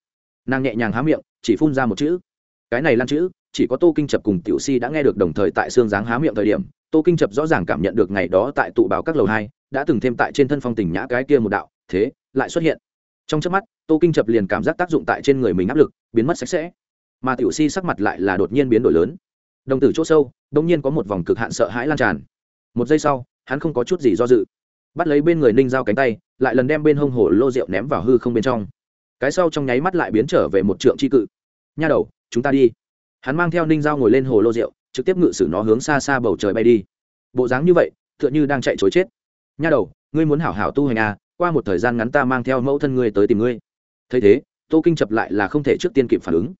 nàng nhẹ nhàng há miệng, chỉ phun ra một chữ. Cái này lan chữ chỉ có tô kinh chập cùng tiểu si đã nghe được đồng thời tại xương dáng há miệng thời điểm, tô kinh chập rõ ràng cảm nhận được ngày đó tại tụ bảo các lầu hai, đã từng thêm tại trên thân phong tình nhã cái kia một đạo, thế, lại xuất hiện. Trong trước mắt, tô kinh chập liền cảm giác tác dụng tại trên người mình áp lực, biến mất sạch sẽ. Mà tiểu si sắc mặt lại là đột nhiên biến đổi lớn. Đồng tử chỗ sâu đông nhiên có một vòng cực hạn sợ hãi lan tràn. Một giây sau, hắn không có chút gì do dự. Bắt lấy bên người ninh dao cánh tay, lại lần đem bên hông hổ lô rượu ném vào hư không bên trong. Cái sau trong nháy mắt lại biến trở về một trượng c cự. Nha đầu, chúng ta đi hắn mang theo ninh dao ngồi lên hồ lô rượu, trực tiếp ngự sử nó hướng xa xa bầu trời bay đi. Bộ dáng như vậy, tựa như đang chạy chối chết. Nha đầu, ngươi muốn hảo hảo tu hành à qua một thời gian ngắn ta mang theo mẫu thân ngươi tới tìm ngươi. Thấy thế, tô kinh chập lại là không thể trước tiên kịp phản ứng.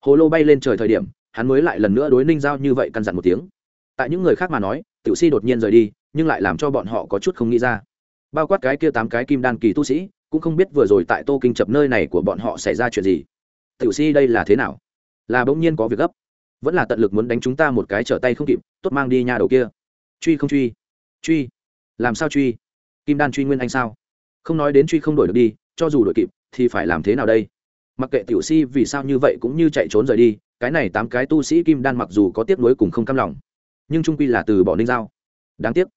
Hồ lô bay lên trời thời điểm, hắn mới lại lần nữa đối ninh giao như vậy căn dặn một tiếng. Tại những người khác mà nói, tiểu si đột nhiên rời đi, nhưng lại làm cho bọn họ có chút không nghĩ ra. Bao quát cái kia tám cái kim đan kỳ tu sĩ, cũng không biết vừa rồi tại tô kinh chập nơi này của bọn họ xảy ra chuyện gì. Tiểu si đây là thế nào? Là bỗng nhiên có việc gấp. Vẫn là tận lực muốn đánh chúng ta một cái trở tay không kịp, tốt mang đi nhà đầu kia. Truy không truy? Truy. Làm sao truy? Kim đan truy nguyên anh sao? Không nói đến truy không đổi được đi, cho dù đổi kịp, thì phải làm thế nào đây? Mặc kệ tiểu si vì sao như vậy cũng như chạy trốn rời đi, cái này tám cái tu sĩ kim đan mặc dù có tiếc nuối cùng không cam lòng, nhưng trung quy là từ bỏ ninh giao đáng tiếc.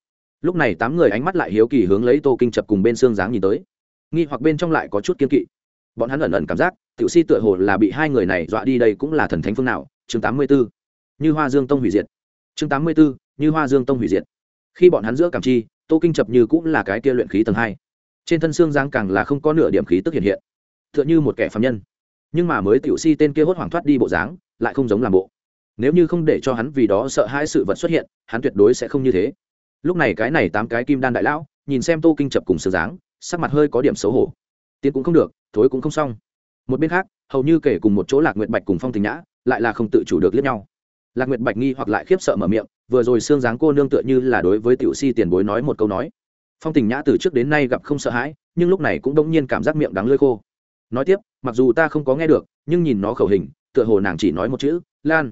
Lúc này tám người ánh mắt lại hiếu kỳ hướng lấy tô kinh chập cùng bên xương dáng nhìn tới. Nghi hoặc bên trong lại có chút kiên kỵ. Bọn hắn ẩn ẩn cảm giác tiểu si tựa hồ là bị hai người này dọa đi đây cũng là thần thánh phương nào, chương tám mươi b ố như hoa dương tông hủy diệt. Chương tám mươi b ố như hoa dương tông hủy diệt. Khi bọn hắn giữa cảm chi, tô kinh chập như cũng là cái kia luyện khí tầng hai. Trên thân xương giang càng là không có nửa điểm khí tức hiện hiện. T h ư ợ n h ư một kẻ phạm nhân. Nhưng mà mới tiểu si tên kia hốt hoảng thoát đi bộ dáng, lại không giống làm bộ. Nếu như không để cho hắn vì đó sợ hãi sự vật xuất hiện, hắn tuyệt đối sẽ không như thế. Lúc này cái này tám cái kim đan đại lão, nhìn xem tô kinh chập cùng xương dáng, sắc mặt hơi có điểm xấu hổ. Tiến cũng không được, thối cũng không xong một bên khác, hầu như kể cùng một chỗ lạc nguyện bạch cùng phong tình nhã, lại là không tự chủ được liếc nhau. Lạc nguyệt bạch nghi hoặc lại khiếp sợ mở miệng, vừa rồi xương dáng cô nương tựa như là đối với tiểu si tiền bối nói một câu nói. Phong tình nhã từ trước đến nay gặp không sợ hãi, nhưng lúc này cũng đông nhiên cảm giác miệng đắng lơi khô. Nói tiếp, mặc dù ta không có nghe được, nhưng nhìn nó khẩu hình, tựa hồ nàng chỉ nói một chữ, lan.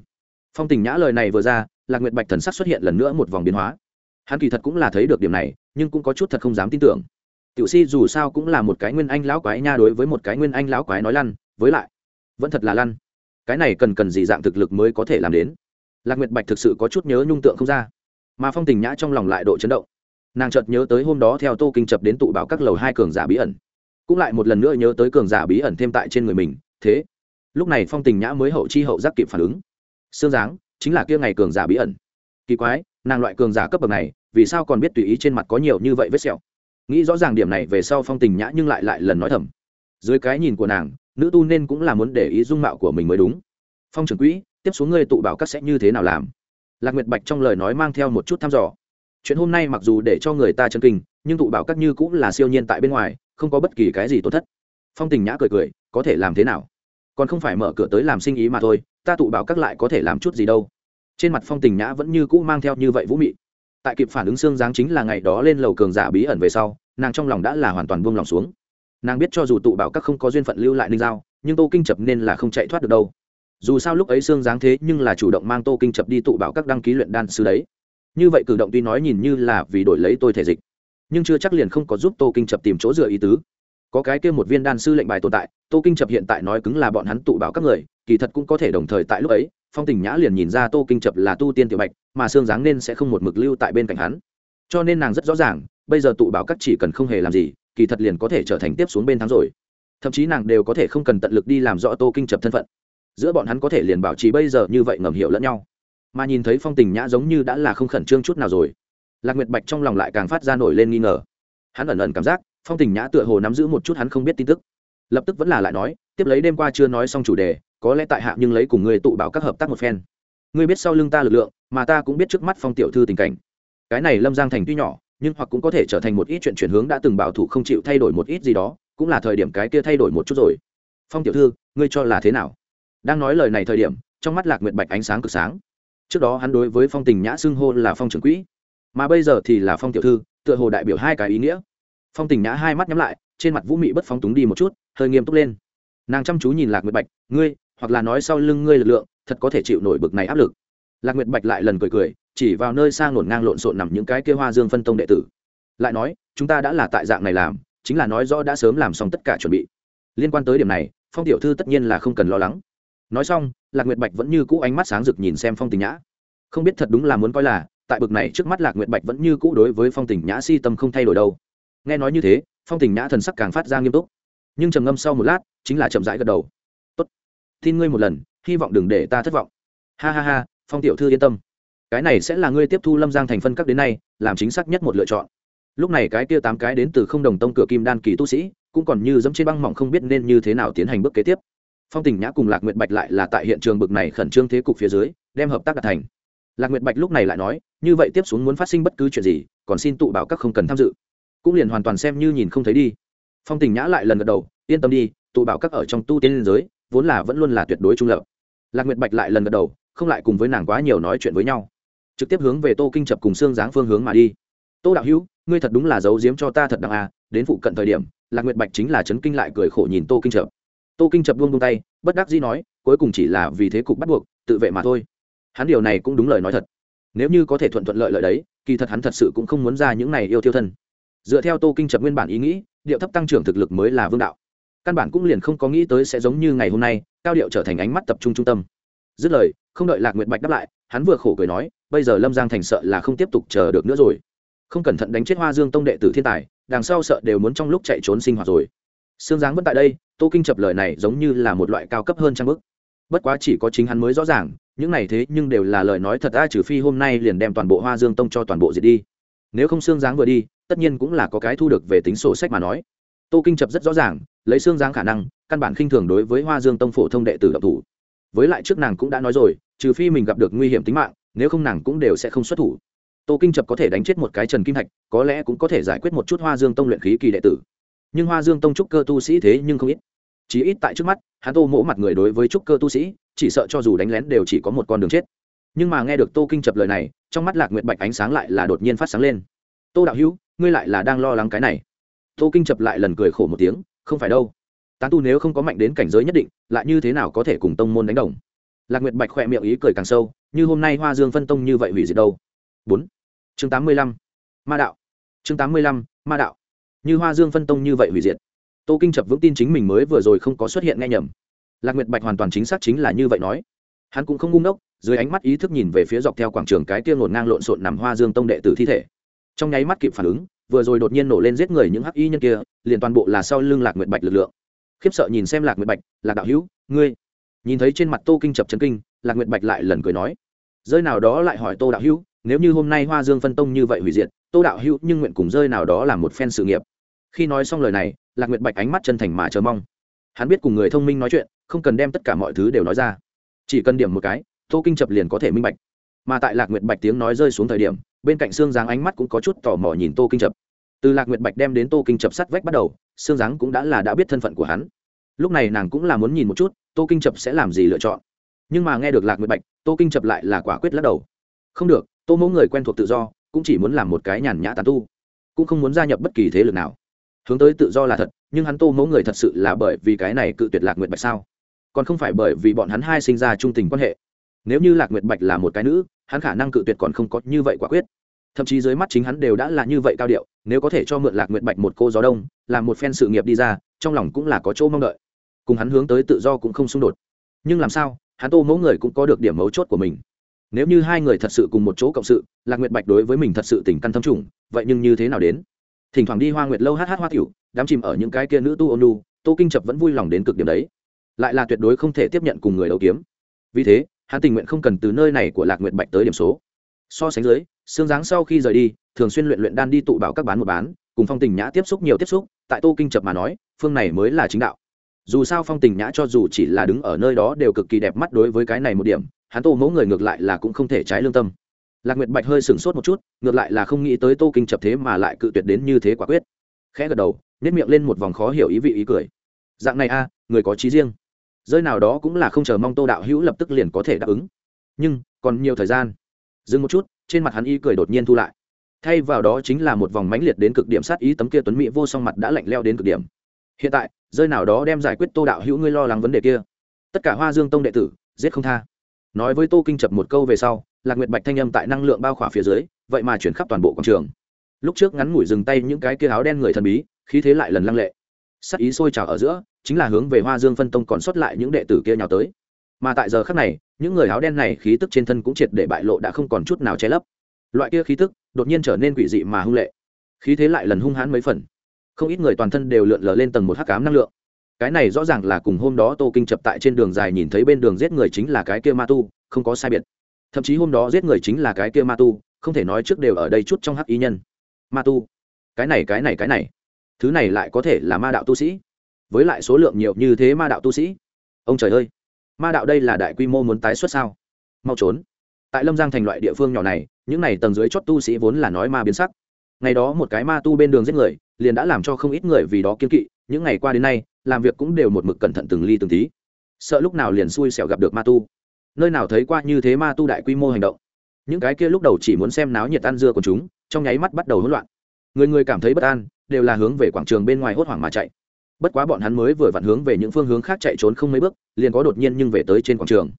Phong tình nhã lời này vừa ra, lạc nguyệt bạch thần sắc xuất hiện lần nữa một vòng biến hóa. Hắn kỳ thật cũng là thấy được điểm này, nhưng cũng có chút thật không dám tin tưởng tiểu si dù sao cũng là một cái nguyên anh lão quái nha đối với một cái nguyên anh lão quái nói lăn, với lại, vẫn thật là lăn. Cái này cần cần gì dạng thực lực mới có thể làm đến? Lạc nguyệt bạch thực sự có chút nhớ nhung tượng không ra. Mà phong tình nhã trong lòng lại độ chấn động. Nàng chợt nhớ tới hôm đó theo tô kinh chập đến tụ bảo các lầu hai cường giả bí ẩn. Cũng lại một lần nữa nhớ tới cường giả bí ẩn thêm tại trên người mình, thế. Lúc này phong tình nhã mới hậu chi hậu giác kịp phản ứng. Xương dáng, chính là kia ngày cường giả bí ẩn. Kỳ quái, nàng loại cường giả cấp bậc này, vì sao còn biết tùy ý trên mặt có nhiều như vậy vết sẹo? Nghĩ rõ ràng điểm này về sau phong tình nhã nhưng lại lại lần nói thầm. Dưới cái nhìn của nàng, nữ tu nên cũng là muốn để ý dung mạo của mình mới đúng. Phong trưởng quỹ, tiếp xuống ngươi tụ bảo các sẽ như thế nào làm? Lạc nguyệt bạch trong lời nói mang theo một chút thăm dò. Chuyện hôm nay mặc dù để cho người ta chân kinh, nhưng tụ bảo các như cũng là siêu nhiên tại bên ngoài, không có bất kỳ cái gì tổn thất. Phong tình nhã cười cười, có thể làm thế nào? Còn không phải mở cửa tới làm sinh ý mà thôi, ta tụ bảo các lại có thể làm chút gì đâu. Trên mặt phong tình nhã vẫn như cũ mang theo như vậy vũ mị tại kịp phản ứng xương giáng chính là ngày đó lên lầu cường giả bí ẩn về sau, nàng trong lòng đã là hoàn toàn buông lòng xuống. Nàng biết cho dù tụ bảo các không có duyên phận lưu lại ninh giao, nhưng tô kinh chập nên là không chạy thoát được đâu. Dù sao lúc ấy xương dáng thế nhưng là chủ động mang tô kinh chập đi tụ bảo các đăng ký luyện đan sư đấy. Như vậy cử động tuy nói nhìn như là vì đổi lấy tôi thể dịch, nhưng chưa chắc liền không có giúp tô kinh chập tìm chỗ dựa ý tứ. Có cái kia một viên đan sư lệnh bài tồn tại, tô kinh chập hiện tại nói cứng là bọn hắn tụ bảo các người, kỳ thật cũng có thể đồng thời tại lúc ấy, phong tình nhã liền nhìn ra tô kinh chập là tu tiên tiểu bạch mà xương dáng nên sẽ không một mực lưu tại bên cạnh hắn. Cho nên nàng rất rõ ràng, bây giờ tụ bảo các chỉ cần không hề làm gì, kỳ thật liền có thể trở thành tiếp xuống bên thắng rồi. Thậm chí nàng đều có thể không cần tận lực đi làm rõ tô kinh chập thân phận. Giữa bọn hắn có thể liền bảo trì bây giờ như vậy ngầm hiểu lẫn nhau. Mà nhìn thấy phong tình nhã giống như đã là không khẩn trương chút nào rồi. Lạc nguyệt bạch trong lòng lại càng phát ra nổi lên nghi ngờ. Hắn ẩn ẩn cảm giác, phong tình nhã tựa hồ nắm giữ một chút hắn không biết tin tức. Lập tức vẫn là lại nói, tiếp lấy đêm qua chưa nói xong chủ đề, có lẽ tại hạ nhưng lấy cùng ngươi tụ bảo các hợp tác một phen ngươi biết sau lưng ta lực lượng, mà ta cũng biết trước mắt phong tiểu thư tình cảnh. Cái này lâm giang thành tuy nhỏ, nhưng hoặc cũng có thể trở thành một ít chuyện chuyển hướng đã từng bảo thủ không chịu thay đổi một ít gì đó, cũng là thời điểm cái kia thay đổi một chút rồi. Phong tiểu thư, ngươi cho là thế nào? Đang nói lời này thời điểm, trong mắt lạc nguyệt bạch ánh sáng cực sáng. Trước đó hắn đối với phong tình nhã xưng hô là phong trưởng quỹ, mà bây giờ thì là phong tiểu thư, tựa hồ đại biểu hai cái ý nghĩa. Phong tình nhã hai mắt nhắm lại, trên mặt vũ mị bất phóng túng đi một chút, hơi nghiêm túc lên. Nàng chăm chú nhìn lạc nguyệt bạch, ngươi, hoặc là nói sau lưng ngươi lực lượng thật có thể chịu nổi bực này áp lực. Lạc nguyệt bạch lại lần cười cười, chỉ vào nơi sang ngổn ngang lộn xộn nằm những cái kia hoa dương phân tông đệ tử. Lại nói, chúng ta đã là tại dạng này làm, chính là nói rõ đã sớm làm xong tất cả chuẩn bị. Liên quan tới điểm này, phong tiểu thư tất nhiên là không cần lo lắng. Nói xong, lạc nguyệt bạch vẫn như cũ ánh mắt sáng rực nhìn xem phong tình nhã. Không biết thật đúng là muốn coi là, tại bực này trước mắt lạc nguyệt bạch vẫn như cũ đối với phong tình nhã si tâm không thay đổi đâu. Nghe nói như thế, phong tình nhã thần sắc càng phát ra nghiêm túc. Nhưng trầm ngâm sau một lát, chính là chậm rãi gật đầu. Tốt, tin ngươi một lần hy vọng đừng để ta thất vọng. Ha ha ha, phong tiểu thư yên tâm. Cái này sẽ là ngươi tiếp thu lâm giang thành phân các đến nay, làm chính xác nhất một lựa chọn. Lúc này cái kia tám cái đến từ không đồng tông cửa kim đan kỳ tu sĩ, cũng còn như dẫm trên băng mỏng không biết nên như thế nào tiến hành bước kế tiếp. Phong tình nhã cùng lạc nguyệt bạch lại là tại hiện trường bực này khẩn trương thế cục phía dưới, đem hợp tác đạt thành. Lạc nguyệt bạch lúc này lại nói, như vậy tiếp xuống muốn phát sinh bất cứ chuyện gì, còn xin tụ bảo các không cần tham dự. Cũng liền hoàn toàn xem như nhìn không thấy đi. Phong tình nhã lại lần gật đầu, yên tâm đi, tụ bảo các ở trong tu tiên liên giới vốn là vẫn luôn là tuyệt đối trung lập. Lạc nguyệt bạch lại lần gật đầu, không lại cùng với nàng quá nhiều nói chuyện với nhau. Trực tiếp hướng về tô kinh chập cùng xương dáng phương hướng mà đi. Tô đạo hữu, ngươi thật đúng là giấu giếm cho ta thật đặng à đến phụ cận thời điểm, lạc nguyệt bạch chính là chấn kinh lại cười khổ nhìn tô kinh chập tô kinh chập buông buông tay, bất đắc dĩ nói, cuối cùng chỉ là vì thế cục bắt buộc, tự vệ mà thôi. Hắn điều này cũng đúng lời nói thật. Nếu như có thể thuận thuận lợi lợi đấy, kỳ thật hắn thật sự cũng không muốn ra những này yêu tiêu thân. Dựa theo tô kinh chập nguyên bản ý nghĩ, điệu thấp tăng trưởng thực lực mới là vương đạo căn bản cũng liền không có nghĩ tới sẽ giống như ngày hôm nay, cao điệu trở thành ánh mắt tập trung trung tâm. Dứt lời, không đợi lạc nguyệt bạch đáp lại, hắn vừa khổ cười nói, bây giờ lâm giang thành sợ là không tiếp tục chờ được nữa rồi. Không cẩn thận đánh chết hoa dương tông đệ tử thiên tài, đằng sau sợ đều muốn trong lúc chạy trốn sinh hoạt rồi. Xương giáng vẫn tại đây, tô kinh chập lời này giống như là một loại cao cấp hơn trang bức. Bất quá chỉ có chính hắn mới rõ ràng, những này thế nhưng đều là lời nói thật ra trừ phi hôm nay liền đem toàn bộ hoa dương tông cho toàn bộ diệt đi. Nếu không xương giáng vừa đi, tất nhiên cũng là có cái thu được về tính sổ sách mà nói tô kinh chập rất rõ ràng, lấy xương giáng khả năng, căn bản khinh thường đối với hoa dương tông phổ thông đệ tử độc thủ. Với lại trước nàng cũng đã nói rồi, trừ phi mình gặp được nguy hiểm tính mạng, nếu không nàng cũng đều sẽ không xuất thủ. Tô kinh chập có thể đánh chết một cái trần kim thạch, có lẽ cũng có thể giải quyết một chút hoa dương tông luyện khí kỳ đệ tử. Nhưng hoa dương tông trúc cơ tu sĩ thế nhưng không ít. Chí ít tại trước mắt, hắn tô mỗ mặt người đối với trúc cơ tu sĩ, chỉ sợ cho dù đánh lén đều chỉ có một con đường chết. Nhưng mà nghe được tô kinh chập lời này, trong mắt lạc nguyệt bạch ánh sáng lại là đột nhiên phát sáng lên. Tô đạo hữu, ngươi lại là đang lo lắng cái này tô kinh chập lại lần cười khổ một tiếng, không phải đâu. Tán tu nếu không có mạnh đến cảnh giới nhất định, lại như thế nào có thể cùng tông môn đánh đồng? Lạc nguyệt bạch khỏe miệng ý cười càng sâu, như hôm nay hoa dương phân tông như vậy hủy diệt đâu? Bốn. Chương tám mươi lăm. Ma đạo. Chương tám mươi lăm. Ma đạo. Như hoa dương phân tông như vậy hủy diệt. Tô kinh chập vững tin chính mình mới vừa rồi không có xuất hiện nghe nhầm. Lạc nguyệt bạch hoàn toàn chính xác chính là như vậy nói. Hắn cũng không ngung đốc dưới ánh mắt ý thức nhìn về phía dọc theo quảng trường cái kia ngổn ngang lộn xộn nằm hoa dương tông đệ tử thi thể. Trong nháy mắt kịp phản ứng vừa rồi đột nhiên nổ lên giết người những hắc y nhân kia, liền toàn bộ là sau lưng lạc nguyệt bạch lực lượng. Khiếp sợ nhìn xem lạc nguyệt bạch, lạc đạo hữu, ngươi? Nhìn thấy trên mặt tô kinh chập chấn kinh, lạc nguyệt bạch lại lần cười nói, rơi nào đó lại hỏi tô đạo hữu, nếu như hôm nay hoa dương phân tông như vậy hủy diệt, tô đạo hữu nhưng nguyện cùng rơi nào đó là một phen sự nghiệp. Khi nói xong lời này, lạc nguyệt bạch ánh mắt chân thành mà chờ mong. Hắn biết cùng người thông minh nói chuyện, không cần đem tất cả mọi thứ đều nói ra. Chỉ cần điểm một cái, tô kinh chập liền có thể minh bạch mà tại lạc nguyệt bạch tiếng nói rơi xuống thời điểm, bên cạnh xương giáng ánh mắt cũng có chút tò mò nhìn tô kinh chập. Từ lạc nguyệt bạch đem đến tô kinh chập sắt vách bắt đầu xương giáng cũng đã là đã biết thân phận của hắn. Lúc này nàng cũng là muốn nhìn một chút, tô kinh chập sẽ làm gì lựa chọn. Nhưng mà nghe được lạc nguyệt bạch, tô kinh chập lại là quả quyết lắc đầu. Không được, tô mẫu người quen thuộc tự do, cũng chỉ muốn làm một cái nhàn nhã tàn tu, cũng không muốn gia nhập bất kỳ thế lực nào. Hướng tới tự do là thật, nhưng hắn tô mẫu người thật sự là bởi vì cái này cự tuyệt lạc nguyệt bạch sao? Còn không phải bởi vì bọn hắn hai sinh ra trung tình quan hệ. Nếu như lạc nguyệt bạch là một cái nữ hắn khả năng cự tuyệt còn không có như vậy quả quyết. Thậm chí dưới mắt chính hắn đều đã là như vậy cao điệu, nếu có thể cho mượn lạc nguyệt bạch một cô gió đông, làm một phen sự nghiệp đi ra, trong lòng cũng là có chỗ mong đợi. Cùng hắn hướng tới tự do cũng không xung đột. Nhưng làm sao, hắn tô mẫu người cũng có được điểm mấu chốt của mình. Nếu như hai người thật sự cùng một chỗ cộng sự, lạc nguyệt bạch đối với mình thật sự tình căn thâm trùng, vậy nhưng như thế nào đến? Thỉnh thoảng đi hoa nguyệt lâu hát hát hoa tiểu, đám chìm ở những cái kia nữ tu ôn lu tô kinh chập vẫn vui lòng đến cực điểm đấy. Lại là tuyệt đối không thể tiếp nhận cùng người đấu kiếm. Vì thế hắn tình nguyện không cần từ nơi này của lạc nguyệt bạch tới điểm số. So sánh dưới xương dáng sau khi rời đi, thường xuyên luyện luyện đan đi tụ bảo các bán một bán, cùng phong tình nhã tiếp xúc nhiều tiếp xúc, tại tô kinh chập mà nói, phương này mới là chính đạo. Dù sao phong tình nhã cho dù chỉ là đứng ở nơi đó đều cực kỳ đẹp mắt đối với cái này một điểm, hắn tô mẫu người ngược lại là cũng không thể trái lương tâm. Lạc nguyệt bạch hơi sửng sốt một chút, ngược lại là không nghĩ tới tô kinh chập thế mà lại cự tuyệt đến như thế quả quyết. Khẽ gật đầu nếp miệng lên một vòng khó hiểu ý vị ý cười. Dạng này a, người có trí riêng rơi nào đó cũng là không chờ mong tô đạo hữu lập tức liền có thể đáp ứng. Nhưng, còn nhiều thời gian. Dừng một chút, trên mặt hắn y cười đột nhiên thu lại. Thay vào đó chính là một vòng mãnh liệt đến cực điểm sát ý tấm kia tuấn mỹ vô song mặt đã lạnh leo đến cực điểm. Hiện tại rơi nào đó đem giải quyết tô đạo hữu ngươi lo lắng vấn đề kia. Tất cả hoa dương tông đệ tử, giết không tha. Nói với tô kinh chập một câu về sau, lạc nguyệt bạch thanh âm tại năng lượng bao khỏa phía dưới, vậy mà chuyển khắp toàn bộ quảng trường. Lúc trước ngắn ngủi dừng tay những cái kia áo đen người thần bí, khí thế lại lần lăng lệ. Sắc ý sôi trào ở giữa chính là hướng về hoa dương phân tông còn sót lại những đệ tử kia nhào tới. Mà tại giờ khác này, những người áo đen này khí tức trên thân cũng triệt để bại lộ đã không còn chút nào che lấp. Loại kia khí tức đột nhiên trở nên quỷ dị mà hung lệ. Khí thế lại lần hung hãn mấy phần. Không ít người toàn thân đều lượn lờ lên tầng một hắc cám năng lượng. Cái này rõ ràng là cùng hôm đó tô kinh chập tại trên đường dài nhìn thấy bên đường giết người chính là cái kia ma tu, không có sai biệt. Thậm chí hôm đó giết người chính là cái kia ma tu, không thể nói trước đều ở đây chút trong hắc ý nhân. Ma tu. Cái này cái này cái này. Thứ này lại có thể là ma đạo tu sĩ với lại số lượng nhiều như thế ma đạo tu sĩ. Ông trời ơi, ma đạo đây là đại quy mô muốn tái xuất sao? Mau trốn. Tại lâm giang thành loại địa phương nhỏ này, những này tầng dưới chót tu sĩ vốn là nói ma biến sắc. Ngày đó một cái ma tu bên đường giết người, liền đã làm cho không ít người vì đó kiên kỵ, những ngày qua đến nay, làm việc cũng đều một mực cẩn thận từng ly từng tí. Sợ lúc nào liền xui xẻo gặp được ma tu. Nơi nào thấy qua như thế ma tu đại quy mô hành động. Những cái kia lúc đầu chỉ muốn xem náo nhiệt ăn dưa của chúng, trong nháy mắt bắt đầu hỗn loạn. Người người cảm thấy bất an, đều là hướng về quảng trường bên ngoài hốt hoảng mà chạy bất quá bọn hắn mới vừa vặn hướng về những phương hướng khác chạy trốn không mấy bước, liền có đột nhiên nhưng về tới trên quảng trường.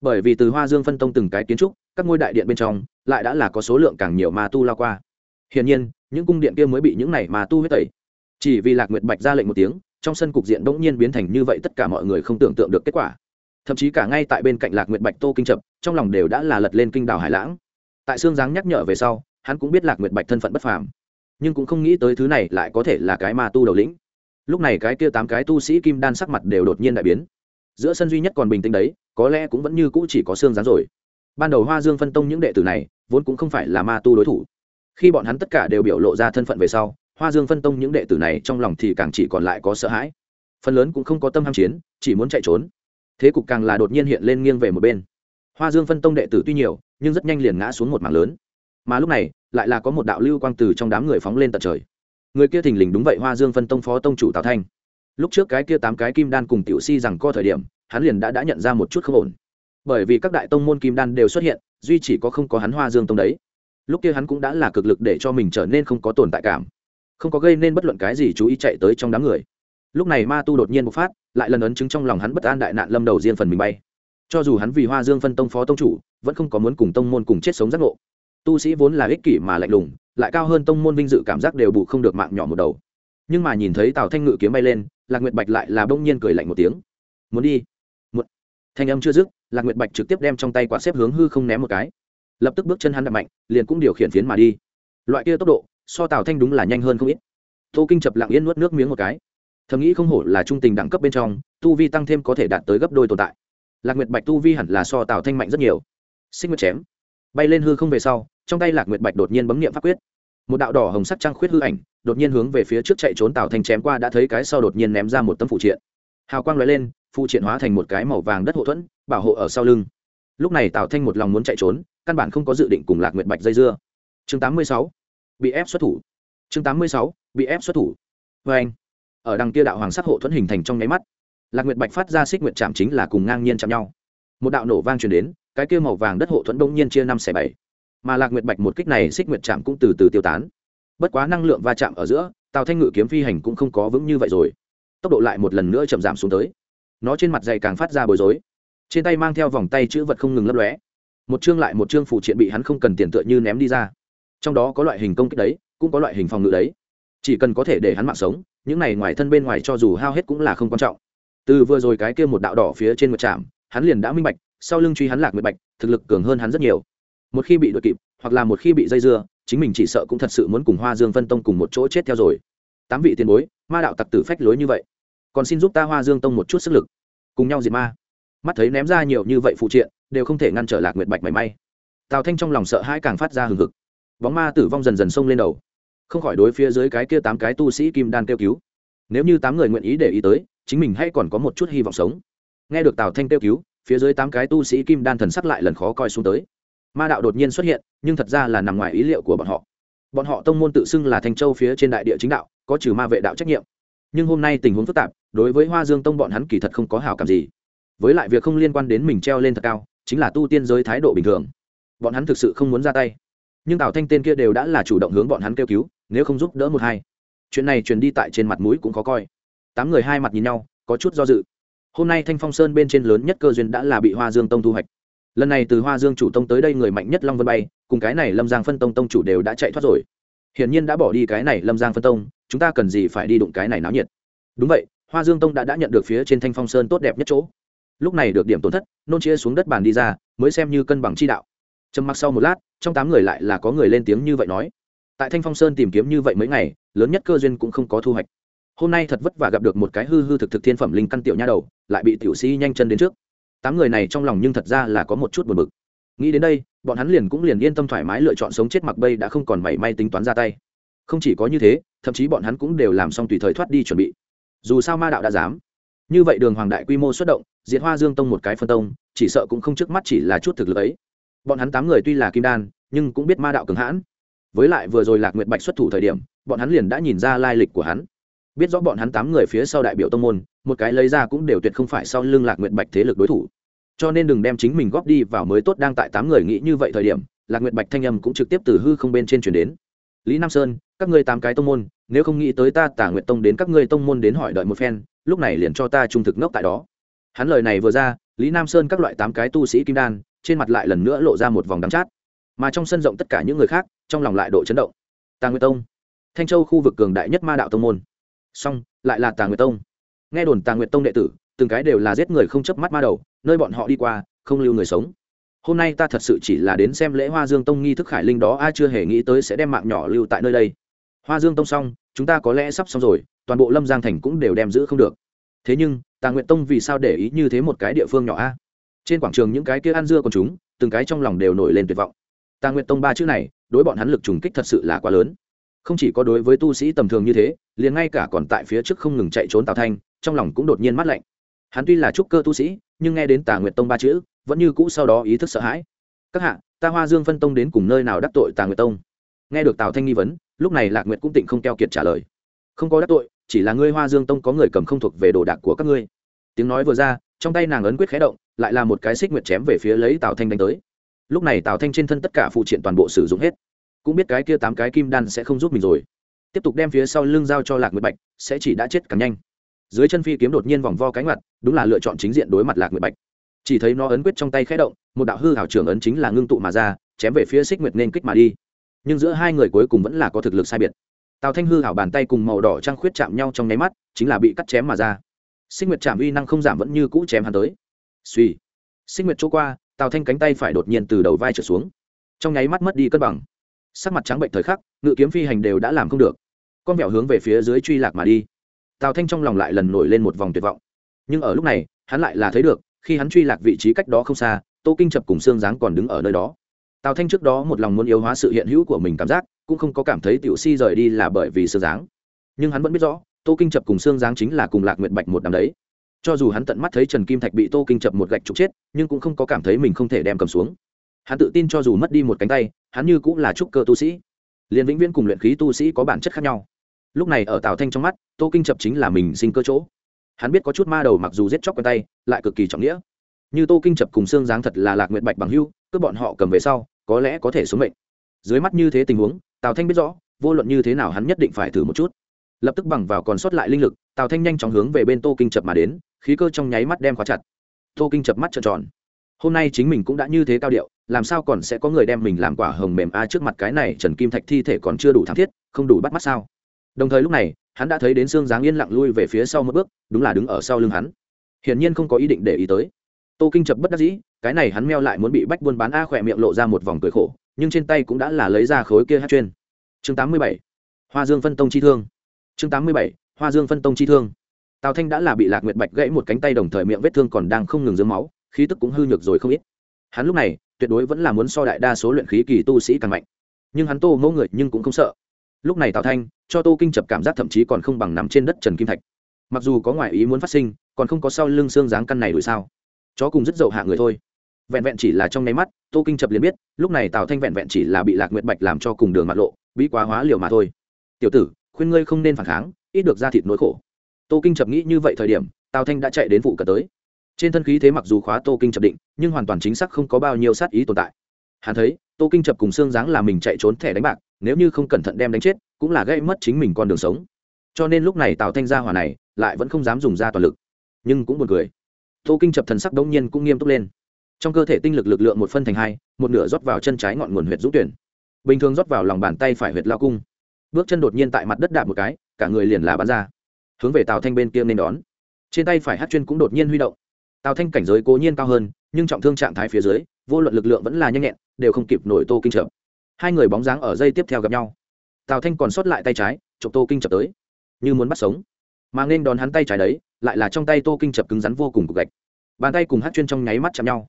Bởi vì từ hoa dương phân tông từng cái kiến trúc, các ngôi đại điện bên trong, lại đã là có số lượng càng nhiều ma tu lao qua. Hiển nhiên, những cung điện kia mới bị những này ma tu huyết tẩy. Chỉ vì lạc nguyệt bạch ra lệnh một tiếng, trong sân cục diện bỗng nhiên biến thành như vậy, tất cả mọi người không tưởng tượng được kết quả. Thậm chí cả ngay tại bên cạnh lạc nguyệt bạch tô kinh chập, trong lòng đều đã là lật lên kinh đảo hải lãng. Tại xương giáng nhắc nhở về sau, hắn cũng biết lạc nguyệt bạch thân phận bất phàm. Nhưng cũng không nghĩ tới thứ này lại có thể là cái ma tu đầu lĩnh lúc này cái kia tám cái tu sĩ kim đan sắc mặt đều đột nhiên đại biến. Giữa sân duy nhất còn bình tĩnh đấy, có lẽ cũng vẫn như cũ chỉ có xương rán rồi. Ban đầu hoa dương phân tông những đệ tử này, vốn cũng không phải là ma tu đối thủ. Khi bọn hắn tất cả đều biểu lộ ra thân phận về sau, hoa dương phân tông những đệ tử này trong lòng thì càng chỉ còn lại có sợ hãi. Phần lớn cũng không có tâm ham chiến, chỉ muốn chạy trốn. Thế cục càng là đột nhiên hiện lên nghiêng về một bên. Hoa dương phân tông đệ tử tuy nhiều, nhưng rất nhanh liền ngã xuống một mảng lớn. Mà lúc này, lại là có một đạo lưu quang từ trong đám người phóng lên tận trời người kia thình lình đúng vậy hoa dương phân tông phó tông chủ tào thanh lúc trước cái kia tám cái kim đan cùng tiểu si rằng co thời điểm hắn liền đã đã nhận ra một chút không ổn bởi vì các đại tông môn kim đan đều xuất hiện duy chỉ có không có hắn hoa dương tông đấy lúc kia hắn cũng đã là cực lực để cho mình trở nên không có tồn tại cảm không có gây nên bất luận cái gì chú ý chạy tới trong đám người lúc này ma tu đột nhiên bộc phát lại lần ấn chứng trong lòng hắn bất an đại nạn lâm đầu riêng phần mình bay cho dù hắn vì hoa dương phân tông phó tông chủ vẫn không có muốn cùng tông môn cùng chết sống giác ngộ tu sĩ vốn là ích kỷ mà lạnh lùng lại cao hơn tông môn vinh dự cảm giác đều bù không được mạng nhỏ một đầu. Nhưng mà nhìn thấy tào thanh ngự kiếm bay lên, lạc nguyệt bạch lại là bỗng nhiên cười lạnh một tiếng. Muốn đi? Một thanh âm chưa dứt, lạc nguyệt bạch trực tiếp đem trong tay quả xếp hướng hư không ném một cái. Lập tức bước chân hắn đập mạnh, liền cũng điều khiển phiến mà đi. Loại kia tốc độ, so tào thanh đúng là nhanh hơn không ít. Tô kinh chập lặng yên nuốt nước miếng một cái. Thầm nghĩ không hổ là trung tình đẳng cấp bên trong, tu vi tăng thêm có thể đạt tới gấp đôi tồn tại. Lạc nguyệt bạch tu vi hẳn là so tào thanh mạnh rất nhiều. Xích nguyệt chém, bay lên hư không về sau trong tay lạc nguyệt bạch đột nhiên bấm nghiệm pháp quyết. Một đạo đỏ hồng sắc trăng khuyết hư ảnh đột nhiên hướng về phía trước chạy trốn tào thanh chém qua đã thấy cái sau đột nhiên ném ra một tấm phụ triện. Hào quang lóe lên, phụ triện hóa thành một cái màu vàng đất hộ thuẫn, bảo hộ ở sau lưng. Lúc này tào thanh một lòng muốn chạy trốn, căn bản không có dự định cùng lạc nguyệt bạch dây dưa. Chương 86. bị ép xuất thủ. Chương 86. bị ép xuất thủ. Vê anh, ở đằng kia đạo hoàng sắc hộ thuẫn hình thành trong nháy mắt, lạc nguyệt bạch phát ra xích nguyệt chạm chính là cùng ngang nhiên chạm nhau. Một đạo nổ vang truyền đến, cái kia màu vàng đất hộ thuẫn đông nhiên chia năm xẻ bảy mà lạc nguyệt bạch một kích này xích nguyệt chạm cũng từ từ tiêu tán. Bất quá năng lượng va chạm ở giữa tàu thanh ngự kiếm phi hành cũng không có vững như vậy rồi. Tốc độ lại một lần nữa chậm giảm xuống tới. Nó trên mặt dày càng phát ra bối rối. Trên tay mang theo vòng tay chữ vật không ngừng lấp lóe. Một chương lại một chương phụ triện bị hắn không cần tiền tựa như ném đi ra. Trong đó có loại hình công kích đấy, cũng có loại hình phòng ngự đấy. Chỉ cần có thể để hắn mạng sống, những này ngoài thân bên ngoài cho dù hao hết cũng là không quan trọng. Từ vừa rồi cái kia một đạo đỏ phía trên mặt trạm hắn liền đã minh bạch, sau lưng truy hắn lạc nguyệt bạch, thực lực cường hơn hắn rất nhiều một khi bị đuổi kịp, hoặc là một khi bị dây dưa, chính mình chỉ sợ cũng thật sự muốn cùng hoa dương phân tông cùng một chỗ chết theo rồi. Tám vị tiền bối, ma đạo tặc tử phách lối như vậy, còn xin giúp ta hoa dương tông một chút sức lực. Cùng nhau diệt ma. Mắt thấy ném ra nhiều như vậy phụ triện, đều không thể ngăn trở lạc nguyệt bạch mảy may. Tào thanh trong lòng sợ hãi càng phát ra hừng hực. Bóng ma tử vong dần dần xông lên đầu. Không khỏi đối phía dưới cái kia tám cái tu sĩ kim đan kêu cứu. Nếu như tám người nguyện ý để ý tới, chính mình hay còn có một chút hy vọng sống. Nghe được tào thanh kêu cứu, phía dưới tám cái tu sĩ kim đan thần sắc lại lần khó coi xuống tới ma đạo đột nhiên xuất hiện, nhưng thật ra là nằm ngoài ý liệu của bọn họ. Bọn họ tông môn tự xưng là thanh châu phía trên đại địa chính đạo, có trừ ma vệ đạo trách nhiệm. Nhưng hôm nay tình huống phức tạp, đối với hoa dương tông bọn hắn kỳ thật không có hảo cảm gì. Với lại việc không liên quan đến mình treo lên thật cao, chính là tu tiên giới thái độ bình thường. Bọn hắn thực sự không muốn ra tay. Nhưng tào thanh tên kia đều đã là chủ động hướng bọn hắn kêu cứu, nếu không giúp đỡ một hai. Chuyện này truyền đi tại trên mặt mũi cũng khó coi. Tám người hai mặt nhìn nhau, có chút do dự. Hôm nay thanh phong sơn bên trên lớn nhất cơ duyên đã là bị hoa dương tông thu hoạch lần này từ hoa dương chủ tông tới đây người mạnh nhất long vân bay cùng cái này lâm giang phân tông tông chủ đều đã chạy thoát rồi hiển nhiên đã bỏ đi cái này lâm giang phân tông chúng ta cần gì phải đi đụng cái này náo nhiệt đúng vậy hoa dương tông đã đã nhận được phía trên thanh phong sơn tốt đẹp nhất chỗ lúc này được điểm tổn thất nôn chia xuống đất bàn đi ra mới xem như cân bằng chi đạo trầm mặc sau một lát trong tám người lại là có người lên tiếng như vậy nói tại thanh phong sơn tìm kiếm như vậy mấy ngày lớn nhất cơ duyên cũng không có thu hoạch hôm nay thật vất vả gặp được một cái hư hư thực thực thiên phẩm linh căn tiểu nha đầu lại bị tiểu sĩ nhanh chân đến trước tám người này trong lòng nhưng thật ra là có một chút buồn bực. Nghĩ đến đây, bọn hắn liền cũng liền yên tâm thoải mái lựa chọn sống chết mặc bây đã không còn mảy may tính toán ra tay. Không chỉ có như thế, thậm chí bọn hắn cũng đều làm xong tùy thời thoát đi chuẩn bị. Dù sao ma đạo đã dám. Như vậy đường hoàng đại quy mô xuất động, diệt hoa dương tông một cái phân tông, chỉ sợ cũng không trước mắt chỉ là chút thực lực ấy. Bọn hắn tám người tuy là kim đan, nhưng cũng biết ma đạo cường hãn. Với lại vừa rồi lạc nguyệt bạch xuất thủ thời điểm, bọn hắn liền đã nhìn ra lai lịch của hắn. Biết rõ bọn hắn tám người phía sau đại biểu tông môn, một cái lấy ra cũng đều tuyệt không phải sau lưng lạc nguyệt bạch thế lực đối thủ cho nên đừng đem chính mình góp đi vào mới tốt đang tại tám người nghĩ như vậy thời điểm, lạc nguyệt bạch thanh âm cũng trực tiếp từ hư không bên trên chuyển đến. Lý nam sơn, các ngươi tám cái tông môn, nếu không nghĩ tới ta, tả nguyệt tông đến các ngươi tông môn đến hỏi đợi một phen, lúc này liền cho ta trung thực ngốc tại đó. Hắn lời này vừa ra, lý nam sơn các loại tám cái tu sĩ kim đan, trên mặt lại lần nữa lộ ra một vòng đắng chát. Mà trong sân rộng tất cả những người khác, trong lòng lại độ chấn động. Tà nguyệt tông, thanh châu khu vực cường đại nhất ma đạo tông môn. Song lại là tà nguyệt tông. Nghe đồn tà nguyệt tông đệ tử, từng cái đều là giết người không chớp mắt ma đầu nơi bọn họ đi qua, không lưu người sống. Hôm nay ta thật sự chỉ là đến xem lễ hoa dương tông nghi thức khải linh đó ai chưa hề nghĩ tới sẽ đem mạng nhỏ lưu tại nơi đây. Hoa dương tông xong, chúng ta có lẽ sắp xong rồi, toàn bộ lâm giang thành cũng đều đem giữ không được. Thế nhưng, tà nguyện tông vì sao để ý như thế một cái địa phương nhỏ a? Trên quảng trường những cái kia ăn dưa còn chúng, từng cái trong lòng đều nổi lên tuyệt vọng. Tà nguyện tông ba chữ này, đối bọn hắn lực trùng kích thật sự là quá lớn. Không chỉ có đối với tu sĩ tầm thường như thế, liền ngay cả còn tại phía trước không ngừng chạy trốn tào thanh, trong lòng cũng đột nhiên mát lạnh hắn tuy là trúc cơ tu sĩ, nhưng nghe đến tà nguyệt tông ba chữ, vẫn như cũ sau đó ý thức sợ hãi. Các hạ, ta hoa dương phân tông đến cùng nơi nào đắc tội tà nguyệt tông? Nghe được tào thanh nghi vấn, lúc này lạc nguyệt cũng tịnh không keo kiệt trả lời. Không có đắc tội, chỉ là ngươi hoa dương tông có người cầm không thuộc về đồ đạc của các ngươi. Tiếng nói vừa ra, trong tay nàng ấn quyết khé động, lại là một cái xích nguyệt chém về phía lấy tào thanh đánh tới. Lúc này tào thanh trên thân tất cả phụ triện toàn bộ sử dụng hết. Cũng biết cái kia tám cái kim đan sẽ không giúp mình rồi. Tiếp tục đem phía sau lưng giao cho lạc nguyệt bạch, sẽ chỉ đã chết càng nhanh dưới chân phi kiếm đột nhiên vòng vo cánh mặt, đúng là lựa chọn chính diện đối mặt lạc nguyệt bạch. Chỉ thấy nó ấn quyết trong tay khẽ động, một đạo hư hảo trưởng ấn chính là ngưng tụ mà ra, chém về phía xích nguyệt nên kích mà đi. Nhưng giữa hai người cuối cùng vẫn là có thực lực sai biệt. Tào thanh hư hảo bàn tay cùng màu đỏ trăng khuyết chạm nhau trong nháy mắt, chính là bị cắt chém mà ra. Xích nguyệt chạm uy năng không giảm vẫn như cũ chém hắn tới. Suy xích nguyệt chỗ qua, tào thanh cánh tay phải đột nhiên từ đầu vai trở xuống. Trong nháy mắt mất đi cân bằng. Sắc mặt trắng bệnh thời khắc, ngự kiếm phi hành đều đã làm không được. Con vẹo hướng về phía dưới truy lạc mà đi tào thanh trong lòng lại lần nổi lên một vòng tuyệt vọng. Nhưng ở lúc này, hắn lại là thấy được, khi hắn truy lạc vị trí cách đó không xa, tô kinh chập cùng xương dáng còn đứng ở nơi đó. Tào thanh trước đó một lòng muốn yếu hóa sự hiện hữu của mình cảm giác, cũng không có cảm thấy tiểu si rời đi là bởi vì xương dáng nhưng hắn vẫn biết rõ, tô kinh chập cùng xương dáng chính là cùng lạc nguyện bạch một đám đấy. Cho dù hắn tận mắt thấy trần kim thạch bị tô kinh chập một gạch trục chết, nhưng cũng không có cảm thấy mình không thể đem cầm xuống. Hắn tự tin cho dù mất đi một cánh tay, hắn như cũng là trúc cơ tu sĩ. Liền vĩnh viễn cùng luyện khí tu sĩ có bản chất khác nhau lúc này ở tào thanh trong mắt, tô kinh chập chính là mình sinh cơ chỗ. Hắn biết có chút ma đầu mặc dù giết chóc quen tay, lại cực kỳ trọng nghĩa. Như tô kinh chập cùng xương dáng thật là lạc nguyện bạch bằng hưu cướp bọn họ cầm về sau, có lẽ có thể xuống mệnh. Dưới mắt như thế tình huống, tào thanh biết rõ, vô luận như thế nào hắn nhất định phải thử một chút. Lập tức bằng vào còn sót lại linh lực, tào thanh nhanh chóng hướng về bên tô kinh chập mà đến, khí cơ trong nháy mắt đem khóa chặt. Tô kinh chập mắt trợn tròn. Hôm nay chính mình cũng đã như thế cao điệu, làm sao còn sẽ có người đem mình làm quả hồng mềm a à trước mặt cái này trần kim thạch thi thể còn chưa đủ thảm thiết, không đủ bắt mắt sao? Đồng thời lúc này, hắn đã thấy đến xương dáng yên lặng lui về phía sau một bước, đúng là đứng ở sau lưng hắn. Hiển nhiên không có ý định để ý tới. Tô kinh chập bất đắc dĩ, cái này hắn meo lại muốn bị bách buôn bán a khỏe miệng lộ ra một vòng cười khổ, nhưng trên tay cũng đã là lấy ra khối kia hát chuyên. Chương tám mươi bảy, hoa dương phân tông chi thương. Chương tám mươi bảy, hoa dương phân tông chi thương. Tào thanh đã là bị lạc nguyệt bạch gãy một cánh tay đồng thời miệng vết thương còn đang không ngừng dưới máu, khí tức cũng hư nhược rồi không ít. Hắn lúc này, tuyệt đối vẫn là muốn so đại đa số luyện khí kỳ tu sĩ càng mạnh. Nhưng hắn tô mẫu người nhưng cũng không sợ. Lúc này tào thanh cho tô kinh chập cảm giác thậm chí còn không bằng nằm trên đất trần kim thạch. Mặc dù có ngoại ý muốn phát sinh, còn không có sau lưng xương dáng căn này đuổi sao? Chó cùng rất dậu hạ người thôi. Vẹn vẹn chỉ là trong nháy mắt, tô kinh chập liền biết, lúc này tào thanh vẹn vẹn chỉ là bị lạc nguyện bạch làm cho cùng đường mặt lộ bị quá hóa liều mà thôi. Tiểu tử, khuyên ngươi không nên phản kháng, ít được ra thịt nỗi khổ. Tô kinh chập nghĩ như vậy thời điểm, tào thanh đã chạy đến vụ cận tới. Trên thân khí thế mặc dù khóa tô kinh chập định, nhưng hoàn toàn chính xác không có bao nhiêu sát ý tồn tại. Hắn thấy, tô kinh chập cùng xương dáng là mình chạy trốn thẻ đánh bạc, nếu như không cẩn thận đem đánh chết cũng là gây mất chính mình con đường sống. Cho nên lúc này tào thanh gia hỏa này lại vẫn không dám dùng ra toàn lực, nhưng cũng buồn cười. Tô kinh chập thần sắc đông nhiên cũng nghiêm túc lên. Trong cơ thể tinh lực lực lượng một phân thành hai, một nửa rót vào chân trái ngọn nguồn huyệt dũng tuyển. Bình thường rót vào lòng bàn tay phải huyệt lao cung. Bước chân đột nhiên tại mặt đất đạp một cái, cả người liền là bắn ra. Hướng về tào thanh bên kia nên đón. Trên tay phải hát chuyên cũng đột nhiên huy động. Tào thanh cảnh giới cố nhiên cao hơn, nhưng trọng thương trạng thái phía dưới, vô luận lực lượng vẫn là nhanh nhẹn, đều không kịp nổi tô kinh chập. Hai người bóng dáng ở dây tiếp theo gặp nhau tào thanh còn sót lại tay trái, chụp tô kinh chập tới. Như muốn bắt sống. Mà nên đón hắn tay trái đấy, lại là trong tay tô kinh chập cứng rắn vô cùng cục gạch. Bàn tay cùng hát chuyên trong nháy mắt chạm nhau.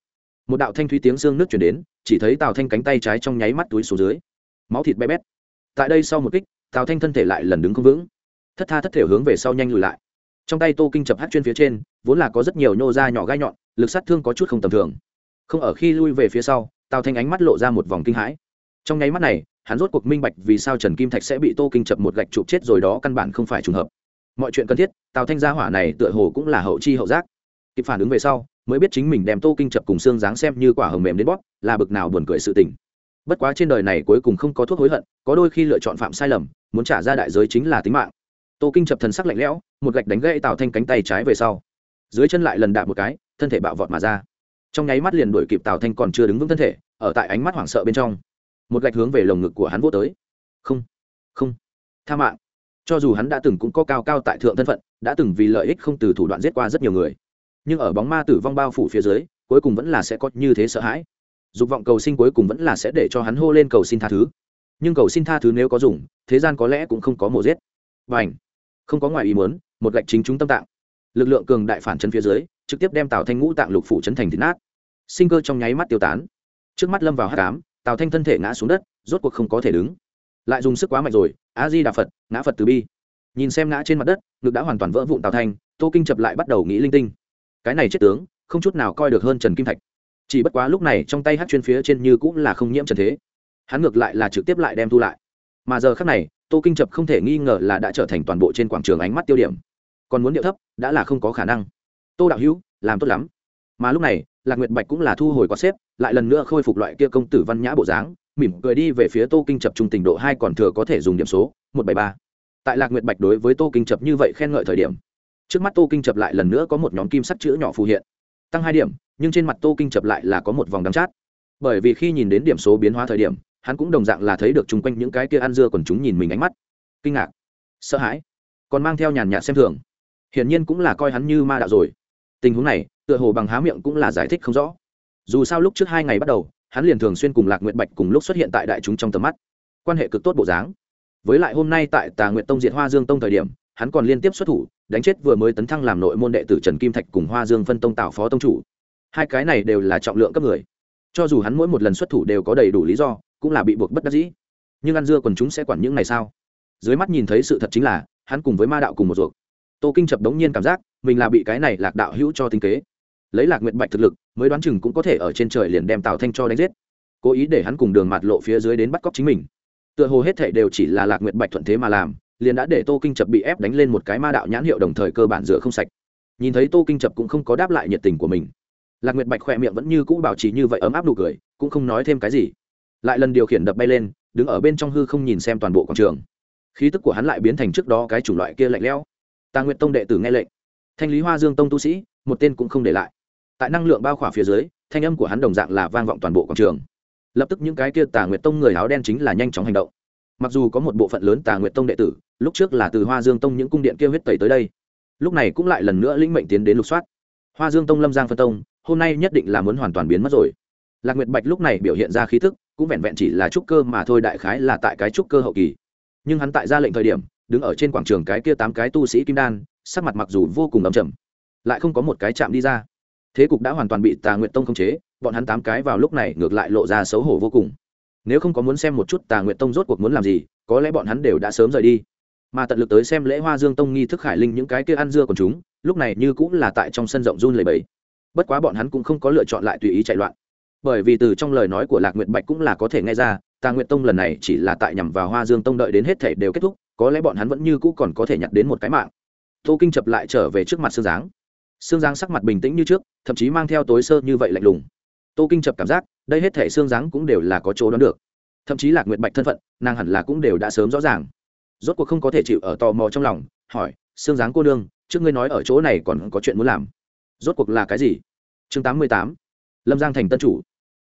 Một đạo thanh thúy tiếng xương nước chuyển đến, chỉ thấy tào thanh cánh tay trái trong nháy mắt túi xuống dưới. Máu thịt bé bét. Tại đây sau một kích, tào thanh thân thể lại lần đứng không vững. Thất tha thất thể hướng về sau nhanh lùi lại. Trong tay tô kinh chập hát chuyên phía trên, vốn là có rất nhiều nhô ra nhỏ gai nhọn, lực sát thương có chút không tầm thường. Không ở khi lui về phía sau, tào thanh ánh mắt lộ ra một vòng kinh hãi trong nháy mắt này, hắn rốt cuộc minh bạch vì sao trần kim thạch sẽ bị tô kinh chập một gạch chụp chết rồi đó căn bản không phải trùng hợp. Mọi chuyện cần thiết, tào thanh gia hỏa này tựa hồ cũng là hậu chi hậu giác. Kịp phản ứng về sau, mới biết chính mình đem tô kinh chập cùng xương dáng xem như quả hầm mềm đến bóp, là bực nào buồn cười sự tình. Bất quá trên đời này cuối cùng không có thuốc hối hận, có đôi khi lựa chọn phạm sai lầm, muốn trả ra đại giới chính là tính mạng. Tô kinh chập thần sắc lạnh lẽo, một gạch đánh gãy tào thanh cánh tay trái về sau. Dưới chân lại lần đạp một cái, thân thể bạo vọt mà ra. Trong nháy mắt liền đuổi kịp tào thanh còn chưa đứng vững thân thể, ở tại ánh mắt hoảng sợ bên trong một gạch hướng về lồng ngực của hắn vô tới. Không không. Tha mạng. Cho dù hắn đã từng cũng có cao cao tại thượng thân phận, đã từng vì lợi ích không từ thủ đoạn giết qua rất nhiều người. Nhưng ở bóng ma tử vong bao phủ phía dưới, cuối cùng vẫn là sẽ có như thế sợ hãi. Dục vọng cầu sinh cuối cùng vẫn là sẽ để cho hắn hô lên cầu xin tha thứ. Nhưng cầu xin tha thứ nếu có dùng, thế gian có lẽ cũng không có mổ giết. Và ảnh không có ngoài ý muốn, một gạch chính chúng tâm tạng. Lực lượng cường đại phản chân phía dưới, trực tiếp đem tào thanh ngũ tạng lục phủ chấn thành thịt nát. Sinh cơ trong nháy mắt tiêu tán. Trước mắt lâm vào hát cám tào thanh thân thể ngã xuống đất, rốt cuộc không có thể đứng. Lại dùng sức quá mạnh rồi a di đà phật, ngã phật từ bi. Nhìn xem ngã trên mặt đất, ngực đã hoàn toàn vỡ vụn tào thanh, tô kinh chập lại bắt đầu nghĩ linh tinh. Cái này chết tướng, không chút nào coi được hơn trần kim thạch. Chỉ bất quá lúc này trong tay hát chuyên phía trên như cũng là không nhiễm trần thế. Hắn ngược lại là trực tiếp lại đem thu lại. Mà giờ khác này, tô kinh chập không thể nghi ngờ là đã trở thành toàn bộ trên quảng trường ánh mắt tiêu điểm. Còn muốn điệu thấp, đã là không có khả năng. Tô đạo hữu, làm tốt lắm mà lúc này, lạc nguyệt bạch cũng là thu hồi quạt xếp, lại lần nữa khôi phục loại kia công tử văn nhã bộ dáng, mỉm cười đi về phía tô kinh chập trung tình độ hai còn thừa có thể dùng điểm số, một bảy ba. Tại lạc nguyệt bạch đối với tô kinh chập như vậy khen ngợi thời điểm, trước mắt tô kinh chập lại lần nữa có một nhóm kim sắc chữ nhỏ phù hiện, tăng hai điểm, nhưng trên mặt tô kinh chập lại là có một vòng đắm chát. Bởi vì khi nhìn đến điểm số biến hóa thời điểm, hắn cũng đồng dạng là thấy được chung quanh những cái kia ăn dưa còn chúng nhìn mình ánh mắt. Kinh ngạc, sợ hãi, còn mang theo nhàn nhạt xem thường. Hiển nhiên cũng là coi hắn như ma đạo rồi. Tình huống này tựa hồ bằng há miệng cũng là giải thích không rõ. Dù sao lúc trước hai ngày bắt đầu, hắn liền thường xuyên cùng lạc nguyện bạch cùng lúc xuất hiện tại đại chúng trong tầm mắt. Quan hệ cực tốt bộ dáng. Với lại hôm nay tại tà nguyện tông diệt hoa dương tông thời điểm, hắn còn liên tiếp xuất thủ, đánh chết vừa mới tấn thăng làm nội môn đệ tử trần kim thạch cùng hoa dương phân tông tạo phó tông chủ. Hai cái này đều là trọng lượng cấp người. Cho dù hắn mỗi một lần xuất thủ đều có đầy đủ lý do, cũng là bị buộc bất đắc dĩ. Nhưng ăn dưa còn chúng sẽ quản những này sao? Dưới mắt nhìn thấy sự thật chính là, hắn cùng với ma đạo cùng một ruột. Tô kinh chập đống nhiên cảm giác, mình là bị cái này lạc đạo hữu cho tinh kế lấy lạc nguyện bạch thực lực, mới đoán chừng cũng có thể ở trên trời liền đem tào thanh cho đánh giết. Cố ý để hắn cùng đường mặt lộ phía dưới đến bắt cóc chính mình. Tựa hồ hết thể đều chỉ là lạc nguyện bạch thuận thế mà làm, liền đã để tô kinh chập bị ép đánh lên một cái ma đạo nhãn hiệu đồng thời cơ bản rửa không sạch. Nhìn thấy tô kinh chập cũng không có đáp lại nhiệt tình của mình. Lạc nguyệt bạch khỏe miệng vẫn như cũ bảo trì như vậy ấm áp nụ cười, cũng không nói thêm cái gì. Lại lần điều khiển đập bay lên, đứng ở bên trong hư không nhìn xem toàn bộ quảng trường. Khí tức của hắn lại biến thành trước đó cái chủng loại kia lạnh lẽo. Tà nguyệt tông đệ tử nghe lệnh. Thanh lý hoa dương tông tu sĩ, một tên cũng không để lại tại năng lượng bao khỏa phía dưới, thanh âm của hắn đồng dạng là vang vọng toàn bộ quảng trường. Lập tức những cái kia tà nguyệt tông người áo đen chính là nhanh chóng hành động. Mặc dù có một bộ phận lớn tà nguyệt tông đệ tử, lúc trước là từ hoa dương tông những cung điện kia huyết tẩy tới đây, lúc này cũng lại lần nữa lĩnh mệnh tiến đến lục soát. Hoa dương tông lâm giang phân tông, hôm nay nhất định là muốn hoàn toàn biến mất rồi. Lạc nguyệt bạch lúc này biểu hiện ra khí thức cũng vẹn vẹn chỉ là trúc cơ mà thôi, đại khái là tại cái trúc cơ hậu kỳ. Nhưng hắn tại ra lệnh thời điểm, đứng ở trên quảng trường cái kia tám cái tu sĩ kim đan, sắc mặt mặc dù vô cùng ấm chầm lại không có một cái chạm đi ra thế cục đã hoàn toàn bị tà nguyệt tông khống chế, bọn hắn tám cái vào lúc này ngược lại lộ ra xấu hổ vô cùng. Nếu không có muốn xem một chút tà nguyệt tông rốt cuộc muốn làm gì, có lẽ bọn hắn đều đã sớm rời đi. Mà tận lực tới xem lễ hoa dương tông nghi thức khải linh những cái kia ăn dưa của chúng, lúc này như cũng là tại trong sân rộng run lầy bẫy bất quá bọn hắn cũng không có lựa chọn lại tùy ý chạy loạn. Bởi vì từ trong lời nói của lạc nguyệt bạch cũng là có thể nghe ra, tà nguyệt tông lần này chỉ là tại nhằm vào hoa dương tông đợi đến hết thể đều kết thúc, có lẽ bọn hắn vẫn như cũ còn có thể nhặt đến một cái mạng. Tô kinh chập lại trở về trước mặt sương giáng sương giáng sắc mặt bình tĩnh như trước, thậm chí mang theo tối sơ như vậy lạnh lùng. Tô kinh chập cảm giác, đây hết thể sương giáng cũng đều là có chỗ đoán được. Thậm chí lạc nguyệt bạch thân phận, nàng hẳn là cũng đều đã sớm rõ ràng. Rốt cuộc không có thể chịu ở tò mò trong lòng, hỏi, sương giáng cô đương trước ngươi nói ở chỗ này còn có chuyện muốn làm. Rốt cuộc là cái gì? Chương tám mươi tám, lâm giang thành tân chủ.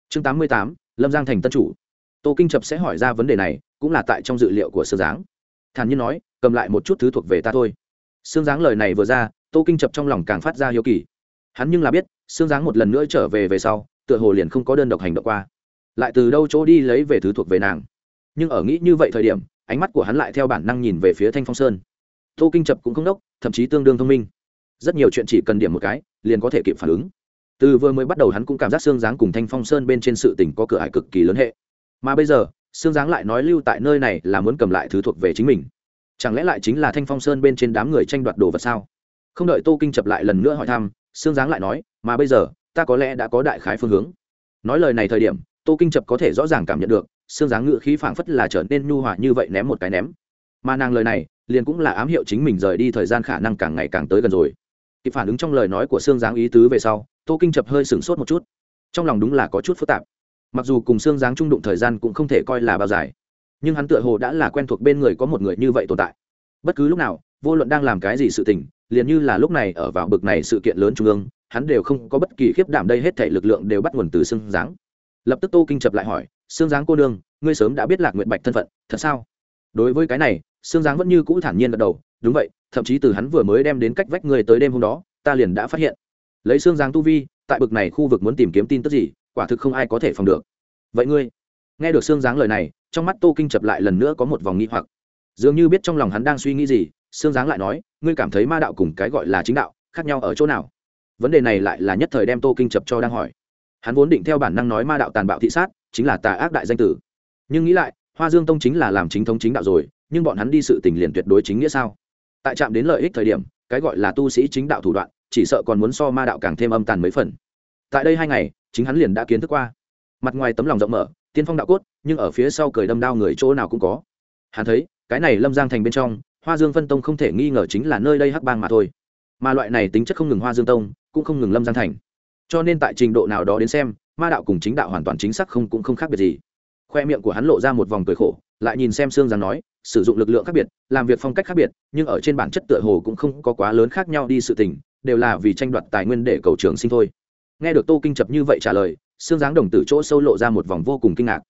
Chương tám mươi tám, lâm giang thành tân chủ. Tô kinh chập sẽ hỏi ra vấn đề này, cũng là tại trong dự liệu của sương giáng. Thản nhiên nói, cầm lại một chút thứ thuộc về ta thôi. Sương giáng lời này vừa ra tô kinh chập trong lòng càng phát ra hiếu kỳ. Hắn nhưng là biết, sương giáng một lần nữa trở về về sau, tựa hồ liền không có đơn độc hành động qua. Lại từ đâu chỗ đi lấy về thứ thuộc về nàng. Nhưng ở nghĩ như vậy thời điểm, ánh mắt của hắn lại theo bản năng nhìn về phía thanh phong sơn. Tô kinh chập cũng không đốc, thậm chí tương đương thông minh. Rất nhiều chuyện chỉ cần điểm một cái, liền có thể kịp phản ứng. Từ vừa mới bắt đầu hắn cũng cảm giác xương giáng cùng thanh phong sơn bên trên sự tình có cửa ải cực kỳ lớn hệ. Mà bây giờ xương giáng lại nói lưu tại nơi này là muốn cầm lại thứ thuộc về chính mình. Chẳng lẽ lại chính là thanh phong sơn bên trên đám người tranh đoạt đồ vật sao? Không đợi tô kinh chập lại lần nữa hỏi thăm xương giáng lại nói, mà bây giờ, ta có lẽ đã có đại khái phương hướng. Nói lời này thời điểm, tô kinh chập có thể rõ ràng cảm nhận được xương Giáng ngự khí phảng phất là trở nên nhu hòa như vậy ném một cái ném. Mà nàng lời này, liền cũng là ám hiệu chính mình rời đi thời gian khả năng càng ngày càng tới gần rồi. Kịp phản ứng trong lời nói của xương Giáng ý tứ về sau, tô kinh chập hơi sửng sốt một chút. Trong lòng đúng là có chút phức tạp. Mặc dù cùng xương Giáng trung đụng thời gian cũng không thể coi là bao dài, nhưng hắn tựa hồ đã là quen thuộc bên người có một người như vậy tồn tại. Bất cứ lúc nào, vô luận đang làm cái gì sự tình liền như là lúc này ở vào bực này sự kiện lớn trung ương, hắn đều không có bất kỳ khiếp đảm đây hết thể lực lượng đều bắt nguồn từ xương dáng. Lập tức tô kinh chập lại hỏi, xương dáng cô nương, ngươi sớm đã biết lạc nguyện bạch thân phận, thật sao? Đối với cái này, xương dáng vẫn như cũ thản nhiên gật đầu, đúng vậy, thậm chí từ hắn vừa mới đem đến cách vách người tới đêm hôm đó, ta liền đã phát hiện. Lấy xương dáng tu vi, tại bực này khu vực muốn tìm kiếm tin tức gì, quả thực không ai có thể phòng được. Vậy ngươi? Nghe được xương dáng lời này, trong mắt tô kinh chập lại lần nữa có một vòng nghi hoặc. Dường như biết trong lòng hắn đang suy nghĩ gì, xương dáng lại nói ngươi cảm thấy ma đạo cùng cái gọi là chính đạo khác nhau ở chỗ nào? Vấn đề này lại là nhất thời đem tô kinh chập cho đang hỏi. Hắn vốn định theo bản năng nói ma đạo tàn bạo thị sát chính là tà ác đại danh tử. Nhưng nghĩ lại, hoa dương tông chính là làm chính thống chính đạo rồi, nhưng bọn hắn đi sự tình liền tuyệt đối chính nghĩa sao? Tại trạm đến lợi ích thời điểm, cái gọi là tu sĩ chính đạo thủ đoạn, chỉ sợ còn muốn so ma đạo càng thêm âm tàn mấy phần. Tại đây hai ngày, chính hắn liền đã kiến thức qua. Mặt ngoài tấm lòng rộng mở, tiên phong đạo cốt, nhưng ở phía sau cười đâm đao người chỗ nào cũng có. Hắn thấy, cái này lâm giang thành bên trong hoa dương phân tông không thể nghi ngờ chính là nơi đây hắc bang mà thôi. Mà loại này tính chất không ngừng hoa dương tông, cũng không ngừng lâm giang thành. Cho nên tại trình độ nào đó đến xem, ma đạo cùng chính đạo hoàn toàn chính xác không cũng không khác biệt gì. Khoe miệng của hắn lộ ra một vòng cười khổ, lại nhìn xem xương giang nói, sử dụng lực lượng khác biệt, làm việc phong cách khác biệt, nhưng ở trên bản chất tựa hồ cũng không có quá lớn khác nhau đi sự tình, đều là vì tranh đoạt tài nguyên để cầu trường sinh thôi. Nghe được tô kinh chập như vậy trả lời xương dáng đồng tử chỗ sâu lộ ra một vòng vô cùng kinh ngạc.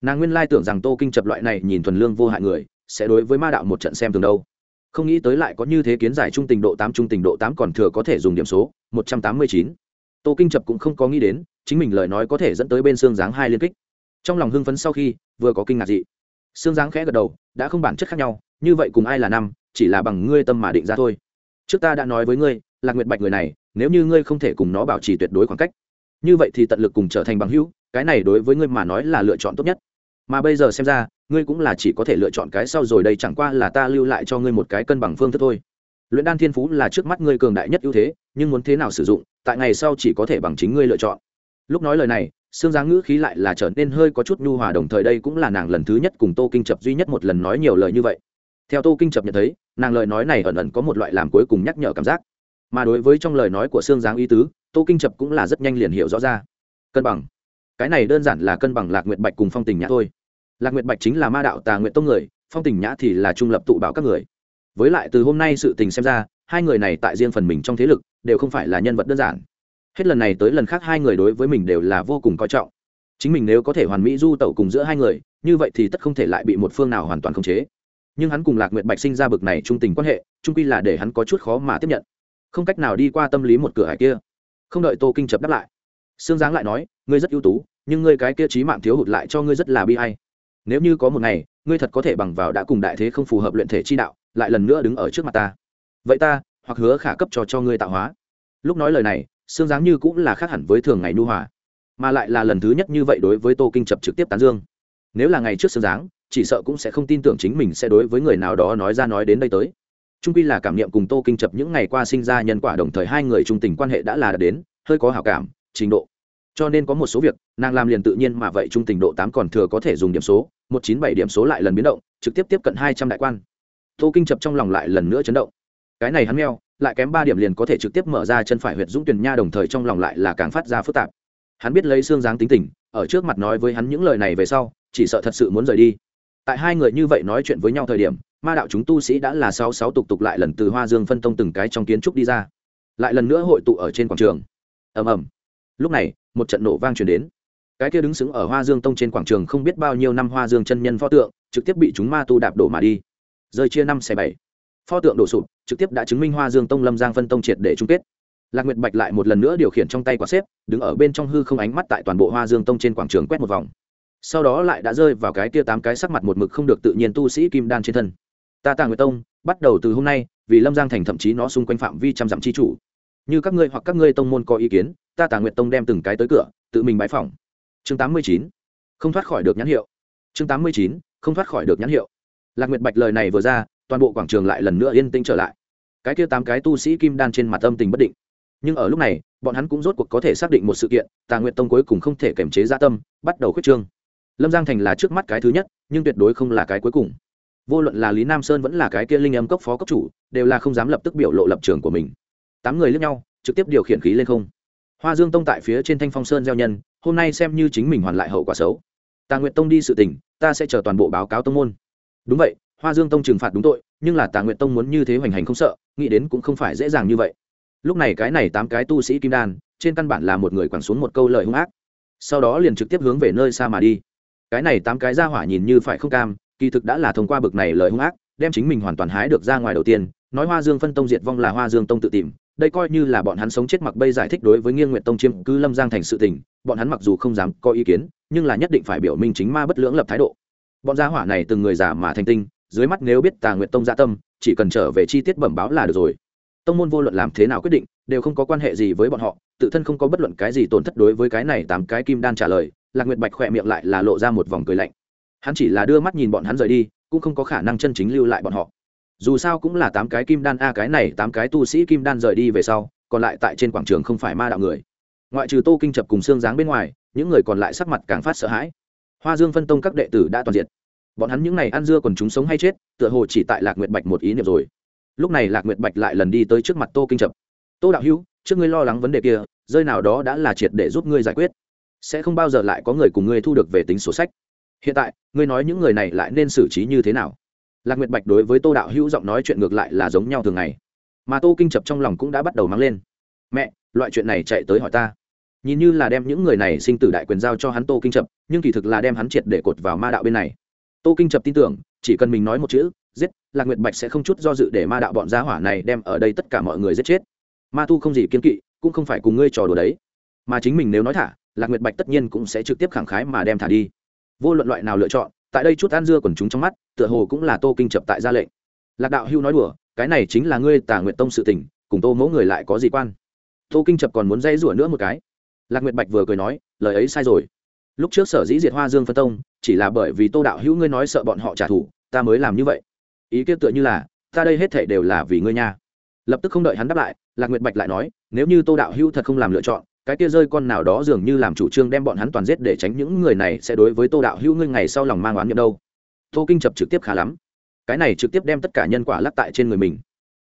Nàng nguyên lai tưởng rằng tô kinh chập loại này nhìn thuần lương vô hại người sẽ đối với ma đạo một trận xem thường đâu. Không nghĩ tới lại có như thế kiến giải trung tình độ tám, trung tình độ tám còn thừa có thể dùng điểm số, một trăm tám mươi chín. Tô kinh chập cũng không có nghĩ đến, chính mình lời nói có thể dẫn tới bên xương giáng hai liên kích. Trong lòng hưng phấn sau khi, vừa có kinh ngạc dị. Xương giáng khẽ gật đầu, đã không bản chất khác nhau, như vậy cùng ai là năm, chỉ là bằng ngươi tâm mà định ra thôi. Trước ta đã nói với ngươi là nguyệt bạch người này, nếu như ngươi không thể cùng nó bảo trì tuyệt đối khoảng cách, như vậy thì tận lực cùng trở thành bằng hữu, cái này đối với ngươi mà nói là lựa chọn tốt nhất mà bây giờ xem ra, ngươi cũng là chỉ có thể lựa chọn cái sau rồi đây, chẳng qua là ta lưu lại cho ngươi một cái cân bằng phương thức thôi. Luyện đan thiên phú là trước mắt ngươi cường đại nhất ưu thế, nhưng muốn thế nào sử dụng, tại ngày sau chỉ có thể bằng chính ngươi lựa chọn. Lúc nói lời này xương giáng ngữ khí lại là trở nên hơi có chút nhu hòa, đồng thời đây cũng là nàng lần thứ nhất cùng tô kinh chập duy nhất một lần nói nhiều lời như vậy. Theo tô kinh chập nhận thấy, nàng lời nói này ẩn ẩn có một loại làm cuối cùng nhắc nhở cảm giác. Mà đối với trong lời nói của xương giáng ý tứ, tô kinh chập cũng là rất nhanh liền hiểu rõ ra. Cân bằng cái này đơn giản là cân bằng lạc nguyệt bạch cùng phong tình nhã thôi. Lạc nguyệt bạch chính là ma đạo tà nguyện tông người, phong tình nhã thì là trung lập tụ bảo các người. Với lại từ hôm nay sự tình xem ra, hai người này tại riêng phần mình trong thế lực, đều không phải là nhân vật đơn giản. Hết lần này tới lần khác hai người đối với mình đều là vô cùng coi trọng. Chính mình nếu có thể hoàn mỹ du tẩu cùng giữa hai người, như vậy thì tất không thể lại bị một phương nào hoàn toàn khống chế. Nhưng hắn cùng lạc nguyệt bạch sinh ra bực này trung tình quan hệ trung quy là để hắn có chút khó mà tiếp nhận. Không cách nào đi qua tâm lý một cửa hải kia. Không đợi tô kinh chập đáp lại, sương giáng lại nói ngươi rất ưu tú, nhưng ngươi cái kia trí mạng thiếu hụt lại cho ngươi rất là bi hay nếu như có một ngày, ngươi thật có thể bằng vào đã cùng đại thế không phù hợp luyện thể chi đạo, lại lần nữa đứng ở trước mặt ta. Vậy ta, hoặc hứa khả cấp cho cho ngươi tạo hóa. Lúc nói lời này xương dáng như cũng là khác hẳn với thường ngày nu hòa, mà lại là lần thứ nhất như vậy đối với tô kinh chập trực tiếp tán dương. Nếu là ngày trước xương dáng chỉ sợ cũng sẽ không tin tưởng chính mình sẽ đối với người nào đó nói ra nói đến đây tới. Trung quy là cảm niệm cùng tô kinh chập những ngày qua sinh ra nhân quả đồng thời hai người trung tình quan hệ đã là đạt đến, hơi có hảo cảm, trình độ cho nên có một số việc, nàng làm liền tự nhiên mà vậy trung tình độ tám còn thừa có thể dùng điểm số, một chín bảy điểm số lại lần biến động, trực tiếp tiếp cận hai trăm đại quan. Tô kinh chập trong lòng lại lần nữa chấn động. Cái này hắn meo, lại kém ba điểm liền có thể trực tiếp mở ra chân phải huyệt dũng tuyển nha đồng thời trong lòng lại là càng phát ra phức tạp. Hắn biết lấy xương dáng tính tình, ở trước mặt nói với hắn những lời này về sau, chỉ sợ thật sự muốn rời đi. Tại hai người như vậy nói chuyện với nhau thời điểm, ma đạo chúng tu sĩ đã là sáu sáu tục tục lại lần từ hoa dương phân tông từng cái trong kiến trúc đi ra. Lại lần nữa hội tụ ở trên quảng trường. Ầm ầm. Lúc này một trận nổ vang truyền đến. Cái kia đứng sững ở hoa dương tông trên quảng trường không biết bao nhiêu năm hoa dương chân nhân pho tượng, trực tiếp bị chúng ma tu đạp đổ mà đi. Rơi chia năm xẻ bảy. Pho tượng đổ sụp, trực tiếp đã chứng minh hoa dương tông lâm giang phân tông triệt để chung kết. Lạc nguyệt bạch lại một lần nữa điều khiển trong tay quả xếp, đứng ở bên trong hư không ánh mắt tại toàn bộ hoa dương tông trên quảng trường quét một vòng. Sau đó lại đã rơi vào cái kia tám cái sắc mặt một mực không được tự nhiên tu sĩ kim đan trên thân. Ta tàng nguyệt tông, bắt đầu từ hôm nay, vì lâm giang thành thậm chí nó xung quanh phạm vi trăm dặm chi chủ như các ngươi hoặc các ngươi tông môn có ý kiến, ta tà nguyện tông đem từng cái tới cửa, tự mình bãi phòng. chương tám mươi chín, không thoát khỏi được nhãn hiệu. Chương tám mươi chín, không thoát khỏi được nhãn hiệu. Lạc nguyệt bạch lời này vừa ra, toàn bộ quảng trường lại lần nữa yên tĩnh trở lại. Cái kia tám cái tu sĩ kim đan trên mặt âm tình bất định. Nhưng ở lúc này, bọn hắn cũng rốt cuộc có thể xác định một sự kiện, tà nguyệt tông cuối cùng không thể kiềm chế gia tâm, bắt đầu khuyết trương. Lâm giang thành là trước mắt cái thứ nhất, nhưng tuyệt đối không là cái cuối cùng. Vô luận là lý nam sơn vẫn là cái kia linh âm cốc phó cốc chủ, đều là không dám lập tức biểu lộ lập trường của mình tám người lướt nhau, trực tiếp điều khiển khí lên không. Hoa dương tông tại phía trên thanh phong sơn gieo nhân, hôm nay xem như chính mình hoàn lại hậu quả xấu. Tà nguyện tông đi sự tình, ta sẽ chờ toàn bộ báo cáo tông môn. Đúng vậy, hoa dương tông trừng phạt đúng tội, nhưng là tà nguyện tông muốn như thế hoành hành không sợ, nghĩ đến cũng không phải dễ dàng như vậy. Lúc này cái này tám cái tu sĩ kim đan, trên căn bản là một người quẳng xuống một câu lời hung ác. Sau đó liền trực tiếp hướng về nơi xa mà đi. Cái này tám cái ra hỏa nhìn như phải không cam, kỳ thực đã là thông qua bực này lời hung ác, đem chính mình hoàn toàn hái được ra ngoài đầu tiên. Nói hoa dương phân tông diệt vong là hoa dương tông tự tìm đây coi như là bọn hắn sống chết mặc bây giải thích đối với nghiêng nguyện tông chiêm cư lâm giang thành sự tình, bọn hắn mặc dù không dám có ý kiến, nhưng là nhất định phải biểu minh chính ma bất lưỡng lập thái độ. Bọn gia hỏa này từng người giả mà thành tinh, dưới mắt nếu biết tà nguyện tông gia tâm, chỉ cần trở về chi tiết bẩm báo là được rồi. Tông môn vô luận làm thế nào quyết định, đều không có quan hệ gì với bọn họ, tự thân không có bất luận cái gì tổn thất đối với cái này tám cái kim đan trả lời, lạc nguyệt bạch khỏe miệng lại là lộ ra một vòng cười lạnh. Hắn chỉ là đưa mắt nhìn bọn hắn rời đi, cũng không có khả năng chân chính lưu lại bọn họ dù sao cũng là tám cái kim đan, a, cái này tám cái tu sĩ kim đan rời đi về sau, còn lại tại trên quảng trường không phải ma đạo người. Ngoại trừ tô kinh chập cùng xương dáng bên ngoài, những người còn lại sắc mặt càng phát sợ hãi. Hoa dương phân tông các đệ tử đã toàn diện bọn hắn những n à y ăn dưa còn chúng sống hay chết, tựa hồ chỉ tại lạc nguyệt bạch một ý niệm rồi. Lúc này lạc nguyệt bạch lại lần đi tới trước mặt tô kinh chập. Tô đạo hữu, trước ngươi lo lắng vấn đề kia, rơi nào đó đã là triệt để giúp ngươi giải quyết. Sẽ không bao giờ lại có người cùng ngươi thu được về tính sổ sách. Hiện tại, ngươi nói những người này lại nên xử trí như thế nào? Lạc nguyệt bạch đối với tô đạo hữu giọng nói chuyện ngược lại là giống nhau thường ngày. Mà tô kinh chập trong lòng cũng đã bắt đầu mang lên. Mẹ, loại chuyện này chạy tới hỏi ta. Nhìn như là đem những người này sinh tử đại quyền giao cho hắn tô kinh chập, nhưng kỳ thực là đem hắn triệt để cột vào ma đạo bên này. Tô kinh chập tin tưởng, chỉ cần mình nói một chữ, giết, lạc nguyệt bạch sẽ không chút do dự để ma đạo bọn gia hỏa này đem ở đây tất cả mọi người giết chết. Ma tu không gì kiên kỵ, cũng không phải cùng ngươi trò đùa đấy. Mà chính mình nếu nói thả, lạc nguyệt bạch tất nhiên cũng sẽ trực tiếp khẳng khái mà đem thả đi. Vô luận loại nào lựa chọn tại đây chút ăn dưa còn chúng trong mắt, tựa hồ cũng là tô kinh chập tại ra lệnh. Lạc đạo hưu nói đùa, cái này chính là ngươi tà nguyện tông sự tình, cùng tô mẫu người lại có gì quan? Tô kinh chập còn muốn dây rủa nữa một cái. Lạc nguyệt bạch vừa cười nói, lời ấy sai rồi. Lúc trước sở dĩ diệt hoa dương phân tông, chỉ là bởi vì tô đạo hữu ngươi nói sợ bọn họ trả thù, ta mới làm như vậy. Ý kiến tựa như là, ta đây hết thể đều là vì ngươi nha. Lập tức không đợi hắn đáp lại, lạc nguyệt bạch lại nói, nếu như tô đạo hữu thật không làm lựa chọn cái kia rơi con nào đó dường như làm chủ trương đem bọn hắn toàn giết để tránh những người này sẽ đối với tô đạo hữu ngươi ngày sau lòng mang oán nhậm đâu. Tô kinh chập trực tiếp khá lắm. Cái này trực tiếp đem tất cả nhân quả lắc tại trên người mình.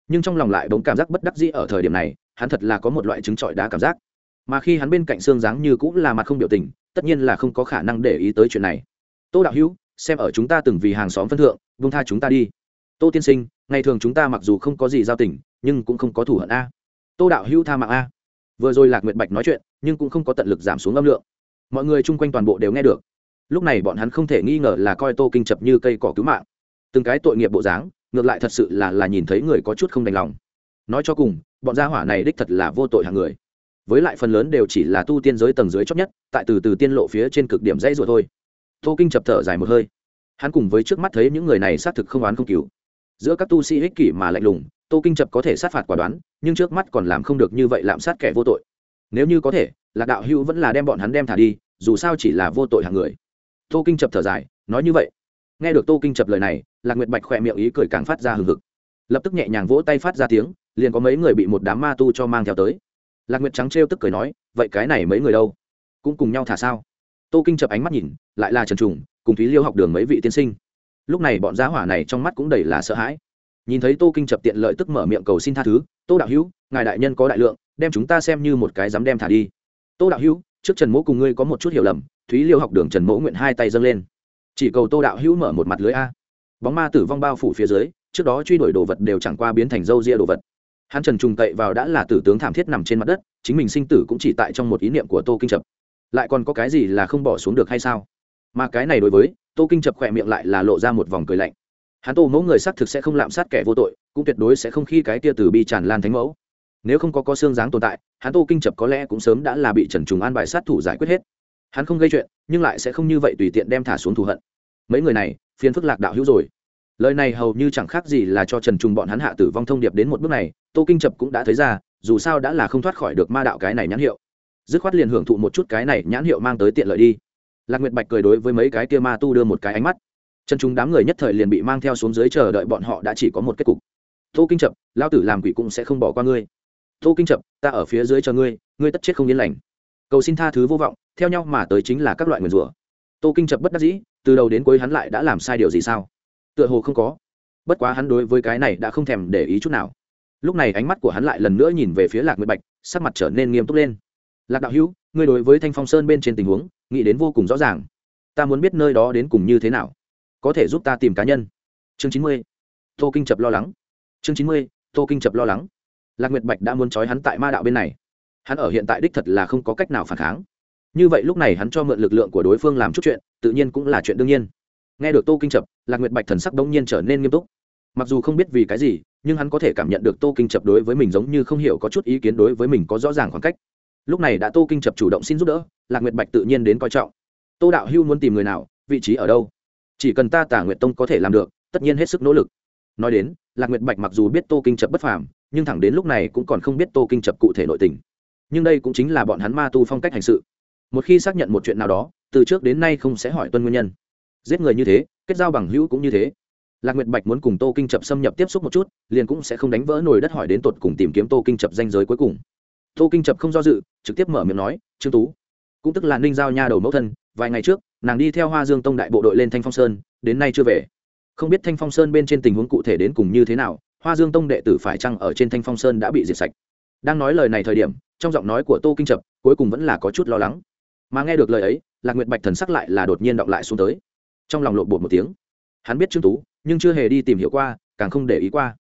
Nhưng trong lòng lại bỗng cảm giác bất đắc dĩ ở thời điểm này, hắn thật là có một loại trứng trọi đá cảm giác. Mà khi hắn bên cạnh xương dáng như cũng là mặt không biểu tình, tất nhiên là không có khả năng để ý tới chuyện này. Tô đạo hữu, xem ở chúng ta từng vì hàng xóm phân thượng vung tha chúng ta đi. Tô tiên sinh, ngày thường chúng ta mặc dù không có gì giao tình, nhưng cũng không có thủ hận a. Tô đạo hữu tha mạng a vừa rồi lạc nguyệt bạch nói chuyện, nhưng cũng không có tận lực giảm xuống âm lượng. Mọi người chung quanh toàn bộ đều nghe được. Lúc này bọn hắn không thể nghi ngờ là coi tô kinh chập như cây cỏ cứu mạng. Từng cái tội nghiệp bộ dáng, ngược lại thật sự là là nhìn thấy người có chút không đành lòng. Nói cho cùng, bọn gia hỏa này đích thật là vô tội hàng người. Với lại phần lớn đều chỉ là tu tiên giới tầng dưới chót nhất, tại từ từ tiên lộ phía trên cực điểm dãy rồi thôi. Tô kinh chập thở dài một hơi. Hắn cùng với trước mắt thấy những người này xác thực không oán không cứu giữa các tu sĩ ích kỷ mà lạnh lùng tô kinh chập có thể sát phạt quả đoán, nhưng trước mắt còn làm không được như vậy lạm sát kẻ vô tội. Nếu như có thể, lạc đạo hữu vẫn là đem bọn hắn đem thả đi, dù sao chỉ là vô tội hàng người. Tô kinh chập thở dài, nói như vậy. Nghe được tô kinh chập lời này, lạc nguyệt bạch khỏe miệng ý cười càng phát ra hừng hực. Lập tức nhẹ nhàng vỗ tay phát ra tiếng, liền có mấy người bị một đám ma tu cho mang theo tới. Lạc nguyệt trắng trêu tức cười nói, vậy cái này mấy người đâu? Cũng cùng nhau thả sao? Tô kinh chập ánh mắt nhìn, lại là trần trùng, cùng thúy liêu học đường mấy vị tiên sinh. Lúc này bọn giá hỏa này trong mắt cũng đầy là sợ hãi nhìn thấy tô kinh chập tiện lợi tức mở miệng cầu xin tha thứ, tô đạo hữu, ngài đại nhân có đại lượng, đem chúng ta xem như một cái dám đem thả đi. Tô đạo hữu, trước trần mỗ cùng ngươi có một chút hiểu lầm. Thúy liêu học đường trần mỗ nguyện hai tay dâng lên. Chỉ cầu tô đạo hữu mở một mặt lưới a. Bóng ma tử vong bao phủ phía dưới, trước đó truy đuổi đồ vật đều chẳng qua biến thành râu ria đồ vật. Hắn trần trùng tậy vào đã là tử tướng thảm thiết nằm trên mặt đất, chính mình sinh tử cũng chỉ tại trong một ý niệm của tô kinh chập. Lại còn có cái gì là không bỏ xuống được hay sao? Mà cái này đối với, tô kinh chập khỏe miệng lại là lộ ra một vòng cười lạnh hắn tô mẫu người xác thực sẽ không lạm sát kẻ vô tội, cũng tuyệt đối sẽ không khi cái tia từ bi tràn lan thánh mẫu. Nếu không có có xương dáng tồn tại, hắn tô kinh chập có lẽ cũng sớm đã là bị trần trùng an bài sát thủ giải quyết hết. Hắn không gây chuyện, nhưng lại sẽ không như vậy tùy tiện đem thả xuống thù hận. Mấy người này, phiền phức lạc đạo hữu rồi. Lời này hầu như chẳng khác gì là cho trần trùng bọn hắn hạ tử vong thông điệp đến một bước này, tô kinh chập cũng đã thấy ra, dù sao đã là không thoát khỏi được ma đạo cái này nhãn hiệu. Dứt khoát liền hưởng thụ một chút cái này nhãn hiệu mang tới tiện lợi đi. Lạc nguyệt bạch cười đối với mấy cái tia ma tu đưa một cái ánh mắt chân chúng đám người nhất thời liền bị mang theo xuống dưới chờ đợi bọn họ đã chỉ có một kết cục. Tô kinh chập lao tử làm quỷ cũng sẽ không bỏ qua ngươi. Tô kinh chập, ta ở phía dưới chờ ngươi ngươi tất chết không yên lành. Cầu xin tha thứ vô vọng, theo nhau mà tới chính là các loại nguyền rủa. Tô kinh chập bất đắc dĩ, từ đầu đến cuối hắn lại đã làm sai điều gì sao? Tựa hồ không có. Bất quá hắn đối với cái này đã không thèm để ý chút nào. Lúc này ánh mắt của hắn lại lần nữa nhìn về phía lạc nguyệt bạch, sắc mặt trở nên nghiêm túc lên. Lạc đạo hữu, ngươi đối với thanh phong sơn bên trên tình huống, nghĩ đến vô cùng rõ ràng. Ta muốn biết nơi đó đến cùng như thế nào có thể giúp ta tìm cá nhân. Chương chín mươi, tô kinh chập lo lắng. Chương chín mươi, tô kinh chập lo lắng. Lạc nguyệt bạch đã muốn trói hắn tại ma đạo bên này. Hắn ở hiện tại đích thật là không có cách nào phản kháng. Như vậy lúc này hắn cho mượn lực lượng của đối phương làm chút chuyện, tự nhiên cũng là chuyện đương nhiên. Nghe được tô kinh chập, lạc nguyệt bạch thần sắc đống nhiên trở nên nghiêm túc. Mặc dù không biết vì cái gì, nhưng hắn có thể cảm nhận được tô kinh chập đối với mình giống như không hiểu có chút ý kiến đối với mình có rõ ràng khoảng cách. Lúc này đã tô kinh chập chủ động xin giúp đỡ, lạc nguyệt bạch tự nhiên đến coi trọng. Tô đạo hưu muốn tìm người nào, vị trí ở đâu? Chỉ cần ta tả nguyệt tông có thể làm được, tất nhiên hết sức nỗ lực. Nói đến, lạc nguyệt bạch mặc dù biết tô kinh chập bất phàm, nhưng thẳng đến lúc này cũng còn không biết tô kinh chập cụ thể nội tình. Nhưng đây cũng chính là bọn hắn ma tu phong cách hành sự. Một khi xác nhận một chuyện nào đó, từ trước đến nay không sẽ hỏi tuân nguyên nhân. Giết người như thế, kết giao bằng hữu cũng như thế. Lạc nguyệt bạch muốn cùng tô kinh chập xâm nhập tiếp xúc một chút, liền cũng sẽ không đánh vỡ nồi đất hỏi đến tột cùng tìm kiếm tô kinh chập danh giới cuối cùng. Tô kinh chập không do dự, trực tiếp mở miệng nói, trương tú, cũng tức là ninh giao nha đầu mẫu thân, vài ngày trước nàng đi theo hoa dương tông đại bộ đội lên thanh phong sơn, đến nay chưa về. Không biết thanh phong sơn bên trên tình huống cụ thể đến cùng như thế nào, hoa dương tông đệ tử phải chăng ở trên thanh phong sơn đã bị diệt sạch. Đang nói lời này thời điểm, trong giọng nói của tô kinh trập cuối cùng vẫn là có chút lo lắng. Mà nghe được lời ấy, lạc nguyệt bạch thần sắc lại là đột nhiên động lại xuống tới. Trong lòng lộ bột một tiếng. Hắn biết trương tú, nhưng chưa hề đi tìm hiểu qua, càng không để ý qua.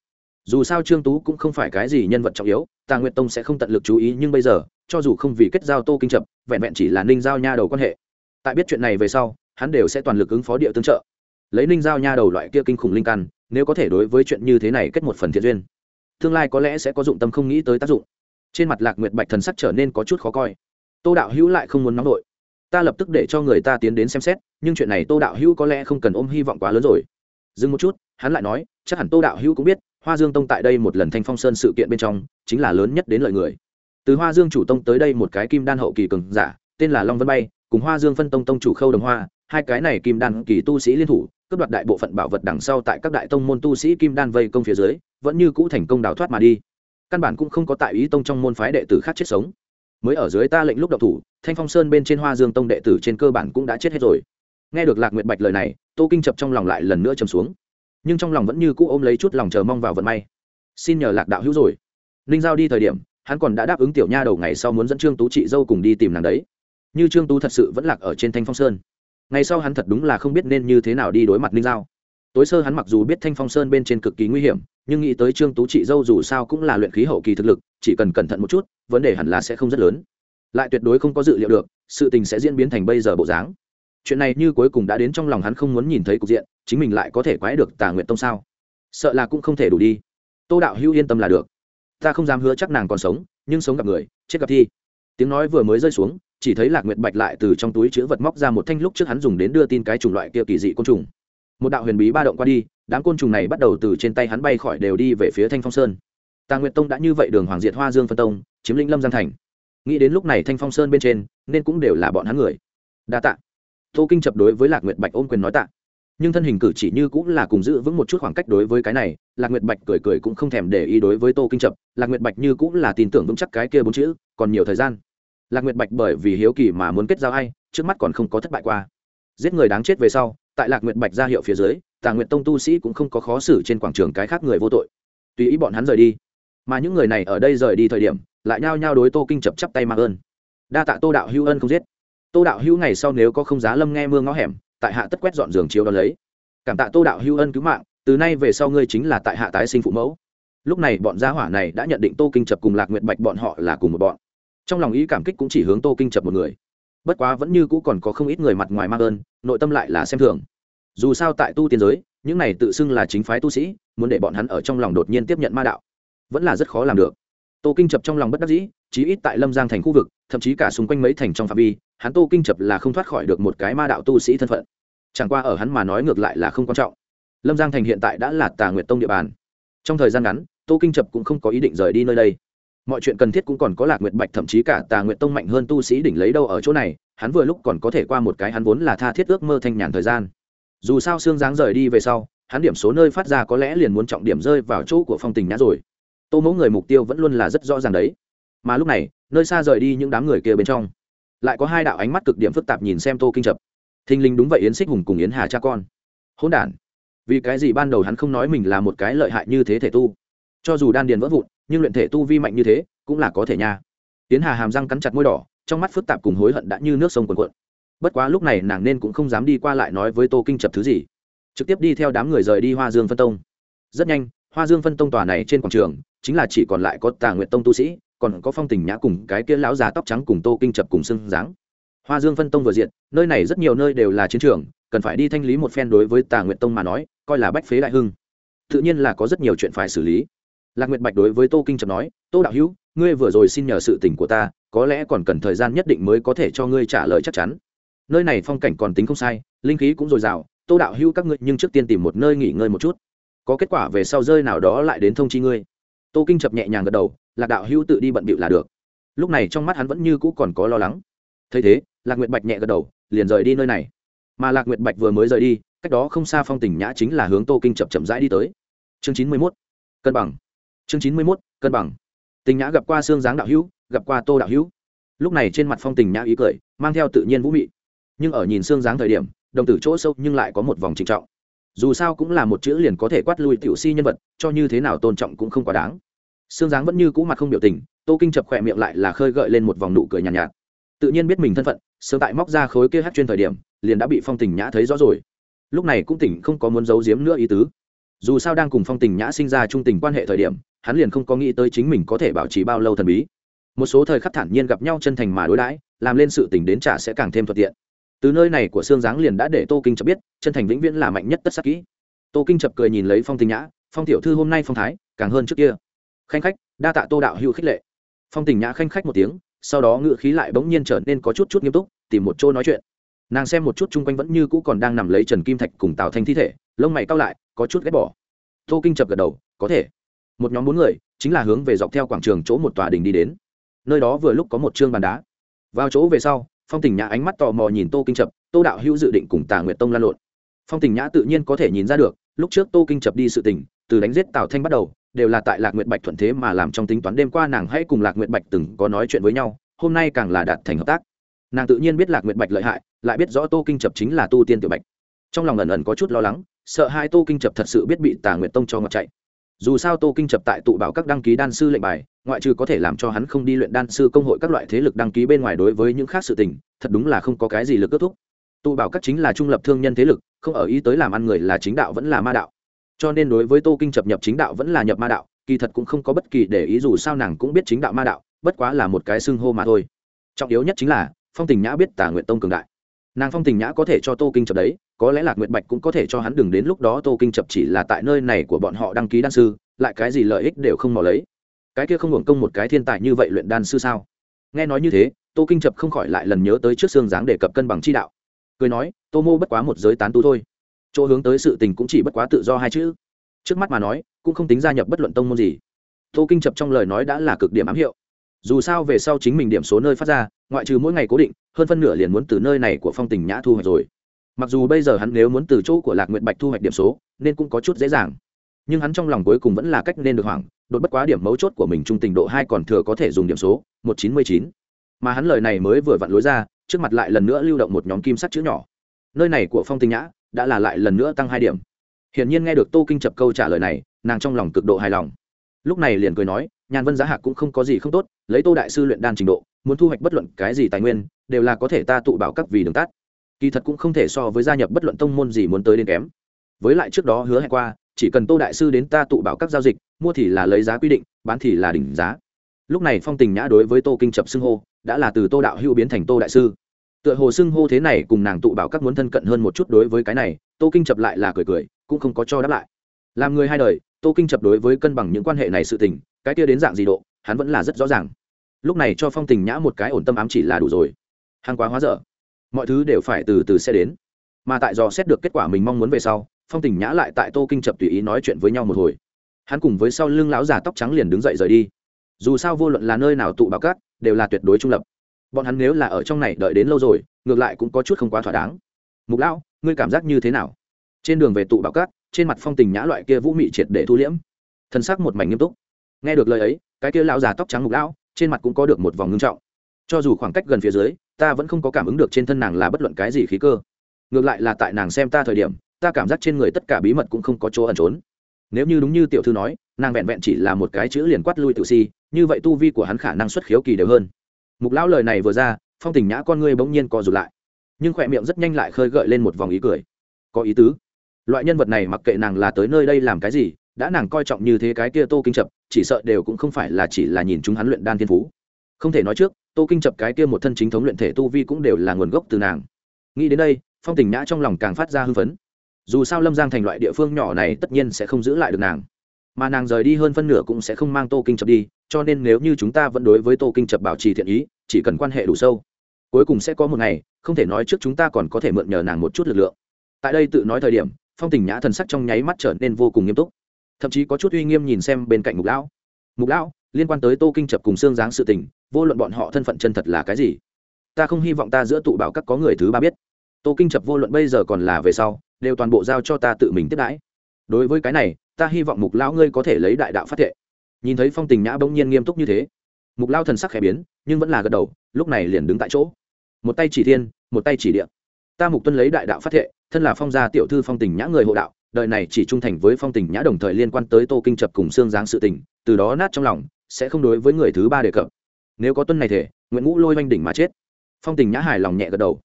Dù sao trương tú cũng không phải cái gì nhân vật trọng yếu, tà nguyệt tông sẽ không tận lực chú ý, nhưng bây giờ, cho dù không vì kết giao tô kinh trập vẹn vẹn chỉ là ninh giao nha đầu quan hệ tại biết chuyện này về sau, hắn đều sẽ toàn lực ứng phó địa tương trợ. Lấy ninh giao nha đầu loại kia kinh khủng linh căn, nếu có thể đối với chuyện như thế này kết một phần thiện duyên, tương lai có lẽ sẽ có dụng tâm không nghĩ tới tác dụng. Trên mặt lạc nguyệt bạch thần sắc trở nên có chút khó coi. Tô đạo hữu lại không muốn nóng đội ta lập tức để cho người ta tiến đến xem xét, nhưng chuyện này tô đạo hữu có lẽ không cần ôm hy vọng quá lớn rồi. Dừng một chút, hắn lại nói, chắc hẳn tô đạo hữu cũng biết, hoa dương tông tại đây một lần thanh phong sơn sự kiện bên trong, chính là lớn nhất đến lợi người. Từ hoa dương chủ tông tới đây một cái kim đan hậu kỳ cường giả, tên là long vân bay cùng hoa dương phân tông tông chủ khâu đồng hoa, hai cái này kim đan kỳ tu sĩ liên thủ, cướp đoạt đại bộ phận bảo vật đằng sau tại các đại tông môn tu sĩ kim đan vây công phía dưới, vẫn như cũ thành công đào thoát mà đi. Căn bản cũng không có tại ý tông trong môn phái đệ tử khác chết sống. Mới ở dưới ta lệnh lúc đậu thủ, thanh phong sơn bên trên hoa dương tông đệ tử trên cơ bản cũng đã chết hết rồi. Nghe được lạc nguyệt bạch lời này, tô kinh chập trong lòng lại lần nữa chầm xuống. Nhưng trong lòng vẫn như cũ ôm lấy chút lòng chờ mong vào vận may. Xin nhờ lạc đạo hữu rồi. Ninh giao đi thời điểm, hắn còn đã đáp ứng tiểu nha đầu ngày sau muốn dẫn trương tú chị dâu cùng đi tìm nàng đấy như trương tú thật sự vẫn lạc ở trên thanh phong sơn ngày sau hắn thật đúng là không biết nên như thế nào đi đối mặt ninh giao tối sơ hắn mặc dù biết thanh phong sơn bên trên cực kỳ nguy hiểm nhưng nghĩ tới trương tú chị dâu dù sao cũng là luyện khí hậu kỳ thực lực chỉ cần cẩn thận một chút vấn đề hẳn là sẽ không rất lớn lại tuyệt đối không có dự liệu được sự tình sẽ diễn biến thành bây giờ bộ dáng chuyện này như cuối cùng đã đến trong lòng hắn không muốn nhìn thấy cục diện chính mình lại có thể quái được tà nguyện tông sao sợ là cũng không thể đủ đi tô đạo hữu yên tâm là được ta không dám hứa chắc nàng còn sống nhưng sống gặp người chết gặp thi tiếng nói vừa mới rơi xuống chỉ thấy lạc nguyệt bạch lại từ trong túi chữ vật móc ra một thanh lúc trước hắn dùng đến đưa tin cái chủng loại kia kỳ dị côn trùng. Một đạo huyền bí ba động qua đi, đám côn trùng này bắt đầu từ trên tay hắn bay khỏi đều đi về phía thanh phong sơn. Tà nguyệt tông đã như vậy đường hoàng diệt hoa dương phân tông, chiếm lĩnh lâm giang thành. Nghĩ đến lúc này thanh phong sơn bên trên, nên cũng đều là bọn hắn người. Đa tạ. Tô kinh chập đối với lạc nguyệt bạch ôm quyền nói tạ. Nhưng thân hình cử chỉ như cũng là cùng giữ vững một chút khoảng cách đối với cái này, lạc nguyệt bạch cười cười cũng không thèm để ý đối với tô kinh chập. Lạc nguyệt bạch như cũng là tin tưởng vững chắc cái kia bốn chữ, còn nhiều thời gian lạc nguyệt bạch bởi vì hiếu kỳ mà muốn kết giao ai, trước mắt còn không có thất bại qua. Giết người đáng chết về sau, tại lạc nguyệt bạch ra hiệu phía dưới, tà nguyệt tông tu sĩ cũng không có khó xử trên quảng trường cái khác người vô tội. Tùy ý bọn hắn rời đi. Mà những người này ở đây rời đi thời điểm, lại nhao nhao đối tô kinh chập chắp tay mạc ơn. Đa tạ tô đạo hữu ân không giết. Tô đạo hữu ngày sau nếu có không giá lâm nghe mưa ngõ hẻm, tại hạ tất quét dọn giường chiếu đón lấy. Cảm tạ tô đạo hữu ân cứu mạng, từ nay về sau ngươi chính là tại hạ tái sinh phụ mẫu. Lúc này bọn gia hỏa này đã nhận định tô kinh chập cùng lạc nguyệt bạch bọn họ là cùng một bọn trong lòng ý cảm kích cũng chỉ hướng tô kinh chập một người. Bất quá vẫn như cũ còn có không ít người mặt ngoài mang ơn, nội tâm lại là xem thường. Dù sao tại tu tiên giới, những này tự xưng là chính phái tu sĩ, muốn để bọn hắn ở trong lòng đột nhiên tiếp nhận ma đạo, vẫn là rất khó làm được. Tô kinh chập trong lòng bất đắc dĩ, chí ít tại lâm giang thành khu vực, thậm chí cả xung quanh mấy thành trong phạm vi, hắn tô kinh chập là không thoát khỏi được một cái ma đạo tu sĩ thân phận. Chẳng qua ở hắn mà nói ngược lại là không quan trọng. Lâm giang thành hiện tại đã là tà nguyệt tông địa bàn. Trong thời gian ngắn, tô kinh chập cũng không có ý định rời đi nơi đây mọi chuyện cần thiết cũng còn có lạc nguyệt bạch, thậm chí cả tà nguyệt tông mạnh hơn tu sĩ đỉnh lấy đâu ở chỗ này, hắn vừa lúc còn có thể qua một cái hắn vốn là tha thiết ước mơ thanh nhàn thời gian. Dù sao xương dáng rời đi về sau, hắn điểm số nơi phát ra có lẽ liền muốn trọng điểm rơi vào chỗ của phong tình nhã rồi. Tô mẫu người mục tiêu vẫn luôn là rất rõ ràng đấy. Mà lúc này, nơi xa rời đi những đám người kia bên trong, lại có hai đạo ánh mắt cực điểm phức tạp nhìn xem tô kinh chập thình linh đúng vậy yến xích hùng cùng yến hà cha con. Hỗn đản. Vì cái gì ban đầu hắn không nói mình là một cái lợi hại như thế thể tu? Cho dù đan điền vỡ vụn nhưng luyện thể tu vi mạnh như thế cũng là có thể nha. Tiến hà hàm răng cắn chặt môi đỏ, trong mắt phức tạp cùng hối hận đã như nước sông cuồn cuộn. Bất quá lúc này nàng nên cũng không dám đi qua lại nói với tô kinh chập thứ gì. Trực tiếp đi theo đám người rời đi hoa dương phân tông. Rất nhanh, hoa dương phân tông tòa này trên quảng trường, chính là chỉ còn lại có tà nguyện tông tu sĩ, còn có phong tình nhã cùng cái kia lão già tóc trắng cùng tô kinh chập cùng xưng dáng. Hoa dương phân tông vừa diện, nơi này rất nhiều nơi đều là chiến trường, cần phải đi thanh lý một phen đối với tà nguyện tông mà nói, coi là bách phế đại hưng. Tự nhiên là có rất nhiều chuyện phải xử lý lạc nguyệt bạch đối với tô kinh chập nói, tô đạo hữu, ngươi vừa rồi xin nhờ sự tình của ta, có lẽ còn cần thời gian nhất định mới có thể cho ngươi trả lời chắc chắn. Nơi này phong cảnh còn tính không sai, linh khí cũng dồi dào, tô đạo hữu các ngươi nhưng trước tiên tìm một nơi nghỉ ngơi một chút. Có kết quả về sau rơi nào đó lại đến thông chi ngươi. Tô kinh chập nhẹ nhàng gật đầu, lạc đạo hữu tự đi bận bịu là được. Lúc này trong mắt hắn vẫn như cũ còn có lo lắng. Thấy thế, lạc nguyệt bạch nhẹ gật đầu, liền rời đi nơi này. Mà lạc nguyệt bạch vừa mới rời đi, cách đó không xa phong tình nhã chính là hướng tô kinh chập chậm rãi đi tới. Chương chín mươi mốt, cân bằng chương chín mươi mốt cân bằng. Tình nhã gặp qua xương dáng đạo hữu gặp qua tô đạo hữu. Lúc này trên mặt phong tình nhã ý cười mang theo tự nhiên vũ mị. Nhưng ở nhìn xương dáng thời điểm đồng tử chỗ sâu nhưng lại có một vòng trịnh trọng. Dù sao cũng là một chữ liền có thể quát lui tiểu si nhân vật cho như thế nào tôn trọng cũng không quá đáng. Xương dáng vẫn như cũ mặt không biểu tình tô kinh chập khỏe miệng lại là khơi gợi lên một vòng nụ cười nhàn nhạt, nhạt. Tự nhiên biết mình thân phận sớm tại móc ra khối kia hát chuyên thời điểm liền đã bị phong tình nhã thấy rõ rồi. Lúc này cũng tỉnh không có muốn giấu giếm nữa ý tứ. Dù sao đang cùng phong tình nhã sinh ra trung tình quan hệ thời điểm hắn liền không có nghĩ tới chính mình có thể bảo trì bao lâu thần bí. Một số thời khắc thản nhiên gặp nhau chân thành mà đối đãi, làm lên sự tình đến trả sẽ càng thêm thuận tiện. Từ nơi này của xương giáng liền đã để tô kinh chập biết, chân thành vĩnh viễn là mạnh nhất tất sắc kỹ. Tô kinh chập cười nhìn lấy phong tình nhã, phong tiểu thư hôm nay phong thái càng hơn trước kia. Khanh khách, đa tạ tô đạo hữu khích lệ. Phong tình nhã khanh khách một tiếng, sau đó ngự khí lại bỗng nhiên trở nên có chút chút nghiêm túc, tìm một chỗ nói chuyện. Nàng xem một chút chung quanh vẫn như cũ còn đang nằm lấy trần kim thạch cùng tào thanh thi thể, lông mày cao lại, có chút ghét bỏ. Tô kinh chập gật đầu, có thể một nhóm bốn người, chính là hướng về dọc theo quảng trường chỗ một tòa đình đi đến. Nơi đó vừa lúc có một chương bàn đá. Vào chỗ về sau, phong tình nhã ánh mắt tò mò nhìn tô kinh chập, tô đạo hữu dự định cùng tà nguyệt tông lan lộn. Phong tình nhã tự nhiên có thể nhìn ra được, lúc trước tô kinh chập đi sự tình, từ đánh giết tào thanh bắt đầu, đều là tại lạc nguyệt bạch thuận thế mà làm trong tính toán đêm qua nàng hãy cùng lạc nguyệt bạch từng có nói chuyện với nhau, hôm nay càng là đạt thành hợp tác. Nàng tự nhiên biết lạc nguyệt bạch lợi hại, lại biết rõ tô kinh chập chính là tu tiên tiểu bạch. Trong lòng ẩn ẩn có chút lo lắng, sợ hai tô kinh chập thật sự biết bị tà nguyệt tông cho ngọt chạy dù sao tô kinh chập tại tụ bảo các đăng ký đan sư lệnh bài, ngoại trừ có thể làm cho hắn không đi luyện đan sư công hội các loại thế lực đăng ký bên ngoài đối với những khác sự tình, thật đúng là không có cái gì lực kết thúc. Tụ bảo các chính là trung lập thương nhân thế lực, không ở ý tới làm ăn người là chính đạo vẫn là ma đạo. Cho nên đối với tô kinh chập nhập chính đạo vẫn là nhập ma đạo, kỳ thật cũng không có bất kỳ để ý dù sao nàng cũng biết chính đạo ma đạo, bất quá là một cái xưng hô mà thôi. Trọng yếu nhất chính là, phong tình nhã biết tà nguyện tông cường đại nàng phong tình nhã có thể cho tô kinh chập đấy, có lẽ lạc nguyệt bạch cũng có thể cho hắn đừng đến lúc đó tô kinh chập chỉ là tại nơi này của bọn họ đăng ký đan sư, lại cái gì lợi ích đều không mò lấy. Cái kia không hưởng công một cái thiên tài như vậy luyện đan sư sao? Nghe nói như thế, tô kinh chập không khỏi lại lần nhớ tới trước xương dáng để cập cân bằng chi đạo. Cười nói, tô mô bất quá một giới tán tu thôi. Chỗ hướng tới sự tình cũng chỉ bất quá tự do hai chữ. Trước mắt mà nói, cũng không tính gia nhập bất luận tông môn gì. Tô kinh chập trong lời nói đã là cực điểm ám hiệu dù sao về sau chính mình điểm số nơi phát ra, ngoại trừ mỗi ngày cố định, hơn phân nửa liền muốn từ nơi này của phong tình nhã thu hoạch rồi. Mặc dù bây giờ hắn nếu muốn từ chỗ của lạc nguyện bạch thu hoạch điểm số, nên cũng có chút dễ dàng. Nhưng hắn trong lòng cuối cùng vẫn là cách nên được hoảng, đột bất quá điểm mấu chốt của mình trung tình độ hai còn thừa có thể dùng điểm số, một chín mươi chín. Mà hắn lời này mới vừa vặn lối ra, trước mặt lại lần nữa lưu động một nhóm kim sắc chữ nhỏ. Nơi này của phong tình nhã đã là lại lần nữa tăng hai điểm. Hiển nhiên nghe được tô kinh chập câu trả lời này, nàng trong lòng cực độ hài lòng. Lúc này liền cười nói nhàn vân giá hạc cũng không có gì không tốt, lấy tô đại sư luyện đan trình độ, muốn thu hoạch bất luận cái gì tài nguyên, đều là có thể ta tụ bảo các vì đường tắt. Kỳ thật cũng không thể so với gia nhập bất luận tông môn gì muốn tới đến kém. Với lại trước đó hứa hẹn qua, chỉ cần tô đại sư đến ta tụ bảo các giao dịch, mua thì là lấy giá quy định, bán thì là đỉnh giá. Lúc này phong tình nhã đối với tô kinh chập xưng hô, đã là từ tô đạo hữu biến thành tô đại sư. Tựa hồ xưng hô thế này cùng nàng tụ bảo các muốn thân cận hơn một chút đối với cái này, tô kinh chập lại là cười cười, cũng không có cho đáp lại. Làm người hai đời, tô kinh chập đối với cân bằng những quan hệ này sự tình cái kia đến dạng gì độ, hắn vẫn là rất rõ ràng. Lúc này cho phong tình nhã một cái ổn tâm ám chỉ là đủ rồi. Hàng quá hóa dở. Mọi thứ đều phải từ từ sẽ đến. Mà tại do xét được kết quả mình mong muốn về sau, phong tình nhã lại tại tô kinh chập tùy ý nói chuyện với nhau một hồi. Hắn cùng với sau lưng lão già tóc trắng liền đứng dậy rời đi. Dù sao vô luận là nơi nào tụ bảo cát, đều là tuyệt đối trung lập. Bọn hắn nếu là ở trong này đợi đến lâu rồi, ngược lại cũng có chút không quá thỏa đáng. Mục lão, ngươi cảm giác như thế nào? Trên đường về tụ bảo cát, trên mặt phong tình nhã loại kia vũ mị triệt để thu liễm. Thân xác một mảnh nghiêm túc nghe được lời ấy, cái kia lão già tóc trắng mục lão, trên mặt cũng có được một vòng ngưng trọng. Cho dù khoảng cách gần phía dưới, ta vẫn không có cảm ứng được trên thân nàng là bất luận cái gì khí cơ. Ngược lại là tại nàng xem ta thời điểm, ta cảm giác trên người tất cả bí mật cũng không có chỗ ẩn trốn. Nếu như đúng như tiểu thư nói, nàng vẹn vẹn chỉ là một cái chữ liền quát lui tự si, như vậy tu vi của hắn khả năng xuất khiếu kỳ đều hơn. Mục lão lời này vừa ra, phong tình nhã con ngươi bỗng nhiên co rụt lại. Nhưng khỏe miệng rất nhanh lại khơi gợi lên một vòng ý cười. Có ý tứ. Loại nhân vật này mặc kệ nàng là tới nơi đây làm cái gì đã nàng coi trọng như thế cái kia tô kinh chập, chỉ sợ đều cũng không phải là chỉ là nhìn chúng hắn luyện đan thiên phú. Không thể nói trước, tô kinh chập cái kia một thân chính thống luyện thể tu vi cũng đều là nguồn gốc từ nàng. Nghĩ đến đây, phong tình nhã trong lòng càng phát ra hưng phấn. Dù sao lâm giang thành loại địa phương nhỏ này tất nhiên sẽ không giữ lại được nàng. Mà nàng rời đi hơn phân nửa cũng sẽ không mang tô kinh chập đi, cho nên nếu như chúng ta vẫn đối với tô kinh chập bảo trì thiện ý, chỉ cần quan hệ đủ sâu, cuối cùng sẽ có một ngày, không thể nói trước chúng ta còn có thể mượn nhờ nàng một chút lực lượng. Tại đây tự nói thời điểm, phong tình nhã thần sắc trong nháy mắt trở nên vô cùng nghiêm túc thậm chí có chút uy nghiêm nhìn xem bên cạnh mục lão. Mục lão, liên quan tới tô kinh chập cùng xương dáng sự tình, vô luận bọn họ thân phận chân thật là cái gì, ta không hy vọng ta giữa tụ bảo các có người thứ ba biết. Tô kinh chập vô luận bây giờ còn là về sau, đều toàn bộ giao cho ta tự mình tiếp đãi. Đối với cái này, ta hy vọng mục lão ngươi có thể lấy đại đạo phát thệ. Nhìn thấy phong tình nhã bỗng nhiên nghiêm túc như thế, mục lao thần sắc khẽ biến, nhưng vẫn là gật đầu, lúc này liền đứng tại chỗ. Một tay chỉ thiên, một tay chỉ địa. Ta mục tuân lấy đại đạo phát thệ, thân là phong gia tiểu thư phong tình nhã người hộ đạo đời này chỉ trung thành với phong tình nhã đồng thời liên quan tới tô kinh chập cùng xương giáng sự tình, từ đó nát trong lòng, sẽ không đối với người thứ ba đề cập. Nếu có tuân này thể, nguyễn ngũ lôi oanh đỉnh mà chết. Phong tình nhã hài lòng nhẹ gật đầu.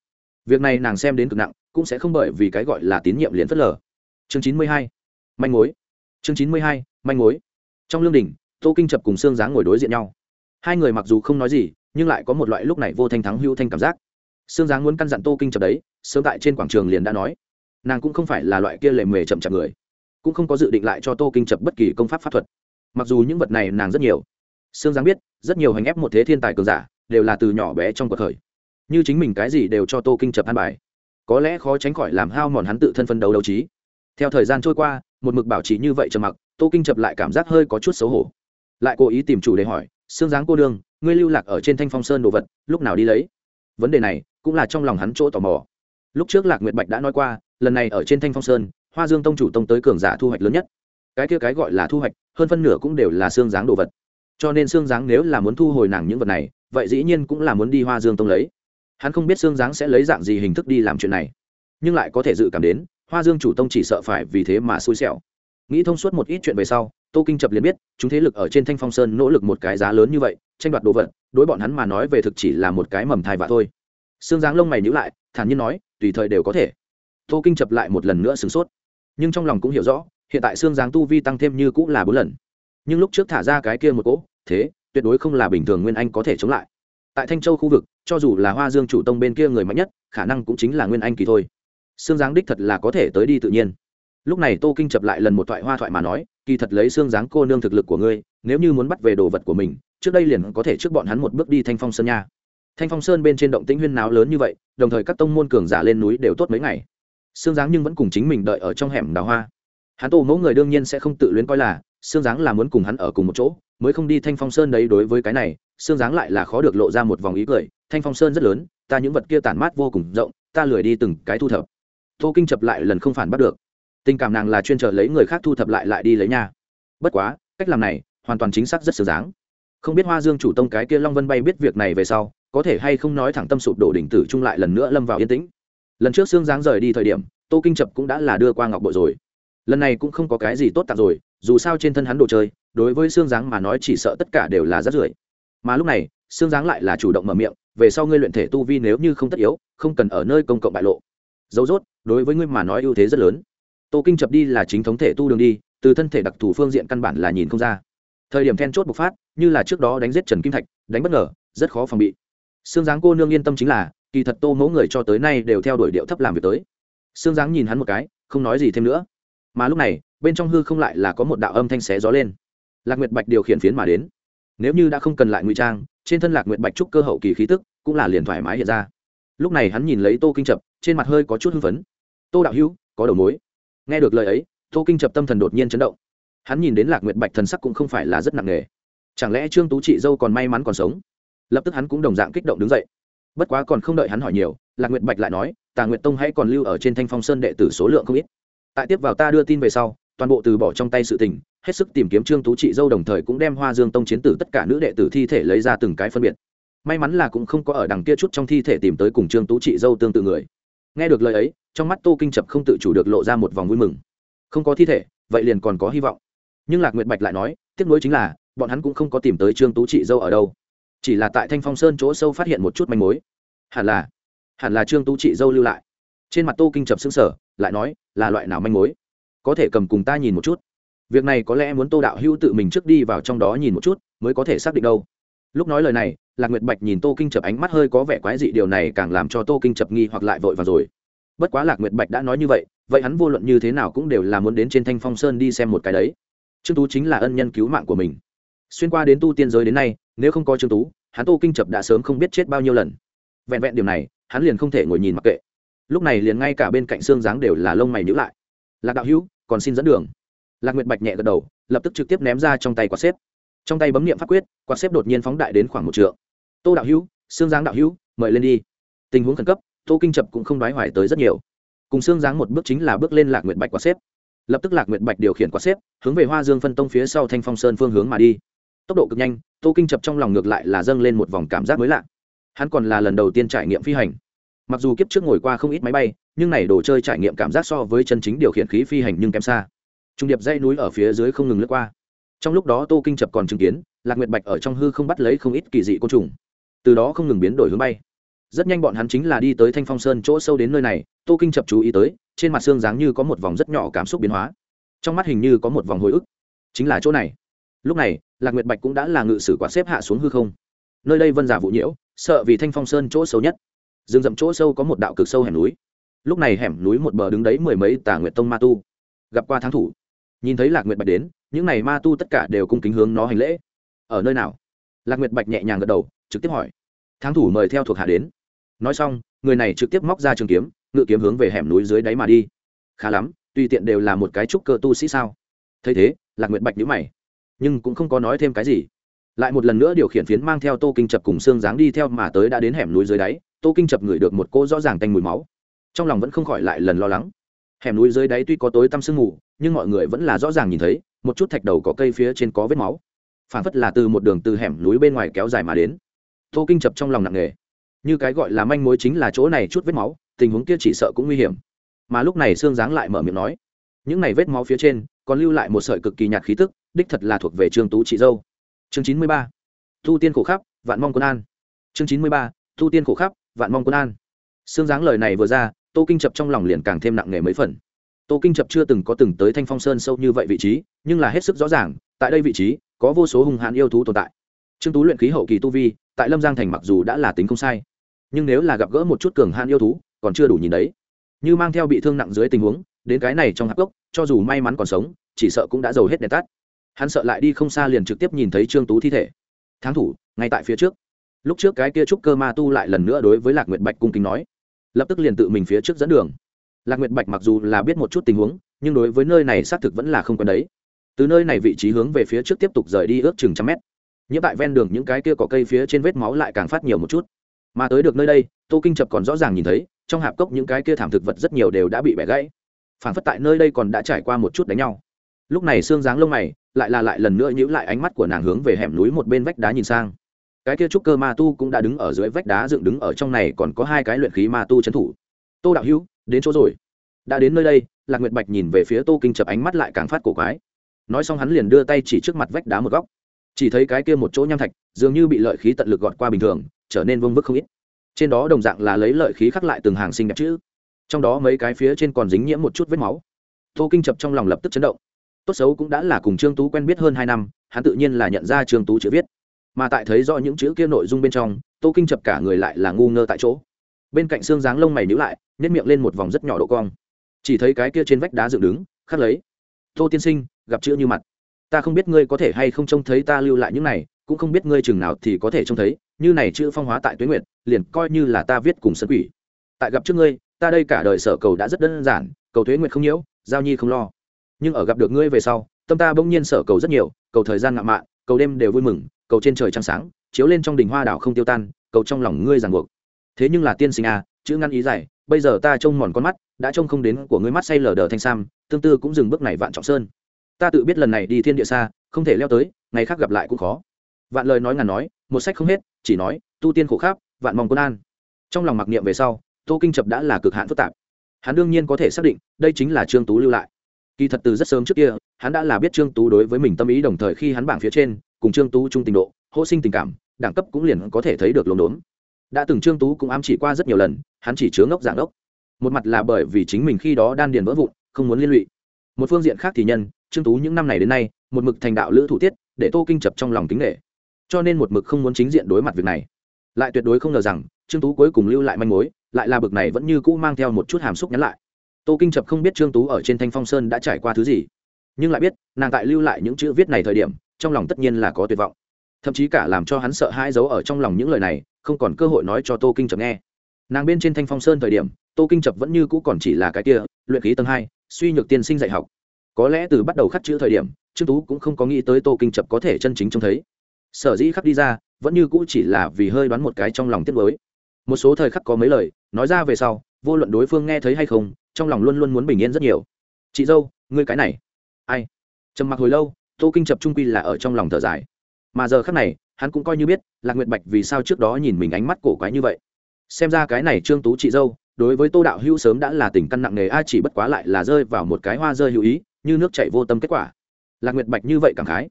Việc này nàng xem đến cực nặng, cũng sẽ không bởi vì cái gọi là tín nhiệm liền phất lờ. Chương chín mươi hai, manh mối. Chương chín mươi hai, manh mối. Trong lương đình tô kinh chập cùng xương giáng ngồi đối diện nhau. Hai người mặc dù không nói gì, nhưng lại có một loại lúc này vô thanh thắng hưu thanh cảm giác. Xương giáng muốn căn dặn tô kinh chập đấy, sớm tại trên quảng trường liền đã nói nàng cũng không phải là loại kia lề mề chậm chạp người, cũng không có dự định lại cho tô kinh chập bất kỳ công pháp pháp thuật. Mặc dù những vật này nàng rất nhiều, sương giang biết, rất nhiều hành ép một thế thiên tài cường giả đều là từ nhỏ bé trong cuộc khởi. Như chính mình cái gì đều cho tô kinh chập an bài. Có lẽ khó tránh khỏi làm hao mòn hắn tự thân phân đấu đấu trí. Theo thời gian trôi qua, một mực bảo trì như vậy trầm mặc, tô kinh chập lại cảm giác hơi có chút xấu hổ. Lại cố ý tìm chủ để hỏi xương dáng cô đương ngươi lưu lạc ở trên thanh phong sơn đồ vật, lúc nào đi lấy? Vấn đề này cũng là trong lòng hắn chỗ tò mò lúc trước lạc nguyệt bạch đã nói qua, lần này ở trên thanh phong sơn, hoa dương tông chủ tông tới cường giả thu hoạch lớn nhất. Cái kia cái gọi là thu hoạch, hơn phân nửa cũng đều là xương dáng đồ vật. Cho nên xương dáng nếu là muốn thu hồi nàng những vật này, vậy dĩ nhiên cũng là muốn đi hoa dương tông lấy. Hắn không biết xương dáng sẽ lấy dạng gì hình thức đi làm chuyện này, nhưng lại có thể dự cảm đến, hoa dương chủ tông chỉ sợ phải vì thế mà xui xẻo. Nghĩ thông suốt một ít chuyện về sau, tô kinh chập liền biết, chúng thế lực ở trên thanh phong sơn nỗ lực một cái giá lớn như vậy, tranh đoạt đồ vật, đối bọn hắn mà nói về thực chỉ là một cái mầm thai vạ thôi xương dáng lông mày nhữ lại, thản nhiên nói, tùy thời đều có thể. Tô kinh chập lại một lần nữa sửng sốt. Nhưng trong lòng cũng hiểu rõ, hiện tại xương dáng tu vi tăng thêm như cũng là bốn lần. Nhưng lúc trước thả ra cái kia một cỗ, thế, tuyệt đối không là bình thường nguyên anh có thể chống lại. Tại thanh châu khu vực, cho dù là hoa dương chủ tông bên kia người mạnh nhất, khả năng cũng chính là nguyên anh kỳ thôi. Xương dáng đích thật là có thể tới đi tự nhiên. Lúc này tô kinh chập lại lần một thoại hoa thoại mà nói, kỳ thật lấy xương dáng cô nương thực lực của ngươi, nếu như muốn bắt về đồ vật của mình, trước đây liền có thể trước bọn hắn một bước đi thanh phong sơn nha thanh phong sơn bên trên động tĩnh huyên náo lớn như vậy, đồng thời các tông môn cường giả lên núi đều tốt mấy ngày. Xương dáng nhưng vẫn cùng chính mình đợi ở trong hẻm đào hoa. Hắn tổ mẫu người đương nhiên sẽ không tự luyến coi là xương dáng là muốn cùng hắn ở cùng một chỗ, mới không đi thanh phong sơn đấy đối với cái này xương dáng lại là khó được lộ ra một vòng ý cười, thanh phong sơn rất lớn, ta những vật kia tản mát vô cùng rộng, ta lười đi từng cái thu thập. Tô kinh chập lại lần không phản bắt được. Tình cảm nàng là chuyên trở lấy người khác thu thập lại lại đi lấy nhà bất quá, cách làm này, hoàn toàn chính xác rất xương dáng không biết hoa dương chủ tông cái kia long vân bay biết việc này về sau, có thể hay không nói thẳng tâm sụp đổ đỉnh tử trung lại lần nữa lâm vào yên tĩnh. Lần trước xương giáng rời đi thời điểm, tô kinh chập cũng đã là đưa qua ngọc bội rồi. Lần này cũng không có cái gì tốt tặng rồi, dù sao trên thân hắn đồ chơi, đối với xương giáng mà nói chỉ sợ tất cả đều là rất rưởi. Mà lúc này xương giáng lại là chủ động mở miệng, về sau ngươi luyện thể tu vi nếu như không tất yếu, không cần ở nơi công cộng bại lộ. Dấu dốt đối với ngươi mà nói ưu thế rất lớn. Tô kinh chập đi là chính thống thể tu đường đi, từ thân thể đặc thù phương diện căn bản là nhìn không ra thời điểm then chốt bộc phát, như là trước đó đánh giết trần kim thạch, đánh bất ngờ, rất khó phòng bị. Xương giáng cô nương yên tâm chính là, kỳ thật tô mẫu người cho tới nay đều theo đuổi điệu thấp làm việc tới. Xương giáng nhìn hắn một cái, không nói gì thêm nữa. Mà lúc này, bên trong hư không lại là có một đạo âm thanh xé gió lên. Lạc nguyệt bạch điều khiển phiến mà đến. Nếu như đã không cần lại ngụy trang, trên thân lạc nguyệt bạch trúc cơ hậu kỳ khí tức cũng là liền thoải mái hiện ra. Lúc này hắn nhìn lấy tô kinh chập, trên mặt hơi có chút hưng phấn. Tô đạo hữu, có đầu mối. Nghe được lời ấy, tô kinh chập tâm thần đột nhiên chấn động hắn nhìn đến lạc nguyệt bạch thần sắc cũng không phải là rất nặng nề. Chẳng lẽ trương tú chị dâu còn may mắn còn sống? Lập tức hắn cũng đồng dạng kích động đứng dậy. Bất quá còn không đợi hắn hỏi nhiều, lạc nguyệt bạch lại nói, tà nguyệt tông hãy còn lưu ở trên thanh phong sơn đệ tử số lượng không ít. Tại tiếp vào ta đưa tin về sau, toàn bộ từ bỏ trong tay sự tình, hết sức tìm kiếm trương tú trị dâu đồng thời cũng đem hoa dương tông chiến tử tất cả nữ đệ tử thi thể lấy ra từng cái phân biệt. May mắn là cũng không có ở đằng kia chút trong thi thể tìm tới cùng trương tú trị dâu tương tự người. Nghe được lời ấy, trong mắt tô kinh chập không tự chủ được lộ ra một vòng vui mừng. Không có thi thể, vậy liền còn có hy vọng nhưng lạc nguyệt bạch lại nói, tiếc nuối chính là, bọn hắn cũng không có tìm tới trương tú chị dâu ở đâu. Chỉ là tại thanh phong sơn chỗ sâu phát hiện một chút manh mối. Hẳn là hẳn là trương tú chị dâu lưu lại. Trên mặt tô kinh chập xứng sở lại nói, là loại nào manh mối? Có thể cầm cùng ta nhìn một chút. Việc này có lẽ muốn tô đạo hữu tự mình trước đi vào trong đó nhìn một chút, mới có thể xác định đâu. Lúc nói lời này, lạc nguyệt bạch nhìn tô kinh chập ánh mắt hơi có vẻ quái dị, điều này càng làm cho tô kinh chập nghi hoặc lại vội vàng rồi. Bất quá lạc nguyệt bạch đã nói như vậy vậy hắn vô luận như thế nào cũng đều là muốn đến trên thanh phong sơn đi xem một cái đấy trương tú chính là ân nhân cứu mạng của mình. Xuyên qua đến tu tiên giới đến nay, nếu không có trương tú, hắn tô kinh chập đã sớm không biết chết bao nhiêu lần. Vẹn vẹn điều này, hắn liền không thể ngồi nhìn mặc kệ. Lúc này liền ngay cả bên cạnh xương dáng đều là lông mày nhữ lại. Lạc đạo hữu, còn xin dẫn đường. Lạc nguyệt bạch nhẹ gật đầu, lập tức trực tiếp ném ra trong tay quạt xếp. Trong tay bấm niệm pháp quyết, quạt xếp đột nhiên phóng đại đến khoảng một trượng. Tô đạo hữu, xương giáng đạo hữu, mời lên đi. Tình huống khẩn cấp, tô kinh chập cũng không đoái hoài tới rất nhiều. Cùng xương giáng một bước chính là bước lên lạc nguyệt bạch quạt xếp lập tức lạc nguyệt bạch điều khiển quạt xếp, hướng về hoa dương phân tông phía sau thanh phong sơn phương hướng mà đi. Tốc độ cực nhanh, tô kinh chập trong lòng ngược lại là dâng lên một vòng cảm giác mới lạ. Hắn còn là lần đầu tiên trải nghiệm phi hành. Mặc dù kiếp trước ngồi qua không ít máy bay, nhưng này đồ chơi trải nghiệm cảm giác so với chân chính điều khiển khí phi hành nhưng kém xa. Trung điệp dãy núi ở phía dưới không ngừng lướt qua. Trong lúc đó tô kinh chập còn chứng kiến, lạc nguyệt bạch ở trong hư không bắt lấy không ít kỳ dị côn trùng. Từ đó không ngừng biến đổi hướng bay. Rất nhanh bọn hắn chính là đi tới thanh phong sơn chỗ sâu đến nơi này, tô kinh chập chú ý tới trên mặt xương dáng như có một vòng rất nhỏ cảm xúc biến hóa. Trong mắt hình như có một vòng hồi ức. Chính là chỗ này. Lúc này, lạc nguyệt bạch cũng đã là ngự sử quả xếp hạ xuống hư không. Nơi đây vân giả vụ nhiễu, sợ vì thanh phong sơn chỗ sâu nhất. Rừng rậm chỗ sâu có một đạo cực sâu hẻm núi. Lúc này hẻm núi một bờ đứng đấy mười mấy tà nguyệt tông ma tu. Gặp qua thắng thủ. Nhìn thấy lạc nguyệt bạch đến, những này ma tu tất cả đều cung kính hướng nó hành lễ. Ở nơi nào? Lạc nguyệt bạch nhẹ nhàng gật đầu, trực tiếp hỏi. Thắng thủ mời theo thuộc hạ đến. Nói xong, người này trực tiếp móc ra trường kiếm ngự kiếm hướng về hẻm núi dưới đáy mà đi. Khá lắm, tùy tiện đều là một cái trúc cơ tu sĩ sao? Thấy thế, lạc nguyệt bạch nhữ mày, nhưng cũng không có nói thêm cái gì. Lại một lần nữa điều khiển phiến mang theo tô kinh chập cùng xương dáng đi theo mà tới đã đến hẻm núi dưới đáy, tô kinh chập ngửi được một cô rõ ràng tanh mùi máu. Trong lòng vẫn không khỏi lại lần lo lắng. Hẻm núi dưới đáy tuy có tối tăm sương mù, nhưng mọi người vẫn là rõ ràng nhìn thấy, một chút thạch đầu có cây phía trên có vết máu. Phản phất là từ một đường từ hẻm núi bên ngoài kéo dài mà đến. Tô kinh chập trong lòng nặng nề. Như cái gọi là manh mối chính là chỗ này chút vết máu tình huống kia chỉ sợ cũng nguy hiểm. Mà lúc này xương giáng lại mở miệng nói, những này vết máu phía trên còn lưu lại một sợi cực kỳ nhạt khí tức, đích thật là thuộc về trương tú chị dâu. Chương chín mươi ba, thu tiên khổ khắp, vạn mong quân an. Chương chín mươi ba, thu tiên khổ khắp, vạn mong quân an. Xương giáng lời này vừa ra, tô kinh chập trong lòng liền càng thêm nặng nề mấy phần. Tô kinh chập chưa từng có từng tới thanh phong sơn sâu như vậy vị trí, nhưng là hết sức rõ ràng, tại đây vị trí, có vô số hung hãn yêu thú tồn tại. Trương tú luyện khí hậu kỳ tu vi, tại lâm giang thành mặc dù đã là tính không sai, nhưng nếu là gặp gỡ một chút cường hãn yêu thú còn chưa đủ nhìn đấy. Như mang theo bị thương nặng dưới tình huống, đến cái này trong hạp gốc cho dù may mắn còn sống, chỉ sợ cũng đã giàu hết đèn tắt. Hắn sợ lại đi không xa liền trực tiếp nhìn thấy trương tú thi thể. Tháng thủ, ngay tại phía trước. Lúc trước cái kia trúc cơ ma tu lại lần nữa đối với lạc nguyệt bạch cung kính nói, lập tức liền tự mình phía trước dẫn đường. Lạc nguyệt bạch mặc dù là biết một chút tình huống, nhưng đối với nơi này xác thực vẫn là không quen đấy. Từ nơi này vị trí hướng về phía trước tiếp tục rời đi ước chừng trăm mét. Những tại ven đường những cái kia có cây phía trên vết máu lại càng phát nhiều một chút mà tới được nơi đây, tô kinh chập còn rõ ràng nhìn thấy, trong hạp cốc những cái kia thảm thực vật rất nhiều đều đã bị bẻ gãy. Phản phất tại nơi đây còn đã trải qua một chút đánh nhau. Lúc này xương dáng lông mày, lại là lại lần nữa nhữ lại ánh mắt của nàng hướng về hẻm núi một bên vách đá nhìn sang. Cái kia trúc cơ ma tu cũng đã đứng ở dưới vách đá dựng đứng ở trong này, còn có hai cái luyện khí ma tu trấn thủ. Tô đạo hữu, đến chỗ rồi. Đã đến nơi đây, lạc nguyệt bạch nhìn về phía tô kinh chập ánh mắt lại càng phát cổ quái. Nói xong hắn liền đưa tay chỉ trước mặt vách đá một góc. Chỉ thấy cái kia một chỗ nham thạch, dường như bị lợi khí tận lực gọt qua bình thường trở nên vương vức không ít. Trên đó đồng dạng là lấy lợi khí khắc lại từng hàng sinh đẹp chữ. Trong đó mấy cái phía trên còn dính nhiễm một chút vết máu. Tô kinh chập trong lòng lập tức chấn động. Tốt xấu cũng đã là cùng trương tú quen biết hơn hai năm, hắn tự nhiên là nhận ra trương tú chữ viết. Mà tại thấy rõ những chữ kia nội dung bên trong, tô kinh chập cả người lại là ngu ngơ tại chỗ. Bên cạnh xương dáng lông mày nhữ lại nhét miệng lên một vòng rất nhỏ độ cong. Chỉ thấy cái kia trên vách đá dựng đứng, khắc lấy. Tô tiên sinh, gặp chữ như mặt. Ta không biết ngươi có thể hay không trông thấy ta lưu lại những này, cũng không biết ngươi chừng nào thì có thể trông thấy như này chữ phong hóa tại tuyến nguyệt, liền coi như là ta viết cùng sân quỷ. Tại gặp trước ngươi, ta đây cả đời sở cầu đã rất đơn giản, cầu thuế nguyệt không nhiễu, giao nhi không lo. Nhưng ở gặp được ngươi về sau, tâm ta bỗng nhiên sở cầu rất nhiều, cầu thời gian ngạo mạn, cầu đêm đều vui mừng, cầu trên trời trăng sáng, chiếu lên trong đỉnh hoa đảo không tiêu tan, cầu trong lòng ngươi ràng buộc. Thế nhưng là tiên sinh à chữ ngăn ý giải, bây giờ ta trông mòn con mắt, đã trông không đến của ngươi mắt say lờ đờ thanh sam, tương tư cũng dừng bước này vạn trọng sơn. Ta tự biết lần này đi thiên địa xa, không thể leo tới, ngày khác gặp lại cũng khó. Vạn lời nói ngàn nói một sách không hết, chỉ nói, tu tiên khổ kháp, vạn mong quân an. Trong lòng mặc niệm về sau, tô kinh chập đã là cực hạn phức tạp. Hắn đương nhiên có thể xác định, đây chính là trương tú lưu lại. Kỳ thật từ rất sớm trước kia, hắn đã là biết trương tú đối với mình tâm ý đồng thời khi hắn bảng phía trên, cùng trương tú chung tình độ, hỗ sinh tình cảm, đẳng cấp cũng liền có thể thấy được lồn đốn đã từng trương tú cũng ám chỉ qua rất nhiều lần, hắn chỉ chứa ngốc dạng ngốc. Một mặt là bởi vì chính mình khi đó đan điền vỡ vụn, không muốn liên lụy. Một phương diện khác thì nhân, trương tú những năm này đến nay, một mực thành đạo lữ thủ tiết, để tô kinh chập trong lòng kính nghệ cho nên một mực không muốn chính diện đối mặt việc này. Lại tuyệt đối không ngờ rằng, trương tú cuối cùng lưu lại manh mối, lại là bực này vẫn như cũ mang theo một chút hàm xúc nhắn lại. Tô kinh chập không biết trương tú ở trên thanh phong sơn đã trải qua thứ gì, nhưng lại biết, nàng tại lưu lại những chữ viết này thời điểm, trong lòng tất nhiên là có tuyệt vọng. Thậm chí cả làm cho hắn sợ hãi giấu ở trong lòng những lời này, không còn cơ hội nói cho tô kinh chập nghe. Nàng bên trên thanh phong sơn thời điểm, tô kinh chập vẫn như cũ còn chỉ là cái kia, luyện khí tầng hai, suy nhược tiên sinh dạy học. Có lẽ từ bắt đầu khắc chữ thời điểm, trương tú cũng không có nghĩ tới tô kinh chập có thể chân chính trông thấy sở dĩ khắc đi ra, vẫn như cũ chỉ là vì hơi đoán một cái trong lòng tiết mới một số thời khắc có mấy lời, nói ra về sau, vô luận đối phương nghe thấy hay không, trong lòng luôn luôn muốn bình yên rất nhiều. Chị dâu, ngươi cái này. Ai? Trầm mặc hồi lâu, tô kinh chập trung quy là ở trong lòng thở dài. Mà giờ khắc này, hắn cũng coi như biết, lạc nguyệt bạch vì sao trước đó nhìn mình ánh mắt cổ quái như vậy. Xem ra cái này trương tú chị dâu, đối với tô đạo hữu sớm đã là tình căn nặng nề, a chỉ bất quá lại là rơi vào một cái hoa rơi hữu ý, như nước chảy vô tâm kết quả. Lạc nguyệt bạch như vậy cảm khái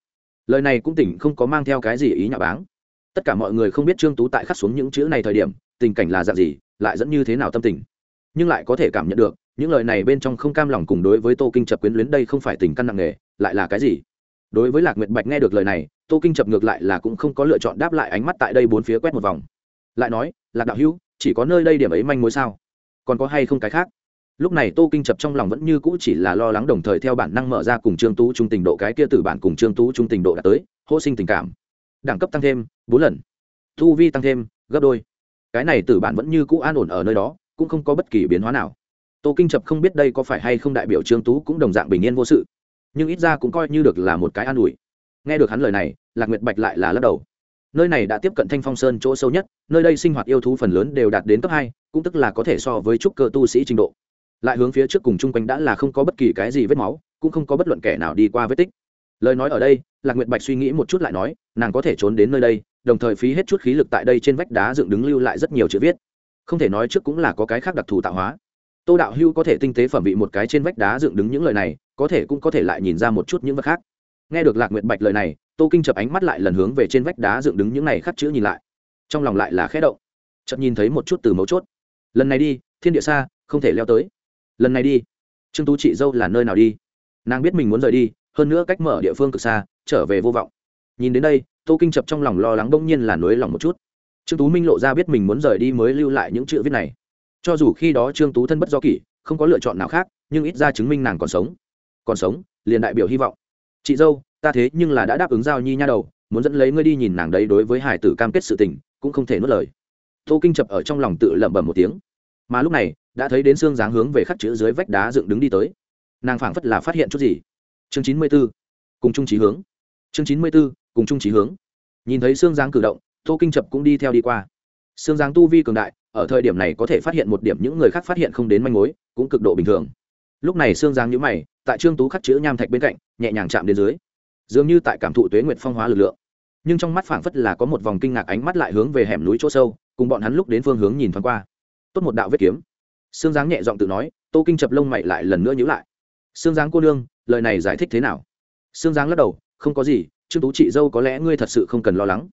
lời này cũng tỉnh không có mang theo cái gì ý nhà báng. Tất cả mọi người không biết trương tú tại khắc xuống những chữ này thời điểm, tình cảnh là dạng gì, lại dẫn như thế nào tâm tình. Nhưng lại có thể cảm nhận được, những lời này bên trong không cam lòng cùng đối với tô kinh chập quyến luyến đây không phải tình căn nặng nề, lại là cái gì? Đối với lạc nguyệt bạch nghe được lời này, tô kinh chập ngược lại là cũng không có lựa chọn đáp lại ánh mắt tại đây bốn phía quét một vòng. Lại nói, lạc đạo hữu, chỉ có nơi đây điểm ấy manh mối sao? Còn có hay không cái khác? Lúc này tô kinh chập trong lòng vẫn như cũ chỉ là lo lắng đồng thời theo bản năng mở ra cùng trương tú trung tình độ cái kia từ bản cùng trương tú trung tình độ đã tới, hô sinh tình cảm. Đẳng cấp tăng thêm, bốn lần. Thu vi tăng thêm, gấp đôi. Cái này từ bản vẫn như cũ an ổn ở nơi đó, cũng không có bất kỳ biến hóa nào. Tô kinh chập không biết đây có phải hay không đại biểu trương tú cũng đồng dạng bình yên vô sự, nhưng ít ra cũng coi như được là một cái an ủi. Nghe được hắn lời này, lạc nguyệt bạch lại là lắc đầu. Nơi này đã tiếp cận thanh phong sơn chỗ sâu nhất, nơi đây sinh hoạt yêu thú phần lớn đều đạt đến cấp hai, cũng tức là có thể so với trúc cơ tu sĩ trình độ lại hướng phía trước cùng chung quanh đã là không có bất kỳ cái gì vết máu, cũng không có bất luận kẻ nào đi qua vết tích. Lời nói ở đây, lạc nguyệt bạch suy nghĩ một chút lại nói, nàng có thể trốn đến nơi đây, đồng thời phí hết chút khí lực tại đây trên vách đá dựng đứng lưu lại rất nhiều chữ viết. Không thể nói trước cũng là có cái khác đặc thù tạo hóa. Tô đạo hưu có thể tinh tế phẩm vị một cái trên vách đá dựng đứng những lời này, có thể cũng có thể lại nhìn ra một chút những vật khác. Nghe được lạc nguyệt bạch lời này, tô kinh chập ánh mắt lại lần hướng về trên vách đá dựng đứng những này khắc chữ nhìn lại. Trong lòng lại là khẽ động. Chợt nhìn thấy một chút từ mấu chốt. Lần này đi, thiên địa xa, không thể leo tới lần này đi. Trương tú chị dâu là nơi nào đi? Nàng biết mình muốn rời đi, hơn nữa cách mở địa phương cực xa, trở về vô vọng. Nhìn đến đây, tô kinh chập trong lòng lo lắng đông nhiên là nới lòng một chút. Trương tú minh lộ ra biết mình muốn rời đi mới lưu lại những chữ viết này. Cho dù khi đó trương tú thân bất do kỷ, không có lựa chọn nào khác, nhưng ít ra chứng minh nàng còn sống. Còn sống, liền đại biểu hy vọng. Chị dâu, ta thế nhưng là đã đáp ứng giao nhi nha đầu, muốn dẫn lấy ngươi đi nhìn nàng đấy đối với hải tử cam kết sự tình, cũng không thể nuốt lời. Tô kinh chập ở trong lòng tự lẩm bẩm một tiếng. Mà lúc này đã thấy đến xương dáng hướng về khắc chữ dưới vách đá dựng đứng đi tới. Nàng phảng phất là phát hiện chút gì. Chương chín mươi b ố cùng trung trí hướng. Chương chín mươi b ố cùng trung trí hướng. Nhìn thấy xương dáng cử động, tô kinh chập cũng đi theo đi qua. Xương dáng tu vi cường đại, ở thời điểm này có thể phát hiện một điểm những người khác phát hiện không đến manh mối, cũng cực độ bình thường. Lúc này xương dáng nhữ mày, tại trương tú khắc chữ nham thạch bên cạnh, nhẹ nhàng chạm đến dưới. Dường như tại cảm thụ tuế nguyệt phong hóa lực lượng. Nhưng trong mắt phảng phất là có một vòng kinh ngạc ánh mắt lại hướng về hẻm núi chỗ sâu, cùng bọn hắn lúc đến phương hướng nhìn thoáng qua. Tốt một đạo vết kiếm sương giáng nhẹ giọng tự nói, tô kinh chập lông mày lại lần nữa nhữ lại. Sương giáng cô nương, lời này giải thích thế nào? Sương giáng lắc đầu, không có gì, trương tú chị dâu có lẽ ngươi thật sự không cần lo lắng.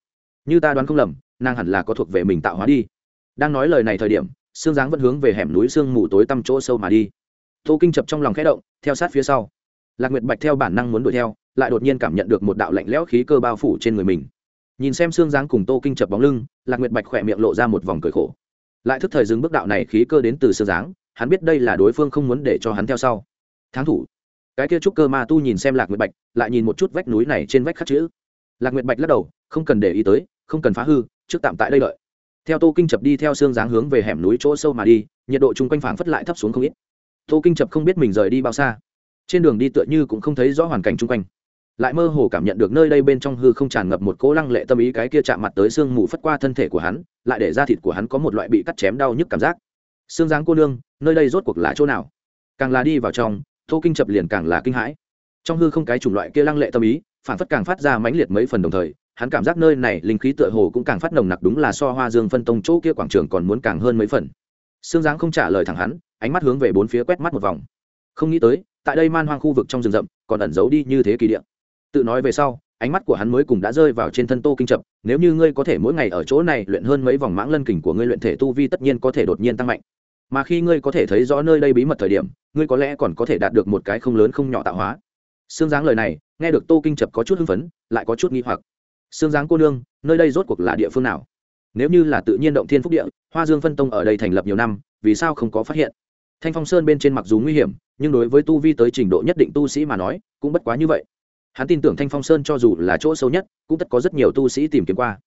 Như ta đoán không lầm, nàng hẳn là có thuộc về mình tạo hóa đi. Đang nói lời này thời điểm, sương giáng vẫn hướng về hẻm núi sương mù tối tăm chỗ sâu mà đi. Tô kinh chập trong lòng khẽ động, theo sát phía sau. Lạc nguyệt bạch theo bản năng muốn đuổi theo, lại đột nhiên cảm nhận được một đạo lạnh lẽo khí cơ bao phủ trên người mình. Nhìn xem xương dáng cùng tô kinh chập bóng lưng, lạc nguyệt bạch khỏe miệng lộ ra một vòng cười khổ lại thức thời dừng bước đạo này khí cơ đến từ xương dáng, hắn biết đây là đối phương không muốn để cho hắn theo sau. Tháng thủ. Cái kia trúc cơ ma tu nhìn xem lạc nguyệt bạch, lại nhìn một chút vách núi này trên vách khắc chữ. Lạc nguyệt bạch lắc đầu, không cần để ý tới, không cần phá hư, trước tạm tại đây lợi theo tô kinh chập đi theo xương dáng hướng về hẻm núi chỗ sâu mà đi, nhiệt độ chung quanh phảng phất lại thấp xuống không ít. Tô kinh chập không biết mình rời đi bao xa. Trên đường đi tựa như cũng không thấy rõ hoàn cảnh chung quanh lại mơ hồ cảm nhận được nơi đây bên trong hư không tràn ngập một cỗ lăng lệ tâm ý cái kia chạm mặt tới sương mù phất qua thân thể của hắn, lại để da thịt của hắn có một loại bị cắt chém đau nhức cảm giác. Xương dáng cô nương, nơi đây rốt cuộc là chỗ nào? Càng là đi vào trong, tô kinh chập liền càng là kinh hãi. Trong hư không cái chủng loại kia lăng lệ tâm ý, phản phất càng phát ra mãnh liệt mấy phần đồng thời, hắn cảm giác nơi này linh khí tựa hồ cũng càng phát nồng nặc đúng là so hoa dương phân tông chỗ kia quảng trường còn muốn càng hơn mấy phần. Xương dáng không trả lời thẳng hắn, ánh mắt hướng về bốn phía quét mắt một vòng. Không nghĩ tới, tại đây man hoang khu vực trong rừng rậm, còn ẩn giấu đi như thế kỳ địa tự nói về sau, ánh mắt của hắn mới cùng đã rơi vào trên thân tô kinh chập, nếu như ngươi có thể mỗi ngày ở chỗ này luyện hơn mấy vòng mãng lân kình của ngươi luyện thể tu vi tất nhiên có thể đột nhiên tăng mạnh. Mà khi ngươi có thể thấy rõ nơi đây bí mật thời điểm, ngươi có lẽ còn có thể đạt được một cái không lớn không nhỏ tạo hóa. Xương dáng lời này, nghe được tô kinh chập có chút hưng phấn, lại có chút nghi hoặc. Xương dáng cô nương, nơi đây rốt cuộc là địa phương nào? Nếu như là tự nhiên động thiên phúc địa, hoa dương phân tông ở đây thành lập nhiều năm, vì sao không có phát hiện? Thanh phong sơn bên trên mặc dù nguy hiểm, nhưng đối với tu vi tới trình độ nhất định tu sĩ mà nói, cũng bất quá như vậy hắn tin tưởng thanh phong sơn cho dù là chỗ sâu nhất, cũng tất có rất nhiều tu sĩ tìm kiếm qua.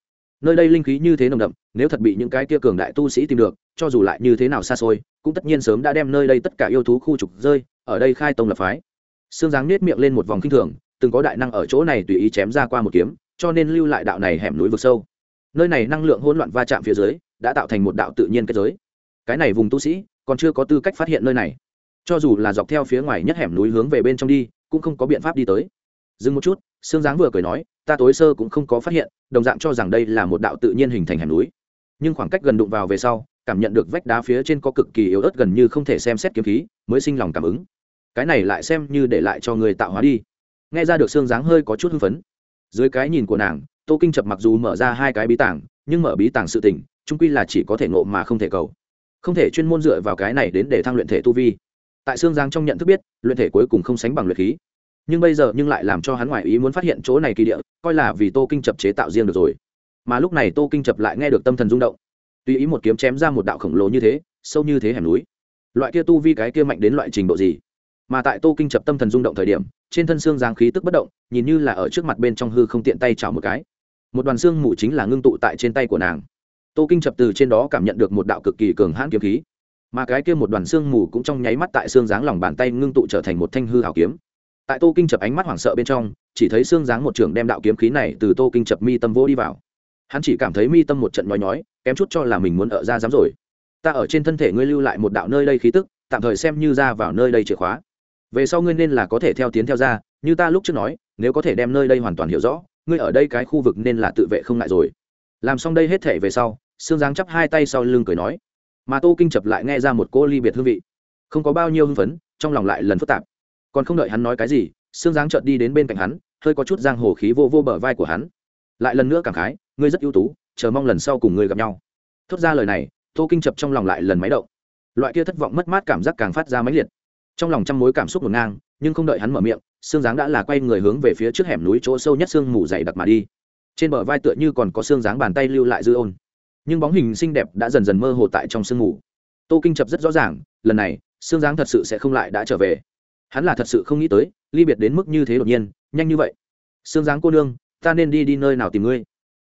Nơi đây linh khí như thế nồng đậm, nếu thật bị những cái kia cường đại tu sĩ tìm được, cho dù lại như thế nào xa xôi, cũng tất nhiên sớm đã đem nơi đây tất cả yêu thú khu trục rơi, ở đây khai tông lập phái. Xương dáng nết miệng lên một vòng kinh thường, từng có đại năng ở chỗ này tùy ý chém ra qua một kiếm, cho nên lưu lại đạo này hẻm núi vực sâu. Nơi này năng lượng hỗn loạn va chạm phía dưới, đã tạo thành một đạo tự nhiên kết giới. Cái này vùng tu sĩ, còn chưa có tư cách phát hiện nơi này. Cho dù là dọc theo phía ngoài nhất hẻm núi hướng về bên trong đi, cũng không có biện pháp đi tới dừng một chút, sương giáng vừa cười nói, ta tối sơ cũng không có phát hiện, đồng dạng cho rằng đây là một đạo tự nhiên hình thành hẻm núi. Nhưng khoảng cách gần đụng vào về sau, cảm nhận được vách đá phía trên có cực kỳ yếu ớt gần như không thể xem xét kiếm khí, mới sinh lòng cảm ứng. Cái này lại xem như để lại cho người tạo hóa đi. Nghe ra được xương dáng hơi có chút hưng phấn. Dưới cái nhìn của nàng, tô kinh chập mặc dù mở ra hai cái bí tảng, nhưng mở bí tảng sự tình trung quy là chỉ có thể ngộ mà không thể cầu. Không thể chuyên môn dựa vào cái này đến để thăng luyện thể tu vi. Tại xương giang trong nhận thức biết, luyện thể cuối cùng không sánh bằng luyện khí nhưng bây giờ nhưng lại làm cho hắn ngoại ý muốn phát hiện chỗ này kỳ địa, coi là vì tô kinh chập chế tạo riêng được rồi. Mà lúc này tô kinh chập lại nghe được tâm thần rung động. Tùy ý một kiếm chém ra một đạo khổng lồ như thế, sâu như thế hẻm núi, loại kia tu vi cái kia mạnh đến loại trình độ gì? Mà tại tô kinh chập tâm thần rung động thời điểm, trên thân xương giáng khí tức bất động, nhìn như là ở trước mặt bên trong hư không tiện tay chảo một cái. Một đoàn xương mù chính là ngưng tụ tại trên tay của nàng. Tô kinh chập từ trên đó cảm nhận được một đạo cực kỳ cường hãn kiếm khí. Mà cái kia một đoàn xương mù cũng trong nháy mắt tại xương dáng lòng bàn tay ngưng tụ trở thành một thanh hư hảo kiếm tại tô kinh chập ánh mắt hoảng sợ bên trong, chỉ thấy xương dáng một trường đem đạo kiếm khí này từ tô kinh chập mi tâm vô đi vào. Hắn chỉ cảm thấy mi tâm một trận nhói nhói, kém chút cho là mình muốn ở ra dám rồi. Ta ở trên thân thể ngươi lưu lại một đạo nơi đây khí tức, tạm thời xem như ra vào nơi đây chìa khóa. Về sau ngươi nên là có thể theo tiến theo ra, như ta lúc trước nói, nếu có thể đem nơi đây hoàn toàn hiểu rõ, ngươi ở đây cái khu vực nên là tự vệ không ngại rồi. Làm xong đây hết thể về sau xương giáng chắp hai tay sau lưng cười nói. Mà tô kinh chập lại nghe ra một cô ly biệt hương vị. Không có bao nhiêu hưng phấn, trong lòng lại lần phức tạp còn không đợi hắn nói cái gì xương giáng chợt đi đến bên cạnh hắn, hơi có chút giang hồ khí vô vô bờ vai của hắn. Lại lần nữa cảm khái, ngươi rất ưu tú, chờ mong lần sau cùng ngươi gặp nhau. Thốt ra lời này, tô kinh chập trong lòng lại lần máy động. Loại kia thất vọng mất mát cảm giác càng phát ra máy liệt. Trong lòng trăm mối cảm xúc ngổn ngang, nhưng không đợi hắn mở miệng xương dáng đã là quay người hướng về phía trước hẻm núi chỗ sâu nhất xương mù dày đặc mà đi. Trên bờ vai tựa như còn có xương dáng bàn tay lưu lại dư ôn. Nhưng bóng hình xinh đẹp đã dần dần mơ hồ tại trong sương mù. Tô kinh chập rất rõ ràng, lần này xương dáng thật sự sẽ không lại đã trở về hắn là thật sự không nghĩ tới, ly biệt đến mức như thế đột nhiên, nhanh như vậy. Xương dáng cô nương, ta nên đi đi nơi nào tìm ngươi?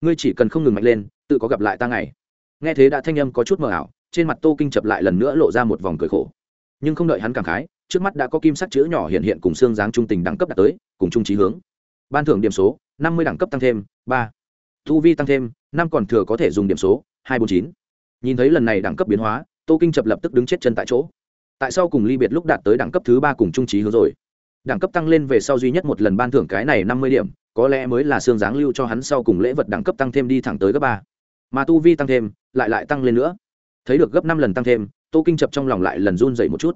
Ngươi chỉ cần không ngừng mạnh lên, tự có gặp lại ta ngày. Nghe thế đã thanh âm có chút mờ ảo, trên mặt tô kinh chập lại lần nữa lộ ra một vòng cười khổ. Nhưng không đợi hắn cảm khái, trước mắt đã có kim sắc chữ nhỏ hiện hiện cùng xương dáng trung tình đẳng cấp đạt tới, cùng trung trí hướng. Ban thưởng điểm số, năm mươi đẳng cấp tăng thêm, ba. Thu vi tăng thêm, năm còn thừa có thể dùng điểm số, hai bốn chín. Nhìn thấy lần này đẳng cấp biến hóa, tô kinh chập lập tức đứng chết chân tại chỗ tại sao cùng ly biệt lúc đạt tới đẳng cấp thứ ba cùng trung trí hướng rồi. Đẳng cấp tăng lên về sau duy nhất một lần ban thưởng cái này năm mươi điểm, có lẽ mới là xương giáng lưu cho hắn sau cùng lễ vật đẳng cấp tăng thêm đi thẳng tới gấp ba. Mà tu vi tăng thêm, lại lại tăng lên nữa. Thấy được gấp năm lần tăng thêm, tô kinh chập trong lòng lại lần run dậy một chút.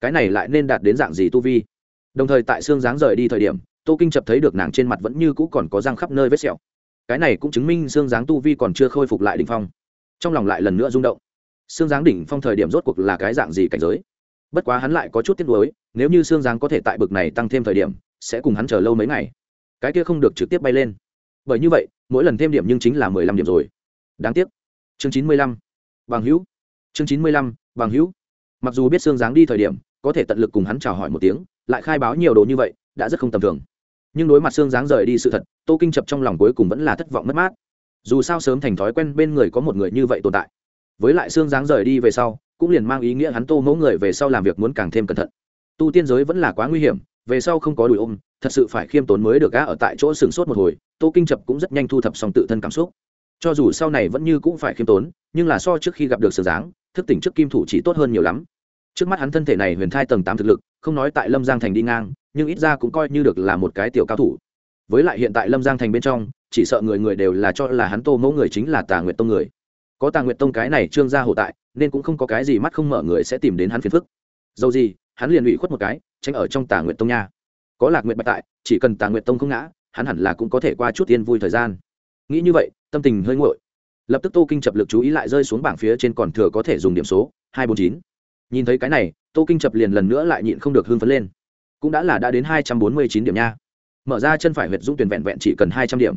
Cái này lại nên đạt đến dạng gì tu vi? Đồng thời tại xương giáng rời đi thời điểm, tô kinh chập thấy được nàng trên mặt vẫn như cũ còn có răng khắp nơi vết sẹo. Cái này cũng chứng minh xương giáng tu vi còn chưa khôi phục lại đỉnh phong. Trong lòng lại lần nữa rung động. Xương giáng đỉnh phong thời điểm rốt cuộc là cái dạng gì cảnh giới? Bất quá hắn lại có chút tiếc nuối, nếu như xương giáng có thể tại bực này tăng thêm thời điểm, sẽ cùng hắn chờ lâu mấy ngày. Cái kia không được trực tiếp bay lên. Bởi như vậy, mỗi lần thêm điểm nhưng chính là mười lăm điểm rồi. Đáng tiếc. Chương chín mươi lăm. Bằng hữu. Chương chín mươi lăm, bằng hữu. Mặc dù biết xương giáng đi thời điểm, có thể tận lực cùng hắn chào hỏi một tiếng, lại khai báo nhiều đồ như vậy, đã rất không tầm thường. Nhưng đối mặt xương giáng rời đi sự thật, tô kinh chập trong lòng cuối cùng vẫn là thất vọng mất mát. Dù sao sớm thành thói quen bên người có một người như vậy tồn tại. Với lại xương giáng rời đi về sau cũng liền mang ý nghĩa hắn tô mẫu người về sau làm việc muốn càng thêm cẩn thận. Tu tiên giới vẫn là quá nguy hiểm, về sau không có đùi ôm, thật sự phải khiêm tốn mới được gã ở tại chỗ sửng sốt một hồi, tô kinh chập cũng rất nhanh thu thập xong tự thân cảm xúc. Cho dù sau này vẫn như cũng phải khiêm tốn, nhưng là so trước khi gặp được sờ dáng thức tỉnh trước kim thủ chỉ tốt hơn nhiều lắm. Trước mắt hắn thân thể này huyền thai tầng tám thực lực, không nói tại lâm giang thành đi ngang, nhưng ít ra cũng coi như được là một cái tiểu cao thủ. Với lại hiện tại lâm giang thành bên trong, chỉ sợ người người đều là cho là hắn tô mẫu người chính là tà nguyệt tông người có tà nguyệt tông cái này trương gia hộ tại, nên cũng không có cái gì mắt không mở người sẽ tìm đến hắn phiền phức. Dầu gì, hắn liền ủy khuất một cái, tránh ở trong tà nguyệt tông nha. Có lạc nguyệt bạch tại, chỉ cần tà nguyệt tông không ngã, hắn hẳn là cũng có thể qua chút tiên vui thời gian. Nghĩ như vậy, tâm tình hơi nguội. Lập tức tô kinh chập lực chú ý lại rơi xuống bảng phía trên còn thừa có thể dùng điểm số, hai bốn chín. Nhìn thấy cái này, tô kinh chập liền lần nữa lại nhịn không được hưng phấn lên. Cũng đã là đã đến hai trăm bốn mươi chín điểm nha. Mở ra chân phải huyệt dũng tuyển vẹn vẹn chỉ cần hai trăm điểm.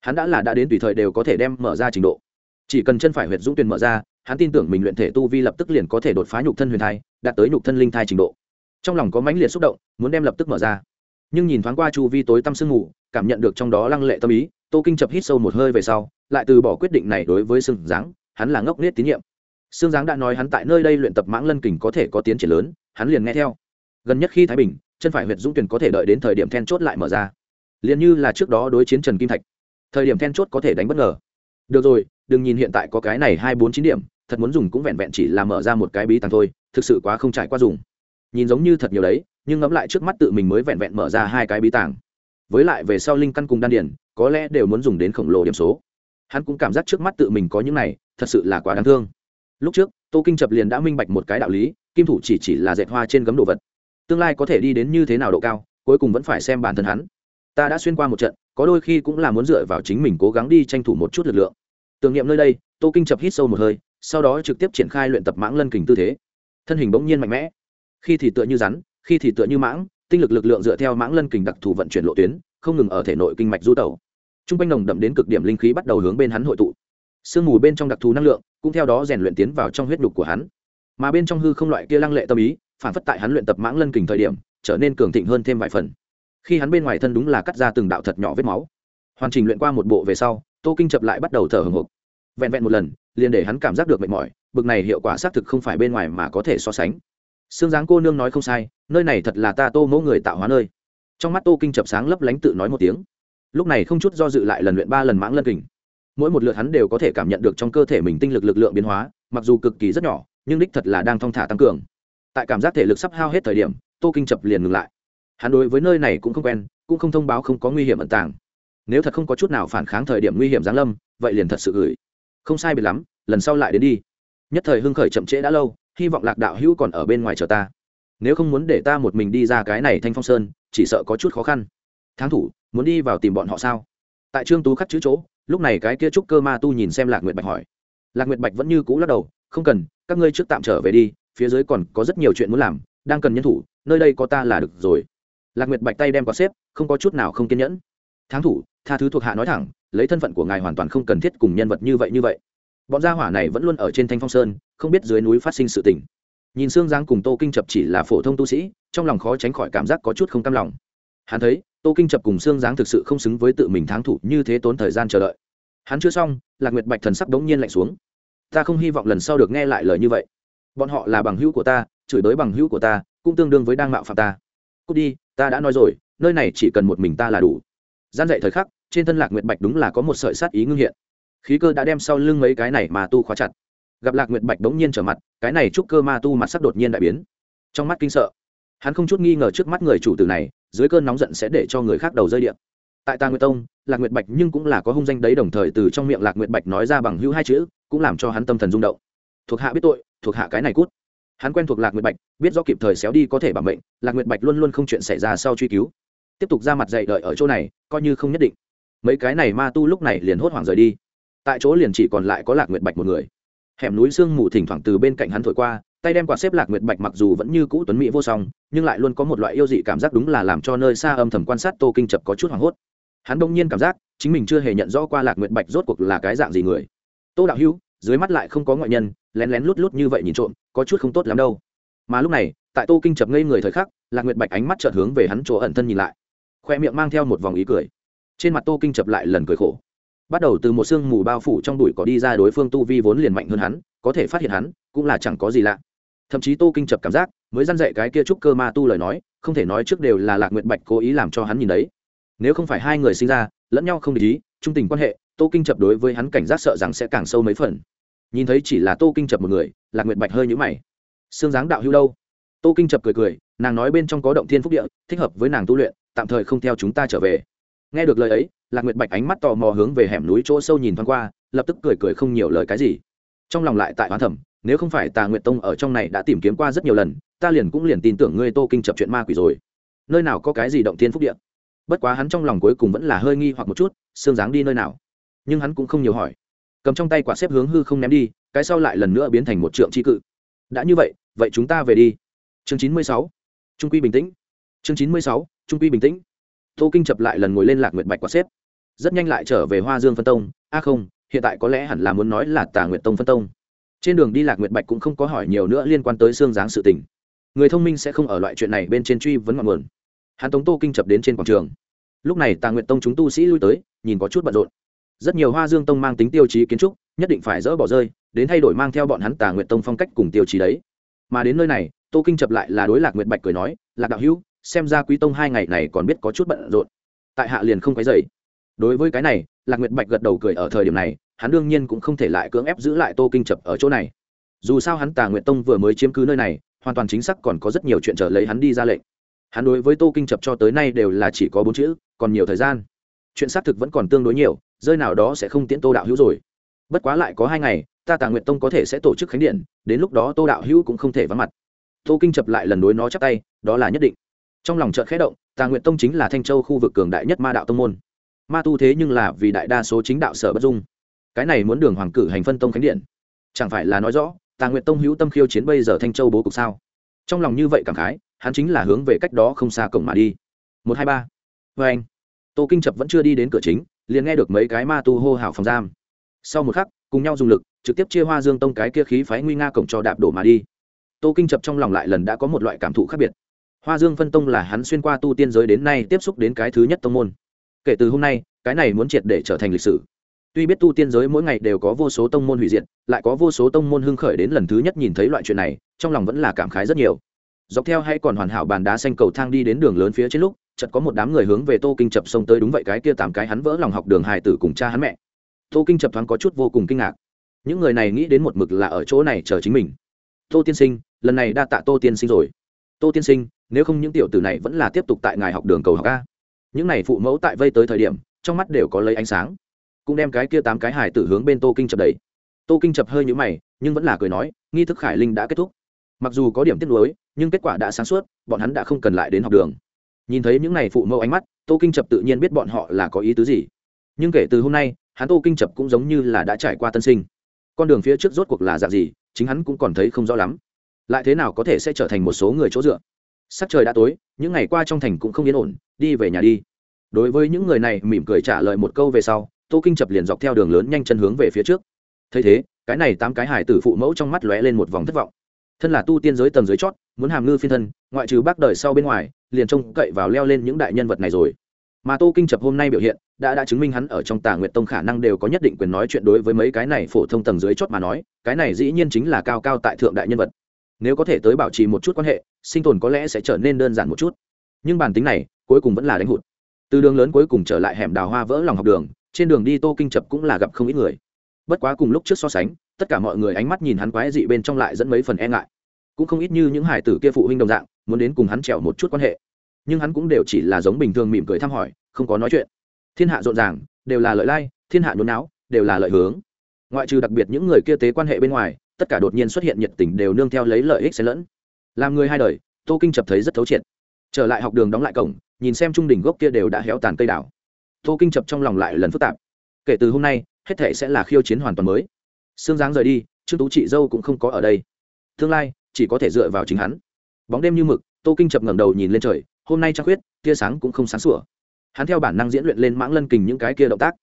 Hắn đã là đã đến tùy thời đều có thể đem mở ra trình độ chỉ cần chân phải huyệt dũng tuyển mở ra, hắn tin tưởng mình luyện thể tu vi lập tức liền có thể đột phá nhục thân huyền thai, đạt tới nhục thân linh thai trình độ. Trong lòng có mãnh liệt xúc động, muốn đem lập tức mở ra. Nhưng nhìn thoáng qua chu vi tối tăm sương ngủ cảm nhận được trong đó lăng lệ tâm ý, tô kinh chập hít sâu một hơi về sau, lại từ bỏ quyết định này đối với xương giáng, hắn là ngốc nết tín nhiệm. Xương giáng đã nói hắn tại nơi đây luyện tập mãng lân kình có thể có tiến triển lớn, hắn liền nghe theo. Gần nhất khi thái bình, chân phải huyệt dũng tuyển có thể đợi đến thời điểm then chốt lại mở ra. Liền như là trước đó đối chiến trần kim thạch. Thời điểm then chốt có thể đánh bất ngờ. Được rồi đừng nhìn hiện tại có cái này hai bốn chín điểm, thật muốn dùng cũng vẹn vẹn chỉ là mở ra một cái bí tàng thôi, thực sự quá không trải qua dùng. Nhìn giống như thật nhiều đấy, nhưng ngẫm lại trước mắt tự mình mới vẹn vẹn mở ra hai cái bí tàng. Với lại về sau linh căn cùng đan điển có lẽ đều muốn dùng đến khổng lồ điểm số. Hắn cũng cảm giác trước mắt tự mình có những này, thật sự là quá đáng thương. Lúc trước, tô kinh chập liền đã minh bạch một cái đạo lý, kim thủ chỉ chỉ là dệt hoa trên gấm đồ vật. Tương lai có thể đi đến như thế nào độ cao, cuối cùng vẫn phải xem bản thân hắn. Ta đã xuyên qua một trận, có đôi khi cũng là muốn dựa vào chính mình cố gắng đi tranh thủ một chút lực lượng tưởng niệm nơi đây, tô kinh chập hít sâu một hơi, sau đó trực tiếp triển khai luyện tập mãng lân kình tư thế. Thân hình bỗng nhiên mạnh mẽ. Khi thì tựa như rắn, khi thì tựa như mãng, tinh lực lực lượng dựa theo mãng lân kình đặc thù vận chuyển lộ tuyến, không ngừng ở thể nội kinh mạch du tẩu. T r u n g quanh nồng đậm đến cực điểm linh khí bắt đầu hướng bên hắn hội tụ. Sương mù bên trong đặc thù năng lượng cũng theo đó rèn luyện tiến vào trong huyết đục của hắn. Mà bên trong hư không loại kia lăng lệ tâm ý, phản phất tại hắn luyện tập mãng lân kình thời điểm, trở nên cường thịnh hơn thêm vài phần. Khi hắn bên ngoài thân đúng là cắt ra từng đạo thật nhỏ vết máu. Hoàn trình luyện qua một bộ về sau tô kinh chập lại bắt đầu thở hồng hộc vẹn vẹn một lần liền để hắn cảm giác được mệt mỏi bực này hiệu quả xác thực không phải bên ngoài mà có thể so sánh xương dáng cô nương nói không sai, nơi này thật là ta Tô Mẫu người tạo hóa nơi. Trong mắt Tô Kinh chập sáng lấp lánh tự nói một tiếng. Lúc này không chút do dự lại lần luyện ba lần mãng lân kình. Mỗi một lượt hắn đều có thể cảm nhận được trong cơ thể mình tinh lực lực lượng biến hóa, mặc dù cực kỳ rất nhỏ, nhưng đích thật là đang thong thả tăng cường. Tại cảm giác thể lực sắp hao hết thời điểm, Tô Kinh chập liền ngừng lại. Hắn đối với nơi này cũng không quen, cũng không thông báo không có nguy hiểm ẩn tàng. Nếu thật không có chút nào phản kháng thời điểm nguy hiểm giáng lâm, vậy liền thật sự gửi. Không sai biệt lắm, lần sau lại đến đi. Nhất thời hưng khởi chậm trễ đã lâu, hy vọng lạc đạo hữu còn ở bên ngoài chờ ta. Nếu không muốn để ta một mình đi ra cái này thanh phong sơn chỉ sợ có chút khó khăn. Tháng thủ muốn đi vào tìm bọn họ sao? Tại trương tú khắc chữ chỗ lúc này cái kia trúc cơ ma tu nhìn xem lạc nguyệt bạch hỏi. Lạc nguyệt bạch vẫn như cũ lắc đầu không cần các ngươi trước tạm trở về đi phía dưới còn có rất nhiều chuyện muốn làm đang cần nhân thủ nơi đây có ta là được rồi. Lạc nguyệt bạch tay đem có xếp không có chút nào không kiên nhẫn tháng thủ, tha thứ thuộc hạ nói thẳng, lấy thân phận của ngài hoàn toàn không cần thiết cùng nhân vật như vậy như vậy. Bọn gia hỏa này vẫn luôn ở trên thanh phong sơn, không biết dưới núi phát sinh sự tình. Nhìn xương giang cùng tô kinh chập chỉ là phổ thông tu sĩ, trong lòng khó tránh khỏi cảm giác có chút không cam lòng. Hắn thấy, tô kinh chập cùng xương giáng thực sự không xứng với tự mình tháng thủ như thế tốn thời gian chờ đợi. Hắn chưa xong, lạc nguyệt bạch thần sắc đống nhiên lạnh xuống. Ta không hy vọng lần sau được nghe lại lời như vậy. Bọn họ là bằng hữu của ta, chửi bới bằng hữu của ta, cũng tương đương với đang mạo phạm ta. Cút đi, ta đã nói rồi, nơi này chỉ cần một mình ta là đủ gian dạy thời khắc, trên thân lạc nguyệt bạch đúng là có một sợi sát ý ngưng hiện. Khí cơ đã đem sau lưng mấy cái này mà tu khóa chặt. Gặp lạc nguyệt bạch đống nhiên trở mặt, cái này trúc cơ ma tu mặt sắc đột nhiên đại biến. Trong mắt kinh sợ, hắn không chút nghi ngờ trước mắt người chủ tử này, dưới cơn nóng giận sẽ để cho người khác đầu rơi điện tại tà nguyệt tông, lạc nguyệt bạch nhưng cũng là có hung danh đấy đồng thời từ trong miệng lạc nguyệt bạch nói ra bằng hữu hai chữ, cũng làm cho hắn tâm thần rung động. Thuộc hạ biết tội, thuộc hạ cái này cút. Hắn quen thuộc lạc nguyệt bạch, biết do kịp thời xéo đi có thể bảo mệnh, lạc nguyệt bạch luôn luôn không chuyện xảy ra sau truy cứu tiếp tục ra mặt dạy đợi ở chỗ này, coi như không nhất định. Mấy cái này ma tu lúc này liền hốt hoảng rời đi. Tại chỗ liền chỉ còn lại có lạc nguyệt bạch một người. Hẻm núi sương mù thỉnh thoảng từ bên cạnh hắn thổi qua, tay đem quạt xếp lạc nguyệt bạch mặc dù vẫn như cũ tuấn mỹ vô song, nhưng lại luôn có một loại yêu dị cảm giác đúng là làm cho nơi xa âm thầm quan sát tô kinh chập có chút hoảng hốt. Hắn đông nhiên cảm giác, chính mình chưa hề nhận rõ qua lạc nguyệt bạch rốt cuộc là cái dạng gì người. Tô đạo hữu, dưới mắt lại không có ngoại nhân, lén lén lút lút như vậy nhìn trộm, có chút không tốt lắm đâu. Mà lúc này, tại tô kinh chập ngây người thời khắc, lạc nguyệt bạch ánh mắt chợt hướng về hắn chỗ ẩn thân nhìn lại khoe miệng mang theo một vòng ý cười. Trên mặt tô kinh chập lại lần cười khổ. Bắt đầu từ một sương mù bao phủ trong đùi có đi ra đối phương tu vi vốn liền mạnh hơn hắn, có thể phát hiện hắn, cũng là chẳng có gì lạ. Thậm chí tô kinh chập cảm giác, mới dăn dạy cái kia trúc cơ ma tu lời nói, không thể nói trước đều là lạc nguyện bạch cố ý làm cho hắn nhìn đấy. Nếu không phải hai người sinh ra, lẫn nhau không để ý, trung tình quan hệ, tô kinh chập đối với hắn cảnh giác sợ rằng sẽ càng sâu mấy phần. Nhìn thấy chỉ là tô kinh chập một người, lạc nguyện bạch hơi nhũ mày. Xương dáng đạo hữu đâu? Tô kinh chập cười cười, nàng nói bên trong có động thiên phúc địa, thích hợp với nàng tu luyện tạm thời không theo chúng ta trở về. Nghe được lời ấy, lạc nguyệt bạch ánh mắt tò mò hướng về hẻm núi chỗ sâu nhìn thoáng qua, lập tức cười cười không nhiều lời cái gì. Trong lòng lại tại hoán thẩm nếu không phải tà nguyệt tông ở trong này đã tìm kiếm qua rất nhiều lần, ta liền cũng liền tin tưởng ngươi tô kinh chập chuyện ma quỷ rồi. Nơi nào có cái gì động thiên phúc điện bất quá hắn trong lòng cuối cùng vẫn là hơi nghi hoặc một chút xương dáng đi nơi nào? Nhưng hắn cũng không nhiều hỏi. Cầm trong tay quả xếp hướng hư không ném đi, cái sau lại lần nữa biến thành một trượng tri cự. Đã như vậy vậy chúng ta về đi. Chương chín mươi sáu. Trung quy bình tĩnh. Chương chín mươi sáu trung quy bình tĩnh. Tô kinh chập lại lần ngồi lên lạc nguyệt bạch quả xếp. Rất nhanh lại trở về hoa dương phân tông. A không, hiện tại có lẽ hẳn là muốn nói là tà nguyệt tông phân tông. Trên đường đi lạc nguyệt bạch cũng không có hỏi nhiều nữa liên quan tới xương dáng sự tình. Người thông minh sẽ không ở loại chuyện này bên trên truy vấn ngọn nguồn. Hắn tống tô kinh chập đến trên quảng trường. Lúc này tà nguyệt tông chúng tu sĩ lui tới, nhìn có chút bận rộn. Rất nhiều hoa dương tông mang tính tiêu chí kiến trúc, nhất định phải dỡ bỏ rơi, đến thay đổi mang theo bọn hắn tà nguyệt tông phong cách cùng tiêu chí đấy. Mà đến nơi này, tô kinh chập lại là đối lạc nguyệt bạch cười nói, lạc đạo hữu xem ra quý tông hai ngày này còn biết có chút bận rộn. Tại hạ liền không quấy dày đối với cái này, lạc nguyệt bạch gật đầu cười ở thời điểm này, hắn đương nhiên cũng không thể lại cưỡng ép giữ lại tô kinh chập ở chỗ này. Dù sao hắn tà nguyệt tông vừa mới chiếm cứ nơi này, hoàn toàn chính xác còn có rất nhiều chuyện trở lấy hắn đi ra lệnh. Hắn đối với tô kinh chập cho tới nay đều là chỉ có bốn chữ, còn nhiều thời gian. Chuyện xác thực vẫn còn tương đối nhiều, rơi nào đó sẽ không tiễn tô đạo hữu rồi. Bất quá lại có hai ngày, ta tà nguyệt tông có thể sẽ tổ chức khánh điện, đến lúc đó tô đạo hữu cũng không thể vắng mặt. Tô kinh chập lại lần đối nó chắc tay, đó là nhất định trong lòng chợt khẽ động, tà nguyệt tông chính là thanh châu khu vực cường đại nhất ma đạo tông môn. Ma tu thế nhưng là vì đại đa số chính đạo sở bất dung. Cái này muốn đường hoàng cử hành phân tông khánh điện. Chẳng phải là nói rõ, tà nguyệt tông hữu tâm khiêu chiến bây giờ thanh châu bố cục sao? Trong lòng như vậy cảm khái, hắn chính là hướng về cách đó không xa cổng mà đi. Một, hai, ba. Vê anh, tô kinh chập vẫn chưa đi đến cửa chính, liền nghe được mấy cái ma tu hô hào phòng giam. Sau một khắc, cùng nhau dùng lực, trực tiếp chia hoa dương tông cái kia khí phái nguy nga cổng cho đạp đổ mà đi. Tô kinh chập trong lòng lại lần đã có một loại cảm thụ khác biệt hoa dương phân tông là hắn xuyên qua tu tiên giới đến nay tiếp xúc đến cái thứ nhất tông môn. Kể từ hôm nay, cái này muốn triệt để trở thành lịch sử. Tuy biết tu tiên giới mỗi ngày đều có vô số tông môn hủy diệt, lại có vô số tông môn hưng khởi đến lần thứ nhất nhìn thấy loại chuyện này, trong lòng vẫn là cảm khái rất nhiều. Dọc theo hay còn hoàn hảo bàn đá xanh cầu thang đi đến đường lớn phía trên lúc, chợt có một đám người hướng về tô kinh chập xông tới đúng vậy cái kia tám cái hắn vỡ lòng học đường hài tử cùng cha hắn mẹ. Tô kinh chập thoáng có chút vô cùng kinh ngạc. Những người này nghĩ đến một mực là ở chỗ này chờ chính mình. Tô tiên sinh, lần này đa tạ tô tiên sinh rồi. Tô tiên sinh nếu không những tiểu tử này vẫn là tiếp tục tại ngài học đường cầu học a. Những này phụ mẫu tại vây tới thời điểm, trong mắt đều có lấy ánh sáng. Cũng đem cái kia tám cái hài tử hướng bên tô kinh chập đầy. Tô kinh chập hơi nhũ mày, nhưng vẫn là cười nói, nghi thức khải linh đã kết thúc. Mặc dù có điểm tiếc nuối, nhưng kết quả đã sáng suốt, bọn hắn đã không cần lại đến học đường. Nhìn thấy những n à y phụ mẫu ánh mắt, tô kinh chập tự nhiên biết bọn họ là có ý tứ gì. Nhưng kể từ hôm nay, hắn tô kinh chập cũng giống như là đã trải qua tân sinh. Con đường phía trước rốt cuộc là dạng gì, chính hắn cũng còn thấy không rõ lắm. Lại thế nào có thể sẽ trở thành một số người chỗ dựa? Sắc trời đã tối, những ngày qua trong thành cũng không yên ổn, đi về nhà đi. Đối với những người này, mỉm cười trả lời một câu về sau, tô kinh chập liền dọc theo đường lớn nhanh chân hướng về phía trước. Thấy thế, cái này tám cái hải tử phụ mẫu trong mắt lóe lên một vòng thất vọng. Thân là tu tiên giới tầng dưới chót, muốn hàm ngư phiên thân, ngoại trừ bác đời sau bên ngoài, liền trông cậy vào leo lên những đại nhân vật này rồi. Mà tô kinh chập hôm nay biểu hiện, đã đã chứng minh hắn ở trong tà nguyệt tông khả năng đều có nhất định quyền nói chuyện đối với mấy cái này phổ thông tầng dưới chót mà nói, cái này dĩ nhiên chính là cao cao tại thượng đại nhân vật nếu có thể tới bảo trì một chút quan hệ, sinh tồn có lẽ sẽ trở nên đơn giản một chút. Nhưng bản tính này, cuối cùng vẫn là đánh hụt. Từ đường lớn cuối cùng trở lại hẻm đào hoa vỡ lòng học đường, trên đường đi tô kinh chập cũng là gặp không ít người. Bất quá cùng lúc trước so sánh, tất cả mọi người ánh mắt nhìn hắn quái dị bên trong lại dẫn mấy phần e ngại. Cũng không ít như những hải tử kia phụ huynh đồng dạng, muốn đến cùng hắn trèo một chút quan hệ. Nhưng hắn cũng đều chỉ là giống bình thường mỉm cười thăm hỏi, không có nói chuyện. Thiên hạ rộn ràng, đều là lợi lai, thiên hạ nhốn não đều là lợi hướng. Ngoại trừ đặc biệt những người kia tế quan hệ bên ngoài tất cả đột nhiên xuất hiện nhiệt tình đều nương theo lấy lợi ích xen lẫn. Làm người hai đời, tô kinh chập thấy rất thấu triệt. Trở lại học đường đóng lại cổng, nhìn xem trung đỉnh gốc kia đều đã héo tàn cây đảo tô kinh chập trong lòng lại lần phức tạp. Kể từ hôm nay, hết thể sẽ là khiêu chiến hoàn toàn mới. Sương dáng rời đi, trương tú chị dâu cũng không có ở đây. Tương lai, chỉ có thể dựa vào chính hắn. Bóng đêm như mực, tô kinh chập ngẩng đầu nhìn lên trời, hôm nay trăng khuyết tia sáng cũng không sáng sủa. Hắn theo bản năng diễn luyện lên mãng lân kình những cái kia động tác.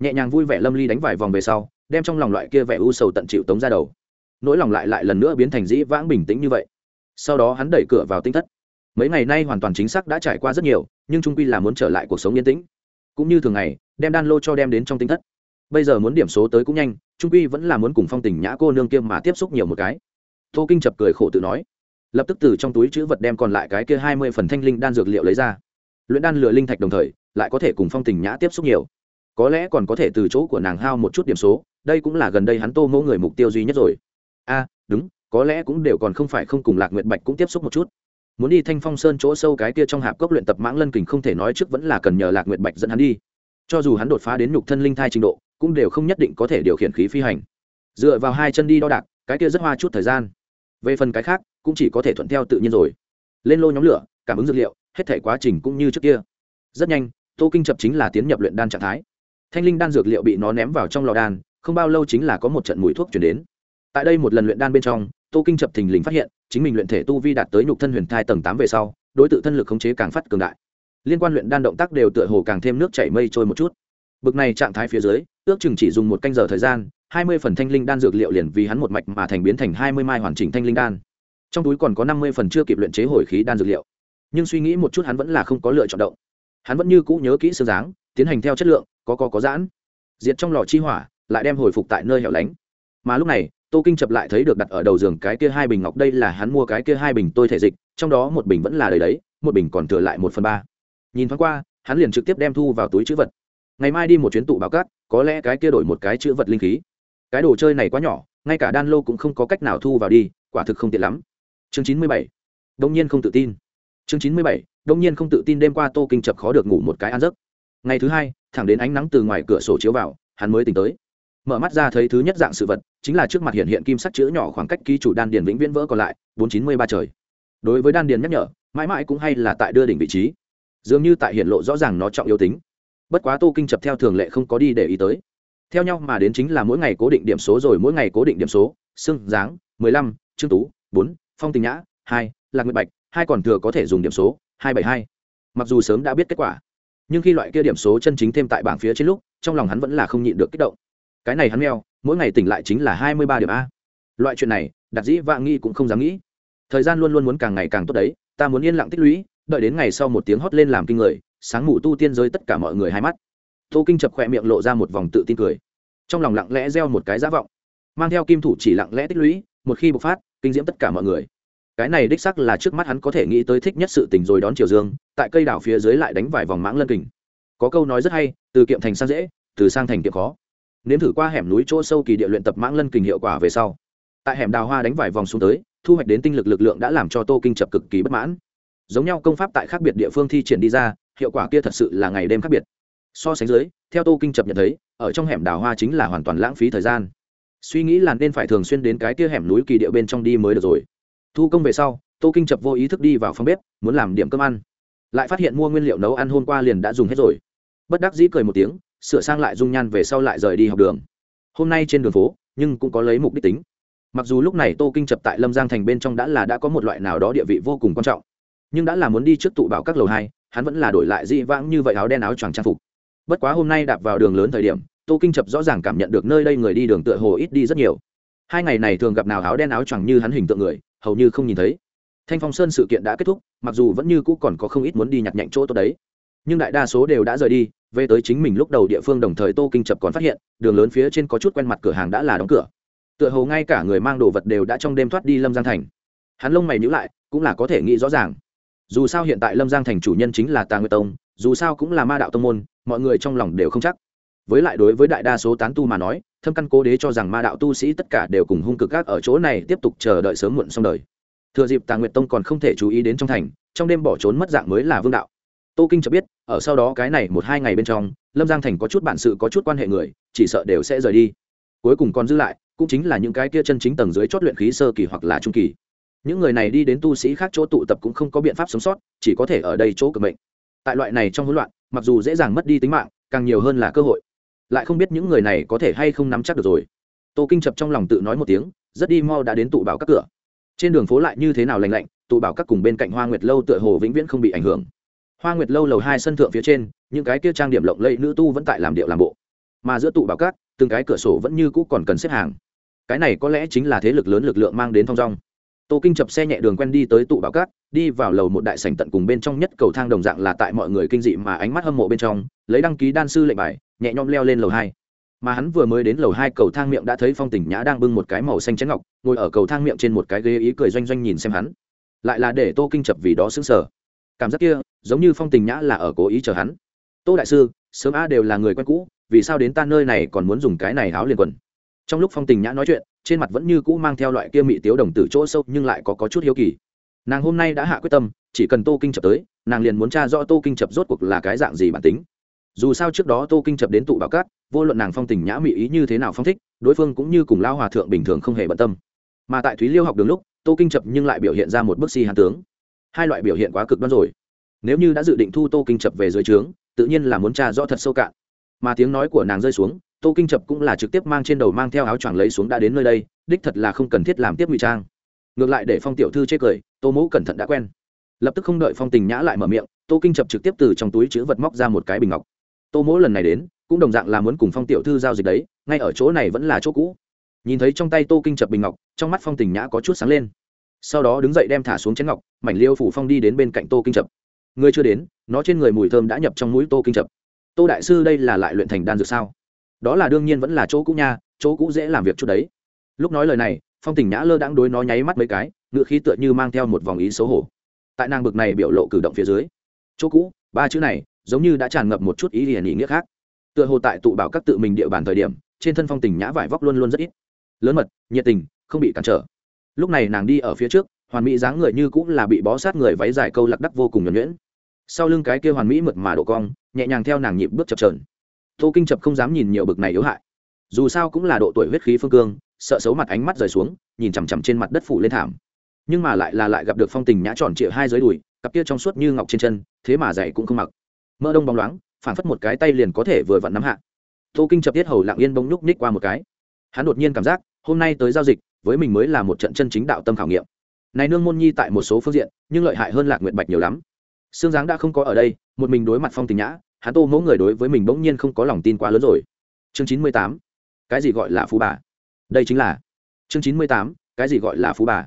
Nhẹ nhàng vui vẻ lâm ly đánh vài vòng về sau, đem trong lòng loại kia vẻ u sầu tận chịu tống ra đầu nỗi lòng lại lại lần nữa biến thành dĩ vãng bình tĩnh như vậy. Sau đó hắn đẩy cửa vào tinh thất. Mấy ngày nay hoàn toàn chính xác đã trải qua rất nhiều, nhưng trung quy là muốn trở lại cuộc sống yên tĩnh. Cũng như thường ngày, đem đan lô cho đem đến trong tinh thất. Bây giờ muốn điểm số tới cũng nhanh trung quy vẫn là muốn cùng phong tình nhã cô nương kia mà tiếp xúc nhiều một cái. Tô kinh chập cười khổ tự nói. Lập tức từ trong túi chữ vật đem còn lại cái kia hai mươi phần thanh linh đan dược liệu lấy ra. Luyện đan lựa linh thạch đồng thời, lại có thể cùng phong tình nhã tiếp xúc nhiều. Có lẽ còn có thể từ chỗ của nàng hao một chút điểm số, đây cũng là gần đây hắn tô ngô người mục tiêu duy nhất rồi a đúng, có lẽ cũng đều còn không phải không cùng lạc nguyệt bạch cũng tiếp xúc một chút. Muốn đi thanh phong sơn chỗ sâu cái kia trong hạp cốc luyện tập mãng lân kình không thể nói trước vẫn là cần nhờ lạc nguyệt bạch dẫn hắn đi. Cho dù hắn đột phá đến nhục thân linh thai trình độ, cũng đều không nhất định có thể điều khiển khí phi hành. Dựa vào hai chân đi đo đạc, cái kia rất hoa chút thời gian. Về phần cái khác, cũng chỉ có thể thuận theo tự nhiên rồi. Lên lô nhóm lửa, cảm ứng dược liệu, hết thể quá trình cũng như trước kia. Rất nhanh, tô kinh chập chính là tiến nhập luyện đan trạng thái. Thanh linh đan dược liệu bị nó ném vào trong lò đan, không bao lâu chính là có một trận mùi thuốc chuyển đến tại đây một lần luyện đan bên trong, tô kinh chập thình lình phát hiện, chính mình luyện thể tu vi đạt tới nhục thân huyền thai tầng tám về sau, đối t thân lực khống chế càng phát cường đại. Liên quan luyện đan động tác đều tựa hồ càng thêm nước chảy mây trôi một chút. Bực này trạng thái phía dưới, ước chừng chỉ dùng một canh giờ thời gian, hai mươi phần thanh linh đan dược liệu liền vì hắn một mạch mà thành biến thành hai mươi mai hoàn chỉnh thanh linh đan. Trong túi còn có năm mươi phần chưa kịp luyện chế hồi khí đan dược liệu. Nhưng suy nghĩ một chút hắn vẫn là không có lựa chọn động. Hắn vẫn như cũ nhớ kỹ sơ dáng, tiến hành theo chất lượng, có có có giãn. Diệt trong lò chi hỏa, lại đem hồi phục tại nơi hẻo lánh. Mà lúc này tô kinh chập lại thấy được đặt ở đầu giường cái kia hai bình ngọc, đây là hắn mua cái kia hai bình tôi thể dịch, trong đó một bình vẫn là đầy đấy, một bình còn thừa lại một phần ba. Nhìn thoáng qua, hắn liền trực tiếp đem thu vào túi chữ vật. Ngày mai đi một chuyến tụ báo cát có lẽ cái kia đổi một cái chữ vật linh khí. Cái đồ chơi này quá nhỏ, ngay cả đan lô cũng không có cách nào thu vào đi, quả thực không tiện lắm. Chương chín mươi bảy, đông nhiên không tự tin. Chương chín mươi bảy, đông nhiên không tự tin đêm qua tô kinh chập khó được ngủ một cái ăn giấc. Ngày thứ hai, thẳng đến ánh nắng từ ngoài cửa sổ chiếu vào, hắn mới tỉnh tới mở mắt ra thấy thứ nhất dạng sự vật, chính là trước mặt hiện hiện kim sắc chữ nhỏ khoảng cách ký chủ đan điền vĩnh viễn vỡ còn lại, bốn chín mươi ba trời. Đối với đan điền nhắc nhở, mãi mãi cũng hay là tại đưa đỉnh vị trí. Dường như tại hiện lộ rõ ràng nó trọng yếu tính. Bất quá tô kinh chập theo thường lệ không có đi để ý tới. Theo nhau mà đến chính là mỗi ngày cố định điểm số rồi mỗi ngày cố định điểm số xương dáng, mười lăm, trương tú, bốn, phong tình nhã, hai, lạc nguyệt bạch, hai còn thừa có thể dùng điểm số, hai bảy hai. Mặc dù sớm đã biết kết quả, nhưng khi loại kia điểm số chân chính thêm tại bảng phía trên lúc, trong lòng hắn vẫn là không nhịn được kích động cái này hắn meo, mỗi ngày tỉnh lại chính là hai mươi ba điểm a. Loại chuyện này đặt dĩ vạn nghi cũng không dám nghĩ. Thời gian luôn luôn muốn càng ngày càng tốt đấy, ta muốn yên lặng tích lũy, đợi đến ngày sau một tiếng hót lên làm kinh người, sáng mù tu tiên giới tất cả mọi người hai mắt. Tô kinh chập khỏe miệng lộ ra một vòng tự tin cười. Trong lòng lặng lẽ gieo một cái giả vọng. Mang theo kim thủ chỉ lặng lẽ tích lũy, một khi bộc phát, kinh diễm tất cả mọi người. Cái này đích sắc là trước mắt hắn có thể nghĩ tới thích nhất sự tình rồi đón chiều dương, tại cây đảo phía dưới lại đánh vài vòng mãng lân kình. Có câu nói rất hay, từ kiệm thành sang dễ, từ sang thành kiệm khó nếm thử qua hẻm núi chỗ sâu kỳ địa luyện tập mãng lân kình hiệu quả về sau. Tại hẻm đào hoa đánh vài vòng xuống tới, thu hoạch đến tinh lực lực lượng đã làm cho tô kinh chập cực kỳ bất mãn. Giống nhau công pháp tại khác biệt địa phương thi triển đi ra, hiệu quả kia thật sự là ngày đêm khác biệt. So sánh dưới, theo tô kinh chập nhận thấy, ở trong hẻm đào hoa chính là hoàn toàn lãng phí thời gian. Suy nghĩ là nên phải thường xuyên đến cái kia hẻm núi kỳ địa bên trong đi mới được rồi. Thu công về sau, tô kinh chập vô ý thức đi vào phòng bếp, muốn làm điểm cơm ăn. Lại phát hiện mua nguyên liệu nấu ăn hôm qua liền đã dùng hết rồi. Bất đắc dĩ cười một tiếng sửa sang lại dung nhan về sau lại rời đi học đường. Hôm nay trên đường phố, nhưng cũng có lấy mục đích tính. Mặc dù lúc này tô kinh chập tại lâm giang thành bên trong đã là đã có một loại nào đó địa vị vô cùng quan trọng, nhưng đã là muốn đi trước tụ bảo các lầu hai, hắn vẫn là đổi lại dị vãng như vậy áo đen áo choàng trang phục. Bất quá hôm nay đạp vào đường lớn thời điểm, tô kinh chập rõ ràng cảm nhận được nơi đây người đi đường tựa hồ ít đi rất nhiều. Hai ngày này thường gặp nào áo đen áo choàng như hắn hình tượng người, hầu như không nhìn thấy. Thanh phong sơn sự kiện đã kết thúc, mặc dù vẫn như cũ còn có không ít muốn đi nhặt nhạnh chỗ tốt đấy nhưng đại đa số đều đã rời đi, về tới chính mình lúc đầu địa phương đồng thời tô kinh chập còn phát hiện, đường lớn phía trên có chút quen mặt cửa hàng đã là đóng cửa. Tựa hồ ngay cả người mang đồ vật đều đã trong đêm thoát đi lâm giang thành. Hắn lông mày nhữ lại, cũng là có thể nghĩ rõ ràng. Dù sao hiện tại lâm giang thành chủ nhân chính là tà nguyệt tông, dù sao cũng là ma đạo tông môn, mọi người trong lòng đều không chắc. Với lại đối với đại đa số tán tu mà nói, thâm căn cố đế cho rằng ma đạo tu sĩ tất cả đều cùng hung cực gác ở chỗ này tiếp tục chờ đợi sớm muộn xong đời. Thừa dịp tà nguyệt tông còn không thể chú ý đến trong thành, trong đêm bỏ trốn mất dạng mới là vương đạo tô kinh cho biết, ở sau đó cái này một hai ngày bên trong, lâm giang thành có chút bản sự, có chút quan hệ người, chỉ sợ đều sẽ rời đi. Cuối cùng còn dư lại, cũng chính là những cái kia chân chính tầng dưới chót luyện khí sơ kỳ hoặc là trung kỳ. Những người này đi đến tu sĩ khác chỗ tụ tập cũng không có biện pháp sống sót, chỉ có thể ở đây chỗ cực mệnh. Tại loại này trong hỗn loạn, mặc dù dễ dàng mất đi tính mạng, càng nhiều hơn là cơ hội. Lại không biết những người này có thể hay không nắm chắc được rồi. Tô kinh chập trong lòng tự nói một tiếng, rất đi mau đã đến tụ bảo các cửa. Trên đường phố lại như thế nào lành lạnh, tụ bảo các cùng bên cạnh hoa nguyệt lâu tựa hồ vĩnh viễn không bị ảnh hưởng hoa nguyệt lâu lầu hai sân thượng phía trên, những cái kia trang điểm lộng lẫy nữ tu vẫn tại làm điệu làm bộ. Mà giữa tụ bảo các từng cái cửa sổ vẫn như cũ còn cần xếp hàng. Cái này có lẽ chính là thế lực lớn lực lượng mang đến thong dong. Tô kinh chập xe nhẹ đường quen đi tới tụ bảo cát, đi vào lầu một đại sảnh tận cùng bên trong nhất cầu thang đồng dạng là tại mọi người kinh dị mà ánh mắt hâm mộ bên trong, lấy đăng ký đan sư lệnh bài, nhẹ nhõm leo lên lầu hai. Mà hắn vừa mới đến lầu hai cầu thang miệng đã thấy phong tỉnh nhã đang bưng một cái màu xanh chén ngọc, ngồi ở cầu thang miệng trên một cái ghế ý cười doanh doanh nhìn xem hắn. Lại là để tô kinh chập vì đó xứng sở cảm giác kia giống như phong tình nhã là ở cố ý chờ hắn. Tô đại sư sớm a đều là người quen cũ vì sao đến ta nơi này còn muốn dùng cái này áo liền quần? Trong lúc phong tình nhã nói chuyện trên mặt vẫn như cũ mang theo loại kia mị tiếu đồng tử chỗ sâu nhưng lại có, có chút hiếu kỳ. Nàng hôm nay đã hạ quyết tâm chỉ cần tô kinh chập tới nàng liền muốn tra rõ tô kinh chập rốt cuộc là cái dạng gì bản tính. Dù sao trước đó tô kinh chập đến tụ bảo cát vô luận nàng phong tình nhã mị ý như thế nào phong thích đối phương cũng như cùng lao hòa thượng bình thường không hề bận tâm. Mà tại thúy liêu học đường lúc tô kinh chập nhưng lại biểu hiện ra một bức si hàn tướng hai loại biểu hiện quá cực đoan rồi. Nếu như đã dự định thu tô kinh chập về dưới trướng, tự nhiên là muốn tra rõ thật sâu cạn. Mà tiếng nói của nàng rơi xuống, tô kinh chập cũng là trực tiếp mang trên đầu mang theo áo choàng lấy xuống đã đến nơi đây, đích thật là không cần thiết làm tiếp ngụy trang. Ngược lại để phong tiểu thư chê cười, tô mẫu cẩn thận đã quen. Lập tức không đợi phong tình nhã lại mở miệng, tô kinh chập trực tiếp từ trong túi chữ vật móc ra một cái bình ngọc. Tô mỗ lần này đến, cũng đồng dạng là muốn cùng phong tiểu thư giao dịch đấy, ngay ở chỗ này vẫn là chỗ cũ. Nhìn thấy trong tay tô kinh chập bình ngọc, trong mắt phong tình nhã có chút sáng lên sau đó đứng dậy đem thả xuống chén ngọc, mảnh liêu phủ phong đi đến bên cạnh tô kinh chập. Người chưa đến, nó trên người mùi thơm đã nhập trong mũi tô kinh chập. Tô đại sư đây là lại luyện thành đan dược sao? Đó là đương nhiên vẫn là chỗ cũ nha, chỗ cũ dễ làm việc chút đấy. Lúc nói lời này, phong tình nhã lơ đãng đối nó nháy mắt mấy cái ngựa khí tựa như mang theo một vòng ý xấu hổ. Tại nàng bực này biểu lộ cử động phía dưới, chỗ cũ, ba chữ này giống như đã tràn ngập một chút ý hiển ý nghĩa khác. Tựa hồ tại tụ bảo các tự mình địa bàn thời điểm, trên thân phong tình nhã vải vóc luôn luôn rất ít. Lớn mật, nhiệt tình, không bị cản trở lúc này nàng đi ở phía trước, hoàn mỹ dáng người như cũng là bị bó sát người váy dài câu lạc đắc vô cùng nhuẩn nhuyễn. Sau lưng cái kia hoàn mỹ mượt mà độ cong, nhẹ nhàng theo nàng nhịp bước chập trờn tô kinh chập không dám nhìn nhiều bực này yếu hại. Dù sao cũng là độ tuổi huyết khí phương cương, sợ xấu mặt ánh mắt rời xuống, nhìn chằm chằm trên mặt đất phủ lên thảm. Nhưng mà lại là lại gặp được phong tình nhã tròn trịa hai dưới đùi, cặp kia trong suốt như ngọc trên chân, thế mà dày cũng không mặc. Mỡ đông bóng loáng phản phất một cái tay liền có thể vừa vặn nắm hạ. Tô kinh chập tiết hầu lặng yên bông nhúc ních qua một cái. Hắn đột nhiên cảm giác, hôm nay tới giao dịch với mình mới là một trận chân chính đạo tâm khảo nghiệm. Này nương môn nhi tại một số phương diện, nhưng lợi hại hơn lạc nguyện bạch nhiều lắm. Xương giáng đã không có ở đây, một mình đối mặt phong tình nhã, hắn tô mẫu người đối với mình bỗng nhiên không có lòng tin quá lớn rồi. Chương chín mươi tám, cái gì gọi là phú bà? Đây chính là. Chương chín mươi tám, cái gì gọi là phú bà?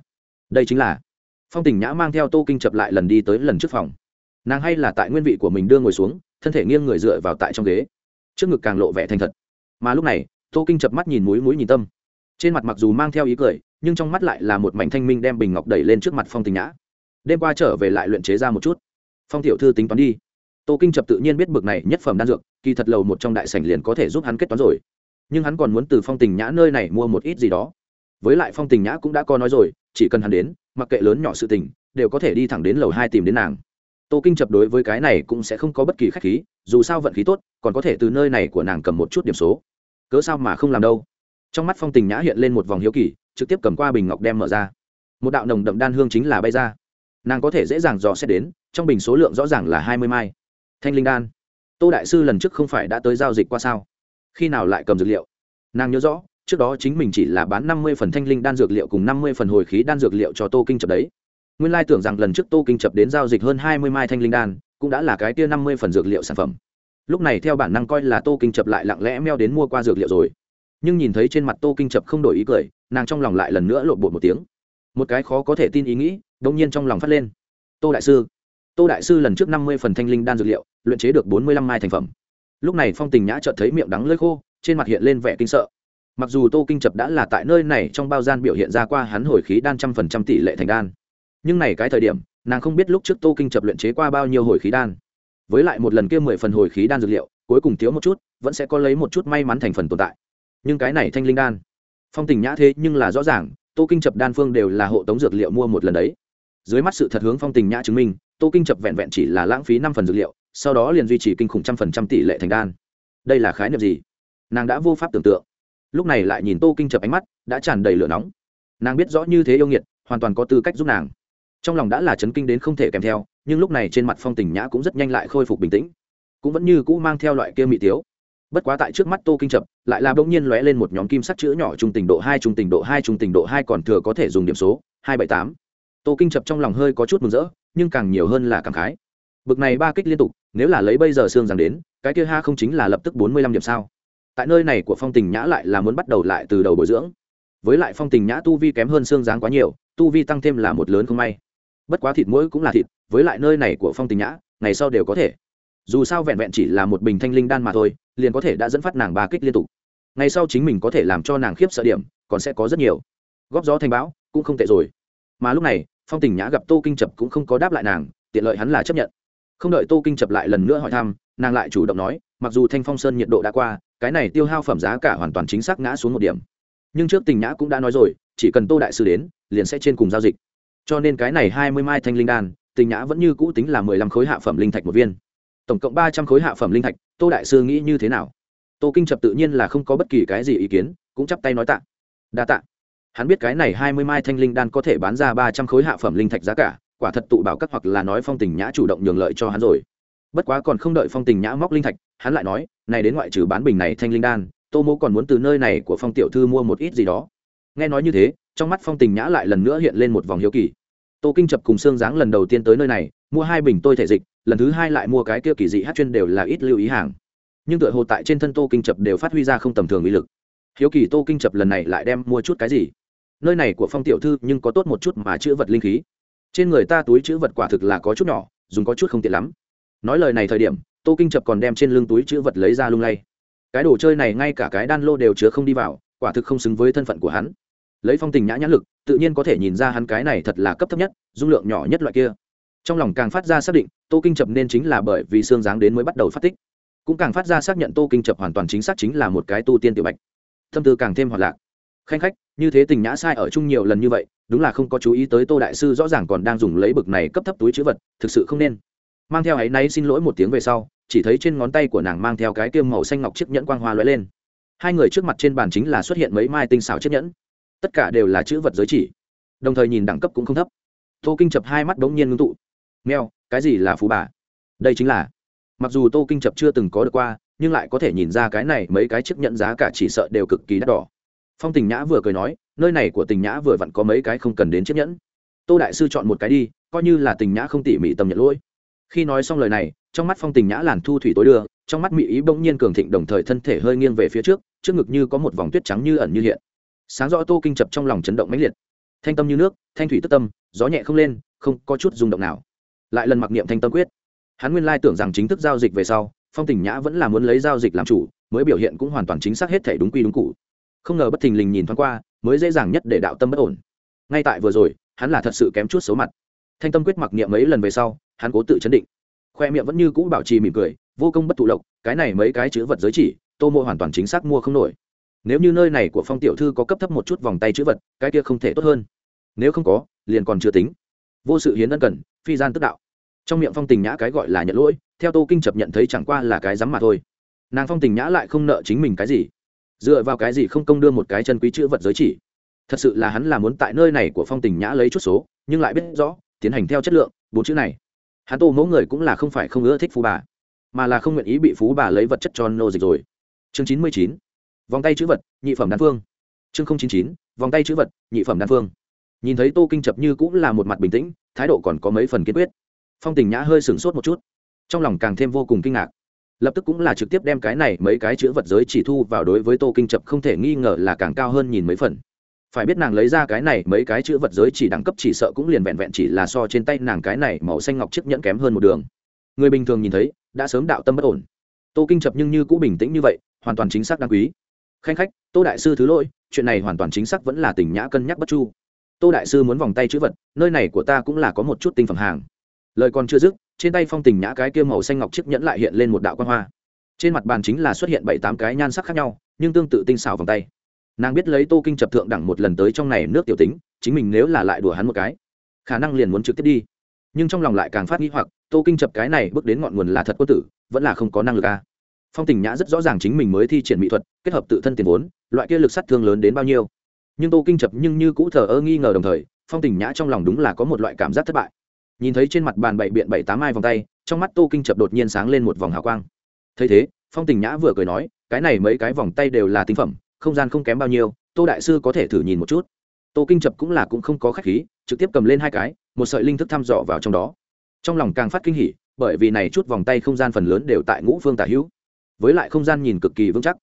Đây chính là. Phong tình nhã mang theo tô kinh chập lại lần đi tới lần trước phòng. Nàng hay là tại nguyên vị của mình đưa ngồi xuống, thân thể nghiêng người dựa vào tại trong ghế. Trước ngực càng lộ vẻ thành thật. Mà lúc này, tô kinh chập mắt nhìn muối muối nhìn tâm trên mặt mặc dù mang theo ý cười, nhưng trong mắt lại là một mảnh thanh minh đem bình ngọc đẩy lên trước mặt phong tình nhã. Đêm qua trở về lại luyện chế ra một chút. Phong tiểu thư tính toán đi. Tô kinh chập tự nhiên biết bực này nhất phẩm đan dược, kỳ thật lầu một trong đại sảnh liền có thể giúp hắn kết toán rồi. Nhưng hắn còn muốn từ phong tình nhã nơi này mua một ít gì đó. Với lại phong tình nhã cũng đã có nói rồi, chỉ cần hắn đến, mặc kệ lớn nhỏ sự tình, đều có thể đi thẳng đến lầu hai tìm đến nàng. Tô kinh chập đối với cái này cũng sẽ không có bất kỳ khách khí, dù sao vận khí tốt, còn có thể từ nơi này của nàng cầm một chút điểm số. Cớ sao mà không làm đâu? Trong mắt phong tình nhã hiện lên một vòng hiếu kỳ, trực tiếp cầm qua bình ngọc đem mở ra. Một đạo nồng đậm đan hương chính là bay ra. Nàng có thể dễ dàng dò xét đến, trong bình số lượng rõ ràng là hai mươi mai. Thanh linh đan. Tô đại sư lần trước không phải đã tới giao dịch qua sao? Khi nào lại cầm dược liệu? Nàng nhớ rõ, trước đó chính mình chỉ là bán năm mươi phần thanh linh đan dược liệu cùng năm mươi phần hồi khí đan dược liệu cho tô kinh chập đấy. Nguyên lai tưởng rằng lần trước tô kinh chập đến giao dịch hơn hai mươi mai thanh linh đan, cũng đã là cái tia năm mươi phần dược liệu sản phẩm. Lúc này theo bản năng coi là tô kinh chập lại lặng lẽ meo đến mua qua dược liệu rồi nhưng nhìn thấy trên mặt tô kinh chập không đổi ý cười, nàng trong lòng lại lần nữa lộn bột một tiếng. Một cái khó có thể tin ý nghĩ đông nhiên trong lòng phát lên. Tô đại sư, tô đại sư lần trước năm mươi phần thanh linh đan dược liệu, luyện chế được bốn mươi lăm mai thành phẩm. Lúc này phong tình nhã chợt thấy miệng đắng lơi khô, trên mặt hiện lên vẻ kinh sợ. Mặc dù tô kinh chập đã là tại nơi này trong bao gian biểu hiện ra qua hắn hồi khí đan trăm phần trăm tỷ lệ thành đan. Nhưng này cái thời điểm, nàng không biết lúc trước tô kinh chập luyện chế qua bao nhiêu hồi khí đan. Với lại một lần kia mười phần hồi khí đan dược liệu, cuối cùng thiếu một chút, vẫn sẽ có lấy một chút may mắn thành phần tồn tại nhưng cái này thanh linh đan, phong tình nhã thế nhưng là rõ ràng, tô kinh chập đan phương đều là hộ tống dược liệu mua một lần đấy. Dưới mắt sự thật hướng phong tình nhã chứng minh, tô kinh chập vẹn vẹn chỉ là lãng phí năm phần dược liệu, sau đó liền duy trì kinh khủng trăm phần trăm tỷ lệ thành đan. Đây là khái niệm gì? Nàng đã vô pháp tưởng tượng. Lúc này lại nhìn tô kinh chập ánh mắt đã tràn đầy lửa nóng. Nàng biết rõ như thế yêu nghiệt, hoàn toàn có tư cách giúp nàng. Trong lòng đã là chấn kinh đến không thể kèm theo, nhưng lúc này trên mặt phong tình nhã cũng rất nhanh lại khôi phục bình tĩnh. Cũng vẫn như cũ mang theo loại kia mị tiếu bất quá tại trước mắt tô kinh chập, lại là bỗng nhiên lóe lên một nhóm kim sắc chữ nhỏ trung tình độ hai, trung tình độ hai, trung tình độ hai còn thừa có thể dùng điểm số, hai bảy tám. Tô kinh chập trong lòng hơi có chút mừng rỡ, nhưng càng nhiều hơn là cảm khái. Bực này ba kích liên tục, nếu là lấy bây giờ xương rằng đến, cái kia ha không chính là lập tức bốn mươi lăm điểm sao? Tại nơi này của phong tình nhã lại là muốn bắt đầu lại từ đầu bồi dưỡng. Với lại phong tình nhã tu vi kém hơn xương dáng quá nhiều, tu vi tăng thêm là một lớn không may. Bất quá thịt mũi cũng là thịt, với lại nơi này của phong tình nhã, ngày sau đều có thể dù sao vẹn vẹn chỉ là một bình thanh linh đan mà thôi, liền có thể đã dẫn phát nàng ba kích liên tục. Ngày sau chính mình có thể làm cho nàng khiếp sợ điểm, còn sẽ có rất nhiều. Góp gió thành bão, cũng không tệ rồi. Mà lúc này, phong tình nhã gặp tô kinh chập cũng không có đáp lại nàng, tiện lợi hắn là chấp nhận. Không đợi tô kinh chập lại lần nữa hỏi thăm, nàng lại chủ động nói, mặc dù thanh phong sơn nhiệt độ đã qua, cái này tiêu hao phẩm giá cả hoàn toàn chính xác ngã xuống một điểm. Nhưng trước tình nhã cũng đã nói rồi, chỉ cần tô đại sư đến, liền sẽ trên cùng giao dịch. Cho nên cái này hai mươi mai thanh linh đan, tình nhã vẫn như cũ tính là mười lăm khối hạ phẩm linh thạch một viên tổng cộng ba trăm khối hạ phẩm linh thạch, tô đại sư nghĩ như thế nào? Tô kinh chập tự nhiên là không có bất kỳ cái gì ý kiến, cũng chắp tay nói tạ. Đa tạ. Hắn biết cái này hai mươi mai thanh linh đan có thể bán ra ba trăm khối hạ phẩm linh thạch giá cả, quả thật tụ bảo các hoặc là nói phong tình nhã chủ động nhường lợi cho hắn rồi. Bất quá còn không đợi phong tình nhã móc linh thạch, hắn lại nói, này đến ngoại trừ bán bình này thanh linh đan, tô mô còn muốn từ nơi này của phong tiểu thư mua một ít gì đó. Nghe nói như thế, trong mắt phong tình nhã lại lần nữa hiện lên một vòng hiếu kỳ. Tô kinh chập cùng xương dáng lần đầu tiên tới nơi này, mua hai bình tôi thể dịch lần thứ hai lại mua cái kia kỳ dị hát chuyên đều là ít lưu ý hàng. Nhưng tựa hồ tại trên thân tô kinh chập đều phát huy ra không tầm thường uy lực. Hiếu kỳ tô kinh chập lần này lại đem mua chút cái gì? Nơi này của phong tiểu thư nhưng có tốt một chút mà chữ vật linh khí. Trên người ta túi chữ vật quả thực là có chút nhỏ, dùng có chút không tiện lắm. Nói lời này thời điểm, tô kinh chập còn đem trên lưng túi chữ vật lấy ra lung lay. Cái đồ chơi này ngay cả cái đan lô đều chứa không đi vào, quả thực không xứng với thân phận của hắn. Lấy phong tình nhã nhãn lực, tự nhiên có thể nhìn ra hắn cái này thật là cấp thấp nhất, dung lượng nhỏ nhất loại kia. Trong lòng càng phát ra xác định tô kinh chập nên chính là bởi vì xương dáng đến mới bắt đầu phát tích. Cũng càng phát ra xác nhận tô kinh chập hoàn toàn chính xác chính là một cái tu tiên tiểu bạch. Thâm tư càng thêm hoạt lạc. Khanh khách, như thế tình nhã sai ở chung nhiều lần như vậy, đúng là không có chú ý tới tô đại sư rõ ràng còn đang dùng lấy bực này cấp thấp túi chữ vật, thực sự không nên. Mang theo áy náy xin lỗi một tiếng về sau, chỉ thấy trên ngón tay của nàng mang theo cái tiêm màu xanh ngọc chiếc nhẫn quang hoa lóe lên. Hai người trước mặt trên bàn chính là xuất hiện mấy mai tinh xảo chiếc nhẫn. Tất cả đều là chữ vật giới chỉ. Đồng thời nhìn đẳng cấp cũng không thấp. Tô kinh chập hai mắt đống nhiên ngưng tụ. Mèo cái gì là phú bà? Đây chính là, mặc dù tô kinh chập chưa từng có được qua, nhưng lại có thể nhìn ra cái này mấy cái chiếc nhẫn giá cả chỉ sợ đều cực kỳ đắt đỏ. Phong tình nhã vừa cười nói, nơi này của tình nhã vừa vặn có mấy cái không cần đến chiếc nhẫn. Tô đại sư chọn một cái đi, coi như là tình nhã không tỉ mỉ tâm nhận lỗi. Khi nói xong lời này, trong mắt phong tình nhã làn thu thủy tối đưa, trong mắt mỹ ý bỗng nhiên cường thịnh đồng thời thân thể hơi nghiêng về phía trước trước ngực như có một vòng tuyết trắng như ẩn như hiện. Sáng rõ tô kinh chập trong lòng chấn động mãnh liệt. Thanh tâm như nước, thanh thủy tức tâm, gió nhẹ không lên, không có chút rung động nào lại lần mặc niệm thanh tâm quyết. Hắn nguyên lai tưởng rằng chính thức giao dịch về sau, phong tình nhã vẫn là muốn lấy giao dịch làm chủ, mới biểu hiện cũng hoàn toàn chính xác hết thể đúng quy đúng cụ không ngờ bất thình lình nhìn thoáng qua, mới dễ dàng nhất để đạo tâm bất ổn. Ngay tại vừa rồi, hắn là thật sự kém chút xấu mặt. Thanh tâm quyết mặc niệm mấy lần về sau, hắn cố tự chấn định. Khoe miệng vẫn như cũ bảo trì mỉm cười, vô công bất thụ lộc, cái này mấy cái chữ vật giới chỉ, tô mua hoàn toàn chính xác mua không nổi. Nếu như nơi này của phong tiểu thư có cấp thấp một chút vòng tay chữ vật, cái kia không thể tốt hơn. Nếu không có, liền còn chưa tính. Vô sự hiến ân cần phi gian tức đạo. Trong miệng phong tình nhã cái gọi là nhận lỗi, theo tô kinh chập nhận thấy chẳng qua là cái rắm mà thôi. Nàng phong tình nhã lại không nợ chính mình cái gì. Dựa vào cái gì không công đưa một cái chân quý chữ vật giới chỉ? Thật sự là hắn là muốn tại nơi này của phong tình nhã lấy chút số, nhưng lại biết rõ, tiến hành theo chất lượng, bốn chữ này. Hắn tô mẫu người cũng là không phải không ưa thích phú bà, mà là không nguyện ý bị phú bà lấy vật chất cho nô dịch rồi. Chương chín mươi chín. Vòng tay chữ vật, nhị phẩm đan phương. Chương chín chín. Vòng tay chữ vật, nhị phẩm đan phương nhìn thấy tô kinh chập như cũng là một mặt bình tĩnh, thái độ còn có mấy phần kiên quyết. Phong tình nhã hơi sửng sốt một chút. Trong lòng càng thêm vô cùng kinh ngạc. Lập tức cũng là trực tiếp đem cái này mấy cái chữ vật giới chỉ thu vào đối với tô kinh chập không thể nghi ngờ là càng cao hơn nhìn mấy phần. Phải biết nàng lấy ra cái này mấy cái chữ vật giới chỉ đẳng cấp chỉ sợ cũng liền vẹn vẹn chỉ là so trên tay nàng cái này màu xanh ngọc chiếc nhẫn kém hơn một đường. Người bình thường nhìn thấy, đã sớm đạo tâm bất ổn. Tô kinh chập nhưng như cũng bình tĩnh như vậy, hoàn toàn chính xác đáng quý. Khanh khách, tô đại sư thứ lỗi, chuyện này hoàn toàn chính xác vẫn là tình nhã cân nhắc bất chu tô đại sư muốn vòng tay chữ vật, nơi này của ta cũng là có một chút tinh phẩm hàng. Lời còn chưa dứt, trên tay phong tình nhã cái kia màu xanh ngọc chiếc nhẫn lại hiện lên một đạo quan hoa. Trên mặt bàn chính là xuất hiện bảy tám cái nhan sắc khác nhau, nhưng tương tự tinh xảo vòng tay. Nàng biết lấy tô kinh chập thượng đẳng một lần tới trong này nước tiểu tính, chính mình nếu là lại đùa hắn một cái, khả năng liền muốn trực tiếp đi. Nhưng trong lòng lại càng phát nghĩ hoặc, tô kinh chập cái này bước đến ngọn nguồn là thật quân tử, vẫn là không có năng lực a à. phong tình nhã rất rõ ràng chính mình mới thi triển mỹ thuật, kết hợp tự thân tiền vốn, loại kia lực sát thương lớn đến bao nhiêu nhưng tô kinh chập nhưng như cũ thờ ơ nghi ngờ đồng thời, phong tình nhã trong lòng đúng là có một loại cảm giác thất bại. Nhìn thấy trên mặt bàn bảy biện bảy tám ai vòng tay, trong mắt tô kinh chập đột nhiên sáng lên một vòng hào quang. Thấy thế, phong tình nhã vừa cười nói, cái này mấy cái vòng tay đều là tinh phẩm, không gian không kém bao nhiêu, tô đại sư có thể thử nhìn một chút. Tô kinh chập cũng là cũng không có khách khí, trực tiếp cầm lên hai cái, một sợi linh thức thăm dò vào trong đó. Trong lòng càng phát kinh hỉ, bởi vì này chút vòng tay không gian phần lớn đều tại ngũ phương tả hữu. Với lại không gian nhìn cực kỳ vững chắc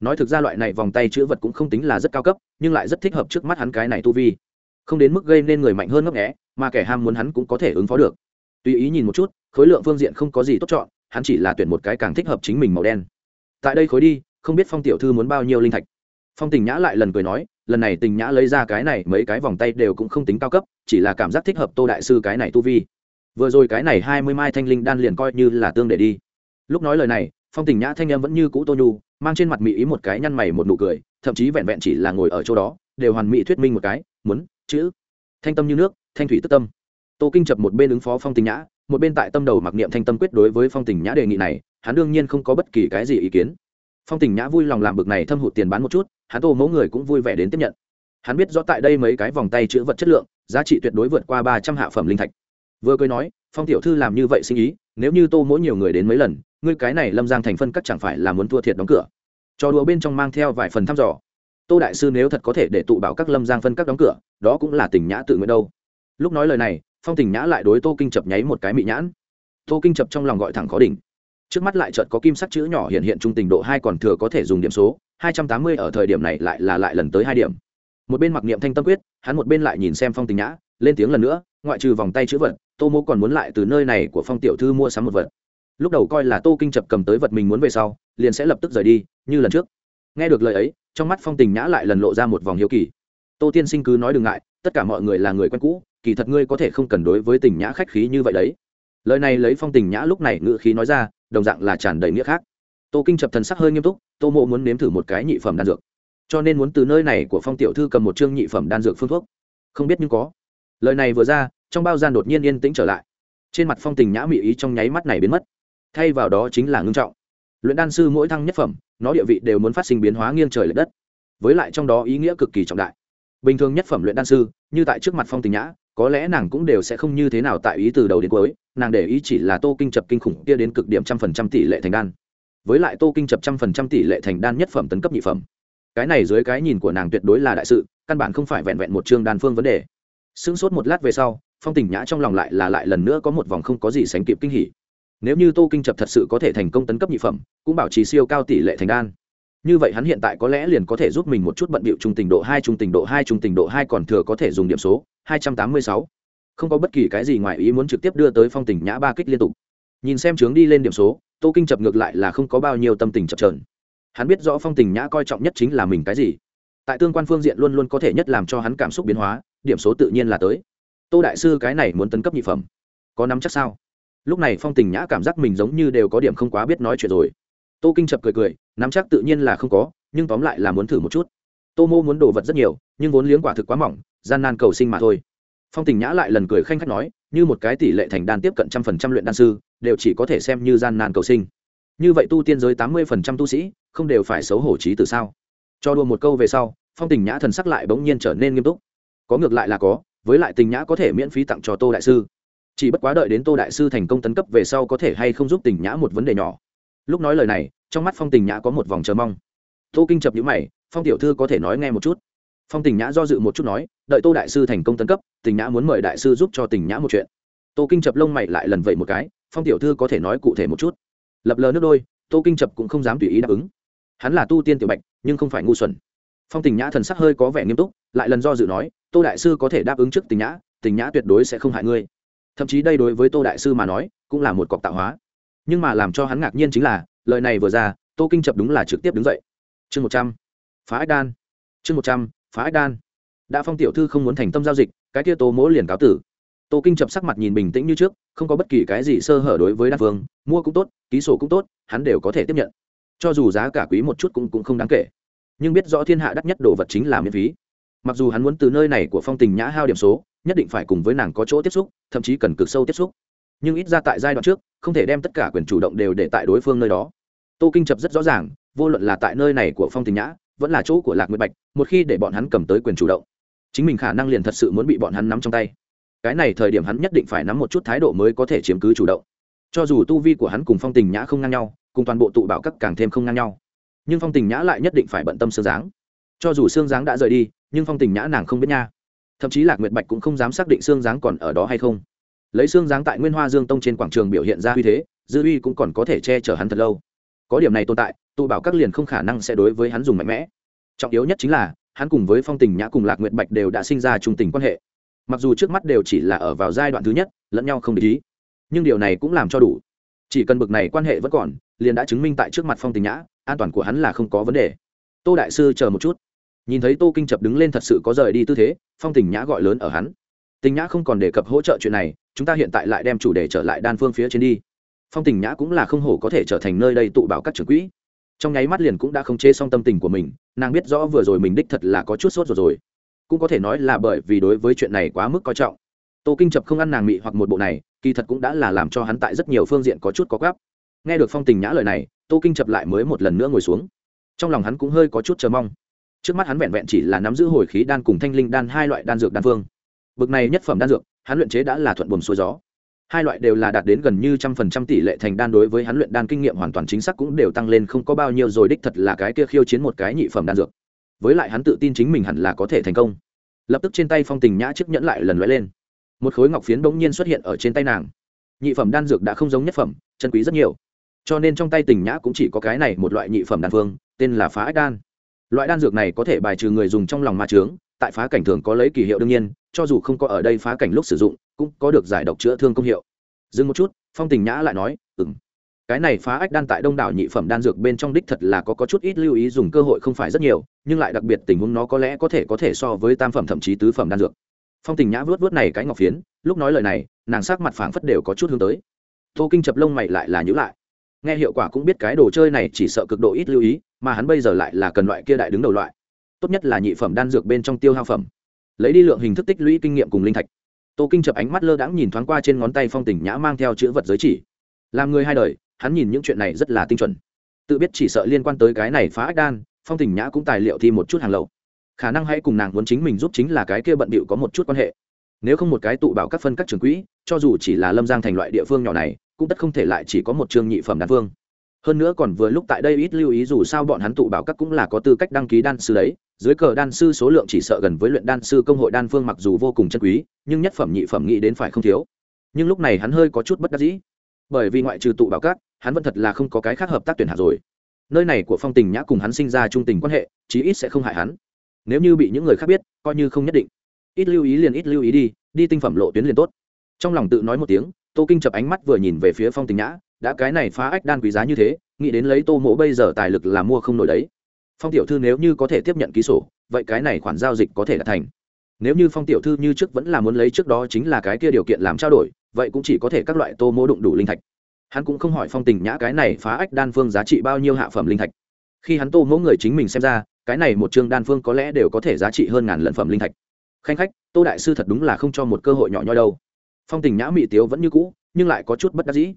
nói thực ra loại này vòng tay chữ vật cũng không tính là rất cao cấp, nhưng lại rất thích hợp trước mắt hắn cái này tu vi. Không đến mức gây nên người mạnh hơn ngấp nghẽ mà kẻ ham muốn hắn cũng có thể ứng phó được. Tùy ý nhìn một chút, khối lượng phương diện không có gì tốt chọn, hắn chỉ là tuyển một cái càng thích hợp chính mình màu đen. Tại đây khối đi, không biết phong tiểu thư muốn bao nhiêu linh thạch. Phong tình nhã lại lần cười nói, lần này tình nhã lấy ra cái này mấy cái vòng tay đều cũng không tính cao cấp, chỉ là cảm giác thích hợp tô đại sư cái này tu vi. Vừa rồi cái này hai mươi mai thanh linh đan liền coi như là tương để đi. Lúc nói lời này, phong tình nhã thanh em vẫn như cũ tô nhu mang trên mặt mỹ ý một cái nhăn mày một nụ cười, thậm chí vẹn vẹn chỉ là ngồi ở chỗ đó, đều hoàn mỹ thuyết minh một cái, muốn, chữ. Thanh tâm như nước, thanh thủy tức tâm. Tô kinh chập một bên ứng phó phong tình nhã, một bên tại tâm đầu mặc niệm thanh tâm quyết đối với phong tình nhã đề nghị này, hắn đương nhiên không có bất kỳ cái gì ý kiến. Phong tình nhã vui lòng làm bực này thâm hụt tiền bán một chút, hắn tô mẫu người cũng vui vẻ đến tiếp nhận. Hắn biết rõ tại đây mấy cái vòng tay chữ vật chất lượng, giá trị tuyệt đối vượt qua ba trăm hạ phẩm linh thạch. Vừa cười nói, phong tiểu thư làm như vậy sinh ý, nếu như tô mỗi nhiều người đến mấy lần ngươi cái này lâm giang thành phân cắt chẳng phải là muốn thua thiệt đóng cửa. Trò đùa bên trong mang theo vài phần thăm dò. Tô đại sư nếu thật có thể để tụ bảo các lâm giang phân các đóng cửa, đó cũng là tình nhã tự nguyện đâu. Lúc nói lời này, phong tình nhã lại đối tô kinh chập nháy một cái mị nhãn. Tô kinh chập trong lòng gọi thẳng khó đỉnh. Trước mắt lại chợt có kim sắc chữ nhỏ hiện hiện trung tình độ hai còn thừa có thể dùng điểm số, hai trăm tám mươi ở thời điểm này lại là lại lần tới hai điểm. Một bên mặc niệm thanh tâm quyết, hắn một bên lại nhìn xem phong tình nhã, lên tiếng lần nữa, ngoại trừ vòng tay chữ vật, tô mô còn muốn lại từ nơi này của phong tiểu thư mua sắm một vật lúc đầu coi là tô kinh chập cầm tới vật mình muốn về sau, liền sẽ lập tức rời đi, như lần trước. Nghe được lời ấy, trong mắt phong tình nhã lại lần lộ ra một vòng hiếu kỳ. Tô tiên sinh cứ nói đừng ngại, tất cả mọi người là người quen cũ, kỳ thật ngươi có thể không cần đối với tình nhã khách khí như vậy đấy. Lời này lấy phong tình nhã lúc này ngự khí nói ra, đồng dạng là tràn đầy nghĩa khác. Tô kinh chập thần sắc hơi nghiêm túc, tô mộ muốn nếm thử một cái nhị phẩm đan dược. Cho nên muốn từ nơi này của phong tiểu thư cầm một chương nhị phẩm đan dược phương thuốc. Không biết nhưng có. Lời này vừa ra, trong bao gian đột nhiên yên tĩnh trở lại. Trên mặt phong tình nhã mị ý trong nháy mắt này biến mất thay vào đó chính là ngưng trọng. Luyện đan sư mỗi thăng nhất phẩm, nó địa vị đều muốn phát sinh biến hóa nghiêng trời l ệ đất. Với lại trong đó ý nghĩa cực kỳ trọng đại. Bình thường nhất phẩm luyện đan sư, như tại trước mặt phong tình nhã, có lẽ nàng cũng đều sẽ không như thế nào tại ý từ đầu đến cuối, nàng để ý chỉ là tô kinh chập kinh khủng kia đến cực điểm trăm phần trăm tỷ lệ thành đan. Với lại tô kinh chập trăm phần trăm tỷ lệ thành đan nhất phẩm tấn cấp nhị phẩm. Cái này dưới cái nhìn của nàng tuyệt đối là đại sự, căn bản không phải vẹn vẹn một chương đan phương vấn đề. Sững sốt một lát về sau, phong tình nhã trong lòng lại là lại lần nữa có một vòng không có gì sánh kịp kinh hỉ nếu như tô kinh chập thật sự có thể thành công tấn cấp nhị phẩm, cũng bảo trì siêu cao tỷ lệ thành đan. Như vậy hắn hiện tại có lẽ liền có thể giúp mình một chút bận bịu trung tình độ hai, trung tình độ hai, trung tình độ hai còn thừa có thể dùng điểm số, hai trăm tám mươi sáu. Không có bất kỳ cái gì ngoài ý muốn trực tiếp đưa tới phong tình nhã ba kích liên tục. Nhìn xem trướng đi lên điểm số, tô kinh chập ngược lại là không có bao nhiêu tâm tình chập trờn hắn biết rõ phong tình nhã coi trọng nhất chính là mình cái gì. Tại tương quan phương diện luôn luôn có thể nhất làm cho hắn cảm xúc biến hóa, điểm số tự nhiên là tới. Tô đại sư cái này muốn tấn cấp nhị phẩm, có nắm chắc sao? Lúc này phong tình nhã cảm giác mình giống như đều có điểm không quá biết nói chuyện rồi. Tô kinh chập cười cười, nắm chắc tự nhiên là không có, nhưng tóm lại là muốn thử một chút. Tô mô muốn đồ vật rất nhiều, nhưng vốn liếng quả thực quá mỏng, gian nan cầu sinh mà thôi. Phong tình nhã lại lần cười khanh khách nói, như một cái tỷ lệ thành đan tiếp cận trăm phần trăm luyện đan sư, đều chỉ có thể xem như gian nan cầu sinh. Như vậy tu tiên giới tám mươi phần trăm tu sĩ, không đều phải xấu hổ trí từ sao? Cho đua một câu về sau, phong tình nhã thần sắc lại bỗng nhiên trở nên nghiêm túc. Có ngược lại là có, với lại tình nhã có thể miễn phí tặng cho tô đại sư chỉ bất quá đợi đến tô đại sư thành công tấn cấp về sau có thể hay không giúp tình nhã một vấn đề nhỏ. Lúc nói lời này, trong mắt phong tình nhã có một vòng chờ mong. Tô kinh chập nhữ mày, phong tiểu thư có thể nói nghe một chút. Phong tình nhã do dự một chút nói, đợi tô đại sư thành công tấn cấp, tình nhã muốn mời đại sư giúp cho tình nhã một chuyện. Tô kinh chập lông mày lại lần vậy một cái, phong tiểu thư có thể nói cụ thể một chút. Lập lờ nước đôi, tô kinh chập cũng không dám tùy ý đáp ứng. Hắn là tu tiên tiểu bạch, nhưng không phải ngu xuẩn. Phong tình nhã thần sắc hơi có vẻ nghiêm túc, lại lần do dự nói, tô đại sư có thể đáp ứng trước tình nhã tình nhã tuyệt đối sẽ không hại ngươi thậm chí đây đối với tô đại sư mà nói cũng là một cọc tạo hóa. Nhưng mà làm cho hắn ngạc nhiên chính là lời này vừa ra tô kinh chập đúng là trực tiếp đứng dậy. Chương một trăm phá ách đan. Chương một trăm phá ách đan. Đã phong tiểu thư không muốn thành tâm giao dịch cái kia tô mỗ liền cáo tử. Tô kinh chập sắc mặt nhìn bình tĩnh như trước không có bất kỳ cái gì sơ hở đối với đan phương mua cũng tốt ký sổ cũng tốt hắn đều có thể tiếp nhận. Cho dù giá cả quý một chút cũng, cũng không đáng kể. Nhưng biết rõ thiên hạ đắt nhất đồ vật chính là miễn phí. Mặc dù hắn muốn từ nơi này của phong tình nhã hao điểm số nhất định phải cùng với nàng có chỗ tiếp xúc, thậm chí cần cực sâu tiếp xúc. Nhưng ít ra tại giai đoạn trước, không thể đem tất cả quyền chủ động đều để tại đối phương nơi đó. Tô kinh chập rất rõ ràng, vô luận là tại nơi này của phong tình nhã, vẫn là chỗ của lạc nguyệt bạch, một khi để bọn hắn cầm tới quyền chủ động, chính mình khả năng liền thật sự muốn bị bọn hắn nắm trong tay. Cái này thời điểm hắn nhất định phải nắm một chút thái độ mới có thể chiếm cứ chủ động. Cho dù tu vi của hắn cùng phong tình nhã không ngang nhau, cùng toàn bộ tụ bảo các càng thêm không ngang nhau. Nhưng phong tình nhã lại nhất định phải bận tâm xương dáng cho dù xương dáng đã rời đi, nhưng phong tình nhã nàng không biết nha thậm chí lạc nguyệt bạch cũng không dám xác định xương dáng còn ở đó hay không. Lấy xương dáng tại nguyên hoa dương tông trên quảng trường biểu hiện ra uy thế, dư uy cũng còn có thể che chở hắn thật lâu. Có điểm này tồn tại, tụ bảo các liền không khả năng sẽ đối với hắn dùng mạnh mẽ. Trọng yếu nhất chính là, hắn cùng với phong tình nhã cùng lạc nguyệt bạch đều đã sinh ra trung tình quan hệ. Mặc dù trước mắt đều chỉ là ở vào giai đoạn thứ nhất, lẫn nhau không để ý, nhưng điều này cũng làm cho đủ. Chỉ cần bực này quan hệ vẫn còn, liền đã chứng minh tại trước mặt phong tình nhã, an toàn của hắn là không có vấn đề. Tô đại sư chờ một chút nhìn thấy tô kinh chập đứng lên thật sự có rời đi tư thế, phong tình nhã gọi lớn ở hắn. Tình nhã không còn đề cập hỗ trợ chuyện này, chúng ta hiện tại lại đem chủ đề trở lại đan phương phía trên đi. Phong tình nhã cũng là không hổ có thể trở thành nơi đây tụ bảo các trưởng quỹ. Trong nháy mắt liền cũng đã không chế xong tâm tình của mình, nàng biết rõ vừa rồi mình đích thật là có chút sốt rồi rồi. Cũng có thể nói là bởi vì đối với chuyện này quá mức coi trọng. Tô kinh chập không ăn nàng mị hoặc một bộ này, kỳ thật cũng đã là làm cho hắn tại rất nhiều phương diện có chút có gáp nghe được phong tình nhã lời này, tô kinh chập lại mới một lần nữa ngồi xuống. Trong lòng hắn cũng hơi có chút chờ mong trước mắt hắn vẹn vẹn chỉ là nắm giữ hồi khí đan cùng thanh linh đan hai loại đan dược đan phương. Bực này nhất phẩm đan dược, hắn luyện chế đã là thuận buồm xuôi gió. Hai loại đều là đạt đến gần như trăm phần trăm tỷ lệ thành đan đối với hắn luyện đan kinh nghiệm hoàn toàn chính xác cũng đều tăng lên không có bao nhiêu rồi, đích thật là cái kia khiêu chiến một cái nhị phẩm đan dược. Với lại hắn tự tin chính mình hẳn là có thể thành công. Lập tức trên tay phong tình nhã chiếc nhẫn lại lần lõi lên. Một khối ngọc phiến bỗng nhiên xuất hiện ở trên tay nàng. Nhị phẩm đan dược đã không giống nhất phẩm, chân quý rất nhiều. Cho nên trong tay tình nhã cũng chỉ có cái này một loại nhị phẩm đan phương, tên là phá ách đan loại đan dược này có thể bài trừ người dùng trong lòng ma trướng tại phá cảnh thường có lấy kỳ hiệu đương nhiên cho dù không có ở đây phá cảnh lúc sử dụng cũng có được giải độc chữa thương công hiệu. Dừng một chút phong tình nhã lại nói ừng cái này phá ách đan tại đông đảo nhị phẩm đan dược bên trong đích thật là có, có chút ít lưu ý dùng cơ hội không phải rất nhiều nhưng lại đặc biệt tình huống nó có lẽ có thể có thể so với tam phẩm thậm chí tứ phẩm đan dược. Phong tình nhã vớt vớt này cái ngọc phiến lúc nói lời này nàng sắc mặt phảng phất đều có chút hướng tới. Tô kinh chập lông mày lại là nhữ lại nghe hiệu quả cũng biết cái đồ chơi này chỉ sợ cực độ ít lưu ý, mà hắn bây giờ lại là cần loại kia đại đứng đầu loại. Tốt nhất là nhị phẩm đan dược bên trong tiêu hao phẩm. Lấy đi lượng hình thức tích lũy kinh nghiệm cùng linh thạch. Tô kinh chập ánh mắt lơ đãng nhìn thoáng qua trên ngón tay phong tình nhã mang theo chữ vật giới chỉ. Làm người hai đời, hắn nhìn những chuyện này rất là tinh chuẩn. Tự biết chỉ sợ liên quan tới cái này phá ách đan, phong tình nhã cũng tài liệu thi một chút hàng lậu. Khả năng hãy cùng nàng muốn chính mình giúp chính là cái kia bận bịu có một chút quan hệ. Nếu không một cái tụ bảo các phân các trường quỹ, cho dù chỉ là lâm giang thành loại địa phương nhỏ này cũng tất không thể lại chỉ có một trường nhị phẩm đan phương hơn nữa còn vừa lúc tại đây ít lưu ý dù sao bọn hắn tụ bảo các cũng là có tư cách đăng ký đan sư đấy. Dưới cờ đan sư số lượng chỉ sợ gần với luyện đan sư công hội đan phương mặc dù vô cùng chân quý, nhưng nhất phẩm nhị phẩm nghĩ đến phải không thiếu. Nhưng lúc này hắn hơi có chút bất đắc dĩ. Bởi vì ngoại trừ tụ bảo các, hắn vẫn thật là không có cái khác hợp tác tuyển hạ rồi. Nơi này của phong tình nhã cùng hắn sinh ra trung tình quan hệ, chí ít sẽ không hại hắn. Nếu như bị những người khác biết, coi như không nhất định. Ít lưu ý liền ít lưu ý đi đi tinh phẩm lộ tuyến liền tốt. Trong lòng tự nói một tiếng tô kinh chập ánh mắt vừa nhìn về phía phong tình nhã, đã cái này phá ách đan quý giá như thế, nghĩ đến lấy tô mỗ bây giờ tài lực là mua không nổi đấy. Phong tiểu thư nếu như có thể tiếp nhận ký sổ, vậy cái này khoản giao dịch có thể là thành. Nếu như phong tiểu thư như trước vẫn là muốn lấy trước đó chính là cái kia điều kiện làm trao đổi, vậy cũng chỉ có thể các loại tô mỗ đụng đủ linh thạch. Hắn cũng không hỏi phong tình nhã cái này phá ách đan phương giá trị bao nhiêu hạ phẩm linh thạch. Khi hắn tô mỗ người chính mình xem ra, cái này một chương đan phương có lẽ đều có thể giá trị hơn ngàn lận phẩm linh thạch. Khanh khách, tô đại sư thật đúng là không cho một cơ hội nhỏ nhoi đâu phong tình nhã mỹ tiếu vẫn như cũ, nhưng lại có chút bất đắc dĩ.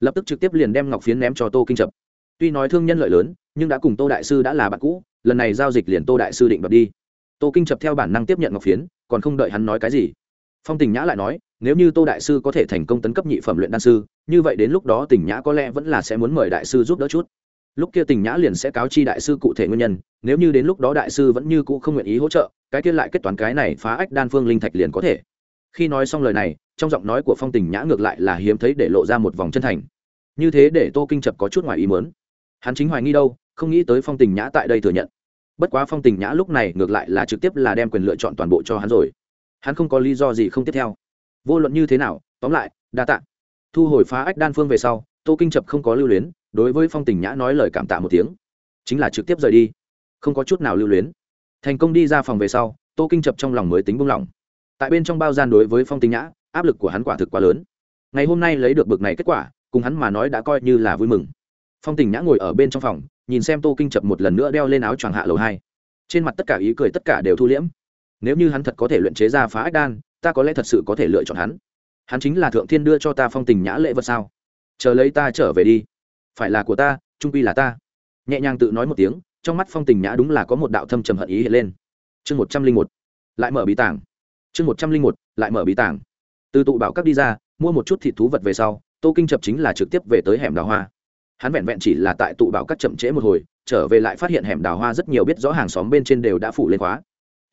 Lập tức trực tiếp liền đem ngọc phiến ném cho tô kinh chập tuy nói thương nhân lợi lớn, nhưng đã cùng tô đại sư đã là bạn cũ, lần này giao dịch liền tô đại sư định đoạt đi. Tô kinh chập theo bản năng tiếp nhận ngọc phiến, còn không đợi hắn nói cái gì. Phong tình nhã lại nói, nếu như tô đại sư có thể thành công tấn cấp nhị phẩm luyện đan sư, như vậy đến lúc đó tình nhã có lẽ vẫn là sẽ muốn mời đại sư giúp đỡ chút. Lúc kia tình nhã liền sẽ cáo chi đại sư cụ thể nguyên nhân, nếu như đến lúc đó đại sư vẫn như cũ không nguyện ý hỗ trợ, cái kia lại kết toán cái này phá ách đan phương linh thạch liền có thể khi nói xong lời này, trong giọng nói của phong tình nhã ngược lại là hiếm thấy để lộ ra một vòng chân thành. Như thế để tô kinh chập có chút ngoài ý mớn hắn chính hoài nghi đâu, không nghĩ tới phong tình nhã tại đây thừa nhận. Bất quá phong tình nhã lúc này ngược lại là trực tiếp là đem quyền lựa chọn toàn bộ cho hắn rồi. Hắn không có lý do gì không tiếp theo. Vô luận như thế nào, tóm lại, đa t ạ thu hồi phá ách đan phương về sau, tô kinh chập không có lưu luyến, đối với phong tình nhã nói lời cảm tạ một tiếng. Chính là trực tiếp rời đi. Không có chút nào lưu luyến. Thành công đi ra phòng về sau, tô kinh chập trong lòng mới tính buông lỏng tại bên trong bao gian đối với phong Tinh nhã, áp lực của hắn quả thực quá lớn. Ngày hôm nay lấy được bực này kết quả, cùng hắn mà nói đã coi như là vui mừng. Phong tình nhã ngồi ở bên trong phòng, nhìn xem tô kinh chập một lần nữa đeo lên áo choàng hạ lầu hai. Trên mặt tất cả ý cười tất cả đều thu liễm. Nếu như hắn thật có thể luyện chế ra phá ách đan, ta có lẽ thật sự có thể lựa chọn hắn. Hắn chính là thượng thiên đưa cho ta phong tình nhã lễ vật sao? Chờ lấy ta trở về đi. Phải là của ta, trung quy là ta. Nhẹ nhàng tự nói một tiếng, trong mắt phong tình nhã đúng là có một đạo thâm trầm hận ý hiện lên. Chương một trăm linh một, lại mở bí tảng chương một trăm linh một, lại mở bí tảng từ tụ bảo các đi ra, mua một chút thịt thú vật về sau, tô kinh chập chính là trực tiếp về tới hẻm đào hoa. Hắn vẹn vẹn chỉ là tại tụ bảo các chậm trễ một hồi, trở về lại phát hiện hẻm đào hoa rất nhiều biết rõ hàng xóm bên trên đều đã phủ lên khóa.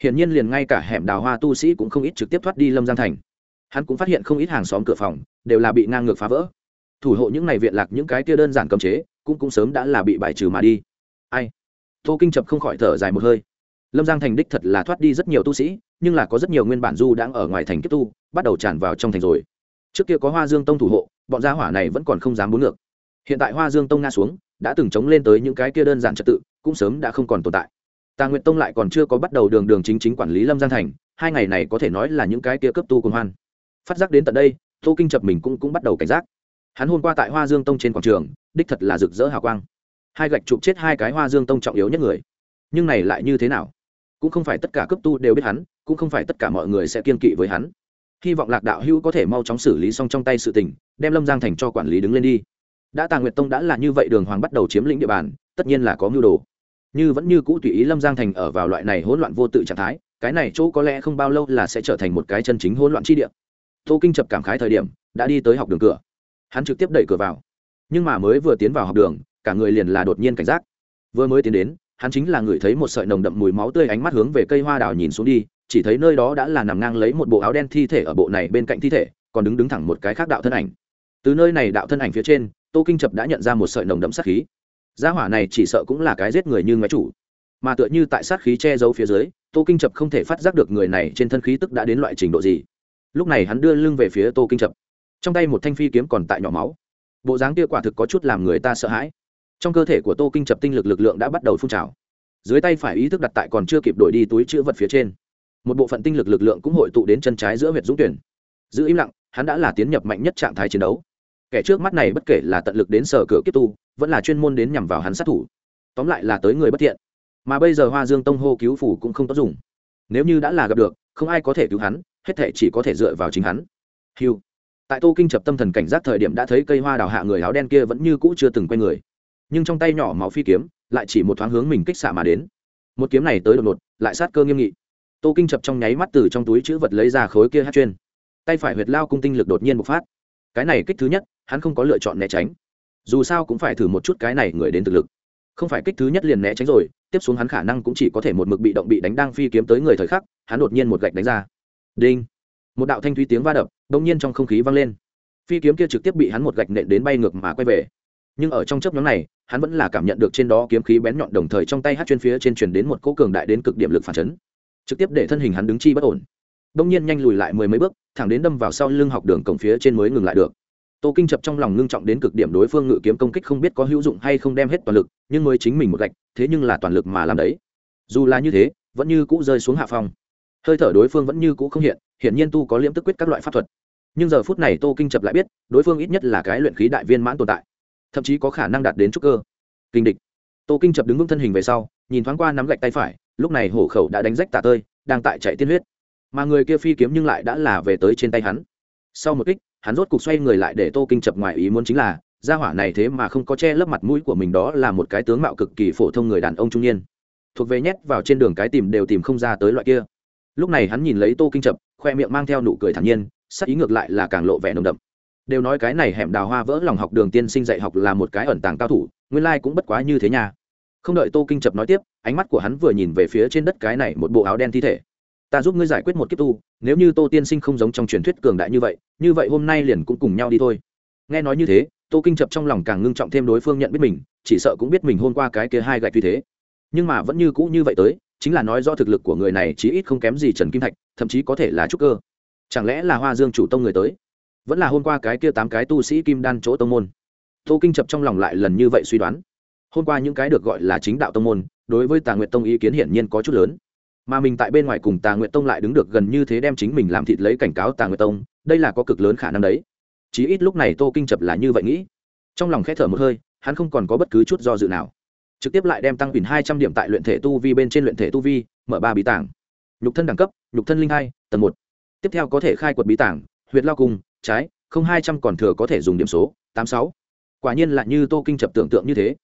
Hiển nhiên liền ngay cả hẻm đào hoa tu sĩ cũng không ít trực tiếp thoát đi lâm giang thành. Hắn cũng phát hiện không ít hàng xóm cửa phòng, đều là bị ngang ngược phá vỡ. Thủ hộ những này viện lạc những cái kia đơn giản cầm chế, cũng cũng sớm đã là bị bài trừ mà đi. Ai? Tô kinh chập không khỏi thở dài một hơi lâm giang thành đích thật là thoát đi rất nhiều tu sĩ, nhưng là có rất nhiều nguyên bản du đang ở ngoài thành kiếp tu, bắt đầu tràn vào trong thành rồi. Trước kia có hoa dương tông thủ hộ, bọn gia hỏa này vẫn còn không dám muốn ngược. Hiện tại hoa dương tông nga xuống, đã từng chống lên tới những cái kia đơn giản trật tự, cũng sớm đã không còn tồn tại. Tà nguyệt tông lại còn chưa có bắt đầu đường đường chính chính quản lý lâm giang thành, hai ngày này có thể nói là những cái kia cấp tu cùng hoan. Phát giác đến tận đây, tô kinh chập mình cũng cũng bắt đầu cảnh giác. Hắn hôm qua tại hoa dương tông trên quảng trường, đích thật là rực rỡ hào quang. Hai gạch chụp chết hai cái hoa dương tông trọng yếu nhất người. Nhưng này lại như thế nào? Cũng không phải tất cả cấp tu đều biết hắn, cũng không phải tất cả mọi người sẽ kiên kỵ với hắn. Hy vọng lạc đạo hữu có thể mau chóng xử lý xong trong tay sự tình, đem lâm giang thành cho quản lý đứng lên đi. Đã tàng nguyệt tông đã là như vậy đường hoàng bắt đầu chiếm lĩnh địa bàn, tất nhiên là có mưu đồ. Như vẫn như cũ tùy ý lâm giang thành ở vào loại này hỗn loạn vô tự trạng thái, cái này chỗ có lẽ không bao lâu là sẽ trở thành một cái chân chính hỗn loạn chi địa. Tô kinh chập cảm khái thời điểm, đã đi tới học đường cửa. Hắn trực tiếp đẩy cửa vào. Nhưng mà mới vừa tiến vào học đường, cả người liền là đột nhiên cảnh giác. Vừa mới tiến đến hắn chính là người thấy một sợi nồng đậm mùi máu tươi ánh mắt hướng về cây hoa đào nhìn xuống đi, chỉ thấy nơi đó đã là nằm ngang lấy một bộ áo đen thi thể ở bộ này bên cạnh thi thể, còn đứng đứng thẳng một cái khác đạo thân ảnh. Từ nơi này đạo thân ảnh phía trên, tô kinh chập đã nhận ra một sợi nồng đậm sát khí. Gia hỏa này chỉ sợ cũng là cái giết người như ngoái chủ. Mà tựa như tại sát khí che giấu phía dưới, tô kinh chập không thể phát giác được người này trên thân khí tức đã đến loại trình độ gì. Lúc này hắn đưa lưng về phía tô kinh chập. Trong tay một thanh phi kiếm còn tại nhỏ máu. Bộ dáng kia quả thực có chút làm người ta sợ hãi trong cơ thể của tô kinh chập tinh lực lực lượng đã bắt đầu phun trào dưới tay phải ý thức đặt tại còn chưa kịp đổi đi túi chữ vật phía trên một bộ phận tinh lực lực lượng cũng hội tụ đến chân trái giữa huyện dũng tuyển giữ im lặng hắn đã là tiến nhập mạnh nhất trạng thái chiến đấu kẻ trước mắt này bất kể là tận lực đến sở cửa kiếp tu vẫn là chuyên môn đến nhằm vào hắn sát thủ tóm lại là tới người bất thiện mà bây giờ hoa dương tông hô cứu phủ cũng không tốt dùng nếu như đã là gặp được không ai có thể cứu hắn hết thể chỉ có thể dựa vào chính hắn hiu tại tô kinh chập tâm thần cảnh giác thời điểm đã thấy cây hoa đào hạ người áo đen kia vẫn như cũ chưa từng quay người nhưng trong tay nhỏ máu phi kiếm lại chỉ một thoáng hướng mình kích xạ mà đến. Một kiếm này tới đột ngột, lại sát cơ nghiêm nghị. Tô kinh chập trong nháy mắt từ trong túi chữ vật lấy ra khối kia hát chuyên. Tay phải huyệt lao cung tinh lực đột nhiên bộc phát. Cái này kích thứ nhất, hắn không có lựa chọn né tránh. Dù sao cũng phải thử một chút cái này người đến thực lực. Không phải kích thứ nhất liền né tránh rồi, tiếp xuống hắn khả năng cũng chỉ có thể một mực bị động bị đánh đang phi kiếm tới người thời khắc, hắn đột nhiên một gạch đánh ra. Đinh! Một đạo thanh thúy tiếng va đập đông nhiên trong không khí vang lên. Phi kiếm kia trực tiếp bị hắn một gạch nện đến bay ngược mà quay về nhưng ở trong chớp nhóm này, hắn vẫn là cảm nhận được trên đó kiếm khí bén nhọn đồng thời trong tay hát chuyên phía trên truyền đến một cỗ cường đại đến cực điểm lực phản chấn. Trực tiếp để thân hình hắn đứng chi bất ổn. Đông nhiên nhanh lùi lại mười mấy bước, thẳng đến đâm vào sau lưng học đường cổng phía trên mới ngừng lại được. Tô kinh chập trong lòng ngưng trọng đến cực điểm đối phương ngự kiếm công kích không biết có hữu dụng hay không đem hết toàn lực, nhưng mới chính mình một gạch, thế nhưng là toàn lực mà làm đấy. Dù là như thế, vẫn như cũ rơi xuống hạ phong. Hơi thở đối phương vẫn như cũ không hiện hiện nhiên tu có liễm tức quyết các loại pháp thuật. Nhưng giờ phút này tô kinh chập lại biết, đối phương ít nhất là cái luyện khí đại viên mãn tồn tại thậm chí có khả năng đạt đến trúc cơ. Kinh địch. Tô kinh chập đứng vững thân hình về sau, nhìn thoáng qua nắm gạch tay phải, lúc này hổ khẩu đã đánh rách tả tơi, đang tại chạy tiên huyết. Mà người kia phi kiếm nhưng lại đã là về tới trên tay hắn. Sau một kích, hắn rốt cục xoay người lại để tô kinh chập ngoài ý muốn chính là, gia hỏa này thế mà không có che lấp mặt mũi của mình đó là một cái tướng mạo cực kỳ phổ thông người đàn ông trung niên. Thuộc về nhét vào trên đường cái tìm đều tìm không ra tới loại kia. Lúc này hắn nhìn lấy tô kinh chập, khoe miệng mang theo nụ cười thản nhiên, sắc ý ngược lại là càng lộ vẻ nồng đậm đều nói cái này hẻm đào hoa vỡ lòng học đường tiên sinh dạy học là một cái ẩn tàng cao thủ, nguyên lai cũng bất quá như thế nha. Không đợi tô kinh chập nói tiếp, ánh mắt của hắn vừa nhìn về phía trên đất cái này một bộ áo đen thi thể. Ta giúp ngươi giải quyết một kiếp tu, nếu như tô tiên sinh không giống trong truyền thuyết cường đại như vậy như vậy hôm nay liền cũng cùng nhau đi thôi. Nghe nói như thế, tô kinh chập trong lòng càng ngưng trọng thêm đối phương nhận biết mình, chỉ sợ cũng biết mình hôn qua cái kia hai gạch như thế. Nhưng mà vẫn như cũ như vậy tới, chính là nói do thực lực của người này chí ít không kém gì trần kim thạch, thậm chí có thể là trúc cơ. Chẳng lẽ là hoa dương chủ tông người tới? Vẫn là hôm qua cái kia tám cái tu sĩ kim đan chỗ tông môn. Tô kinh chập trong lòng lại lần như vậy suy đoán. Hôm qua những cái được gọi là chính đạo tông môn, đối với tà nguyện tông ý kiến hiển nhiên có chút lớn. Mà mình tại bên ngoài cùng tà nguyện tông lại đứng được gần như thế đem chính mình làm thịt lấy cảnh cáo tà nguyện tông, đây là có cực lớn khả năng đấy. Chí ít lúc này tô kinh chập là như vậy nghĩ. Trong lòng khẽ thở một hơi, hắn không còn có bất cứ chút do dự nào. Trực tiếp lại đem tăng quyền hai trăm điểm tại luyện thể tu vi bên trên luyện thể tu vi, mở ba bí tảng. Nhục thân đẳng cấp, nhục thân linh hai, tầng một. Tiếp theo có thể khai quật bí tảng, huyệt lao cung trái, không hai trăm còn thừa có thể dùng điểm số, tám sáu. Quả nhiên là như tô kinh chập tưởng tượng như thế.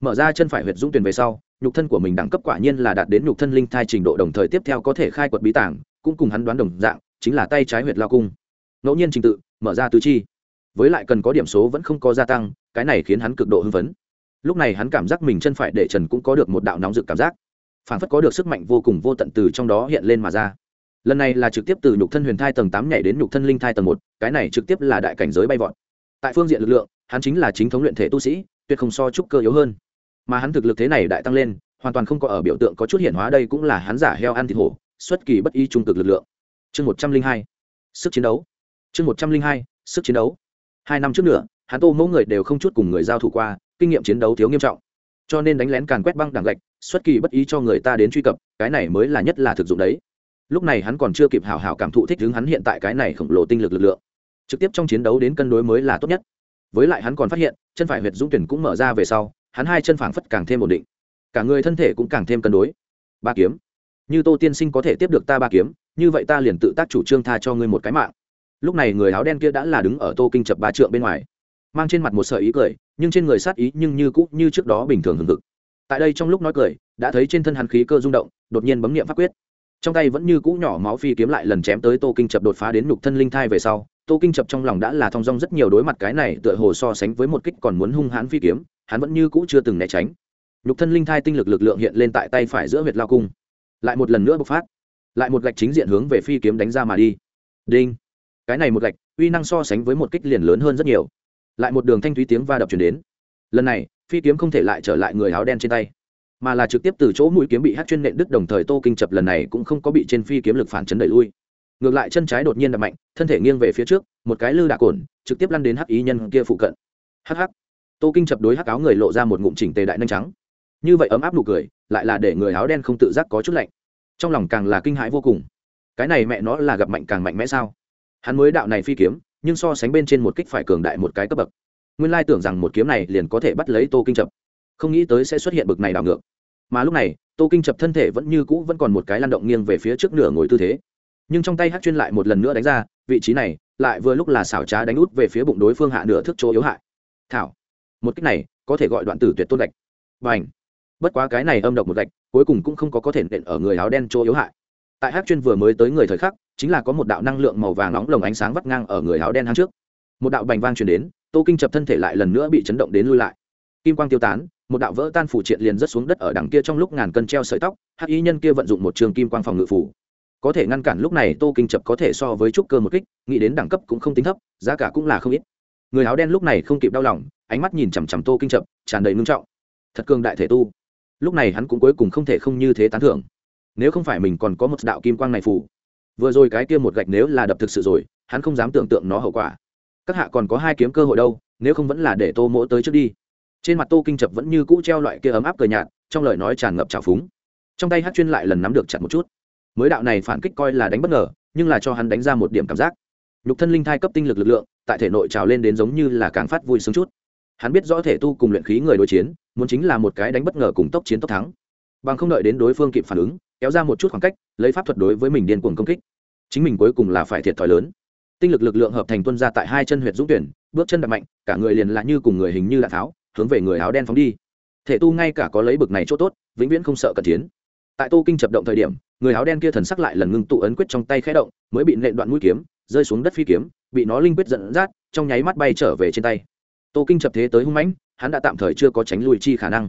Mở ra chân phải huyệt dũng tuyển về sau, nhục thân của mình đẳng cấp quả nhiên là đạt đến nhục thân linh thai trình độ đồng thời tiếp theo có thể khai quật bí tảng, cũng cùng hắn đoán đồng dạng, chính là tay trái huyệt lao cung. Ngẫu nhiên trình tự, mở ra tứ chi. Với lại cần có điểm số vẫn không có gia tăng, cái này khiến hắn cực độ hưng phấn. Lúc này hắn cảm giác mình chân phải để trần cũng có được một đạo nóng rực cảm giác. Phản phất có được sức mạnh vô cùng vô tận từ trong đó hiện lên mà ra lần này là trực tiếp từ nhục thân huyền thai tầng tám nhảy đến nhục thân linh thai tầng một, cái này trực tiếp là đại cảnh giới bay vọt. Tại phương diện lực lượng, hắn chính là chính thống luyện thể tu sĩ, tuyệt không so trúc cơ yếu hơn. Mà hắn thực lực thế này đại tăng lên, hoàn toàn không có ở biểu tượng có chút hiện hóa đây cũng là hắn giả heo ăn thịt hổ, xuất kỳ bất y trung cực lực lượng. Chương một trăm linh hai, sức chiến đấu. Chương một trăm linh hai, sức chiến đấu. Hai năm trước nữa, hắn tô mẫu người đều không chút cùng người giao thủ qua, kinh nghiệm chiến đấu thiếu nghiêm trọng. Cho nên đánh lén càn quét băng đảng gạch, xuất kỳ bất ý cho người ta đến truy cập, cái này mới là nhất là thực dụng đấy lúc này hắn còn chưa kịp hào hào cảm thụ thích đứng hắn hiện tại cái này khổng lồ tinh lực lực lượng. Trực tiếp trong chiến đấu đến cân đối mới là tốt nhất. Với lại hắn còn phát hiện, chân phải huyệt dũng tuyển cũng mở ra về sau, hắn hai chân phảng phất càng thêm ổn định. Cả người thân thể cũng càng thêm cân đối. Ba kiếm. Như tô tiên sinh có thể tiếp được ta ba kiếm, như vậy ta liền tự tác chủ trương tha cho ngươi một cái mạng. Lúc này người áo đen kia đã là đứng ở tô kinh chập ba trượng bên ngoài, mang trên mặt một sợi ý cười, nhưng trên người sát ý nhưng như cũ như trước đó bình thường hừng hực. Tại đây trong lúc nói cười, đã thấy trên thân hắn khí cơ rung động, đột nhiên bấm nghiệm pháp quyết trong tay vẫn như cũ nhỏ máu phi kiếm lại lần chém tới tô kinh chập đột phá đến nhục thân linh thai về sau, tô kinh chập trong lòng đã là thong dong rất nhiều đối mặt cái này tựa hồ so sánh với một kích còn muốn hung hãn phi kiếm, hắn vẫn như cũ chưa từng né tránh. Nhục thân linh thai tinh lực lực lượng hiện lên tại tay phải giữa huyệt lao cung. Lại một lần nữa bộc phát. Lại một gạch chính diện hướng về phi kiếm đánh ra mà đi. Đinh. Cái này một gạch, uy năng so sánh với một kích liền lớn hơn rất nhiều. Lại một đường thanh thúy tiếng va đập chuyển đến. Lần này, phi kiếm không thể lại trở lại người áo đen trên tay mà là trực tiếp từ chỗ mũi kiếm bị hát chuyên nện đứt đồng thời tô kinh chập lần này cũng không có bị trên phi kiếm lực phản chấn đẩy lui. Ngược lại chân trái đột nhiên đập mạnh, thân thể nghiêng về phía trước, một cái lư đạ cồn trực tiếp lăn đến hắc ý nhân kia phụ cận. Hắc hắc. Tô kinh chập đối hắc áo người lộ ra một ngụm chỉnh tề đại nanh trắng. Như vậy ấm áp nụ cười, lại là để người áo đen không tự giác có chút lạnh. Trong lòng càng là kinh hãi vô cùng. Cái này mẹ nó là gặp mạnh càng mạnh mẽ sao? Hắn mới đạo này phi kiếm, nhưng so sánh bên trên một kích phải cường đại một cái cấp bậc. Nguyên lai tưởng rằng một kiếm này liền có thể bắt lấy tô kinh chập không nghĩ tới sẽ xuất hiện bực này đảo ngược. Mà lúc này, tô kinh chập thân thể vẫn như cũ vẫn còn một cái lan động nghiêng về phía trước nửa ngồi tư thế. Nhưng trong tay hát chuyên lại một lần nữa đánh ra, vị trí này lại vừa lúc là xảo trá đánh út về phía bụng đối phương hạ nửa thước chỗ yếu hại. Thảo. Một cách này, có thể gọi đoạn tử tuyệt tôn gạch. Và ảnh bất quá cái này âm độc một gạch, cuối cùng cũng không có có thể nện ở người áo đen chỗ yếu hại. Tại hát chuyên vừa mới tới người thời khắc, chính là có một đạo năng lượng màu vàng nóng lồng ánh sáng vắt ngang ở người áo đen hang trước. Một đạo bành vang truyền đến, tô kinh chập thân thể lại lần nữa bị chấn động đến lui lại kim quang tiêu tán, một đạo vỡ tan phủ triện liền rớt xuống đất ở đằng kia trong lúc ngàn cân treo sợi tóc, hắc y nhân kia vận dụng một trường kim quang phòng ngự phủ có thể ngăn cản lúc này tô kinh chập có thể so với trúc cơ một kích, nghĩ đến đẳng cấp cũng không tính thấp, giá cả cũng là không ít. Người áo đen lúc này không kịp đau lòng, ánh mắt nhìn chằm chằm tô kinh chập, tràn đầy ngưng trọng. Thật cường đại thể tu. Lúc này hắn cũng cuối cùng không thể không như thế tán thưởng. Nếu không phải mình còn có một đạo kim quang này phủ vừa rồi cái kia một gạch nếu là đập thực sự rồi, hắn không dám tưởng tượng nó hậu quả. Các hạ còn có hai kiếm cơ hội đâu, nếu không vẫn là để tô mỗ tới trước đi trên mặt tô kinh chập vẫn như cũ treo loại kia ấm áp cờ nhạt, trong lời nói tràn ngập trào phúng. Trong tay hát chuyên lại lần nắm được chặt một chút. Mới đạo này phản kích coi là đánh bất ngờ, nhưng là cho hắn đánh ra một điểm cảm giác. Nhục thân linh thai cấp tinh lực lực lượng, tại thể nội trào lên đến giống như là càng phát vui sướng chút. Hắn biết rõ thể tu cùng luyện khí người đối chiến, muốn chính là một cái đánh bất ngờ cùng tốc chiến tốc thắng. Bằng không đợi đến đối phương kịp phản ứng, kéo ra một chút khoảng cách, lấy pháp thuật đối với mình điên cuồng công kích. Chính mình cuối cùng là phải thiệt thòi lớn. Tinh lực lực lượng hợp thành tuân ra tại hai chân huyệt dũng tuyển, bước chân đập mạnh, cả người liền là như cùng người hình như đạn tháo hướng về người áo đen phóng đi. Thể tu ngay cả có lấy bực này chỗ tốt, vĩnh viễn không sợ cận chiến. Tại tô kinh chập động thời điểm, người áo đen kia thần sắc lại lần ngưng tụ ấn quyết trong tay khẽ động, mới bị nện đoạn mũi kiếm, rơi xuống đất phi kiếm, bị nó linh quyết dẫn dắt, trong nháy mắt bay trở về trên tay. Tô kinh chập thế tới hung mãnh, hắn đã tạm thời chưa có tránh lùi chi khả năng.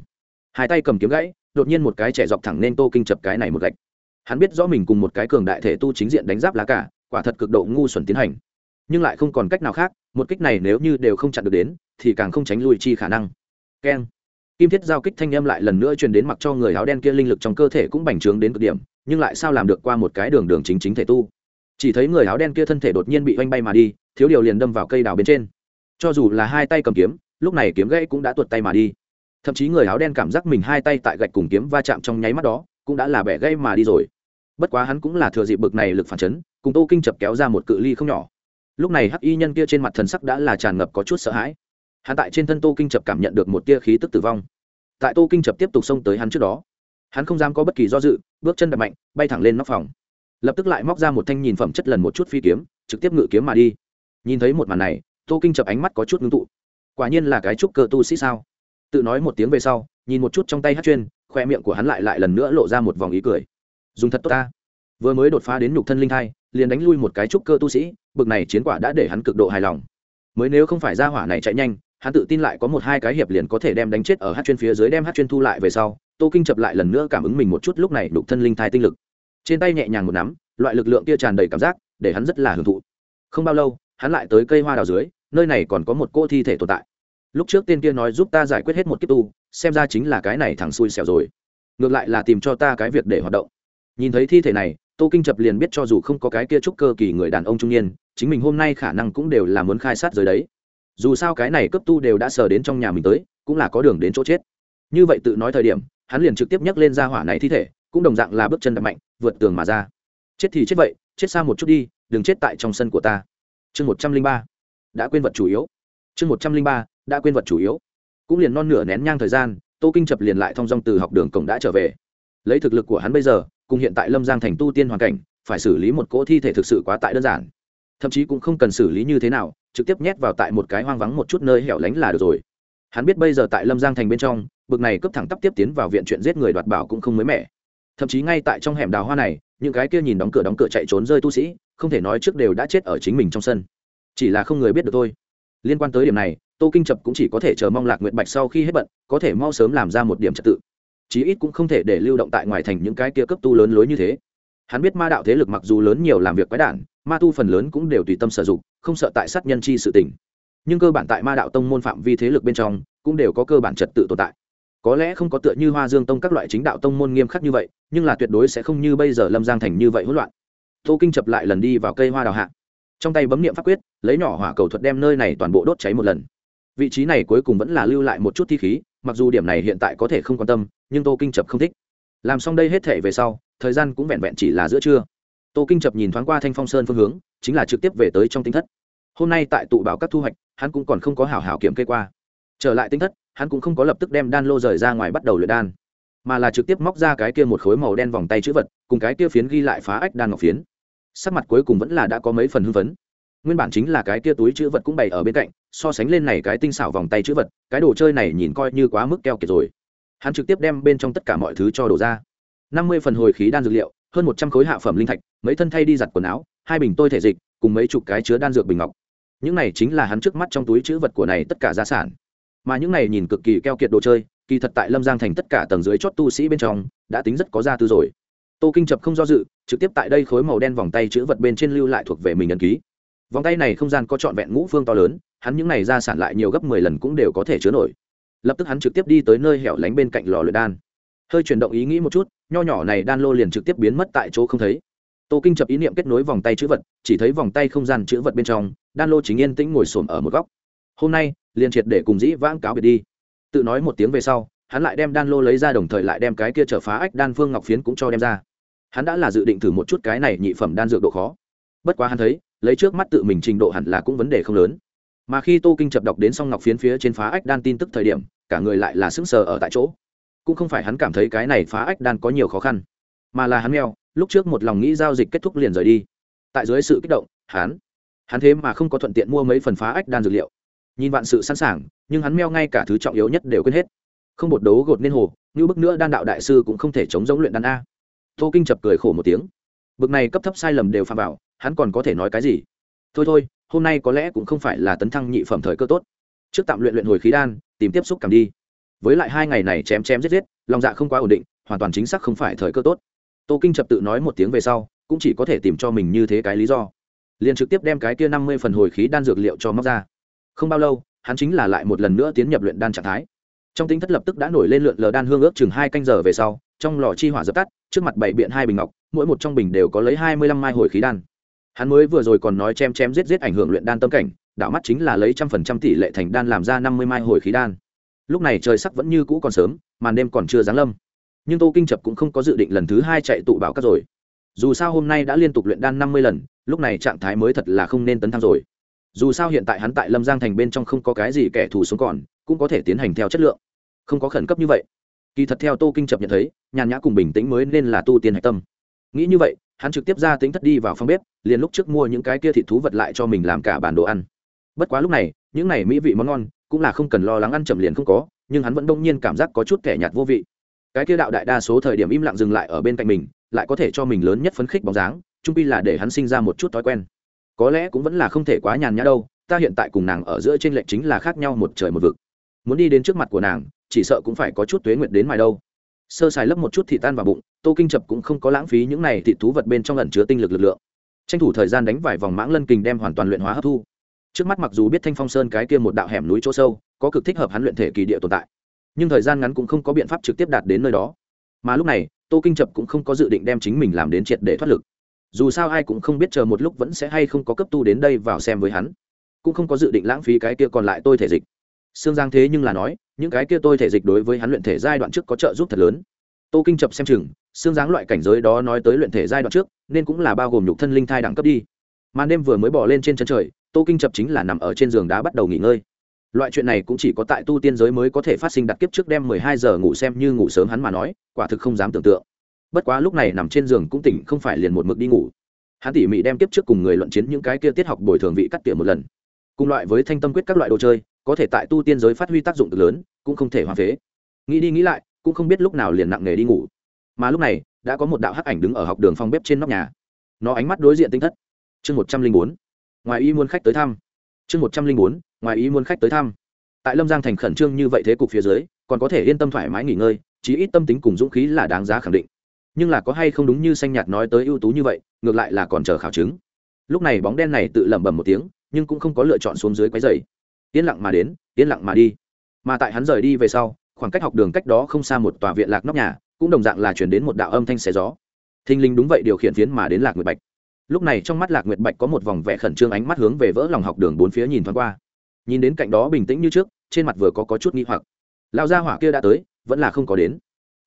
Hai tay cầm kiếm gãy, đột nhiên một cái trẻ dọc thẳng nên tô kinh chập cái này một gạch. Hắn biết rõ mình cùng một cái cường đại thể tu chính diện đánh giáp lá cả, quả thật cực độ ngu xuẩn tiến hành. Nhưng lại không còn cách nào khác, một kích này nếu như đều không chặn được đến thì càng không tránh lui chi khả năng. Keng. Kim thiết giao kích thanh âm lại lần nữa truyền đến mặc cho người áo đen kia linh lực trong cơ thể cũng bành trướng đến cực điểm, nhưng lại sao làm được qua một cái đường đường chính chính thể tu? Chỉ thấy người áo đen kia thân thể đột nhiên bị oanh bay mà đi, thiếu điều liền đâm vào cây đào bên trên. Cho dù là hai tay cầm kiếm, lúc này kiếm gãy cũng đã tuột tay mà đi. Thậm chí người áo đen cảm giác mình hai tay tại gạch cùng kiếm va chạm trong nháy mắt đó, cũng đã là bẻ gãy mà đi rồi. Bất quá hắn cũng là thừa dịp bực này lực phản chấn, cùng tô kinh chập kéo ra một cự ly không nhỏ. Lúc này hắc y nhân kia trên mặt thần sắc đã là tràn ngập có chút sợ hãi hắn tại trên thân tô kinh chập cảm nhận được một tia khí tức tử vong. Tại tô kinh chập tiếp tục xông tới hắn trước đó, hắn không dám có bất kỳ do dự, bước chân đập mạnh, bay thẳng lên nóc phòng. Lập tức lại móc ra một thanh nhìn phẩm chất lần một chút phi kiếm, trực tiếp ngự kiếm mà đi. Nhìn thấy một màn này, tô kinh chập ánh mắt có chút ngưng tụ. Quả nhiên là cái trúc cơ tu sĩ sao? Tự nói một tiếng về sau, nhìn một chút trong tay hát chuyên, khoe miệng của hắn lại lại lần nữa lộ ra một vòng ý cười. Dùng thật tốt ta. Vừa mới đột phá đến nhục thân linh thai, liền đánh lui một cái trúc cơ tu sĩ, bực này chiến quả đã để hắn cực độ hài lòng. Mới nếu không phải ra hỏa này chạy nhanh hắn tự tin lại có một hai cái hiệp liền có thể đem đánh chết ở hát chuyên phía dưới đem hát chuyên thu lại về sau, tô kinh chập lại lần nữa cảm ứng mình một chút lúc này đục thân linh thai tinh lực. Trên tay nhẹ nhàng một nắm, loại lực lượng kia tràn đầy cảm giác, để hắn rất là hưởng thụ. Không bao lâu, hắn lại tới cây hoa đào dưới, nơi này còn có một cô thi thể tồn tại. Lúc trước tên kia nói giúp ta giải quyết hết một kiếp tu, xem ra chính là cái này thằng xui xẻo rồi. Ngược lại là tìm cho ta cái việc để hoạt động. Nhìn thấy thi thể này, tô kinh chập liền biết cho dù không có cái kia trúc cơ kỳ người đàn ông trung niên, chính mình hôm nay khả năng cũng đều là muốn khai sát giới đấy dù sao cái này cấp tu đều đã sờ đến trong nhà mình tới, cũng là có đường đến chỗ chết. Như vậy tự nói thời điểm, hắn liền trực tiếp nhấc lên ra hỏa này thi thể, cũng đồng dạng là bước chân đập mạnh, vượt tường mà ra. Chết thì chết vậy, chết xa một chút đi, đừng chết tại trong sân của ta. Chương một trăm linh ba. Đã quên vật chủ yếu. Chương một trăm linh ba, đã quên vật chủ yếu. Cũng liền non nửa nén nhang thời gian, tô kinh chập liền lại thong dong từ học đường cổng đã trở về. Lấy thực lực của hắn bây giờ, cùng hiện tại lâm giang thành tu tiên hoàn cảnh, phải xử lý một cỗ thi thể thực sự quá tại đơn giản. Thậm chí cũng không cần xử lý như thế nào trực tiếp nhét vào tại một cái hoang vắng một chút nơi hẻo lánh là được rồi. Hắn biết bây giờ tại lâm giang thành bên trong, bực này cướp thẳng tắp tiếp tiến vào viện chuyện giết người đoạt bảo cũng không mới mẻ. Thậm chí ngay tại trong hẻm đào hoa này, những cái kia nhìn đóng cửa đóng cửa chạy trốn rơi tu sĩ, không thể nói trước đều đã chết ở chính mình trong sân. Chỉ là không người biết được thôi. Liên quan tới điểm này, tô kinh chập cũng chỉ có thể chờ mong lạc nguyện bạch sau khi hết bận, có thể mau sớm làm ra một điểm trật tự. Chí ít cũng không thể để lưu động tại ngoài thành những cái kia cấp tu lớn lối như thế hắn biết ma đạo thế lực mặc dù lớn nhiều làm việc quái đản, ma tu phần lớn cũng đều tùy tâm sử dụng, không sợ tại sát nhân chi sự tình. Nhưng cơ bản tại ma đạo tông môn phạm vi thế lực bên trong, cũng đều có cơ bản trật tự tồn tại. Có lẽ không có tựa như hoa dương tông các loại chính đạo tông môn nghiêm khắc như vậy, nhưng là tuyệt đối sẽ không như bây giờ lâm giang thành như vậy hỗn loạn. Tô kinh chập lại lần đi vào cây hoa đào hạ. Trong tay bấm niệm pháp quyết, lấy nhỏ hỏa cầu thuật đem nơi này toàn bộ đốt cháy một lần. Vị trí này cuối cùng vẫn là lưu lại một chút thi khí, mặc dù điểm này hiện tại có thể không quan tâm, nhưng tô kinh chập không thích. Làm xong đây hết thể về sau thời gian cũng vẹn vẹn chỉ là giữa trưa. Tô kinh chập nhìn thoáng qua thanh phong sơn phương hướng, chính là trực tiếp về tới trong tinh thất. Hôm nay tại tụ bảo các thu hoạch, hắn cũng còn không có hảo hảo kiểm kê qua. Trở lại tinh thất, hắn cũng không có lập tức đem đan lô rời ra ngoài bắt đầu luyện đan, mà là trực tiếp móc ra cái kia một khối màu đen vòng tay chữ vật, cùng cái kia phiến ghi lại phá ách đan ngọc phiến. Sắc mặt cuối cùng vẫn là đã có mấy phần hưng phấn. Nguyên bản chính là cái kia túi chữ vật cũng bày ở bên cạnh, so sánh lên này cái tinh xảo vòng tay chữ vật, cái đồ chơi này nhìn coi như quá mức keo kiệt rồi. Hắn trực tiếp đem bên trong tất cả mọi thứ cho đổ ra năm mươi phần hồi khí đan dược liệu, hơn một trăm khối hạ phẩm linh thạch, mấy thân thay đi giặt quần áo, hai bình tôi thể dịch, cùng mấy chục cái chứa đan dược bình ngọc. Những này chính là hắn trước mắt trong túi chữ vật của này tất cả gia sản. Mà những này nhìn cực kỳ keo kiệt đồ chơi, kỳ thật tại lâm giang thành tất cả tầng dưới chót tu sĩ bên trong, đã tính rất có gia tư rồi. Tô kinh chập không do dự, trực tiếp tại đây khối màu đen vòng tay chữ vật bên trên lưu lại thuộc về mình ấn ký. Vòng tay này không gian có trọn vẹn ngũ phương to lớn, hắn những này ra sản lại nhiều gấp mười lần cũng đều có thể chứa nổi. Lập tức hắn trực tiếp đi tới nơi hẻo lánh bên cạnh lò luyện đan hơi chuyển động ý nghĩ một chút, nho nhỏ này đan lô liền trực tiếp biến mất tại chỗ không thấy. Tô kinh chập ý niệm kết nối vòng tay chữ vật, chỉ thấy vòng tay không gian chữ vật bên trong, đan lô chính yên tĩnh ngồi xổm ở một góc. Hôm nay, liền triệt để cùng dĩ vãng cáo biệt đi. Tự nói một tiếng về sau, hắn lại đem đan lô lấy ra đồng thời lại đem cái kia trở phá ách đan phương ngọc phiến cũng cho đem ra. Hắn đã là dự định thử một chút cái này nhị phẩm đan dược độ khó. Bất quá hắn thấy, lấy trước mắt tự mình trình độ hẳn là cũng vấn đề không lớn. Mà khi tô kinh chập đọc đến xong ngọc phiến phía trên phá ách đan tin tức thời điểm, cả người lại là sững sờ ở tại chỗ cũng không phải hắn cảm thấy cái này phá ách đan có nhiều khó khăn, mà là hắn meo lúc trước một lòng nghĩ giao dịch kết thúc liền rời đi. Tại dưới sự kích động, hắn hắn thế mà không có thuận tiện mua mấy phần phá ách đan dược liệu. Nhìn vạn sự sẵn sàng, nhưng hắn meo ngay cả thứ trọng yếu nhất đều quên hết. Không bột đấu gột nên hồ, như bức nữa đan đạo đại sư cũng không thể chống giống luyện đan a. Tô kinh chập cười khổ một tiếng. Bực này cấp thấp sai lầm đều phạm vào, hắn còn có thể nói cái gì? Thôi thôi, hôm nay có lẽ cũng không phải là tấn thăng nhị phẩm thời cơ tốt. Trước tạm luyện luyện hồi khí đan, tìm tiếp xúc cảm đi với lại hai ngày này chém chém giết giết, lòng dạ không quá ổn định, hoàn toàn chính xác không phải thời cơ tốt. Tô kinh chập tự nói một tiếng về sau, cũng chỉ có thể tìm cho mình như thế cái lý do. Liền trực tiếp đem cái kia năm mươi phần hồi khí đan dược liệu cho móc ra. Không bao lâu, hắn chính là lại một lần nữa tiến nhập luyện đan trạng thái. Trong tính thất lập tức đã nổi lên lượn lờ đan hương ước chừng hai canh giờ về sau, trong lò chi hỏa dập tắt, trước mặt bảy biện hai bình ngọc, mỗi một trong bình đều có lấy hai mươi lăm mai hồi khí đan. Hắn mới vừa rồi còn nói chém chém giết giết ảnh hưởng luyện đan tâm cảnh, đạo mắt chính là lấy trăm phần trăm tỷ lệ thành đan làm ra năm mươi mai hồi khí đan lúc này trời sắc vẫn như cũ còn sớm, màn đêm còn chưa giáng lâm. Nhưng tô kinh chập cũng không có dự định lần thứ hai chạy tụ bảo các rồi. Dù sao hôm nay đã liên tục luyện đan năm mươi lần, lúc này trạng thái mới thật là không nên tấn thăng rồi. Dù sao hiện tại hắn tại lâm giang thành bên trong không có cái gì kẻ thù xuống còn, cũng có thể tiến hành theo chất lượng. Không có khẩn cấp như vậy. Kỳ thật theo tô kinh chập nhận thấy, nhàn nhã cùng bình tĩnh mới nên là tu tiên hạch tâm. Nghĩ như vậy, hắn trực tiếp ra tính thất đi vào phòng bếp, liền lúc trước mua những cái kia thịt thú vật lại cho mình làm cả bản đồ ăn. Bất quá lúc này những này mỹ vị món ngon, cũng là không cần lo lắng ăn chậm liền không có, nhưng hắn vẫn đông nhiên cảm giác có chút kẻ nhạt vô vị. Cái kia đạo đại đa số thời điểm im lặng dừng lại ở bên cạnh mình, lại có thể cho mình lớn nhất phấn khích bóng dáng trung pi là để hắn sinh ra một chút thói quen. Có lẽ cũng vẫn là không thể quá nhàn nhã đâu, ta hiện tại cùng nàng ở giữa trên lệnh chính là khác nhau một trời một vực. Muốn đi đến trước mặt của nàng, chỉ sợ cũng phải có chút tuế nguyện đến mài đâu. Sơ xài lấp một chút thì tan vào bụng, tô kinh chập cũng không có lãng phí những này thịt thú vật bên trong lần chứa tinh lực lực lượng. Tranh thủ thời gian đánh vài vòng mãng lân kình đem hoàn toàn luyện hóa hấp thu trước mắt mặc dù biết thanh phong sơn cái kia một đạo hẻm núi chỗ sâu có cực thích hợp hắn luyện thể kỳ địa tồn tại nhưng thời gian ngắn cũng không có biện pháp trực tiếp đạt đến nơi đó mà lúc này tô kinh chập cũng không có dự định đem chính mình làm đến triệt để thoát lực dù sao ai cũng không biết chờ một lúc vẫn sẽ hay không có cấp tu đến đây vào xem với hắn cũng không có dự định lãng phí cái kia còn lại tôi thể dịch Sương Giang thế nhưng là nói, những cái kia tôi thể dịch đối với hắn luyện thể giai đoạn trước có trợ giúp thật lớn. Tô Kinh chập xem chừng, Sương giáng loại cảnh giới đó nói tới luyện thể giai đoạn trước, nên cũng là bao gồm nhục thân linh thai đẳng cấp đi. Màn đêm vừa mới bỏ lên trên chân trời, Tô Kinh chập chính là nằm ở trên giường đá bắt đầu nghỉ ngơi. Loại chuyện này cũng chỉ có tại tu tiên giới mới có thể phát sinh đặt kiếp trước đem mười hai giờ ngủ xem như ngủ sớm hắn mà nói, quả thực không dám tưởng tượng. Bất quá lúc này nằm trên giường cũng tỉnh không phải liền một mực đi ngủ. Hắn tỉ mỉ đem kiếp trước cùng người luận chiến những cái kia tiết học bồi thường vị cắt tỉa một lần. Cùng loại với thanh tâm quyết các loại đồ chơi, có thể tại tu tiên giới phát huy tác dụng cực lớn cũng không thể hoang phế nghĩ đi nghĩ lại cũng không biết lúc nào liền nặng nề đi ngủ mà lúc này đã có một đạo hắc ảnh đứng ở học đường phòng bếp trên nóc nhà nó ánh mắt đối diện tinh thất chương một trăm linh bốn. Ngoài ý muốn khách tới thăm. Chương một trăm linh bốn, ngoài ý muốn khách tới thăm. Tại lâm giang thành khẩn trương như vậy thế cục phía dưới, còn có thể yên tâm thoải mái nghỉ ngơi, chí ít tâm tính cùng dũng khí là đáng giá khẳng định. Nhưng là có hay không đúng như xanh nhạt nói tới ưu tú như vậy, ngược lại là còn chờ khảo chứng. Lúc này bóng đen này tự lẩm bẩm một tiếng, nhưng cũng không có lựa chọn xuống dưới quái dày yên lặng mà đến, yên lặng mà đi. Mà tại hắn rời đi về sau, khoảng cách học đường cách đó không xa một tòa viện lạc nóc nhà, cũng đồng dạng là chuyển đến một đạo âm thanh xé gió. Thinh linh đúng vậy điều khiển phiến mà đến lạc nguyệt bạch lúc này trong mắt lạc nguyệt bạch có một vòng vẻ khẩn trương ánh mắt hướng về vỡ lòng học đường bốn phía nhìn thoáng qua. Nhìn đến cạnh đó bình tĩnh như trước trên mặt vừa có, có chút nghi hoặc. Lao gia hỏa kia đã tới vẫn là không có đến.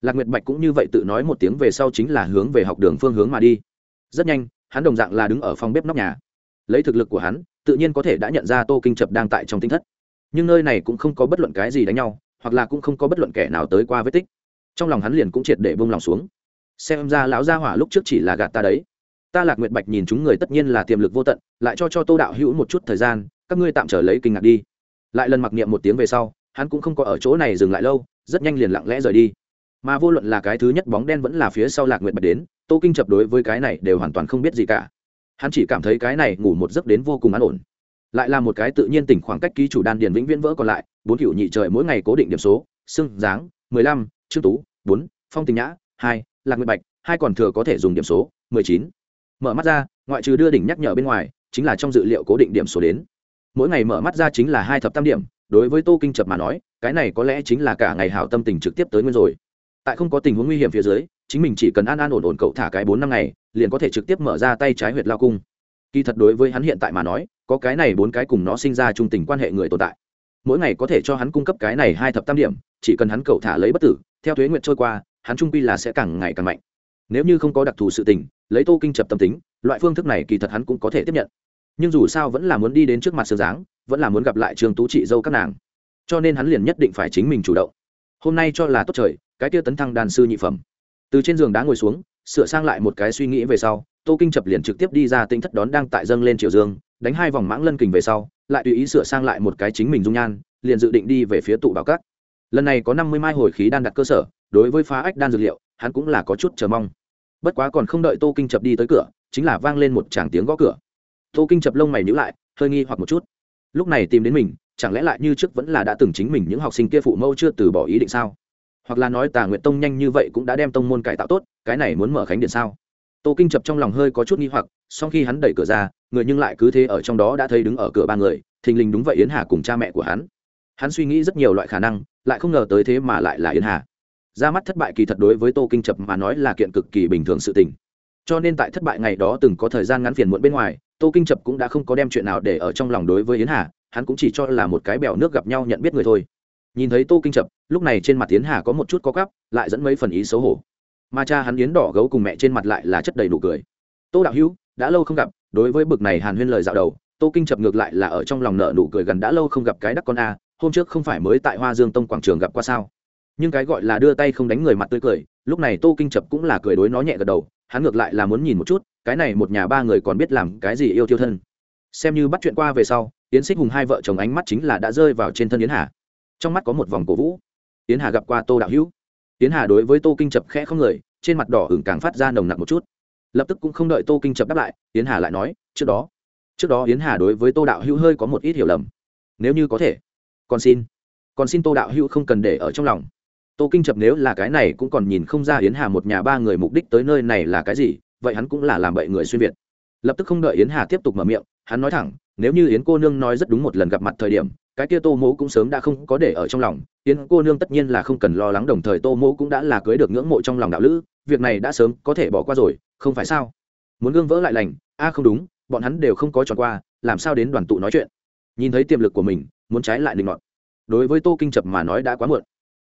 Lạc nguyệt bạch cũng như vậy tự nói một tiếng về sau chính là hướng về học đường phương hướng mà đi. Rất nhanh hắn đồng dạng là đứng ở phòng bếp nóc nhà. Lấy thực lực của hắn tự nhiên có thể đã nhận ra tô kinh chập đang tại trong tinh thất. Nhưng nơi này cũng không có bất luận cái gì đánh nhau hoặc là cũng không có bất luận kẻ nào tới qua vết tích. Trong lòng hắn liền cũng triệt để bông lòng xuống. Xem ra lão gia hỏa lúc trước chỉ là gạt ta đấy ta lạc nguyệt bạch nhìn chúng người tất nhiên là tiềm lực vô tận, lại cho cho tô đạo hữu một chút thời gian, các ngươi tạm trở lấy kinh ngạc đi. Lại lần mặc niệm một tiếng về sau, hắn cũng không có ở chỗ này dừng lại lâu, rất nhanh liền lặng lẽ rời đi. Mà vô luận là cái thứ nhất bóng đen vẫn là phía sau lạc nguyệt bạch đến, tô kinh chập đối với cái này đều hoàn toàn không biết gì cả. Hắn chỉ cảm thấy cái này ngủ một giấc đến vô cùng an ổn. Lại là một cái tự nhiên tỉnh khoảng cách ký chủ đan điền vĩnh viễn vỡ còn lại, bốn cựu nhị trời mỗi ngày cố định điểm số, xưng, dáng, mười lăm trương tú, bốn, phong tình nhã, hai, lạc nguyệt bạch, hai còn thừa có thể dùng điểm số, mười chín mở mắt ra, ngoại trừ đưa đỉnh nhắc nhở bên ngoài, chính là trong dự liệu cố định điểm số đến. Mỗi ngày mở mắt ra chính là hai thập tam điểm, đối với tô kinh chập mà nói, cái này có lẽ chính là cả ngày hảo tâm tình trực tiếp tới nguyên rồi. Tại không có tình huống nguy hiểm phía dưới, chính mình chỉ cần an an ổn ổn cậu thả cái bốn năm ngày, liền có thể trực tiếp mở ra tay trái huyệt lao cung. Kỳ thật đối với hắn hiện tại mà nói, có cái này bốn cái cùng nó sinh ra trung tình quan hệ người tồn tại. Mỗi ngày có thể cho hắn cung cấp cái này hai thập tam điểm, chỉ cần hắn cậu thả lấy bất tử, theo thuế nguyện trôi qua, hắn trung quy là sẽ càng ngày càng mạnh nếu như không có đặc thù sự tình, lấy tô kinh chập tâm tính, loại phương thức này kỳ thật hắn cũng có thể tiếp nhận. Nhưng dù sao vẫn là muốn đi đến trước mặt sơ dáng vẫn là muốn gặp lại trường tú chị dâu các nàng. Cho nên hắn liền nhất định phải chính mình chủ động. Hôm nay cho là tốt trời, cái tia tấn thăng đàn sư nhị phẩm. Từ trên giường đá ngồi xuống, sửa sang lại một cái suy nghĩ về sau, tô kinh chập liền trực tiếp đi ra tinh thất đón đang tại dâng lên triều dương, đánh hai vòng mãng lân kình về sau, lại tùy ý sửa sang lại một cái chính mình dung nhan, liền dự định đi về phía tụ bảo cát lần này có năm mươi mai hồi khí đan đặt cơ sở, đối với phá ách đan dược liệu, hắn cũng là có chút chờ mong bất quá còn không đợi tô kinh chập đi tới cửa, chính là vang lên một tràng tiếng gõ cửa. Tô kinh chập lông mày nhữ lại, hơi nghi hoặc một chút. Lúc này tìm đến mình, chẳng lẽ lại như trước vẫn là đã từng chính mình những học sinh kia phụ mẫu chưa từ bỏ ý định sao? Hoặc là nói tà nguyện tông nhanh như vậy cũng đã đem tông môn cải tạo tốt, cái này muốn mở khánh điện sao? Tô kinh chập trong lòng hơi có chút nghi hoặc sau khi hắn đẩy cửa ra, người nhưng lại cứ thế ở trong đó đã thấy đứng ở cửa ba người, thình lình đúng vậy yến hà cùng cha mẹ của hắn. Hắn suy nghĩ rất nhiều loại khả năng, lại không ngờ tới thế mà lại là yến hà ra mắt thất bại kỳ thật đối với tô kinh chập mà nói là kiện cực kỳ bình thường sự tình. Cho nên tại thất bại ngày đó từng có thời gian ngắn phiền muộn bên ngoài, tô kinh chập cũng đã không có đem chuyện nào để ở trong lòng đối với yến hà, hắn cũng chỉ cho là một cái bèo nước gặp nhau nhận biết người thôi. Nhìn thấy tô kinh chập, lúc này trên mặt yến hà có một chút có cắp lại dẫn mấy phần ý xấu hổ. Mà cha hắn yến đỏ gấu cùng mẹ trên mặt lại là chất đầy đủ cười. Tô đạo hữu, đã lâu không gặp, đối với bực này hàn huyên lời dạo đầu, tô kinh chập ngược lại là ở trong lòng nợ nụ cười gần đã lâu không gặp cái đắc con a, hôm trước không phải mới tại hoa dương tông quảng trường gặp qua sao? Nhưng cái gọi là đưa tay không đánh người mặt tươi cười, lúc này tô kinh chập cũng là cười đối nó nhẹ gật đầu, hắn ngược lại là muốn nhìn một chút, cái này một nhà ba người còn biết làm cái gì yêu thiêu thân. Xem như bắt chuyện qua về sau, yến xích hùng hai vợ chồng ánh mắt chính là đã rơi vào trên thân yến hà. Trong mắt có một vòng cổ vũ. Yến hà gặp qua tô đạo hữu. Yến hà đối với tô kinh chập khẽ không người, trên mặt đỏ hửng càng phát ra nồng nặc một chút. Lập tức cũng không đợi tô kinh chập đáp lại, yến hà lại nói, trước đó trước đó yến hà đối với tô đạo hữu hơi có một ít hiểu lầm. Nếu như có thể, còn xin còn xin tô đạo hữu không cần để ở trong lòng tô kinh chập nếu là cái này cũng còn nhìn không ra yến hà một nhà ba người mục đích tới nơi này là cái gì, vậy hắn cũng là làm bậy người xuyên việt. Lập tức không đợi yến hà tiếp tục mở miệng, hắn nói thẳng, nếu như yến cô nương nói rất đúng một lần gặp mặt thời điểm, cái kia tô mỗ cũng sớm đã không có để ở trong lòng. Yến cô nương tất nhiên là không cần lo lắng, đồng thời tô mỗ cũng đã là cưới được ngưỡng mộ trong lòng đạo lữ, việc này đã sớm có thể bỏ qua rồi, không phải sao? Muốn gương vỡ lại lành, a, không đúng, bọn hắn đều không có tròn qua, làm sao đến đoàn tụ nói chuyện? Nhìn thấy tiềm lực của mình, muốn trái lại định ngọn đối với tô kinh chập mà nói đã quá muộn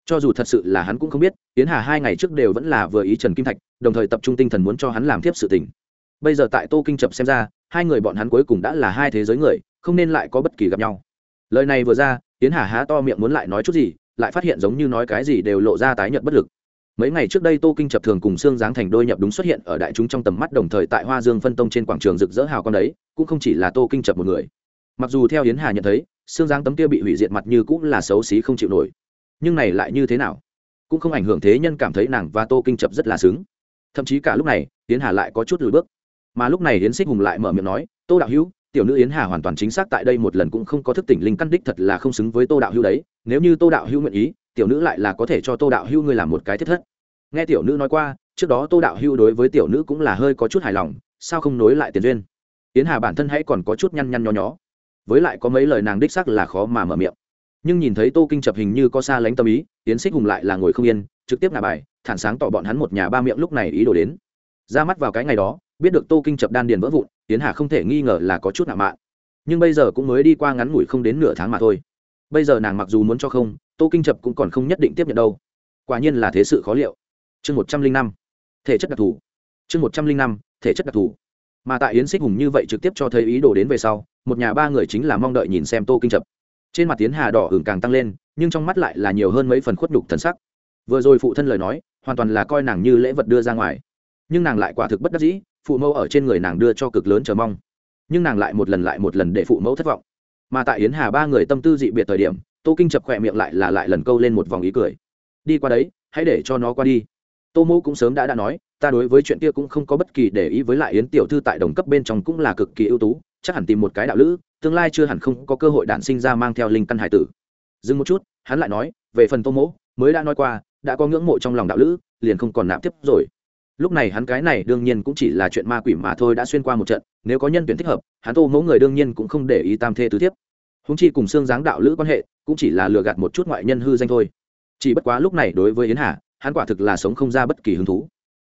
cho dù thật sự là hắn cũng không biết tiến hà hai ngày trước đều vẫn là vừa ý trần kim thạch, đồng thời tập trung tinh thần muốn cho hắn làm tiếp sự tình. Bây giờ tại tô kinh chập xem ra, hai người bọn hắn cuối cùng đã là hai thế giới người, không nên lại có bất kỳ gặp nhau. Lời này vừa ra tiến hà há to miệng muốn lại nói chút gì, lại phát hiện giống như nói cái gì đều lộ ra tái nhợt bất lực. Mấy ngày trước đây tô kinh chập thường cùng xương giáng thành đôi nhập đúng xuất hiện ở đại chúng trong tầm mắt đồng thời tại hoa dương phân tông trên quảng trường rực rỡ hào con đấy, cũng không chỉ là tô kinh chập một người. Mặc dù theo hiến hà nhận thấy xương giáng tấm kia bị hủy diệt mặt như cũng là xấu xí không chịu nổi nhưng này lại như thế nào? Cũng không ảnh hưởng thế nhân cảm thấy nàng và tô kinh chập rất là xứng. Thậm chí cả lúc này, yến hà lại có chút lùi bước. Mà lúc này yến xích hùng lại mở miệng nói, tô đạo hữu, tiểu nữ yến hà hoàn toàn chính xác tại đây một lần cũng không có thức tỉnh linh căn đích thật là không xứng với tô đạo hữu đấy. Nếu như tô đạo hữu nguyện ý, tiểu nữ lại là có thể cho tô đạo hữu ngươi làm một cái thiết thất. Nghe tiểu nữ nói qua, trước đó tô đạo hữu đối với tiểu nữ cũng là hơi có chút hài lòng, sao không nối lại tiền duyên? Yến hà bản thân hãy còn có chút nhăn nhăn nho nhó. Với lại có mấy lời nàng đích sắc là khó mà mở miệng nhưng nhìn thấy tô kinh chập hình như có xa lánh tâm ý, yến xích hùng lại là ngồi không yên, trực tiếp ngà bài, thản sáng tỏ bọn hắn một nhà ba miệng lúc này ý đồ đến. Ra mắt vào cái ngày đó, biết được tô kinh chập đan điền vỡ vụn, yến hà không thể nghi ngờ là có chút nạ mạ nhưng bây giờ cũng mới đi qua ngắn ngủi không đến nửa tháng mà thôi. Bây giờ nàng mặc dù muốn cho không, tô kinh chập cũng còn không nhất định tiếp nhận đâu. Quả nhiên là thế sự khó liệu. Chương một trăm linh năm, thể chất đặc thù. Chương một trăm linh năm, thể chất đặc thù. Mà tại yến xích hùng như vậy trực tiếp cho thấy ý đồ đến về sau, một nhà ba người chính là mong đợi nhìn xem tô kinh chập trên mặt tiến hà đỏ hưởng càng tăng lên, nhưng trong mắt lại là nhiều hơn mấy phần khuất nhục thần sắc. Vừa rồi phụ thân lời nói, hoàn toàn là coi nàng như lễ vật đưa ra ngoài. Nhưng nàng lại quả thực bất đắc dĩ, phụ mẫu ở trên người nàng đưa cho cực lớn chờ mong. Nhưng nàng lại một lần lại một lần để phụ mẫu thất vọng. Mà tại yến hà ba người tâm tư dị biệt thời điểm, tô kinh chập khỏe miệng lại là lại lần câu lên một vòng ý cười. Đi qua đấy, hãy để cho nó qua đi. Tô mẫu cũng sớm đã đã nói, ta đối với chuyện kia cũng không có bất kỳ để ý với lại yến tiểu thư tại đồng cấp bên trong cũng là cực kỳ ưu tú, chắc hẳn tìm một cái đạo lữ tương lai chưa hẳn không có cơ hội đản sinh ra mang theo linh căn hải tử. Dừng một chút, hắn lại nói, về phần tô mỗ, mới đã nói qua, đã có ngưỡng mộ trong lòng đạo lữ, liền không còn nạp tiếp rồi. Lúc này hắn cái này đương nhiên cũng chỉ là chuyện ma quỷ mà thôi đã xuyên qua một trận, nếu có nhân tuyển thích hợp, hắn tô mỗ người đương nhiên cũng không để ý tam thê tứ thiếp. Húng chi cùng xương dáng đạo lữ quan hệ, cũng chỉ là lừa gạt một chút ngoại nhân hư danh thôi. Chỉ bất quá lúc này đối với yến hà, hắn quả thực là sống không ra bất kỳ hứng thú.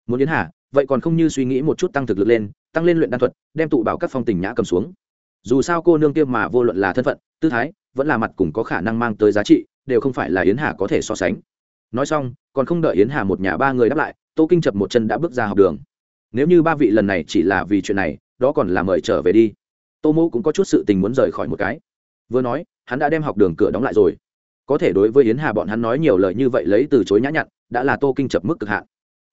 Muốn yến hà, vậy còn không như suy nghĩ một chút tăng thực lực lên, tăng lên luyện đan thuật, đem tụ bảo các phong tình nhã cầm xuống dù sao cô nương kia mà vô luận là thân phận, tư thái, vẫn là mặt cùng có khả năng mang tới giá trị, đều không phải là yến hà có thể so sánh. Nói xong, còn không đợi yến hà một nhà ba người đáp lại, tô kinh chập một chân đã bước ra học đường. Nếu như ba vị lần này chỉ là vì chuyện này, đó còn là mời trở về đi. Tô mô cũng có chút sự tình muốn rời khỏi một cái. Vừa nói, hắn đã đem học đường cửa đóng lại rồi. Có thể đối với yến hà bọn hắn nói nhiều lời như vậy lấy từ chối nhã nhặn, đã là tô kinh chập mức cực hạn.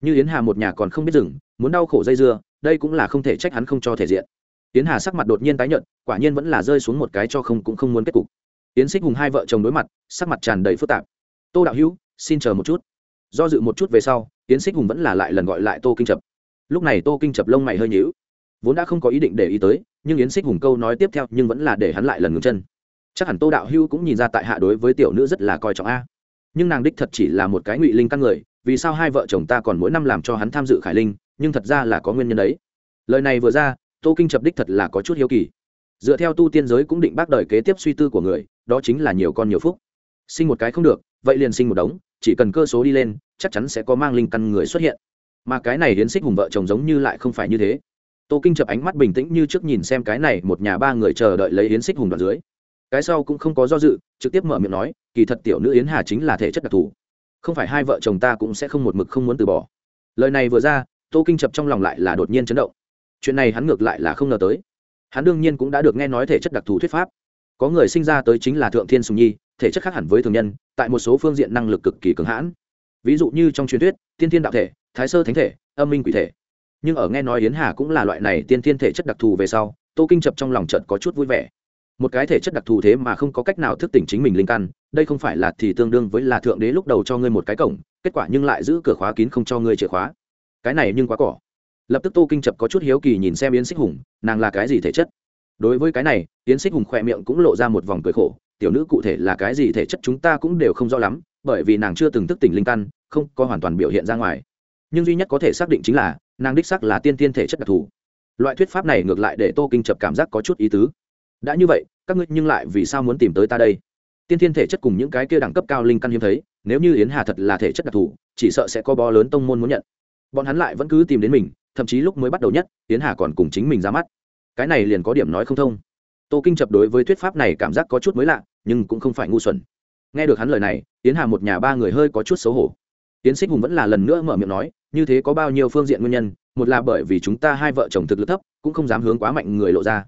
Như yến hà một nhà còn không biết dừng, muốn đau khổ dây dưa, đây cũng là không thể trách hắn không cho thể diện. Tiến hà sắc mặt đột nhiên tái nhợt, quả nhiên vẫn là rơi xuống một cái cho không cũng không muốn kết cục. Tiễn xích hùng hai vợ chồng đối mặt, sắc mặt tràn đầy phức tạp. Tô đạo hữu, xin chờ một chút. Do dự một chút về sau Tiễn xích hùng vẫn là lại lần gọi lại tô kinh chập. Lúc này tô kinh chập lông mày hơi nhíu. Vốn đã không có ý định để ý tới, nhưng yến xích hùng câu nói tiếp theo nhưng vẫn là để hắn lại lần ngừng chân. Chắc hẳn tô đạo hữu cũng nhìn ra tại hạ đối với tiểu nữ rất là coi trọng a. Nhưng nàng đích thật chỉ là một cái ngụy linh căn người, vì sao hai vợ chồng ta còn mỗi năm làm cho hắn tham dự khải linh, nhưng thật ra là có nguyên nhân đấy. Lời này vừa ra tô kinh chập đích thật là có chút hiếu kỳ. Dựa theo tu tiên giới cũng định bác đời kế tiếp suy tư của người, đó chính là nhiều con nhiều phúc. Sinh một cái không được, vậy liền sinh một đống, chỉ cần cơ số đi lên, chắc chắn sẽ có mang linh căn người xuất hiện. Mà cái này hiến xích hùng vợ chồng giống như lại không phải như thế. Tô kinh chập ánh mắt bình tĩnh như trước nhìn xem cái này một nhà ba người chờ đợi lấy hiến xích hùng đoạn dưới. Cái sau cũng không có do dự, trực tiếp mở miệng nói, kỳ thật tiểu nữ yến hà chính là thể chất đặc thù. Không phải hai vợ chồng ta cũng sẽ không một mực không muốn từ bỏ. Lời này vừa ra, tô kinh chập trong lòng lại là đột nhiên chấn động chuyện này hắn ngược lại là không ngờ tới. Hắn đương nhiên cũng đã được nghe nói thể chất đặc thù thuyết pháp. Có người sinh ra tới chính là thượng thiên sùng nhi, thể chất khác hẳn với thường nhân, tại một số phương diện năng lực cực kỳ cường hãn. Ví dụ như trong truyền thuyết, tiên thiên đạo thể, thái sơ thánh thể, âm minh quỷ thể. Nhưng ở nghe nói yến hà cũng là loại này tiên thiên thể chất đặc thù về sau, tô kinh chập trong lòng trận có chút vui vẻ. Một cái thể chất đặc thù thế mà không có cách nào thức tỉnh chính mình linh căn, đây không phải là thì tương đương với là thượng đế lúc đầu cho ngươi một cái cổng, kết quả nhưng lại giữ cửa khóa kín không cho ngươi chìa khóa. Cái này nhưng quá cỏ lập tức tô kinh chập có chút hiếu kỳ nhìn xem yến xích hùng, nàng là cái gì thể chất? Đối với cái này, yến xích hùng khỏe miệng cũng lộ ra một vòng cười khổ, tiểu nữ cụ thể là cái gì thể chất chúng ta cũng đều không rõ lắm, bởi vì nàng chưa từng thức tỉnh linh căn, không có hoàn toàn biểu hiện ra ngoài. Nhưng duy nhất có thể xác định chính là, nàng đích sắc là tiên tiên thể chất đặc thù. Loại thuyết pháp này ngược lại để tô kinh chập cảm giác có chút ý tứ. Đã như vậy, các ngươi nhưng lại vì sao muốn tìm tới ta đây? Tiên thiên thể chất cùng những cái kia đẳng cấp cao linh căn hiếm thấy, nếu như yến hà thật là thể chất đặc thù, chỉ sợ sẽ có bó lớn tông môn muốn nhận. Bọn hắn lại vẫn cứ tìm đến mình thậm chí lúc mới bắt đầu nhất, tiến hà còn cùng chính mình ra mắt. Cái này liền có điểm nói không thông. Tô kinh chập đối với thuyết pháp này cảm giác có chút mới lạ, nhưng cũng không phải ngu xuẩn. Nghe được hắn lời này, tiến hà một nhà ba người hơi có chút xấu hổ. Tiến xích hùng vẫn là lần nữa mở miệng nói, như thế có bao nhiêu phương diện nguyên nhân, một là bởi vì chúng ta hai vợ chồng thực lực thấp, cũng không dám hướng quá mạnh người lộ ra.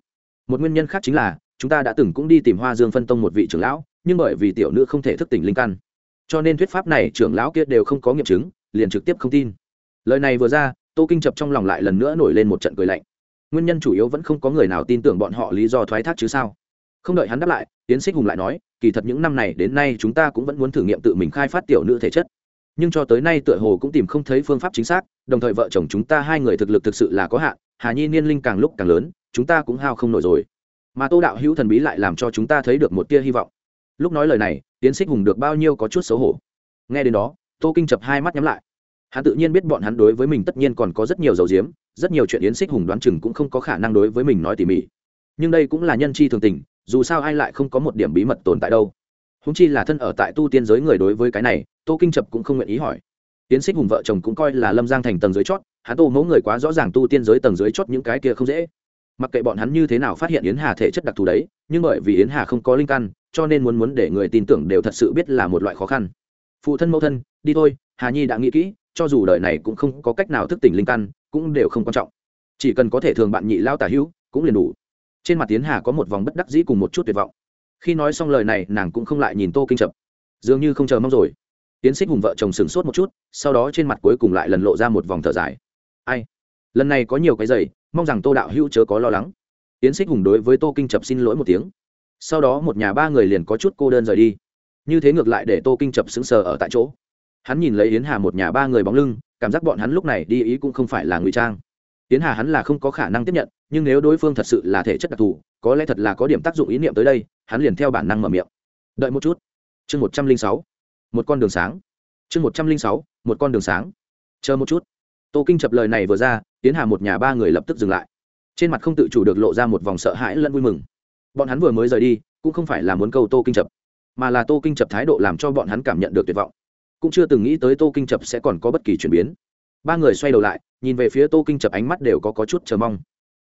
Một nguyên nhân khác chính là, chúng ta đã từng cũng đi tìm hoa dương phân tông một vị trưởng lão, nhưng bởi vì tiểu nữ không thể thức tỉnh linh căn. Cho nên thuyết pháp này trưởng lão kia đều không có nghiệm chứng, liền trực tiếp không tin. Lời này vừa ra tô kinh chập trong lòng lại lần nữa nổi lên một trận cười lạnh. Nguyên nhân chủ yếu vẫn không có người nào tin tưởng bọn họ lý do thoái thác chứ sao? Không đợi hắn đáp lại tiến xích hùng lại nói, kỳ thật những năm này đến nay chúng ta cũng vẫn muốn thử nghiệm tự mình khai phát tiểu nữ thể chất. Nhưng cho tới nay tựa hồ cũng tìm không thấy phương pháp chính xác, đồng thời vợ chồng chúng ta hai người thực lực thực sự là có hạn, hà nhi niên linh càng lúc càng lớn, chúng ta cũng hao không nổi rồi. Mà tô đạo hữu thần bí lại làm cho chúng ta thấy được một tia hy vọng. Lúc nói lời này tiến xích hùng được bao nhiêu có chút xấu hổ. Nghe đến đó, tô kinh chập hai mắt nhắm lại hắn tự nhiên biết bọn hắn đối với mình tất nhiên còn có rất nhiều dầu diếm, rất nhiều chuyện yến xích hùng đoán chừng cũng không có khả năng đối với mình nói tỉ mỉ. Nhưng đây cũng là nhân chi thường tình, dù sao ai lại không có một điểm bí mật tồn tại đâu. Húng chi là thân ở tại tu tiên giới người đối với cái này, tô kinh chập cũng không nguyện ý hỏi. Yến xích hùng vợ chồng cũng coi là lâm giang thành tầng dưới chót, hắn tô mẫu người quá rõ ràng tu tiên giới tầng dưới chót những cái kia không dễ. Mặc kệ bọn hắn như thế nào phát hiện yến hà thể chất đặc thù đấy, nhưng bởi vì yến hà không có linh căn, cho nên muốn muốn để người tin tưởng đều thật sự biết là một loại khó khăn. Phụ thân mẫu thân, đi thôi, hà nhi đã nghĩ kỹ cho dù đời này cũng không có cách nào thức tỉnh linh căn, cũng đều không quan trọng. Chỉ cần có thể thường bạn nhị lao tả hữu, cũng liền đủ. Trên mặt tiến hà có một vòng bất đắc dĩ cùng một chút tuyệt vọng. Khi nói xong lời này, nàng cũng không lại nhìn tô kinh chập dường như không chờ mong rồi. Tiến xích hùng vợ chồng sửng sốt một chút, sau đó trên mặt cuối cùng lại lần lộ ra một vòng thở dài. Ai? Lần này có nhiều cái giày, mong rằng tô đạo hữu chớ có lo lắng. Tiến xích hùng đối với tô kinh chập xin lỗi một tiếng. Sau đó một nhà ba người liền có chút cô đơn rời đi. Như thế ngược lại để tô kinh chập sững sờ ở tại chỗ hắn nhìn lấy yến hà một nhà ba người bóng lưng, cảm giác bọn hắn lúc này đi ý cũng không phải là ngụy trang. Yến hà hắn là không có khả năng tiếp nhận, nhưng nếu đối phương thật sự là thể chất đặc thù, có lẽ thật là có điểm tác dụng ý niệm tới đây, hắn liền theo bản năng mở miệng. Đợi một chút. Chương một trăm linh sáu. Một con đường sáng. Chương một trăm linh sáu, một con đường sáng. Chờ một chút. Tô kinh chập lời này vừa ra tiến hà một nhà ba người lập tức dừng lại. Trên mặt không tự chủ được lộ ra một vòng sợ hãi lẫn vui mừng. Bọn hắn vừa mới rời đi, cũng không phải là muốn câu tô kinh chập, mà là tô kinh chập thái độ làm cho bọn hắn cảm nhận được tuyệt vọng cũng chưa từng nghĩ tới tô kinh chập sẽ còn có bất kỳ chuyển biến. Ba người xoay đầu lại nhìn về phía tô kinh chập ánh mắt đều có, có chút chờ mong.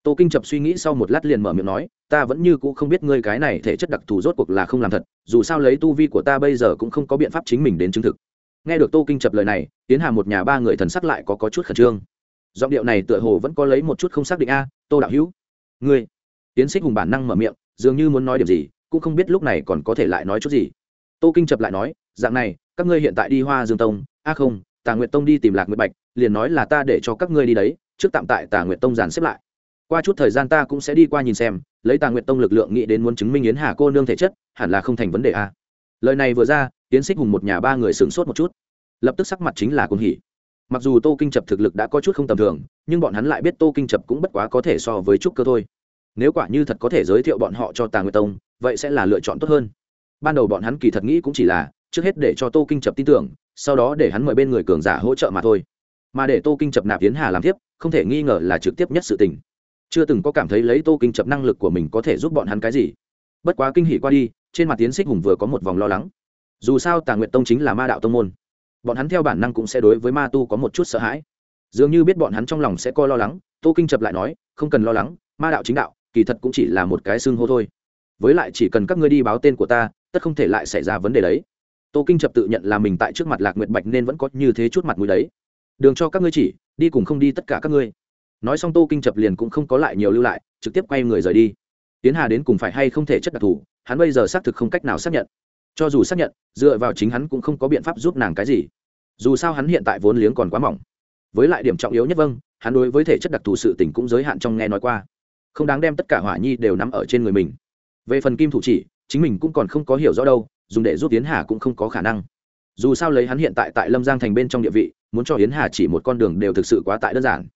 Tô kinh chập suy nghĩ sau một lát liền mở miệng nói ta vẫn như cũ không biết ngươi cái này thể chất đặc thù rốt cuộc là không làm thật dù sao lấy tu vi của ta bây giờ cũng không có biện pháp chính mình đến chứng thực. Nghe được tô kinh chập lời này tiến hà một nhà ba người thần sắc lại có, có chút khẩn trương. Giọng điệu này tựa hồ vẫn có lấy một chút không xác định a tô đạo hữu ngươi. Tiến xích hùng bản năng mở miệng dường như muốn nói điểm gì cũng không biết lúc này còn có thể lại nói chút gì. Tô kinh chập lại nói dạng này các ngươi hiện tại đi hoa dương tông, a không, tà nguyệt tông đi tìm lạc nguyệt bạch, liền nói là ta để cho các ngươi đi đấy, trước tạm tại tà nguyệt tông giàn xếp lại. Qua chút thời gian ta cũng sẽ đi qua nhìn xem, lấy tà nguyệt tông lực lượng nghĩ đến muốn chứng minh yến hà cô nương thể chất, hẳn là không thành vấn đề a. Lời này vừa ra tiến xích hùng một nhà ba người sửng sốt một chút. Lập tức sắc mặt chính là cuồng hỉ. Mặc dù tô kinh chập thực lực đã có chút không tầm thường, nhưng bọn hắn lại biết tô kinh chập cũng bất quá có thể so với trúc cơ thôi. Nếu quả như thật có thể giới thiệu bọn họ cho tà nguyệt tông, vậy sẽ là lựa chọn tốt hơn. Ban đầu bọn hắn kỳ thật nghĩ cũng chỉ là trước hết để cho tô kinh chập tin tưởng, sau đó để hắn mời bên người cường giả hỗ trợ mà thôi. Mà để tô kinh chập nạp tiến hà làm tiếp, không thể nghi ngờ là trực tiếp nhất sự tình. Chưa từng có cảm thấy lấy tô kinh chập năng lực của mình có thể giúp bọn hắn cái gì. Bất quá kinh hỉ qua đi, trên mặt tiến xích hùng vừa có một vòng lo lắng. Dù sao tà nguyệt tông chính là ma đạo tông môn. Bọn hắn theo bản năng cũng sẽ đối với ma tu có một chút sợ hãi. Dường như biết bọn hắn trong lòng sẽ coi lo lắng, tô kinh chập lại nói, không cần lo lắng, ma đạo chính đạo, kỳ thật cũng chỉ là một cái xương hô thôi. Với lại chỉ cần các ngươi đi báo tên của ta, tất không thể lại xảy ra vấn đề đấy tô kinh chập tự nhận là mình tại trước mặt lạc nguyệt bạch nên vẫn có như thế chút mặt mũi đấy. Đường cho các ngươi chỉ, đi cùng không đi tất cả các ngươi. Nói xong tô kinh chập liền cũng không có lại nhiều lưu lại, trực tiếp quay người rời đi. Tiến hà đến cùng phải hay không thể chất đặc thù, hắn bây giờ xác thực không cách nào xác nhận. Cho dù xác nhận, dựa vào chính hắn cũng không có biện pháp giúp nàng cái gì. Dù sao hắn hiện tại vốn liếng còn quá mỏng. Với lại điểm trọng yếu nhất vâng hắn đối với thể chất đặc thù sự tình cũng giới hạn trong nghe nói qua. Không đáng đem tất cả hỏa nhi đều nắm ở trên người mình. Về phần kim thủ chỉ, chính mình cũng còn không có hiểu rõ đâu dùng để giúp Yến hà cũng không có khả năng. Dù sao lấy hắn hiện tại tại lâm giang thành bên trong địa vị, muốn cho yến hà chỉ một con đường đều thực sự quá tại đơn giản.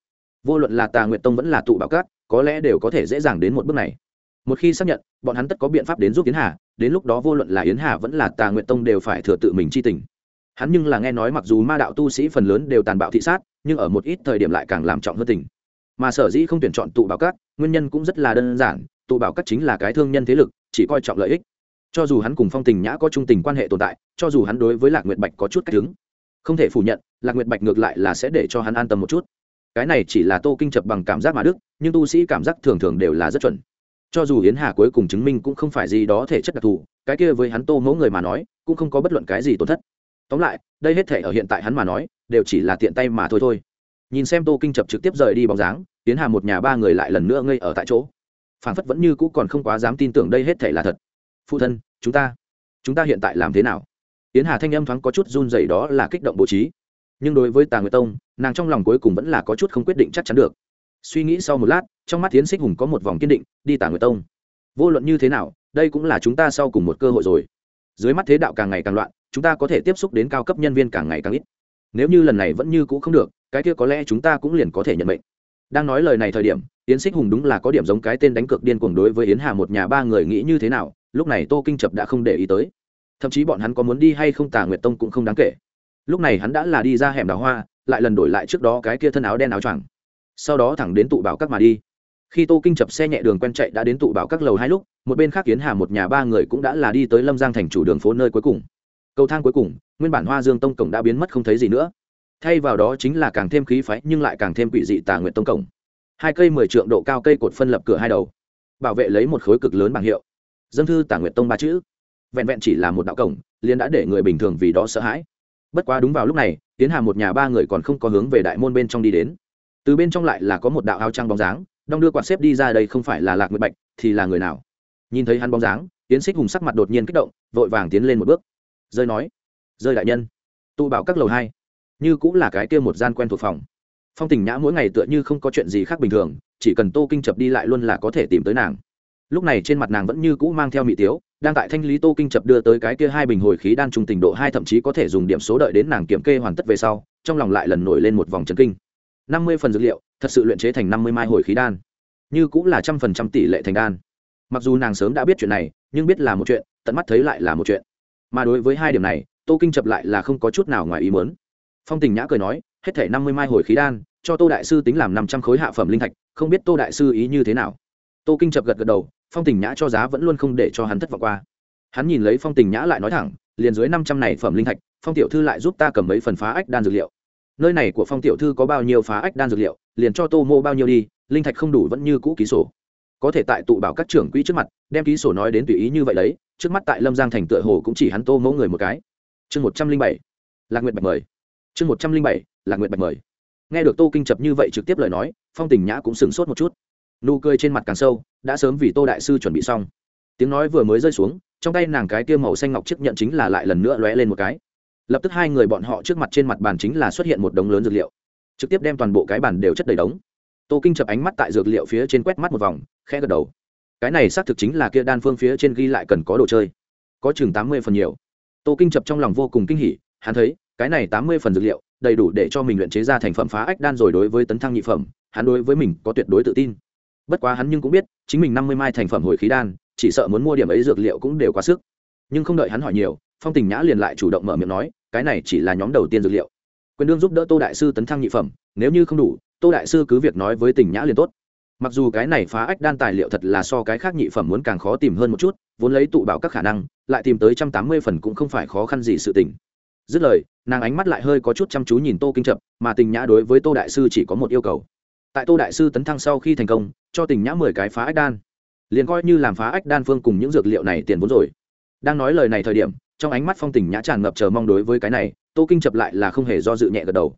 Vô luận là tà nguyệt tông vẫn là tụ bảo cát có lẽ đều có thể dễ dàng đến một bước này. Một khi xác nhận, bọn hắn tất có biện pháp đến giúp yến hà, đến lúc đó vô luận là yến hà vẫn là tà nguyệt tông đều phải thừa tự mình chi tình. Hắn nhưng là nghe nói mặc dù ma đạo tu sĩ phần lớn đều tàn bạo thị sát, nhưng ở một ít thời điểm lại càng làm trọng hơn tình. Mà sở dĩ không tuyển chọn tụ bảo cát nguyên nhân cũng rất là đơn giản, tụ bảo cát chính là cái thương nhân thế lực, chỉ coi trọng lợi ích cho dù hắn cùng phong tình nhã có trung tình quan hệ tồn tại, cho dù hắn đối với lạc nguyệt bạch có chút cách đứng, không thể phủ nhận, lạc nguyệt bạch ngược lại là sẽ để cho hắn an tâm một chút. Cái này chỉ là tô kinh chập bằng cảm giác mà đức, nhưng tu sĩ cảm giác thường thường đều là rất chuẩn. Cho dù yến hà cuối cùng chứng minh cũng không phải gì đó thể chất đặc thù, cái kia với hắn tô mẫu người mà nói, cũng không có bất luận cái gì tổn thất. Tóm lại, đây hết thể ở hiện tại hắn mà nói, đều chỉ là tiện tay mà thôi thôi. Nhìn xem tô kinh chập trực tiếp rời đi bóng dáng, yến hà một nhà ba người lại lần nữa ngây ở tại chỗ. Phản phất vẫn như cũ còn không quá dám tin tưởng đây hết thể là thật phụ thân, chúng ta chúng ta hiện tại làm thế nào? Yến hà thanh âm thoáng có chút run dày đó là kích động bố trí. Nhưng đối với tà nguyệt tông, nàng trong lòng cuối cùng vẫn là có chút không quyết định chắc chắn được. Suy nghĩ sau một lát, trong mắt tiến xích hùng có một vòng kiên định, đi tà nguyệt tông. Vô luận như thế nào, đây cũng là chúng ta sau cùng một cơ hội rồi. Dưới mắt thế đạo càng ngày càng loạn, chúng ta có thể tiếp xúc đến cao cấp nhân viên càng ngày càng ít. Nếu như lần này vẫn như cũ không được, cái kia có lẽ chúng ta cũng liền có thể nhận mệnh đang nói lời này thời điểm, yến xích hùng đúng là có điểm giống cái tên đánh cược điên cuồng đối với yến hà một nhà ba người nghĩ như thế nào, lúc này tô kinh chập đã không để ý tới. Thậm chí bọn hắn có muốn đi hay không tà nguyệt tông cũng không đáng kể. Lúc này hắn đã là đi ra hẻm đào hoa, lại lần đổi lại trước đó cái kia thân áo đen áo choàng. Sau đó thẳng đến tụ bảo các mà đi. Khi tô kinh chập xe nhẹ đường quen chạy đã đến tụ bảo các lầu hai lúc, một bên khác yến hà một nhà ba người cũng đã là đi tới lâm giang thành chủ đường phố nơi cuối cùng. Cầu thang cuối cùng, nguyên bản hoa dương tông cổng đã biến mất không thấy gì nữa thay vào đó chính là càng thêm khí phái nhưng lại càng thêm quỷ dị tà nguyện tông cổng. Hai cây mười trượng độ cao cây cột phân lập cửa hai đầu, bảo vệ lấy một khối cực lớn bảng hiệu. Dân thư tà nguyện tông ba chữ. Vẹn vẹn chỉ là một đạo cổng, liền đã để người bình thường vì đó sợ hãi. Bất quá đúng vào lúc này, tiến hà một nhà ba người còn không có hướng về đại môn bên trong đi đến. Từ bên trong lại là có một đạo áo trăng bóng dáng, đong đưa quạt xếp đi ra đây không phải là lạc nguyệt bạch thì là người nào? Nhìn thấy hắn bóng dáng tiến xích hùng sắc mặt đột nhiên kích động, vội vàng tiến lên một bước. Rơi nói, rơi đại nhân. Tụ bảo các lầu hai như cũng là cái kia một gian quen thuộc phòng. Phong tình nhã mỗi ngày tựa như không có chuyện gì khác bình thường, chỉ cần tô kinh chập đi lại luôn là có thể tìm tới nàng. Lúc này trên mặt nàng vẫn như cũ mang theo mỹ tiếu, đang tại thanh lý tô kinh chập đưa tới cái kia hai bình hồi khí đan trùng tình độ hai thậm chí có thể dùng điểm số đợi đến nàng kiểm kê hoàn tất về sau, trong lòng lại lần nổi lên một vòng trấn kinh. Năm mươi phần dược liệu, thật sự luyện chế thành năm mươi mai hồi khí đan. Như cũng là trăm phần trăm tỷ lệ thành đan. Mặc dù nàng sớm đã biết chuyện này, nhưng biết là một chuyện, tận mắt thấy lại là một chuyện. Mà đối với hai điểm này, tô kinh chập lại là không có chút nào ngoài ý muốn phong tình nhã cười nói, hết thể năm mươi mai hồi khí đan, cho tô đại sư tính làm năm trăm khối hạ phẩm linh thạch, không biết tô đại sư ý như thế nào. Tô kinh chập gật gật đầu, phong tình nhã cho giá vẫn luôn không để cho hắn thất vọng qua. Hắn nhìn lấy phong tình nhã lại nói thẳng, liền dưới năm trăm này phẩm linh thạch, phong tiểu thư lại giúp ta cầm mấy phần phá ách đan dược liệu. Nơi này của phong tiểu thư có bao nhiêu phá ách đan dược liệu, liền cho tô mô bao nhiêu đi, linh thạch không đủ vẫn như cũ ký sổ. Có thể tại tụ bảo các trưởng quỹ trước mặt, đem ký sổ nói đến tùy ý như vậy đấy, trước mắt tại lâm giang thành tựa hồ cũng chỉ hắn tô mẫu người một cái. Chương một trăm linh bảy, lạc Nguyện bạch mời chương một trăm linh bảy là nguyệt bạch mời. Nghe được tô kinh chập như vậy trực tiếp lời nói, phong tình nhã cũng sửng sốt một chút. Nụ cười trên mặt càng sâu, đã sớm vì tô đại sư chuẩn bị xong. Tiếng nói vừa mới rơi xuống, trong tay nàng cái kia màu xanh ngọc chiếc nhận chính là lại lần nữa lóe lên một cái. Lập tức hai người bọn họ trước mặt trên mặt bàn chính là xuất hiện một đống lớn dược liệu. Trực tiếp đem toàn bộ cái bàn đều chất đầy đống. Tô kinh chập ánh mắt tại dược liệu phía trên quét mắt một vòng, khẽ gật đầu. Cái này xác thực chính là kia đan phương phía trên ghi lại cần có đồ chơi. Có chừng tám mươi phần nhiều. Tô kinh chập trong lòng vô cùng kinh hỉ, hắn thấy cái này tám mươi phần dược liệu, đầy đủ để cho mình luyện chế ra thành phẩm phá ách đan rồi đối với tấn thăng nhị phẩm, hắn đối với mình có tuyệt đối tự tin. Bất quá hắn nhưng cũng biết, chính mình năm mươi mai thành phẩm hồi khí đan, chỉ sợ muốn mua điểm ấy dược liệu cũng đều quá sức. Nhưng không đợi hắn hỏi nhiều, phong tình nhã liền lại chủ động mở miệng nói, cái này chỉ là nhóm đầu tiên dược liệu. Quyền đương giúp đỡ tô đại sư tấn thăng nhị phẩm, nếu như không đủ, tô đại sư cứ việc nói với tình nhã liền tốt. Mặc dù cái này phá ách đan tài liệu thật là so cái khác nhị phẩm muốn càng khó tìm hơn một chút, vốn lấy tụ bảo các khả năng, lại tìm tới trăm tám mươi phần cũng không phải khó khăn gì sự tình dứt lời, nàng ánh mắt lại hơi có chút chăm chú nhìn tô kinh chập mà tình nhã đối với tô đại sư chỉ có một yêu cầu. Tại tô đại sư tấn thăng sau khi thành công, cho tình nhã mười cái phá ách đan. Liền coi như làm phá ách đan phương cùng những dược liệu này tiền vốn rồi. Đang nói lời này thời điểm, trong ánh mắt phong tình nhã tràn ngập chờ mong đối với cái này, tô kinh chập lại là không hề do dự nhẹ gật đầu.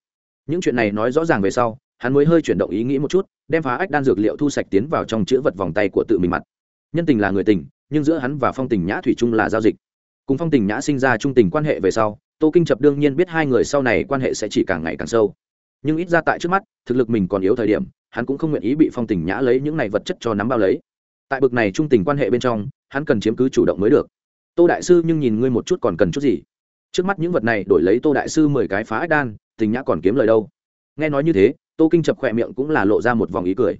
Những chuyện này nói rõ ràng về sau, hắn mới hơi chuyển động ý nghĩ một chút, đem phá ách đan dược liệu thu sạch tiến vào trong chữ vật vòng tay của tự mình mặt. Nhân tình là người tình, nhưng giữa hắn và phong tình nhã thủy chung là giao dịch. Cùng phong tình nhã sinh ra trung tình quan hệ về sau tô kinh chập đương nhiên biết hai người sau này quan hệ sẽ chỉ càng ngày càng sâu. Nhưng ít ra tại trước mắt, thực lực mình còn yếu thời điểm, hắn cũng không nguyện ý bị phong tình nhã lấy những này vật chất cho nắm bao lấy. Tại bực này trung tình quan hệ bên trong, hắn cần chiếm cứ chủ động mới được. Tô đại sư, nhưng nhìn ngươi một chút còn cần chút gì? Trước mắt những vật này đổi lấy tô đại sư mười cái phá ách đan, tình nhã còn kiếm lời đâu? Nghe nói như thế, tô kinh chập khỏe miệng cũng là lộ ra một vòng ý cười.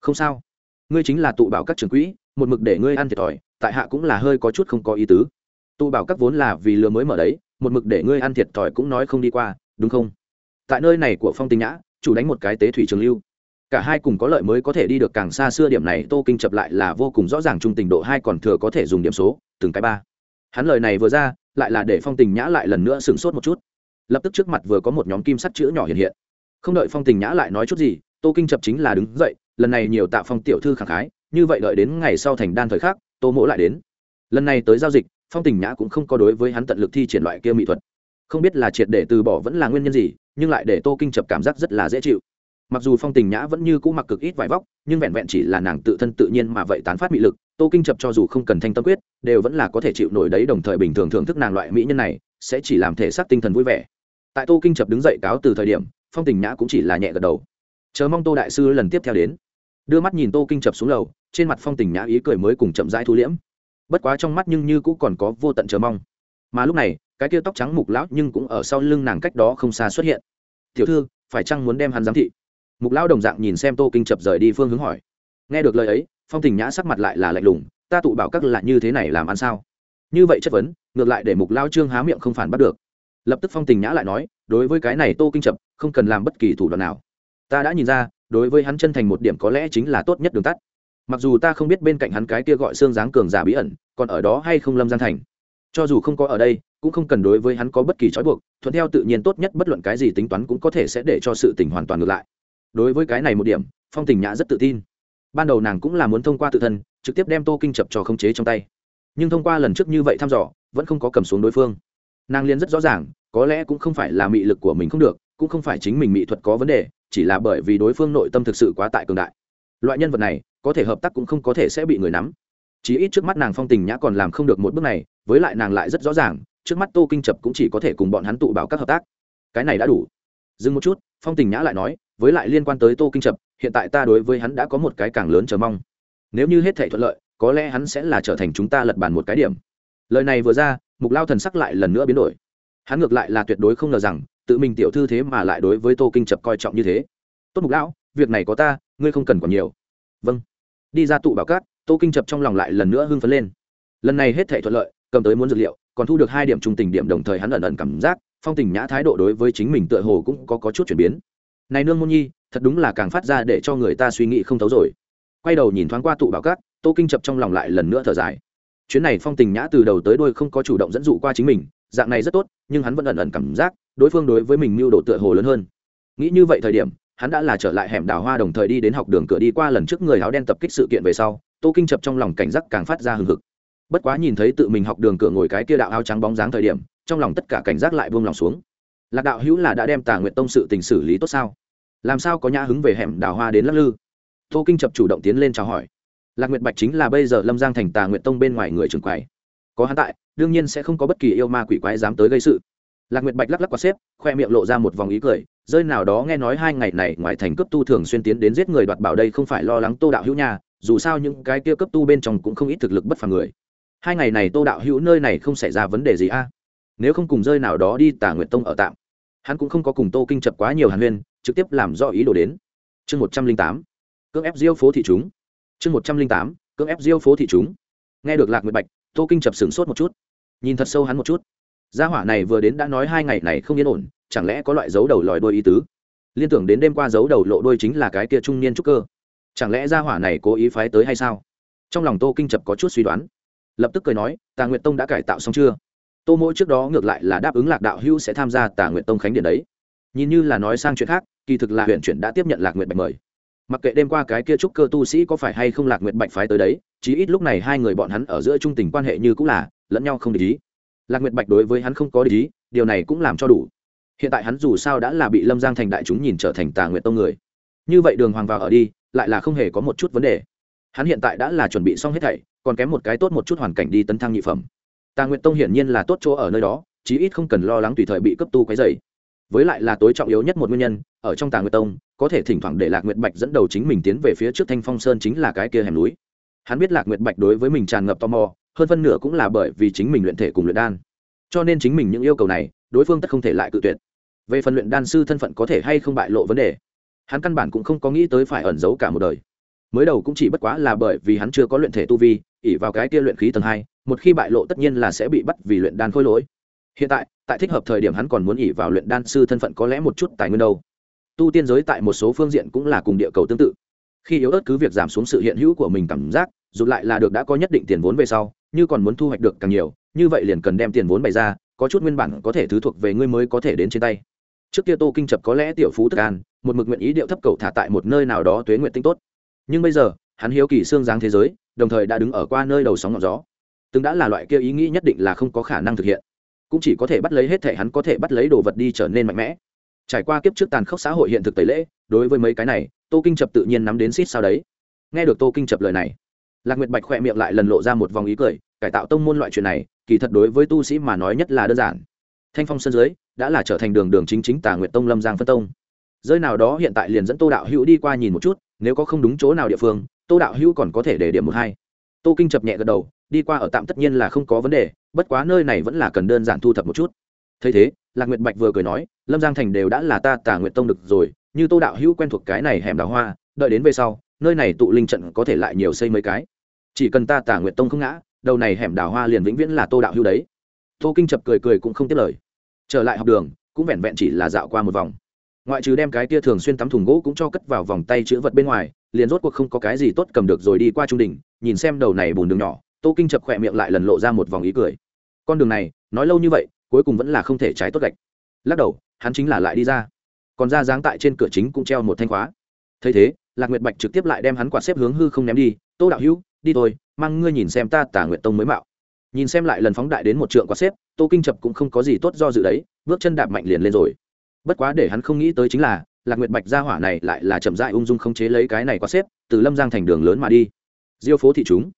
Không sao. Ngươi chính là tụ bảo các trường quỹ, một mực để ngươi ăn thiệt thòi, tại hạ cũng là hơi có chút không có ý tứ. Tụ bảo các vốn là vì lừa mới mở đấy một mực để ngươi ăn thiệt thòi cũng nói không đi qua, đúng không? Tại nơi này của phong tình nhã, chủ đánh một cái tế thủy trường lưu. Cả hai cùng có lợi mới có thể đi được càng xa xưa điểm này, tô kinh chập lại là vô cùng rõ ràng trung tình độ hai còn thừa có thể dùng điểm số, từng cái ba. Hắn lời này vừa ra, lại là để phong tình nhã lại lần nữa sửng sốt một chút. Lập tức trước mặt vừa có một nhóm kim sắt chữ nhỏ hiện hiện. Không đợi phong tình nhã lại nói chút gì, tô kinh chập chính là đứng dậy, lần này nhiều tạ phong tiểu thư khẳng khái, như vậy đợi đến ngày sau thành đan thời khác tô mỗ lại đến. Lần này tới giao dịch phong tình nhã cũng không có đối với hắn tận lực thi triển loại kia mỹ thuật. Không biết là triệt để từ bỏ vẫn là nguyên nhân gì, nhưng lại để tô kinh chập cảm giác rất là dễ chịu. Mặc dù phong tình nhã vẫn như cũ mặc cực ít vải vóc, nhưng vẹn vẹn chỉ là nàng tự thân tự nhiên mà vậy tán phát mỹ lực, tô kinh chập cho dù không cần thanh tâm quyết, đều vẫn là có thể chịu nổi đấy đồng thời bình thường thưởng thức nàng loại mỹ nhân này, sẽ chỉ làm thể xác tinh thần vui vẻ. Tại tô kinh chập đứng dậy cáo từ thời điểm, phong tình nhã cũng chỉ là nhẹ gật đầu. Chờ mong tô đại sư lần tiếp theo đến. Đưa mắt nhìn tô kinh chập xuống lầu, trên mặt phong tình nhã ý cười mới cùng chậm rãi thu liễm bất quá trong mắt nhưng như cũng còn có vô tận chờ mong. Mà lúc này, cái kia tóc trắng mục lão nhưng cũng ở sau lưng nàng cách đó không xa xuất hiện. Tiểu thư, phải chăng muốn đem hắn giám thị? Mục lão đồng dạng nhìn xem tô kinh chập rời đi phương hướng hỏi. Nghe được lời ấy, phong tình nhã sắc mặt lại là lạnh lùng, ta tụ bảo các là như thế này làm ăn sao? Như vậy chất vấn, ngược lại để mục lao trương há miệng không phản bắt được. Lập tức phong tình nhã lại nói, đối với cái này tô kinh chập, không cần làm bất kỳ thủ đoạn nào. Ta đã nhìn ra, đối với hắn chân thành một điểm có lẽ chính là tốt nhất đường tắt mặc dù ta không biết bên cạnh hắn cái kia gọi xương dáng cường giả bí ẩn, còn ở đó hay không lâm gian thành. Cho dù không có ở đây, cũng không cần đối với hắn có bất kỳ trói buộc, thuận theo tự nhiên tốt nhất bất luận cái gì tính toán cũng có thể sẽ để cho sự tình hoàn toàn ngược lại. Đối với cái này một điểm, phong tình nhã rất tự tin. Ban đầu nàng cũng là muốn thông qua tự thân, trực tiếp đem tô kinh chập cho khống chế trong tay. Nhưng thông qua lần trước như vậy thăm dò, vẫn không có cầm xuống đối phương. Nàng liên rất rõ ràng, có lẽ cũng không phải là mị lực của mình không được, cũng không phải chính mình mỹ thuật có vấn đề, chỉ là bởi vì đối phương nội tâm thực sự quá tại cường đại. Loại nhân vật này có thể hợp tác cũng không có thể sẽ bị người nắm. Chí ít trước mắt nàng phong tình nhã còn làm không được một bước này, với lại nàng lại rất rõ ràng, trước mắt tô kinh chập cũng chỉ có thể cùng bọn hắn tụ bảo các hợp tác. Cái này đã đủ. Dừng một chút, phong tình nhã lại nói, với lại liên quan tới tô kinh chập, hiện tại ta đối với hắn đã có một cái càng lớn chờ mong. Nếu như hết thể thuận lợi, có lẽ hắn sẽ là trở thành chúng ta lật bàn một cái điểm. Lời này vừa ra, mục lao thần sắc lại lần nữa biến đổi. Hắn ngược lại là tuyệt đối không ngờ rằng, tự mình tiểu thư thế mà lại đối với tô kinh chập coi trọng như thế. Tốt mục lão, việc này có ta, ngươi không cần còn nhiều. Vâng đi ra tụ bảo cát tô kinh chập trong lòng lại lần nữa hưng phấn lên. Lần này hết thể thuận lợi cầm tới muốn dược liệu còn thu được hai điểm trung tình điểm đồng thời hắn ẩn ẩn cảm giác phong tình nhã thái độ đối với chính mình tựa hồ cũng có, có chút chuyển biến. Này nương môn nhi thật đúng là càng phát ra để cho người ta suy nghĩ không thấu rồi. Quay đầu nhìn thoáng qua tụ bảo cát tô kinh chập trong lòng lại lần nữa thở dài. Chuyến này phong tình nhã từ đầu tới đôi không có chủ động dẫn dụ qua chính mình dạng này rất tốt nhưng hắn vẫn ẩn ẩn cảm giác đối phương đối với mình mưu đồ tựa hồ lớn hơn. Nghĩ như vậy thời điểm hắn đã là trở lại hẻm đào hoa đồng thời đi đến học đường cửa đi qua lần trước người áo đen tập kích sự kiện về sau, tô kinh chập trong lòng cảnh giác càng phát ra hừng hực. Bất quá nhìn thấy tự mình học đường cửa ngồi cái kia đạo áo trắng bóng dáng thời điểm, trong lòng tất cả cảnh giác lại buông lòng xuống. Lạc đạo hữu là đã đem tà nguyện tông sự tình xử lý tốt sao? Làm sao có nhã hứng về hẻm đào hoa đến lắc lư? Tô kinh chập chủ động tiến lên chào hỏi. Lạc nguyệt bạch chính là bây giờ lâm giang thành tà nguyện tông bên ngoài người trường quầy. Có hắn tại, đương nhiên sẽ không có bất kỳ yêu ma quỷ quái dám tới gây sự. Lạc nguyệt bạch lắc lắc qua xếp, khoe miệng lộ ra một vòng ý cười rơi nào đó nghe nói hai ngày này ngoài thành cấp tu thường xuyên tiến đến giết người đoạt bảo đây không phải lo lắng tô đạo hữu nhà dù sao những cái kia cấp tu bên trong cũng không ít thực lực bất phàm người. Hai ngày này tô đạo hữu nơi này không xảy ra vấn đề gì a? Nếu không cùng rơi nào đó đi, tà nguyệt tông ở tạm. Hắn cũng không có cùng tô kinh chập quá nhiều hàn huyên, trực tiếp làm do ý đồ đến. Chương một trăm linh tám, cưỡng ép diêu phố thị chúng. Chương một trăm linh tám, cưỡng ép diêu phố thị chúng. Nghe được lạc nguyệt bạch, tô kinh chập sửng sốt một chút. Nhìn thật sâu hắn một chút. Gia hỏa này vừa đến đã nói hai ngày này không yên ổn chẳng lẽ có loại dấu đầu lòi đôi ý tứ? Liên tưởng đến đêm qua dấu đầu lộ đôi chính là cái kia trung niên trúc cơ. Chẳng lẽ gia hỏa này cố ý phái tới hay sao? Trong lòng tô kinh chập có chút suy đoán. Lập tức cười nói, tà nguyệt tông đã cải tạo xong chưa? Tô mỗi trước đó ngược lại là đáp ứng lạc đạo hữu sẽ tham gia tà nguyệt tông khánh điện đấy. Nhìn như là nói sang chuyện khác, kỳ thực là huyện chuyển đã tiếp nhận lạc nguyệt bạch mời. Mặc kệ đêm qua cái kia trúc cơ tu sĩ có phải hay không lạc nguyệt bạch phái tới đấy, chí ít lúc này hai người bọn hắn ở giữa trung tình quan hệ như cũng là, lẫn nhau không để ý. Lạc nguyệt bạch đối với hắn không có để ý, điều này cũng làm cho đủ hiện tại hắn dù sao đã là bị lâm giang thành đại chúng nhìn trở thành tà nguyệt tông người. Như vậy đường hoàng vào ở đi, lại là không hề có một chút vấn đề. Hắn hiện tại đã là chuẩn bị xong hết thảy, còn kém một cái tốt một chút hoàn cảnh đi tấn thăng nhị phẩm. Tà nguyệt tông hiển nhiên là tốt chỗ ở nơi đó, chí ít không cần lo lắng tùy thời bị cấp tu quấy dày với lại là tối trọng yếu nhất một nguyên nhân, ở trong tà nguyệt tông, có thể thỉnh thoảng để lạc nguyệt bạch dẫn đầu chính mình tiến về phía trước thanh phong sơn chính là cái kia hẻm núi. Hắn biết lạc nguyệt bạch đối với mình tràn ngập tò mò, hơn phân nửa cũng là bởi vì chính mình luyện thể cùng luyện đan. Cho nên chính mình những yêu cầu này đối phương tất không thể lại cự tuyệt. Về phần luyện đan sư thân phận có thể hay không bại lộ vấn đề, hắn căn bản cũng không có nghĩ tới phải ẩn giấu cả một đời. Mới đầu cũng chỉ bất quá là bởi vì hắn chưa có luyện thể tu vi ỉ vào cái kia luyện khí tầng hai, một khi bại lộ tất nhiên là sẽ bị bắt vì luyện đan khôi lỗi. Hiện tại tại thích hợp thời điểm hắn còn muốn ỉ vào luyện đan sư thân phận có lẽ một chút tài nguyên đâu. Tu tiên giới tại một số phương diện cũng là cùng địa cầu tương tự. Khi yếu ớt cứ việc giảm xuống sự hiện hữu của mình cảm giác, dù lại là được đã có nhất định tiền vốn về sau, như còn muốn thu hoạch được càng nhiều, như vậy liền cần đem tiền vốn bày ra có chút nguyên bản có thể thứ thuộc về ngươi mới có thể đến trên tay. Trước kia tô kinh chập có lẽ tiểu phú tức an, một mực nguyện ý điệu thấp cầu thả tại một nơi nào đó tuế nguyện tinh tốt. Nhưng bây giờ, hắn hiếu kỳ xương giáng thế giới, đồng thời đã đứng ở qua nơi đầu sóng ngọn gió. Từng đã là loại kia ý nghĩ nhất định là không có khả năng thực hiện. Cũng chỉ có thể bắt lấy hết thể hắn có thể bắt lấy đồ vật đi trở nên mạnh mẽ. Trải qua kiếp trước tàn khốc xã hội hiện thực tẩy lễ, đối với mấy cái này, tô kinh chập tự nhiên nắm đến xít sao đấy. Nghe được tô kinh chập lời này, lạc nguyệt bạch khỏe miệng lại lần lộ ra một vòng ý cười cải tạo tông môn loại chuyện này, kỳ thật đối với tu sĩ mà nói nhất là đơn giản. Thanh phong sân dưới đã là trở thành đường đường chính chính tà nguyệt tông lâm giang phân tông. Rơi nào đó hiện tại liền dẫn tô đạo hữu đi qua nhìn một chút, nếu có không đúng chỗ nào địa phương, tô đạo hữu còn có thể để điểm một hai. Tô kinh chập nhẹ gật đầu, đi qua ở tạm tất nhiên là không có vấn đề, bất quá nơi này vẫn là cần đơn giản thu thập một chút. Thấy thế, lạc nguyệt bạch vừa cười nói, lâm giang thành đều đã là ta tà nguyệt tông được rồi, như tô đạo hữu quen thuộc cái này hẻm đào hoa, đợi đến về sau, nơi này tụ linh trận có thể lại nhiều xây mấy cái. Chỉ cần ta tà nguyệt tông không ngã đầu này hẻm đào hoa liền vĩnh viễn là tô đạo hưu đấy. Tô kinh chập cười cười cũng không tiếp lời. Trở lại học đường, cũng vẹn vẹn chỉ là dạo qua một vòng. Ngoại trừ đem cái kia thường xuyên tắm thùng gỗ cũng cho cất vào vòng tay chữ vật bên ngoài, liền rốt cuộc không có cái gì tốt cầm được rồi đi qua trung đình nhìn xem đầu này bùn đường nhỏ, tô kinh chập khỏe miệng lại lần lộ ra một vòng ý cười. Con đường này, nói lâu như vậy, cuối cùng vẫn là không thể trái tốt gạch. Lắc đầu, hắn chính là lại đi ra. Còn ra dáng tại trên cửa chính cũng treo một thanh khóa. Thấy thế, lạc nguyệt bạch trực tiếp lại đem hắn quạt xếp hướng hư không ném đi. Tô đạo hữu, đi thôi mang ngươi nhìn xem ta tà nguyện tông mới mạo. Nhìn xem lại lần phóng đại đến một trượng quạt xếp, tô kinh chập cũng không có gì tốt do dự đấy, bước chân đạp mạnh liền lên rồi. Bất quá để hắn không nghĩ tới chính là, lạc nguyệt bạch gia hỏa này lại là chậm dại ung dung không chế lấy cái này quạt xếp, từ lâm giang thành đường lớn mà đi. Diêu phố thị chúng,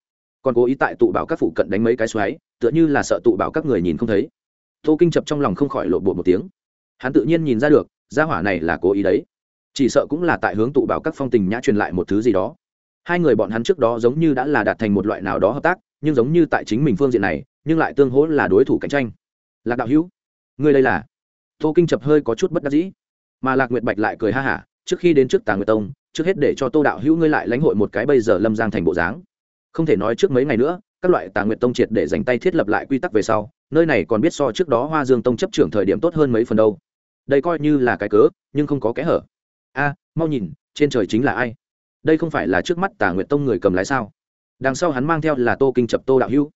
còn cố ý tại tụ bảo các phụ cận đánh mấy cái xoáy, tựa như là sợ tụ bảo các người nhìn không thấy. Tô kinh chập trong lòng không khỏi lộ bộ một tiếng. Hắn tự nhiên nhìn ra được, gia hỏa này là cố ý đấy. Chỉ sợ cũng là tại hướng tụ bảo các phong tình nhã truyền lại một thứ gì đó hai người bọn hắn trước đó giống như đã là đạt thành một loại nào đó hợp tác, nhưng giống như tại chính mình phương diện này, nhưng lại tương hỗ là đối thủ cạnh tranh. Lạc đạo hữu người đây là? Tô kinh chập hơi có chút bất đắc dĩ. Mà lạc nguyệt bạch lại cười ha hả, trước khi đến trước tàng nguyệt tông, trước hết để cho tô đạo hữu ngươi lại lãnh hội một cái bây giờ lâm giang thành bộ dáng. Không thể nói trước mấy ngày nữa, các loại tàng nguyệt tông triệt để dành tay thiết lập lại quy tắc về sau, nơi này còn biết so trước đó hoa dương tông chấp trưởng thời điểm tốt hơn mấy phần đâu. Đây coi như là cái cớ, nhưng không có kẽ hở. A, mau nhìn, trên trời chính là ai? Đây không phải là trước mắt tà nguyệt tông người cầm lái sao? Đằng sau hắn mang theo là tô kinh chập tô đạo hữu.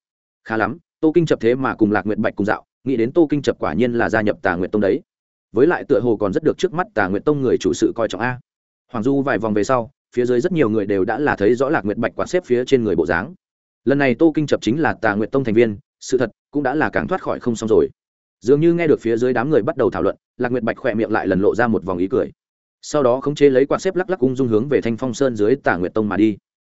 Khá lắm, tô kinh chập thế mà cùng lạc nguyệt bạch cùng dạo, nghĩ đến tô kinh chập quả nhiên là gia nhập tà nguyệt tông đấy. Với lại tựa hồ còn rất được trước mắt tà nguyệt tông người chủ sự coi trọng a. Hoàng du vài vòng về sau, phía dưới rất nhiều người đều đã là thấy rõ lạc nguyệt bạch quạt xếp phía trên người bộ dáng. Lần này tô kinh chập chính là tà nguyệt tông thành viên, sự thật cũng đã là càng thoát khỏi không xong rồi. Dường như nghe được phía dưới đám người bắt đầu thảo luận, lạc nguyệt bạch khỏe miệng lại lần lộ ra một vòng ý cười sau đó khống chế lấy quạt xếp lắc lắc cung dung hướng về thanh phong sơn dưới tả nguyệt tông mà đi.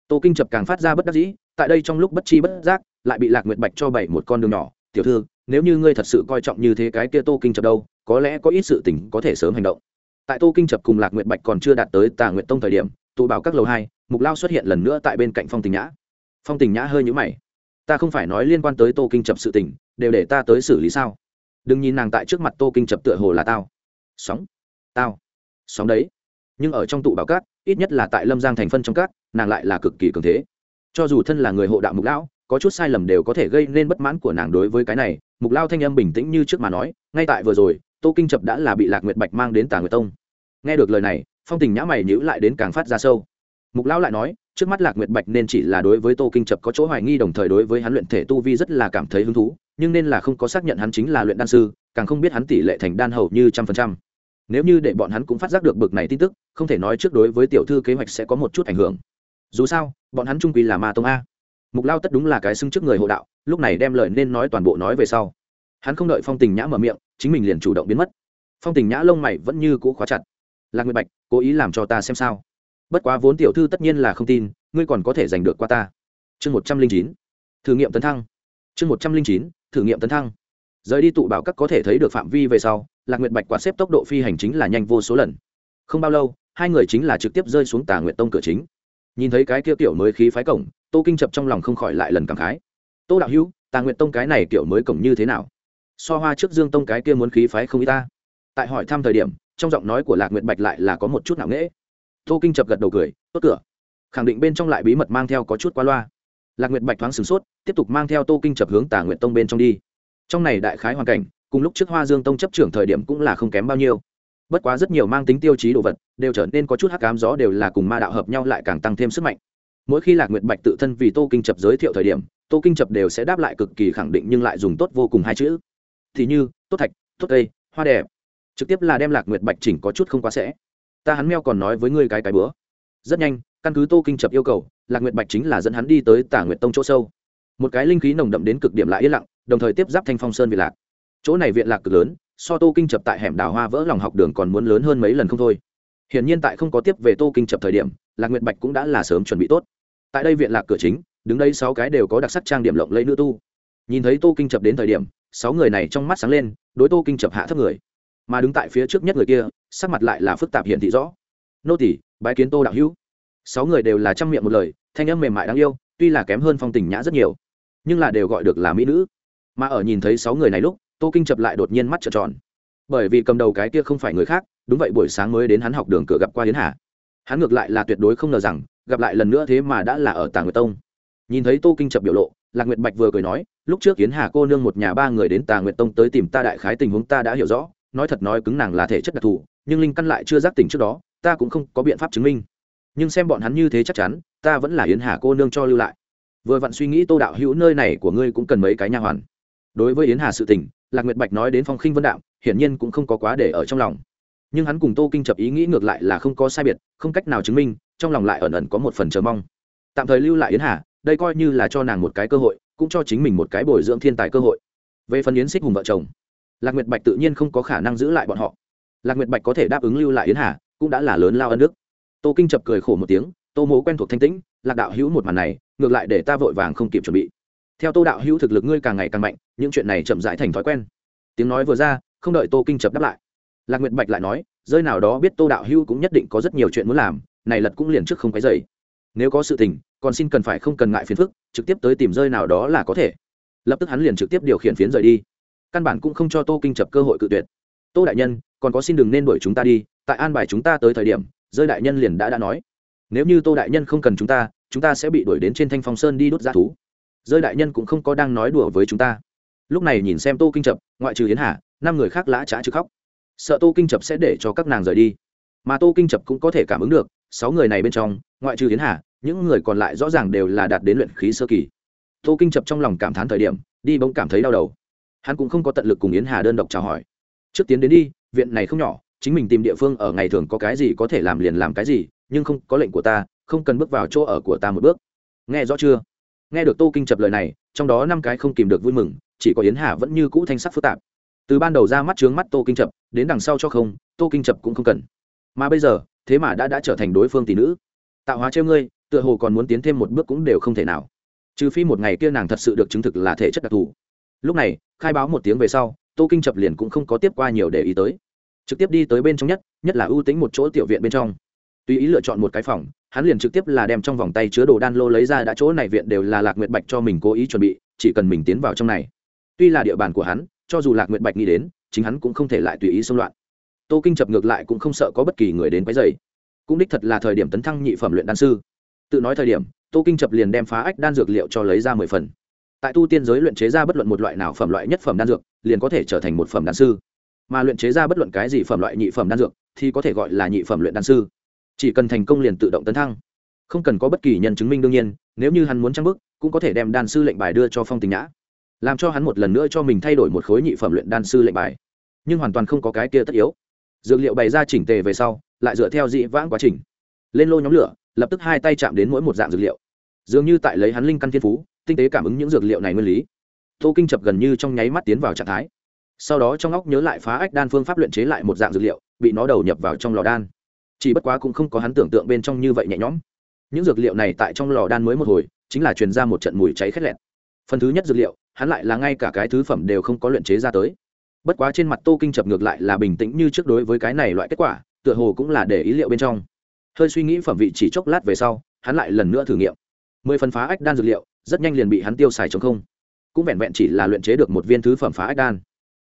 Tô kinh chập càng phát ra bất đắc dĩ, tại đây trong lúc bất chi bất giác, lại bị lạc nguyệt bạch cho bảy một con đường nhỏ. Tiểu thư, nếu như ngươi thật sự coi trọng như thế cái kia tô kinh chập đâu, có lẽ có ít sự tỉnh có thể sớm hành động. Tại tô kinh chập cùng lạc nguyệt bạch còn chưa đạt tới tà nguyệt tông thời điểm, tụ bảo các lầu hai, mục lao xuất hiện lần nữa tại bên cạnh phong tình nhã. Phong tình nhã hơi nhũ mày. Ta không phải nói liên quan tới tô kinh chập sự tình, đều để ta tới xử lý sao? Đừng nhìn nàng tại trước mặt tô kinh chập tựa hồ là tao. Sóng. Tao sóng đấy. Nhưng ở trong tụ bảo cát, ít nhất là tại lâm giang thành phân trong cát, nàng lại là cực kỳ cường thế. Cho dù thân là người hộ đạo mục lão, có chút sai lầm đều có thể gây nên bất mãn của nàng đối với cái này. Mục lao thanh âm bình tĩnh như trước mà nói, ngay tại vừa rồi, tô kinh chập đã là bị lạc nguyệt bạch mang đến tà nguyệt tông. Nghe được lời này, phong tình nhã mày nhữ lại đến càng phát ra sâu. Mục lão lại nói, trước mắt lạc nguyệt bạch nên chỉ là đối với tô kinh chập có chỗ hoài nghi đồng thời đối với hắn luyện thể tu vi rất là cảm thấy hứng thú, nhưng nên là không có xác nhận hắn chính là luyện đan sư, càng không biết hắn tỷ lệ thành đan hầu như trăm phần trăm nếu như để bọn hắn cũng phát giác được bực này tin tức, không thể nói trước đối với tiểu thư kế hoạch sẽ có một chút ảnh hưởng. Dù sao, bọn hắn trung quy là ma tông a. Mục lao tất đúng là cái xưng trước người hộ đạo, lúc này đem lời nên nói toàn bộ nói về sau. Hắn không đợi phong tình nhã mở miệng, chính mình liền chủ động biến mất. Phong tình nhã lông mày vẫn như cũ khóa chặt. Lạc nguyệt bạch, cố ý làm cho ta xem sao? Bất quá vốn tiểu thư tất nhiên là không tin, ngươi còn có thể giành được qua ta. Chương một trăm linh chín. Thử nghiệm tấn thăng. Chương một trăm linh chín, thử nghiệm tấn thăng rời đi tụ bảo các có thể thấy được phạm vi về sau, lạc nguyệt bạch quạt xếp tốc độ phi hành chính là nhanh vô số lần. Không bao lâu, hai người chính là trực tiếp rơi xuống tà nguyệt tông cửa chính. Nhìn thấy cái kia kiểu mới khí phái cổng, tô kinh chập trong lòng không khỏi lại lần cảm khái. Tô đạo hữu, tà nguyệt tông cái này kiểu mới cổng như thế nào? So hoa trước dương tông cái kia muốn khí phái không y ta. Tại hỏi thăm thời điểm, trong giọng nói của lạc nguyệt bạch lại là có một chút nặng nễ tô kinh chập gật đầu cười, tốt cửa. Khẳng định bên trong lại bí mật mang theo có chút qua loa. Lạc nguyệt bạch thoáng sửng sốt, tiếp tục mang theo tô kinh chập hướng tà nguyệt tông bên trong đi trong này đại khái hoàn cảnh, cùng lúc trước hoa dương tông chấp trưởng thời điểm cũng là không kém bao nhiêu. Bất quá rất nhiều mang tính tiêu chí đồ vật, đều trở nên có chút hắc cám gió đều là cùng ma đạo hợp nhau lại càng tăng thêm sức mạnh. Mỗi khi lạc nguyệt bạch tự thân vì tô kinh chập giới thiệu thời điểm, tô kinh chập đều sẽ đáp lại cực kỳ khẳng định nhưng lại dùng tốt vô cùng hai chữ. Thì như, tốt thạch, tốt cây, hoa đẹp. Trực tiếp là đem lạc nguyệt bạch chỉnh có chút không quá sẽ. Ta hắn meo còn nói với ngươi cái cái bữa. Rất nhanh, căn cứ tô kinh chập yêu cầu, lạc nguyệt bạch chính là dẫn hắn đi tới tả nguyệt tông chỗ sâu. Một cái linh khí nồng đậm đến cực điểm lại yên lặng đồng thời tiếp giáp thanh phong sơn viện lạc. Chỗ này viện lạc cực lớn, so tô kinh chập tại hẻm đào hoa vỡ lòng học đường còn muốn lớn hơn mấy lần không thôi. Hiển nhiên tại không có tiếp về tô kinh chập thời điểm, lạc nguyệt bạch cũng đã là sớm chuẩn bị tốt. Tại đây viện lạc cửa chính, đứng đây sáu cái đều có đặc sắc trang điểm lộng lẫy nữ tu. Nhìn thấy tô kinh chập đến thời điểm, sáu người này trong mắt sáng lên, đối tô kinh chập hạ thấp người. Mà đứng tại phía trước nhất người kia, sắc mặt lại là phức tạp hiện thị rõ. Nô tỷ bái kiến tô đạo hữu. Sáu người đều là trăm miệng một lời, thanh âm mềm mại đáng yêu, tuy là kém hơn phong tình nhã rất nhiều, nhưng là đều gọi được là mỹ nữ mà ở nhìn thấy sáu người này lúc, tô kinh chập lại đột nhiên mắt trợn tròn. Bởi vì cầm đầu cái kia không phải người khác, đúng vậy buổi sáng mới đến hắn học đường cửa gặp qua yến hà. Hắn ngược lại là tuyệt đối không ngờ rằng, gặp lại lần nữa thế mà đã là ở tàng nguyệt tông. Nhìn thấy tô kinh chập biểu lộ, lạc nguyệt bạch vừa cười nói, lúc trước yến hà cô nương một nhà ba người đến tàng nguyệt tông tới tìm ta đại khái tình huống ta đã hiểu rõ, nói thật nói cứng nàng là thể chất đặc thù, nhưng linh căn lại chưa giác tỉnh trước đó, ta cũng không có biện pháp chứng minh. Nhưng xem bọn hắn như thế chắc chắn, ta vẫn là yến hà cô nương cho lưu lại. Vừa vặn suy nghĩ tô đạo hữu nơi này của ngươi cũng cần mấy cái nha hoàn đối với yến hà sự tình, lạc nguyệt bạch nói đến phong khinh vân đạo, hiển nhiên cũng không có quá để ở trong lòng. Nhưng hắn cùng tô kinh chập ý nghĩ ngược lại là không có sai biệt, không cách nào chứng minh, trong lòng lại ẩn ẩn có một phần chờ mong. Tạm thời lưu lại yến hà, đây coi như là cho nàng một cái cơ hội, cũng cho chính mình một cái bồi dưỡng thiên tài cơ hội. Về phần yến xích hùng vợ chồng, lạc nguyệt bạch tự nhiên không có khả năng giữ lại bọn họ. Lạc nguyệt bạch có thể đáp ứng lưu lại yến hà, cũng đã là lớn lao ân đức. Tô kinh chập cười khổ một tiếng, tô mố quen thuộc thanh tĩnh, lạc đạo hữu một màn này, ngược lại để ta vội vàng không kịp chuẩn bị theo tô đạo hữu thực lực ngươi càng ngày càng mạnh, những chuyện này chậm rãi thành thói quen. Tiếng nói vừa ra, không đợi tô kinh chập đáp lại. Lạc nguyệt bạch lại nói, rơi nào đó biết tô đạo hữu cũng nhất định có rất nhiều chuyện muốn làm, này lật cũng liền trước không cái dày nếu có sự tình, còn xin cần phải không cần ngại phiền phức, trực tiếp tới tìm rơi nào đó là có thể. Lập tức hắn liền trực tiếp điều khiển phiến rời đi. Căn bản cũng không cho tô kinh chập cơ hội cự tuyệt. Tô đại nhân, còn có xin đừng nên đuổi chúng ta đi, tại an bài chúng ta tới thời điểm, rơi đại nhân liền đã đã nói. Nếu như tô đại nhân không cần chúng ta chúng ta sẽ bị đuổi đến trên thanh phong sơn đi đốt g thú rơi đại nhân cũng không có đang nói đùa với chúng ta. Lúc này nhìn xem tô kinh chập, ngoại trừ yến hà, năm người khác lã trá chứ khóc. Sợ tô kinh chập sẽ để cho các nàng rời đi. Mà tô kinh chập cũng có thể cảm ứng được, sáu người này bên trong, ngoại trừ yến hà, những người còn lại rõ ràng đều là đạt đến luyện khí sơ kỳ. Tô kinh chập trong lòng cảm thán thời điểm, đi bỗng cảm thấy đau đầu. Hắn cũng không có tận lực cùng yến hà đơn độc chào hỏi. Trước tiến đến đi, viện này không nhỏ, chính mình tìm địa phương ở ngày thường có cái gì có thể làm liền làm cái gì, nhưng không có lệnh của ta, không cần bước vào chỗ ở của ta một bước. Nghe rõ chưa? Nghe được tô kinh chập lời này, trong đó năm cái không kìm được vui mừng, chỉ có yến hà vẫn như cũ thanh sắc phức tạp. Từ ban đầu ra mắt trướng mắt tô kinh chập, đến đằng sau cho không, tô kinh chập cũng không cần. Mà bây giờ, thế mà đã đã trở thành đối phương tỷ nữ. Tạo hóa trêu ngươi, tựa hồ còn muốn tiến thêm một bước cũng đều không thể nào. Trừ phi một ngày kia nàng thật sự được chứng thực là thể chất đặc thù. Lúc này, khai báo một tiếng về sau, tô kinh chập liền cũng không có tiếp qua nhiều để ý tới. Trực tiếp đi tới bên trong nhất nhất là ưu tính một chỗ tiểu viện bên trong. Tùy ý lựa chọn một cái phòng hắn liền trực tiếp là đem trong vòng tay chứa đồ đan lô lấy ra đã chỗ này viện đều là lạc nguyệt bạch cho mình cố ý chuẩn bị, chỉ cần mình tiến vào trong này. Tuy là địa bàn của hắn, cho dù lạc nguyệt bạch nghĩ đến, chính hắn cũng không thể lại tùy ý xông loạn. Tô kinh chập ngược lại cũng không sợ có bất kỳ người đến quấy dày cũng đích thật là thời điểm tấn thăng nhị phẩm luyện đan sư. Tự nói thời điểm, tô kinh chập liền đem phá ách đan dược liệu cho lấy ra mười phần. Tại tu tiên giới luyện chế ra bất luận một loại nào phẩm loại nhất phẩm đan dược, liền có thể trở thành một phẩm đan sư. Mà luyện chế ra bất luận cái gì phẩm loại nhị phẩm đan dược, thì có thể gọi là nhị phẩm luyện đan sư chỉ cần thành công liền tự động tấn thăng. Không cần có bất kỳ nhân chứng minh đương nhiên, nếu như hắn muốn trang bức cũng có thể đem đan sư lệnh bài đưa cho phong tình nhã. Làm cho hắn một lần nữa cho mình thay đổi một khối nhị phẩm luyện đan sư lệnh bài. Nhưng hoàn toàn không có cái kia tất yếu. Dược liệu bày ra chỉnh tề về sau, lại dựa theo dị vãng quá trình. Lên lô nhóm lửa, lập tức hai tay chạm đến mỗi một dạng dược liệu. Dường như tại lấy hắn linh căn thiên phú, tinh tế cảm ứng những dược liệu này nguyên lý. Tô kinh chập gần như trong nháy mắt tiến vào trạng thái. Sau đó trong óc nhớ lại phá ách đan phương pháp luyện chế lại một dạng dược liệu, bị nó đầu nhập vào trong lò đan chỉ bất quá cũng không có hắn tưởng tượng bên trong như vậy nhẹ nhõm. Những dược liệu này tại trong lò đan mới một hồi, chính là truyền ra một trận mùi cháy khét lẹt. Phần thứ nhất dược liệu, hắn lại là ngay cả cái thứ phẩm đều không có luyện chế ra tới. Bất quá trên mặt tô kinh chập ngược lại là bình tĩnh như trước đối với cái này loại kết quả, tựa hồ cũng là để ý liệu bên trong. Hơi suy nghĩ phẩm vị chỉ chốc lát về sau, hắn lại lần nữa thử nghiệm. Mười phần phá ách đan dược liệu, rất nhanh liền bị hắn tiêu xài chống không. Cũng vẹn vẹn chỉ là luyện chế được một viên thứ phẩm phá ách đan.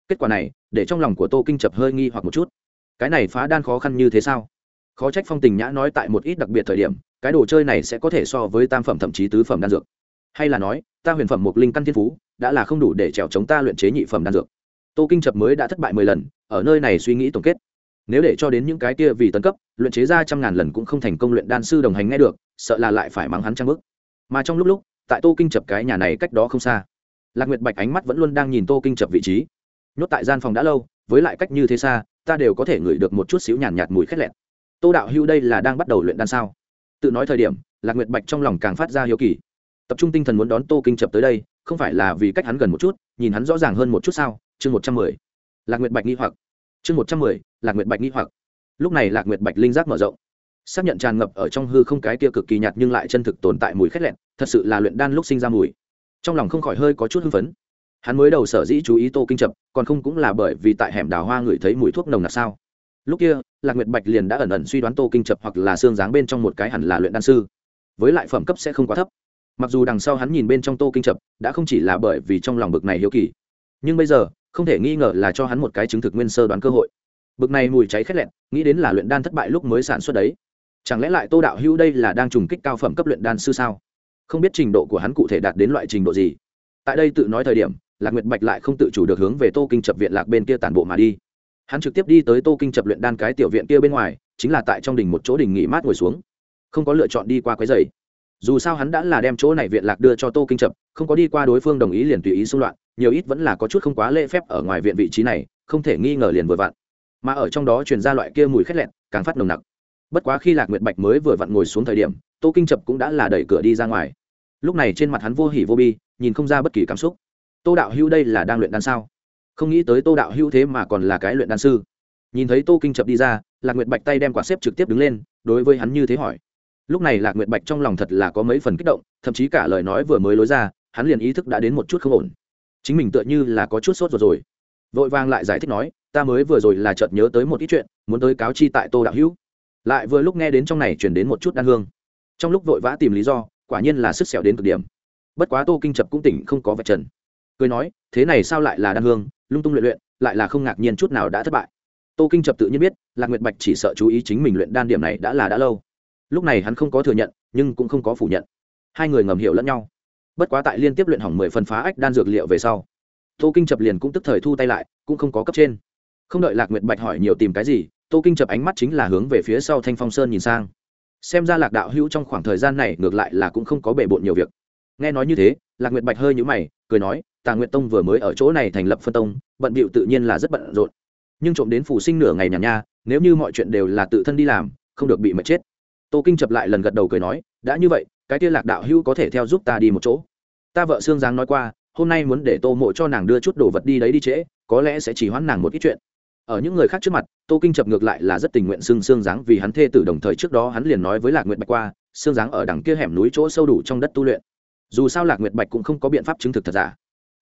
Kết quả này, để trong lòng của tô kinh chập hơi nghi hoặc một chút. Cái này phá đan khó khăn như thế sao? Khó trách phong tình nhã nói tại một ít đặc biệt thời điểm cái đồ chơi này sẽ có thể so với tam phẩm thậm chí tứ phẩm đan dược. Hay là nói ta huyền phẩm một linh căn thiên phú đã là không đủ để trèo chống ta luyện chế nhị phẩm đan dược. Tô kinh chập mới đã thất bại mười lần ở nơi này suy nghĩ tổng kết. Nếu để cho đến những cái kia vì tấn cấp luyện chế ra trăm ngàn lần cũng không thành công luyện đan sư đồng hành nghe được sợ là lại phải mắng hắn trang bức mà trong lúc lúc tại tô kinh chập cái nhà này cách đó không xa lạc nguyệt bạch ánh mắt vẫn luôn đang nhìn tô kinh chập vị trí. Nhốt tại gian phòng đã lâu với lại cách như thế xa ta đều có thể ngửi được một chút xíu nhàn nhạt, nhạt mùi khét lẹt tô đạo hưu đây là đang bắt đầu luyện đan sao? Tự nói thời điểm, lạc nguyệt bạch trong lòng càng phát ra hiếu kỳ. Tập trung tinh thần muốn đón tô kinh chập tới đây, không phải là vì cách hắn gần một chút, nhìn hắn rõ ràng hơn một chút sao? Chương một trăm mười. Lạc nguyệt bạch nghi hoặc. Chương một trăm mười, lạc nguyệt bạch nghi hoặc. Lúc này lạc nguyệt bạch linh giác mở rộng. Xác nhận tràn ngập ở trong hư không cái kia cực kỳ nhạt nhưng lại chân thực tồn tại mùi khét lẹn, thật sự là luyện đan lúc sinh ra mùi. Trong lòng không khỏi hơi có chút hưng phấn. Hắn mới đầu sở dĩ chú ý tô kinh chập, còn không cũng là bởi vì tại hẻm đào hoa ngửi thấy mùi thuốc nồng nặc sao? Lúc kia, lạc nguyệt bạch liền đã ẩn ẩn suy đoán tô kinh chập hoặc là xương dáng bên trong một cái hẳn là luyện đan sư. Với lại phẩm cấp sẽ không quá thấp. Mặc dù đằng sau hắn nhìn bên trong tô kinh chập đã không chỉ là bởi vì trong lòng bực này hiếu kỳ, nhưng bây giờ, không thể nghi ngờ là cho hắn một cái chứng thực nguyên sơ đoán cơ hội. Bực này mùi cháy khét lẹn, nghĩ đến là luyện đan thất bại lúc mới sản xuất đấy. Chẳng lẽ lại tô đạo hữu đây là đang trùng kích cao phẩm cấp luyện đan sư sao? Không biết trình độ của hắn cụ thể đạt đến loại trình độ gì. Tại đây tự nói thời điểm, lạc nguyệt bạch lại không tự chủ được hướng về tô kinh chập viện lạc bên kia tản bộ mà đi hắn trực tiếp đi tới tô kinh chập luyện đan cái tiểu viện kia bên ngoài, chính là tại trong đình một chỗ đình nghỉ mát ngồi xuống. Không có lựa chọn đi qua quái dày dù sao hắn đã là đem chỗ này viện lạc đưa cho tô kinh chập, không có đi qua đối phương đồng ý liền tùy ý xung loạn, nhiều ít vẫn là có chút không quá lễ phép ở ngoài viện vị trí này, không thể nghi ngờ liền vừa vặn. Mà ở trong đó truyền ra loại kia mùi khét lẹn, càng phát nồng nặc. Bất quá khi lạc nguyệt bạch mới vừa vặn ngồi xuống thời điểm, tô kinh chập cũng đã là đẩy cửa đi ra ngoài. Lúc này trên mặt hắn vô hỉ vô bi, nhìn không ra bất kỳ cảm xúc. Tô đạo hữu đây là đang luyện đan sao? Không nghĩ tới tô đạo hữu thế mà còn là cái luyện đan sư. Nhìn thấy tô kinh chập đi ra, lạc nguyệt bạch tay đem quả xếp trực tiếp đứng lên, đối với hắn như thế hỏi. Lúc này lạc nguyệt bạch trong lòng thật là có mấy phần kích động, thậm chí cả lời nói vừa mới lối ra, hắn liền ý thức đã đến một chút không ổn. Chính mình tựa như là có chút sốt rồi rồi. Vội vàng lại giải thích nói, ta mới vừa rồi là chợt nhớ tới một ít chuyện, muốn tới cáo chi tại tô đạo hữu. Lại vừa lúc nghe đến trong này chuyển đến một chút đan hương. Trong lúc vội vã tìm lý do, quả nhiên là sức xẻo đến cực điểm. Bất quá tô kinh chập cũng tỉnh không có vạch trần. Cười nói, thế này sao lại là đan hương? Lung tung luyện luyện, lại là không ngạc nhiên chút nào đã thất bại. Tô kinh chập tự nhiên biết, lạc nguyệt bạch chỉ sợ chú ý chính mình luyện đan điểm này đã là đã lâu. Lúc này hắn không có thừa nhận, nhưng cũng không có phủ nhận. Hai người ngầm hiểu lẫn nhau. Bất quá tại liên tiếp luyện hỏng mười phần phá ách đan dược liệu về sau, tô kinh chập liền cũng tức thời thu tay lại, cũng không có cấp trên. Không đợi lạc nguyệt bạch hỏi nhiều tìm cái gì, tô kinh chập ánh mắt chính là hướng về phía sau thanh phong sơn nhìn sang. Xem ra lạc đạo hữu trong khoảng thời gian này ngược lại là cũng không có bể bộn nhiều việc. Nghe nói như thế, lạc nguyệt bạch hơi nhũ mày, cười nói tà nguyệt tông vừa mới ở chỗ này thành lập phân tông, bận bịu tự nhiên là rất bận rộn. Nhưng trộm đến phủ sinh nửa ngày nhàn nha, nếu như mọi chuyện đều là tự thân đi làm, không được bị mệt chết. Tô kinh chập lại lần gật đầu cười nói, đã như vậy, cái kia lạc đạo hữu có thể theo giúp ta đi một chỗ. Ta vợ xương giáng nói qua, hôm nay muốn để tô mộ cho nàng đưa chút đồ vật đi đấy đi trễ, có lẽ sẽ chỉ hoãn nàng một ít chuyện. Ở những người khác trước mặt, tô kinh chập ngược lại là rất tình nguyện xương xương dáng vì hắn thê tử đồng thời trước đó hắn liền nói với lạc nguyệt bạch qua xương dáng ở đằng kia hẻm núi chỗ sâu đủ trong đất tu luyện. Dù sao lạc nguyệt bạch cũng không có biện pháp chứng thực thật giả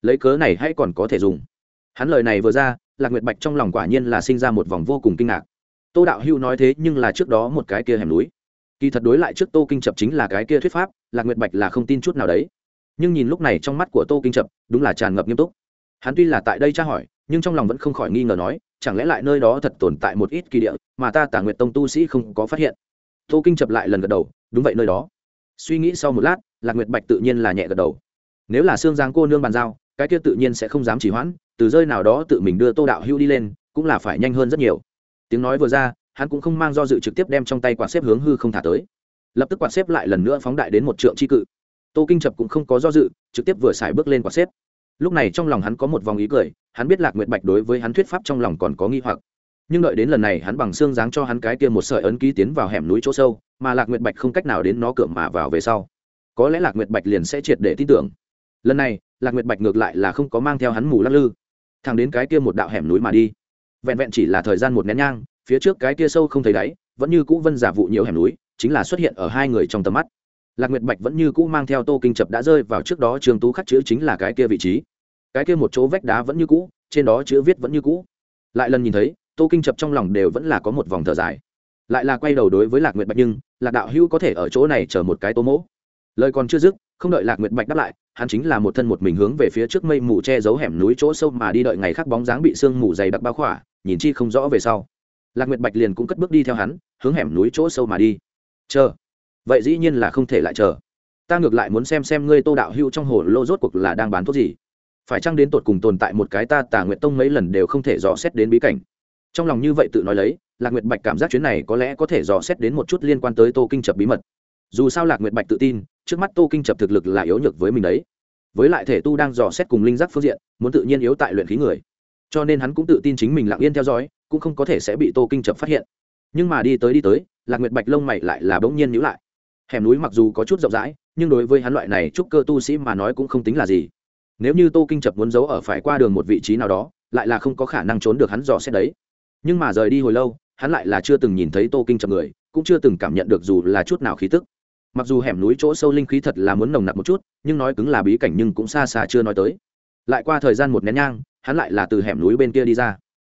lấy cớ này hay còn có thể dùng. Hắn lời này vừa ra, lạc nguyệt bạch trong lòng quả nhiên là sinh ra một vòng vô cùng kinh ngạc. Tô đạo hưu nói thế nhưng là trước đó một cái kia hẻm núi. Kỳ thật đối lại trước tô kinh chập chính là cái kia thuyết pháp, lạc nguyệt bạch là không tin chút nào đấy. Nhưng nhìn lúc này trong mắt của tô kinh chập, đúng là tràn ngập nghiêm túc. Hắn tuy là tại đây tra hỏi, nhưng trong lòng vẫn không khỏi nghi ngờ nói, chẳng lẽ lại nơi đó thật tồn tại một ít kỳ địa, mà ta tả nguyệt tông tu sĩ không có phát hiện. Tô kinh chập lại lần gật đầu, đúng vậy nơi đó. Suy nghĩ sau một lát, lạc nguyệt bạch tự nhiên là nhẹ gật đầu. Nếu là xương giang cô nương bàn giao cái kia tự nhiên sẽ không dám chỉ hoãn, từ rơi nào đó tự mình đưa tô đạo hưu đi lên, cũng là phải nhanh hơn rất nhiều. Tiếng nói vừa ra, hắn cũng không mang do dự trực tiếp đem trong tay quạt xếp hướng hư không thả tới. Lập tức quạt xếp lại lần nữa phóng đại đến một trượng c cự. Tô kinh chập cũng không có do dự, trực tiếp vừa xài bước lên quạt xếp. Lúc này trong lòng hắn có một vòng ý cười, hắn biết lạc nguyệt bạch đối với hắn thuyết pháp trong lòng còn có nghi hoặc. Nhưng đợi đến lần này hắn bằng xương dáng cho hắn cái kia một sợi ấn ký tiến vào hẻm núi chỗ sâu, mà lạc nguyệt bạch không cách nào đến nó cửa mà vào về sau. Có lẽ lạc nguyệt bạch liền sẽ triệt để tin tưởng. Lần này lạc nguyệt bạch ngược lại là không có mang theo hắn mù lắc lư. Thẳng đến cái kia một đạo hẻm núi mà đi. Vẹn vẹn chỉ là thời gian một nén nhang, phía trước cái kia sâu không thấy đáy, vẫn như cũ vân giả vụ nhiều hẻm núi, chính là xuất hiện ở hai người trong tầm mắt. Lạc nguyệt bạch vẫn như cũ mang theo tô kinh chập đã rơi vào trước đó trường tú khắc chữ chính là cái kia vị trí. Cái kia một chỗ vách đá vẫn như cũ, trên đó chữ viết vẫn như cũ. Lại lần nhìn thấy, tô kinh chập trong lòng đều vẫn là có một vòng thở dài. Lại là quay đầu đối với lạc nguyệt bạch, nhưng lạc đạo hữu có thể ở chỗ này chờ một cái tô mỗ lời còn chưa dứt, không đợi lạc nguyệt bạch đáp lại, hắn chính là một thân một mình hướng về phía trước mây mù che giấu hẻm núi chỗ sâu mà đi đợi ngày khác bóng dáng bị sương mù dày đặc bao khỏa, nhìn chi không rõ về sau. Lạc nguyệt bạch liền cũng cất bước đi theo hắn, hướng hẻm núi chỗ sâu mà đi. Chờ. Vậy dĩ nhiên là không thể lại chờ. Ta ngược lại muốn xem xem ngươi tô đạo hưu trong hồ lô rốt cuộc là đang bán thuốc gì. Phải chăng đến tột cùng tồn tại một cái ta tà nguyện tông mấy lần đều không thể dò xét đến bí cảnh. Trong lòng như vậy tự nói lấy, lạc nguyệt bạch cảm giác chuyến này có lẽ có thể dò xét đến một chút liên quan tới tô kinh chập bí mật. Dù sao lạc nguyệt bạch tự tin trước mắt tô kinh chập thực lực là yếu nhược với mình đấy. Với lại thể tu đang dò xét cùng linh giác phương diện, muốn tự nhiên yếu tại luyện khí người. Cho nên hắn cũng tự tin chính mình lặng yên theo dõi, cũng không có thể sẽ bị tô kinh chập phát hiện. Nhưng mà đi tới đi tới, lạc nguyệt bạch lông mày lại là bỗng nhiên nhữ lại. Hẻm núi mặc dù có chút rộng rãi, nhưng đối với hắn loại này chúc cơ tu sĩ mà nói cũng không tính là gì. Nếu như tô kinh chập muốn giấu ở phải qua đường một vị trí nào đó, lại là không có khả năng trốn được hắn dò xét đấy. Nhưng mà rời đi hồi lâu, hắn lại là chưa từng nhìn thấy tô kinh chập người, cũng chưa từng cảm nhận được dù là chút nào khí tức mặc dù hẻm núi chỗ sâu linh khí thật là muốn nồng nặc một chút, nhưng nói cứng là bí cảnh nhưng cũng xa xa chưa nói tới. Lại qua thời gian một nén nhang, hắn lại là từ hẻm núi bên kia đi ra.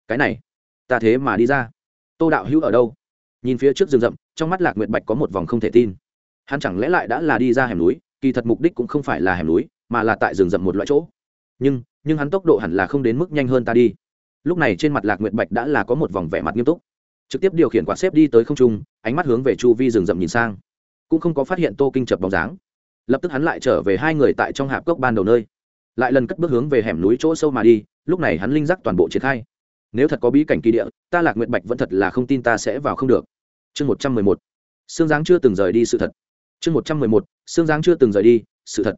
Cái này, ta thế mà đi ra. Tô đạo hữu ở đâu? Nhìn phía trước rừng rậm, trong mắt lạc nguyệt bạch có một vòng không thể tin. Hắn chẳng lẽ lại đã là đi ra hẻm núi, kỳ thật mục đích cũng không phải là hẻm núi, mà là tại rừng rậm một loại chỗ. Nhưng nhưng hắn tốc độ hẳn là không đến mức nhanh hơn ta đi. Lúc này trên mặt lạc nguyệt bạch đã là có một vòng vẻ mặt nghiêm túc. Trực tiếp điều khiển quạt xếp đi tới không trung, ánh mắt hướng về chu vi rừng rậm nhìn sang cũng không có phát hiện tô kinh chập bóng dáng. Lập tức hắn lại trở về hai người tại trong hạp cốc ban đầu nơi. Lại lần cất bước hướng về hẻm núi chỗ sâu mà đi, lúc này hắn linh giác toàn bộ triển khai. Nếu thật có bí cảnh kỳ địa, ta lạc nguyện bạch vẫn thật là không tin ta sẽ vào không được. Chương một trăm mười một. Xương giáng chưa từng rời đi sự thật. Chương một trăm mười một. Xương giáng chưa từng rời đi sự thật.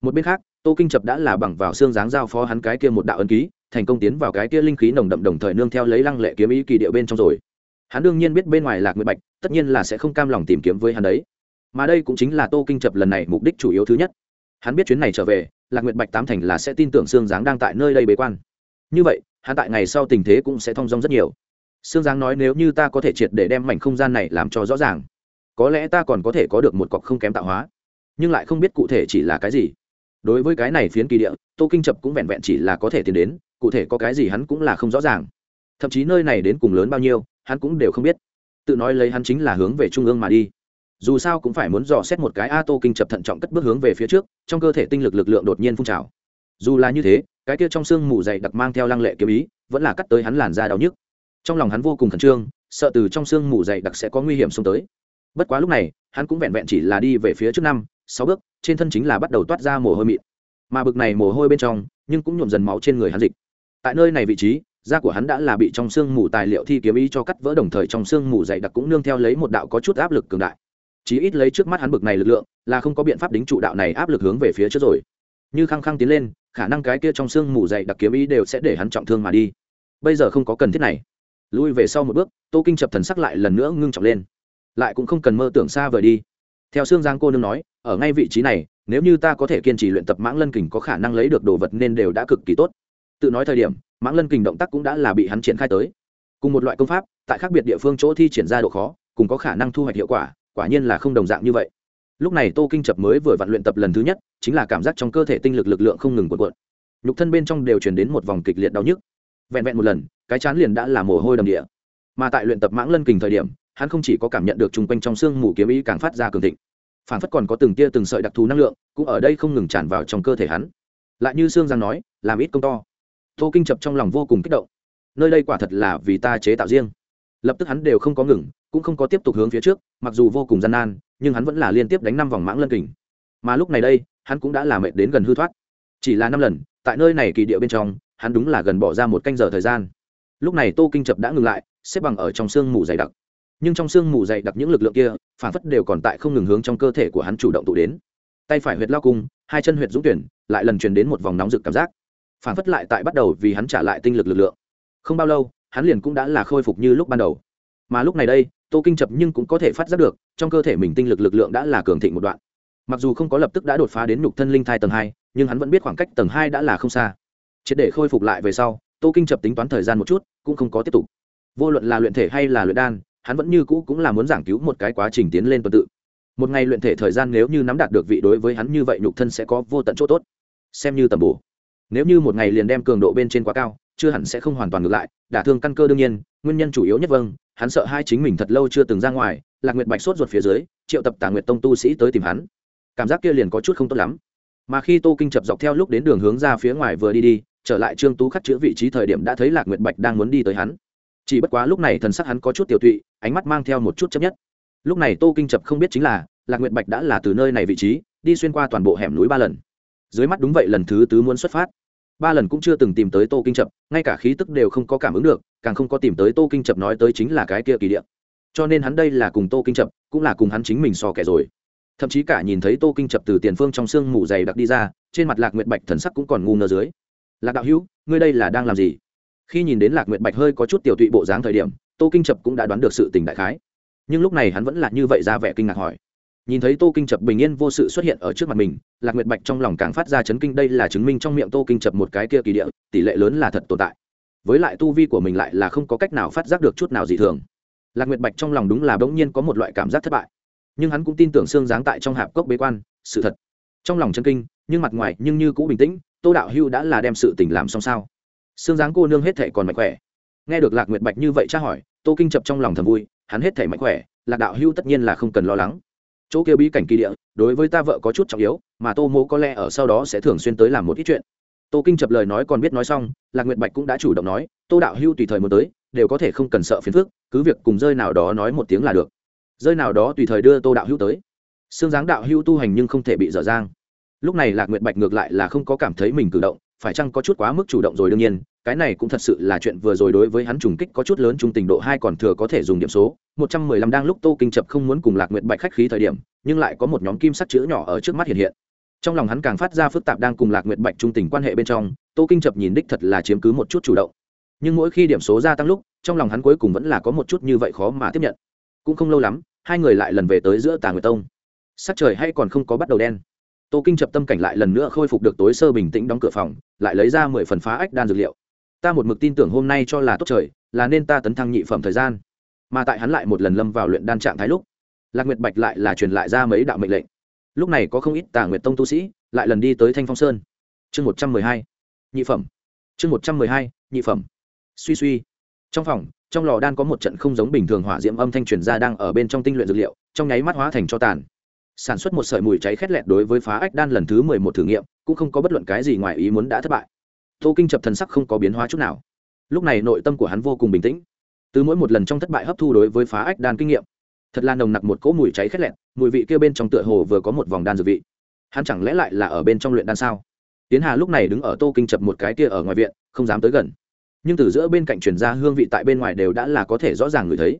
Một bên khác, tô kinh chập đã là bằng vào xương giáng giao phó hắn cái kia một đạo ân ký, thành công tiến vào cái kia linh khí nồng đậm đồng thời nương theo lấy lăng lệ kiếm ý kỳ địa bên trong rồi. Hắn đương nhiên biết bên ngoài lạc nguyệt bạch, tất nhiên là sẽ không cam lòng tìm kiếm với hắn đấy mà đây cũng chính là tô kinh chập lần này mục đích chủ yếu thứ nhất. Hắn biết chuyến này trở về, lạc nguyệt bạch tám thành là sẽ tin tưởng sương giáng đang tại nơi đây bế quan. Như vậy, hắn tại ngày sau tình thế cũng sẽ thong dong rất nhiều. Sương giáng nói nếu như ta có thể triệt để đem mảnh không gian này làm cho rõ ràng, có lẽ ta còn có thể có được một cọc không kém tạo hóa. Nhưng lại không biết cụ thể chỉ là cái gì. Đối với cái này phiến kỳ địa, tô kinh chập cũng vẹn vẹn chỉ là có thể tiến đến, cụ thể có cái gì hắn cũng là không rõ ràng. Thậm chí nơi này đến cùng lớn bao nhiêu, hắn cũng đều không biết. Tự nói lấy hắn chính là hướng về trung ương mà đi dù sao cũng phải muốn dò xét một cái a tô kinh chập thận trọng cất bước hướng về phía trước, trong cơ thể tinh lực lực lượng đột nhiên phun trào. Dù là như thế, cái kia trong xương mù dày đặc mang theo lăng lệ kiếm ý, vẫn là cắt tới hắn làn da đau nhức. Trong lòng hắn vô cùng khẩn trương, sợ từ trong xương mù dày đặc sẽ có nguy hiểm xông tới. Bất quá lúc này, hắn cũng vẹn vẹn chỉ là đi về phía trước năm, sáu bước, trên thân chính là bắt đầu toát ra mồ hôi mịn. Mà bực này mồ hôi bên trong, nhưng cũng nhuộm dần máu trên người hắn dịch. Tại nơi này vị trí, da của hắn đã là bị trong xương mù tài liệu thi kiếm ý cho cắt vỡ đồng thời trong xương mù dày đặc cũng nương theo lấy một đạo có chút áp lực cường đại chí ít lấy trước mắt hắn bực này lực lượng, là không có biện pháp đính trụ đạo này áp lực hướng về phía trước rồi. Như khăng khăng tiến lên, khả năng cái kia trong xương mù dày đặc kiếm ý đều sẽ để hắn trọng thương mà đi. Bây giờ không có cần thiết này. Lui về sau một bước, tô kinh chập thần sắc lại lần nữa ngưng trọng lên. Lại cũng không cần mơ tưởng xa vời đi. Theo xương giang cô nương nói, ở ngay vị trí này, nếu như ta có thể kiên trì luyện tập mãng lân kình có khả năng lấy được đồ vật nên đều đã cực kỳ tốt. Tự nói thời điểm, mãng lân kình động tác cũng đã là bị hắn triển khai tới. Cùng một loại công pháp, tại khác biệt địa phương chỗ thi triển ra độ khó, cùng có khả năng thu hoạch hiệu quả quả nhiên là không đồng dạng như vậy. Lúc này tô kinh chập mới vừa vặn luyện tập lần thứ nhất, chính là cảm giác trong cơ thể tinh lực lực lượng không ngừng cuộn cuộn. Nhục thân bên trong đều truyền đến một vòng kịch liệt đau nhức. Vẹn vẹn một lần, cái chán liền đã là mồ hôi đầm địa. Mà tại luyện tập mãng lân kình thời điểm, hắn không chỉ có cảm nhận được chung quanh trong xương mù kiếm ý càng phát ra cường thịnh, phản phất còn có từng tia từng sợi đặc thù năng lượng, cũng ở đây không ngừng tràn vào trong cơ thể hắn. Lại như sương giang nói, làm ít công to. Tô kinh chập trong lòng vô cùng kích động. Nơi đây quả thật là vì ta chế tạo riêng lập tức hắn đều không có ngừng, cũng không có tiếp tục hướng phía trước, mặc dù vô cùng gian nan, nhưng hắn vẫn là liên tiếp đánh năm vòng mãng lân kình. Mà lúc này đây, hắn cũng đã làm mệt đến gần hư thoát. Chỉ là năm lần, tại nơi này kỳ địa bên trong, hắn đúng là gần bỏ ra một canh giờ thời gian. Lúc này tô kinh chập đã ngừng lại, xếp bằng ở trong sương mù dày đặc. Nhưng trong sương mù dày đặc những lực lượng kia phản phất đều còn tại không ngừng hướng trong cơ thể của hắn chủ động tụ đến. Tay phải huyệt lao cung, hai chân huyệt dũng tuyển, lại lần truyền đến một vòng nóng rực cảm giác. Phản phất lại tại bắt đầu vì hắn trả lại tinh lực lực lượng. Không bao lâu hắn liền cũng đã là khôi phục như lúc ban đầu. Mà lúc này đây, tô kinh chập nhưng cũng có thể phát giác được, trong cơ thể mình tinh lực lực lượng đã là cường thịnh một đoạn. Mặc dù không có lập tức đã đột phá đến nhục thân linh thai tầng hai, nhưng hắn vẫn biết khoảng cách tầng hai đã là không xa. Triệt để khôi phục lại về sau, tô kinh chập tính toán thời gian một chút, cũng không có tiếp tục. Vô luận là luyện thể hay là luyện đan, hắn vẫn như cũ cũng là muốn giảng cứu một cái quá trình tiến lên tuần tự. Một ngày luyện thể thời gian nếu như nắm đạt được vị đối với hắn như vậy nhục thân sẽ có vô tận chỗ tốt. Xem như tầm bổ. Nếu như một ngày liền đem cường độ bên trên quá cao chưa hẳn sẽ không hoàn toàn ngược lại, đả thương căn cơ đương nhiên, nguyên nhân chủ yếu nhất vâng hắn sợ hai chính mình thật lâu chưa từng ra ngoài, lạc nguyệt bạch sốt ruột phía dưới, triệu tập Tả nguyệt tông tu sĩ tới tìm hắn. Cảm giác kia liền có chút không tốt lắm. Mà khi tô kinh chập dọc theo lúc đến đường hướng ra phía ngoài vừa đi đi, trở lại trương tú khắc chữ vị trí thời điểm đã thấy lạc nguyệt bạch đang muốn đi tới hắn. Chỉ bất quá lúc này thần sắc hắn có chút tiểu tụy, ánh mắt mang theo một chút chấp nhất. Lúc này tô kinh chập không biết chính là, lạc nguyệt bạch đã là từ nơi này vị trí, đi xuyên qua toàn bộ hẻm núi ba lần. Dưới mắt đúng vậy lần thứ tứ muốn xuất phát ba lần cũng chưa từng tìm tới tô kinh chập, ngay cả khí tức đều không có cảm ứng được, càng không có tìm tới tô kinh chập nói tới chính là cái kia kỳ điện. cho nên hắn đây là cùng tô kinh chập, cũng là cùng hắn chính mình so kẻ rồi. Thậm chí cả nhìn thấy tô kinh chập từ tiền phương trong sương mù dày đặc đi ra, trên mặt lạc nguyệt bạch thần sắc cũng còn ngu ngơ dưới. Lạc đạo hữu, ngươi đây là đang làm gì? Khi nhìn đến lạc nguyệt bạch hơi có chút tiểu tụy bộ dáng thời điểm, tô kinh chập cũng đã đoán được sự tình đại khái. Nhưng lúc này hắn vẫn là như vậy ra vẻ kinh ngạc hỏi nhìn thấy tô kinh chập bình yên vô sự xuất hiện ở trước mặt mình, lạc nguyệt bạch trong lòng càng phát ra chấn kinh, đây là chứng minh trong miệng tô kinh chập một cái kia kỳ địa, tỷ lệ lớn là thật tồn tại. Với lại tu vi của mình lại là không có cách nào phát giác được chút nào dị thường. Lạc nguyệt bạch trong lòng đúng là bỗng nhiên có một loại cảm giác thất bại. Nhưng hắn cũng tin tưởng xương giáng tại trong hạp cốc bế quan, sự thật. Trong lòng chân kinh, nhưng mặt ngoài nhưng như cũ bình tĩnh, tô đạo hưu đã là đem sự tình làm xong sao? Xương giáng cô nương hết thể còn mạnh khỏe. Nghe được lạc nguyệt bạch như vậy tra hỏi, tô kinh chập trong lòng thầm vui, hắn hết thể mạnh khỏe, lạc đạo hưu tất nhiên là không cần lo lắng chỗ kia bí cảnh kỳ địa, đối với ta vợ có chút trọng yếu, mà tô mô có lẽ ở sau đó sẽ thường xuyên tới làm một ít chuyện. Tô kinh chập lời nói còn biết nói xong, lạc nguyệt bạch cũng đã chủ động nói, tô đạo hưu tùy thời muốn tới, đều có thể không cần sợ phiền phức, cứ việc cùng rơi nào đó nói một tiếng là được. Rơi nào đó tùy thời đưa tô đạo hưu tới. Xương dáng đạo hưu tu hành nhưng không thể bị dở dang. Lúc này lạc nguyệt bạch ngược lại là không có cảm thấy mình cử động, phải chăng có chút quá mức chủ động rồi đương nhiên cái này cũng thật sự là chuyện vừa rồi đối với hắn trùng kích có chút lớn trung tình độ hai còn thừa có thể dùng điểm số. Một trăm mười lăm đang lúc tô kinh chập không muốn cùng lạc nguyệt bạch khách khí thời điểm, nhưng lại có một nhóm kim sắc chữ nhỏ ở trước mắt hiện hiện. Trong lòng hắn càng phát ra phức tạp đang cùng lạc nguyệt bạch trung tình quan hệ bên trong, tô kinh chập nhìn đích thật là chiếm cứ một chút chủ động. Nhưng mỗi khi điểm số gia tăng lúc, trong lòng hắn cuối cùng vẫn là có một chút như vậy khó mà tiếp nhận. Cũng không lâu lắm, hai người lại lần về tới giữa tà nguyệt tông. Sắc trời hay còn không có bắt đầu đen. Tô kinh chập tâm cảnh lại lần nữa khôi phục được tối sơ bình tĩnh đóng cửa phòng, lại lấy ra mười phần phá ách đan dược liệu ta một mực tin tưởng hôm nay cho là tốt trời, là nên ta tấn thăng nhị phẩm thời gian. Mà tại hắn lại một lần lâm vào luyện đan trạng thái lúc, lạc nguyệt bạch lại là truyền lại ra mấy đạo mệnh lệnh. Lúc này có không ít tà nguyệt tông tu sĩ lại lần đi tới thanh phong sơn. Chương một trăm mười hai, nhị phẩm. Chương một trăm mười hai, nhị phẩm. Suy suy. Trong phòng, trong lò đan có một trận không giống bình thường hỏa diễm âm thanh truyền ra đang ở bên trong tinh luyện dược liệu, trong nháy mắt hóa thành cho tàn. Sản xuất một sợi mùi cháy khét lẹt đối với phá ách đan lần thứ mười một thử nghiệm, cũng không có bất luận cái gì ngoài ý muốn đã thất bại tô kinh chập thần sắc không có biến hóa chút nào. Lúc này nội tâm của hắn vô cùng bình tĩnh. Từ mỗi một lần trong thất bại hấp thu đối với phá ách đan kinh nghiệm thật là nồng nặc một cỗ mùi cháy khét lẹn, mùi vị kia bên trong tựa hồ vừa có một vòng đan dược vị. Hắn chẳng lẽ lại là ở bên trong luyện đan sao? Tiến hà lúc này đứng ở tô kinh chập một cái kia ở ngoài viện không dám tới gần. Nhưng từ giữa bên cạnh chuyển ra hương vị tại bên ngoài đều đã là có thể rõ ràng người thấy.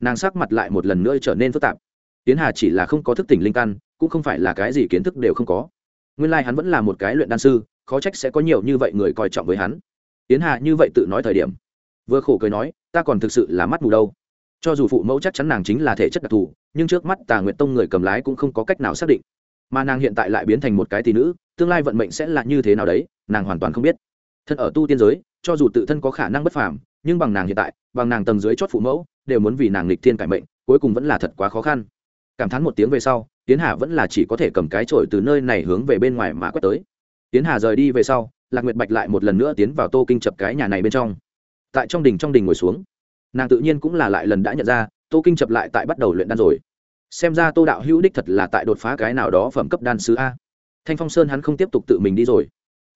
Nàng sắc mặt lại một lần nữa trở nên phức tạp. Tiến hà chỉ là không có thức tỉnh linh căn cũng không phải là cái gì kiến thức đều không có. Nguyên lai、like、hắn vẫn là một cái luyện đan sư khó trách sẽ có nhiều như vậy người coi trọng với hắn. Tiến hà như vậy tự nói thời điểm, vừa khổ cười nói, ta còn thực sự là mắt mù đâu. Cho dù phụ mẫu chắc chắn nàng chính là thể chất đặc thù, nhưng trước mắt tà nguyệt tông người cầm lái cũng không có cách nào xác định. Mà nàng hiện tại lại biến thành một cái tỷ nữ, tương lai vận mệnh sẽ là như thế nào đấy, nàng hoàn toàn không biết. Thân ở tu tiên giới, cho dù tự thân có khả năng bất phàm, nhưng bằng nàng hiện tại, bằng nàng tầng dưới chót phụ mẫu, đều muốn vì nàng lịch thiên cải mệnh, cuối cùng vẫn là thật quá khó khăn. Cảm thán một tiếng về sau tiến hà vẫn là chỉ có thể cầm cái trội từ nơi này hướng về bên ngoài mà quét tới tiến hà rời đi về sau, lạc nguyệt bạch lại một lần nữa tiến vào tô kinh chập cái nhà này bên trong. Tại trong đình trong đình ngồi xuống, nàng tự nhiên cũng là lại lần đã nhận ra, tô kinh chập lại tại bắt đầu luyện đan rồi. Xem ra tô đạo hữu đích thật là tại đột phá cái nào đó phẩm cấp đan sứ a. Thanh phong sơn hắn không tiếp tục tự mình đi rồi.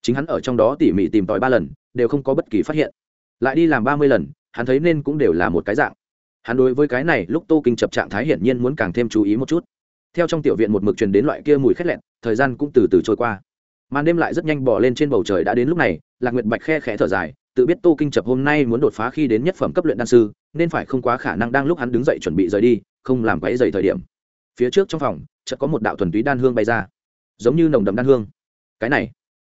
Chính hắn ở trong đó tỉ mỉ tìm tòi ba lần, đều không có bất kỳ phát hiện. Lại đi làm ba mươi lần, hắn thấy nên cũng đều là một cái dạng. Hắn đối với cái này lúc tô kinh chập trạng thái hiển nhiên muốn càng thêm chú ý một chút. Theo trong tiểu viện một mực truyền đến loại kia mùi khét lẹn, thời gian cũng từ từ trôi qua màn đêm lại rất nhanh bỏ lên trên bầu trời đã đến lúc này, lạc nguyệt bạch khe khẽ thở dài, tự biết tô kinh chập hôm nay muốn đột phá khi đến nhất phẩm cấp luyện đan sư, nên phải không quá khả năng đang lúc hắn đứng dậy chuẩn bị rời đi, không làm quấy dày thời điểm. Phía trước trong phòng, chợt có một đạo thuần túy đan hương bay ra, giống như nồng đậm đan hương. Cái này,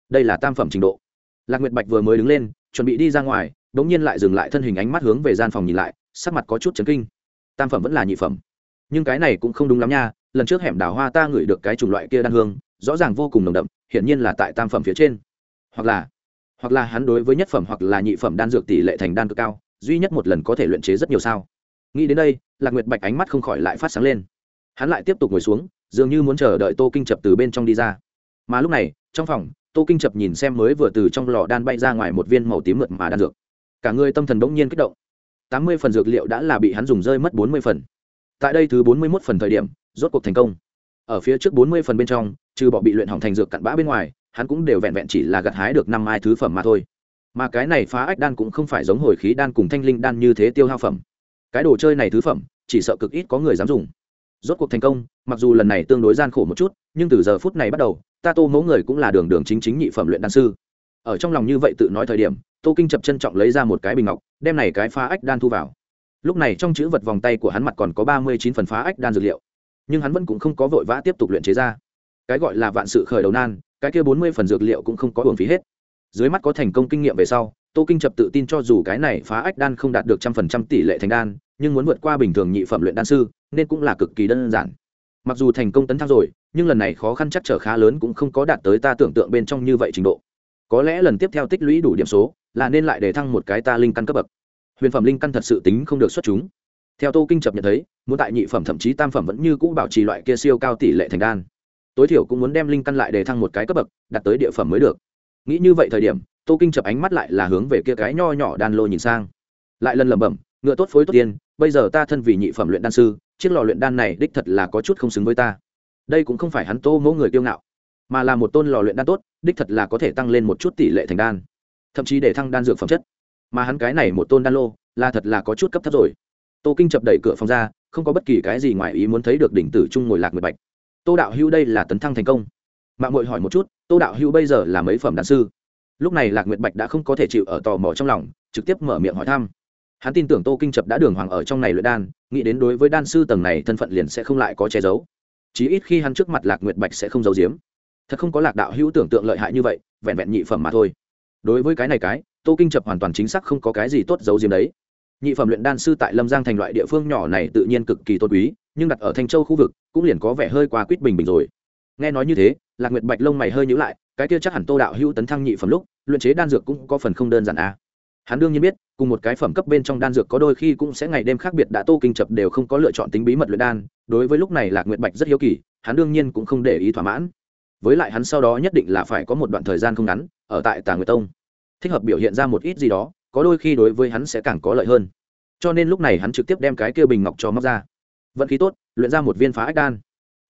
đây là tam phẩm trình độ. Lạc nguyệt bạch vừa mới đứng lên, chuẩn bị đi ra ngoài đ ỗ n g nhiên lại dừng lại thân hình ánh mắt hướng về gian phòng nhìn lại, sắc mặt có chút chấn kinh. Tam phẩm vẫn là nhị phẩm. Nhưng cái này cũng không đúng lắm nha, lần trước hẻm đào hoa ta ngửi được cái chủng loại kia đan hương rõ ràng vô cùng nồng đậm, hiển nhiên là tại tam phẩm phía trên. Hoặc là hoặc là hắn đối với nhất phẩm hoặc là nhị phẩm đan dược tỷ lệ thành đan cực cao, duy nhất một lần có thể luyện chế rất nhiều sao. Nghĩ đến đây, lạc nguyệt bạch ánh mắt không khỏi lại phát sáng lên. Hắn lại tiếp tục ngồi xuống, dường như muốn chờ đợi tô kinh chập từ bên trong đi ra. Mà lúc này, trong phòng, tô kinh chập nhìn xem mới vừa từ trong lò đan bay ra ngoài một viên màu tím mượt mà đan dược. Cả người tâm thần bỗng nhiên kích động. Tám mươi phần dược liệu đã là bị hắn dùng rơi mất bốn mươi phần. Tại đây thứ bốn mươi mốt phần thời điểm, rốt cuộc thành công. Ở phía trước bốn mươi phần bên trong trừ bỏ bị luyện hỏng thành dược cặn bã bên ngoài, hắn cũng đều vẹn vẹn chỉ là gặt hái được năm mai thứ phẩm mà thôi. Mà cái này phá ách đan cũng không phải giống hồi khí đan cùng thanh linh đan như thế tiêu hao phẩm. Cái đồ chơi này thứ phẩm, chỉ sợ cực ít có người dám dùng. Rốt cuộc thành công, mặc dù lần này tương đối gian khổ một chút, nhưng từ giờ phút này bắt đầu ta tô mẫu người cũng là đường đường chính chính nhị phẩm luyện đan sư. Ở trong lòng như vậy tự nói thời điểm, tô kinh chập trân trọng lấy ra một cái bình ngọc, đem này cái phá ách đan thu vào. Lúc này trong chữ vật vòng tay của hắn mặt còn có ba mươi chín phần phá ách đan dược liệu, nhưng hắn vẫn cũng không có vội vã tiếp tục luyện chế ra cái gọi là vạn sự khởi đầu nan, cái kia bốn mươi phần dược liệu cũng không có hưởng phí hết. Dưới mắt có thành công kinh nghiệm về sau, tô kinh chập tự tin cho dù cái này phá ách đan không đạt được trăm phần trăm tỷ lệ thành đan, nhưng muốn vượt qua bình thường nhị phẩm luyện đan sư, nên cũng là cực kỳ đơn giản. Mặc dù thành công tấn thăng rồi, nhưng lần này khó khăn chắc trở khá lớn cũng không có đạt tới ta tưởng tượng bên trong như vậy trình độ. Có lẽ lần tiếp theo tích lũy đủ điểm số, là nên lại để thăng một cái ta linh căn cấp bậc. Huyền phẩm linh căn thật sự tính không được xuất chúng. Theo tô kinh chập nhận thấy, muốn tại nhị phẩm thậm chí tam phẩm vẫn như cũ bảo trì loại kia siêu cao tỷ lệ thành đan tối thiểu cũng muốn đem linh căn lại để thăng một cái cấp bậc, đạt tới địa phẩm mới được. Nghĩ như vậy thời điểm, tô kinh chập ánh mắt lại là hướng về kia cái nho nhỏ đan lô nhìn sang. Lại lần lẩm bẩm, ngựa tốt phối tốt tiên, bây giờ ta thân vì nhị phẩm luyện đan sư, chiếc lò luyện đan này đích thật là có chút không xứng với ta. Đây cũng không phải hắn tô mẫu người kiêu ngạo, mà là một tôn lò luyện đan tốt, đích thật là có thể tăng lên một chút tỷ lệ thành đan, thậm chí để thăng đan dược phẩm chất. Mà hắn cái này một tôn đan lô, là thật là có chút cấp thấp rồi. Tô kinh chập đẩy cửa phòng ra, không có bất kỳ cái gì ngoài ý muốn thấy được đỉnh tử trung ngồi lạc mười bạch tô đạo hữu đây là tấn thăng thành công. Mạng mội hỏi một chút, tô đạo hữu bây giờ là mấy phẩm đàn sư? Lúc này lạc nguyệt bạch đã không có thể chịu ở tò mò trong lòng, trực tiếp mở miệng hỏi thăm. Hắn tin tưởng tô kinh chập đã đường hoàng ở trong này luyện đan, nghĩ đến đối với đan sư tầng này thân phận liền sẽ không lại có che giấu. Chí ít khi hắn trước mặt lạc nguyệt bạch sẽ không giấu giếm. Thật không có lạc đạo hữu tưởng tượng lợi hại như vậy, vẹn vẹn nhị phẩm mà thôi. Đối với cái này cái, tô kinh chập hoàn toàn chính xác không có cái gì tốt giấu giếm đấy. Nhị phẩm luyện đan sư tại lâm giang thành loại địa phương nhỏ này tự nhiên cực kỳ tôn quý nhưng đặt ở thanh châu khu vực, cũng liền có vẻ hơi quá quýt bình bình rồi. Nghe nói như thế, lạc nguyệt bạch lông mày hơi nhữ lại, cái kia chắc hẳn tô đạo hữu tấn thăng nhị phẩm lúc, luyện chế đan dược cũng có phần không đơn giản à. hắn đương nhiên biết, cùng một cái phẩm cấp bên trong đan dược có đôi khi cũng sẽ ngày đêm khác biệt đã tô kinh chập đều không có lựa chọn tính bí mật luyện đan, đối với lúc này lạc nguyệt bạch rất hiếu kỳ, hắn đương nhiên cũng không để ý thỏa mãn. Với lại hắn sau đó nhất định là phải có một đoạn thời gian không ngắn, ở tại tà nguyệt tông. Thích hợp biểu hiện ra một ít gì đó, có đôi khi đối với hắn sẽ càng có lợi hơn. Cho nên lúc này hắn trực tiếp đem cái kia bình ngọc cho móc ra vận khí tốt, luyện ra một viên phá ách đan.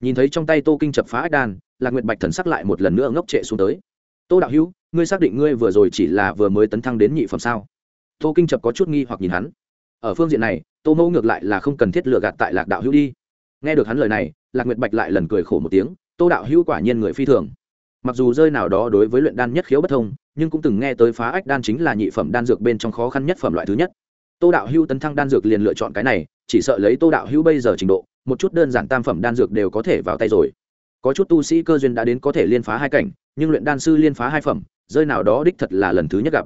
Nhìn thấy trong tay tô kinh chập phá ách đan, lạc nguyệt bạch thần sắc lại một lần nữa ngốc trệ xuống tới. Tô đạo hữu, ngươi xác định ngươi vừa rồi chỉ là vừa mới tấn thăng đến nhị phẩm sao? Tô kinh chập có chút nghi hoặc nhìn hắn. Ở phương diện này, tô mẫu ngược lại là không cần thiết lựa gạt tại lạc đạo hữu đi. Nghe được hắn lời này, lạc nguyệt bạch lại lần cười khổ một tiếng, tô đạo hữu quả nhiên người phi thường. Mặc dù rơi nào đó đối với luyện đan nhất khiếu bất thông, nhưng cũng từng nghe tới phá ách đan chính là nhị phẩm đan dược bên trong khó khăn nhất phẩm loại thứ nhất. Tô đạo hữu tấn thăng đan dược liền lựa chọn cái này chỉ sợ lấy tô đạo hữu bây giờ trình độ, một chút đơn giản tam phẩm đan dược đều có thể vào tay rồi. Có chút tu sĩ cơ duyên đã đến có thể liên phá hai cảnh, nhưng luyện đan sư liên phá hai phẩm, rơi nào đó đích thật là lần thứ nhất gặp.